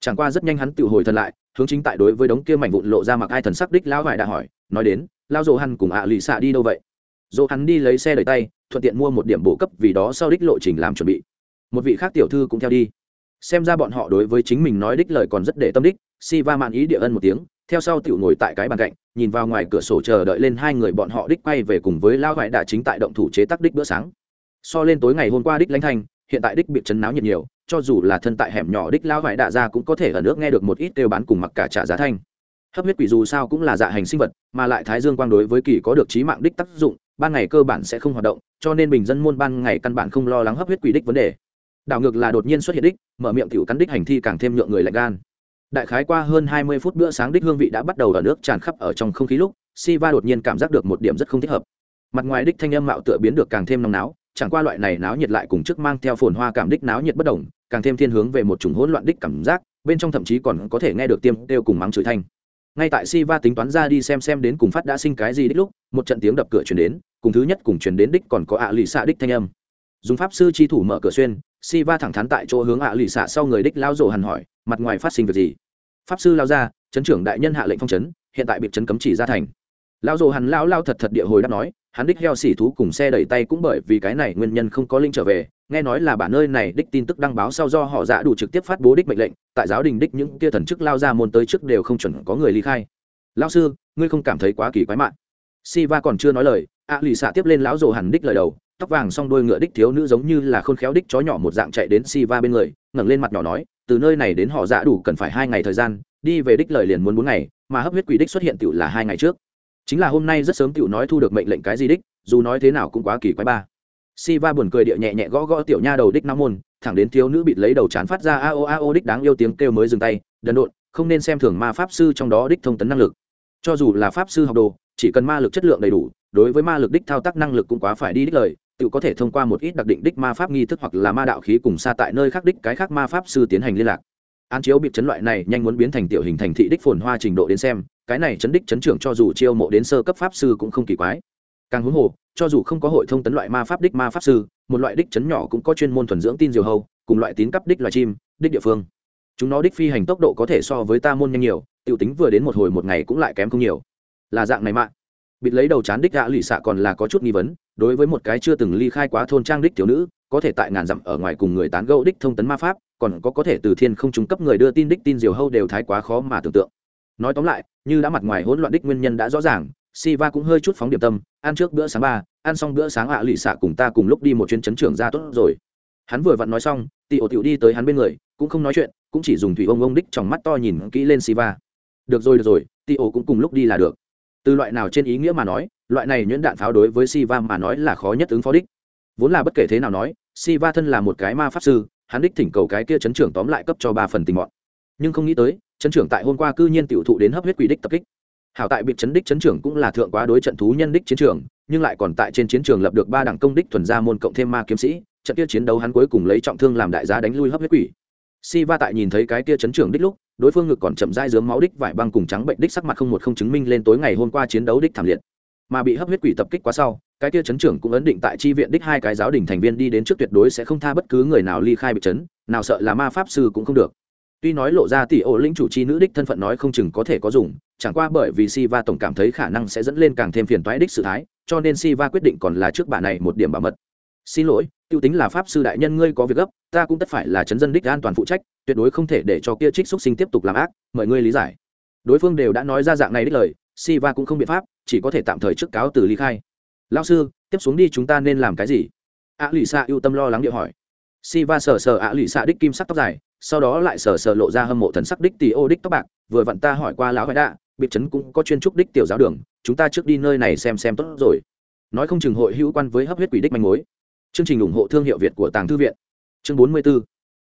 Chẳng qua rất nhanh hắn tự hồi thân lại, hướng chính tại đối với đống kia mảnh vụn lộ ra mặc ai thần sắc đích lão vải đã hỏi, nói đến lao dỗ hắn cùng ạ lì xạ đi đâu vậy? Dỗ hắn đi lấy xe đẩy tay, thuận tiện mua một điểm bổ cấp vì đó sau đích lộ trình làm chuẩn bị. Một vị khác tiểu thư cũng theo đi xem ra bọn họ đối với chính mình nói đích lời còn rất để tâm đích. Si va mạn ý địa ân một tiếng, theo sau tiểu ngồi tại cái bàn cạnh, nhìn vào ngoài cửa sổ chờ đợi lên hai người bọn họ đích quay về cùng với lao vải đã chính tại động thủ chế tác đích bữa sáng. So lên tối ngày hôm qua đích lãnh thanh, hiện tại đích bị chấn náo nhiệt nhiều, cho dù là thân tại hẻm nhỏ đích lao vải đạ ra cũng có thể ở nước nghe được một ít kêu bán cùng mặc cả trả giá thanh. Hấp huyết quỷ dù sao cũng là dạ hành sinh vật, mà lại thái dương quang đối với kỳ có được trí mạng đích tác dụng, ban ngày cơ bản sẽ không hoạt động, cho nên bình dân môn ban ngày căn bản không lo lắng hấp huyết quỷ đích vấn đề đảo ngược là đột nhiên xuất hiện đích, mở miệng tiểu cắn đích hành thi càng thêm nhượng người lạnh gan. Đại khái qua hơn hai mươi phút bữa sáng đích hương vị đã bắt đầu ở nước tràn khắp ở trong không khí lúc, Siva đột nhiên cảm giác được một điểm rất không thích hợp. Mặt ngoài đích thanh âm mạo tựa biến được càng thêm nóng náo, chẳng qua loại này náo nhiệt lại cùng trước mang theo phồn hoa cảm đích náo nhiệt bất đồng, càng thêm thiên hướng về một chủng hỗn loạn đích cảm giác, bên trong thậm chí còn có thể nghe được tiêm kêu cùng mắng chửi thanh. Ngay tại Siva tính toán ra đi xem xem đến cùng phát đã sinh cái gì đích lúc, một trận tiếng đập cửa chuyển đến, cùng thứ nhất cùng chuyển đến đích còn có ạ lì xạ đích thanh âm dùng pháp sư chi thủ mở cửa xuyên, Siva thẳng thắn tại chỗ hướng ạ lì xạ sau người đích lao rổ hằn hỏi, mặt ngoài phát sinh việc gì? Pháp sư lao ra, chấn trưởng đại nhân hạ lệnh phong chấn, hiện tại bị chấn cấm chỉ ra thành. Lao rổ hằn lao lao thật thật địa hồi đáp nói, hắn đích heo xỉ thú cùng xe đẩy tay cũng bởi vì cái này nguyên nhân không có linh trở về, nghe nói là bản nơi này đích tin tức đăng báo sau do họ dạ đủ trực tiếp phát bố đích mệnh lệnh, tại giáo đình đích những kia thần chức lao ra môn tới trước đều không chuẩn có người ly khai. Lao sư, ngươi không cảm thấy quá kỳ quái mạn? si va còn chưa nói lời a lì xạ tiếp lên lão rồ hẳn đích lời đầu tóc vàng s đôi ngựa đích thiếu nữ giống như là khôn khéo đích chó nhỏ một dạng chạy đến si va bên người, ngẩng lên mặt nhỏ nói, từ nơi này đến họ dạ đủ cần phải hai ngày thời gian, đi về đích lời liền muốn bốn ngày, mà hấp huyết quỷ đích xuất hiện tựu là hai ngày trước. Chính là hôm nay rất sớm tựu nói thu được mệnh lệnh cái gì đích, dù nói thế nào cũng quá kỳ quái ba. Si va buồn cười địa nhẹ nhẹ gõ gõ tiểu nha đầu đích nam môn, thẳng đến thiếu nữ bịt lấy đầu chán phát ra a o a o đích đáng yêu tiếng kêu mới dừng tay, đần độn, không nên xem thường ma pháp sư trong đó đích thông tấn năng lực. Cho dù là pháp sư học đồ, chỉ cần ma lực chất lượng đầy đủ, đối với ma lực đích thao tác năng lực cũng quá phải đi đích lời tự có thể thông qua một ít đặc định đích ma pháp nghi thức hoặc là ma đạo khí cùng xa tại nơi khác đích cái khác ma pháp sư tiến hành liên lạc. An chiếu bị chấn loại này nhanh muốn biến thành tiểu hình thành thị đích phồn hoa trình độ đến xem, cái này chấn đích chấn trưởng cho dù chiêu mộ đến sơ cấp pháp sư cũng không kỳ quái. Càng huống hồ, cho dù không có hội thông tấn loại ma pháp đích ma pháp sư, một loại đích chấn nhỏ cũng có chuyên môn thuần dưỡng tin diều hầu cùng loại tín cấp đích loài chim, đích địa phương. Chúng nó đích phi hành tốc độ có thể so với ta môn nhanh nhiều, tiểu tính vừa đến một hồi một ngày cũng lại kém không nhiều. Là dạng này mà bịt lấy đầu chán đích gã lì xạ còn là có chút nghi vấn đối với một cái chưa từng ly khai quá thôn trang đích thiếu nữ có thể tại ngàn dặm ở ngoài cùng người tán gẫu đích thông tấn ma pháp còn có có thể từ thiên không trung cấp người đưa tin đích tin diều hâu đều thái quá khó mà tưởng tượng nói tóm lại như đã mặt ngoài hỗn loạn đích nguyên nhân đã rõ ràng Siva cũng hơi chút phóng điểm tâm, ăn trước bữa sáng ba, ăn xong bữa sáng ạ à lì xạ cùng ta cùng lúc đi một chuyến chấn trưởng ra tốt rồi. Hắn vừa vặn nói xong, Tỷ ổ tiểu đi tới hắn bên người, cũng không nói chuyện, cũng chỉ dùng thủy ông ông đích trong mắt to nhìn kỹ lên Siva. Được rồi được rồi, Tỷ ổ cũng cùng lúc đi là được. Từ loại nào trên ý nghĩa mà nói, loại này nhuyễn đạn pháo đối với Siva mà nói là khó nhất ứng phó đích. Vốn là bất kể thế nào nói, Siva thân là một cái ma pháp sư, hắn đích thỉnh cầu cái kia chấn trưởng tóm lại cấp cho ba phần tình mọn. Nhưng không nghĩ tới, chấn trưởng tại hôm qua cư nhiên tiểu thụ đến hấp huyết quỷ đích tập kích hảo tại bị chấn đích chấn trưởng cũng là thượng quá đối trận thú nhân đích chiến trường nhưng lại còn tại trên chiến trường lập được ba đẳng công đích thuần gia môn cộng thêm ma kiếm sĩ trận kia chiến đấu hắn cuối cùng lấy trọng thương làm đại giá đánh lui hấp huyết quỷ si va tại nhìn thấy cái kia chấn trưởng đích lúc đối phương ngực còn chậm dai dướng máu đích vải băng cùng trắng bệnh đích sắc mặt không một không chứng minh lên tối ngày hôm qua chiến đấu đích thảm liệt mà bị hấp huyết quỷ tập kích quá sau cái kia chấn trưởng cũng ấn định tại chi viện đích hai cái giáo đình thành viên đi đến trước tuyệt đối sẽ không tha bất cứ người nào ly khai bị chấn nào sợ là ma pháp sư cũng không được tuy nói lộ ra tỷ ổ lĩnh chủ chi nữ đích thân phận nói không chừng có thể có dùng chẳng qua bởi vì Siva tổng cảm thấy khả năng sẽ dẫn lên càng thêm phiền toái đích sự thái, cho nên Siva quyết định còn là trước bà này một điểm bảo mật. Xin lỗi, tiêu tính là pháp sư đại nhân ngươi có việc gấp, ta cũng tất phải là chấn dân đích an toàn phụ trách, tuyệt đối không thể để cho kia trích xúc sinh tiếp tục làm ác, mời ngươi lý giải. Đối phương đều đã nói ra dạng này đích lời, Siva cũng không biện pháp, chỉ có thể tạm thời trước cáo từ ly khai. Lão sư, tiếp xuống đi chúng ta nên làm cái gì? ạ lụy Sa ưu tâm lo lắng điệu hỏi. Siva sờ sờ ạ lụy Sa đích kim sắc tóc dài, sau đó lại sờ sờ lộ ra hâm mộ thần sắc đích tỷ ô đích tóc bạc, vừa vặn ta hỏi qua lão hoài đạ, biệt trấn cũng có chuyên trúc đích tiểu giáo đường chúng ta trước đi nơi này xem xem tốt rồi nói không chừng hội hữu quan với hấp huyết quỷ đích manh mối chương trình ủng hộ thương hiệu việt của tàng thư viện. Chương 44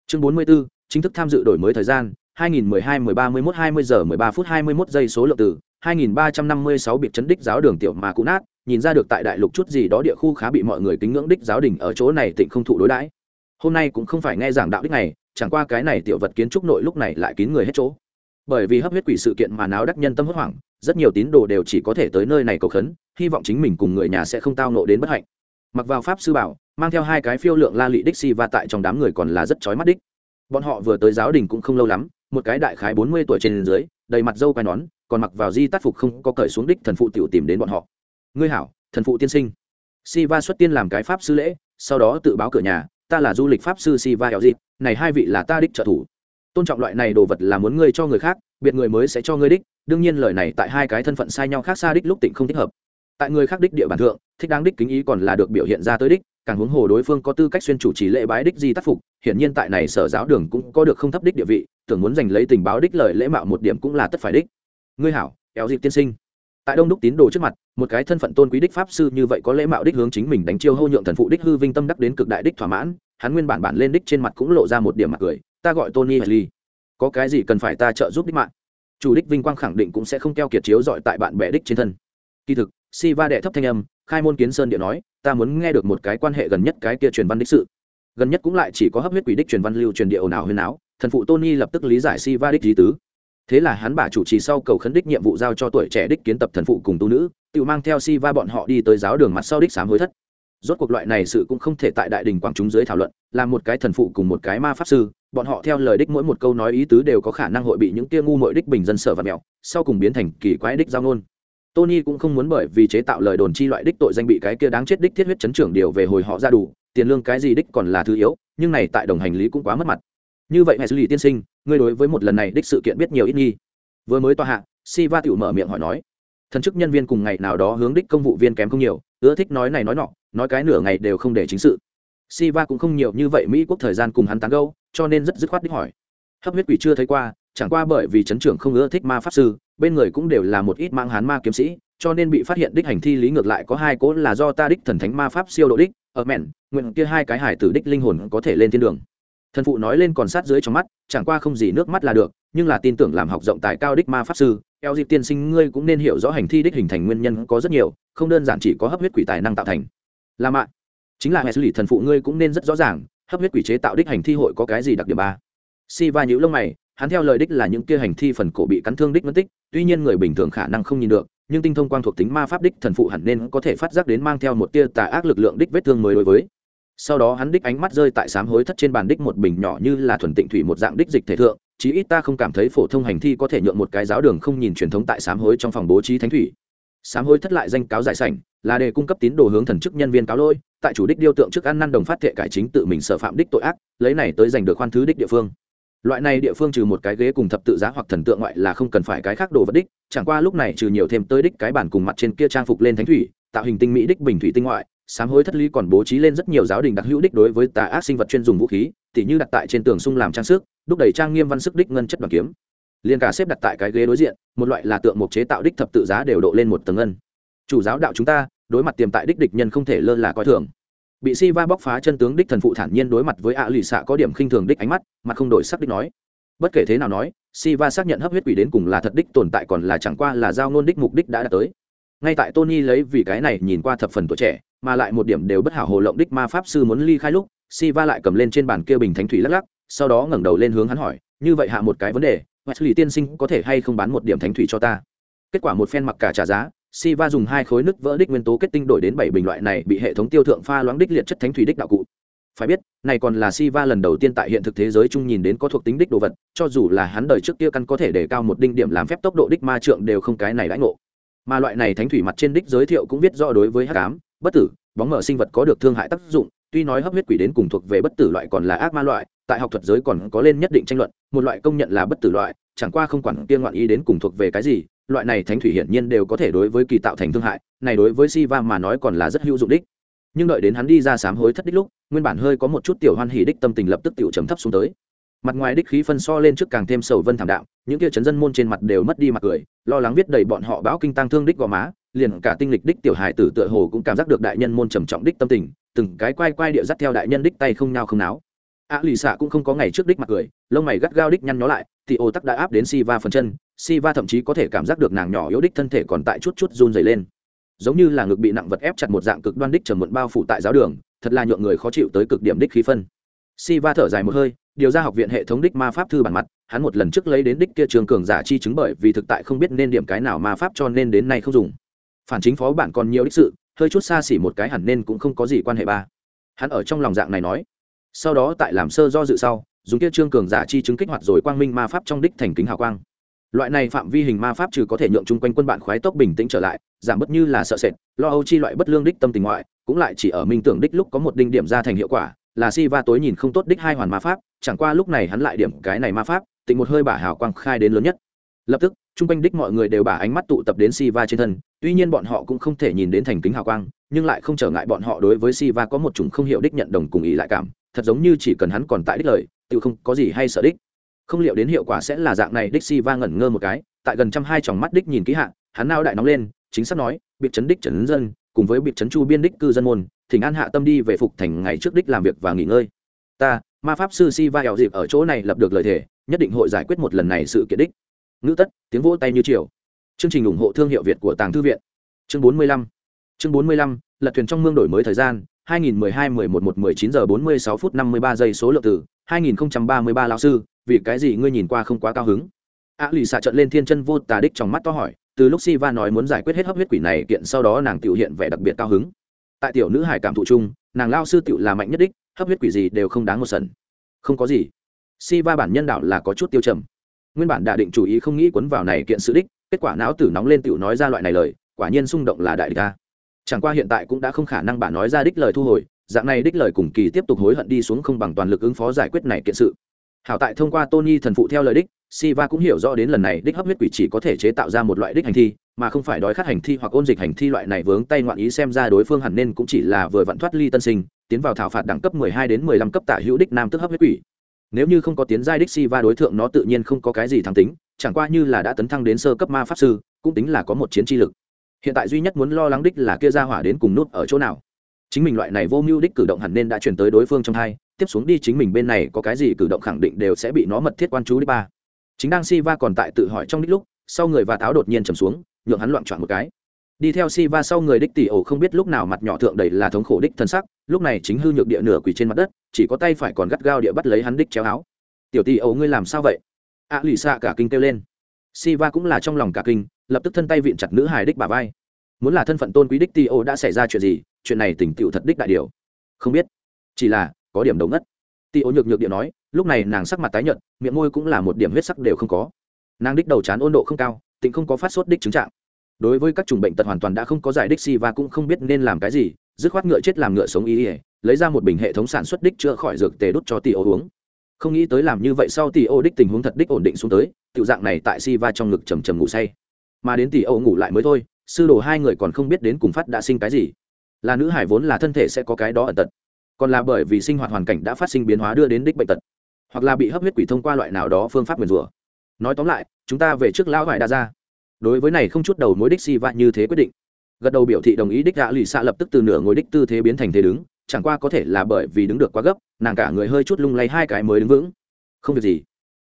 chương 44 chính thức tham dự đổi mới thời gian 2012 13 11 20 giờ 13 phút 21 giây số lượng từ 2356 biệt trấn đích giáo đường tiểu mà cũ nát, nhìn ra được tại đại lục chút gì đó địa khu khá bị mọi người kính ngưỡng đích giáo đình ở chỗ này tịnh không thụ đối đãi. Hôm nay cũng không phải nghe giảng đạo đích này, chẳng qua cái này tiểu vật kiến trúc nội lúc này lại kín người hết chỗ. Bởi vì hấp huyết quỷ sự kiện mà náo đắc nhân tâm hốt hoảng, rất nhiều tín đồ đều chỉ có thể tới nơi này cầu khấn, hy vọng chính mình cùng người nhà sẽ không tao nộ đến bất hạnh. Mặc vào pháp sư bảo mang theo hai cái phiêu lượng la lị đích si va tại trong đám người còn là rất chói mắt đích. Bọn họ vừa tới giáo đình cũng không lâu lắm, một cái đại khái bốn mươi tuổi trên dưới, đầy mặt dâu quai nón, còn mặc vào di tác phục không có cởi xuống đích thần phụ tiểu tìm đến bọn họ. Ngươi hảo, thần phụ tiên sinh. Si va xuất tiên làm cái pháp sư lễ, sau đó tự báo cửa nhà, ta là du lịch pháp sư si va hẹo dịp này hai vị là ta đích trợ thủ. Tôn trọng loại này đồ vật là muốn ngươi cho người khác, biệt người mới sẽ cho ngươi đích, đương nhiên lời này tại hai cái thân phận sai nhau khác xa đích lúc tỉnh không thích hợp. Tại người khác đích địa bản thượng, thích đáng đích kính ý còn là được biểu hiện ra tới đích càng huống hồ đối phương có tư cách xuyên chủ trì lễ bái đích di tác phục, hiển nhiên tại này sở giáo đường cũng có được không thấp đích địa vị, tưởng muốn giành lấy tình báo đích lời lễ mạo một điểm cũng là tất phải đích. Ngươi hảo éo dịp tiên sinh. Tại đông đúc tín đồ trước mặt, một cái thân phận tôn quý đích pháp sư như vậy có lễ mạo đích hướng chính mình đánh chiêu hô nhượng thần phụ đích hư vinh tâm đắc đến cực đại đích thỏa mãn, hắn nguyên bản bản lên đích trên mặt cũng lộ ra một điểm mặt cười, ta gọi tony haley có cái gì cần phải ta trợ giúp đích mạng? Chủ đích vinh quang khẳng định cũng sẽ không keo kiệt chiếu dọi tại bạn bè đích trên thân. Kỳ thực si va đệ thấp thanh âm khai môn kiến sơn địa nói, ta muốn nghe được một cái quan hệ gần nhất cái kia truyền văn đích sự. Gần nhất cũng lại chỉ có hấp huyết quỷ đích truyền văn lưu truyền địa ồn ào huyền áo, thần phụ tony lập tức lý giải si va đích lý tứ. Thế là hắn bà chủ trì sau cầu khấn đích nhiệm vụ giao cho tuổi trẻ đích kiến tập thần phụ cùng tu nữ, tự mang theo si va bọn họ đi tới giáo đường mặt sau đích sám hối thất. Rốt cuộc loại này sự cũng không thể tại đại đình quảng chúng dưới thảo luận, là một cái thần phụ cùng một cái ma pháp sư, bọn họ theo lời đích mỗi một câu nói ý tứ đều có khả năng hội bị những tia ngu mội đích bình dân sở và mẹo, sau cùng biến thành kỳ quái đích giao nôn tony cũng không muốn bởi vì chế tạo lời đồn chi loại đích tội danh bị cái kia đáng chết đích thiết huyết chấn trưởng điều về hồi họ ra đủ, tiền lương cái gì đích còn là thứ yếu, nhưng này tại đồng hành lý cũng quá mất mặt. Như vậy hệ xử lý tiên sinh, ngươi đối với một lần này đích sự kiện biết nhiều ít nghi. Vừa mới tòa hạ si va tiểu mở miệng hỏi nói, thần chức nhân viên cùng ngày nào đó hướng đích công vụ viên kém không nhiều, ưa thích nói này nói nọ, nói cái nửa ngày đều không để chính sự. Si va cũng không nhiều như vậy mỹ quốc thời gian cùng hắn tán gâu cho nên rất dứt khoát đích hỏi, hấp huyết quỷ chưa thấy qua, chẳng qua bởi vì chấn trưởng không ưa thích ma pháp sư bên người cũng đều là một ít mang hán ma kiếm sĩ, cho nên bị phát hiện đích hành thi lý ngược lại có hai cố là do ta đích thần thánh ma pháp siêu độ đích, ở mẹn, nguyện kia hai cái hải tử đích linh hồn có thể lên thiên đường. Thần phụ nói lên còn sát dưới trong mắt, chẳng qua không gì nước mắt là được, nhưng là tin tưởng làm học rộng tài cao đích ma pháp sư, eo dịp tiên sinh ngươi cũng nên hiểu rõ hành thi đích hình thành nguyên nhân có rất nhiều, không đơn giản chỉ có hấp huyết quỷ tài năng tạo thành. Là mạng chính là hệ xử lý thần phụ ngươi cũng nên rất rõ ràng, hấp huyết quỷ chế tạo đích hành thi hội có cái gì đặc điểm ba? Si va nhữ lông mày, hắn theo lời đích là những kia hành thi phần cổ bị cắn thương đích mất tích tuy nhiên người bình thường khả năng không nhìn được, nhưng tinh thông quang thuộc tính ma pháp đích thần phụ hẳn nên có thể phát giác đến mang theo một tia tà ác lực lượng đích vết thương mới đối với. Sau đó hắn đích ánh mắt rơi tại sám hối thất trên bàn đích một bình nhỏ như là thuần tịnh thủy một dạng đích dịch thể thượng, chí ít ta không cảm thấy phổ thông hành thi có thể nhượng một cái giáo đường không nhìn truyền thống tại sám hối trong phòng bố trí thánh thủy. Sám hối thất lại danh cáo giải sảnh, là để cung cấp tín đồ hướng thần chức nhân viên cáo lôi, tại chủ đích điêu tượng trước ăn năn đồng phát thệ cải chính tự mình sở phạm đích tội ác, lấy này tới giành được khoan thứ đích địa phương loại này địa phương trừ một cái ghế cùng thập tự giá hoặc thần tượng ngoại là không cần phải cái khác đồ vật đích, chẳng qua lúc này trừ nhiều thêm tới đích cái bản cùng mặt trên kia trang phục lên thánh thủy, tạo hình tinh mỹ đích bình thủy tinh ngoại, sám hối thất lý còn bố trí lên rất nhiều giáo đình đặc hữu đích đối với tà ác sinh vật chuyên dùng vũ khí, tỉ như đặt tại trên tường sung làm trang sức, đúc đầy trang nghiêm văn sức đích ngân chất đoàn kiếm. Liền cả xếp đặt tại cái ghế đối diện, một loại là tượng mục chế tạo đích thập tự giá đều độ lên một tầng ngân. Chủ giáo đạo chúng ta, đối mặt tiềm tại đích địch nhân không thể lơ là coi thường bị si va bóc phá chân tướng đích thần phụ thản nhiên đối mặt với ạ lì xạ có điểm khinh thường đích ánh mắt mặt không đổi sắc đích nói. Bất kể thế nào nói si va xác nhận hấp huyết quỷ đến cùng là thật đích, tồn tại còn là chẳng qua là giao nôn đích mục đích đã đạt tới. Ngay tại tony lấy vì cái này nhìn qua thập phần tuổi trẻ, mà lại một điểm đều bất hảo hồ lộng đích ma pháp sư muốn ly khai lúc si va lại cầm lên trên bàn kia bình thánh thủy lắc lắc, sau đó ngẩng đầu lên hướng hắn hỏi, như vậy hạ một cái vấn đề, wesley tiên sinh có thể hay không bán một điểm thánh thủy cho ta? Kết quả một phen mặc cả trả giá Siva dùng hai khối nứt vỡ đích nguyên tố kết tinh đổi đến bảy bình loại này bị hệ thống tiêu thượng pha loãng đích liệt chất thánh thủy đích đạo cụ. Phải biết, này còn là Siva lần đầu tiên tại hiện thực thế giới chung nhìn đến có thuộc tính đích đồ vật, cho dù là hắn đời trước kia căn có thể để cao một đinh điểm làm phép tốc độ đích ma trượng đều không cái này đãi ngộ. Mà loại này thánh thủy mặt trên đích giới thiệu cũng viết rõ đối với hắc ám, bất tử, bóng mở sinh vật có được thương hại tác dụng, tuy nói hấp huyết quỷ đến cùng thuộc về bất tử loại còn là ác ma loại, tại học thuật giới còn có lên nhất định tranh luận, một loại công nhận là bất tử loại, chẳng qua không quản tiên ngoạn ý đến cùng thuộc về cái gì, loại này thánh thủy hiển nhiên đều có thể đối với kỳ tạo thành thương hại này đối với si va mà nói còn là rất hữu dụng đích. Nhưng đợi đến hắn đi ra sám hối thất đích lúc nguyên bản hơi có một chút tiểu hoan hỉ đích tâm tình lập tức tiểu trầm thấp xuống tới. Mặt ngoài đích khí phân so lên trước càng thêm sầu vân thảm đạo những kia chấn dân môn trên mặt đều mất đi mặt cười lo lắng viết đầy bọn họ báo kinh tăng thương đích gò má liền cả tinh lịch đích tiểu hài tử tựa hồ cũng cảm giác được đại nhân môn trầm trọng đích tâm tình từng cái quay quay địa dắt theo đại nhân đích tay không nhao không náo. A lì xạ cũng không có ngày trước đích mặt cười lông mày gắt gao đích nhăn nhó lại thì ô tắc đã áp đến si va phần chân si va thậm chí có thể cảm giác được nàng nhỏ yếu đích thân thể còn tại chút chút run dày lên. Giống như là ngực bị nặng vật ép chặt một dạng cực đoan đích trầm muộn bao phủ tại giáo đường, thật là nhượng người khó chịu tới cực điểm đích khí phân. Si va thở dài một hơi, điều ra học viện hệ thống đích ma pháp thư bản mặt, hắn một lần trước lấy đến đích kia trường cường giả chi chứng bởi vì thực tại không biết nên điểm cái nào ma pháp cho nên đến nay không dùng. Phản chính phó bản còn nhiều đích sự, hơi chút xa xỉ một cái hẳn nên cũng không có gì quan hệ ba. Hắn ở trong lòng dạng này nói. Sau đó tại làm sơ do dự sau dùng kia trương cường giả chi chứng kích hoạt rồi quang minh ma pháp trong đích thành kính hào quang. Loại này phạm vi hình ma pháp trừ có thể nhượng chung quanh quân bạn khoái tốc bình tĩnh trở lại, giảm bớt như là sợ sệt, lo âu chi loại bất lương đích tâm tình ngoại, cũng lại chỉ ở minh tưởng đích lúc có một đinh điểm ra thành hiệu quả, là si va tối nhìn không tốt đích hai hoàn ma pháp, chẳng qua lúc này hắn lại điểm cái này ma pháp, tịnh một hơi bả hào quang khai đến lớn nhất. Lập tức, chung quanh đích mọi người đều bả ánh mắt tụ tập đến si va trên thân, tuy nhiên bọn họ cũng không thể nhìn đến thành kính hào quang, nhưng lại không trở ngại bọn họ đối với si va có một chủng không hiểu đích nhận đồng cùng ý lại cảm, thật giống như chỉ cần hắn còn tại đích lời tự không có gì hay sợ đích. Không liệu đến hiệu quả sẽ là dạng này đích si va ngẩn ngơ một cái, tại gần trăm hai tròng mắt đích nhìn kỹ hạ, hắn nao đại nóng lên, chính xác nói, biệt chấn đích trấn dân, cùng với biệt chấn chu biên đích cư dân môn, thỉnh an hạ tâm đi về phục thành ngày trước đích làm việc và nghỉ ngơi. Ta, ma pháp sư si va hẹo dịp ở chỗ này lập được lời thề, nhất định hội giải quyết một lần này sự kiện đích ngữ tất, tiếng vỗ tay như chiều chương trình ủng hộ thương hiệu việt của tàng thư viện. Chương bốn mươi lăm. Chương bốn mươi lăm, lật thuyền trong mương đổi mới thời gian 2012-11-19 giờ 46 phút 53 giây số lượng từ 2033 lão sư, vì cái gì ngươi nhìn qua không quá cao hứng? A lì xạ trận lên thiên chân vô tà đích trong mắt to hỏi, từ lúc Siva nói muốn giải quyết hết hấp huyết quỷ này, kiện sau đó nàng tiểu hiện vẻ đặc biệt cao hứng. Tại tiểu nữ hải cảm thụ chung, nàng lao sư tiểu là mạnh nhất đích, hấp huyết quỷ gì đều không đáng một sần. Không có gì. Siva bản nhân đạo là có chút tiêu trầm. Nguyên bản đã định chủ ý không nghĩ quấn vào này kiện sự đích, kết quả não tử nóng lên tiểu nói ra loại này lời, quả nhiên xung động là đại địch ta chẳng qua hiện tại cũng đã không khả năng bản nói ra đích lời thu hồi, dạng này đích lời cùng kỳ tiếp tục hối hận đi xuống không bằng toàn lực ứng phó giải quyết này kiện sự. Hảo tại thông qua tony thần phụ theo lời đích, siva cũng hiểu rõ đến lần này đích hấp huyết quỷ chỉ có thể chế tạo ra một loại đích hành thi, mà không phải đói khát hành thi hoặc ôn dịch hành thi loại này vướng tay ngoạn ý xem ra đối phương hẳn nên cũng chỉ là vừa vặn thoát ly tân sinh, tiến vào thảo phạt đẳng cấp 12 đến 15 cấp tả hữu đích nam tức hấp huyết quỷ. Nếu như không có tiến giai đích siva đối tượng nó tự nhiên không có cái gì thắng tính, chẳng qua như là đã tấn thăng đến sơ cấp ma pháp sư, cũng tính là có một chiến tri lực hiện tại duy nhất muốn lo lắng đích là kia ra hỏa đến cùng nút ở chỗ nào. Chính mình loại này vô mưu đích cử động hẳn nên đã chuyển tới đối phương trong hai, tiếp xuống đi chính mình bên này có cái gì cử động khẳng định đều sẽ bị nó mật thiết quan chú đích ba. Chính đang Siva còn tại tự hỏi trong đích lúc, sau người và tháo đột nhiên trầm xuống, nhượng hắn loạn trọn một cái. Đi theo Siva sau người đích tỷ ổ không biết lúc nào mặt nhỏ thượng đầy là thống khổ đích thân sắc, lúc này chính hư nhược địa nửa quỳ trên mặt đất, chỉ có tay phải còn gắt gao địa bắt lấy hắn đích chéo áo. Tiểu tỷ ổ ngươi làm sao vậy? À lì xạ cả kinh kêu lên. Siva cũng là trong lòng cả kinh lập tức thân tay vịn chặt nữ hài đích bà vai. Muốn là thân phận tôn quý đích ti ô đã xảy ra chuyện gì, chuyện này tỉnh tựu thật đích đại điều. Không biết. Chỉ là, có điểm đầu ngất. Ti ô nhược nhược điện nói, lúc này nàng sắc mặt tái nhợt, miệng môi cũng là một điểm huyết sắc đều không có. Nàng đích đầu chán ôn độ không cao tỉnh không có phát sốt đích chứng trạng. Đối với các chủng bệnh tật hoàn toàn đã không có giải đích si và cũng không biết nên làm cái gì, dứt khoát ngựa chết làm ngựa sống ý ỉa lấy ra một bình hệ thống sản xuất đích chữa khỏi dược tề đốt cho tỷ ô uống. Không nghĩ tới làm như vậy sau tỷ ô đích tình huống thật đích ổn định xuống tới, tiểu dạng này tại si va trong ngực trầm trầm ngủ say mà đến tỷ âu ngủ lại mới thôi, sư đồ hai người còn không biết đến cùng phát đã sinh cái gì. Là nữ hải vốn là thân thể sẽ có cái đó ẩn tật, còn là bởi vì sinh hoạt hoàn cảnh đã phát sinh biến hóa đưa đến đích bệnh tật, hoặc là bị hấp huyết quỷ thông qua loại nào đó phương pháp nguyền rủa. Nói tóm lại, chúng ta về trước lão vải đa ra. Đối với này không chút đầu mối đích si vạ như thế quyết định. Gật đầu biểu thị đồng ý đích gã lì xạ lập tức từ nửa ngồi đích tư thế biến thành thế đứng, chẳng qua có thể là bởi vì đứng được quá gấp, nàng cả người hơi chút lung lay hai cái mới đứng vững. Không việc gì.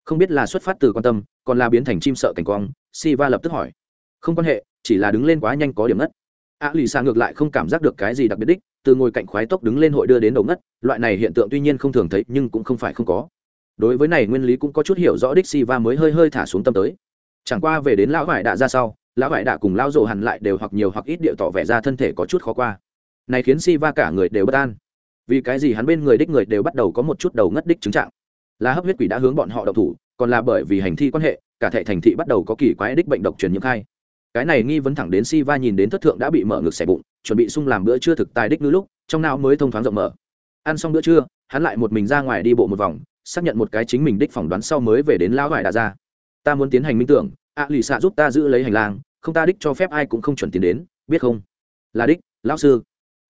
Không biết là xuất phát từ quan tâm, còn là biến thành chim sợ cảnh quang, si va lập tức hỏi không quan hệ, chỉ là đứng lên quá nhanh có điểm ngất. A lì xa ngược lại không cảm giác được cái gì đặc biệt đích, từ ngồi cạnh khoái tốc đứng lên hội đưa đến đầu ngất, loại này hiện tượng tuy nhiên không thường thấy nhưng cũng không phải không có. Đối với này nguyên lý cũng có chút hiểu rõ đích si va mới hơi hơi thả xuống tâm tới. Chẳng qua về đến lão vải đạ ra sau, lão vải đạ cùng lão rộ hẳn lại đều hoặc nhiều hoặc ít điệu tỏ vẻ ra thân thể có chút khó qua. Này khiến si va cả người đều bất an. Vì cái gì hắn bên người đích người đều bắt đầu có một chút đầu ngất đích chứng trạng. Là hấp huyết quỷ đã hướng bọn họ độc thủ, còn là bởi vì hành thi quan hệ, cả thệ thành thị bắt đầu có kỳ quái đích bệnh độc truyền nhiễm khai cái này nghi vấn thẳng đến si va nhìn đến thất thượng đã bị mở ngực xẻ bụng, chuẩn bị sung làm bữa trưa thực tài đích ngữ lúc, trong não mới thông thoáng rộng mở. Ăn xong bữa trưa, hắn lại một mình ra ngoài đi bộ một vòng, xác nhận một cái chính mình đích phỏng đoán sau mới về đến lão vải đã ra. Ta muốn tiến hành minh tưởng, ạ lì xạ giúp ta giữ lấy hành lang, không ta đích cho phép ai cũng không chuẩn tiến đến, biết không? Là đích, lão sư.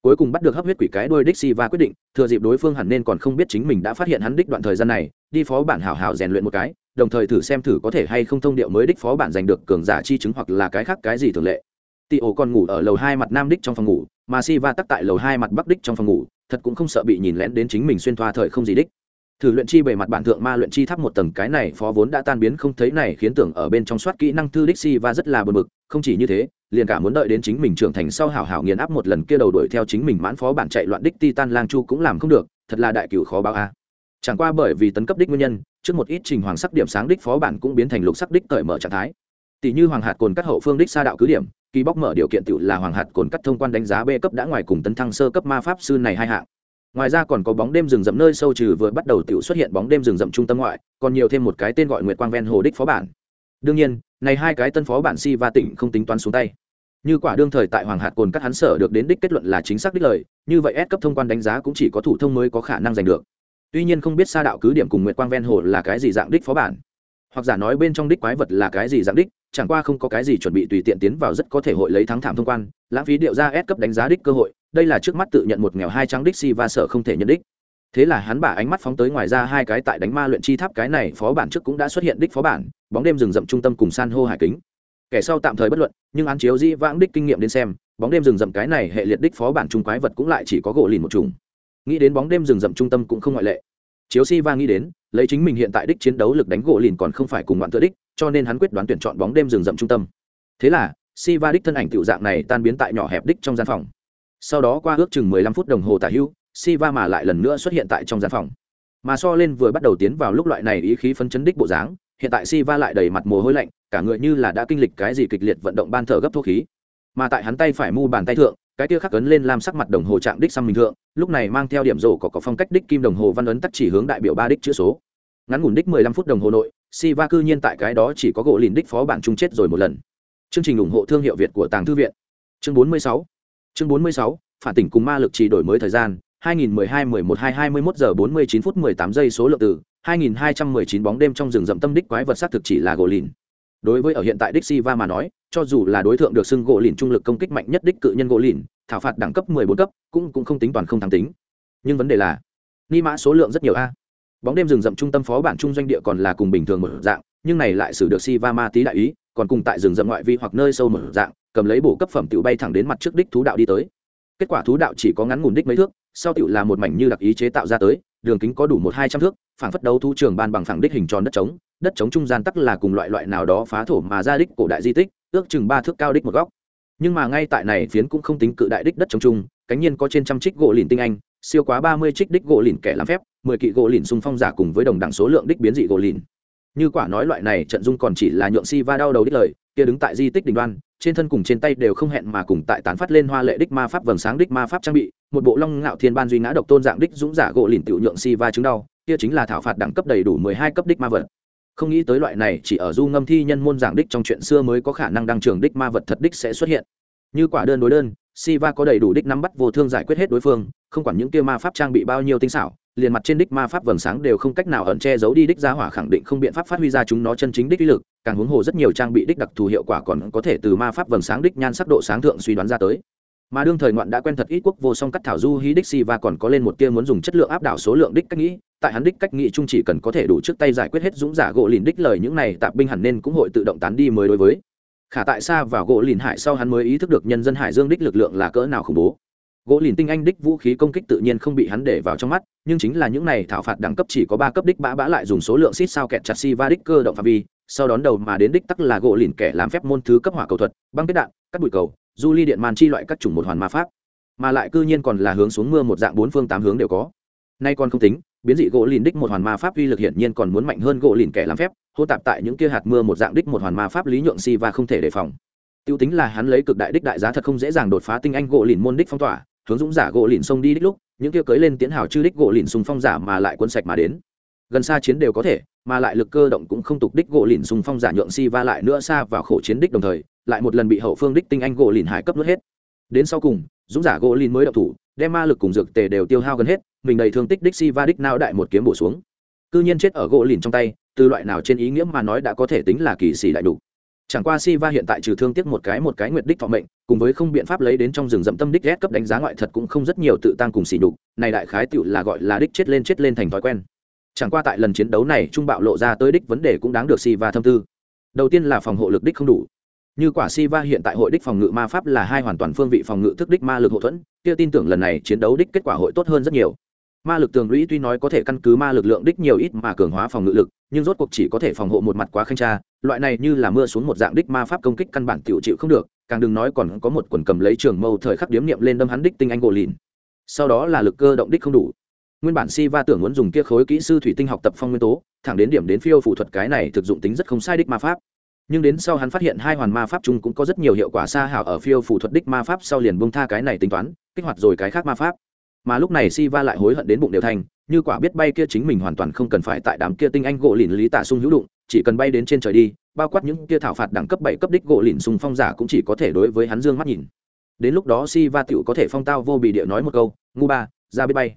Cuối cùng bắt được hấp huyết quỷ cái đôi đích si va quyết định, thừa dịp đối phương hẳn nên còn không biết chính mình đã phát hiện hắn đích đoạn thời gian này, đi phó bản hảo hảo rèn luyện một cái đồng thời thử xem thử có thể hay không thông điệu mới đích phó bản giành được cường giả chi chứng hoặc là cái khác cái gì thường lệ. Tị ổ còn ngủ ở lầu hai mặt nam đích trong phòng ngủ, mà si va tắc tại lầu hai mặt bắc đích trong phòng ngủ, thật cũng không sợ bị nhìn lén đến chính mình xuyên thoa thời không gì đích. Thử luyện chi bề mặt bản thượng ma luyện chi thắp một tầng cái này phó vốn đã tan biến không thấy này khiến tưởng ở bên trong soát kỹ năng thư đích si va rất là bờ bực, không chỉ như thế, liền cả muốn đợi đến chính mình trưởng thành sau hảo hảo nghiền áp một lần kia đầu đuổi theo chính mình mãn phó bản chạy loạn đích titan lang chu cũng làm không được, thật là đại cửu khó báo a. Chẳng qua bởi vì tấn cấp đích nguyên nhân trước một ít trình hoàng sắc điểm sáng đích phó bản cũng biến thành lục sắc đích cởi mở trạng thái. Tỷ như hoàng hạt cồn cắt hậu phương đích xa đạo cứ điểm, kỳ bóc mở điều kiện tự là hoàng hạt cồn cắt thông quan đánh giá b cấp đã ngoài cùng tấn thăng sơ cấp ma pháp sư này hai hạng. Ngoài ra còn có bóng đêm rừng rậm nơi sâu trừ vừa bắt đầu tự xuất hiện bóng đêm rừng rậm trung tâm ngoại, còn nhiều thêm một cái tên gọi nguyệt quang ven hồ đích phó bản. Đương nhiên, này hai cái tân phó bản si và tỉnh không tính toán xuống tay. Như quả đương thời tại hoàng hạt cồn cắt hắn sở được đến đích kết luận là chính xác đích lời, như vậy S cấp thông quan đánh giá cũng chỉ có thủ thông mới có khả năng giành được tuy nhiên không biết xa đạo cứ điểm cùng nguyệt quang ven hồ là cái gì dạng đích phó bản, hoặc giả nói bên trong đích quái vật là cái gì dạng đích, chẳng qua không có cái gì chuẩn bị tùy tiện tiến vào rất có thể hội lấy thắng thảm thông quan, lãng phí điệu ra S cấp đánh giá đích cơ hội, đây là trước mắt tự nhận một nghèo hai trắng đích si và sở không thể nhận đích. Thế là hắn bả ánh mắt phóng tới ngoài ra hai cái tại đánh ma luyện chi tháp cái này phó bản trước cũng đã xuất hiện đích phó bản, bóng đêm rừng rậm trung tâm cùng san hô hải kính. Kẻ sau tạm thời bất luận, nhưng án chiếu dĩ vãng đích kinh nghiệm đến xem, bóng đêm rừng rậm cái này hệ liệt đích phó bản trung quái vật cũng lại chỉ có gỗ lìn một trùng nghĩ đến bóng đêm rừng rậm trung tâm cũng không ngoại lệ. Chiếu si va nghĩ đến, lấy chính mình hiện tại đích chiến đấu lực đánh gỗ lìn còn không phải cùng ngoạn thợ đích, cho nên hắn quyết đoán tuyển chọn bóng đêm rừng rậm trung tâm. Thế là, si va đích thân ảnh tiểu dạng này tan biến tại nhỏ hẹp đích trong gian phòng. Sau đó qua ước chừng mười lăm phút đồng hồ tả hưu, si va mà lại lần nữa xuất hiện tại trong gian phòng. Mà so lên vừa bắt đầu tiến vào lúc loại này ý khí phấn chấn đích bộ dáng, hiện tại si va lại đầy mặt mồ hôi lạnh, cả người như là đã kinh lịch cái gì kịch liệt vận động ban thở gấp thuốc khí. Mà tại hắn tay phải mu bàn tay thượng cái tia khắc ấn lên làm sắc mặt đồng hồ trạng đích sang bình thượng, lúc này mang theo điểm rổ có có phong cách đích kim đồng hồ văn ấn tắt chỉ hướng đại biểu ba đích chữ số. Ngắn ngủn đích mười lăm phút đồng hồ nội si va cư nhiên tại cái đó chỉ có gỗ lìn đích phó bản chung chết rồi một lần. Chương trình ủng hộ thương hiệu việt của tàng thư viện. Chương bốn mươi sáu, chương bốn mươi sáu, phản tỉnh cùng ma lực chỉ đổi mới thời gian 2012-11-2-21 giờ 49 phút 18 giây số lượng từ 2219 bóng đêm trong rừng rậm tâm đích quái vật xác thực chỉ là gỗ lìn đối với ở hiện tại đích Siva mà nói, cho dù là đối tượng được xưng gỗ lìn trung lực công kích mạnh nhất đích cự nhân gỗ lìn, thảo phạt đẳng cấp 14 cấp, cũng cũng không tính toàn không thắng tính. Nhưng vấn đề là, ni mã số lượng rất nhiều a. Bóng đêm rừng rậm trung tâm phó bản trung doanh địa còn là cùng bình thường một dạng, nhưng này lại xử được Siva ma tí đại ý, còn cùng tại rừng rậm ngoại vi hoặc nơi sâu một dạng, cầm lấy bổ cấp phẩm tiểu bay thẳng đến mặt trước đích thú đạo đi tới. Kết quả thú đạo chỉ có ngắn ngủn đích mấy thước, sau tiểu là một mảnh như đặc ý chế tạo ra tới đường kính có đủ một hai trăm thước, phảng phất đấu thu trường ban bằng phẳng đích hình tròn đất trống đất trống trung gian tắc là cùng loại loại nào đó phá thổ mà ra đích cổ đại di tích, ước chừng ba thước cao đích một góc. Nhưng mà ngay tại này phiến cũng không tính cự đại đích đất trống trung cánh nhiên có trên trăm trích gỗ lìn tinh anh, siêu quá ba mươi trích đích gỗ lìn kẻ làm phép, mười kỵ gỗ lìn xung phong giả cùng với đồng đẳng số lượng đích biến dị gỗ lìn. Như quả nói loại này trận dung còn chỉ là nhượng si va đau đầu đích lời, kia đứng tại di tích đình đoan trên thân cùng trên tay đều không hẹn mà cùng tại tán phát lên hoa lệ đích ma pháp vầng sáng đích ma pháp trang bị, một bộ long ngạo thiên ban duy ngã độc tôn dạng đích dũng giả gỗ lìn tiểu nhượng si va chứng đau, kia chính là thảo phạt đẳng cấp đầy đủ mười hai cấp đích ma vật. Không nghĩ tới loại này, chỉ ở du ngâm thi nhân môn giảng đích trong chuyện xưa mới có khả năng đăng trường đích ma vật thật đích sẽ xuất hiện. Như quả đơn đối đơn, si va có đầy đủ đích nắm bắt vô thương giải quyết hết đối phương, không quản những kia ma pháp trang bị bao nhiêu tinh xảo liền mặt trên đích ma pháp vầng sáng đều không cách nào ẩn che giấu đi, đích ra hỏa khẳng định không biện pháp phát huy ra chúng nó chân chính đích uy lực, càng huống hồ rất nhiều trang bị đích đặc thù hiệu quả còn có thể từ ma pháp vầng sáng đích nhan sắc độ sáng thượng suy đoán ra tới. Mà đương thời ngoạn đã quen thật ít quốc vô song cắt thảo du hí đích si và còn có lên một tia muốn dùng chất lượng áp đảo số lượng đích cách nghĩ, tại hắn đích cách nghĩ chung chỉ cần có thể đủ trước tay giải quyết hết dũng giả gỗ lìn đích lời những này, tạp binh hẳn nên cũng hội tự động tán đi mới đối với. Khả tại xa vào gỗ lìn hải sau hắn mới ý thức được nhân dân hải dương đích lực lượng là cỡ nào khủng bố gỗ lìn tinh anh đích vũ khí công kích tự nhiên không bị hắn để vào trong mắt, nhưng chính là những này thảo phạt đẳng cấp chỉ có ba cấp đích bã bã lại dùng số lượng xít sao kẹt chặt si va đích cơ động phạm vi, sau đón đầu mà đến đích tắc là gỗ lìn kẻ làm phép môn thứ cấp hỏa cầu thuật, băng kết đạn các bụi cầu, du ly điện màn chi loại các chủng một hoàn ma pháp. Mà lại cư nhiên còn là hướng xuống mưa một dạng bốn phương tám hướng đều có. Nay còn không tính, biến dị gỗ lìn đích một hoàn ma pháp uy lực hiển nhiên còn muốn mạnh hơn gỗ lìn kẻ làm phép, hô tạp tại những kia hạt mưa một dạng đích một hoàn ma pháp lý nhượng si và không thể đề phòng. Tiêu tính là hắn lấy cực đại đích đại giá thật không dễ dàng đột phá tinh anh gỗ lìn môn đích phong tỏa hướng dũng giả gỗ lìn sông đi đích lúc, những kia cưới lên tiến hào chư đích gỗ lìn sùng phong giả mà lại quân sạch mà đến. Gần xa chiến đều có thể, mà lại lực cơ động cũng không tục đích gỗ lìn sùng phong giả nhượng si va lại nữa xa vào khổ chiến đích đồng thời, lại một lần bị hậu phương đích tinh anh gỗ lìn hải cấp nuốt hết. Đến sau cùng, dũng giả gỗ lìn mới đậu thủ, đem ma lực cùng dược tề đều tiêu hao gần hết, mình đầy thương tích đích si va đích nao đại một kiếm bổ xuống. Cư nhiên chết ở gỗ lìn trong tay, từ loại nào trên ý nghĩa mà nói đã có thể tính là kỳ sĩ đại đủ chẳng qua si va hiện tại trừ thương tiếc một cái một cái nguyệt đích thọ mệnh, cùng với không biện pháp lấy đến trong rừng rậm tâm đích ghét cấp đánh giá ngoại thật cũng không rất nhiều tự tăng cùng xỉ nhục, này đại khái tựu là gọi là đích chết lên chết lên thành thói quen. Chẳng qua tại lần chiến đấu này, trung bạo lộ ra tới đích vấn đề cũng đáng được si va thâm tư. Đầu tiên là phòng hộ lực đích không đủ. Như quả si va hiện tại hội đích phòng ngự ma pháp là hai hoàn toàn phương vị phòng ngự thức đích ma lực hậu thuẫn, kia tin tưởng lần này chiến đấu đích kết quả hội tốt hơn rất nhiều ma lực tường lũy tuy nói có thể căn cứ ma lực lượng đích nhiều ít mà cường hóa phòng ngự lực, nhưng rốt cuộc chỉ có thể phòng hộ một mặt quá khanh tra loại này như là mưa xuống một dạng đích ma pháp công kích căn bản tiểu chịu không được, càng đừng nói còn có một quần cầm lấy trường mâu thời khắc điếm niệm lên đâm hắn đích tinh anh gỗ lìn. Sau đó là lực cơ động đích không đủ. Nguyên bản si va tưởng muốn dùng kia khối kỹ sư thủy tinh học tập phong nguyên tố, thẳng đến điểm đến phiêu phụ thuật cái này thực dụng tính rất không sai đích ma pháp. Nhưng đến sau hắn phát hiện hai hoàn ma pháp chung cũng có rất nhiều hiệu quả xa hảo ở phiêu phụ thuật đích ma pháp sau liền bông tha cái này tính toán, kích hoạt rồi cái khác ma pháp mà lúc này si va lại hối hận đến bụng đều thành, như quả biết bay kia chính mình hoàn toàn không cần phải tại đám kia tinh anh gỗ lìn lý tả sung hữu đụng, chỉ cần bay đến trên trời đi, bao quát những kia thảo phạt đẳng cấp bảy cấp đích gỗ lìn sung phong giả cũng chỉ có thể đối với hắn dương mắt nhìn. Đến lúc đó si va tựu có thể phong tao vô bị địa nói một câu, ngu ba, ra biết bay.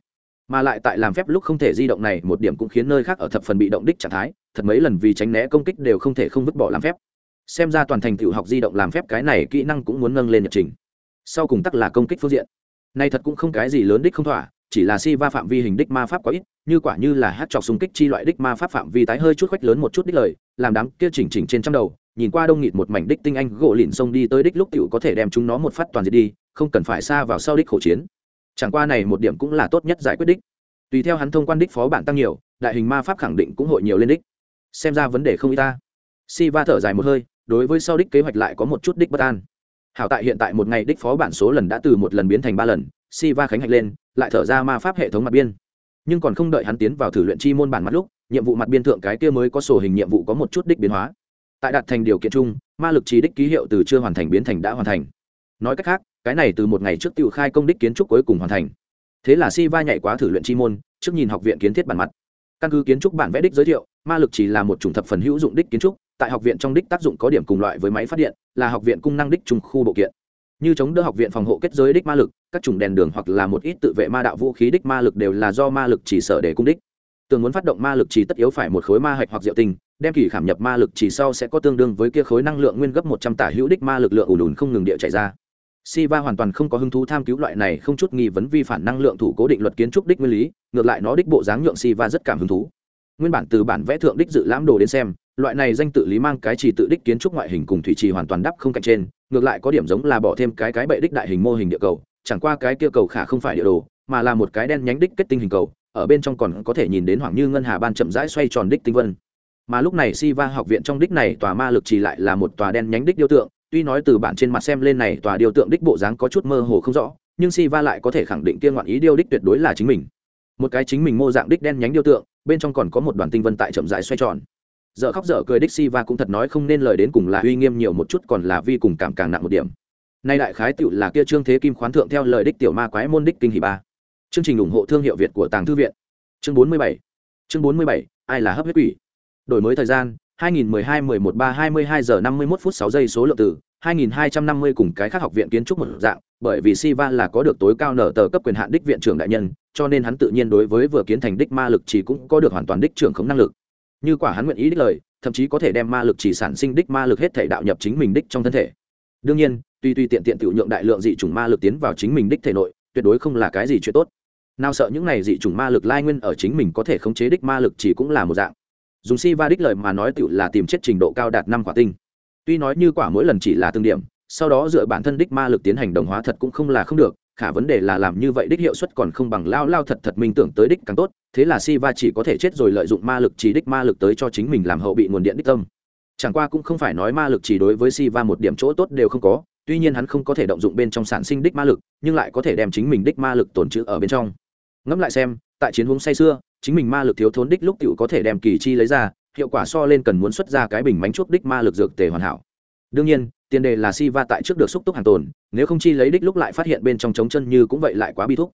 Mà lại tại làm phép lúc không thể di động này, một điểm cũng khiến nơi khác ở thập phần bị động đích trạng thái, thật mấy lần vì tránh né công kích đều không thể không vứt bỏ làm phép. Xem ra toàn thành tựu học di động làm phép cái này kỹ năng cũng muốn nâng lên nhật trình. Sau cùng tắc là công kích phương diện này thật cũng không cái gì lớn đích không thỏa, chỉ là si va phạm vi hình đích ma pháp quá ít, như quả như là hát trọc xung kích chi loại đích ma pháp phạm vi tái hơi chút khoách lớn một chút đích lời, làm đám kia chỉnh chỉnh trên trăm đầu, nhìn qua đông nghịt một mảnh đích tinh anh gỗ lịn sông đi tới đích lúc tiểu có thể đem chúng nó một phát toàn diệt đi, không cần phải xa vào sau đích khổ chiến. Chẳng qua này một điểm cũng là tốt nhất giải quyết đích. Tùy theo hắn thông quan đích phó bản tăng nhiều, đại hình ma pháp khẳng định cũng hội nhiều lên đích. Xem ra vấn đề không ít ta. Si va thở dài một hơi, đối với sau đích kế hoạch lại có một chút đích bất an hảo tại hiện tại một ngày đích phó bản số lần đã từ một lần biến thành ba lần si va khánh hạch lên, lại thở ra ma pháp hệ thống mặt biên. Nhưng còn không đợi hắn tiến vào thử luyện chi môn bản mặt lúc, nhiệm vụ mặt biên thượng cái kia mới có sổ hình nhiệm vụ có một chút đích biến hóa. Tại đạt thành điều kiện chung, ma lực trí đích ký hiệu từ chưa hoàn thành biến thành đã hoàn thành. Nói cách khác, cái này từ một ngày trước tự khai công đích kiến trúc cuối cùng hoàn thành. Thế là si va nhảy quá thử luyện chi môn, trước nhìn học viện kiến thiết bản mặt. Căn cứ kiến trúc bản vẽ đích giới thiệu, ma lực chỉ là một chủng thập phần hữu dụng đích kiến trúc tại học viện trong đích tác dụng có điểm cùng loại với máy phát điện là học viện cung năng đích trùng khu bộ kiện. Như chống đỡ học viện phòng hộ kết giới đích ma lực các chủng đèn đường hoặc là một ít tự vệ ma đạo vũ khí đích ma lực đều là do ma lực chỉ sở để cung đích. Tường muốn phát động ma lực chỉ tất yếu phải một khối ma hạch hoặc diệu tình, đem kỳ khảm nhập ma lực chỉ sau sẽ có tương đương với kia khối năng lượng nguyên gấp một trăm tả hữu đích ma lực lượng ủn ủn không ngừng địa chạy ra. Siva hoàn toàn không có hứng thú tham cứu loại này không chút nghi vấn vi phản năng lượng thủ cố định luật kiến trúc đích nguyên lý, ngược lại nó đích bộ dáng nhượng Siva rất cảm hứng thú. Nguyên bản từ bản vẽ thượng đích dự lãm đồ đến xem, loại này danh tự lý mang cái chỉ tự đích kiến trúc ngoại hình cùng thủy trì hoàn toàn đắp không cạnh trên, ngược lại có điểm giống là bỏ thêm cái cái bệ đích đại hình mô hình địa cầu, chẳng qua cái kia cầu khả không phải địa đồ, mà là một cái đen nhánh đích kết tinh hình cầu, ở bên trong còn có thể nhìn đến hoảng như ngân hà ban chậm rãi xoay tròn đích tinh vân. Mà lúc này Siva học viện trong đích này tòa ma lực trì lại là một tòa đen nhánh đích điêu tượng, tuy nói từ bản trên mặt xem lên này tòa điêu tượng đích bộ dáng có chút mơ hồ không rõ nhưng si va lại có thể khẳng định kia ngoạn ý điêu đích tuyệt đối là chính mình một cái chính mình mô dạng đích đen nhánh điêu tượng bên trong còn có một đoàn tinh vân tại chậm rãi xoay tròn. Dợ khóc dở cười đích si va cũng thật nói không nên lời đến cùng là uy nghiêm nhiều một chút còn là vi cùng cảm càng nặng một điểm. Nay đại khái tựu là kia trương thế kim khoán thượng theo lời đích tiểu ma quái môn đích kinh hỷ ba. Chương trình ủng hộ thương hiệu việt của tàng thư viện. Chương bốn mươi bảy. Chương bốn mươi bảy ai là hấp huyết quỷ? Đổi mới thời gian 2012-11-3-22 giờ 51 phút 6 giây số lượng từ 2250 cùng cái khác học viện kiến trúc một dạng, bởi vì Siva là có được tối cao nở tờ cấp quyền hạn đích viện trưởng đại nhân, cho nên hắn tự nhiên đối với vừa kiến thành đích ma lực chỉ cũng có được hoàn toàn đích trưởng khống năng lực. Như quả hắn nguyện ý đích lời, thậm chí có thể đem ma lực chỉ sản sinh đích ma lực hết thể đạo nhập chính mình đích trong thân thể. Đương nhiên, tuy tuy tiện tiện tiểu nhượng đại lượng dị chủng ma lực tiến vào chính mình đích thể nội, tuyệt đối không là cái gì chuyện tốt. Nào sợ những này dị chủng ma lực lai nguyên ở chính mình có thể khống chế đích ma lực chỉ cũng là một dạng dùng si va đích lời mà nói tiểu là tìm chết trình độ cao đạt năm quả tinh tuy nói như quả mỗi lần chỉ là tương điểm sau đó dựa bản thân đích ma lực tiến hành đồng hóa thật cũng không là không được khả vấn đề là làm như vậy đích hiệu suất còn không bằng lao lao thật thật minh tưởng tới đích càng tốt, thế là si va chỉ có thể chết rồi lợi dụng ma lực chỉ đích ma lực tới cho chính mình làm hậu bị nguồn điện đích tâm. Chẳng qua cũng không phải nói ma lực chỉ đối với si va một điểm chỗ tốt đều không có, tuy nhiên hắn không có thể động dụng bên trong sản sinh đích ma lực, nhưng lại có thể đem chính mình đích ma lực tồn trữ ở bên trong. Ngẫm lại xem, tại chiến hướng say xưa chính mình ma lực thiếu thốn đích lúc tiểu có thể đem kỳ chi lấy ra, hiệu quả so lên cần muốn xuất ra cái bình mánh chuốc đích ma lực dược tề hoàn hảo. Đương nhiên tiền đề là si va tại trước được xúc túc hàng tồn, nếu không chi lấy đích lúc lại phát hiện bên trong trống chân như cũng vậy lại quá bi thúc.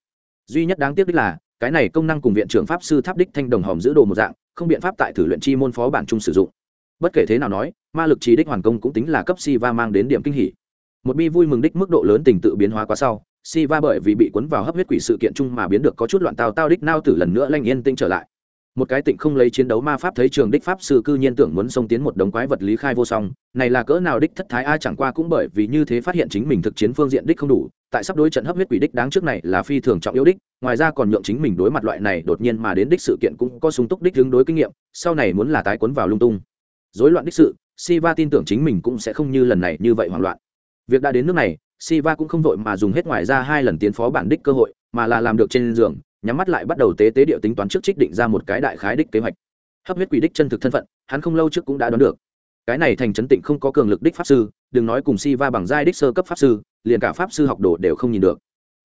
Duy nhất đáng tiếc đích là, cái này công năng cùng viện trưởng pháp sư tháp đích thanh đồng hòm giữ đồ một dạng, không biện pháp tại thử luyện chi môn phó bản chung sử dụng. Bất kể thế nào nói, ma lực trí đích hoàn công cũng tính là cấp si va mang đến điểm kinh hỉ. Một bi vui mừng đích mức độ lớn tình tự biến hóa quá sau si va bởi vì bị cuốn vào hấp huyết quỷ sự kiện chung mà biến được có chút loạn tao tao đích nao tử lần nữa lanh yên tinh trở lại một cái tịnh không lấy chiến đấu ma pháp thấy trường đích pháp sư cư nhiên tưởng muốn xông tiến một đống quái vật lý khai vô song này là cỡ nào đích thất thái ai chẳng qua cũng bởi vì như thế phát hiện chính mình thực chiến phương diện đích không đủ tại sắp đối trận hấp huyết quỷ đích đáng trước này là phi thường trọng yếu đích ngoài ra còn nhượng chính mình đối mặt loại này đột nhiên mà đến đích sự kiện cũng có sung túc đích hướng đối kinh nghiệm sau này muốn là tái cuốn vào lung tung. Rối loạn đích sự Siva tin tưởng chính mình cũng sẽ không như lần này như vậy hoảng loạn. Việc đã đến nước này Siva cũng không vội mà dùng hết ngoài ra hai lần tiến phó bản đích cơ hội, mà là làm được trên giường, nhắm mắt lại bắt đầu tế tế điệu tính toán trước trích định ra một cái đại khái đích kế hoạch. Hấp huyết quỷ đích chân thực thân phận, hắn không lâu trước cũng đã đoán được. Cái này thành trấn tịnh không có cường lực đích pháp sư, đừng nói cùng Siva bằng giai đích sơ cấp pháp sư, liền cả pháp sư học đồ đều không nhìn được.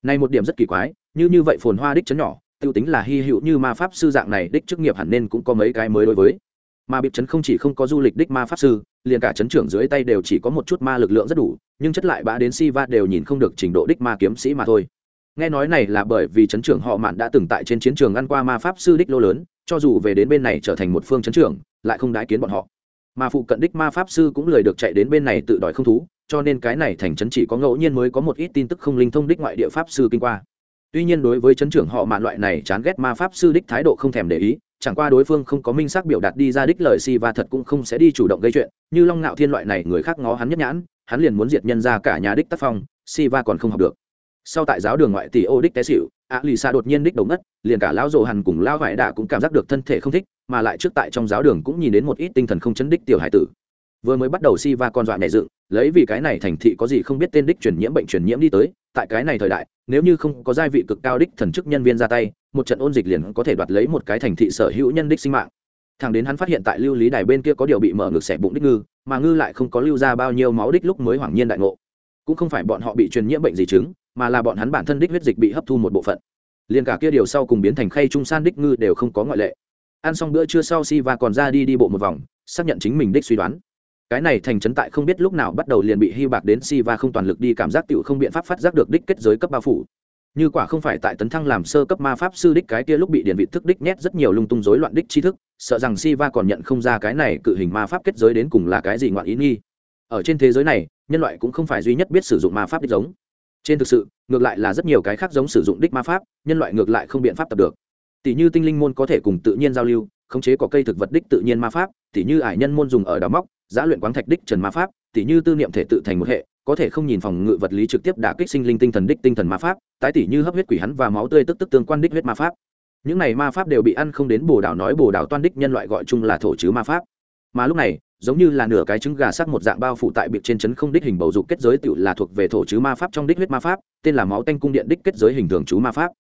Này một điểm rất kỳ quái, như như vậy phồn hoa đích trấn nhỏ, tiêu tính là hy hữu như ma pháp sư dạng này đích chức nghiệp hẳn nên cũng có mấy cái mới đối với mà biệt trấn không chỉ không có du lịch đích ma pháp sư liền cả trấn trưởng dưới tay đều chỉ có một chút ma lực lượng rất đủ nhưng chất lại bã đến si va đều nhìn không được trình độ đích ma kiếm sĩ mà thôi nghe nói này là bởi vì chấn trưởng họ mạn đã từng tại trên chiến trường ăn qua ma pháp sư đích lô lớn, cho dù về đến bên này trở thành một phương chấn trưởng, lại không đái kiến bọn họ. Mà phụ cận đích ma pháp sư cũng lời được chạy đến bên này tự đòi không thú, cho nên cái này thành chấn chỉ có ngẫu nhiên mới có một ít tin tức không linh thông đích ngoại địa pháp sư kinh qua. Tuy nhiên đối với chấn trưởng họ mạn loại này chán ghét ma pháp sư đích thái độ không thèm để ý, chẳng qua đối phương không có minh xác biểu đạt đi ra đích lời si và thật cũng không sẽ đi chủ động gây chuyện, như long ngạo thiên loại này người khác ngó hắn nhất nhãn, hắn liền muốn diệt nhân ra cả nhà đích tác phong, si va còn không học được sau tại giáo đường ngoại tỷ ô đích té xịu ạ lì xa đột nhiên đích đầu ngất, liền cả lão rồ hằn cùng lao vải đạ cũng cảm giác được thân thể không thích, mà lại trước tại trong giáo đường cũng nhìn đến một ít tinh thần không chấn đích tiểu hải tử. Vừa mới bắt đầu si va con dọa nhẹ dựng, lấy vì cái này thành thị có gì không biết tên đích truyền nhiễm bệnh truyền nhiễm đi tới, tại cái này thời đại, nếu như không có giai vị cực cao đích thần chức nhân viên ra tay, một trận ôn dịch liền có thể đoạt lấy một cái thành thị sở hữu nhân đích sinh mạng. Thằng đến hắn phát hiện tại lưu lý đài bên kia có điều bị mở ngực xẻ bụng đích ngư, mà ngư lại không có lưu ra bao nhiêu máu đích lúc mới hoảng nhiên đại ngộ. Cũng không phải bọn họ bị truyền nhiễm bệnh gì chứng mà là bọn hắn bản thân đích huyết dịch bị hấp thu một bộ phận. Liền cả kia điều sau cùng biến thành khay trung san đích ngư đều không có ngoại lệ. Ăn xong bữa trưa sau si và còn ra đi đi bộ một vòng, xác nhận chính mình đích suy đoán. Cái này thành trấn tại không biết lúc nào bắt đầu liền bị hy bạc đến si và không toàn lực đi cảm giác tựu không biện pháp phát giác được đích kết giới cấp bao phủ. Như quả không phải tại tấn thăng làm sơ cấp ma pháp sư đích cái kia lúc bị điện vị thức đích nhét rất nhiều lung tung rối loạn đích tri thức, sợ rằng si va còn nhận không ra cái này cự hình ma pháp kết giới đến cùng là cái gì ngoạn ý nghi. Ở trên thế giới này, nhân loại cũng không phải duy nhất biết sử dụng ma pháp đích giống trên thực sự, ngược lại là rất nhiều cái khác giống sử dụng đích ma pháp, nhân loại ngược lại không biện pháp tập được. Tỷ như tinh linh môn có thể cùng tự nhiên giao lưu, khống chế có cây thực vật đích tự nhiên ma pháp, tỷ như ải nhân môn dùng ở đào móc, giã luyện quáng thạch đích trần ma pháp, tỷ như tư niệm thể tự thành một hệ, có thể không nhìn phòng ngự vật lý trực tiếp đả kích sinh linh tinh thần đích tinh thần ma pháp, tái tỷ như hấp huyết quỷ hắn và máu tươi tức tức tương quan đích huyết ma pháp. Những này ma pháp đều bị ăn không đến bồ đảo nói bồ đảo toan đích nhân loại gọi chung là thổ chứ ma pháp mà lúc này, giống như là nửa cái trứng gà sắc một dạng bao phủ tại biệt trên chấn không đích hình bầu dục kết giới tựu là thuộc về thổ chứ ma pháp trong đích huyết ma pháp, tên là máu tanh cung điện đích kết giới hình thường chú ma pháp.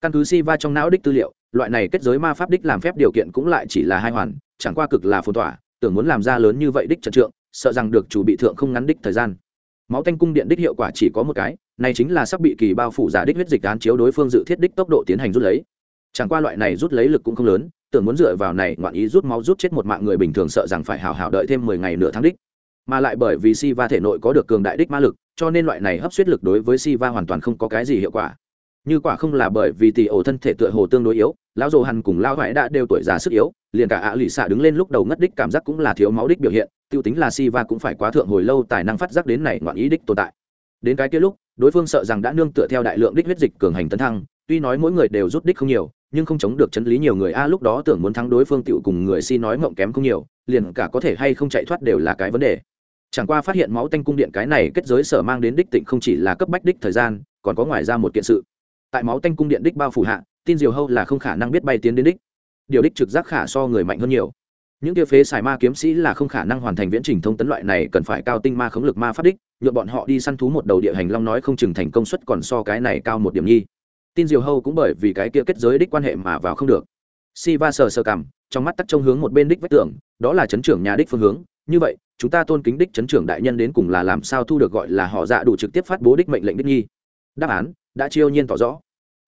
Căn cứ si va trong não đích tư liệu, loại này kết giới ma pháp đích làm phép điều kiện cũng lại chỉ là hai hoàn, chẳng qua cực là phồn tỏa, tưởng muốn làm ra lớn như vậy đích trận trượng, sợ rằng được chủ bị thượng không ngắn đích thời gian. Máu tanh cung điện đích hiệu quả chỉ có một cái, này chính là sắp bị kỳ bao phủ giả đích huyết dịch án chiếu đối phương dự thiết đích tốc độ tiến hành rút lấy. Chẳng qua loại này rút lấy lực cũng không lớn tưởng muốn dựa vào này ngoạn ý rút máu rút chết một mạng người bình thường sợ rằng phải hào hào đợi thêm mười ngày nửa tháng đích. Mà lại bởi vì si va thể nội có được cường đại đích ma lực, cho nên loại này hấp suýt lực đối với si va hoàn toàn không có cái gì hiệu quả. Như quả không là bởi vì tỷ ổ thân thể tựa hồ tương đối yếu, lão dồ hằn cùng lao hoại đã đều tuổi già sức yếu, liền cả ạ lì xạ đứng lên lúc đầu ngất đích cảm giác cũng là thiếu máu đích biểu hiện t i ê u tính là si va cũng phải quá thượng hồi lâu tài năng phát giác đến này ngoạn ý đích tồn tại. Đến cái kia lúc, đối phương sợ rằng đã nương tựa theo đại lượng đích huyết dịch cường hành tấn thăng, tuy nói mỗi người đều rút đích không nhiều nhưng không chống được chân lý nhiều người a, lúc đó tưởng muốn thắng đối phương tựu cùng người si nói mộng kém không nhiều, liền cả có thể hay không chạy thoát đều là cái vấn đề. Chẳng qua phát hiện máu tanh cung điện cái này kết giới sở mang đến đích tịnh không chỉ là cấp bách đích thời gian, còn có ngoài ra một kiện sự. Tại máu tanh cung điện đích bao phủ hạ, tin diều hâu là không khả năng biết bay tiến đến đích. Điều đích trực giác khả so người mạnh hơn nhiều. Những tiêu phế xài ma kiếm sĩ là không khả năng hoàn thành viễn trình thông tấn loại này, cần phải cao tinh ma khống lực ma phát đích nhuộm bọn họ đi săn thú một đầu địa hành long nói không chừng thành công suất còn so cái này cao một điểm nhi tin diều hâu cũng bởi vì cái kia kết giới đích quan hệ mà vào không được. Si va sờ sờ cảm trong mắt tắt trông hướng một bên đích vách tưởng đó là chấn trưởng nhà đích phương hướng. Như vậy, chúng ta tôn kính đích chấn trưởng đại nhân đến cùng là làm sao thu được gọi là họ dạ đủ trực tiếp phát bố đích mệnh lệnh đích nhi? Đáp án, đã chiêu nhiên tỏ rõ.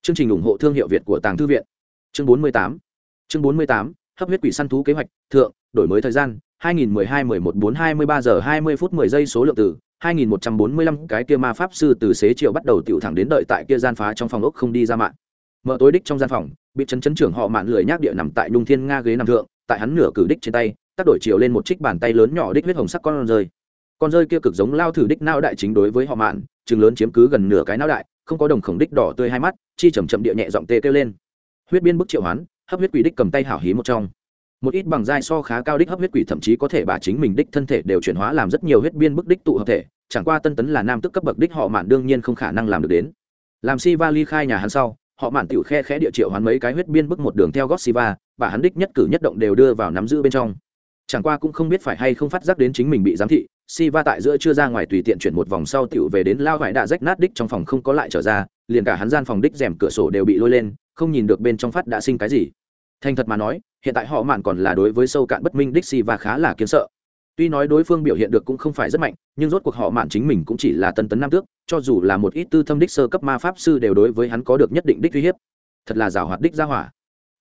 Chương trình ủng hộ thương hiệu việt của tàng thư viện. Chương 48 chương 48 hấp huyết quỷ săn thú kế hoạch, thượng, đổi mới thời gian 2012-11-4-23 giờ 20 phút 10 giây số lượng từ 2145 cái kia ma pháp sư từ xế chiều bắt đầu tiểu thẳng đến đợi tại kia gian phá trong phòng ốc không đi ra mạng. Mở tối đích trong gian phòng, bị chấn chấn trưởng họ mạn lười nhác địa nằm tại nhung thiên nga ghế nằm thượng, tại hắn nửa cử đích trên tay, tác đổi chiều lên một trích bàn tay lớn nhỏ đích huyết hồng sắc con rơi. Con rơi kia cực giống lao thử đích não đại chính đối với họ mạn trường lớn chiếm cứ gần nửa cái não đại, không có đồng khổng đích đỏ tươi hai mắt, chi chậm chậm địa nhẹ giọng tê kêu lên. Huyết biên bức triệu hoán, hấp huyết quỷ đích cầm tay hảo hí một trong một ít bằng dai so khá cao đích hấp huyết quỷ thậm chí có thể bà chính mình đích thân thể đều chuyển hóa làm rất nhiều huyết biên bức đích tụ hợp thể chẳng qua tân tấn là nam tức cấp bậc đích họ mạn đương nhiên không khả năng làm được đến làm si va ly khai nhà hắn sau họ mạn tiểu khe khẽ địa triệu hoán mấy cái huyết biên bức một đường theo gót si va, và hắn đích nhất cử nhất động đều đưa vào nắm giữ bên trong chẳng qua cũng không biết phải hay không phát giác đến chính mình bị giám thị si va tại giữa chưa ra ngoài tùy tiện chuyển một vòng sau tiểu về đến lao vải đạ rách nát đích trong phòng không có lại trở ra, liền cả hắn gian phòng đích rèm cửa sổ đều bị lôi lên, không nhìn được bên trong phát đã sinh cái gì. Thành thật mà nói, hiện tại họ mạn còn là đối với sâu cạn bất minh đích Siva khá là kiến sợ. Tuy nói đối phương biểu hiện được cũng không phải rất mạnh, nhưng rốt cuộc họ mạn chính mình cũng chỉ là tân tấn nam tước, cho dù là một ít tư thâm đích sơ cấp ma pháp sư đều đối với hắn có được nhất định đích uy hiếp. Thật là giàu hoạt đích ra hỏa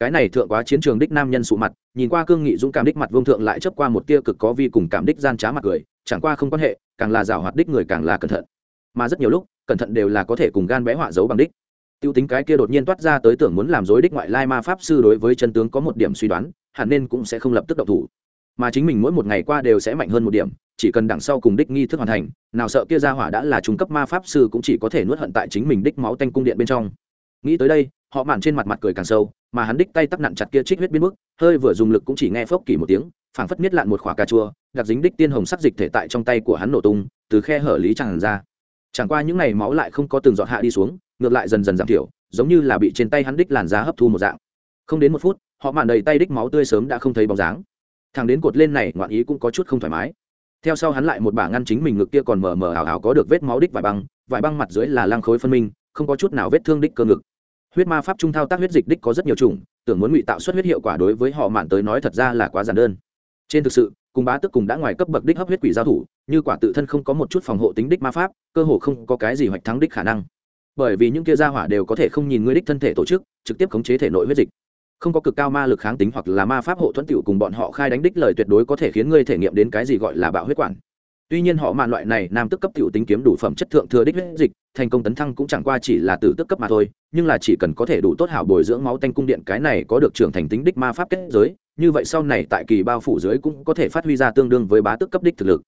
cái này thượng quá chiến trường đích nam nhân sụ mặt nhìn qua cương nghị dũng cảm đích mặt vương thượng lại chấp qua một tia cực có vi cùng cảm đích gian trá mặt cười chẳng qua không quan hệ càng là rào hoạt đích người càng là cẩn thận mà rất nhiều lúc cẩn thận đều là có thể cùng gan bé họa giấu bằng đích tiêu tính cái kia đột nhiên toát ra tới tưởng muốn làm dối đích ngoại lai ma pháp sư đối với chân tướng có một điểm suy đoán, hẳn nên cũng sẽ không lập tức động thủ. Mà chính mình mỗi một ngày qua đều sẽ mạnh hơn một điểm, chỉ cần đằng sau cùng đích nghi thức hoàn thành, nào sợ kia ra hỏa đã là trung cấp ma pháp sư cũng chỉ có thể nuốt hận tại chính mình đích máu tanh cung điện bên trong. Nghĩ tới đây, họ mạn trên mặt mặt cười càng sâu, mà hắn đích tay tắc nặn chặt kia trích huyết biến mức hơi vừa dùng lực cũng chỉ nghe phốc kỳ một tiếng, phảng phất miết lạn một khỏa cà chua, đặc dính đích tiên hồng sắc dịch thể tại trong tay của hắn nổ tung, từ khe hở lý tràn ra chẳng qua những ngày máu lại không có từng giọt hạ đi xuống, ngược lại dần dần giảm thiểu, giống như là bị trên tay hắn đích làn giá hấp thu một dạng. Không đến một phút, họ mạn đầy tay đích máu tươi sớm đã không thấy bóng dáng. Thằng đến cột lên này, ngoạn ý cũng có chút không thoải mái. Theo sau hắn lại một bả ngăn chính mình ngực kia còn mờ mờ ảo ảo có được vết máu đích vải băng vải băng mặt dưới là lang khối phân minh, không có chút nào vết thương đích cơ ngực. Huyết ma pháp trung thao tác huyết dịch đích có rất nhiều chủng, tưởng muốn ngụy tạo xuất huyết hiệu quả đối với họ mạn tới nói thật ra là quá giản đơn. Trên thực sự cùng bá tức cùng đã ngoài cấp bậc đích hấp huyết quỷ giao thủ, như quả tự thân không có một chút phòng hộ tính đích ma pháp, cơ hồ không có cái gì hoạch thắng đích khả năng. Bởi vì những kia gia hỏa đều có thể không nhìn ngươi đích thân thể tổ chức, trực tiếp khống chế thể nội huyết dịch. Không có cực cao ma lực kháng tính hoặc là ma pháp hộ thuẫn tiểu cùng bọn họ khai đánh đích lời tuyệt đối có thể khiến ngươi thể nghiệm đến cái gì gọi là bạo huyết quản. Tuy nhiên họ mạn loại này nam tức cấp tiểu tính kiếm đủ phẩm chất thượng thừa đích huyết dịch, thành công tấn thăng cũng chẳng qua chỉ là từ tức cấp mà thôi, nhưng là chỉ cần có thể đủ tốt hảo bồi dưỡng máu tanh cung điện cái này có được trưởng thành tính đích ma pháp kết giới như vậy sau này tại kỳ bao phủ dưới cũng có thể phát huy ra tương đương với bá tước cấp đích thực lực.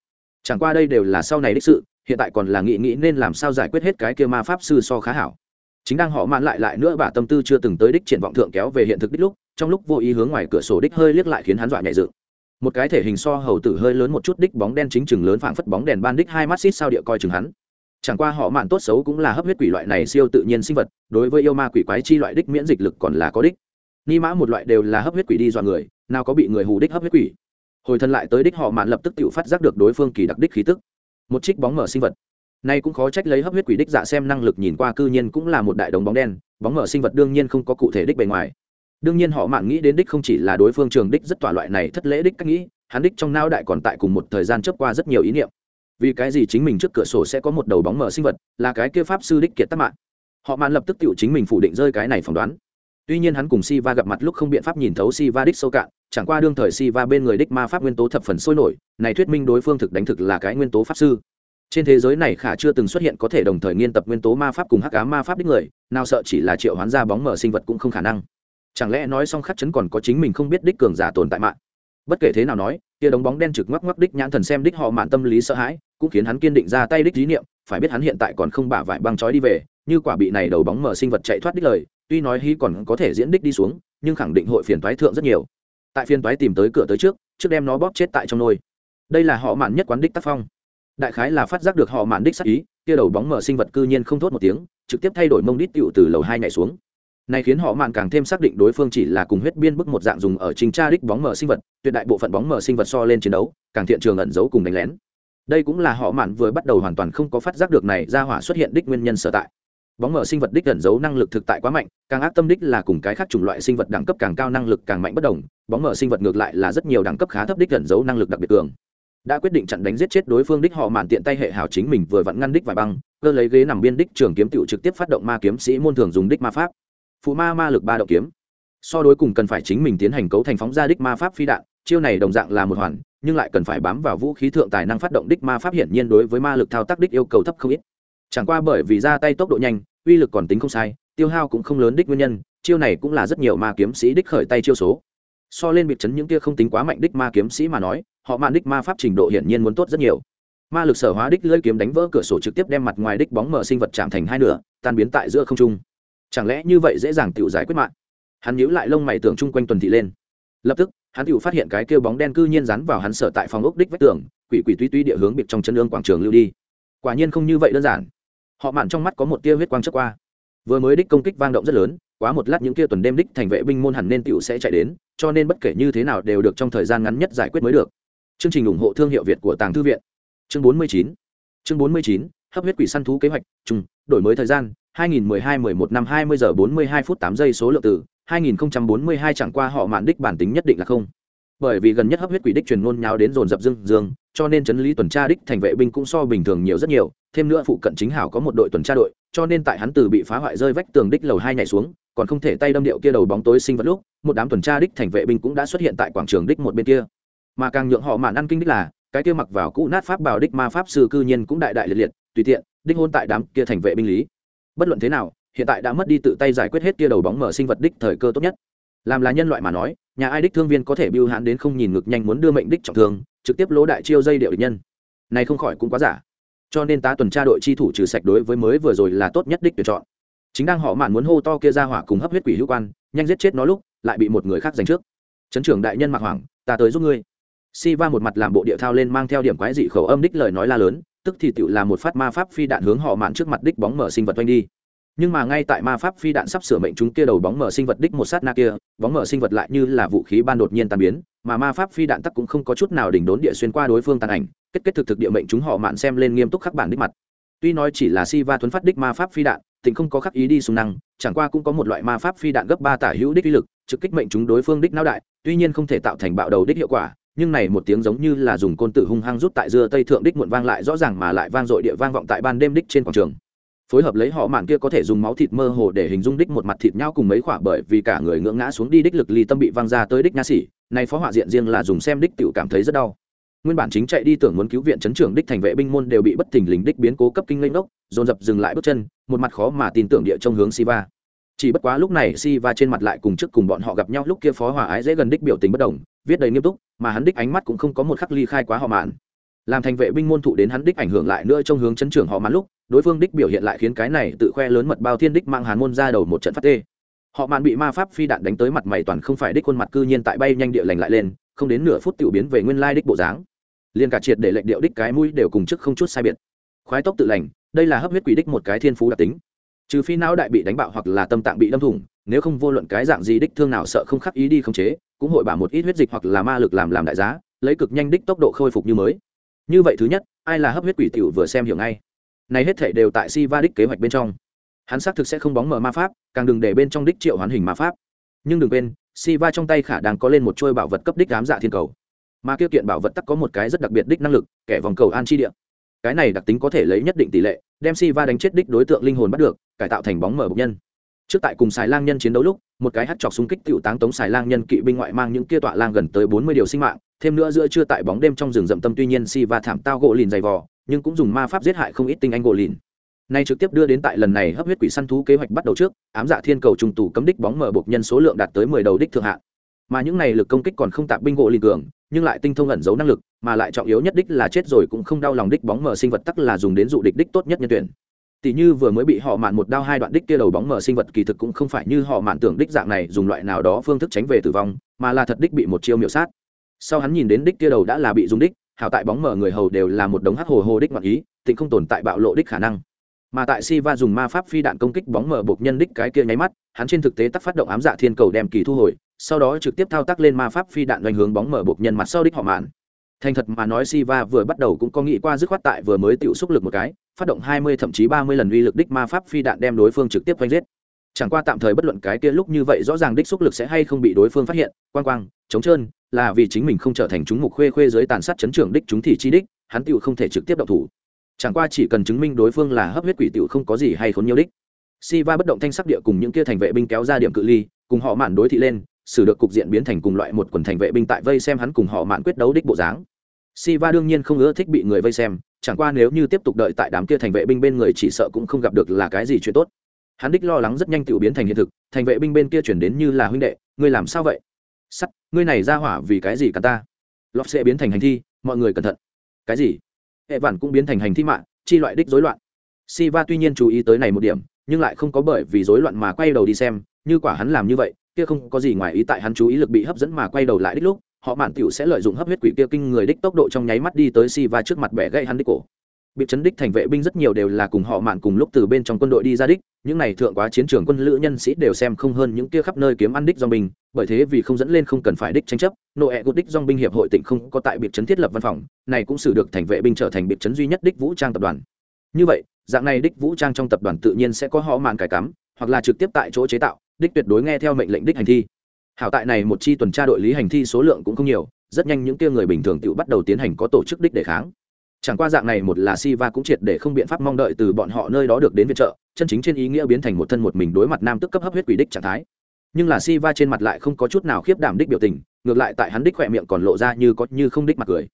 Chẳng qua đây đều là sau này đích sự, hiện tại còn là nghĩ nghĩ nên làm sao giải quyết hết cái kia ma pháp sư so khá hảo. Chính đang họ mạn lại lại nữa bà tâm tư chưa từng tới đích triển vọng thượng kéo về hiện thực đích lúc, trong lúc vô ý hướng ngoài cửa sổ đích hơi liếc lại khiến hắn dọa nhẹ dự. Một cái thể hình so hầu tử hơi lớn một chút đích bóng đen chính chừng lớn phảng phất bóng đèn ban đích hai mắt xít sao địa coi chừng hắn. Chẳng qua họ mạn tốt xấu cũng là hấp huyết quỷ loại này siêu tự nhiên sinh vật, đối với yêu ma quỷ quái chi loại đích miễn dịch lực còn là có đích ni mã một loại đều là hấp huyết quỷ đi dọa người, nào có bị người hù đích hấp huyết quỷ. Hồi thân lại tới đích họ mạn lập tức tự phát giác được đối phương kỳ đặc đích khí tức. Một trích bóng mở sinh vật. Nay cũng khó trách lấy hấp huyết quỷ đích dạ xem năng lực nhìn qua cư nhiên cũng là một đại đồng bóng đen, bóng mở sinh vật đương nhiên không có cụ thể đích bề ngoài. Đương nhiên họ mạn nghĩ đến đích không chỉ là đối phương trường đích rất tỏa loại này thất lễ đích cách nghĩ, hắn đích trong não đại còn tại cùng một thời gian chớp qua rất nhiều ý niệm. Vì cái gì chính mình trước cửa sổ sẽ có một đầu bóng mở sinh vật, là cái kia pháp sư đích kiệt tắc mạng. Họ mạn lập tức tự chính mình phủ định rơi cái này phỏng đoán tuy nhiên hắn cùng si va gặp mặt lúc không biện pháp nhìn thấu si va đích sâu cạn, chẳng qua đương thời si va bên người đích ma pháp nguyên tố thập phần sôi nổi, này thuyết minh đối phương thực đánh thực là cái nguyên tố pháp sư. Trên thế giới này khả chưa từng xuất hiện có thể đồng thời nghiên tập nguyên tố ma pháp cùng hắc á ma pháp đích người, nào sợ chỉ là triệu hoán ra bóng mở sinh vật cũng không khả năng. Chẳng lẽ nói xong khắc chấn còn có chính mình không biết đích cường giả tồn tại mạng? Bất kể thế nào nói, tia đống bóng đen trực ngoắc ngoắc đích nhãn thần xem đích họ mạn tâm lý sợ hãi, cũng khiến hắn kiên định ra tay đích lý niệm, phải biết hắn hiện tại còn không bả vải băng trói đi về, như quả bị này đầu bóng mở sinh vật chạy thoát đích lời tuy nói hy còn có thể diễn đích đi xuống, nhưng khẳng định hội phiền toái thượng rất nhiều. Tại phiền toái tìm tới cửa tới trước trước đem nó bóp chết tại trong nôi. Đây là họ mạn nhất quán đích tác phong. Đại khái là phát giác được họ mạn đích sắc ý, kia đầu bóng mở sinh vật cư nhiên không thốt một tiếng, trực tiếp thay đổi mông đít tựu từ lầu hai nhảy xuống. Này khiến họ mạn càng thêm xác định đối phương chỉ là cùng huyết biên bức một dạng dùng ở trình tra đích bóng mở sinh vật, tuyệt đại bộ phận bóng mở sinh vật so lên chiến đấu, càng thiện trường ẩn giấu cùng đánh lén. Đây cũng là họ mạn vừa bắt đầu hoàn toàn không có phát giác được này ra hỏa xuất hiện đích nguyên nhân sở tại bóng mở sinh vật đích ẩn giấu năng lực thực tại quá mạnh, càng ác tâm đích là cùng cái khác chủng loại sinh vật đẳng cấp càng cao năng lực càng mạnh bất đồng, bóng mở sinh vật ngược lại là rất nhiều đẳng cấp khá thấp đích ẩn giấu năng lực đặc biệt cường. Đã quyết định chặn đánh giết chết đối phương đích họ mạn tiện tay hệ hảo chính mình vừa vặn ngăn đích vài băng, cơ lấy ghế nằm biên đích trường kiếm tựu trực tiếp phát động ma kiếm sĩ môn thường dùng đích ma pháp. Phụ ma ma lực ba động kiếm. So đối cùng cần phải chính mình tiến hành cấu thành phóng ra đích ma pháp phi đạn, chiêu này đồng dạng là một hoàn, nhưng lại cần phải bám vào vũ khí thượng tài năng phát động đích ma pháp hiển nhiên đối với ma lực thao tác đích yêu cầu thấp không ít chẳng qua bởi vì ra tay tốc độ nhanh, uy lực còn tính không sai, tiêu hao cũng không lớn đích nguyên nhân, chiêu này cũng là rất nhiều ma kiếm sĩ đích khởi tay chiêu số. So lên bị chấn những kia không tính quá mạnh đích ma kiếm sĩ mà nói, họ mạn đích ma pháp trình độ hiển nhiên muốn tốt rất nhiều. Ma lực sở hóa đích lưỡi kiếm đánh vỡ cửa sổ trực tiếp đem mặt ngoài đích bóng mở sinh vật chạm thành hai nửa, tan biến tại giữa không trung. Chẳng lẽ như vậy dễ dàng tự giải quyết mạng? Hắn nhíu lại lông mày tưởng chung quanh tuần thị lên. Lập tức, hắn tự phát hiện cái kêu bóng đen cư nhiên rắn vào hắn sở tại phòng ốc đích vách tường, quỷ quỷ tuy tuy địa hướng biệt trong chân lương quảng trường lưu đi. Quả nhiên không như vậy đơn giản họ mạn trong mắt có một tia huyết quang trước qua. Vừa mới đích công kích vang động rất lớn, quá một lát những kia tuần đêm đích thành vệ binh môn hẳn nên tựu sẽ chạy đến, cho nên bất kể như thế nào đều được trong thời gian ngắn nhất giải quyết mới được. Chương trình ủng hộ thương hiệu việt của tàng thư viện. Chương 49 chương 49 hấp huyết quỷ săn thú kế hoạch chung đổi mới thời gian 2012-11 năm 20 giờ 42 phút 8 giây số lượng từ 2042 chẳng qua họ mạn đích bản tính nhất định là không. Bởi vì gần nhất hấp huyết quỷ đích truyền ngôn nháo đến dồn dập dương dương, cho nên chấn lý tuần tra đích thành vệ binh cũng so bình thường nhiều rất nhiều thêm nữa phụ cận chính hảo có một đội tuần tra đội, cho nên tại hắn từ bị phá hoại rơi vách tường đích lầu hai nhảy xuống, còn không thể tay đâm điệu kia đầu bóng tối sinh vật lúc, một đám tuần tra đích thành vệ binh cũng đã xuất hiện tại quảng trường đích một bên kia. Mà càng nhượng họ mạn ăn kinh đích là, cái kia mặc vào cũ nát pháp bảo đích ma pháp sư cư nhiên cũng đại đại liệt liệt, tùy tiện, đích hôn tại đám kia thành vệ binh lý. Bất luận thế nào, hiện tại đã mất đi tự tay giải quyết hết kia đầu bóng mở sinh vật đích thời cơ tốt nhất. Làm là nhân loại mà nói, nhà ai đích thương viên có thể biêu hãn đến không nhìn ngực nhanh muốn đưa mệnh đích trọng thương, trực tiếp lỗ đại chiêu dây điệu địch nhân. Này không khỏi cũng quá giả cho nên tá tuần tra đội chi thủ trừ sạch đối với mới vừa rồi là tốt nhất đích tuyển chọn. Chính đang họ mạn muốn hô to kia ra hỏa cùng hấp huyết quỷ hữu quan, nhanh giết chết nó lúc, lại bị một người khác giành trước. Trấn trưởng đại nhân mặc hoàng, ta tới giúp ngươi. Si va một mặt làm bộ địa thao lên mang theo điểm quái dị khẩu âm đích lời nói la lớn, tức thì tựu là một phát ma pháp phi đạn hướng họ mạn trước mặt đích bóng mở sinh vật oanh đi. Nhưng mà ngay tại ma pháp phi đạn sắp sửa mệnh chúng kia đầu bóng mở sinh vật đích một sát na kia, bóng mở sinh vật lại như là vũ khí ban đột nhiên tan biến mà ma pháp phi đạn tắc cũng không có chút nào đỉnh đốn địa xuyên qua đối phương tàn ảnh, kết kết thực thực địa mệnh chúng họ mạn xem lên nghiêm túc khắc bản đích mặt. Tuy nói chỉ là si va thuấn phát đích ma pháp phi đạn tỉnh không có khắc ý đi xung năng, chẳng qua cũng có một loại ma pháp phi đạn gấp ba tả hữu đích uy lực, trực kích mệnh chúng đối phương đích não đại, tuy nhiên không thể tạo thành bạo đầu đích hiệu quả, nhưng này một tiếng giống như là dùng côn tử hung hăng rút tại dưa tây thượng đích muộn vang lại rõ ràng mà lại vang dội địa vang vọng tại ban đêm đích trên quảng trường phối hợp lấy họ mạn kia có thể dùng máu thịt mơ hồ để hình dung đích một mặt thịt nhau cùng mấy khỏa bởi vì cả người ngưỡng ngã xuống đi đích lực ly tâm bị văng ra tới đích nha sĩ. Nay phó họa diện riêng là dùng xem đích tiểu cảm thấy rất đau. Nguyên bản chính chạy đi tưởng muốn cứu viện chấn trưởng đích thành vệ binh môn đều bị bất thình lình đích biến cố cấp kinh lênh đốc dồn dập dừng lại bước chân, một mặt khó mà tin tưởng địa trong hướng siva. Chỉ bất quá lúc này siva trên mặt lại cùng trước cùng bọn họ gặp nhau, lúc kia phó hòa ái dễ gần đích biểu tình bất đồng, viết đầy nghiêm túc, mà hắn đích ánh mắt cũng không có một khắc ly khai quá họ mạn làm thành vệ binh môn thụ đến hắn đích ảnh hưởng lại nữa trong hướng chấn trưởng họ mãn lúc, đối phương đích biểu hiện lại khiến cái này tự khoe lớn mật bao thiên đích mang hàn môn ra đầu một trận phát tê. Họ mạn bị ma pháp phi đạn đánh tới mặt mày toàn không phải đích khuôn mặt cư nhiên tại bay nhanh địa lành lại lên, không đến nửa phút tiểu biến về nguyên lai đích bộ dáng. Liền cả triệt để lệnh điệu đích cái mũi đều cùng chức không chút sai biệt. Khoái tốc tự lành, đây là hấp huyết quỷ đích một cái thiên phú đặc tính. Trừ phi não đại bị đánh bạo hoặc là tâm tạng bị đâm thủng, nếu không vô luận cái dạng gì đích thương nào sợ không khắc ý đi không chế, cũng hội bả một ít huyết dịch hoặc là ma lực làm làm đại giá, lấy cực nhanh đích tốc độ khôi phục như mới như vậy thứ nhất, ai là hấp huyết quỷ tiểu vừa xem hiểu ngay. Này hết thể đều tại si va đích kế hoạch bên trong. Hắn xác thực sẽ không bóng mở ma pháp, càng đừng để bên trong đích triệu hoán hình ma pháp. Nhưng đừng quên si va trong tay khả đang có lên một chuôi bảo vật cấp đích ám dạ thiên cầu. Mà kêu kiện bảo vật tắc có một cái rất đặc biệt đích năng lực, kẻ vòng cầu an chi địa. Cái này đặc tính có thể lấy nhất định tỷ lệ, đem si va đánh chết đích đối tượng linh hồn bắt được, cải tạo thành bóng mở bộc nhân. Trước tại cùng xài lang nhân chiến đấu lúc, một cái hắt chọc súng kích t táng tống xài lang nhân kỵ binh ngoại mang những kia tọa lang gần tới bốn mươi điều sinh mạng thêm nữa giữa trưa tại bóng đêm trong rừng rậm tâm tuy nhiên si va thảm tao gỗ lìn dày vò, nhưng cũng dùng ma pháp giết hại không ít tinh anh gỗ lìn. Nay trực tiếp đưa đến tại lần này hấp huyết quỷ săn thú kế hoạch bắt đầu trước, ám dạ thiên cầu trùng tủ cấm đích bóng mở bộc nhân số lượng đạt tới mười đầu đích thượng hạn mà những này lực công kích còn không tạp binh gỗ lìn cường, nhưng lại tinh thông ẩn giấu năng lực, mà lại trọng yếu nhất đích là chết rồi cũng không đau lòng đích bóng mở sinh vật tắc là dùng đến dụ địch đích tốt nhất nhân tuyển. Tỷ như vừa mới bị họ mạn một đao hai đoạn đích kia đầu bóng mở sinh vật kỳ thực cũng không phải như họ mạn tưởng đích dạng này dùng loại nào đó phương thức tránh về tử vong, mà là thật đích bị một chiêu miểu sát sau hắn nhìn đến đích kia đầu đã là bị dùng đích hảo tại bóng mở người hầu đều là một đống hắc hồ hồ đích ngoạn ý tịnh không tồn tại bạo lộ đích khả năng mà tại si va dùng ma pháp phi đạn công kích bóng mở buộc nhân đích cái kia nháy mắt hắn trên thực tế tắc phát động ám dạ thiên cầu đem kỳ thu hồi sau đó trực tiếp thao tác lên ma pháp phi đạn doanh hướng bóng mở buộc nhân mặt sau đích họ mạn thành thật mà nói Siva vừa bắt đầu cũng có nghĩ qua dứt khoát tại vừa mới tự xúc lực một cái, phát động 20 thậm chí 30 lần uy lực đích ma pháp phi đạn đem đối phương trực tiếp vanh giết. Chẳng qua tạm thời bất luận cái kia lúc như vậy rõ ràng đích xúc lực sẽ hay không bị đối phương phát hiện, quang quang, chống trơn, là vì chính mình không trở thành chúng mục khuê khuê dưới tàn sát chấn trưởng đích chúng thì chi đích, hắn tiểu không thể trực tiếp động thủ. Chẳng qua chỉ cần chứng minh đối phương là hấp huyết quỷ tiểu không có gì hay khốn nhiều đích. Siva bất động thanh sắc địa cùng những kia thành vệ binh kéo ra điểm cự ly, cùng họ mạn đối thị lên, xử được cục diện biến thành cùng loại một quần thành vệ binh tại vây xem hắn cùng họ mạn quyết đấu đích bộ dáng Siva đương nhiên không ưa thích bị người vây xem, chẳng qua nếu như tiếp tục đợi tại đám kia thành vệ binh bên người chỉ sợ cũng không gặp được là cái gì chuyện tốt. Hắn đích lo lắng rất nhanh tiểu biến thành hiện thực, thành vệ binh bên kia chuyển đến như là huynh đệ, ngươi làm sao vậy? Sắt, ngươi này ra hỏa vì cái gì cả ta? Lọt sẽ biến thành hành thi, mọi người cẩn thận. Cái gì? Hệ vản cũng biến thành hành thi mạng, chi loại đích rối loạn. Siva tuy nhiên chú ý tới này một điểm, nhưng lại không có bởi vì rối loạn mà quay đầu đi xem, như quả hắn làm như vậy, kia không có gì ngoài ý tại hắn chú ý lực bị hấp dẫn mà quay đầu lại đích lúc, họ mạn tiểu sẽ lợi dụng hấp huyết quỷ kia kinh người đích tốc độ trong nháy mắt đi tới si va trước mặt bẻ gãy hắn đích cổ bị chấn đích thành vệ binh rất nhiều đều là cùng họ mạn cùng lúc từ bên trong quân đội đi ra đích, những này thượng quá chiến trường quân lữ nhân sĩ đều xem không hơn những kia khắp nơi kiếm ăn đích dòng binh, bởi thế vì không dẫn lên không cần phải đích tranh chấp nội ẹ gút đích dòng binh hiệp hội tỉnh không có tại biệt chấn thiết lập văn phòng, này cũng xử được thành vệ binh trở thành biệt chấn duy nhất đích vũ trang tập đoàn. Như vậy, dạng này đích vũ trang trong tập đoàn tự nhiên sẽ có họ mạn cải cắm, hoặc là trực tiếp tại chỗ chế tạo, đích tuyệt đối nghe theo mệnh lệnh đích hành thi. Hảo tại này một chi tuần tra đội lý hành thi số lượng cũng không nhiều, rất nhanh những kia người bình thường tự bắt đầu tiến hành có tổ chức đích đề kháng chẳng qua dạng này một là si va cũng triệt để không biện pháp mong đợi từ bọn họ nơi đó được đến viện trợ, chân chính trên ý nghĩa biến thành một thân một mình đối mặt nam tức cấp hấp huyết quỷ đích trạng thái. Nhưng là si va trên mặt lại không có chút nào khiếp đảm đích biểu tình, ngược lại tại hắn đích khỏe miệng còn lộ ra như có như không đích mặt cười.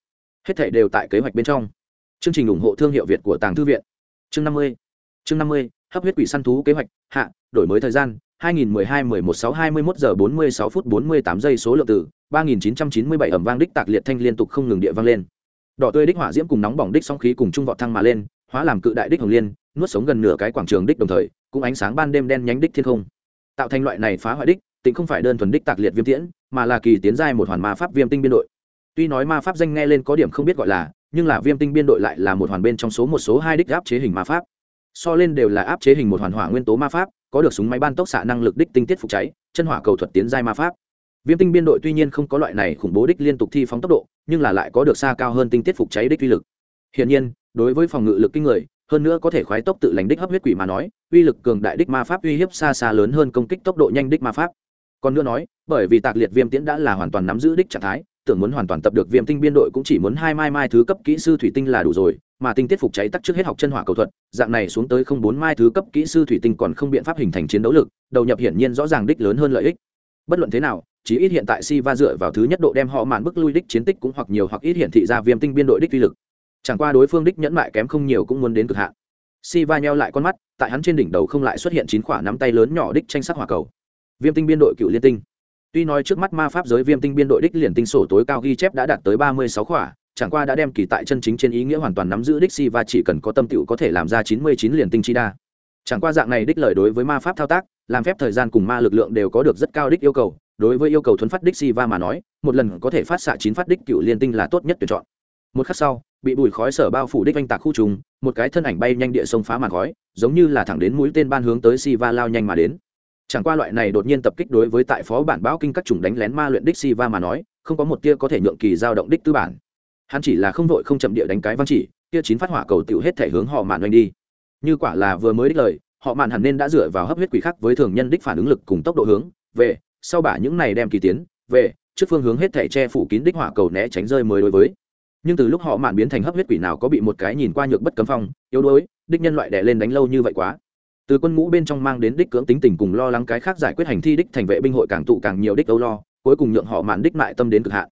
Hết thể đều tại kế hoạch bên trong. Chương trình ủng hộ thương hiệu việt của tàng thư viện. Chương năm mươi. Chương năm mươi, hấp huyết quỷ săn thú kế hoạch, hạ, đổi mới thời gian 2012-11-6-21 giờ 46 phút 48 giây số lượng từ 3997 ẩm vang đích tạc liệt thanh liên tục không ngừng địa vang lên đỏ tươi đích hỏa diễm cùng nóng bỏng đích sóng khí cùng trung vọt thăng mà lên, hóa làm cự đại đích hồng liên, nuốt sống gần nửa cái quảng trường đích đồng thời, cũng ánh sáng ban đêm đen nhánh đích thiên không. Tạo thành loại này phá hoại đích tịnh không phải đơn thuần đích tạc liệt viêm tiễn, mà là kỳ tiến giai một hoàn ma pháp viêm tinh biên đội. Tuy nói ma pháp danh nghe lên có điểm không biết gọi là, nhưng là viêm tinh biên đội lại là một hoàn bên trong số một số hai đích áp chế hình ma pháp. So lên đều là áp chế hình một hoàn hỏa nguyên tố ma pháp, có được súng máy ban tốc xạ năng lực đích tinh tiết phục cháy, chân hỏa cầu thuật tiến giai ma pháp. Viêm tinh biên đội tuy nhiên không có loại này khủng bố đích liên tục thi phóng tốc độ nhưng là lại có được xa cao hơn tinh tiết phục cháy đích uy lực. Hiển nhiên, đối với phòng ngự lực kinh người, hơn nữa có thể khoái tốc tự lành đích hấp huyết quỷ mà nói, uy lực cường đại đích ma pháp uy hiếp xa xa lớn hơn công kích tốc độ nhanh đích ma pháp. Còn nữa nói, bởi vì tạc liệt viêm tiễn đã là hoàn toàn nắm giữ đích trạng thái, tưởng muốn hoàn toàn tập được viêm tinh biên đội cũng chỉ muốn hai mai mai thứ cấp kỹ sư thủy tinh là đủ rồi, mà tinh tiết phục cháy tắc trước hết học chân hỏa cầu thuật, dạng này xuống tới không bốn mai thứ cấp kỹ sư thủy tinh còn không biện pháp hình thành chiến đấu lực, đầu nhập hiển nhiên rõ ràng đích lớn hơn lợi ích. Bất luận thế nào chí ít hiện tại si va dựa vào thứ nhất độ đem họ màn bức lui đích chiến tích cũng hoặc nhiều hoặc ít hiện thị ra viêm tinh biên đội đích uy lực. Chẳng qua đối phương đích nhẫn mại kém không nhiều cũng muốn đến cực hạn. Si va nheo lại con mắt, tại hắn trên đỉnh đầu không lại xuất hiện chín quả nắm tay lớn nhỏ đích tranh sắc hỏa cầu. Viêm tinh biên đội cựu liên tinh. Tuy nói trước mắt ma pháp giới viêm tinh biên đội đích liền tinh sổ tối cao ghi chép đã đạt tới ba mươi sáu khỏa chẳng qua đã đem kỳ tại chân chính trên ý nghĩa hoàn toàn nắm giữ đích si và chỉ cần có tâm tựu có thể làm ra chín mươi chín liền tinh chi đa. Chẳng qua dạng này đích lời đối với ma pháp thao tác, làm phép thời gian cùng ma lực lượng đều có được rất cao đích yêu cầu đối với yêu cầu thuấn phát đích si va mà nói, một lần có thể phát xạ chín phát đích cựu liên tinh là tốt nhất tuyển chọn. Một khắc sau, bị bùi khói sở bao phủ đích oanh tạc khu trùng, một cái thân ảnh bay nhanh địa sông phá màn khói, giống như là thẳng đến mũi tên ban hướng tới si va lao nhanh mà đến. Chẳng qua loại này đột nhiên tập kích đối với tại phó bản báo kinh các chủng đánh lén ma luyện đích si va mà nói, không có một tia có thể nhượng kỳ giao động đích tư bản. Hắn chỉ là không vội không chậm địa đánh cái văn chỉ tia chín phát hỏa cầu tiểu hết thể hướng họ mạn oanh đi. Như quả là vừa mới đích lời, họ mạn hẳn nên đã dựa vào hấp huyết quỷ khác với thường nhân đích phản ứng lực cùng tốc độ hướng, về sau bả những này đem kỳ tiến, về, trước phương hướng hết thảy che phủ kín đích hỏa cầu né tránh rơi mới đối với. Nhưng từ lúc họ mạn biến thành hấp huyết quỷ nào có bị một cái nhìn qua nhược bất cấm phong, yếu đuối, đích nhân loại đẻ lên đánh lâu như vậy quá. Từ quân ngũ bên trong mang đến đích cưỡng tính tình cùng lo lắng cái khác giải quyết hành thi đích thành vệ binh hội càng tụ càng nhiều đích âu lo, cuối cùng nhượng họ mạn đích mại tâm đến cực hạn.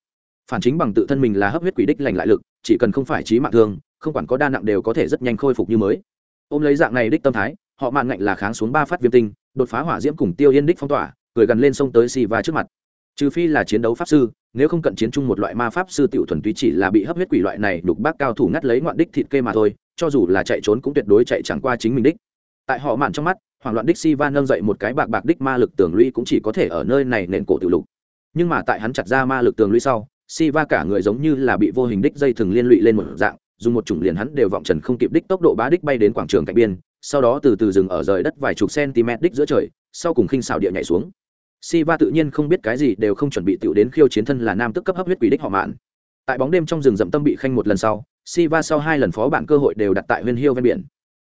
Phản chính bằng tự thân mình là hấp huyết quỷ đích lành lại lực, chỉ cần không phải trí mạng thương, không quản có đa nặng đều có thể rất nhanh khôi phục như mới. Ôm lấy dạng này đích tâm thái, họ mạn ngạnh là kháng xuống ba phát viêm tinh, đột phá hỏa diễm cùng tiêu yên đích phong tỏa cười gần lên sông tới si va trước mặt. Trừ phi là chiến đấu pháp sư, nếu không cận chiến chung một loại ma pháp sư tiểu thuần túy chỉ là bị hấp huyết quỷ loại này đục bác cao thủ ngắt lấy ngoạn đích thịt kê mà thôi, cho dù là chạy trốn cũng tuyệt đối chạy chẳng qua chính mình đích. Tại họ mạn trong mắt, hoảng loạn đích si va nâng dậy một cái bạc bạc đích ma lực tường lũy cũng chỉ có thể ở nơi này nền cổ tiểu lục. Nhưng mà tại hắn chặt ra ma lực tường lũy sau si va cả người giống như là bị vô hình đích dây thừng liên lụy lên một dạng, dùng một chủng liền hắn đều vọng trần không kịp đích tốc độ bá đích bay đến quảng trường cạnh biên, sau đó từ từ dừng ở rời đất vài chục cm đích giữa trời, sau cùng khinh xảo địa nhảy xuống si va tự nhiên không biết cái gì đều không chuẩn bị tiểu đến khiêu chiến thân là nam tức cấp hấp huyết quỷ đích họ mạn. Tại bóng đêm trong rừng rậm tâm bị khanh một lần sau si va sau hai lần phó bản cơ hội đều đặt tại huyên hiêu ven biển.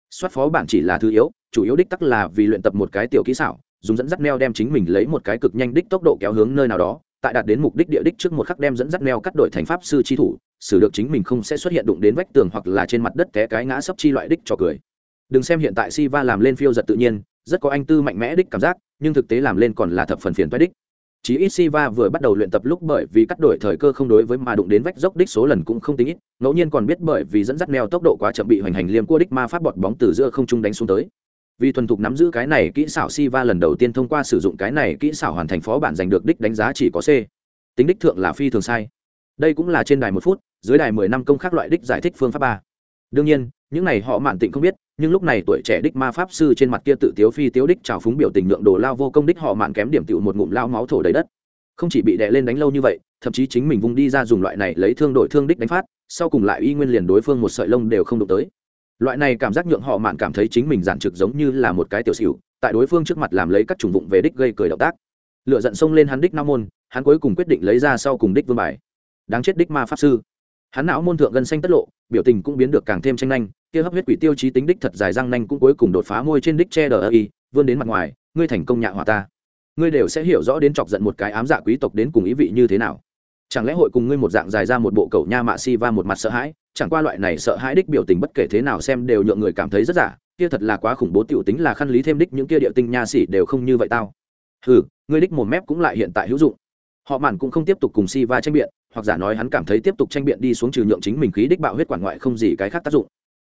Soát phó bản chỉ là thứ yếu, chủ yếu đích tắc là vì luyện tập một cái tiểu kỹ xảo, dùng dẫn dắt neo đem chính mình lấy một cái cực nhanh đích tốc độ kéo hướng nơi nào đó, tại đạt đến mục đích địa đích trước một khắc đem dẫn dắt neo cắt đổi thành pháp sư chi thủ, xử được chính mình không sẽ xuất hiện đụng đến vách tường hoặc là trên mặt đất té cái ngã sấp chi loại đích cho cười. Đừng xem hiện tại si va làm lên phiêu giật tự nhiên rất có anh tư mạnh mẽ đích cảm giác nhưng thực tế làm lên còn là thập phần phiền toái đích chí ít Siva vừa bắt đầu luyện tập lúc bởi vì cắt đổi thời cơ không đối với mà đụng đến vách dốc đích số lần cũng không tính ít, ngẫu nhiên còn biết bởi vì dẫn dắt neo tốc độ quá chậm bị hoành hành liêm cua đích ma pháp bọt bóng từ giữa không trung đánh xuống tới. Vì thuần thục nắm giữ cái này kỹ xảo Siva lần đầu tiên thông qua sử dụng cái này kỹ xảo hoàn thành phó bản giành được đích đánh giá chỉ có C. Tính đích thượng là phi thường sai. Đây cũng là trên đài một phút, dưới đài mười năm công khác loại đích giải thích phương pháp ba. Đương nhiên, những này họ mạn tịnh không biết, nhưng lúc này tuổi trẻ đích ma pháp sư trên mặt kia tự tiếu phi tiếu đích trào phúng biểu tình lượng đồ lao vô công đích họ mạn kém điểm tựu một ngụm lao máu thổ đầy đất. Không chỉ bị đè lên đánh lâu như vậy thậm chí chính mình vung đi ra dùng loại này lấy thương đổi thương đích đánh phát sau cùng lại y nguyên liền đối phương một sợi lông đều không đụng tới. Loại này cảm giác nhượng họ mạn cảm thấy chính mình giản trực giống như là một cái tiểu xỉu tại đối phương trước mặt làm lấy các chủng vụng về đích gây cười động tác. Lựa giận xông lên hắn đích nam môn hắn cuối cùng quyết định lấy ra sau cùng đích vương bài. Đáng chết đích ma pháp sư. Hắn não môn thượng gần xanh tất lộ biểu tình cũng biến được càng thêm tranh nhanh kia hấp huyết quỷ tiêu chí tính đích thật dài răng nanh cũng cuối cùng đột phá môi trên đích che đờ y, vươn đến mặt ngoài, ngươi thành công nhạ hỏa ta. Ngươi đều sẽ hiểu rõ đến chọc giận một cái ám dạ quý tộc đến cùng ý vị như thế nào. Chẳng lẽ hội cùng ngươi một dạng dài ra một bộ cầu nha mạ si va một mặt sợ hãi, chẳng qua loại này sợ hãi đích biểu tình bất kể thế nào xem đều nhượng người cảm thấy rất giả, kia thật là quá khủng bố tiểu tính là khăn lý thêm đích những kia địa tinh nha sĩ đều không như vậy tao. Hừ, ngươi đích một mép cũng lại hiện tại hữu dụng. Họ mạn cũng không tiếp tục cùng si va tranh biện, hoặc giả nói hắn cảm thấy tiếp tục tranh biện đi xuống trừ nhượng chính mình khí đích bạo huyết quản ngoại không gì cái khác tác dụng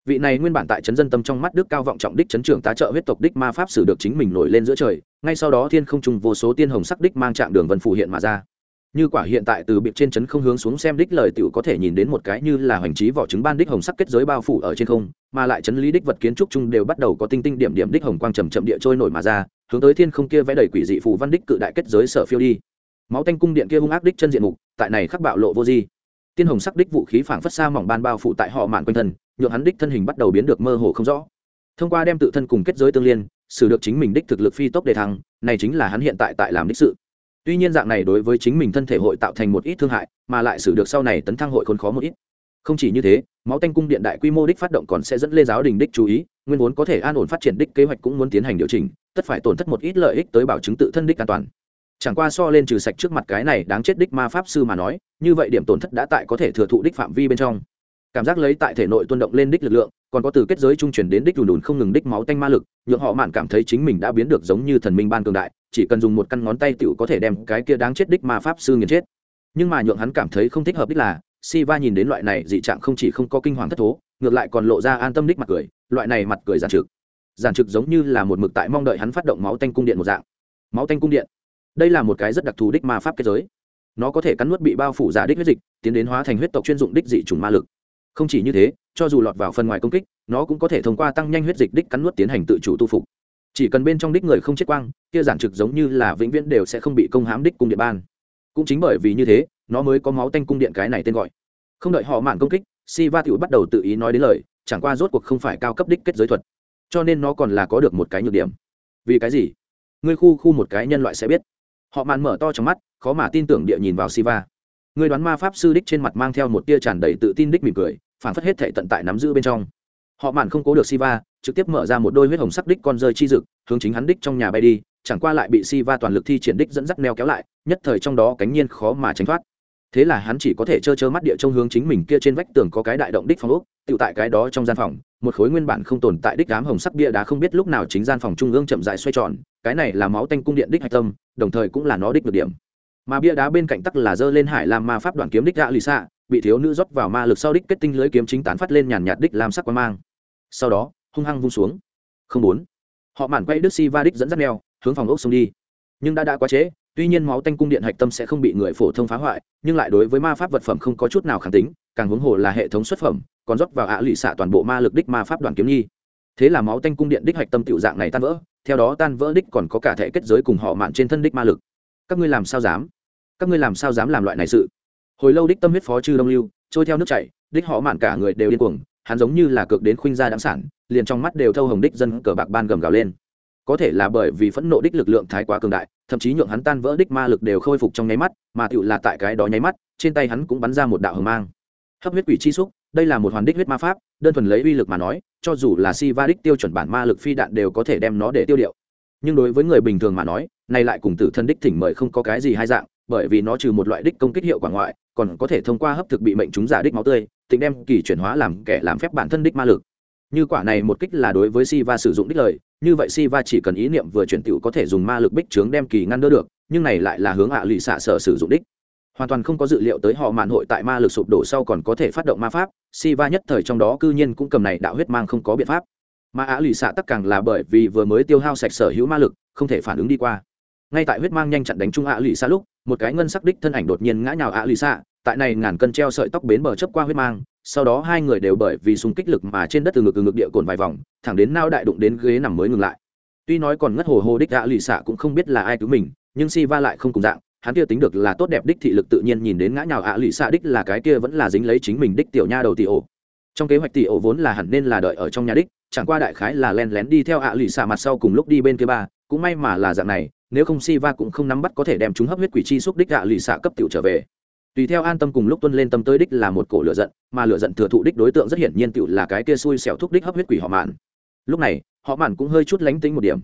vị này nguyên bản tại trấn dân tâm trong mắt đức cao vọng trọng đích trấn trưởng tá trợ huyết tộc đích ma pháp sử được chính mình nổi lên giữa trời, ngay sau đó thiên không trùng vô số tiên hồng sắc đích mang trạng đường vân phủ hiện mà ra. Như quả hiện tại từ bịp trên trấn không hướng xuống xem đích lời tiểu có thể nhìn đến một cái như là hoành trí vỏ trứng ban đích hồng sắc kết giới bao phủ ở trên không, mà lại trấn lý đích vật kiến trúc chung đều bắt đầu có tinh tinh điểm điểm đích hồng quang trầm chậm địa trôi nổi mà ra, hướng tới thiên không kia vẽ đầy quỷ dị phù văn đích cự đại kết giới sở phiêu đi. Máu tanh cung điện kia hung ác đích chân diện mục, tại này khắc bạo lộ vô di. Tiên hồng sắc đích vũ khí phảng phất xa mỏng ban bao phủ tại họ mạn quanh thân nhượng hắn đích thân hình bắt đầu biến được mơ hồ không rõ. Thông qua đem tự thân cùng kết giới tương liên xử được chính mình đích thực lực phi tốc đề thăng, này chính là hắn hiện tại tại làm đích sự. Tuy nhiên dạng này đối với chính mình thân thể hội tạo thành một ít thương hại, mà lại xử được sau này tấn thăng hội khốn khó một ít. Không chỉ như thế, máu tanh cung điện đại quy mô đích phát động còn sẽ dẫn lê giáo đình đích chú ý, nguyên vốn có thể an ổn phát triển đích kế hoạch cũng muốn tiến hành điều chỉnh, tất phải tổn thất một ít lợi ích tới bảo chứng tự thân đích an toàn. Chẳng qua so lên trừ sạch trước mặt cái này đáng chết đích ma pháp sư mà nói, như vậy điểm tổn thất đã tại có thể thừa thụ đích phạm vi bên trong cảm giác lấy tại thể nội tuôn động lên đích lực lượng còn có từ kết giới trung chuyển đến đích đùn đùn không ngừng đích máu tanh ma lực nhượng họ mạn cảm thấy chính mình đã biến được giống như thần minh ban cường đại chỉ cần dùng một căn ngón tay tựu có thể đem cái kia đáng chết đích ma pháp sư nghiền chết nhưng mà nhượng hắn cảm thấy không thích hợp đích là Siva nhìn đến loại này dị trạng không chỉ không có kinh hoàng thất thố, ngược lại còn lộ ra an tâm đích mặt cười, loại này mặt cười giản trực. Giản trực giống như là một mực tại mong đợi hắn phát động máu tanh cung điện một dạng. Máu tanh cung điện. Đây là một cái rất đặc thù đích ma pháp kết giới. Nó có thể cắn nuốt bị bao phủ giả đích huyết dịch, tiến đến hóa thành huyết tộc chuyên dụng đích dị chủng ma lực. Không chỉ như thế, cho dù lọt vào phần ngoài công kích, nó cũng có thể thông qua tăng nhanh huyết dịch đích cắn nuốt tiến hành tự chủ tu phục. Chỉ cần bên trong đích người không chết quang, kia giản trực giống như là vĩnh viễn đều sẽ không bị công hãm đích cung điện ban. Cũng chính bởi vì như thế, nó mới có máu tanh cung điện cái này tên gọi. Không đợi họ mạn công kích si va tiểu bắt đầu tự ý nói đến lời chẳng qua rốt cuộc không phải cao cấp đích kết giới thuật. Cho nên nó còn là có được một cái nhược điểm. Vì cái gì? Ngươi khu khu một cái nhân loại sẽ biết. Họ mạn mở to trong mắt khó mà tin tưởng địa nhìn vào si va. Ngươi đoán ma pháp sư đích trên mặt mang theo một tia tràn đầy tự tin đích mỉm cười phản phất hết thể tận tại nắm giữ bên trong. Họ mạn không cố được si va trực tiếp mở ra một đôi huyết hồng sắc đích con rơi chi dực, hướng chính hắn đích trong nhà bay đi, chẳng qua lại bị si va toàn lực thi triển đích dẫn dắt neo kéo lại, nhất thời trong đó cánh nhiên khó mà tránh thoát. Thế là hắn chỉ có thể trơ trơ mắt địa trông hướng chính mình kia trên vách tường có cái đại động đích phòng ốc tự tại cái đó trong gian phòng, một khối nguyên bản không tồn tại đích đám hồng sắc bia đá không biết lúc nào chính gian phòng trung ương chậm dại xoay tròn, cái này là máu tanh cung điện đích hạch tâm, đồng thời cũng là nó đích được điểm mà bia đá bên cạnh tắc là dơ lên hải làm ma pháp đoạn kiếm đích gạ lì xạ, bị thiếu nữ rót vào ma lực sau đích kết tinh lưới kiếm chính tán phát lên nhàn nhạt đích làm sắc quan mang. Sau đó, hung hăng vung xuống. Không bốn. Họ mản quay đức si va đích dẫn dắt neo hướng phòng ốc xông đi. Nhưng đã đã quá chế tuy nhiên máu tanh cung điện hạch tâm sẽ không bị người phổ thông phá hoại, nhưng lại đối với ma pháp vật phẩm không có chút nào khẳng tính, càng huống hồ là hệ thống xuất phẩm, còn rót vào ạ à lụy xạ toàn bộ ma lực đích ma pháp đoàn kiếm nhi. Thế là máu tanh cung điện đích hạch tâm tiểu dạng này tan vỡ, theo đó tan vỡ đích còn có cả thể kết giới cùng họ mạn trên thân đích ma lực. Các ngươi làm sao dám? Các ngươi làm sao dám làm loại này sự? Hồi lâu đích tâm huyết phó chư đông lưu, trôi theo nước chảy, đích họ mạn cả người đều điên cuồng, hắn giống như là cực đến khuynh gia đáng sản, liền trong mắt đều thâu hồng đích dân cờ bạc ban gầm gào lên. Có thể là bởi vì phẫn nộ đích lực lượng thái quá cường đại, thậm chí nhượng hắn tan vỡ đích ma lực đều khôi phục trong nháy mắt, mà tựu là tại cái đó nháy mắt, trên tay hắn cũng bắn ra một đạo hờ mang. Hấp huyết quỷ chi xúc, đây là một hoàn đích huyết ma pháp, đơn thuần lấy uy lực mà nói, cho dù là si va đích tiêu chuẩn bản ma lực phi đạn đều có thể đem nó để tiêu điệu. Nhưng đối với người bình thường mà nói, này lại cùng tử thân đích thỉnh mời không có cái gì hai dạng bởi vì nó trừ một loại đích công kích hiệu quả ngoại còn có thể thông qua hấp thực bị mệnh chúng giả đích máu tươi tính đem kỳ chuyển hóa làm kẻ làm phép bản thân đích ma lực như quả này một kích là đối với Siva sử dụng đích lời, như vậy Siva chỉ cần ý niệm vừa chuyển tiểu có thể dùng ma lực bích trướng đem kỳ ngăn đỡ được, nhưng này lại là hướng ạ lụy xạ sở sử dụng đích. Hoàn toàn không có dự liệu tới họ mạn hội tại ma lực sụp đổ sau còn có thể phát động ma pháp, Siva nhất thời trong đó cư nhiên cũng cầm này đạo huyết mang không có biện pháp. Mà ạ lụy xạ tất càng là bởi vì vừa mới tiêu hao sạch sở hữu ma lực, không thể phản ứng đi qua. Ngay tại huyết mang nhanh chặn đánh trung ạ lụy xa lúc, một cái ngân sắc đích thân ảnh đột nhiên ngã nhào ạ lụy xạ, tại này ngàn cân treo sợi tóc bến bờ chấp qua huyết mang, sau đó hai người đều bởi vì súng kích lực mà trên đất từ ngực từ ngực địa cồn vài vòng thẳng đến nao đại đụng đến ghế nằm mới ngừng lại. Tuy nói còn ngất hồ hồ đích ạ lì xạ cũng không biết là ai cứu mình nhưng si va lại không cùng dạng hắn kia tính được là tốt đẹp đích thị lực tự nhiên nhìn đến ngã nhào ạ lì xạ đích là cái kia vẫn là dính lấy chính mình đích tiểu nha đầu tỷ ổ. Trong kế hoạch tỷ ổ vốn là hẳn nên là đợi ở trong nhà đích chẳng qua đại khái là len lén đi theo ạ lì xạ mặt sau cùng lúc đi bên kia ba cũng may mà là dạng này nếu không si va cũng không nắm bắt có thể đem chúng hấp huyết quỷ chi xúc đích gạ lì xạ cấp tiểu trở về. Tùy theo an tâm cùng lúc tuân lên tâm tới đích là một cổ lửa giận, mà lửa giận thừa thụ đích đối tượng rất hiển nhiên tiểu là cái kia xui xẻo thúc đích hấp huyết quỷ họ mạn. Lúc này, họ mạn cũng hơi chút lánh tính một điểm.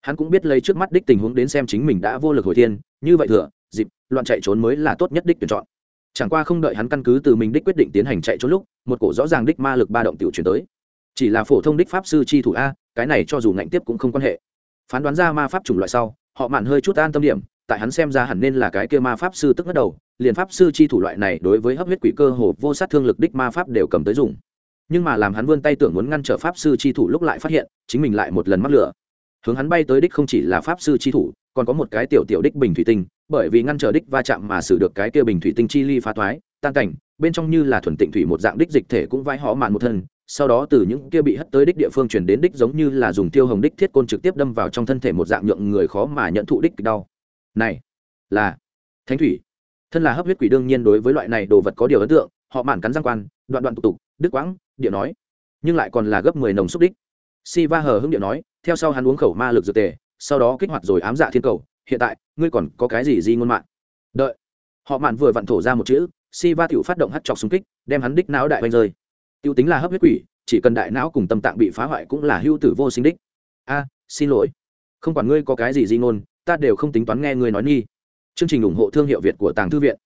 Hắn cũng biết lấy trước mắt đích tình huống đến xem chính mình đã vô lực hồi thiên, như vậy thừa, dịp, loạn chạy trốn mới là tốt nhất đích tuyển chọn. Chẳng qua không đợi hắn căn cứ từ mình đích quyết định tiến hành chạy trốn lúc, một cổ rõ ràng đích ma lực ba động tiểu chuyển tới. Chỉ là phổ thông đích pháp sư chi thủ a, cái này cho dù ngạnh tiếp cũng không quan hệ. Phán đoán ra ma pháp chủng loại sau họ mạn hơi chút an tâm điểm, tại hắn xem ra hẳn nên là cái kia ma pháp sư tức ngất đầu, liền pháp sư chi thủ loại này đối với hấp huyết quỷ cơ hồ vô sát thương lực đích ma pháp đều cầm tới dùng. Nhưng mà làm hắn vươn tay tưởng muốn ngăn trở pháp sư chi thủ lúc lại phát hiện, chính mình lại một lần mắc lửa. Hướng hắn bay tới đích không chỉ là pháp sư chi thủ, còn có một cái tiểu tiểu đích bình thủy tinh, bởi vì ngăn trở đích va chạm mà xử được cái kia bình thủy tinh chi ly phá thoái, tan cảnh, bên trong như là thuần tịnh thủy một dạng đích dịch thể cũng vai họ mạn một thân sau đó từ những kia bị hất tới đích địa phương chuyển đến đích giống như là dùng tiêu hồng đích thiết côn trực tiếp đâm vào trong thân thể một dạng nhượng người khó mà nhận thụ đích đau. Này, là thánh thủy. Thân là hấp huyết quỷ đương nhiên đối với loại này đồ vật có điều ấn tượng, họ mạn cắn răng quan, đoạn đoạn tục tục đức quãng địa nói. Nhưng lại còn là gấp mười nồng xúc đích. Si va hờ hưng địa nói, theo sau hắn uống khẩu ma lực dược tề, sau đó kích hoạt rồi ám dạ thiên cầu, hiện tại, ngươi còn có cái gì di ngôn mạng đợi. Họ mạn vừa vặn thổ ra một chữ, si va tựu phát động hắt chọc xung kích, đem hắn đích não đại oanh rơi tiêu tính là hấp huyết quỷ, chỉ cần đại não cùng tâm tạng bị phá hoại cũng là hưu tử vô sinh đích. A, xin lỗi. Không quản ngươi có cái gì di ngôn, ta đều không tính toán nghe ngươi nói nghi. Chương trình ủng hộ thương hiệu việt của tàng thư viện.